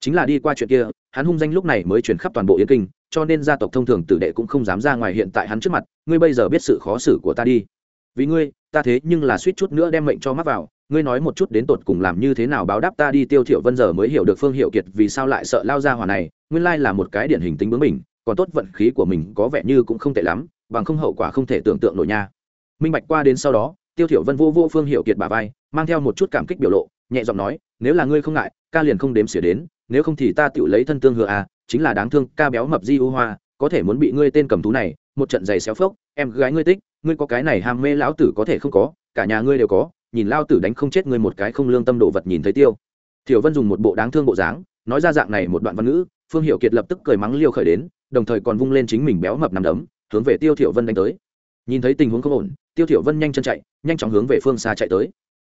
Chính là đi qua chuyện kia, hắn hung danh lúc này mới truyền khắp toàn bộ yến kinh, cho nên gia tộc thông thường tử đệ cũng không dám ra ngoài hiện tại hắn trước mặt, ngươi bây giờ biết sự khó xử của ta đi. Vì ngươi, ta thế nhưng là suýt chút nữa đem mệnh cho mắc vào, ngươi nói một chút đến tột cùng làm như thế nào báo đáp ta đi, tiêu thiểu vân giờ mới hiểu được phương hiệu kiệt vì sao lại sợ lao ra hỏa này, nguyên lai là một cái điển hình tính bướng mình còn tốt vận khí của mình có vẻ như cũng không tệ lắm, bằng không hậu quả không thể tưởng tượng nổi nha. Minh bạch qua đến sau đó, tiêu thiểu vân vô vô phương hiệu kiệt bà vai, mang theo một chút cảm kích biểu lộ, nhẹ giọng nói, nếu là ngươi không ngại, ca liền không đếm xỉa đến, nếu không thì ta tự lấy thân tương hứa à chính là đáng thương, ca béo mập di u hoa, có thể muốn bị ngươi tên cầm thú này, một trận giày xéo phốc, em gái ngươi tích, ngươi có cái này ham mê lão tử có thể không có, cả nhà ngươi đều có, nhìn lao tử đánh không chết ngươi một cái không lương tâm đồ vật nhìn thấy tiêu. Thiểu vân dùng một bộ đáng thương bộ dáng, nói ra dạng này một đoạn văn ngữ phương hiệu kiệt lập tức cười mắng liêu khởi đến, đồng thời còn vung lên chính mình béo mập nằm đấm, hướng về tiêu thiểu vân đánh tới. Nhìn thấy tình huống không ổn, tiêu thiểu vân nhanh chân chạy, nhanh chóng hướng về phương xa chạy tới.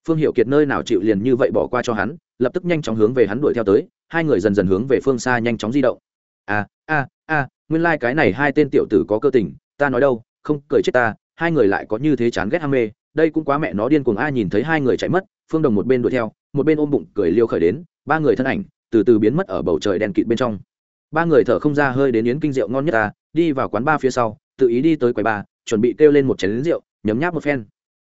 Phương hiệu kiệt nơi nào chịu liền như vậy bỏ qua cho hắn, lập tức nhanh chóng hướng về hắn đuổi theo tới, hai người dần dần hướng về phương xa nhanh chóng di động. A a a nguyên lai like cái này hai tên tiểu tử có cơ tình, ta nói đâu, không, cười chết ta, hai người lại có như thế chán ghét ham mê, đây cũng quá mẹ nó điên cuồng a nhìn thấy hai người chạy mất, phương đồng một bên đuổi theo, một bên ôm bụng cười liêu khởi đến, ba người thân ảnh từ từ biến mất ở bầu trời đen kịt bên trong. Ba người thở không ra hơi đến yến kinh rượu ngon nhất ta, đi vào quán ba phía sau, tự ý đi tới quầy ba chuẩn bị kêu lên một chén rượu, nhấm nháp một phen.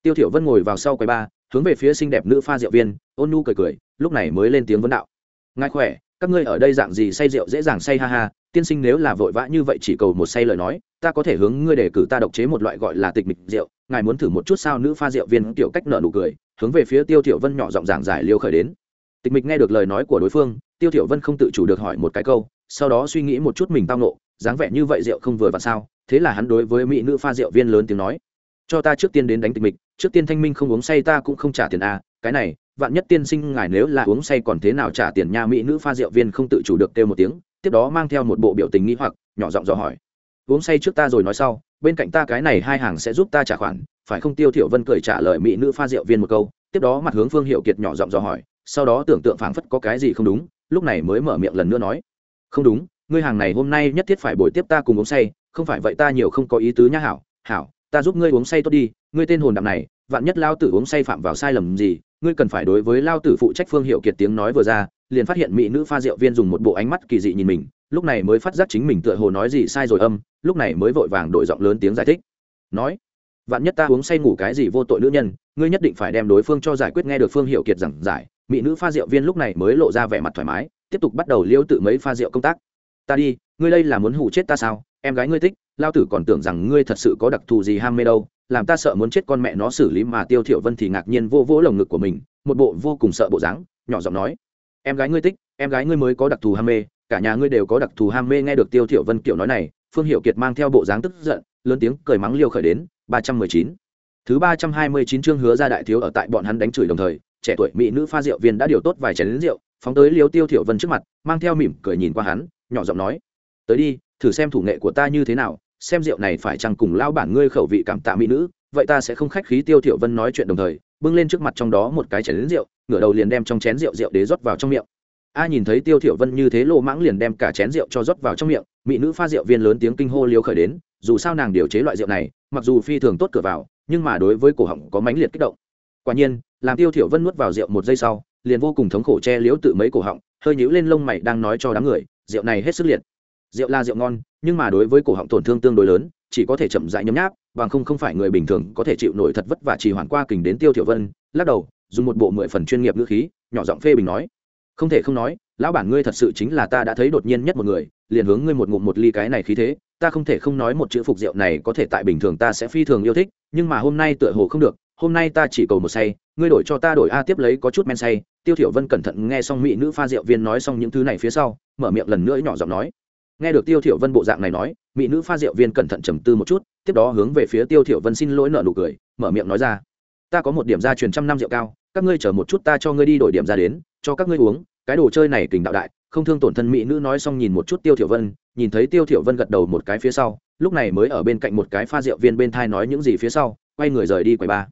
Tiêu thiểu vân ngồi vào sau quầy ba hướng về phía xinh đẹp nữ pha rượu viên, ôn nu cười cười, lúc này mới lên tiếng vấn đạo. Ngài khỏe, các ngươi ở đây dạng gì say rượu dễ dàng say ha ha, tiên sinh nếu là vội vã như vậy chỉ cầu một say lời nói, ta có thể hướng ngươi đề cử ta độc chế một loại gọi là tịch mịch rượu, ngài muốn thử một chút sao nữ pha rượu viên tiểu cách nở nụ cười, hướng về phía tiêu thiểu vân nhỏ giọng giảng giải liêu khởi đến tịch mịch nghe được lời nói của đối phương, tiêu thiểu vân không tự chủ được hỏi một cái câu, sau đó suy nghĩ một chút mình tao nộ dáng vẻ như vậy rượu không vừa vặn sao, thế là hắn đối với mỹ nữ pha rượu viên lớn tiếng nói, cho ta trước tiên đến đánh tịch mịch, trước tiên thanh minh không uống say ta cũng không trả tiền à cái này, vạn nhất tiên sinh ngài nếu là uống say còn thế nào trả tiền nha? Mỹ nữ pha rượu viên không tự chủ được kêu một tiếng, tiếp đó mang theo một bộ biểu tình nghi hoặc, nhỏ giọng dò hỏi, uống say trước ta rồi nói sau, bên cạnh ta cái này hai hàng sẽ giúp ta trả khoản, phải không? Tiêu thiểu vân cười trả lời mỹ nữ pha rượu viên một câu, tiếp đó mặt hướng phương hiệu kiệt nhỏ giọng dò hỏi sau đó tưởng tượng phảng phất có cái gì không đúng, lúc này mới mở miệng lần nữa nói, không đúng, ngươi hàng này hôm nay nhất thiết phải bồi tiếp ta cùng uống say, không phải vậy ta nhiều không có ý tứ nha hảo hảo, ta giúp ngươi uống say tốt đi, ngươi tên hồn đạm này, vạn nhất lao tử uống say phạm vào sai lầm gì, ngươi cần phải đối với lao tử phụ trách phương hiệu kiệt tiếng nói vừa ra, liền phát hiện mỹ nữ pha rượu viên dùng một bộ ánh mắt kỳ dị nhìn mình, lúc này mới phát giác chính mình tựa hồ nói gì sai rồi âm, lúc này mới vội vàng đổi giọng lớn tiếng giải thích, nói, vạn nhất ta uống say ngủ cái gì vô tội nữ nhân, ngươi nhất định phải đem đối phương cho giải quyết nghe được phương hiệu kiệt giảng giải mỹ nữ pha rượu viên lúc này mới lộ ra vẻ mặt thoải mái, tiếp tục bắt đầu liêu tự mấy pha rượu công tác. Ta đi, ngươi đây là muốn hủ chết ta sao? Em gái ngươi thích, lao tử còn tưởng rằng ngươi thật sự có đặc thù gì ham mê đâu, làm ta sợ muốn chết con mẹ nó xử lý mà tiêu thiểu vân thì ngạc nhiên vô vỗ lồng ngực của mình, một bộ vô cùng sợ bộ dáng, nhỏ giọng nói. Em gái ngươi thích, em gái ngươi mới có đặc thù ham mê, cả nhà ngươi đều có đặc thù ham mê nghe được tiêu thiểu vân kiểu nói này, phương hiệu kiệt mang theo bộ dáng tức giận, lớn tiếng cười mắng liêu khởi đến, ba trăm mười chín thứ ba trăm hai mươi chín chương hứa ra đại thiếu ở tại bọn hắn đánh chửi đồng thời, trẻ tuổi mỹ nữ pha rượu viên đã điều tốt vài chén lính rượu, phóng tới liêu tiêu thiểu vân trước mặt, mang theo mỉm cười nhìn qua hắn, nhỏ giọng nói, tới đi, thử xem thủ nghệ của ta như thế nào, xem rượu này phải chăng cùng lao bản ngươi khẩu vị cảm tạ mỹ nữ, vậy ta sẽ không khách khí tiêu thiểu vân nói chuyện đồng thời, bưng lên trước mặt trong đó một cái chén lính rượu, ngửa đầu liền đem trong chén rượu rượu đế rót vào trong miệng. A nhìn thấy tiêu thiểu vân như thế lô mãng liền đem cả chén rượu cho rót vào trong miệng, mỹ nữ pha rượu viên lớn tiếng kinh hô liếu khởi đến, dù sao nàng điều chế loại rượu này, mặc dù phi thường tốt cửa vào nhưng mà đối với cổ họng có mãnh liệt kích động. Quả nhiên, làm tiêu thiểu vân nuốt vào rượu một giây sau, liền vô cùng thống khổ che liếu tự mấy cổ họng, hơi nhíu lên lông mày đang nói cho đám người, rượu này hết sức liệt. Rượu là rượu ngon, nhưng mà đối với cổ họng tổn thương tương đối lớn, chỉ có thể chậm rãi nhấm nháp, bằng không không phải người bình thường có thể chịu nổi thật vất vả chỉ hoàn qua kình đến tiêu thiểu vân, lắc đầu, dùng một bộ mười phần chuyên nghiệp ngữ khí, nhỏ giọng phê bình nói, không thể không nói, lão bản ngươi thật sự chính là ta đã thấy đột nhiên nhất một người, liền hướng ngươi một ngụm một ly cái này khí thế ta không thể không nói một chữ phục rượu này có thể tại bình thường ta sẽ phi thường yêu thích, nhưng mà hôm nay tựa hồ không được, hôm nay ta chỉ cầu một say, ngươi đổi cho ta đổi a tiếp lấy có chút men say. Tiêu thiểu vân cẩn thận nghe xong mỹ nữ pha rượu viên nói xong những thứ này phía sau, mở miệng lần nữa nhỏ giọng nói. Nghe được tiêu thiểu vân bộ dạng này nói, mỹ nữ pha rượu viên cẩn thận trầm tư một chút, tiếp đó hướng về phía tiêu thiểu vân xin lỗi nợ nụ cười, mở miệng nói ra. Ta có một điểm gia truyền trăm năm rượu cao, các ngươi chờ một chút ta cho ngươi đi đổi điểm ra đến, cho các ngươi uống, cái đồ chơi này kình đạo đại, không thương tổn thân mỹ nữ nói xong nhìn một chút tiêu thiểu vân nhìn thấy tiêu thiểu vân gật đầu một cái phía sau, lúc này mới ở bên cạnh một cái pha rượu viên bên thai nói những gì phía sau, quay người rời đi quầy ba.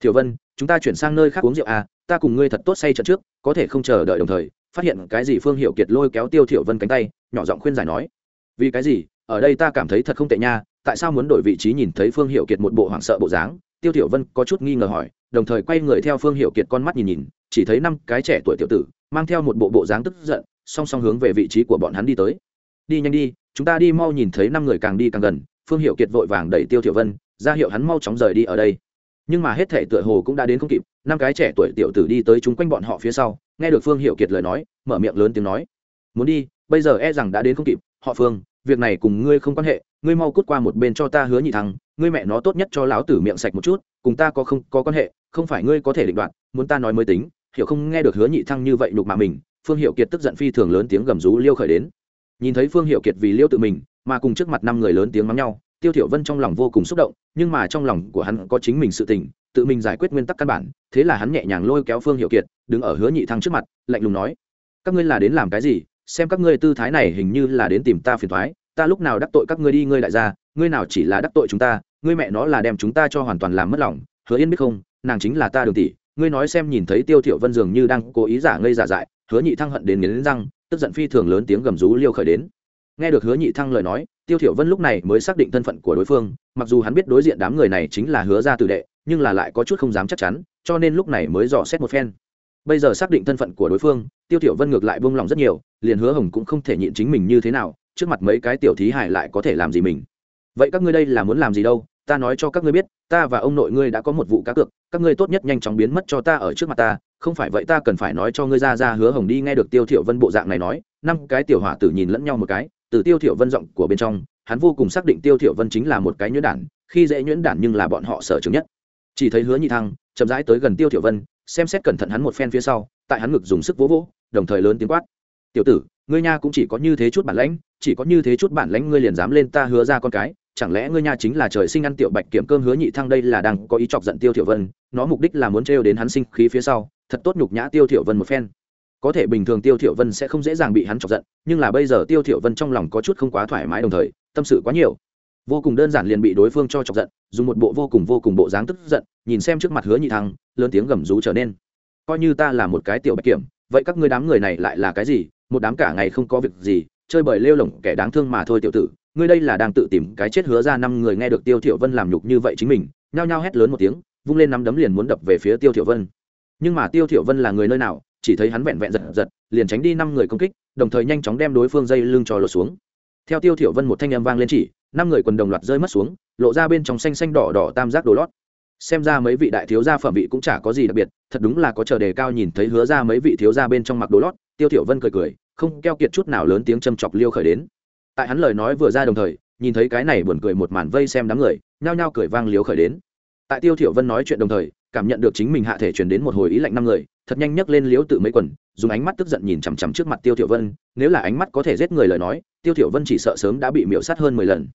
Thiểu vân, chúng ta chuyển sang nơi khác uống rượu à ta cùng ngươi thật tốt say trận trước, có thể không chờ đợi đồng thời, phát hiện cái gì? Phương hiệu kiệt lôi kéo tiêu thiểu vân cánh tay, nhỏ giọng khuyên giải nói. Vì cái gì? Ở đây ta cảm thấy thật không tệ nha, tại sao muốn đổi vị trí nhìn thấy phương hiệu kiệt một bộ hoảng sợ bộ dáng? Tiêu thiểu vân có chút nghi ngờ hỏi, đồng thời quay người theo phương hiệu kiệt con mắt nhìn nhìn, chỉ thấy năm cái trẻ tuổi tiểu tử, mang theo một bộ bộ dáng tức giận, song song hướng về vị trí của bọn hắn đi tới đi nhanh đi, chúng ta đi mau nhìn thấy năm người càng đi càng gần, phương hiệu kiệt vội vàng đẩy tiêu thiểu vân, ra hiệu hắn mau chóng rời đi ở đây. Nhưng mà hết thể tựa hồ cũng đã đến không kịp, năm cái trẻ tuổi tiểu tử đi tới chúng quanh bọn họ phía sau, nghe được phương hiệu kiệt lời nói, mở miệng lớn tiếng nói, muốn đi, bây giờ e rằng đã đến không kịp. Họ phương, việc này cùng ngươi không quan hệ, ngươi mau cút qua một bên cho ta hứa nhị thắng ngươi mẹ nó tốt nhất cho lão tử miệng sạch một chút, cùng ta có không, có quan hệ, không phải ngươi có thể định đoạt, muốn ta nói mới tính. Hiểu không nghe được hứa nhị thăng như vậy nhục mà mình, phương hiệu kiệt tức giận phi thường lớn tiếng gầm rú liêu khởi đến nhìn thấy phương hiệu kiệt vì liêu tự mình, mà cùng trước mặt năm người lớn tiếng mắng nhau, tiêu thiểu vân trong lòng vô cùng xúc động, nhưng mà trong lòng của hắn có chính mình sự tình, tự mình giải quyết nguyên tắc căn bản, thế là hắn nhẹ nhàng lôi kéo phương hiệu kiệt, đứng ở hứa nhị thăng trước mặt, lạnh lùng nói, các ngươi là đến làm cái gì? Xem các ngươi tư thái này hình như là đến tìm ta phiền toái, ta lúc nào đắc tội các ngươi đi, ngươi đại gia, ngươi nào chỉ là đắc tội chúng ta, ngươi mẹ nó là đem chúng ta cho hoàn toàn làm mất lòng, hứa yên biết không, nàng chính là ta đường tỷ, ngươi nói xem nhìn thấy tiêu thiểu vân dường như đang cố ý giả ngây giả dại, hứa nhị thăng hận đến nghiến răng tức giận phi thường lớn tiếng gầm rú liêu khởi đến. Nghe được hứa nhị thăng lời nói, tiêu thiểu vân lúc này mới xác định thân phận của đối phương, mặc dù hắn biết đối diện đám người này chính là hứa gia tử đệ, nhưng là lại có chút không dám chắc chắn, cho nên lúc này mới dò xét một phen. Bây giờ xác định thân phận của đối phương, tiêu thiểu vân ngược lại buông lòng rất nhiều, liền hứa hồng cũng không thể nhịn chính mình như thế nào, trước mặt mấy cái tiểu thí hải lại có thể làm gì mình. Vậy các ngươi đây là muốn làm gì đâu, ta nói cho các ngươi biết, ta và ông nội ngươi đã có một vụ cá cược, các ngươi tốt nhất nhanh chóng biến mất cho ta ở trước mặt ta không phải vậy ta cần phải nói cho ngươi ra ra hứa hồng đi nghe được tiêu thiểu vân bộ dạng này nói, năm cái tiểu hỏa tử nhìn lẫn nhau một cái, từ tiêu thiểu vân giọng của bên trong, hắn vô cùng xác định tiêu thiểu vân chính là một cái nhuyễn đản, khi dễ nhuyễn đản nhưng là bọn họ sở trường nhất. Chỉ thấy hứa nhị thăng, chậm rãi tới gần tiêu thiểu vân, xem xét cẩn thận hắn một phen phía sau, tại hắn ngực dùng sức vỗ vỗ, đồng thời lớn tiếng quát. Tiểu tử, ngươi nha cũng chỉ có như thế chút bản lãnh, chỉ có như thế chút bản lãnh ngươi liền dám lên ta hứa ra con cái, chẳng lẽ ngươi nha chính là trời sinh ăn tiểu bạch kiểm cơm hứa nhị thăng đây là đang có ý chọc giận tiêu thiểu vân, nó mục đích là muốn trêu đến hắn sinh khí phía sau thật tốt nhục nhã tiêu thiểu vân một phen. Có thể bình thường tiêu thiểu vân sẽ không dễ dàng bị hắn chọc giận, nhưng là bây giờ tiêu thiểu vân trong lòng có chút không quá thoải mái đồng thời, tâm sự quá nhiều. Vô cùng đơn giản liền bị đối phương cho chọc giận, dùng một bộ vô cùng vô cùng bộ dáng tức giận, nhìn xem trước mặt hứa nhị thăng, lớn tiếng gầm rú trở nên. Coi như ta là một cái tiểu bạch kiểm, vậy các ngươi đám người này lại là cái gì? Một đám cả ngày không có việc gì, chơi bời lêu lỏng kẻ đáng thương mà thôi tiểu tử, ngươi đây là đang tự tìm cái chết hứa ra năm người nghe được tiêu thiểu vân làm nhục như vậy chính mình, nhao nhao hét lớn một tiếng, vung lên nắm đấm liền muốn đập về phía tiêu thiểu vân nhưng mà tiêu thiểu vân là người nơi nào, chỉ thấy hắn vẹn vẹn giật giật, liền tránh đi năm người công kích, đồng thời nhanh chóng đem đối phương dây lưng cho lột xuống. Theo tiêu thiểu vân một thanh âm vang lên chỉ, năm người quần đồng loạt rơi mất xuống, lộ ra bên trong xanh xanh đỏ đỏ tam giác đồ lót. Xem ra mấy vị đại thiếu gia phẩm vị cũng chả có gì đặc biệt, thật đúng là có chờ đề cao nhìn thấy hứa ra mấy vị thiếu gia bên trong mặc đồ lót, tiêu thiểu vân cười cười, không keo kiệt chút nào lớn tiếng châm chọc liêu khởi đến. Tại hắn lời nói vừa ra đồng thời, nhìn thấy cái này buồn cười một màn vây xem đám người, nhao nhao cười vang liếu khởi đến. Tại tiêu thiểu vân nói chuyện đồng thời cảm nhận được chính mình hạ thể truyền đến một hồi ý lạnh năm người, thật nhanh nhấc lên liếu tự mấy quần, dùng ánh mắt tức giận nhìn chằm chằm trước mặt tiêu thiểu vân, nếu là ánh mắt có thể giết người lời nói, tiêu thiểu vân chỉ sợ sớm đã bị miểu sát hơn mười lần.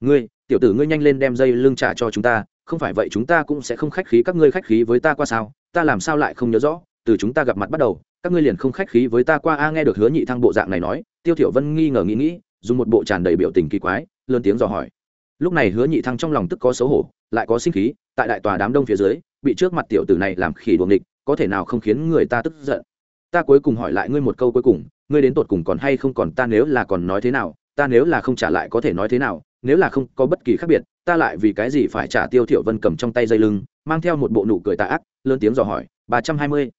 Ngươi, tiểu tử ngươi nhanh lên đem dây lưng trả cho chúng ta, không phải vậy chúng ta cũng sẽ không khách khí, các ngươi khách khí với ta qua sao? Ta làm sao lại không nhớ rõ? Từ chúng ta gặp mặt bắt đầu, các ngươi liền không khách khí với ta qua, a, nghe được hứa nhị thăng bộ dạng này nói, tiêu thiểu vân nghi ngờ nghĩ nghĩ, dùng một bộ tràn đầy biểu tình kỳ quái, lớn tiếng dò hỏi. Lúc này hứa nhị thăng trong lòng tức có xấu hổ, lại có sinh khí, tại đại tòa đám đông phía dưới bị trước mặt tiểu tử này làm khỉ đuồng địch có thể nào không khiến người ta tức giận? Ta cuối cùng hỏi lại ngươi một câu cuối cùng, ngươi đến tột cùng còn hay không còn ta nếu là còn nói thế nào, ta nếu là không trả lại có thể nói thế nào, nếu là không có bất kỳ khác biệt, ta lại vì cái gì phải trả tiêu thiểu vân cầm trong tay dây lưng, mang theo một bộ nụ cười tà ác, lớn tiếng dò hỏi, ba trăm hai mươi.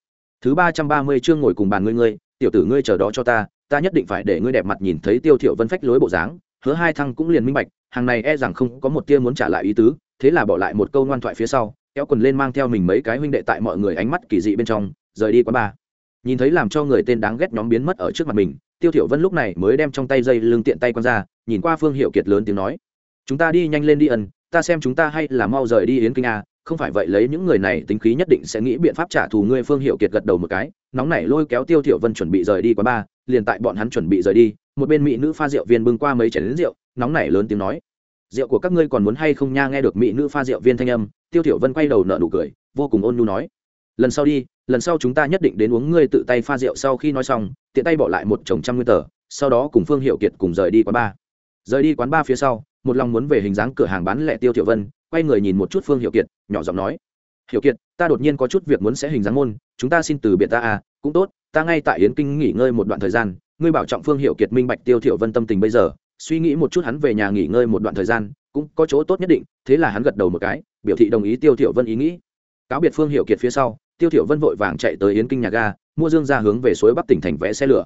Thứ ba trăm ba mươi chương ngồi cùng bàn ngươi ngươi, tiểu tử ngươi chờ đó cho ta ta nhất định phải để ngươi đẹp mặt nhìn thấy tiêu thiểu vân phách lối bộ dáng. Hứa hai thăng cũng liền minh bạch, hàng này e rằng không có một tia muốn trả lại ý tứ, thế là bỏ lại một câu ngoan thoại phía sau kéo quần lên mang theo mình mấy cái huynh đệ tại mọi người ánh mắt kỳ dị bên trong, rời đi quán ba nhìn thấy làm cho người tên đáng ghét nhóm biến mất ở trước mặt mình, tiêu thiểu vân lúc này mới đem trong tay dây lưng tiện tay quăng ra, nhìn qua phương hiệu kiệt lớn tiếng nói, chúng ta đi nhanh lên đi ẩn, ta xem chúng ta hay là mau rời đi yến kinh a, không phải vậy lấy những người này tính khí nhất định sẽ nghĩ biện pháp trả thù ngươi. Phương hiệu kiệt gật đầu một cái, nóng nảy lôi kéo tiêu thiểu vân chuẩn bị rời đi quán ba liền tại bọn hắn chuẩn bị rời đi, một bên mỹ nữ pha rượu viên bưng qua mấy chén lớn rượu, nóng nảy lớn tiếng nói, rượu của các ngươi còn muốn hay không nha? Nghe được mỹ nữ pha rượu viên thanh âm tiêu thiểu vân quay đầu nở nụ cười, vô cùng ôn nhu nói, lần sau đi, lần sau chúng ta nhất định đến uống ngươi tự tay pha rượu sau khi nói xong, tiện tay bỏ lại một chồng trăm nguyên tờ, sau đó cùng phương hiệu kiệt cùng rời đi quán ba rời đi quán ba phía sau, một lòng muốn về hình dáng cửa hàng bán lẻ tiêu tiểu vân, quay người nhìn một chút phương hiệu kiệt, nhỏ giọng nói hiệu kiệt, ta đột nhiên có chút việc muốn sẽ hình dáng môn, chúng ta xin từ biệt ta à cũng tốt, ta ngay tại yến kinh nghỉ ngơi một đoạn thời gian, ngươi bảo trọng phương hiệu kiệt minh bạch tiêu thiểu vân tâm tình bây giờ, suy nghĩ một chút hắn về nhà nghỉ ngơi một đoạn thời gian cũng có chỗ tốt nhất định, thế là hắn gật đầu một cái, biểu thị đồng ý tiêu thiểu vân ý nghĩ. Cáo biệt phương hiệu kiệt phía sau, tiêu thiểu vân vội vàng chạy tới yến kinh nhà ga, mua dương ra hướng về suối bắc tỉnh thành vẽ xe lửa.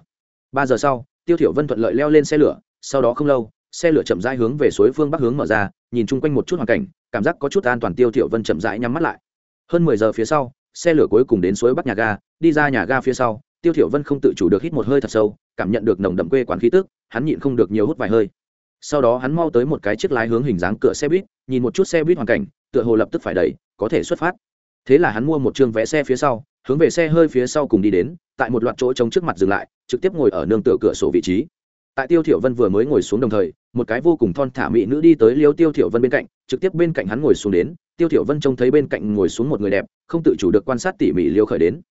Ba giờ sau, tiêu thiểu vân thuận lợi leo lên xe lửa, sau đó không lâu, xe lửa chậm rãi hướng về suối phương bắc hướng mở ra, nhìn chung quanh một chút hoàn cảnh, cảm giác có chút an toàn tiêu thiểu vân chậm rãi nhắm mắt lại. Hơn mười giờ phía sau, xe lửa cuối cùng đến suối bắc nhà ga, đi ra nhà ga phía sau, tiêu thiểu vân không tự chủ được hít một hơi thật sâu, cảm nhận được nồng đậm quê quán khí tức, hắn nhịn không được nhiều hút vài hơi sau đó hắn mau tới một cái chiếc lái hướng hình dáng cửa xe buýt, nhìn một chút xe buýt hoàn cảnh, tựa hồ lập tức phải đẩy, có thể xuất phát. Thế là hắn mua một chương vé xe phía sau, hướng về xe hơi phía sau cùng đi đến, tại một loạt chỗ trống trước mặt dừng lại, trực tiếp ngồi ở nương tựa cửa sổ vị trí. Tại tiêu thiểu vân vừa mới ngồi xuống đồng thời, một cái vô cùng thon thả mỹ nữ đi tới liêu tiêu thiểu vân bên cạnh, trực tiếp bên cạnh hắn ngồi xuống đến, tiêu thiểu vân trông thấy bên cạnh ngồi xuống một người đẹp, không tự chủ được quan sát tỉ mỉ liêu khởi đến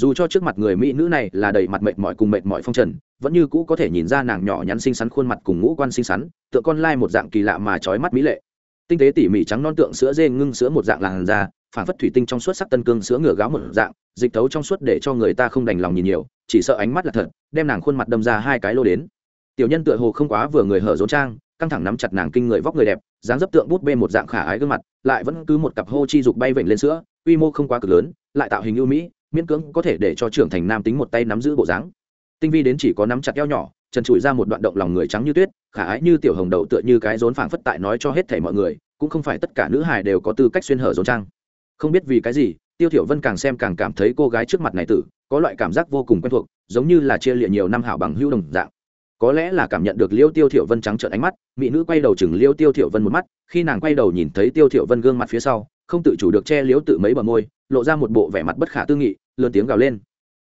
dù cho trước mặt người mỹ nữ này là đầy mặt mệt mỏi cùng mệt mỏi phong trần, vẫn như cũ có thể nhìn ra nàng nhỏ nhắn xinh xắn, khuôn mặt cùng ngũ quan xinh xắn tượng con lai một dạng kỳ lạ mà chói mắt mỹ lệ. Tinh tế tỉ mỉ trắng non tượng sữa dê ngưng sữa một dạng làn da phản phất thủy tinh trong suốt sắc tân cương sữa ngửa gáo một dạng, dịch thấu trong suốt để cho người ta không đành lòng nhìn nhiều, chỉ sợ ánh mắt là thật, đem nàng khuôn mặt đâm ra hai cái lô đến. Tiểu nhân tựa hồ không quá vừa người hở rốn trang, căng thẳng nắm chặt nàng kinh người vóc người đẹp, dáng dấp tượng bút bê một dạng khả ái gương mặt, lại vẫn cứ một cặp hô chi dục bay vểnh lên sữa, quy mô không quá cực lớn, lại tạo hình ưu mỹ miễn cưỡng có thể để cho trưởng thành nam tính một tay nắm giữ bộ dáng. Tinh vi đến chỉ có nắm chặt eo nhỏ, trần trụi ra một đoạn động lòng người trắng như tuyết, khả ái như tiểu hồng đậu tựa như cái rốn phảng phất tại nói cho hết thảy mọi người, cũng không phải tất cả nữ hài đều có tư cách xuyên hở rốn trang. Không biết vì cái gì, tiêu thiểu vân càng xem càng cảm thấy cô gái trước mặt này tử, có loại cảm giác vô cùng quen thuộc, giống như là chia liệt nhiều năm hảo bằng hữu đồng dạng. Có lẽ là cảm nhận được liêu tiêu thiểu vân trắng trợn ánh mắt, mỹ nữ quay đầu chừng liêu tiêu thiểu vân một mắt, khi nàng quay đầu nhìn thấy tiêu thiểu vân gương mặt phía sau, không tự chủ được che liếu tự mấy bờ môi lộ ra một bộ vẻ mặt bất khả tư nghị, lớn tiếng gào lên.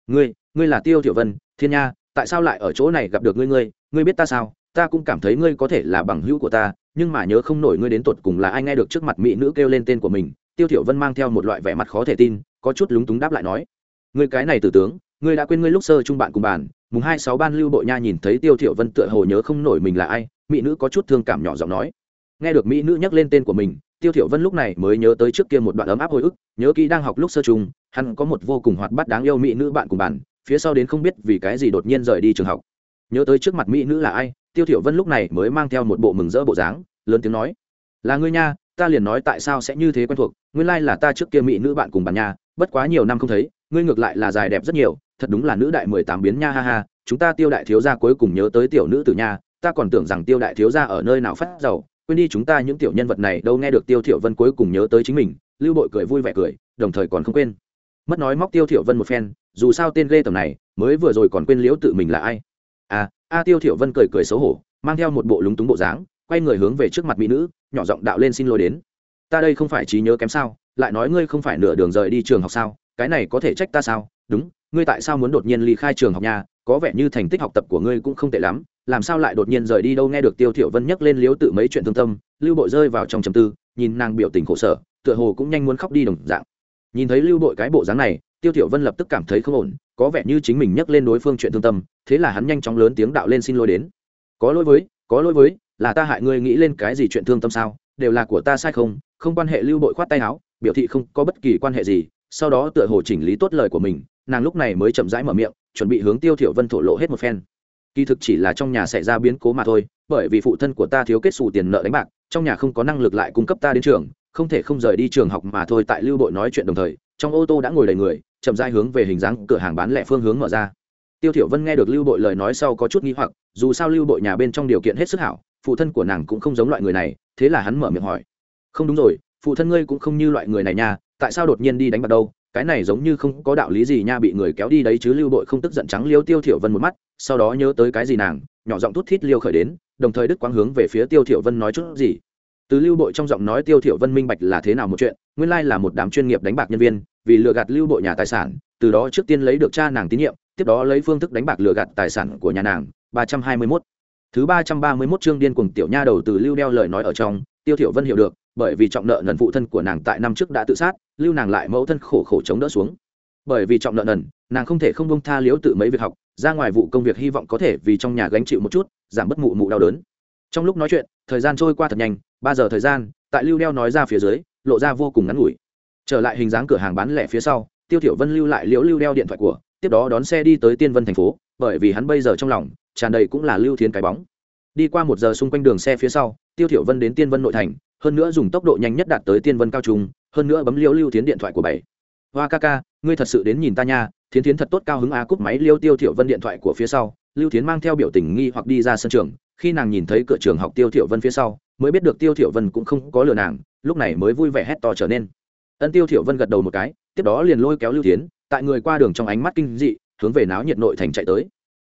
Ngươi ngươi là tiêu thiểu vân, thiên nha, tại sao lại ở chỗ này gặp được ngươi ngươi? Ngươi biết ta sao? Ta cũng cảm thấy ngươi có thể là bằng hữu của ta, nhưng mà nhớ không nổi ngươi đến tột cùng là ai nghe được trước mặt mỹ nữ kêu lên tên của mình. Tiêu thiểu vân mang theo một loại vẻ mặt khó thể tin, có chút lúng túng đáp lại nói, ngươi cái này tử tướng, ngươi đã quên ngươi lúc sơ trung bạn cùng bàn. Mùng hai sáu ban lưu bội nha nhìn thấy tiêu thiểu vân tựa hồ nhớ không nổi mình là ai, mỹ nữ có chút thương cảm nhỏ giọng nói. Nghe được mỹ nữ nhắc lên tên của mình tiêu thiểu vân lúc này mới nhớ tới trước kia một đoạn ấm áp hồi ức, nhớ kỹ đang học lúc sơ trung, hắn có một vô cùng hoạt bát đáng yêu mỹ nữ bạn cùng bàn phía sau đến không biết vì cái gì đột nhiên rời đi trường học. Nhớ tới trước mặt mỹ nữ là ai, tiêu thiểu vân lúc này mới mang theo một bộ mừng rỡ bộ dáng, lớn tiếng nói, là ngươi nha, ta liền nói tại sao sẽ như thế quen thuộc, nguyên lai là ta trước kia mỹ nữ bạn cùng bàn nha, bất quá nhiều năm không thấy, ngươi ngược lại là dài đẹp rất nhiều, thật đúng là nữ đại mười tám biến nha, ha ha, chúng ta tiêu đại thiếu gia cuối cùng nhớ tới tiểu nữ tử nha, ta còn tưởng rằng tiêu đại thiếu gia ở nơi nào phát giàu quên đi chúng ta những tiểu nhân vật này đâu nghe được tiêu thiểu vân cuối cùng nhớ tới chính mình, lưu bội cười vui vẻ cười, đồng thời còn không quên. Mất nói móc tiêu thiểu vân một phen, dù sao tên lê tầm này, mới vừa rồi còn quên liễu tự mình là ai. À a tiêu thiểu vân cười cười xấu hổ, mang theo một bộ lúng túng bộ dáng, quay người hướng về trước mặt mỹ nữ, nhỏ giọng đạo lên xin lỗi đến. Ta đây không phải trí nhớ kém sao, lại nói ngươi không phải nửa đường rời đi trường học sao, cái này có thể trách ta sao? Đúng, ngươi tại sao muốn đột nhiên ly khai trường học nhà? Có vẻ như thành tích học tập của ngươi cũng không tệ lắm, làm sao lại đột nhiên rời đi đâu nghe được tiêu thiểu vân nhắc lên liếu tự mấy chuyện thương tâm, lưu bội rơi vào trong trầm tư, nhìn nàng biểu tình khổ sở, tựa hồ cũng nhanh muốn khóc đi đồng dạng. Nhìn thấy lưu bội cái bộ dáng này, tiêu thiểu vân lập tức cảm thấy không ổn, có vẻ như chính mình nhắc lên đối phương chuyện thương tâm, thế là hắn nhanh chóng lớn tiếng đạo lên xin lỗi đến. Có lỗi với, có lỗi với, là ta hại ngươi nghĩ lên cái gì chuyện thương tâm sao, đều là của ta sai không không quan hệ lưu bội khoát tay áo, biểu thị không có bất kỳ quan hệ gì sau đó tựa hồ chỉnh lý tốt lời của mình, nàng lúc này mới chậm rãi mở miệng, chuẩn bị hướng tiêu thiểu vân thổ lộ hết một phen. Kỳ thực chỉ là trong nhà xảy ra biến cố mà thôi, bởi vì phụ thân của ta thiếu kết xù tiền nợ đánh bạc, trong nhà không có năng lực lại cung cấp ta đến trường, không thể không rời đi trường học mà thôi tại lưu bội nói chuyện đồng thời, trong ô tô đã ngồi đầy người, chậm rãi hướng về hình dáng cửa hàng bán lẻ phương hướng mở ra. Tiêu thiểu vân nghe được lưu bội lời nói sau có chút nghi hoặc, dù sao lưu bội nhà bên trong điều kiện hết sức hảo, phụ thân của nàng cũng không giống loại người này, thế là hắn mở miệng hỏi. Không đúng rồi, phụ thân ngươi cũng không như loại người này nha tại sao đột nhiên đi đánh bạc đâu? Cái này giống như không có đạo lý gì nha, bị người kéo đi đấy chứ lưu bội không tức giận trắng liêu tiêu thiểu vân một mắt, sau đó nhớ tới cái gì nàng, nhỏ giọng thút thít liêu khởi đến, đồng thời đức quang hướng về phía tiêu thiểu vân nói chút gì. Từ lưu bội trong giọng nói tiêu thiểu vân minh bạch là thế nào một chuyện, nguyên lai là một đám chuyên nghiệp đánh bạc nhân viên, vì lừa gạt lưu bội nhà tài sản, từ đó trước tiên lấy được cha nàng tín nhiệm, tiếp đó lấy phương thức đánh bạc lừa gạt tài sản của nhà nàng. 321 thứ 331 chương điên cuồng tiểu nha đầu từ lưu đeo lời nói ở trong, tiêu thiểu vân hiểu được, bởi vì trọng nợ nần phụ thân của nàng tại năm trước đã tự sát lưu nàng lại mẫu thân khổ khổ chống đỡ xuống. Bởi vì trọng nợ nần, nàng không thể không bông tha liếu tự mấy việc học, ra ngoài vụ công việc hy vọng có thể vì trong nhà gánh chịu một chút, giảm bất mụ mụ đau đớn. Trong lúc nói chuyện, thời gian trôi qua thật nhanh, ba giờ thời gian, tại lưu đeo nói ra phía dưới, lộ ra vô cùng ngắn ngủi. Trở lại hình dáng cửa hàng bán lẻ phía sau, tiêu thiểu vân lưu lại liễu lưu đeo điện thoại của, tiếp đó đón xe đi tới tiên vân thành phố, bởi vì hắn bây giờ trong lòng, tràn đầy cũng là lưu thiến cái bóng. Đi qua một giờ xung quanh đường xe phía sau, tiêu thiểu vân đến tiên vân nội thành, hơn nữa dùng tốc độ nhanh nhất đạt tới tiên vân cao trung hơn nữa bấm liêu lưu thiến điện thoại của bảy. Hoa ca ca, ngươi thật sự đến nhìn ta nha, thiến thiến thật tốt cao hứng á cúp máy liêu tiêu thiểu vân điện thoại của phía sau. Lưu thiến mang theo biểu tình nghi hoặc đi ra sân trường, khi nàng nhìn thấy cửa trường học tiêu thiểu vân phía sau, mới biết được tiêu thiểu vân cũng không có lừa nàng, lúc này mới vui vẻ hét to trở nên. Ân tiêu thiểu vân gật đầu một cái, tiếp đó liền lôi kéo lưu thiến, tại người qua đường trong ánh mắt kinh dị, hướng về náo nhiệt nội thành chạy tới.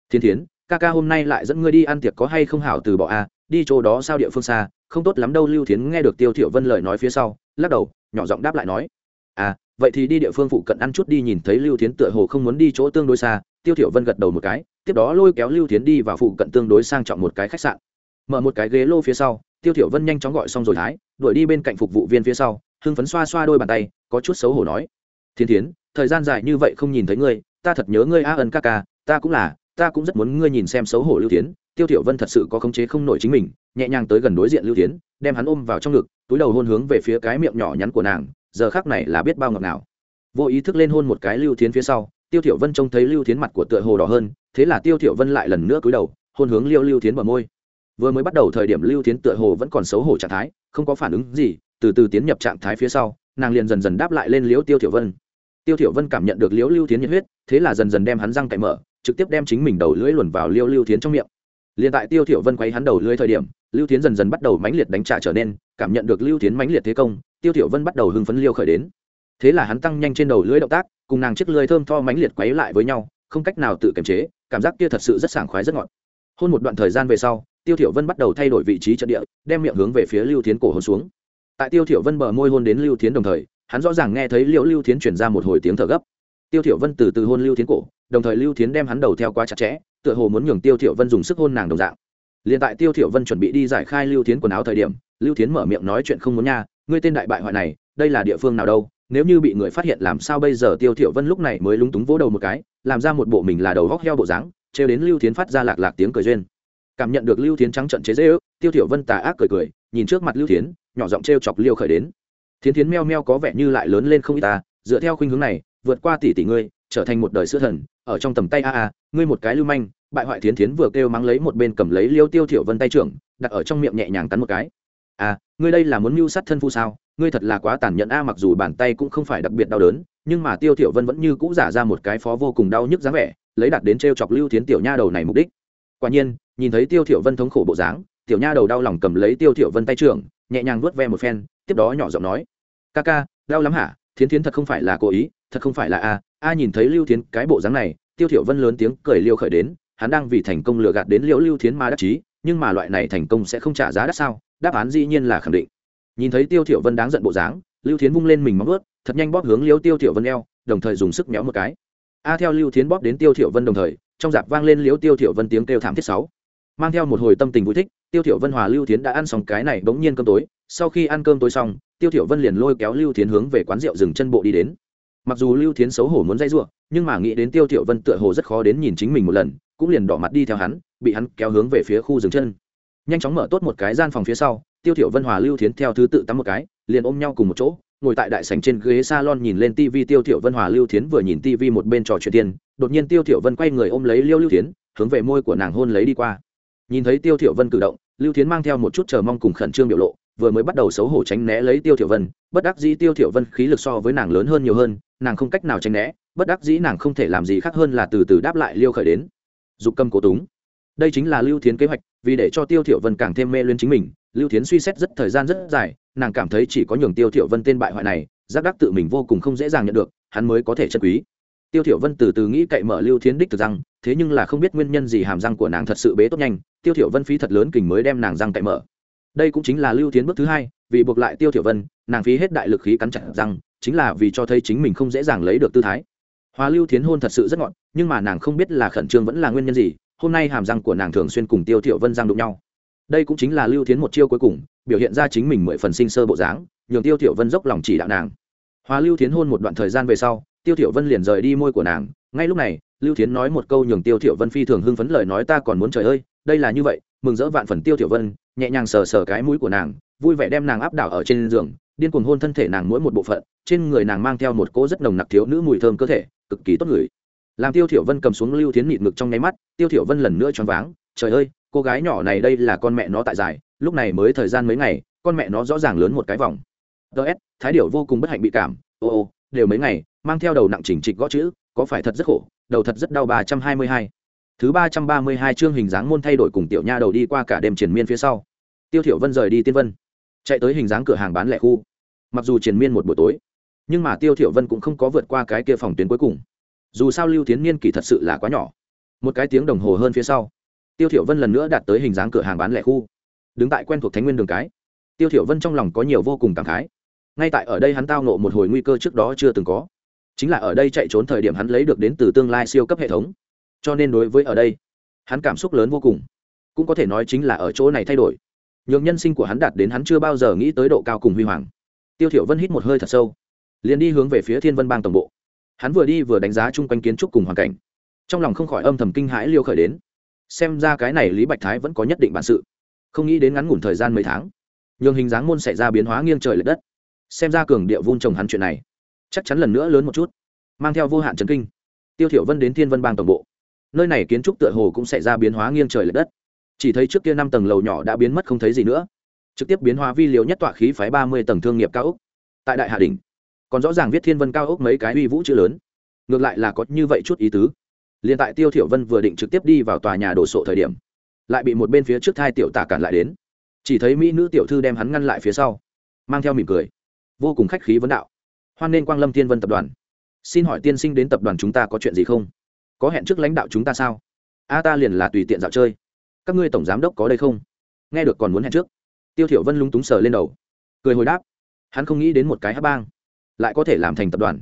Thiên thiến, ca ca hôm nay lại dẫn ngươi đi ăn tiệc có hay không hảo từ bỏ a đi chỗ đó sao địa phương xa, không tốt lắm đâu. Lưu thiến nghe được tiêu thiểu vân lời nói phía sau, lắc đầu nhỏ giọng đáp lại nói à vậy thì đi địa phương phụ cận ăn chút đi, nhìn thấy lưu thiến tựa hồ không muốn đi chỗ tương đối xa. Tiêu thiểu vân gật đầu một cái, tiếp đó lôi kéo lưu thiến đi vào phụ cận tương đối sang trọng một cái khách sạn. Mở một cái ghế lô phía sau, tiêu thiểu vân nhanh chóng gọi xong rồi thái, đuổi đi bên cạnh phục vụ viên phía sau, hưng phấn xoa xoa đôi bàn tay, có chút xấu hổ nói thiên thiến, thời gian dài như vậy không nhìn thấy ngươi, ta thật nhớ ngươi, a ân ca ca, ta cũng là, ta cũng rất muốn ngươi nhìn xem xấu hổ lưu thiến. Tiêu thiểu vân thật sự có khống chế không nổi chính mình nhẹ nhàng tới gần đối diện lưu thiến, đem hắn ôm vào trong ngực, túi đầu hôn hướng về phía cái miệng nhỏ nhắn của nàng, giờ khắc này là biết bao ngọt nào vô ý thức lên hôn một cái lưu thiến phía sau, tiêu thiểu vân trông thấy lưu thiến mặt của tựa hồ đỏ hơn, thế là tiêu thiểu vân lại lần nữa cúi đầu, hôn hướng liêu lưu thiến bờ môi. Vừa mới bắt đầu thời điểm lưu thiến tựa hồ vẫn còn xấu hổ trạng thái, không có phản ứng gì, từ từ tiến nhập trạng thái phía sau, nàng liền dần dần đáp lại lên liễu tiêu thiểu vân. Tiêu thiểu vân cảm nhận được liễu lưu thiến nhiệt huyết, thế là dần dần đem hắn răng cạy mở, trực tiếp đem chính mình đầu lưỡi luồn vào liễu lưu thiến trong miệng. Liền tại tiêu thiểu vân quay hắn đầu lưỡi thời điểm lưu thiến dần dần bắt đầu mãnh liệt đánh trả trở nên, cảm nhận được lưu thiến mãnh liệt thế công, tiêu thiểu vân bắt đầu hưng phấn liêu khởi đến. Thế là hắn tăng nhanh trên đầu lưỡi động tác, cùng nàng chiếc lưỡi thơm tho mãnh liệt quấy lại với nhau, không cách nào tự kiềm chế, cảm giác kia thật sự rất sảng khoái rất ngọt. Hôn một đoạn thời gian về sau, tiêu thiểu vân bắt đầu thay đổi vị trí trận địa, đem miệng hướng về phía lưu thiến cổ hôn xuống. Tại tiêu thiểu vân bờ môi hôn đến lưu thiến đồng thời, hắn rõ ràng nghe thấy liễu lưu thiến truyền ra một hồi tiếng thở gấp. Tiêu thiểu vân từ từ hôn lưu thiến cổ, đồng thời lưu thiến đem hắn đầu theo quá chặt chẽ, tựa hồ muốn nhường tiêu thiểu vân dùng sức hôn nàng đồng dạng liền tại tiêu thiểu vân chuẩn bị đi giải khai lưu thiến quần áo thời điểm, lưu thiến mở miệng nói chuyện không muốn nha, ngươi tên đại bại hoại này, đây là địa phương nào đâu, nếu như bị người phát hiện làm sao bây giờ? Tiêu thiểu vân lúc này mới lúng túng vỗ đầu một cái, làm ra một bộ mình là đầu góc heo bộ dáng treo đến lưu thiến phát ra lạc lạc tiếng cười duyên. Cảm nhận được lưu thiến trắng trợn chế dễ ước tiêu thiểu vân tà ác cười cười, nhìn trước mặt lưu thiến, nhỏ giọng treo chọc liêu khởi đến. Thiến thiến meo meo có vẻ như lại lớn lên không ít ta, dựa theo khuynh hướng này, vượt qua tỷ tỷ ngươi, trở thành một đời sữa thần, ở trong tầm tay a a, ngươi một cái lưu manh bại hoại thiến thiến vừa kêu mắng lấy một bên cầm lấy liêu tiêu thiểu vân tay trưởng, đặt ở trong miệng nhẹ nhàng cắn một cái. À ngươi đây là muốn mưu sát thân phu sao? Ngươi thật là quá tàn nhẫn a, mặc dù bàn tay cũng không phải đặc biệt đau đớn, nhưng mà tiêu thiểu vân vẫn như cũ giả ra một cái phó vô cùng đau nhức dáng vẻ, lấy đặt đến treo chọc lưu thiến tiểu nha đầu này mục đích. Quả nhiên, nhìn thấy tiêu thiểu vân thống khổ bộ dáng, tiểu nha đầu đau lòng cầm lấy tiêu thiểu vân tay trưởng, nhẹ nhàng vuốt ve một phen, tiếp đó nhỏ giọng nói, ca ca, đau lắm hả? Thiến thiến thật không phải là cố ý, thật không phải là a. A nhìn thấy lưu thiến cái bộ dáng này, tiêu thiểu vân lớn tiếng cười liêu khởi đến hắn đang vì thành công lừa gạt đến liễu lưu thiến ma đắc chí, nhưng mà loại này thành công sẽ không trả giá đắt sao? Đáp án dĩ nhiên là khẳng định. Nhìn thấy tiêu thiểu vân đáng giận bộ dáng, lưu thiến vung lên mình móng ướt thật nhanh bóp hướng liễu tiêu thiểu vân eo, đồng thời dùng sức méo một cái. A theo lưu thiến bóp đến tiêu thiểu vân đồng thời, trong dạp vang lên liễu tiêu thiểu vân tiếng kêu thảm thiết sáu. Mang theo một hồi tâm tình vui thích, tiêu thiểu vân hòa lưu thiến đã ăn xong cái này đống nhiên cơm tối. Sau khi ăn cơm tối xong, tiêu thiểu vân liền lôi kéo lưu thiến hướng về quán rượu dừng chân bộ đi đến. Mặc dù lưu thiến xấu hổ muốn dây dưa nhưng mà nghĩ đến tiêu thiểu vân tựa hồ rất khó đến nhìn chính mình một lần cũng liền đỏ mặt đi theo hắn, bị hắn kéo hướng về phía khu dừng chân. Nhanh chóng mở tốt một cái gian phòng phía sau, tiêu thiểu vân hòa lưu thiến theo thứ tự tắm một cái, liền ôm nhau cùng một chỗ, ngồi tại đại sảnh trên ghế salon nhìn lên tivi tiêu thiểu vân hòa lưu thiến vừa nhìn tivi một bên trò chuyện tiền đột nhiên tiêu thiểu vân quay người ôm lấy liêu lưu thiến, hướng về môi của nàng hôn lấy đi qua. Nhìn thấy tiêu thiểu vân cử động, lưu thiến mang theo một chút chờ mong cùng khẩn trương biểu lộ, vừa mới bắt đầu xấu hổ tránh né lấy tiêu thiểu vân, bất đắc dĩ tiêu thiểu vân khí lực so với nàng lớn hơn nhiều hơn, nàng không cách nào tránh né, bất đắc dĩ nàng không thể làm gì khác hơn là từ từ đáp lại liêu khởi đến dục cầm cổ túng. Đây chính là lưu thiến kế hoạch, vì để cho tiêu thiểu vân càng thêm mê luyến chính mình. Lưu thiến suy xét rất thời gian rất dài, nàng cảm thấy chỉ có nhường tiêu thiểu vân tên bại hoại này, giác đắc tự mình vô cùng không dễ dàng nhận được, hắn mới có thể chân quý. Tiêu thiểu vân từ từ nghĩ cậy mở lưu thiến đích thực răng, thế nhưng là không biết nguyên nhân gì hàm răng của nàng thật sự bế tốt nhanh, tiêu thiểu vân phí thật lớn kình mới đem nàng răng cậy mở. Đây cũng chính là lưu thiến bước thứ hai, vì buộc lại tiêu thiểu vân, nàng phí hết đại lực khí cắn chặt răng, chính là vì cho thấy chính mình không dễ dàng lấy được tư thái. Hoa Lưu Thiến hôn thật sự rất ngọn nhưng mà nàng không biết là khẩn trương vẫn là nguyên nhân gì, hôm nay hàm răng của nàng thường xuyên cùng Tiêu Thiệu Vân răng đụng nhau. Đây cũng chính là Lưu Thiến một chiêu cuối cùng, biểu hiện ra chính mình mười phần sinh sơ bộ dáng, nhường Tiêu Thiệu Vân dốc lòng chỉ đạo nàng. Hoa Lưu Thiến hôn một đoạn thời gian về sau, Tiêu Thiệu Vân liền rời đi môi của nàng, ngay lúc này, lưu thiến nói một câu nhường tiêu Thiệu vân phi thường hưng phấn lời nói ta còn muốn trời ơi đây là như vậy mừng rỡ vạn phần tiêu Thiệu vân nhẹ nhàng sờ sờ cái mũi của nàng vui vẻ đem nàng áp đảo ở trên giường điên cuồng hôn thân thể nàng mỗi một bộ phận, trên người nàng mang theo một cỗ rất nồng nặc thiếu nữ mùi thơm cơ thể, cực kỳ tốt người. Làm tiêu thiểu vân cầm xuống lưu thiến mịt ngực trong nháy mắt, tiêu thiểu vân lần nữa choáng váng, trời ơi, cô gái nhỏ này đây là con mẹ nó tại dài, lúc này mới thời gian mấy ngày, con mẹ nó rõ ràng lớn một cái vòng. Ts thái điểu vô cùng bất hạnh bị cảm, ô ô, đều mấy ngày, mang theo đầu nặng chỉnh trịch gõ chữ, có phải thật rất khổ, đầu thật rất đau ba trăm hai mươi hai. Thứ ba trăm ba mươi hai chương hình dáng môn thay đổi cùng tiểu nha đầu đi qua cả đêm triển miên phía sau. Tiêu thiểu vân rời đi tiên vân chạy tới hình dáng cửa hàng bán lẻ khu. Mặc dù triền miên một buổi tối, nhưng mà tiêu thiểu vân cũng không có vượt qua cái kia phòng tuyến cuối cùng. Dù sao lưu tiến niên kỳ thật sự là quá nhỏ. Một cái tiếng đồng hồ hơn phía sau, tiêu thiểu vân lần nữa đạt tới hình dáng cửa hàng bán lẻ khu. Đứng tại quen thuộc thánh nguyên đường cái, tiêu thiểu vân trong lòng có nhiều vô cùng cảm khái. Ngay tại ở đây hắn tao nộ một hồi nguy cơ trước đó chưa từng có, chính là ở đây chạy trốn thời điểm hắn lấy được đến từ tương lai siêu cấp hệ thống. Cho nên đối với ở đây, hắn cảm xúc lớn vô cùng. Cũng có thể nói chính là ở chỗ này thay đổi nhường nhân sinh của hắn đạt đến hắn chưa bao giờ nghĩ tới độ cao cùng huy hoàng. Tiêu thiểu vân hít một hơi thật sâu, liền đi hướng về phía thiên vân bang tổng bộ. Hắn vừa đi vừa đánh giá chung quanh kiến trúc cùng hoàn cảnh. Trong lòng không khỏi âm thầm kinh hãi liêu khởi đến. Xem ra cái này lý bạch thái vẫn có nhất định bản sự. Không nghĩ đến ngắn ngủn thời gian mấy tháng, nhường hình dáng môn xảy ra biến hóa nghiêng trời lệch đất. Xem ra cường địa vun trồng hắn chuyện này, chắc chắn lần nữa lớn một chút, mang theo vô hạn chấn kinh. Tiêu thiểu vân đến thiên vân bang tổng bộ. Nơi này kiến trúc tựa hồ cũng xảy ra biến hóa nghiêng trời lệch đất chỉ thấy trước kia năm tầng lầu nhỏ đã biến mất không thấy gì nữa. Trực tiếp biến hóa vi liều nhất tọa khí phái ba mươi tầng thương nghiệp cao ốc. Tại đại hà đỉnh, còn rõ ràng viết thiên vân cao ốc mấy cái uy vũ chữ lớn. Ngược lại là có như vậy chút ý tứ. Liền tại tiêu thiểu vân vừa định trực tiếp đi vào tòa nhà đổ sộ thời điểm, lại bị một bên phía trước thai tiểu tả cản lại đến. Chỉ thấy mỹ nữ tiểu thư đem hắn ngăn lại phía sau, mang theo mỉm cười. Vô cùng khách khí vấn đạo. Hoan nên quang lâm thiên vân tập đoàn. Xin hỏi tiên sinh đến tập đoàn chúng ta có chuyện gì không? Có hẹn trước lãnh đạo chúng ta sao? A ta liền là tùy tiện dạo chơi các ngươi tổng giám đốc có đây không? Nghe được còn muốn hẹn trước. Tiêu thiểu vân lúng túng sờ lên đầu. Cười hồi đáp. Hắn không nghĩ đến một cái hát bang lại có thể làm thành tập đoàn.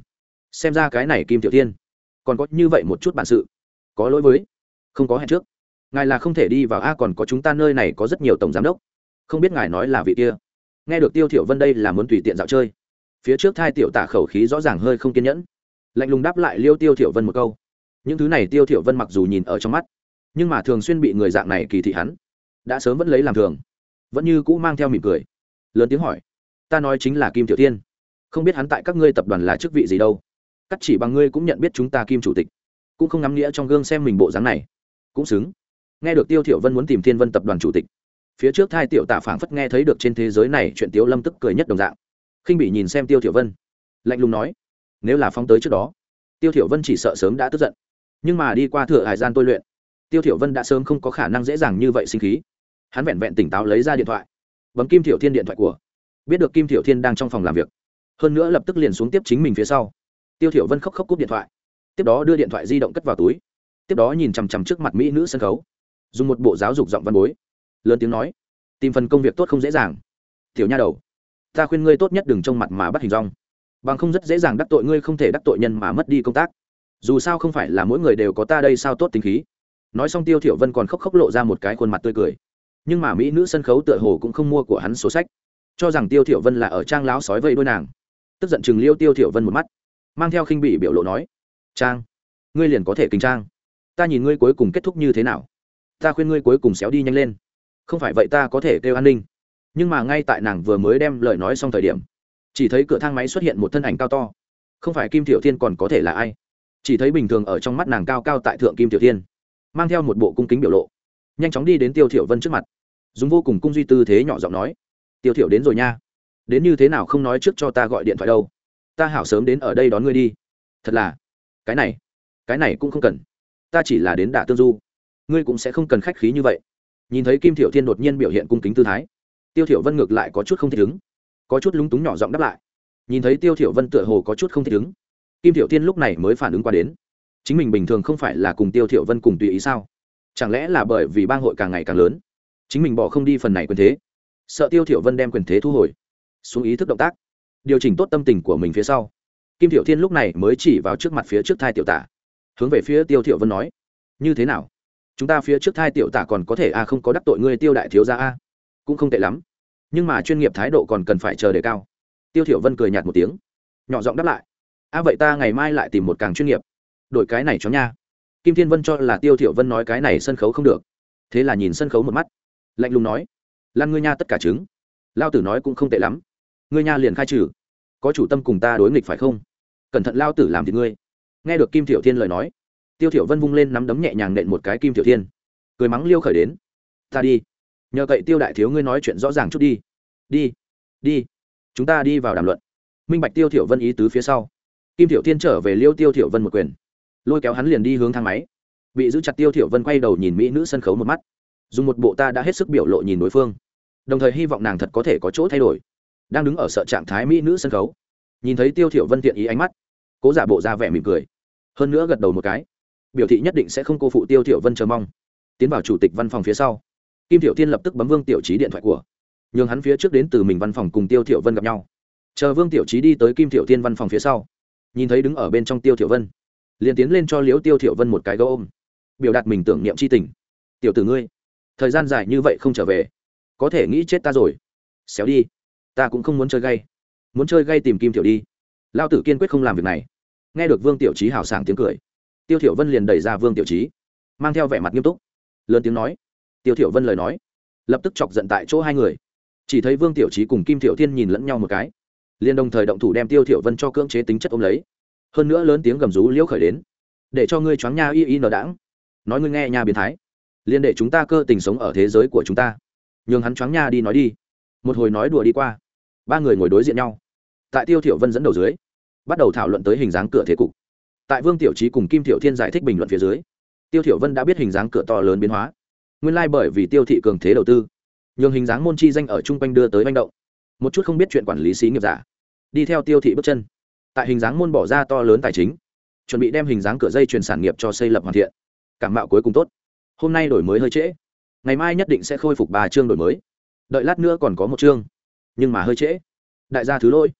Xem ra cái này kim tiểu thiên còn có như vậy một chút bản sự. Có lỗi với, không có hẹn trước. Ngài là không thể đi vào a, còn có chúng ta nơi này có rất nhiều tổng giám đốc. Không biết ngài nói là vị kia. Nghe được tiêu thiểu vân đây là muốn tùy tiện dạo chơi. Phía trước thai tiểu tả khẩu khí rõ ràng hơi không kiên nhẫn. Lạnh lùng đáp lại liêu tiêu thiểu vân một câu. Những thứ này tiêu thiểu vân mặc dù nhìn ở trong mắt nhưng mà thường xuyên bị người dạng này kỳ thị hắn, đã sớm vẫn lấy làm thường, vẫn như cũ mang theo mỉm cười, lớn tiếng hỏi, ta nói chính là kim tiểu tiên không biết hắn tại các ngươi tập đoàn là chức vị gì đâu, cắt chỉ bằng ngươi cũng nhận biết chúng ta kim chủ tịch, cũng không ngắm nghĩa trong gương xem mình bộ dáng này. Cũng xứng. Nghe được tiêu thiểu vân muốn tìm thiên vân tập đoàn chủ tịch, phía trước thai tiểu tạ phảng phất nghe thấy được trên thế giới này chuyện tiêu lâm tức cười nhất đồng dạng. Khinh bị nhìn xem tiêu thiểu vân, lạnh lùng nói, nếu là phong tới trước đó, tiêu thiểu vân chỉ sợ sớm đã tức giận, nhưng mà đi qua thừa hải gian tôi luyện tiêu thiểu vân đã sớm không có khả năng dễ dàng như vậy sinh khí. Hắn vẹn vẹn tỉnh táo lấy ra điện thoại. Bấm kim thiểu thiên điện thoại của. Biết được kim thiểu thiên đang trong phòng làm việc. Hơn nữa lập tức liền xuống tiếp chính mình phía sau. Tiêu thiểu vân khóc khóc cúp điện thoại. Tiếp đó đưa điện thoại di động cất vào túi. Tiếp đó nhìn chằm chằm trước mặt mỹ nữ sân khấu. Dùng một bộ giáo dục giọng văn bối. Lớn tiếng nói. Tìm phần công việc tốt không dễ dàng. Tiểu nha đầu. Ta khuyên ngươi tốt nhất đừng trông mặt mà bắt hình rong bằng không rất dễ dàng đắc tội ngươi không thể đắc tội nhân mà mất đi công tác. Dù sao không phải là mỗi người đều có ta đây sao tốt tính khí nói xong tiêu thiểu vân còn khóc khóc lộ ra một cái khuôn mặt tươi cười nhưng mà mỹ nữ sân khấu tựa hồ cũng không mua của hắn số sách cho rằng tiêu thiểu vân là ở trang láo sói vây đôi nàng tức giận chừng liêu tiêu thiểu vân một mắt mang theo khinh bỉ biểu lộ nói trang ngươi liền có thể kinh trang ta nhìn ngươi cuối cùng kết thúc như thế nào ta khuyên ngươi cuối cùng xéo đi nhanh lên không phải vậy ta có thể kêu an ninh nhưng mà ngay tại nàng vừa mới đem lời nói xong thời điểm chỉ thấy cửa thang máy xuất hiện một thân ảnh cao to không phải kim tiểu thiên còn có thể là ai chỉ thấy bình thường ở trong mắt nàng cao cao tại thượng kim tiểu thiên mang theo một bộ cung kính biểu lộ. Nhanh chóng đi đến tiêu thiểu vân trước mặt. Dùng vô cùng cung duy tư thế nhỏ giọng nói, tiêu thiểu đến rồi nha. Đến như thế nào không nói trước cho ta gọi điện thoại đâu. Ta hảo sớm đến ở đây đón ngươi đi. Thật là, cái này cái này cũng không cần. Ta chỉ là đến đả tương du. Ngươi cũng sẽ không cần khách khí như vậy. Nhìn thấy kim thiểu thiên đột nhiên biểu hiện cung kính tư thái, tiêu thiểu vân ngược lại có chút không thích ứng, có chút lúng túng nhỏ giọng đáp lại. Nhìn thấy tiêu thiểu vân tựa hồ có chút không thích ứng, kim thiểu thiên lúc này mới phản ứng qua đến chính mình bình thường không phải là cùng tiêu thiểu vân cùng tùy ý sao? Chẳng lẽ là bởi vì bang hội càng ngày càng lớn? Chính mình bỏ không đi phần này quyền thế. Sợ tiêu thiểu vân đem quyền thế thu hồi. Xuống ý thức động tác. Điều chỉnh tốt tâm tình của mình phía sau. Kim thiểu thiên lúc này mới chỉ vào trước mặt phía trước thai tiểu tả. Hướng về phía tiêu thiểu vân nói, như thế nào? Chúng ta phía trước thai tiểu tả còn có thể a không có đắc tội ngươi tiêu đại thiếu gia a? Cũng không tệ lắm. Nhưng mà chuyên nghiệp thái độ còn cần phải chờ đề cao. Tiêu thiểu vân cười nhạt một tiếng, nhỏ giọng đáp lại, a, vậy ta ngày mai lại tìm một càng chuyên nghiệp đổi cái này cho nha. Kim thiên vân cho là tiêu thiểu vân nói cái này sân khấu không được. Thế là nhìn sân khấu một mắt. Lạnh lùng nói lan ngươi nha tất cả trứng. Lao tử nói cũng không tệ lắm. Ngươi nha liền khai trừ. Có chủ tâm cùng ta đối nghịch phải không? Cẩn thận lao tử làm thì ngươi. Nghe được kim thiểu thiên lời nói, tiêu thiểu vân vung lên nắm đấm nhẹ nhàng nện một cái kim thiểu thiên. Cười mắng liêu khởi đến, ta đi. Nhờ cậy tiêu đại thiếu ngươi nói chuyện rõ ràng chút đi. Đi đi. Chúng ta đi vào đàm luận. Minh bạch tiêu thiểu vân ý tứ phía sau. Kim thiểu thiên trở về liêu tiêu thiểu vân một quyền lôi kéo hắn liền đi hướng thang máy. Bị giữ chặt tiêu thiểu vân quay đầu nhìn mỹ nữ sân khấu một mắt. Dùng một bộ ta đã hết sức biểu lộ nhìn đối phương. Đồng thời hy vọng nàng thật có thể có chỗ thay đổi. Đang đứng ở sợ trạng thái mỹ nữ sân khấu, nhìn thấy tiêu thiểu vân thiện ý ánh mắt, cố giả bộ ra vẻ mỉm cười. Hơn nữa gật đầu một cái, biểu thị nhất định sẽ không cô phụ tiêu thiểu vân chờ mong. Tiến vào chủ tịch văn phòng phía sau, kim thiểu thiên lập tức bấm vương tiểu trí điện thoại của. Nhường hắn phía trước đến từ mình văn phòng cùng tiêu thiểu vân gặp nhau. Chờ vương tiểu trí đi tới kim thiểu thiên văn phòng phía sau, nhìn thấy đứng ở bên trong tiêu thiểu vân liền tiến lên cho liễu tiêu thiểu vân một cái gấu ôm. Biểu đạt mình tưởng niệm chi tình. Tiểu tử ngươi, thời gian dài như vậy không trở về, có thể nghĩ chết ta rồi. Xéo đi, ta cũng không muốn chơi gay. Muốn chơi gay tìm kim tiểu đi. Lao tử kiên quyết không làm việc này. Nghe được vương tiểu trí hào sảng tiếng cười, tiêu thiểu vân liền đẩy ra vương tiểu trí mang theo vẻ mặt nghiêm túc, lớn tiếng nói. Tiêu thiểu vân lời nói, lập tức chọc giận tại chỗ hai người. Chỉ thấy vương tiểu trí cùng kim tiểu thiên nhìn lẫn nhau một cái, liền đồng thời động thủ đem tiêu thiểu vân cho cưỡng chế tính chất ôm lấy hơn nữa lớn tiếng gầm rú liễu khởi đến. Để cho ngươi choáng nha y y nở đãng. Nói ngươi nghe nha biến thái. Liên để chúng ta cơ tình sống ở thế giới của chúng ta. Nhường hắn choáng nha đi nói đi. Một hồi nói đùa đi qua. Ba người ngồi đối diện nhau. Tại tiêu thiểu vân dẫn đầu dưới, bắt đầu thảo luận tới hình dáng cửa thế cục. Tại vương tiểu trí cùng kim tiểu thiên giải thích bình luận phía dưới, tiêu thiểu vân đã biết hình dáng cửa to lớn biến hóa. Nguyên lai like bởi vì tiêu thị cường thế đầu tư, nhường hình dáng môn chi danh ở trung quanh đưa tới manh động. Một chút không biết chuyện quản lý xí nghiệp giả, đi theo tiêu thị bước chân tại hình dáng môn bỏ ra to lớn tài chính, chuẩn bị đem hình dáng cửa dây chuyển sản nghiệp cho xây lập hoàn thiện. Cảm mạo cuối cùng tốt. Hôm nay đổi mới hơi trễ. Ngày mai nhất định sẽ khôi phục ba chương đổi mới. Đợi lát nữa còn có một chương. Nhưng mà hơi trễ. Đại gia thứ lỗi.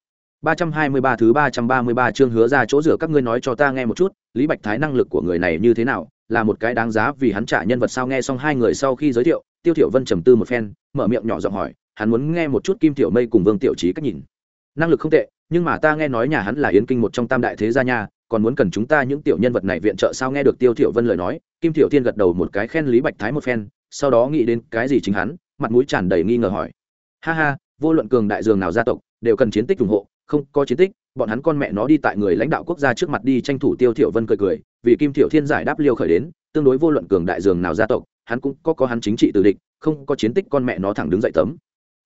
Ba trăm hai mươi ba thứ ba trăm ba mươi ba chương hứa ra chỗ rửa các ngươi nói cho ta nghe một chút, lý bạch thái năng lực của người này như thế nào, là một cái đáng giá vì hắn trả nhân vật sao? Nghe xong hai người sau khi giới thiệu, tiêu thiểu vân trầm tư một phen, mở miệng nhỏ giọng hỏi, hắn muốn nghe một chút kim tiểu mây cùng vương tiểu trí cách nhìn. Năng lực không tệ nhưng mà ta nghe nói nhà hắn là yến kinh một trong tam đại thế gia nhà còn muốn cần chúng ta những tiểu nhân vật này viện trợ sao? Nghe được tiêu thiểu vân lời nói, kim tiểu thiên gật đầu một cái khen lý bạch thái một phen, sau đó nghĩ đến cái gì chính hắn, mặt mũi tràn đầy nghi ngờ hỏi. Ha ha, vô luận cường đại dường nào gia tộc, đều cần chiến tích ủng hộ, không có chiến tích, bọn hắn con mẹ nó đi tại người lãnh đạo quốc gia trước mặt đi tranh thủ tiêu thiểu vân cười cười, vì kim thiểu thiên giải đáp liêu khởi đến, tương đối vô luận cường đại dường nào gia tộc, hắn cũng có có hắn chính trị từ địch, không có chiến tích con mẹ nó thẳng đứng dậy tấm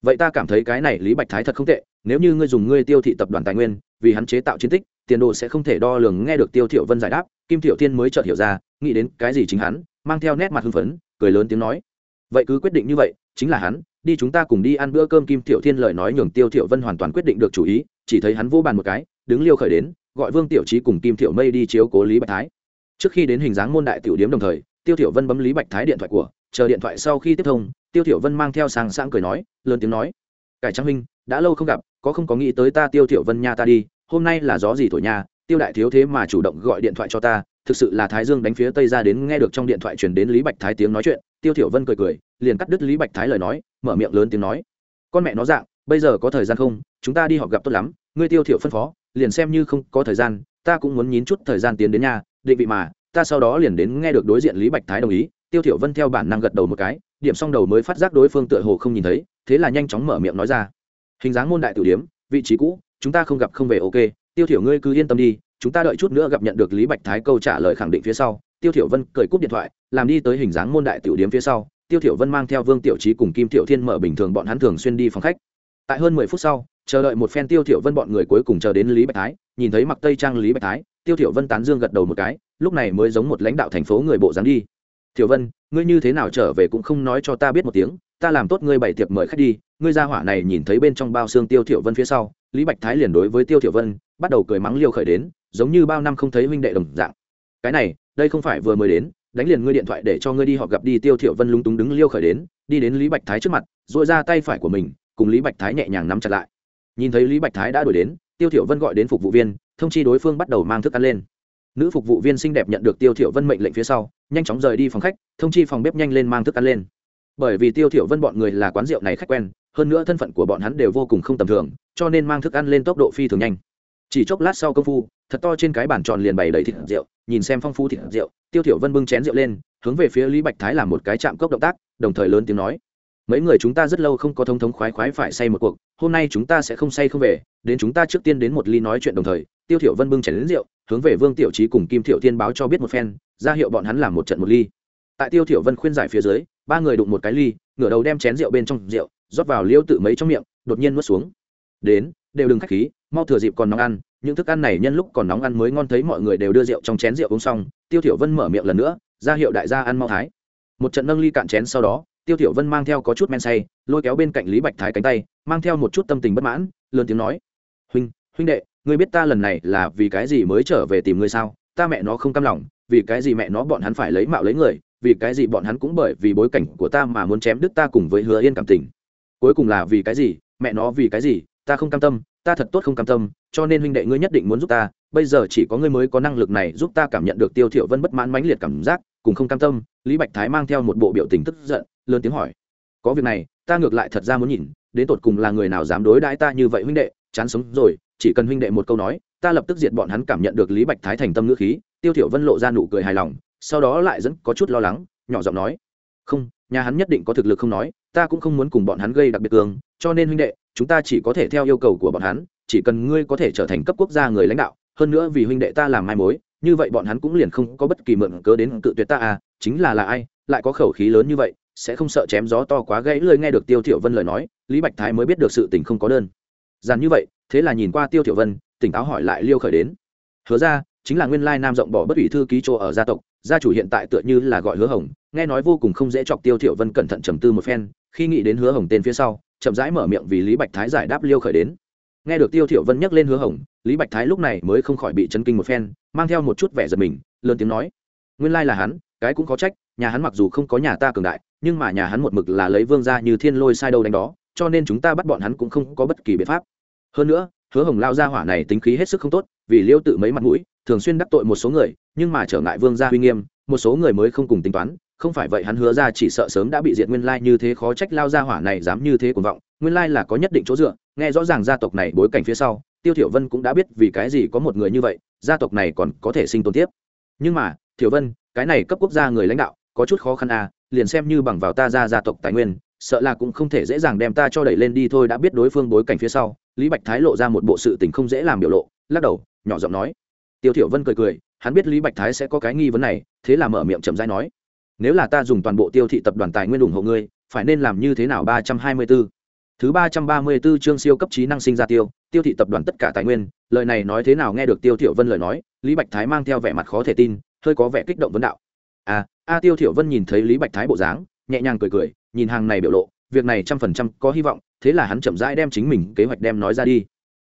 vậy ta cảm thấy cái này lý bạch thái thật không tệ, nếu như ngươi dùng ngươi tiêu thị tập đoàn tài nguyên, vì hắn chế tạo chiến tích, tiền đồ sẽ không thể đo lường nghe được tiêu Thiệu vân giải đáp, kim thiệu thiên mới chợt hiểu ra, nghĩ đến cái gì chính hắn, mang theo nét mặt hưng phấn, cười lớn tiếng nói. Vậy cứ quyết định như vậy, chính là hắn, đi chúng ta cùng đi ăn bữa cơm kim thiệu thiên lời nói nhường tiêu Thiệu vân hoàn toàn quyết định được chủ ý, chỉ thấy hắn vô bàn một cái, đứng liêu khởi đến, gọi vương tiểu trí cùng kim thiệu mây đi chiếu cố lý bạch thái. Trước khi đến hình dáng môn đại tiểu điếm đồng thời, tiêu Thiệu vân bấm lý bạch thái điện thoại của, chờ điện thoại sau khi tiếp thông tiêu thiểu vân mang theo sang sang cười nói, lớn tiếng nói, cải trang huynh, đã lâu không gặp, có không có nghĩ tới ta tiêu thiểu vân nha ta đi, hôm nay là gió gì thổi nha tiêu đại thiếu thế mà chủ động gọi điện thoại cho ta, thực sự là thái dương đánh phía tây ra đến nghe được trong điện thoại truyền đến lý bạch thái tiếng nói chuyện. Tiêu thiểu vân cười cười, liền cắt đứt lý bạch thái lời nói, mở miệng lớn tiếng nói, con mẹ nó dạng, bây giờ có thời gian không? Chúng ta đi họp gặp tốt lắm, ngươi tiêu thiểu phân phó, liền xem như không có thời gian, ta cũng muốn nhín chút thời gian tiến đến nhà, định vị mà, ta sau đó liền đến nghe được đối diện lý bạch thái đồng ý. Tiêu thiểu vân theo bản năng gật đầu một cái điểm xong đầu mới phát giác đối phương tựa hồ không nhìn thấy, thế là nhanh chóng mở miệng nói ra. Hình dáng môn đại tử điếm, vị trí cũ, chúng ta không gặp không về ok, tiêu thiểu ngươi cứ yên tâm đi, chúng ta đợi chút nữa gặp nhận được lý bạch thái câu trả lời khẳng định phía sau. Tiêu thiểu vân cởi cúp điện thoại, làm đi tới hình dáng môn đại tiểu điếm phía sau. Tiêu thiểu vân mang theo vương tiểu trí cùng kim tiểu thiên mở bình thường, bọn hắn thường xuyên đi phòng khách. Tại hơn mười phút sau, chờ đợi một phen tiêu thiểu vân bọn người cuối cùng chờ đến lý bạch thái, nhìn thấy mặc tây trang lý bạch thái, tiêu thiểu vân tán dương gật đầu một cái, lúc này mới giống một lãnh đạo thành phố người bộ dáng đi. Tiểu vân, ngươi như thế nào trở về cũng không nói cho ta biết một tiếng, ta làm tốt ngươi bảy tiệc mời khách đi, ngươi ra hỏa này nhìn thấy bên trong bao xương tiêu thiểu vân phía sau, lý bạch thái liền đối với tiêu thiểu vân, bắt đầu cười mắng liêu khởi đến, giống như bao năm không thấy huynh đệ đồng dạng. Cái này, đây không phải vừa mới đến, đánh liền ngươi điện thoại để cho ngươi đi họp gặp đi, tiêu thiểu vân lúng túng đứng liêu khởi đến, đi đến lý bạch thái trước mặt, duỗi ra tay phải của mình, cùng lý bạch thái nhẹ nhàng nắm chặt lại. Nhìn thấy lý bạch thái đã đuổi đến, tiêu thiểu vân gọi đến phục vụ viên, thông chi đối phương bắt đầu mang thức ăn lên. Nữ phục vụ viên xinh đẹp nhận được tiêu thiểu vân mệnh lệnh phía sau nhanh chóng rời đi phòng khách, thông chi phòng bếp nhanh lên mang thức ăn lên. Bởi vì tiêu thiểu vân bọn người là quán rượu này khách quen, hơn nữa thân phận của bọn hắn đều vô cùng không tầm thường, cho nên mang thức ăn lên tốc độ phi thường nhanh. Chỉ chốc lát sau công phu, thật to trên cái bàn tròn liền bày đầy thịt rượu, nhìn xem phong phú thịt rượu, tiêu thiểu vân bưng chén rượu lên, hướng về phía lý bạch thái làm một cái chạm cốc động tác, đồng thời lớn tiếng nói mấy người chúng ta rất lâu không có thông thống khoái khoái phải say một cuộc, hôm nay chúng ta sẽ không say không về, đến chúng ta trước tiên đến một ly nói chuyện đồng thời, tiêu thiểu vân bưng chén đến rượu, hướng về vương tiểu trí cùng kim thiểu tiên báo cho biết một phen, ra hiệu bọn hắn làm một trận một ly. Tại tiêu thiểu vân khuyên giải phía dưới, ba người đụng một cái ly, ngửa đầu đem chén rượu bên trong rượu, rót vào liêu tự mấy trong miệng, đột nhiên nuốt xuống. Đến, đều đừng khách khí, mau thừa dịp còn nóng ăn, những thức ăn này nhân lúc còn nóng ăn mới ngon thấy mọi người đều đưa rượu trong chén rượu uống xong, tiêu thiểu vân mở miệng lần nữa, ra hiệu đại gia ăn mau thái. Một trận nâng ly cạn chén sau đó tiêu tiểu vân mang theo có chút men say, lôi kéo bên cạnh lý bạch thái cánh tay, mang theo một chút tâm tình bất mãn, lớn tiếng nói, huynh huynh đệ, ngươi biết ta lần này là vì cái gì mới trở về tìm ngươi sao? Ta mẹ nó không cam lòng, vì cái gì mẹ nó bọn hắn phải lấy mạo lấy người, vì cái gì bọn hắn cũng bởi vì bối cảnh của ta mà muốn chém đứt ta cùng với hứa yên cảm tình. Cuối cùng là vì cái gì? Mẹ nó vì cái gì? Ta không cam tâm, ta thật tốt không cam tâm, cho nên huynh đệ ngươi nhất định muốn giúp ta. Bây giờ chỉ có ngươi mới có năng lực này giúp ta cảm nhận được tiêu thiểu vân bất mãn mãnh liệt cảm giác, cùng không cam tâm. Lý bạch thái mang theo một bộ biểu tình tức giận lớn tiếng hỏi. Có việc này, ta ngược lại thật ra muốn nhìn, đến tột cùng là người nào dám đối đãi ta như vậy huynh đệ, chán sống rồi, chỉ cần huynh đệ một câu nói, ta lập tức diệt bọn hắn cảm nhận được lý bạch thái thành tâm ngữ khí, tiêu thiểu vân lộ ra nụ cười hài lòng, sau đó lại dẫn có chút lo lắng, nhỏ giọng nói, không, nhà hắn nhất định có thực lực không nói, ta cũng không muốn cùng bọn hắn gây đặc biệt cường cho nên huynh đệ, chúng ta chỉ có thể theo yêu cầu của bọn hắn, chỉ cần ngươi có thể trở thành cấp quốc gia người lãnh đạo, hơn nữa vì huynh đệ ta làm mai mối, như vậy bọn hắn cũng liền không có bất kỳ mượn cớ đến cự tuyệt ta à chính là là ai, lại có khẩu khí lớn như vậy sẽ không sợ chém gió to quá gãy lưỡi nghe được tiêu thiểu vân lời nói, lý bạch thái mới biết được sự tình không có đơn. Giản như vậy, thế là nhìn qua tiêu thiểu vân, tỉnh táo hỏi lại liêu khởi đến. Hứa ra, chính là nguyên lai nam rộng bỏ bất ủy thư ký chỗ ở gia tộc, gia chủ hiện tại tựa như là gọi hứa hồng, nghe nói vô cùng không dễ chọc tiêu thiểu vân cẩn thận trầm tư một phen, khi nghĩ đến hứa hồng tên phía sau, chậm rãi mở miệng vì lý bạch thái giải đáp liêu khởi đến. Nghe được tiêu thiểu vân nhắc lên hứa hồng, lý bạch thái lúc này mới không khỏi bị chấn kinh một phen, mang theo một chút vẻ giật mình, lớn tiếng nói, nguyên lai là hắn, cái cũng có trách, nhà hắn mặc dù không có nhà ta cường đại nhưng mà nhà hắn một mực là lấy vương gia như thiên lôi sai đâu đánh đó, cho nên chúng ta bắt bọn hắn cũng không có bất kỳ biện pháp. Hơn nữa, hứa hồng lao gia hỏa này tính khí hết sức không tốt, vì liêu tự mấy mặt mũi, thường xuyên đắc tội một số người, nhưng mà trở ngại vương gia uy nghiêm, một số người mới không cùng tính toán, không phải vậy hắn hứa ra chỉ sợ sớm đã bị diệt nguyên lai như thế khó trách lao gia hỏa này dám như thế cuồng vọng, nguyên lai là có nhất định chỗ dựa, nghe rõ ràng gia tộc này bối cảnh phía sau, tiêu thiểu vân cũng đã biết vì cái gì có một người như vậy, gia tộc này còn có thể sinh tồn tiếp. Nhưng mà, thiểu vân, cái này cấp quốc gia người lãnh đạo, có chút khó khăn à liền xem như bằng vào ta ra gia tộc tài nguyên, sợ là cũng không thể dễ dàng đem ta cho đẩy lên đi thôi, đã biết đối phương bối cảnh phía sau, lý bạch thái lộ ra một bộ sự tình không dễ làm biểu lộ, lắc đầu, nhỏ giọng nói. Tiêu thiểu vân cười cười, hắn biết lý bạch thái sẽ có cái nghi vấn này, thế là mở miệng chậm rãi nói. Nếu là ta dùng toàn bộ tiêu thị tập đoàn tài nguyên ủng hộ ngươi, phải nên làm như thế nào ba trăm hai mươi 324 thứ ba trăm ba mươi 334 chương siêu cấp trí năng sinh ra tiêu tiêu thị tập đoàn tất cả tài nguyên, lời này nói thế nào nghe được tiêu thiểu vân lời nói, lý bạch thái mang theo vẻ mặt khó thể tin, hơi có vẻ kích động vấn đạo. À a tiêu thiểu vân nhìn thấy lý bạch thái bộ dáng, nhẹ nhàng cười cười, nhìn hàng này biểu lộ, việc này trăm phần trăm có hy vọng, thế là hắn chậm rãi đem chính mình kế hoạch đem nói ra đi.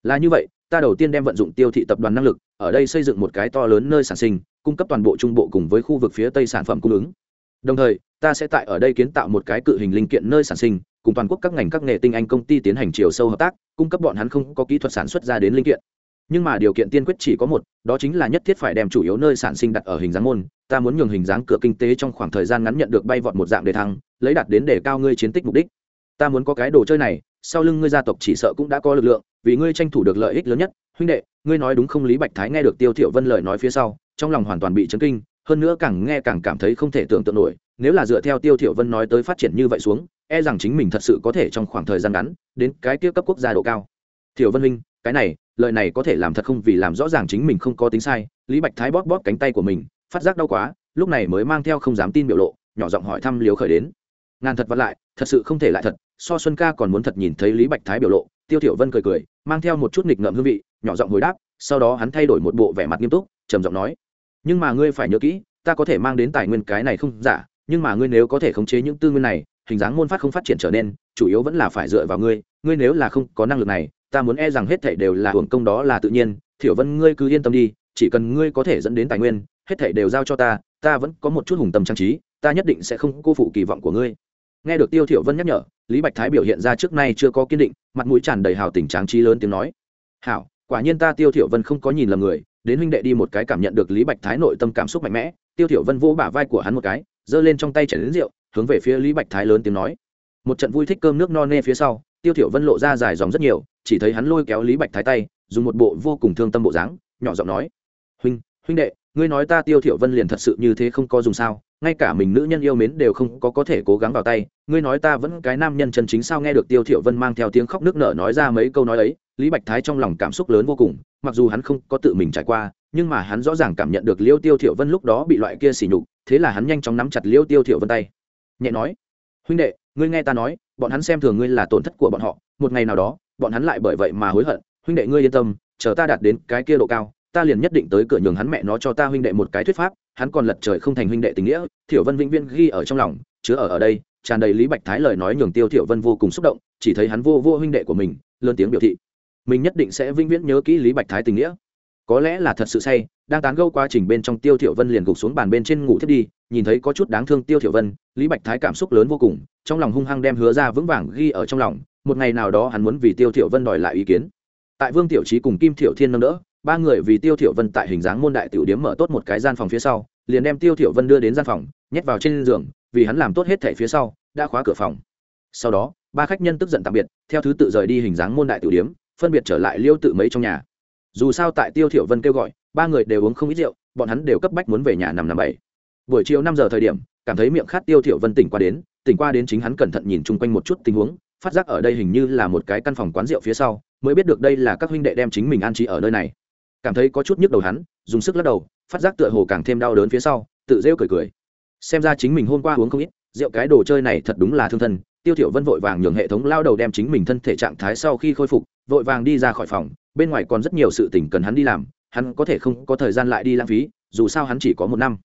Là như vậy, ta đầu tiên đem vận dụng tiêu thị tập đoàn năng lực, ở đây xây dựng một cái to lớn nơi sản sinh, cung cấp toàn bộ trung bộ cùng với khu vực phía tây sản phẩm cung ứng. Đồng thời, ta sẽ tại ở đây kiến tạo một cái cự hình linh kiện nơi sản sinh, cùng toàn quốc các ngành các nghề tinh anh công ty tiến hành chiều sâu hợp tác, cung cấp bọn hắn không có kỹ thuật sản xuất ra đến linh kiện nhưng mà điều kiện tiên quyết chỉ có một, đó chính là nhất thiết phải đem chủ yếu nơi sản sinh đặt ở hình dáng môn. Ta muốn nhường hình dáng cửa kinh tế trong khoảng thời gian ngắn nhận được bay vọt một dạng đề thăng, lấy đặt đến để cao ngươi chiến tích mục đích. Ta muốn có cái đồ chơi này, sau lưng ngươi gia tộc chỉ sợ cũng đã có lực lượng, vì ngươi tranh thủ được lợi ích lớn nhất. Huynh đệ, ngươi nói đúng không? Lý bạch thái nghe được tiêu thiểu vân lời nói phía sau, trong lòng hoàn toàn bị chấn kinh, hơn nữa càng nghe càng cảm thấy không thể tưởng tượng nổi. Nếu là dựa theo tiêu thiểu vân nói tới phát triển như vậy xuống e rằng chính mình thật sự có thể trong khoảng thời gian ngắn, đến cái kia cấp quốc gia độ cao. Thiệu vân huynh cái này, lời này có thể làm thật không vì làm rõ ràng chính mình không có tính sai, lý bạch thái bóp bóp cánh tay của mình, phát giác đau quá, lúc này mới mang theo không dám tin biểu lộ, nhỏ giọng hỏi thăm liều khởi đến. Ngàn thật vặt lại, thật sự không thể lại thật, so xuân ca còn muốn thật nhìn thấy lý bạch thái biểu lộ, tiêu thiểu vân cười cười, mang theo một chút nghịch ngợm hương vị, nhỏ giọng hồi đáp, sau đó hắn thay đổi một bộ vẻ mặt nghiêm túc, trầm giọng nói, nhưng mà ngươi phải nhớ kỹ, ta có thể mang đến tài nguyên cái này không giả, nhưng mà ngươi nếu có thể khống chế những tư nguyên này hình dáng môn phát không phát triển trở nên, chủ yếu vẫn là phải dựa vào ngươi ngươi nếu là không có năng lực này, ta muốn e rằng hết thảy đều là hưởng công đó là tự nhiên, thiểu vân ngươi cứ yên tâm đi, chỉ cần ngươi có thể dẫn đến tài nguyên, hết thảy đều giao cho ta ta vẫn có một chút hùng tâm trang trí, ta nhất định sẽ không cô phụ kỳ vọng của ngươi. Nghe được tiêu thiểu vân nhắc nhở, lý bạch thái biểu hiện ra trước nay chưa có kiên định, mặt mũi tràn đầy hào tình tráng trí lớn tiếng nói, hảo, quả nhiên ta tiêu thiểu vân không có nhìn lầm người, đến huynh đệ đi một cái cảm nhận được lý bạch thái nội tâm cảm xúc mạnh mẽ. Tiêu thiểu vân vỗ bả vai của hắn một cái, giơ lên trong tay chén đến rượu hướng về phía lý bạch thái lớn tiếng nói. Một trận vui thích cơm nước no nê phía sau, tiêu thiểu vân lộ ra dài dòng rất nhiều, chỉ thấy hắn lôi kéo lý bạch thái tay, dùng một bộ vô cùng thương tâm bộ dáng, nhỏ giọng nói. Huynh huynh đệ, ngươi nói ta tiêu thiểu vân liền thật sự như thế không có dùng sao, ngay cả mình nữ nhân yêu mến đều không có có thể cố gắng vào tay, ngươi nói ta vẫn cái nam nhân chân chính sao? Nghe được tiêu thiểu vân mang theo tiếng khóc nước nở nói ra mấy câu nói ấy, lý bạch thái trong lòng cảm xúc lớn vô cùng, mặc dù hắn không có tự mình trải qua, nhưng mà hắn rõ ràng cảm nhận được liêu tiêu thiểu vân lúc đó bị loại kia xỉ nhục, thế là hắn nhanh chóng nắm chặt liêu tiêu thiểu vân tay nhẹ nói, huynh đệ, ngươi nghe ta nói, bọn hắn xem thường ngươi là tổn thất của bọn họ, một ngày nào đó, bọn hắn lại bởi vậy mà hối hận. Huynh đệ ngươi yên tâm, chờ ta đạt đến cái kia độ cao, ta liền nhất định tới cửa nhường hắn mẹ nó cho ta huynh đệ một cái thuyết pháp. Hắn còn lật trời không thành huynh đệ tình nghĩa, thiểu vân vĩnh viễn ghi ở trong lòng, chứa ở ở đây, tràn đầy lý bạch thái lời nói nhường tiêu thiểu vân vô cùng xúc động, chỉ thấy hắn vô vô huynh đệ của mình, lớn tiếng biểu thị, mình nhất định sẽ vĩnh viễn nhớ kỹ lý bạch thái tình nghĩa có lẽ là thật sự say, đang tán gẫu quá trình bên trong tiêu thiểu vân liền gục xuống bàn bên trên ngủ thiếp đi, nhìn thấy có chút đáng thương tiêu thiểu vân, lý bạch thái cảm xúc lớn vô cùng, trong lòng hung hăng đem hứa ra vững vàng ghi ở trong lòng, một ngày nào đó hắn muốn vì tiêu thiểu vân đòi lại ý kiến. Tại vương tiểu trí cùng kim thiểu thiên nâng đỡ, ba người vì tiêu thiểu vân tại hình dáng môn đại tiểu điếm mở tốt một cái gian phòng phía sau, liền đem tiêu thiểu vân đưa đến gian phòng, nhét vào trên giường, vì hắn làm tốt hết thảy phía sau, đã khóa cửa phòng. Sau đó, ba khách nhân tức giận tạm biệt, theo thứ tự rời đi hình dáng môn đại tiểu điếm, phân biệt trở lại liêu tự mấy trong nhà dù sao tại tiêu thiểu vân kêu gọi, ba người đều uống không ít rượu, bọn hắn đều cấp bách muốn về nhà nằm nằm bảy. Buổi chiều năm giờ thời điểm, cảm thấy miệng khát tiêu thiểu vân tỉnh qua đến, tỉnh qua đến chính hắn cẩn thận nhìn chung quanh một chút tình huống, phát giác ở đây hình như là một cái căn phòng quán rượu phía sau, mới biết được đây là các huynh đệ đem chính mình an trí ở nơi này. Cảm thấy có chút nhức đầu hắn, dùng sức lắc đầu, phát giác tựa hồ càng thêm đau đớn phía sau, tự rêu cười cười. Xem ra chính mình hôm qua uống không ít, rượu cái đồ chơi này thật đúng là thương thân. Tiêu thiểu vân vội vàng nhường hệ thống lao đầu đem chính mình thân thể trạng thái sau khi khôi phục, vội vàng đi ra khỏi phòng bên ngoài còn rất nhiều sự tình cần hắn đi làm, hắn có thể không có thời gian lại đi lãng phí, dù sao hắn chỉ có một năm.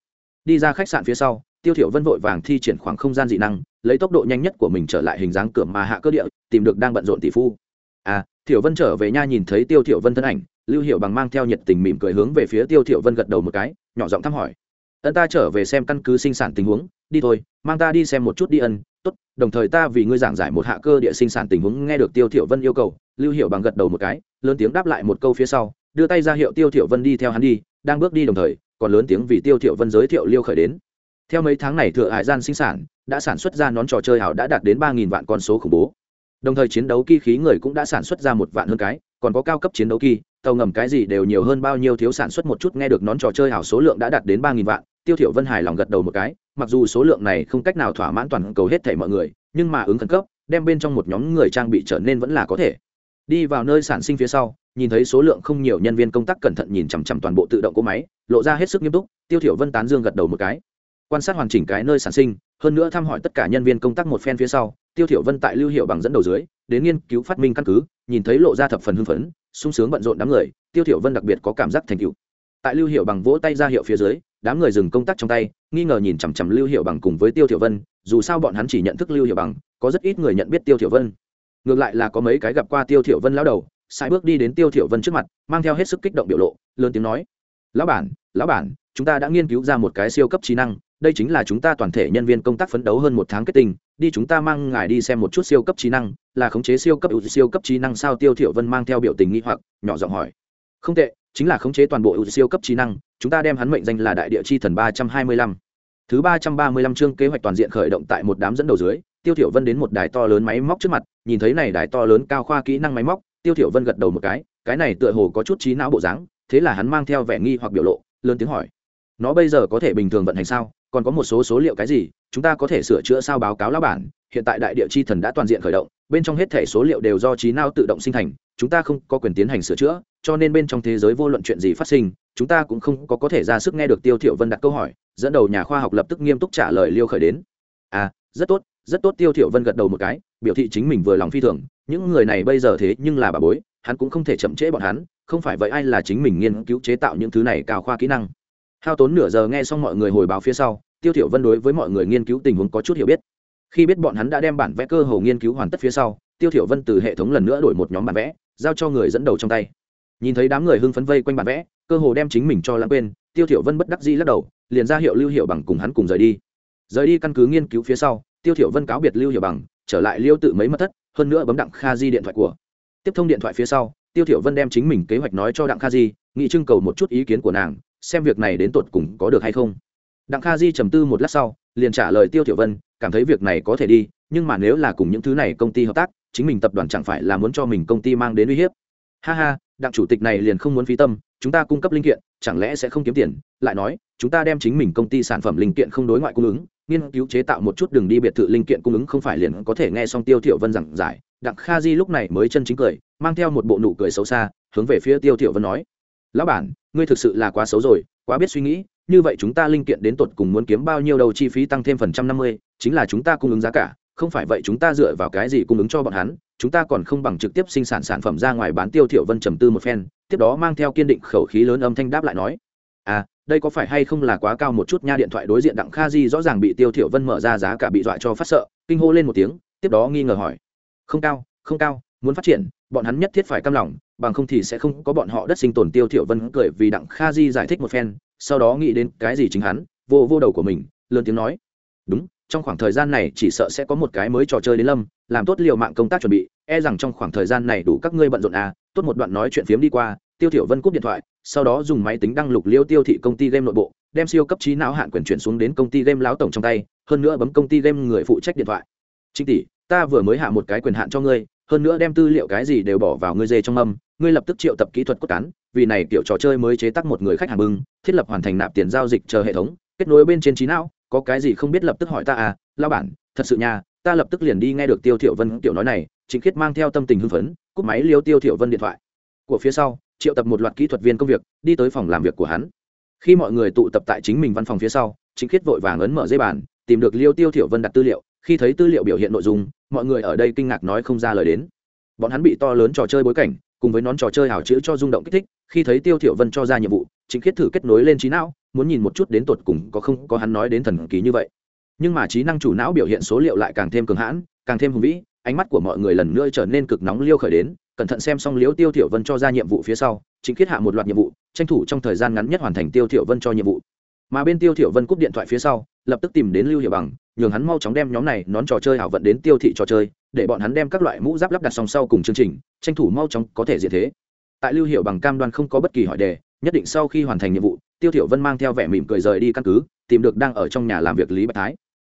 Đi ra khách sạn phía sau, tiêu thiểu vân vội vàng thi triển khoảng không gian dị năng, lấy tốc độ nhanh nhất của mình trở lại hình dáng cửa mà hạ cơ địa, tìm được đang bận rộn tỷ phu. À thiểu vân trở về nha nhìn thấy tiêu thiểu vân thân ảnh, lưu hiệu bằng mang theo nhiệt tình mỉm cười hướng về phía tiêu thiểu vân gật đầu một cái, nhỏ giọng thăm hỏi. Ân ta trở về xem căn cứ sinh sản tình huống, đi thôi, mang ta đi xem một chút đi ân tốt, đồng thời ta vì ngươi giảng giải một hạ cơ địa sinh sản tình huống nghe được tiêu thiểu vân yêu cầu, lưu hiệu bằng gật đầu một cái, lớn tiếng đáp lại một câu phía sau, đưa tay ra hiệu tiêu thiểu vân đi theo hắn đi, đang bước đi đồng thời, còn lớn tiếng vì tiêu thiểu vân giới thiệu liêu khởi đến. Theo mấy tháng này thừa hải gian sinh sản, đã sản xuất ra nón trò chơi hảo đã đạt đến ba nghìn vạn con số khủng bố. Đồng thời chiến đấu kỳ khí người cũng đã sản xuất ra một vạn hơn cái, còn có cao cấp chiến đấu kỳ tàu ngầm cái gì đều nhiều hơn bao nhiêu thiếu sản xuất một chút nghe được nón trò chơi hảo số lượng đã đạt đến ba nghìn vạn, tiêu thiểu vân hài lòng gật đầu một cái mặc dù số lượng này không cách nào thỏa mãn toàn cầu hết thảy mọi người, nhưng mà ứng khẩn cấp, đem bên trong một nhóm người trang bị trở nên vẫn là có thể. Đi vào nơi sản sinh phía sau, nhìn thấy số lượng không nhiều nhân viên công tác cẩn thận nhìn chằm chằm toàn bộ tự động cỗ máy, lộ ra hết sức nghiêm túc, tiêu thiểu vân tán dương gật đầu một cái. Quan sát hoàn chỉnh cái nơi sản sinh, hơn nữa thăm hỏi tất cả nhân viên công tác một phen phía sau, tiêu thiểu vân tại lưu hiệu bằng dẫn đầu dưới, đến nghiên cứu phát minh căn cứ, nhìn thấy lộ ra thập phần hưng phấn, sung sướng bận rộn đám người, tiêu thiểu vân đặc biệt có cảm giác thành tựu. Tại lưu hiệu bằng vỗ tay ra hiệu phía dưới đám người dừng công tác trong tay, nghi ngờ nhìn chằm chằm lưu hiệu bằng cùng với tiêu thiểu vân, dù sao bọn hắn chỉ nhận thức lưu hiệu bằng, có rất ít người nhận biết tiêu thiểu vân. Ngược lại là có mấy cái gặp qua tiêu thiểu vân lão đầu sai bước đi đến tiêu thiểu vân trước mặt, mang theo hết sức kích động biểu lộ, lớn tiếng nói, lão bản lão bản, chúng ta đã nghiên cứu ra một cái siêu cấp trí năng, đây chính là chúng ta toàn thể nhân viên công tác phấn đấu hơn một tháng kết tinh, đi chúng ta mang ngài đi xem một chút siêu cấp trí năng, là khống chế siêu cấp siêu cấp trí năng sao? Tiêu thiểu vân mang theo biểu tình nghi hoặc, nhỏ giọng hỏi. Không tệ chính là khống chế toàn bộ ưu siêu cấp trí năng, chúng ta đem hắn mệnh danh là đại địa chi thần ba trăm hai mươi lăm. Thứ ba trăm ba mươi lăm chương kế hoạch toàn diện khởi động tại một đám dẫn đầu dưới, tiêu thiểu vân đến một đài to lớn máy móc trước mặt, nhìn thấy này đài to lớn cao khoa kỹ năng máy móc, tiêu thiểu vân gật đầu một cái cái này tựa hồ có chút trí não bộ dáng, thế là hắn mang theo vẻ nghi hoặc biểu lộ, lớn tiếng hỏi. Nó bây giờ có thể bình thường vận hành sao? Còn có một số số liệu cái gì? Chúng ta có thể sửa chữa sao báo cáo lão bản? Hiện tại đại địa chi thần đã toàn diện khởi động, bên trong hết thể số liệu đều do trí não tự động sinh thành, chúng ta không có quyền tiến hành sửa chữa cho nên bên trong thế giới vô luận chuyện gì phát sinh, chúng ta cũng không có có thể ra sức nghe được tiêu thiểu vân đặt câu hỏi, dẫn đầu nhà khoa học lập tức nghiêm túc trả lời liêu khởi đến. À rất tốt rất tốt, tiêu thiểu vân gật đầu một cái, biểu thị chính mình vừa lòng phi thường, những người này bây giờ thế nhưng là bà bối, hắn cũng không thể chậm trễ bọn hắn, không phải vậy ai là chính mình nghiên cứu chế tạo những thứ này cao khoa kỹ năng. Hao tốn nửa giờ nghe xong mọi người hồi báo phía sau, tiêu thiểu vân đối với mọi người nghiên cứu tình huống có chút hiểu biết. Khi biết bọn hắn đã đem bản vẽ cơ hồ nghiên cứu hoàn tất phía sau, tiêu thiểu vân từ hệ thống lần nữa đổi một nhóm bản vẽ, giao cho người dẫn đầu trong tay nhìn thấy đám người hưng phấn vây quanh bản vẽ, cơ hồ đem chính mình cho lãng quên, tiêu thiểu vân bất đắc dĩ lắc đầu, liền ra hiệu lưu hiệu bằng cùng hắn cùng rời đi. Rời đi căn cứ nghiên cứu phía sau, tiêu thiểu vân cáo biệt lưu hiệu bằng, trở lại liêu tự mấy mất thất, hơn nữa bấm đặng kha di điện thoại của. Tiếp thông điện thoại phía sau, tiêu thiểu vân đem chính mình kế hoạch nói cho đặng kha di, nghị trưng cầu một chút ý kiến của nàng, xem việc này đến tột cùng có được hay không. Đặng kha di trầm tư một lát sau, liền trả lời tiêu thiểu vân, cảm thấy việc này có thể đi, nhưng mà nếu là cùng những thứ này công ty hợp tác, chính mình tập đoàn chẳng phải là muốn cho mình công ty mang đến uy hiếp. Ha ha đặng chủ tịch này liền không muốn phí tâm, chúng ta cung cấp linh kiện, chẳng lẽ sẽ không kiếm tiền? Lại nói, chúng ta đem chính mình công ty sản phẩm linh kiện không đối ngoại cung ứng, nghiên cứu chế tạo một chút đường đi biệt thự linh kiện cung ứng không phải liền có thể nghe xong tiêu thiểu vân giảng giải. Đặng kha di lúc này mới chân chính cười, mang theo một bộ nụ cười xấu xa, hướng về phía tiêu thiểu vân nói, lão bản, ngươi thực sự là quá xấu rồi, quá biết suy nghĩ, như vậy chúng ta linh kiện đến tột cùng muốn kiếm bao nhiêu đầu chi phí tăng thêm phần trăm năm mươi, chính là chúng ta cung ứng giá cả không phải vậy chúng ta dựa vào cái gì cung ứng cho bọn hắn, chúng ta còn không bằng trực tiếp sinh sản sản phẩm ra ngoài bán tiêu thiểu vân trầm tư một phen, tiếp đó mang theo kiên định khẩu khí lớn âm thanh đáp lại nói à đây có phải hay không là quá cao một chút nha, điện thoại đối diện đặng kha di rõ ràng bị tiêu thiểu vân mở ra giá cả bị dọa cho phát sợ, kinh hô lên một tiếng, tiếp đó nghi ngờ hỏi, không cao không cao, muốn phát triển, bọn hắn nhất thiết phải cam lòng, bằng không thì sẽ không có bọn họ đất sinh tồn tiêu thiểu vân cười vì đặng kha di giải thích một phen, sau đó nghĩ đến cái gì chính hắn, vô vô đầu của mình, lớn tiếng nói, đúng trong khoảng thời gian này chỉ sợ sẽ có một cái mới trò chơi đến lâm, làm tốt liều mạng công tác chuẩn bị e rằng trong khoảng thời gian này đủ các ngươi bận rộn à tốt một đoạn nói chuyện phiếm đi qua, tiêu thiểu vân cúp điện thoại, sau đó dùng máy tính đăng lục liêu tiêu thị công ty game nội bộ, đem siêu cấp trí não hạn quyền chuyển xuống đến công ty game láo tổng trong tay, hơn nữa bấm công ty game người phụ trách điện thoại. Trinh tỷ, ta vừa mới hạ một cái quyền hạn cho ngươi, hơn nữa đem tư liệu cái gì đều bỏ vào ngươi dê trong âm ngươi lập tức triệu tập kỹ thuật cốt cán, vì này kiểu trò chơi mới chế tác một người khách hàng bưng, thiết lập hoàn thành nạp tiền giao dịch chờ hệ thống, kết nối bên trên trí não có cái gì không biết lập tức hỏi ta à lao bản, thật sự nha, ta lập tức liền đi nghe được tiêu thiểu vân tiểu nói này chính khiết mang theo tâm tình hưng phấn, cúp máy liêu tiêu thiểu vân điện thoại. Của phía sau, triệu tập một loạt kỹ thuật viên công việc, đi tới phòng làm việc của hắn. Khi mọi người tụ tập tại chính mình văn phòng phía sau chính khiết vội vàng ấn mở dây bàn, tìm được liêu tiêu thiểu vân đặt tư liệu, khi thấy tư liệu biểu hiện nội dung, mọi người ở đây kinh ngạc nói không ra lời đến. Bọn hắn bị to lớn trò chơi bối cảnh, cùng với nón trò chơi hảo chữ cho rung động kích thích, khi thấy tiêu thiểu vân cho ra nhiệm vụ chính khiết thử kết nối lên trí não, muốn nhìn một chút đến tột cùng có không có hắn nói đến thần kỳ như vậy. Nhưng mà trí năng chủ não biểu hiện số liệu lại càng thêm cường hãn, càng thêm hùng vĩ, ánh mắt của mọi người lần nữa trở nên cực nóng liêu khởi đến, cẩn thận xem xong liễu tiêu thiểu vân cho ra nhiệm vụ phía sau chính khiết hạ một loạt nhiệm vụ, tranh thủ trong thời gian ngắn nhất hoàn thành tiêu thiểu vân cho nhiệm vụ. Mà bên tiêu thiểu vân cúp điện thoại phía sau, lập tức tìm đến lưu Hiểu bằng, nhường hắn mau chóng đem nhóm này nón trò chơi hảo vận đến tiêu thị trò chơi, để bọn hắn đem các loại mũ giáp lắp đặt song sau cùng chương trình, tranh thủ mau chóng có thể diện thế. Tại lưu Hiểu bằng cam đoan không có bất kỳ hỏi đề nhất định sau khi hoàn thành nhiệm vụ, tiêu thiểu vân mang theo vẻ mỉm cười rời đi căn cứ, tìm được đang ở trong nhà làm việc lý bạch thái.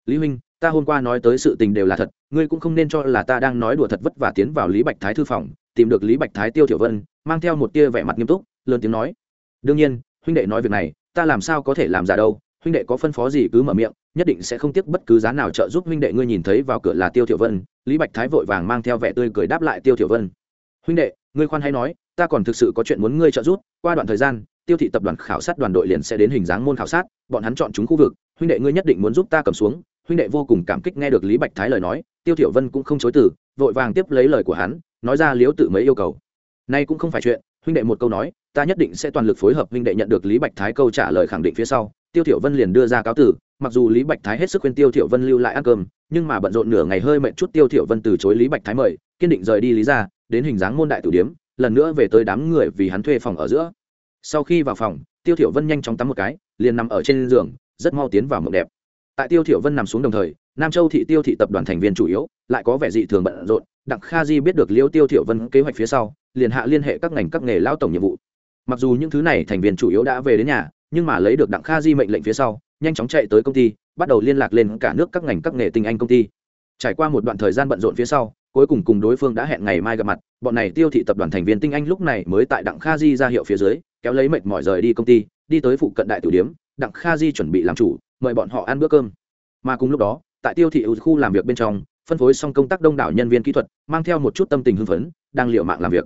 Lý huynh, ta hôm qua nói tới sự tình đều là thật, ngươi cũng không nên cho là ta đang nói đùa thật vất vả tiến vào lý bạch thái thư phòng. Tìm được lý bạch thái, tiêu thiểu vân mang theo một tia vẻ mặt nghiêm túc, lớn tiếng nói, đương nhiên, huynh đệ nói việc này, ta làm sao có thể làm giả đâu, huynh đệ có phân phó gì cứ mở miệng, nhất định sẽ không tiếc bất cứ giá nào trợ giúp huynh đệ ngươi nhìn thấy vào cửa là tiêu thiểu vân. Lý bạch thái vội vàng mang theo vẻ tươi cười đáp lại tiêu thiểu vân, huynh đệ, ngươi khoan hãy nói ta còn thực sự có chuyện muốn ngươi trợ giúp qua đoạn thời gian tiêu thị tập đoàn khảo sát đoàn đội liền sẽ đến hình dáng môn khảo sát bọn hắn chọn chúng khu vực huynh đệ ngươi nhất định muốn giúp ta cầm xuống huynh đệ vô cùng cảm kích nghe được lý bạch thái lời nói tiêu thiểu vân cũng không chối từ vội vàng tiếp lấy lời của hắn nói ra liếu tự mấy yêu cầu. Nay cũng không phải chuyện huynh đệ một câu nói ta nhất định sẽ toàn lực phối hợp huynh đệ nhận được lý bạch thái câu trả lời khẳng định phía sau tiêu thiểu vân liền đưa ra cáo tử mặc dù lý bạch thái hết sức khuyên tiêu thiểu vân lưu lại ăn cơm nhưng mà bận rộn nửa ngày hơi mệt chút tiêu thiểu vân từ chối lý bạch thái mời kiên định rời đi lý gia, đến hình dáng môn đại tử điếm lần nữa về tới đám người vì hắn thuê phòng ở giữa. Sau khi vào phòng, tiêu thiểu vân nhanh chóng tắm một cái, liền nằm ở trên giường, rất mau tiến vào mộng đẹp. Tại tiêu thiểu vân nằm xuống đồng thời, nam châu thị tiêu thị tập đoàn thành viên chủ yếu, lại có vẻ dị thường bận rộn, đặng kha di biết được liêu tiêu thiểu vân kế hoạch phía sau, liền hạ liên hệ các ngành các nghề lao tổng nhiệm vụ. Mặc dù những thứ này thành viên chủ yếu đã về đến nhà, nhưng mà lấy được đặng kha di mệnh lệnh phía sau, nhanh chóng chạy tới công ty, bắt đầu liên lạc lên cả nước các ngành các nghề tinh anh công ty. Trải qua một đoạn thời gian bận rộn phía sau cuối cùng cùng đối phương đã hẹn ngày mai gặp mặt, bọn này tiêu thị tập đoàn thành viên tinh anh lúc này mới tại đặng kha di ra hiệu phía dưới, kéo lấy mệt mỏi rời đi công ty, đi tới phụ cận đại tử điếm, đặng kha di chuẩn bị làm chủ, mời bọn họ ăn bữa cơm. Mà cùng lúc đó, tại tiêu thị khu làm việc bên trong, phân phối xong công tác đông đảo nhân viên kỹ thuật, mang theo một chút tâm tình hưng phấn, đang liệu mạng làm việc.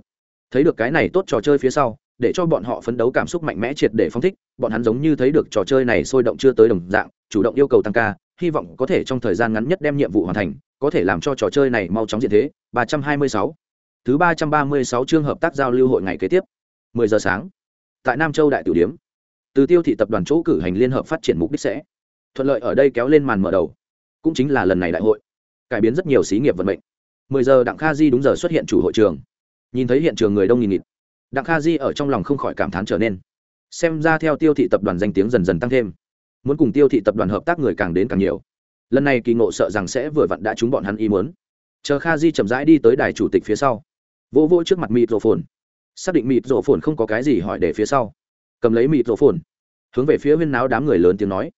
Thấy được cái này tốt trò chơi phía sau, để cho bọn họ phấn đấu cảm xúc mạnh mẽ triệt để phong thích, bọn hắn giống như thấy được trò chơi này sôi động chưa tới đồng dạng, chủ động yêu cầu tăng ca, hy vọng có thể trong thời gian ngắn nhất đem nhiệm vụ hoàn thành có thể làm cho trò chơi này mau chóng diện thế. 326 thứ 336 chương hợp tác giao lưu hội ngày kế tiếp 10 giờ sáng. Tại nam châu đại tiểu điếm, từ tiêu thị tập đoàn chỗ cử hành liên hợp phát triển mục đích sẽ thuận lợi ở đây kéo lên màn mở đầu, cũng chính là lần này đại hội, cải biến rất nhiều xí nghiệp vận mệnh. mười giờ đặng kha di đúng giờ xuất hiện chủ hội trường. Nhìn thấy hiện trường người đông nghìn nghịt, đặng kha di ở trong lòng không khỏi cảm thán trở nên. Xem ra theo tiêu thị tập đoàn danh tiếng dần dần tăng thêm, muốn cùng tiêu thị tập đoàn hợp tác người càng đến càng nhiều lần này kỳ ngộ sợ rằng sẽ vừa vặn đã trúng bọn hắn ý muốn. Chờ kha di chậm rãi đi tới đài chủ tịch phía sau. Vỗ vỗ trước mặt mịt rổ phồn xác định mịt rổ phồn không có cái gì hỏi để phía sau. Cầm lấy mịt rổ phồn hướng về phía huyên náo đám người lớn tiếng nói.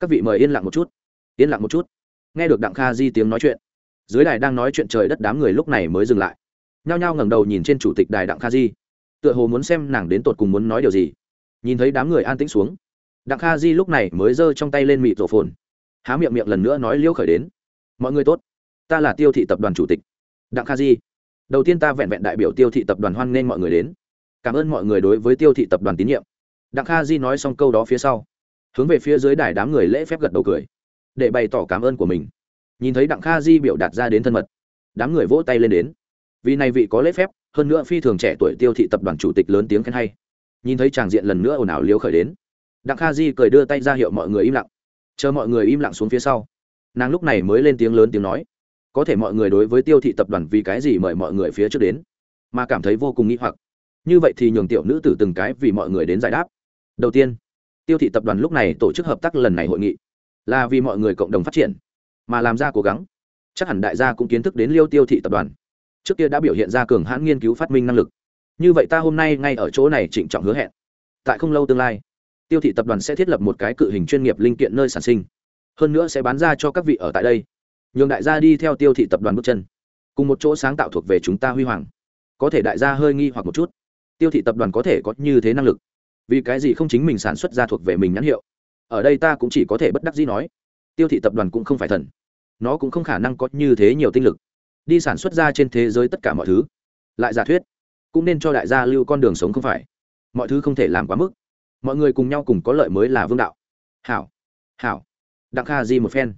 Các vị mời yên lặng một chút. Yên lặng một chút. Nghe được đặng kha di tiếng nói chuyện. Dưới đài đang nói chuyện trời đất đám người lúc này mới dừng lại. Nhao nhao ngẩng đầu nhìn trên chủ tịch đài đặng kha di. Tựa hồ muốn xem nàng đến tột cùng muốn nói điều gì. Nhìn thấy đám người an tĩnh xuống. Đặng kha di lúc này mới giơ trong tay lên mịt rổ phồn há miệng miệng lần nữa nói liễu khởi đến. Mọi người tốt, ta là tiêu thị tập đoàn chủ tịch. Đặng kha di, đầu tiên ta vẹn vẹn đại biểu tiêu thị tập đoàn hoan nghênh mọi người đến. Cảm ơn mọi người đối với tiêu thị tập đoàn tín nhiệm. Đặng kha di nói xong câu đó phía sau, hướng về phía dưới đài đám người lễ phép gật đầu cười, để bày tỏ cảm ơn của mình. Nhìn thấy đặng kha di biểu đạt ra đến thân mật, đám người vỗ tay lên đến. Vì này vị có lễ phép, hơn nữa phi thường trẻ tuổi tiêu thị tập đoàn chủ tịch lớn tiếng khen hay. Nhìn thấy tràng diện lần nữa ồn ào liếu khởi đến, đặng kha di cười đưa tay ra hiệu mọi người im lặng chờ mọi người im lặng xuống phía sau. Nàng lúc này mới lên tiếng lớn tiếng nói, có thể mọi người đối với tiêu thị tập đoàn vì cái gì mời mọi người phía trước đến? Mà cảm thấy vô cùng nghĩ hoặc. Như vậy thì nhường tiểu nữ tử từng cái vì mọi người đến giải đáp. Đầu tiên, tiêu thị tập đoàn lúc này tổ chức hợp tác lần này hội nghị, là vì mọi người cộng đồng phát triển, mà làm ra cố gắng. Chắc hẳn đại gia cũng kiến thức đến liêu tiêu thị tập đoàn. Trước kia đã biểu hiện ra cường hãn nghiên cứu phát minh năng lực. Như vậy ta hôm nay ngay ở chỗ này trịnh trọng hứa hẹn. Tại không lâu tương lai tiêu thị tập đoàn sẽ thiết lập một cái cự hình chuyên nghiệp linh kiện nơi sản sinh, hơn nữa sẽ bán ra cho các vị ở tại đây. Nhường đại gia đi theo tiêu thị tập đoàn bước chân, cùng một chỗ sáng tạo thuộc về chúng ta huy hoàng. Có thể đại gia hơi nghi hoặc một chút, tiêu thị tập đoàn có thể có như thế năng lực? Vì cái gì không chính mình sản xuất ra thuộc về mình nhãn hiệu? Ở đây ta cũng chỉ có thể bất đắc dĩ nói, tiêu thị tập đoàn cũng không phải thần. Nó cũng không khả năng có như thế nhiều tinh lực. Đi sản xuất ra trên thế giới tất cả mọi thứ, lại giả thuyết, cũng nên cho đại gia lưu con đường sống không phải. Mọi thứ không thể làm quá mức mọi người cùng nhau cùng có lợi mới là vương đạo. Hảo hảo. Đặng kha di một phen.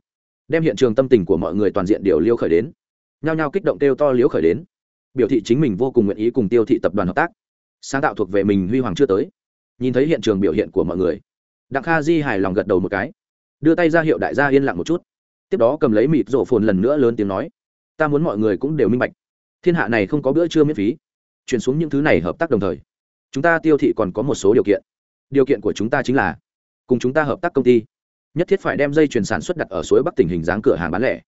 Đem hiện trường tâm tình của mọi người toàn diện điều liêu khởi đến. Nhao nhao kích động kêu to liếu khởi đến. Biểu thị chính mình vô cùng nguyện ý cùng tiêu thị tập đoàn hợp tác. Sáng tạo thuộc về mình huy hoàng chưa tới. Nhìn thấy hiện trường biểu hiện của mọi người, đặng kha di hài lòng gật đầu một cái. Đưa tay ra hiệu đại gia yên lặng một chút. Tiếp đó cầm lấy mịt rổ phồn lần nữa lớn tiếng nói, ta muốn mọi người cũng đều minh bạch. Thiên hạ này không có bữa trưa miễn phí. Chuyển xuống những thứ này hợp tác đồng thời, chúng ta tiêu thị còn có một số điều kiện điều kiện của chúng ta chính là cùng chúng ta hợp tác công ty. Nhất thiết phải đem dây chuyển sản xuất đặt ở suối bắc tỉnh hình dáng cửa hàng bán lẻ.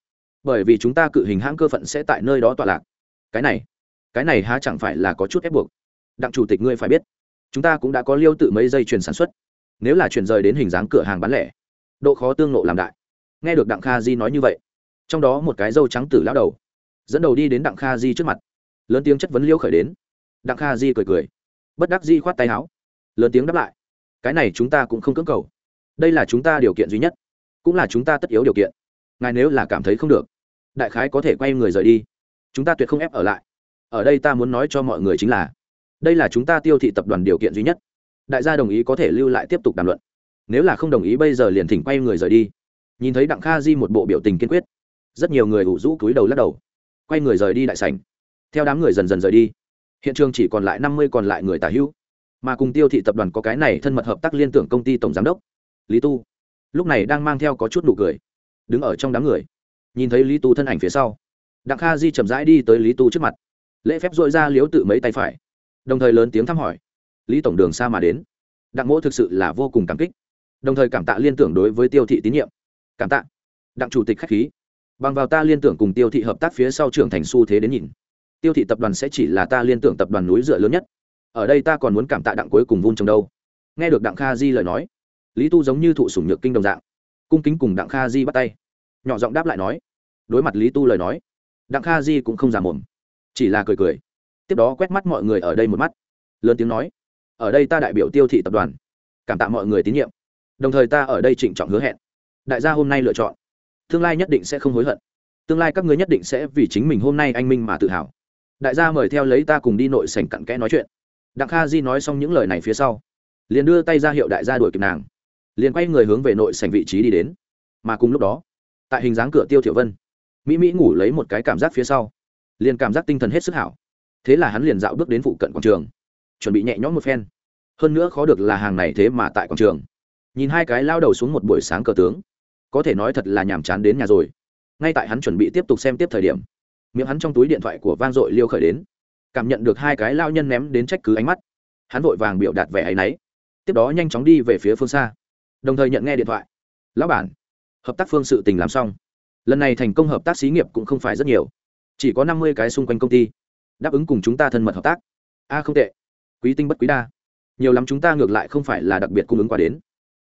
Bởi vì chúng ta cự hình hãng cơ phận sẽ tại nơi đó tọa lạc. Cái này cái này há chẳng phải là có chút ép buộc. Đặng chủ tịch ngươi phải biết, chúng ta cũng đã có liêu tự mấy dây chuyền sản xuất. Nếu là chuyển rời đến hình dáng cửa hàng bán lẻ, độ khó tương nộ làm đại. Nghe được đặng kha di nói như vậy, trong đó một cái dâu trắng tử lao đầu, dẫn đầu đi đến đặng kha di trước mặt. Lớn tiếng chất vấn liêu khởi đến. Đặng kha di cười cười, bất đắc di khoát tay áo, lớn tiếng đáp lại cái này chúng ta cũng không cưỡng cầu. Đây là chúng ta điều kiện duy nhất, cũng là chúng ta tất yếu điều kiện. Ngài nếu là cảm thấy không được, đại khái có thể quay người rời đi. Chúng ta tuyệt không ép ở lại. Ở đây ta muốn nói cho mọi người chính là, đây là chúng ta tiêu thị tập đoàn điều kiện duy nhất. Đại gia đồng ý có thể lưu lại tiếp tục đàm luận. Nếu là không đồng ý bây giờ liền thỉnh quay người rời đi. Nhìn thấy đặng kha di một bộ biểu tình kiên quyết, rất nhiều người ủ rũ cúi đầu lắc đầu. Quay người rời đi đại sành theo đám người dần dần rời đi, hiện trường chỉ còn lại năm mươi còn lại người tả hữu mà cùng tiêu thị tập đoàn có cái này thân mật hợp tác liên tưởng công ty tổng giám đốc, lý tu. Lúc này đang mang theo có chút nụ cười, đứng ở trong đám người, nhìn thấy lý tu thân ảnh phía sau. Đặng kha di chậm rãi đi tới lý tu trước mặt, lễ phép dội ra liếu tự mấy tay phải, đồng thời lớn tiếng thăm hỏi, lý tổng đường xa mà đến. Đặng mỗ thực sự là vô cùng cảm kích, đồng thời cảm tạ liên tưởng đối với tiêu thị tín nhiệm. Cảm tạ. Đặng chủ tịch k h á c h khí, bằng vào ta liên tưởng cùng tiêu thị hợp tác phía sau trưởng thành xu thế đến nhìn, tiêu thị tập đoàn sẽ chỉ là ta liên tưởng tập đoàn núi dựa lớn nhất ở đây ta còn muốn cảm tạ đặng cuối cùng vun trồng đâu. Nghe được đặng kha di lời nói, lý tu giống như thụ sủng nhược kinh đồng dạng, cung kính cùng đặng kha di bắt tay. Nhỏ giọng đáp lại nói, đối mặt lý tu lời nói, đặng kha di cũng không giả mồm, chỉ là cười cười. Tiếp đó quét mắt mọi người ở đây một mắt, lớn tiếng nói, ở đây ta đại biểu tiêu thị tập đoàn, cảm tạ mọi người tín nhiệm. Đồng thời ta ở đây trịnh trọng hứa hẹn. Đại gia hôm nay lựa chọn, tương lai nhất định sẽ không hối hận. Tương lai các ngươi nhất định sẽ vì chính mình hôm nay anh minh mà tự hào. Đại gia mời theo lấy ta cùng đi nội sảnh cặn kẽ nói chuyện đặng kha di nói xong những lời này phía sau, liền đưa tay ra hiệu đại gia đuổi kịp nàng, liền quay người hướng về nội sảnh vị trí đi đến. Mà cùng lúc đó, tại hình dáng cửa tiêu thiểu vân, mỹ mỹ ngủ lấy một cái cảm giác phía sau, liền cảm giác tinh thần hết sức hảo. Thế là hắn liền dạo bước đến phụ cận quảng trường, chuẩn bị nhẹ nhõm một phen. Hơn nữa khó được là hàng này thế mà tại quảng trường. Nhìn hai cái lao đầu xuống một buổi sáng cờ tướng, có thể nói thật là nhàm chán đến nhà rồi. Ngay tại hắn chuẩn bị tiếp tục xem tiếp thời điểm, miệng hắn trong túi điện thoại của vang dội liêu khởi đến cảm nhận được hai cái lao nhân ném đến trách cứ ánh mắt. Hắn vội vàng biểu đạt vẻ hay náy tiếp đó nhanh chóng đi về phía phương xa, đồng thời nhận nghe điện thoại. Lão bản, hợp tác phương sự tình làm xong. Lần này thành công hợp tác xí nghiệp cũng không phải rất nhiều, chỉ có năm mươi cái xung quanh công ty, đáp ứng cùng chúng ta thân mật hợp tác. A, không tệ. Quý tinh bất quý đa. Nhiều lắm chúng ta ngược lại không phải là đặc biệt cung ứng qua đến.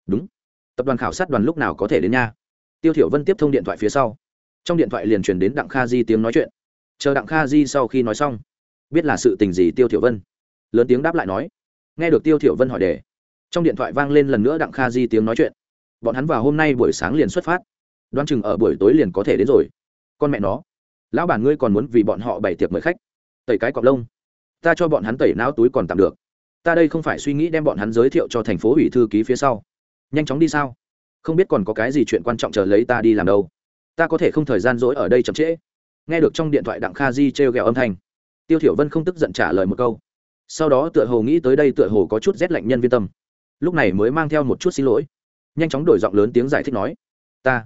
Đúng. Tập đoàn khảo sát đoàn lúc nào có thể đến nha. Tiêu thiểu vân tiếp thông điện thoại phía sau. Trong điện thoại liền truyền đến đặng kha di tiếng nói chuyện. Chờ đặng kha di sau khi nói xong biết là sự tình gì tiêu thiểu vân? Lớn tiếng đáp lại nói. Nghe được tiêu thiểu vân hỏi đề, trong điện thoại vang lên lần nữa đặng kha di tiếng nói chuyện. Bọn hắn vào hôm nay buổi sáng liền xuất phát. Đoán chừng ở buổi tối liền có thể đến rồi. Con mẹ nó, lão bản ngươi còn muốn vì bọn họ bày tiệc mời khách. Tẩy cái cọc lông. Ta cho bọn hắn tẩy não túi còn tạm được. Ta đây không phải suy nghĩ đem bọn hắn giới thiệu cho thành phố ủy thư ký phía sau. Nhanh chóng đi sao? Không biết còn có cái gì chuyện quan trọng chờ lấy ta đi làm đâu. Ta có thể không thời gian dỗi ở đây chậm trễ. Nghe được trong điện thoại đặng kha di treo ghẹo âm thanh tiêu thiểu vân không tức giận trả lời một câu. Sau đó tựa hồ nghĩ tới đây tựa hồ có chút rét lạnh nhân viên tâm. Lúc này mới mang theo một chút xin lỗi. Nhanh chóng đổi giọng lớn tiếng giải thích nói, ta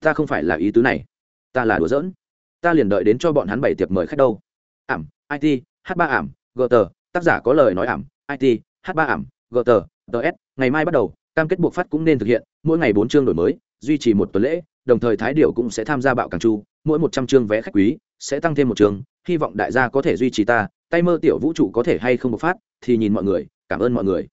ta không phải là ý tứ này. Ta là đùa giỡn. Ta liền đợi đến cho bọn hắn bảy tiệc mời khách đâu. Ảm it h ba ảm gờ tờ tác giả có lời nói ảm it h ba ảm gờ tờ ts ngày mai bắt đầu, cam kết buộc phát cũng nên thực hiện, mỗi ngày bốn chương đổi mới, duy trì một tuần lễ, đồng thời thái điệu cũng sẽ tham gia bạo càng chu mỗi một trăm chương vé khách quý sẽ tăng thêm một chương, hy vọng đại gia có thể duy trì ta tay mơ tiểu vũ trụ có thể hay không bộc phát, thì nhìn mọi người, cảm ơn mọi người.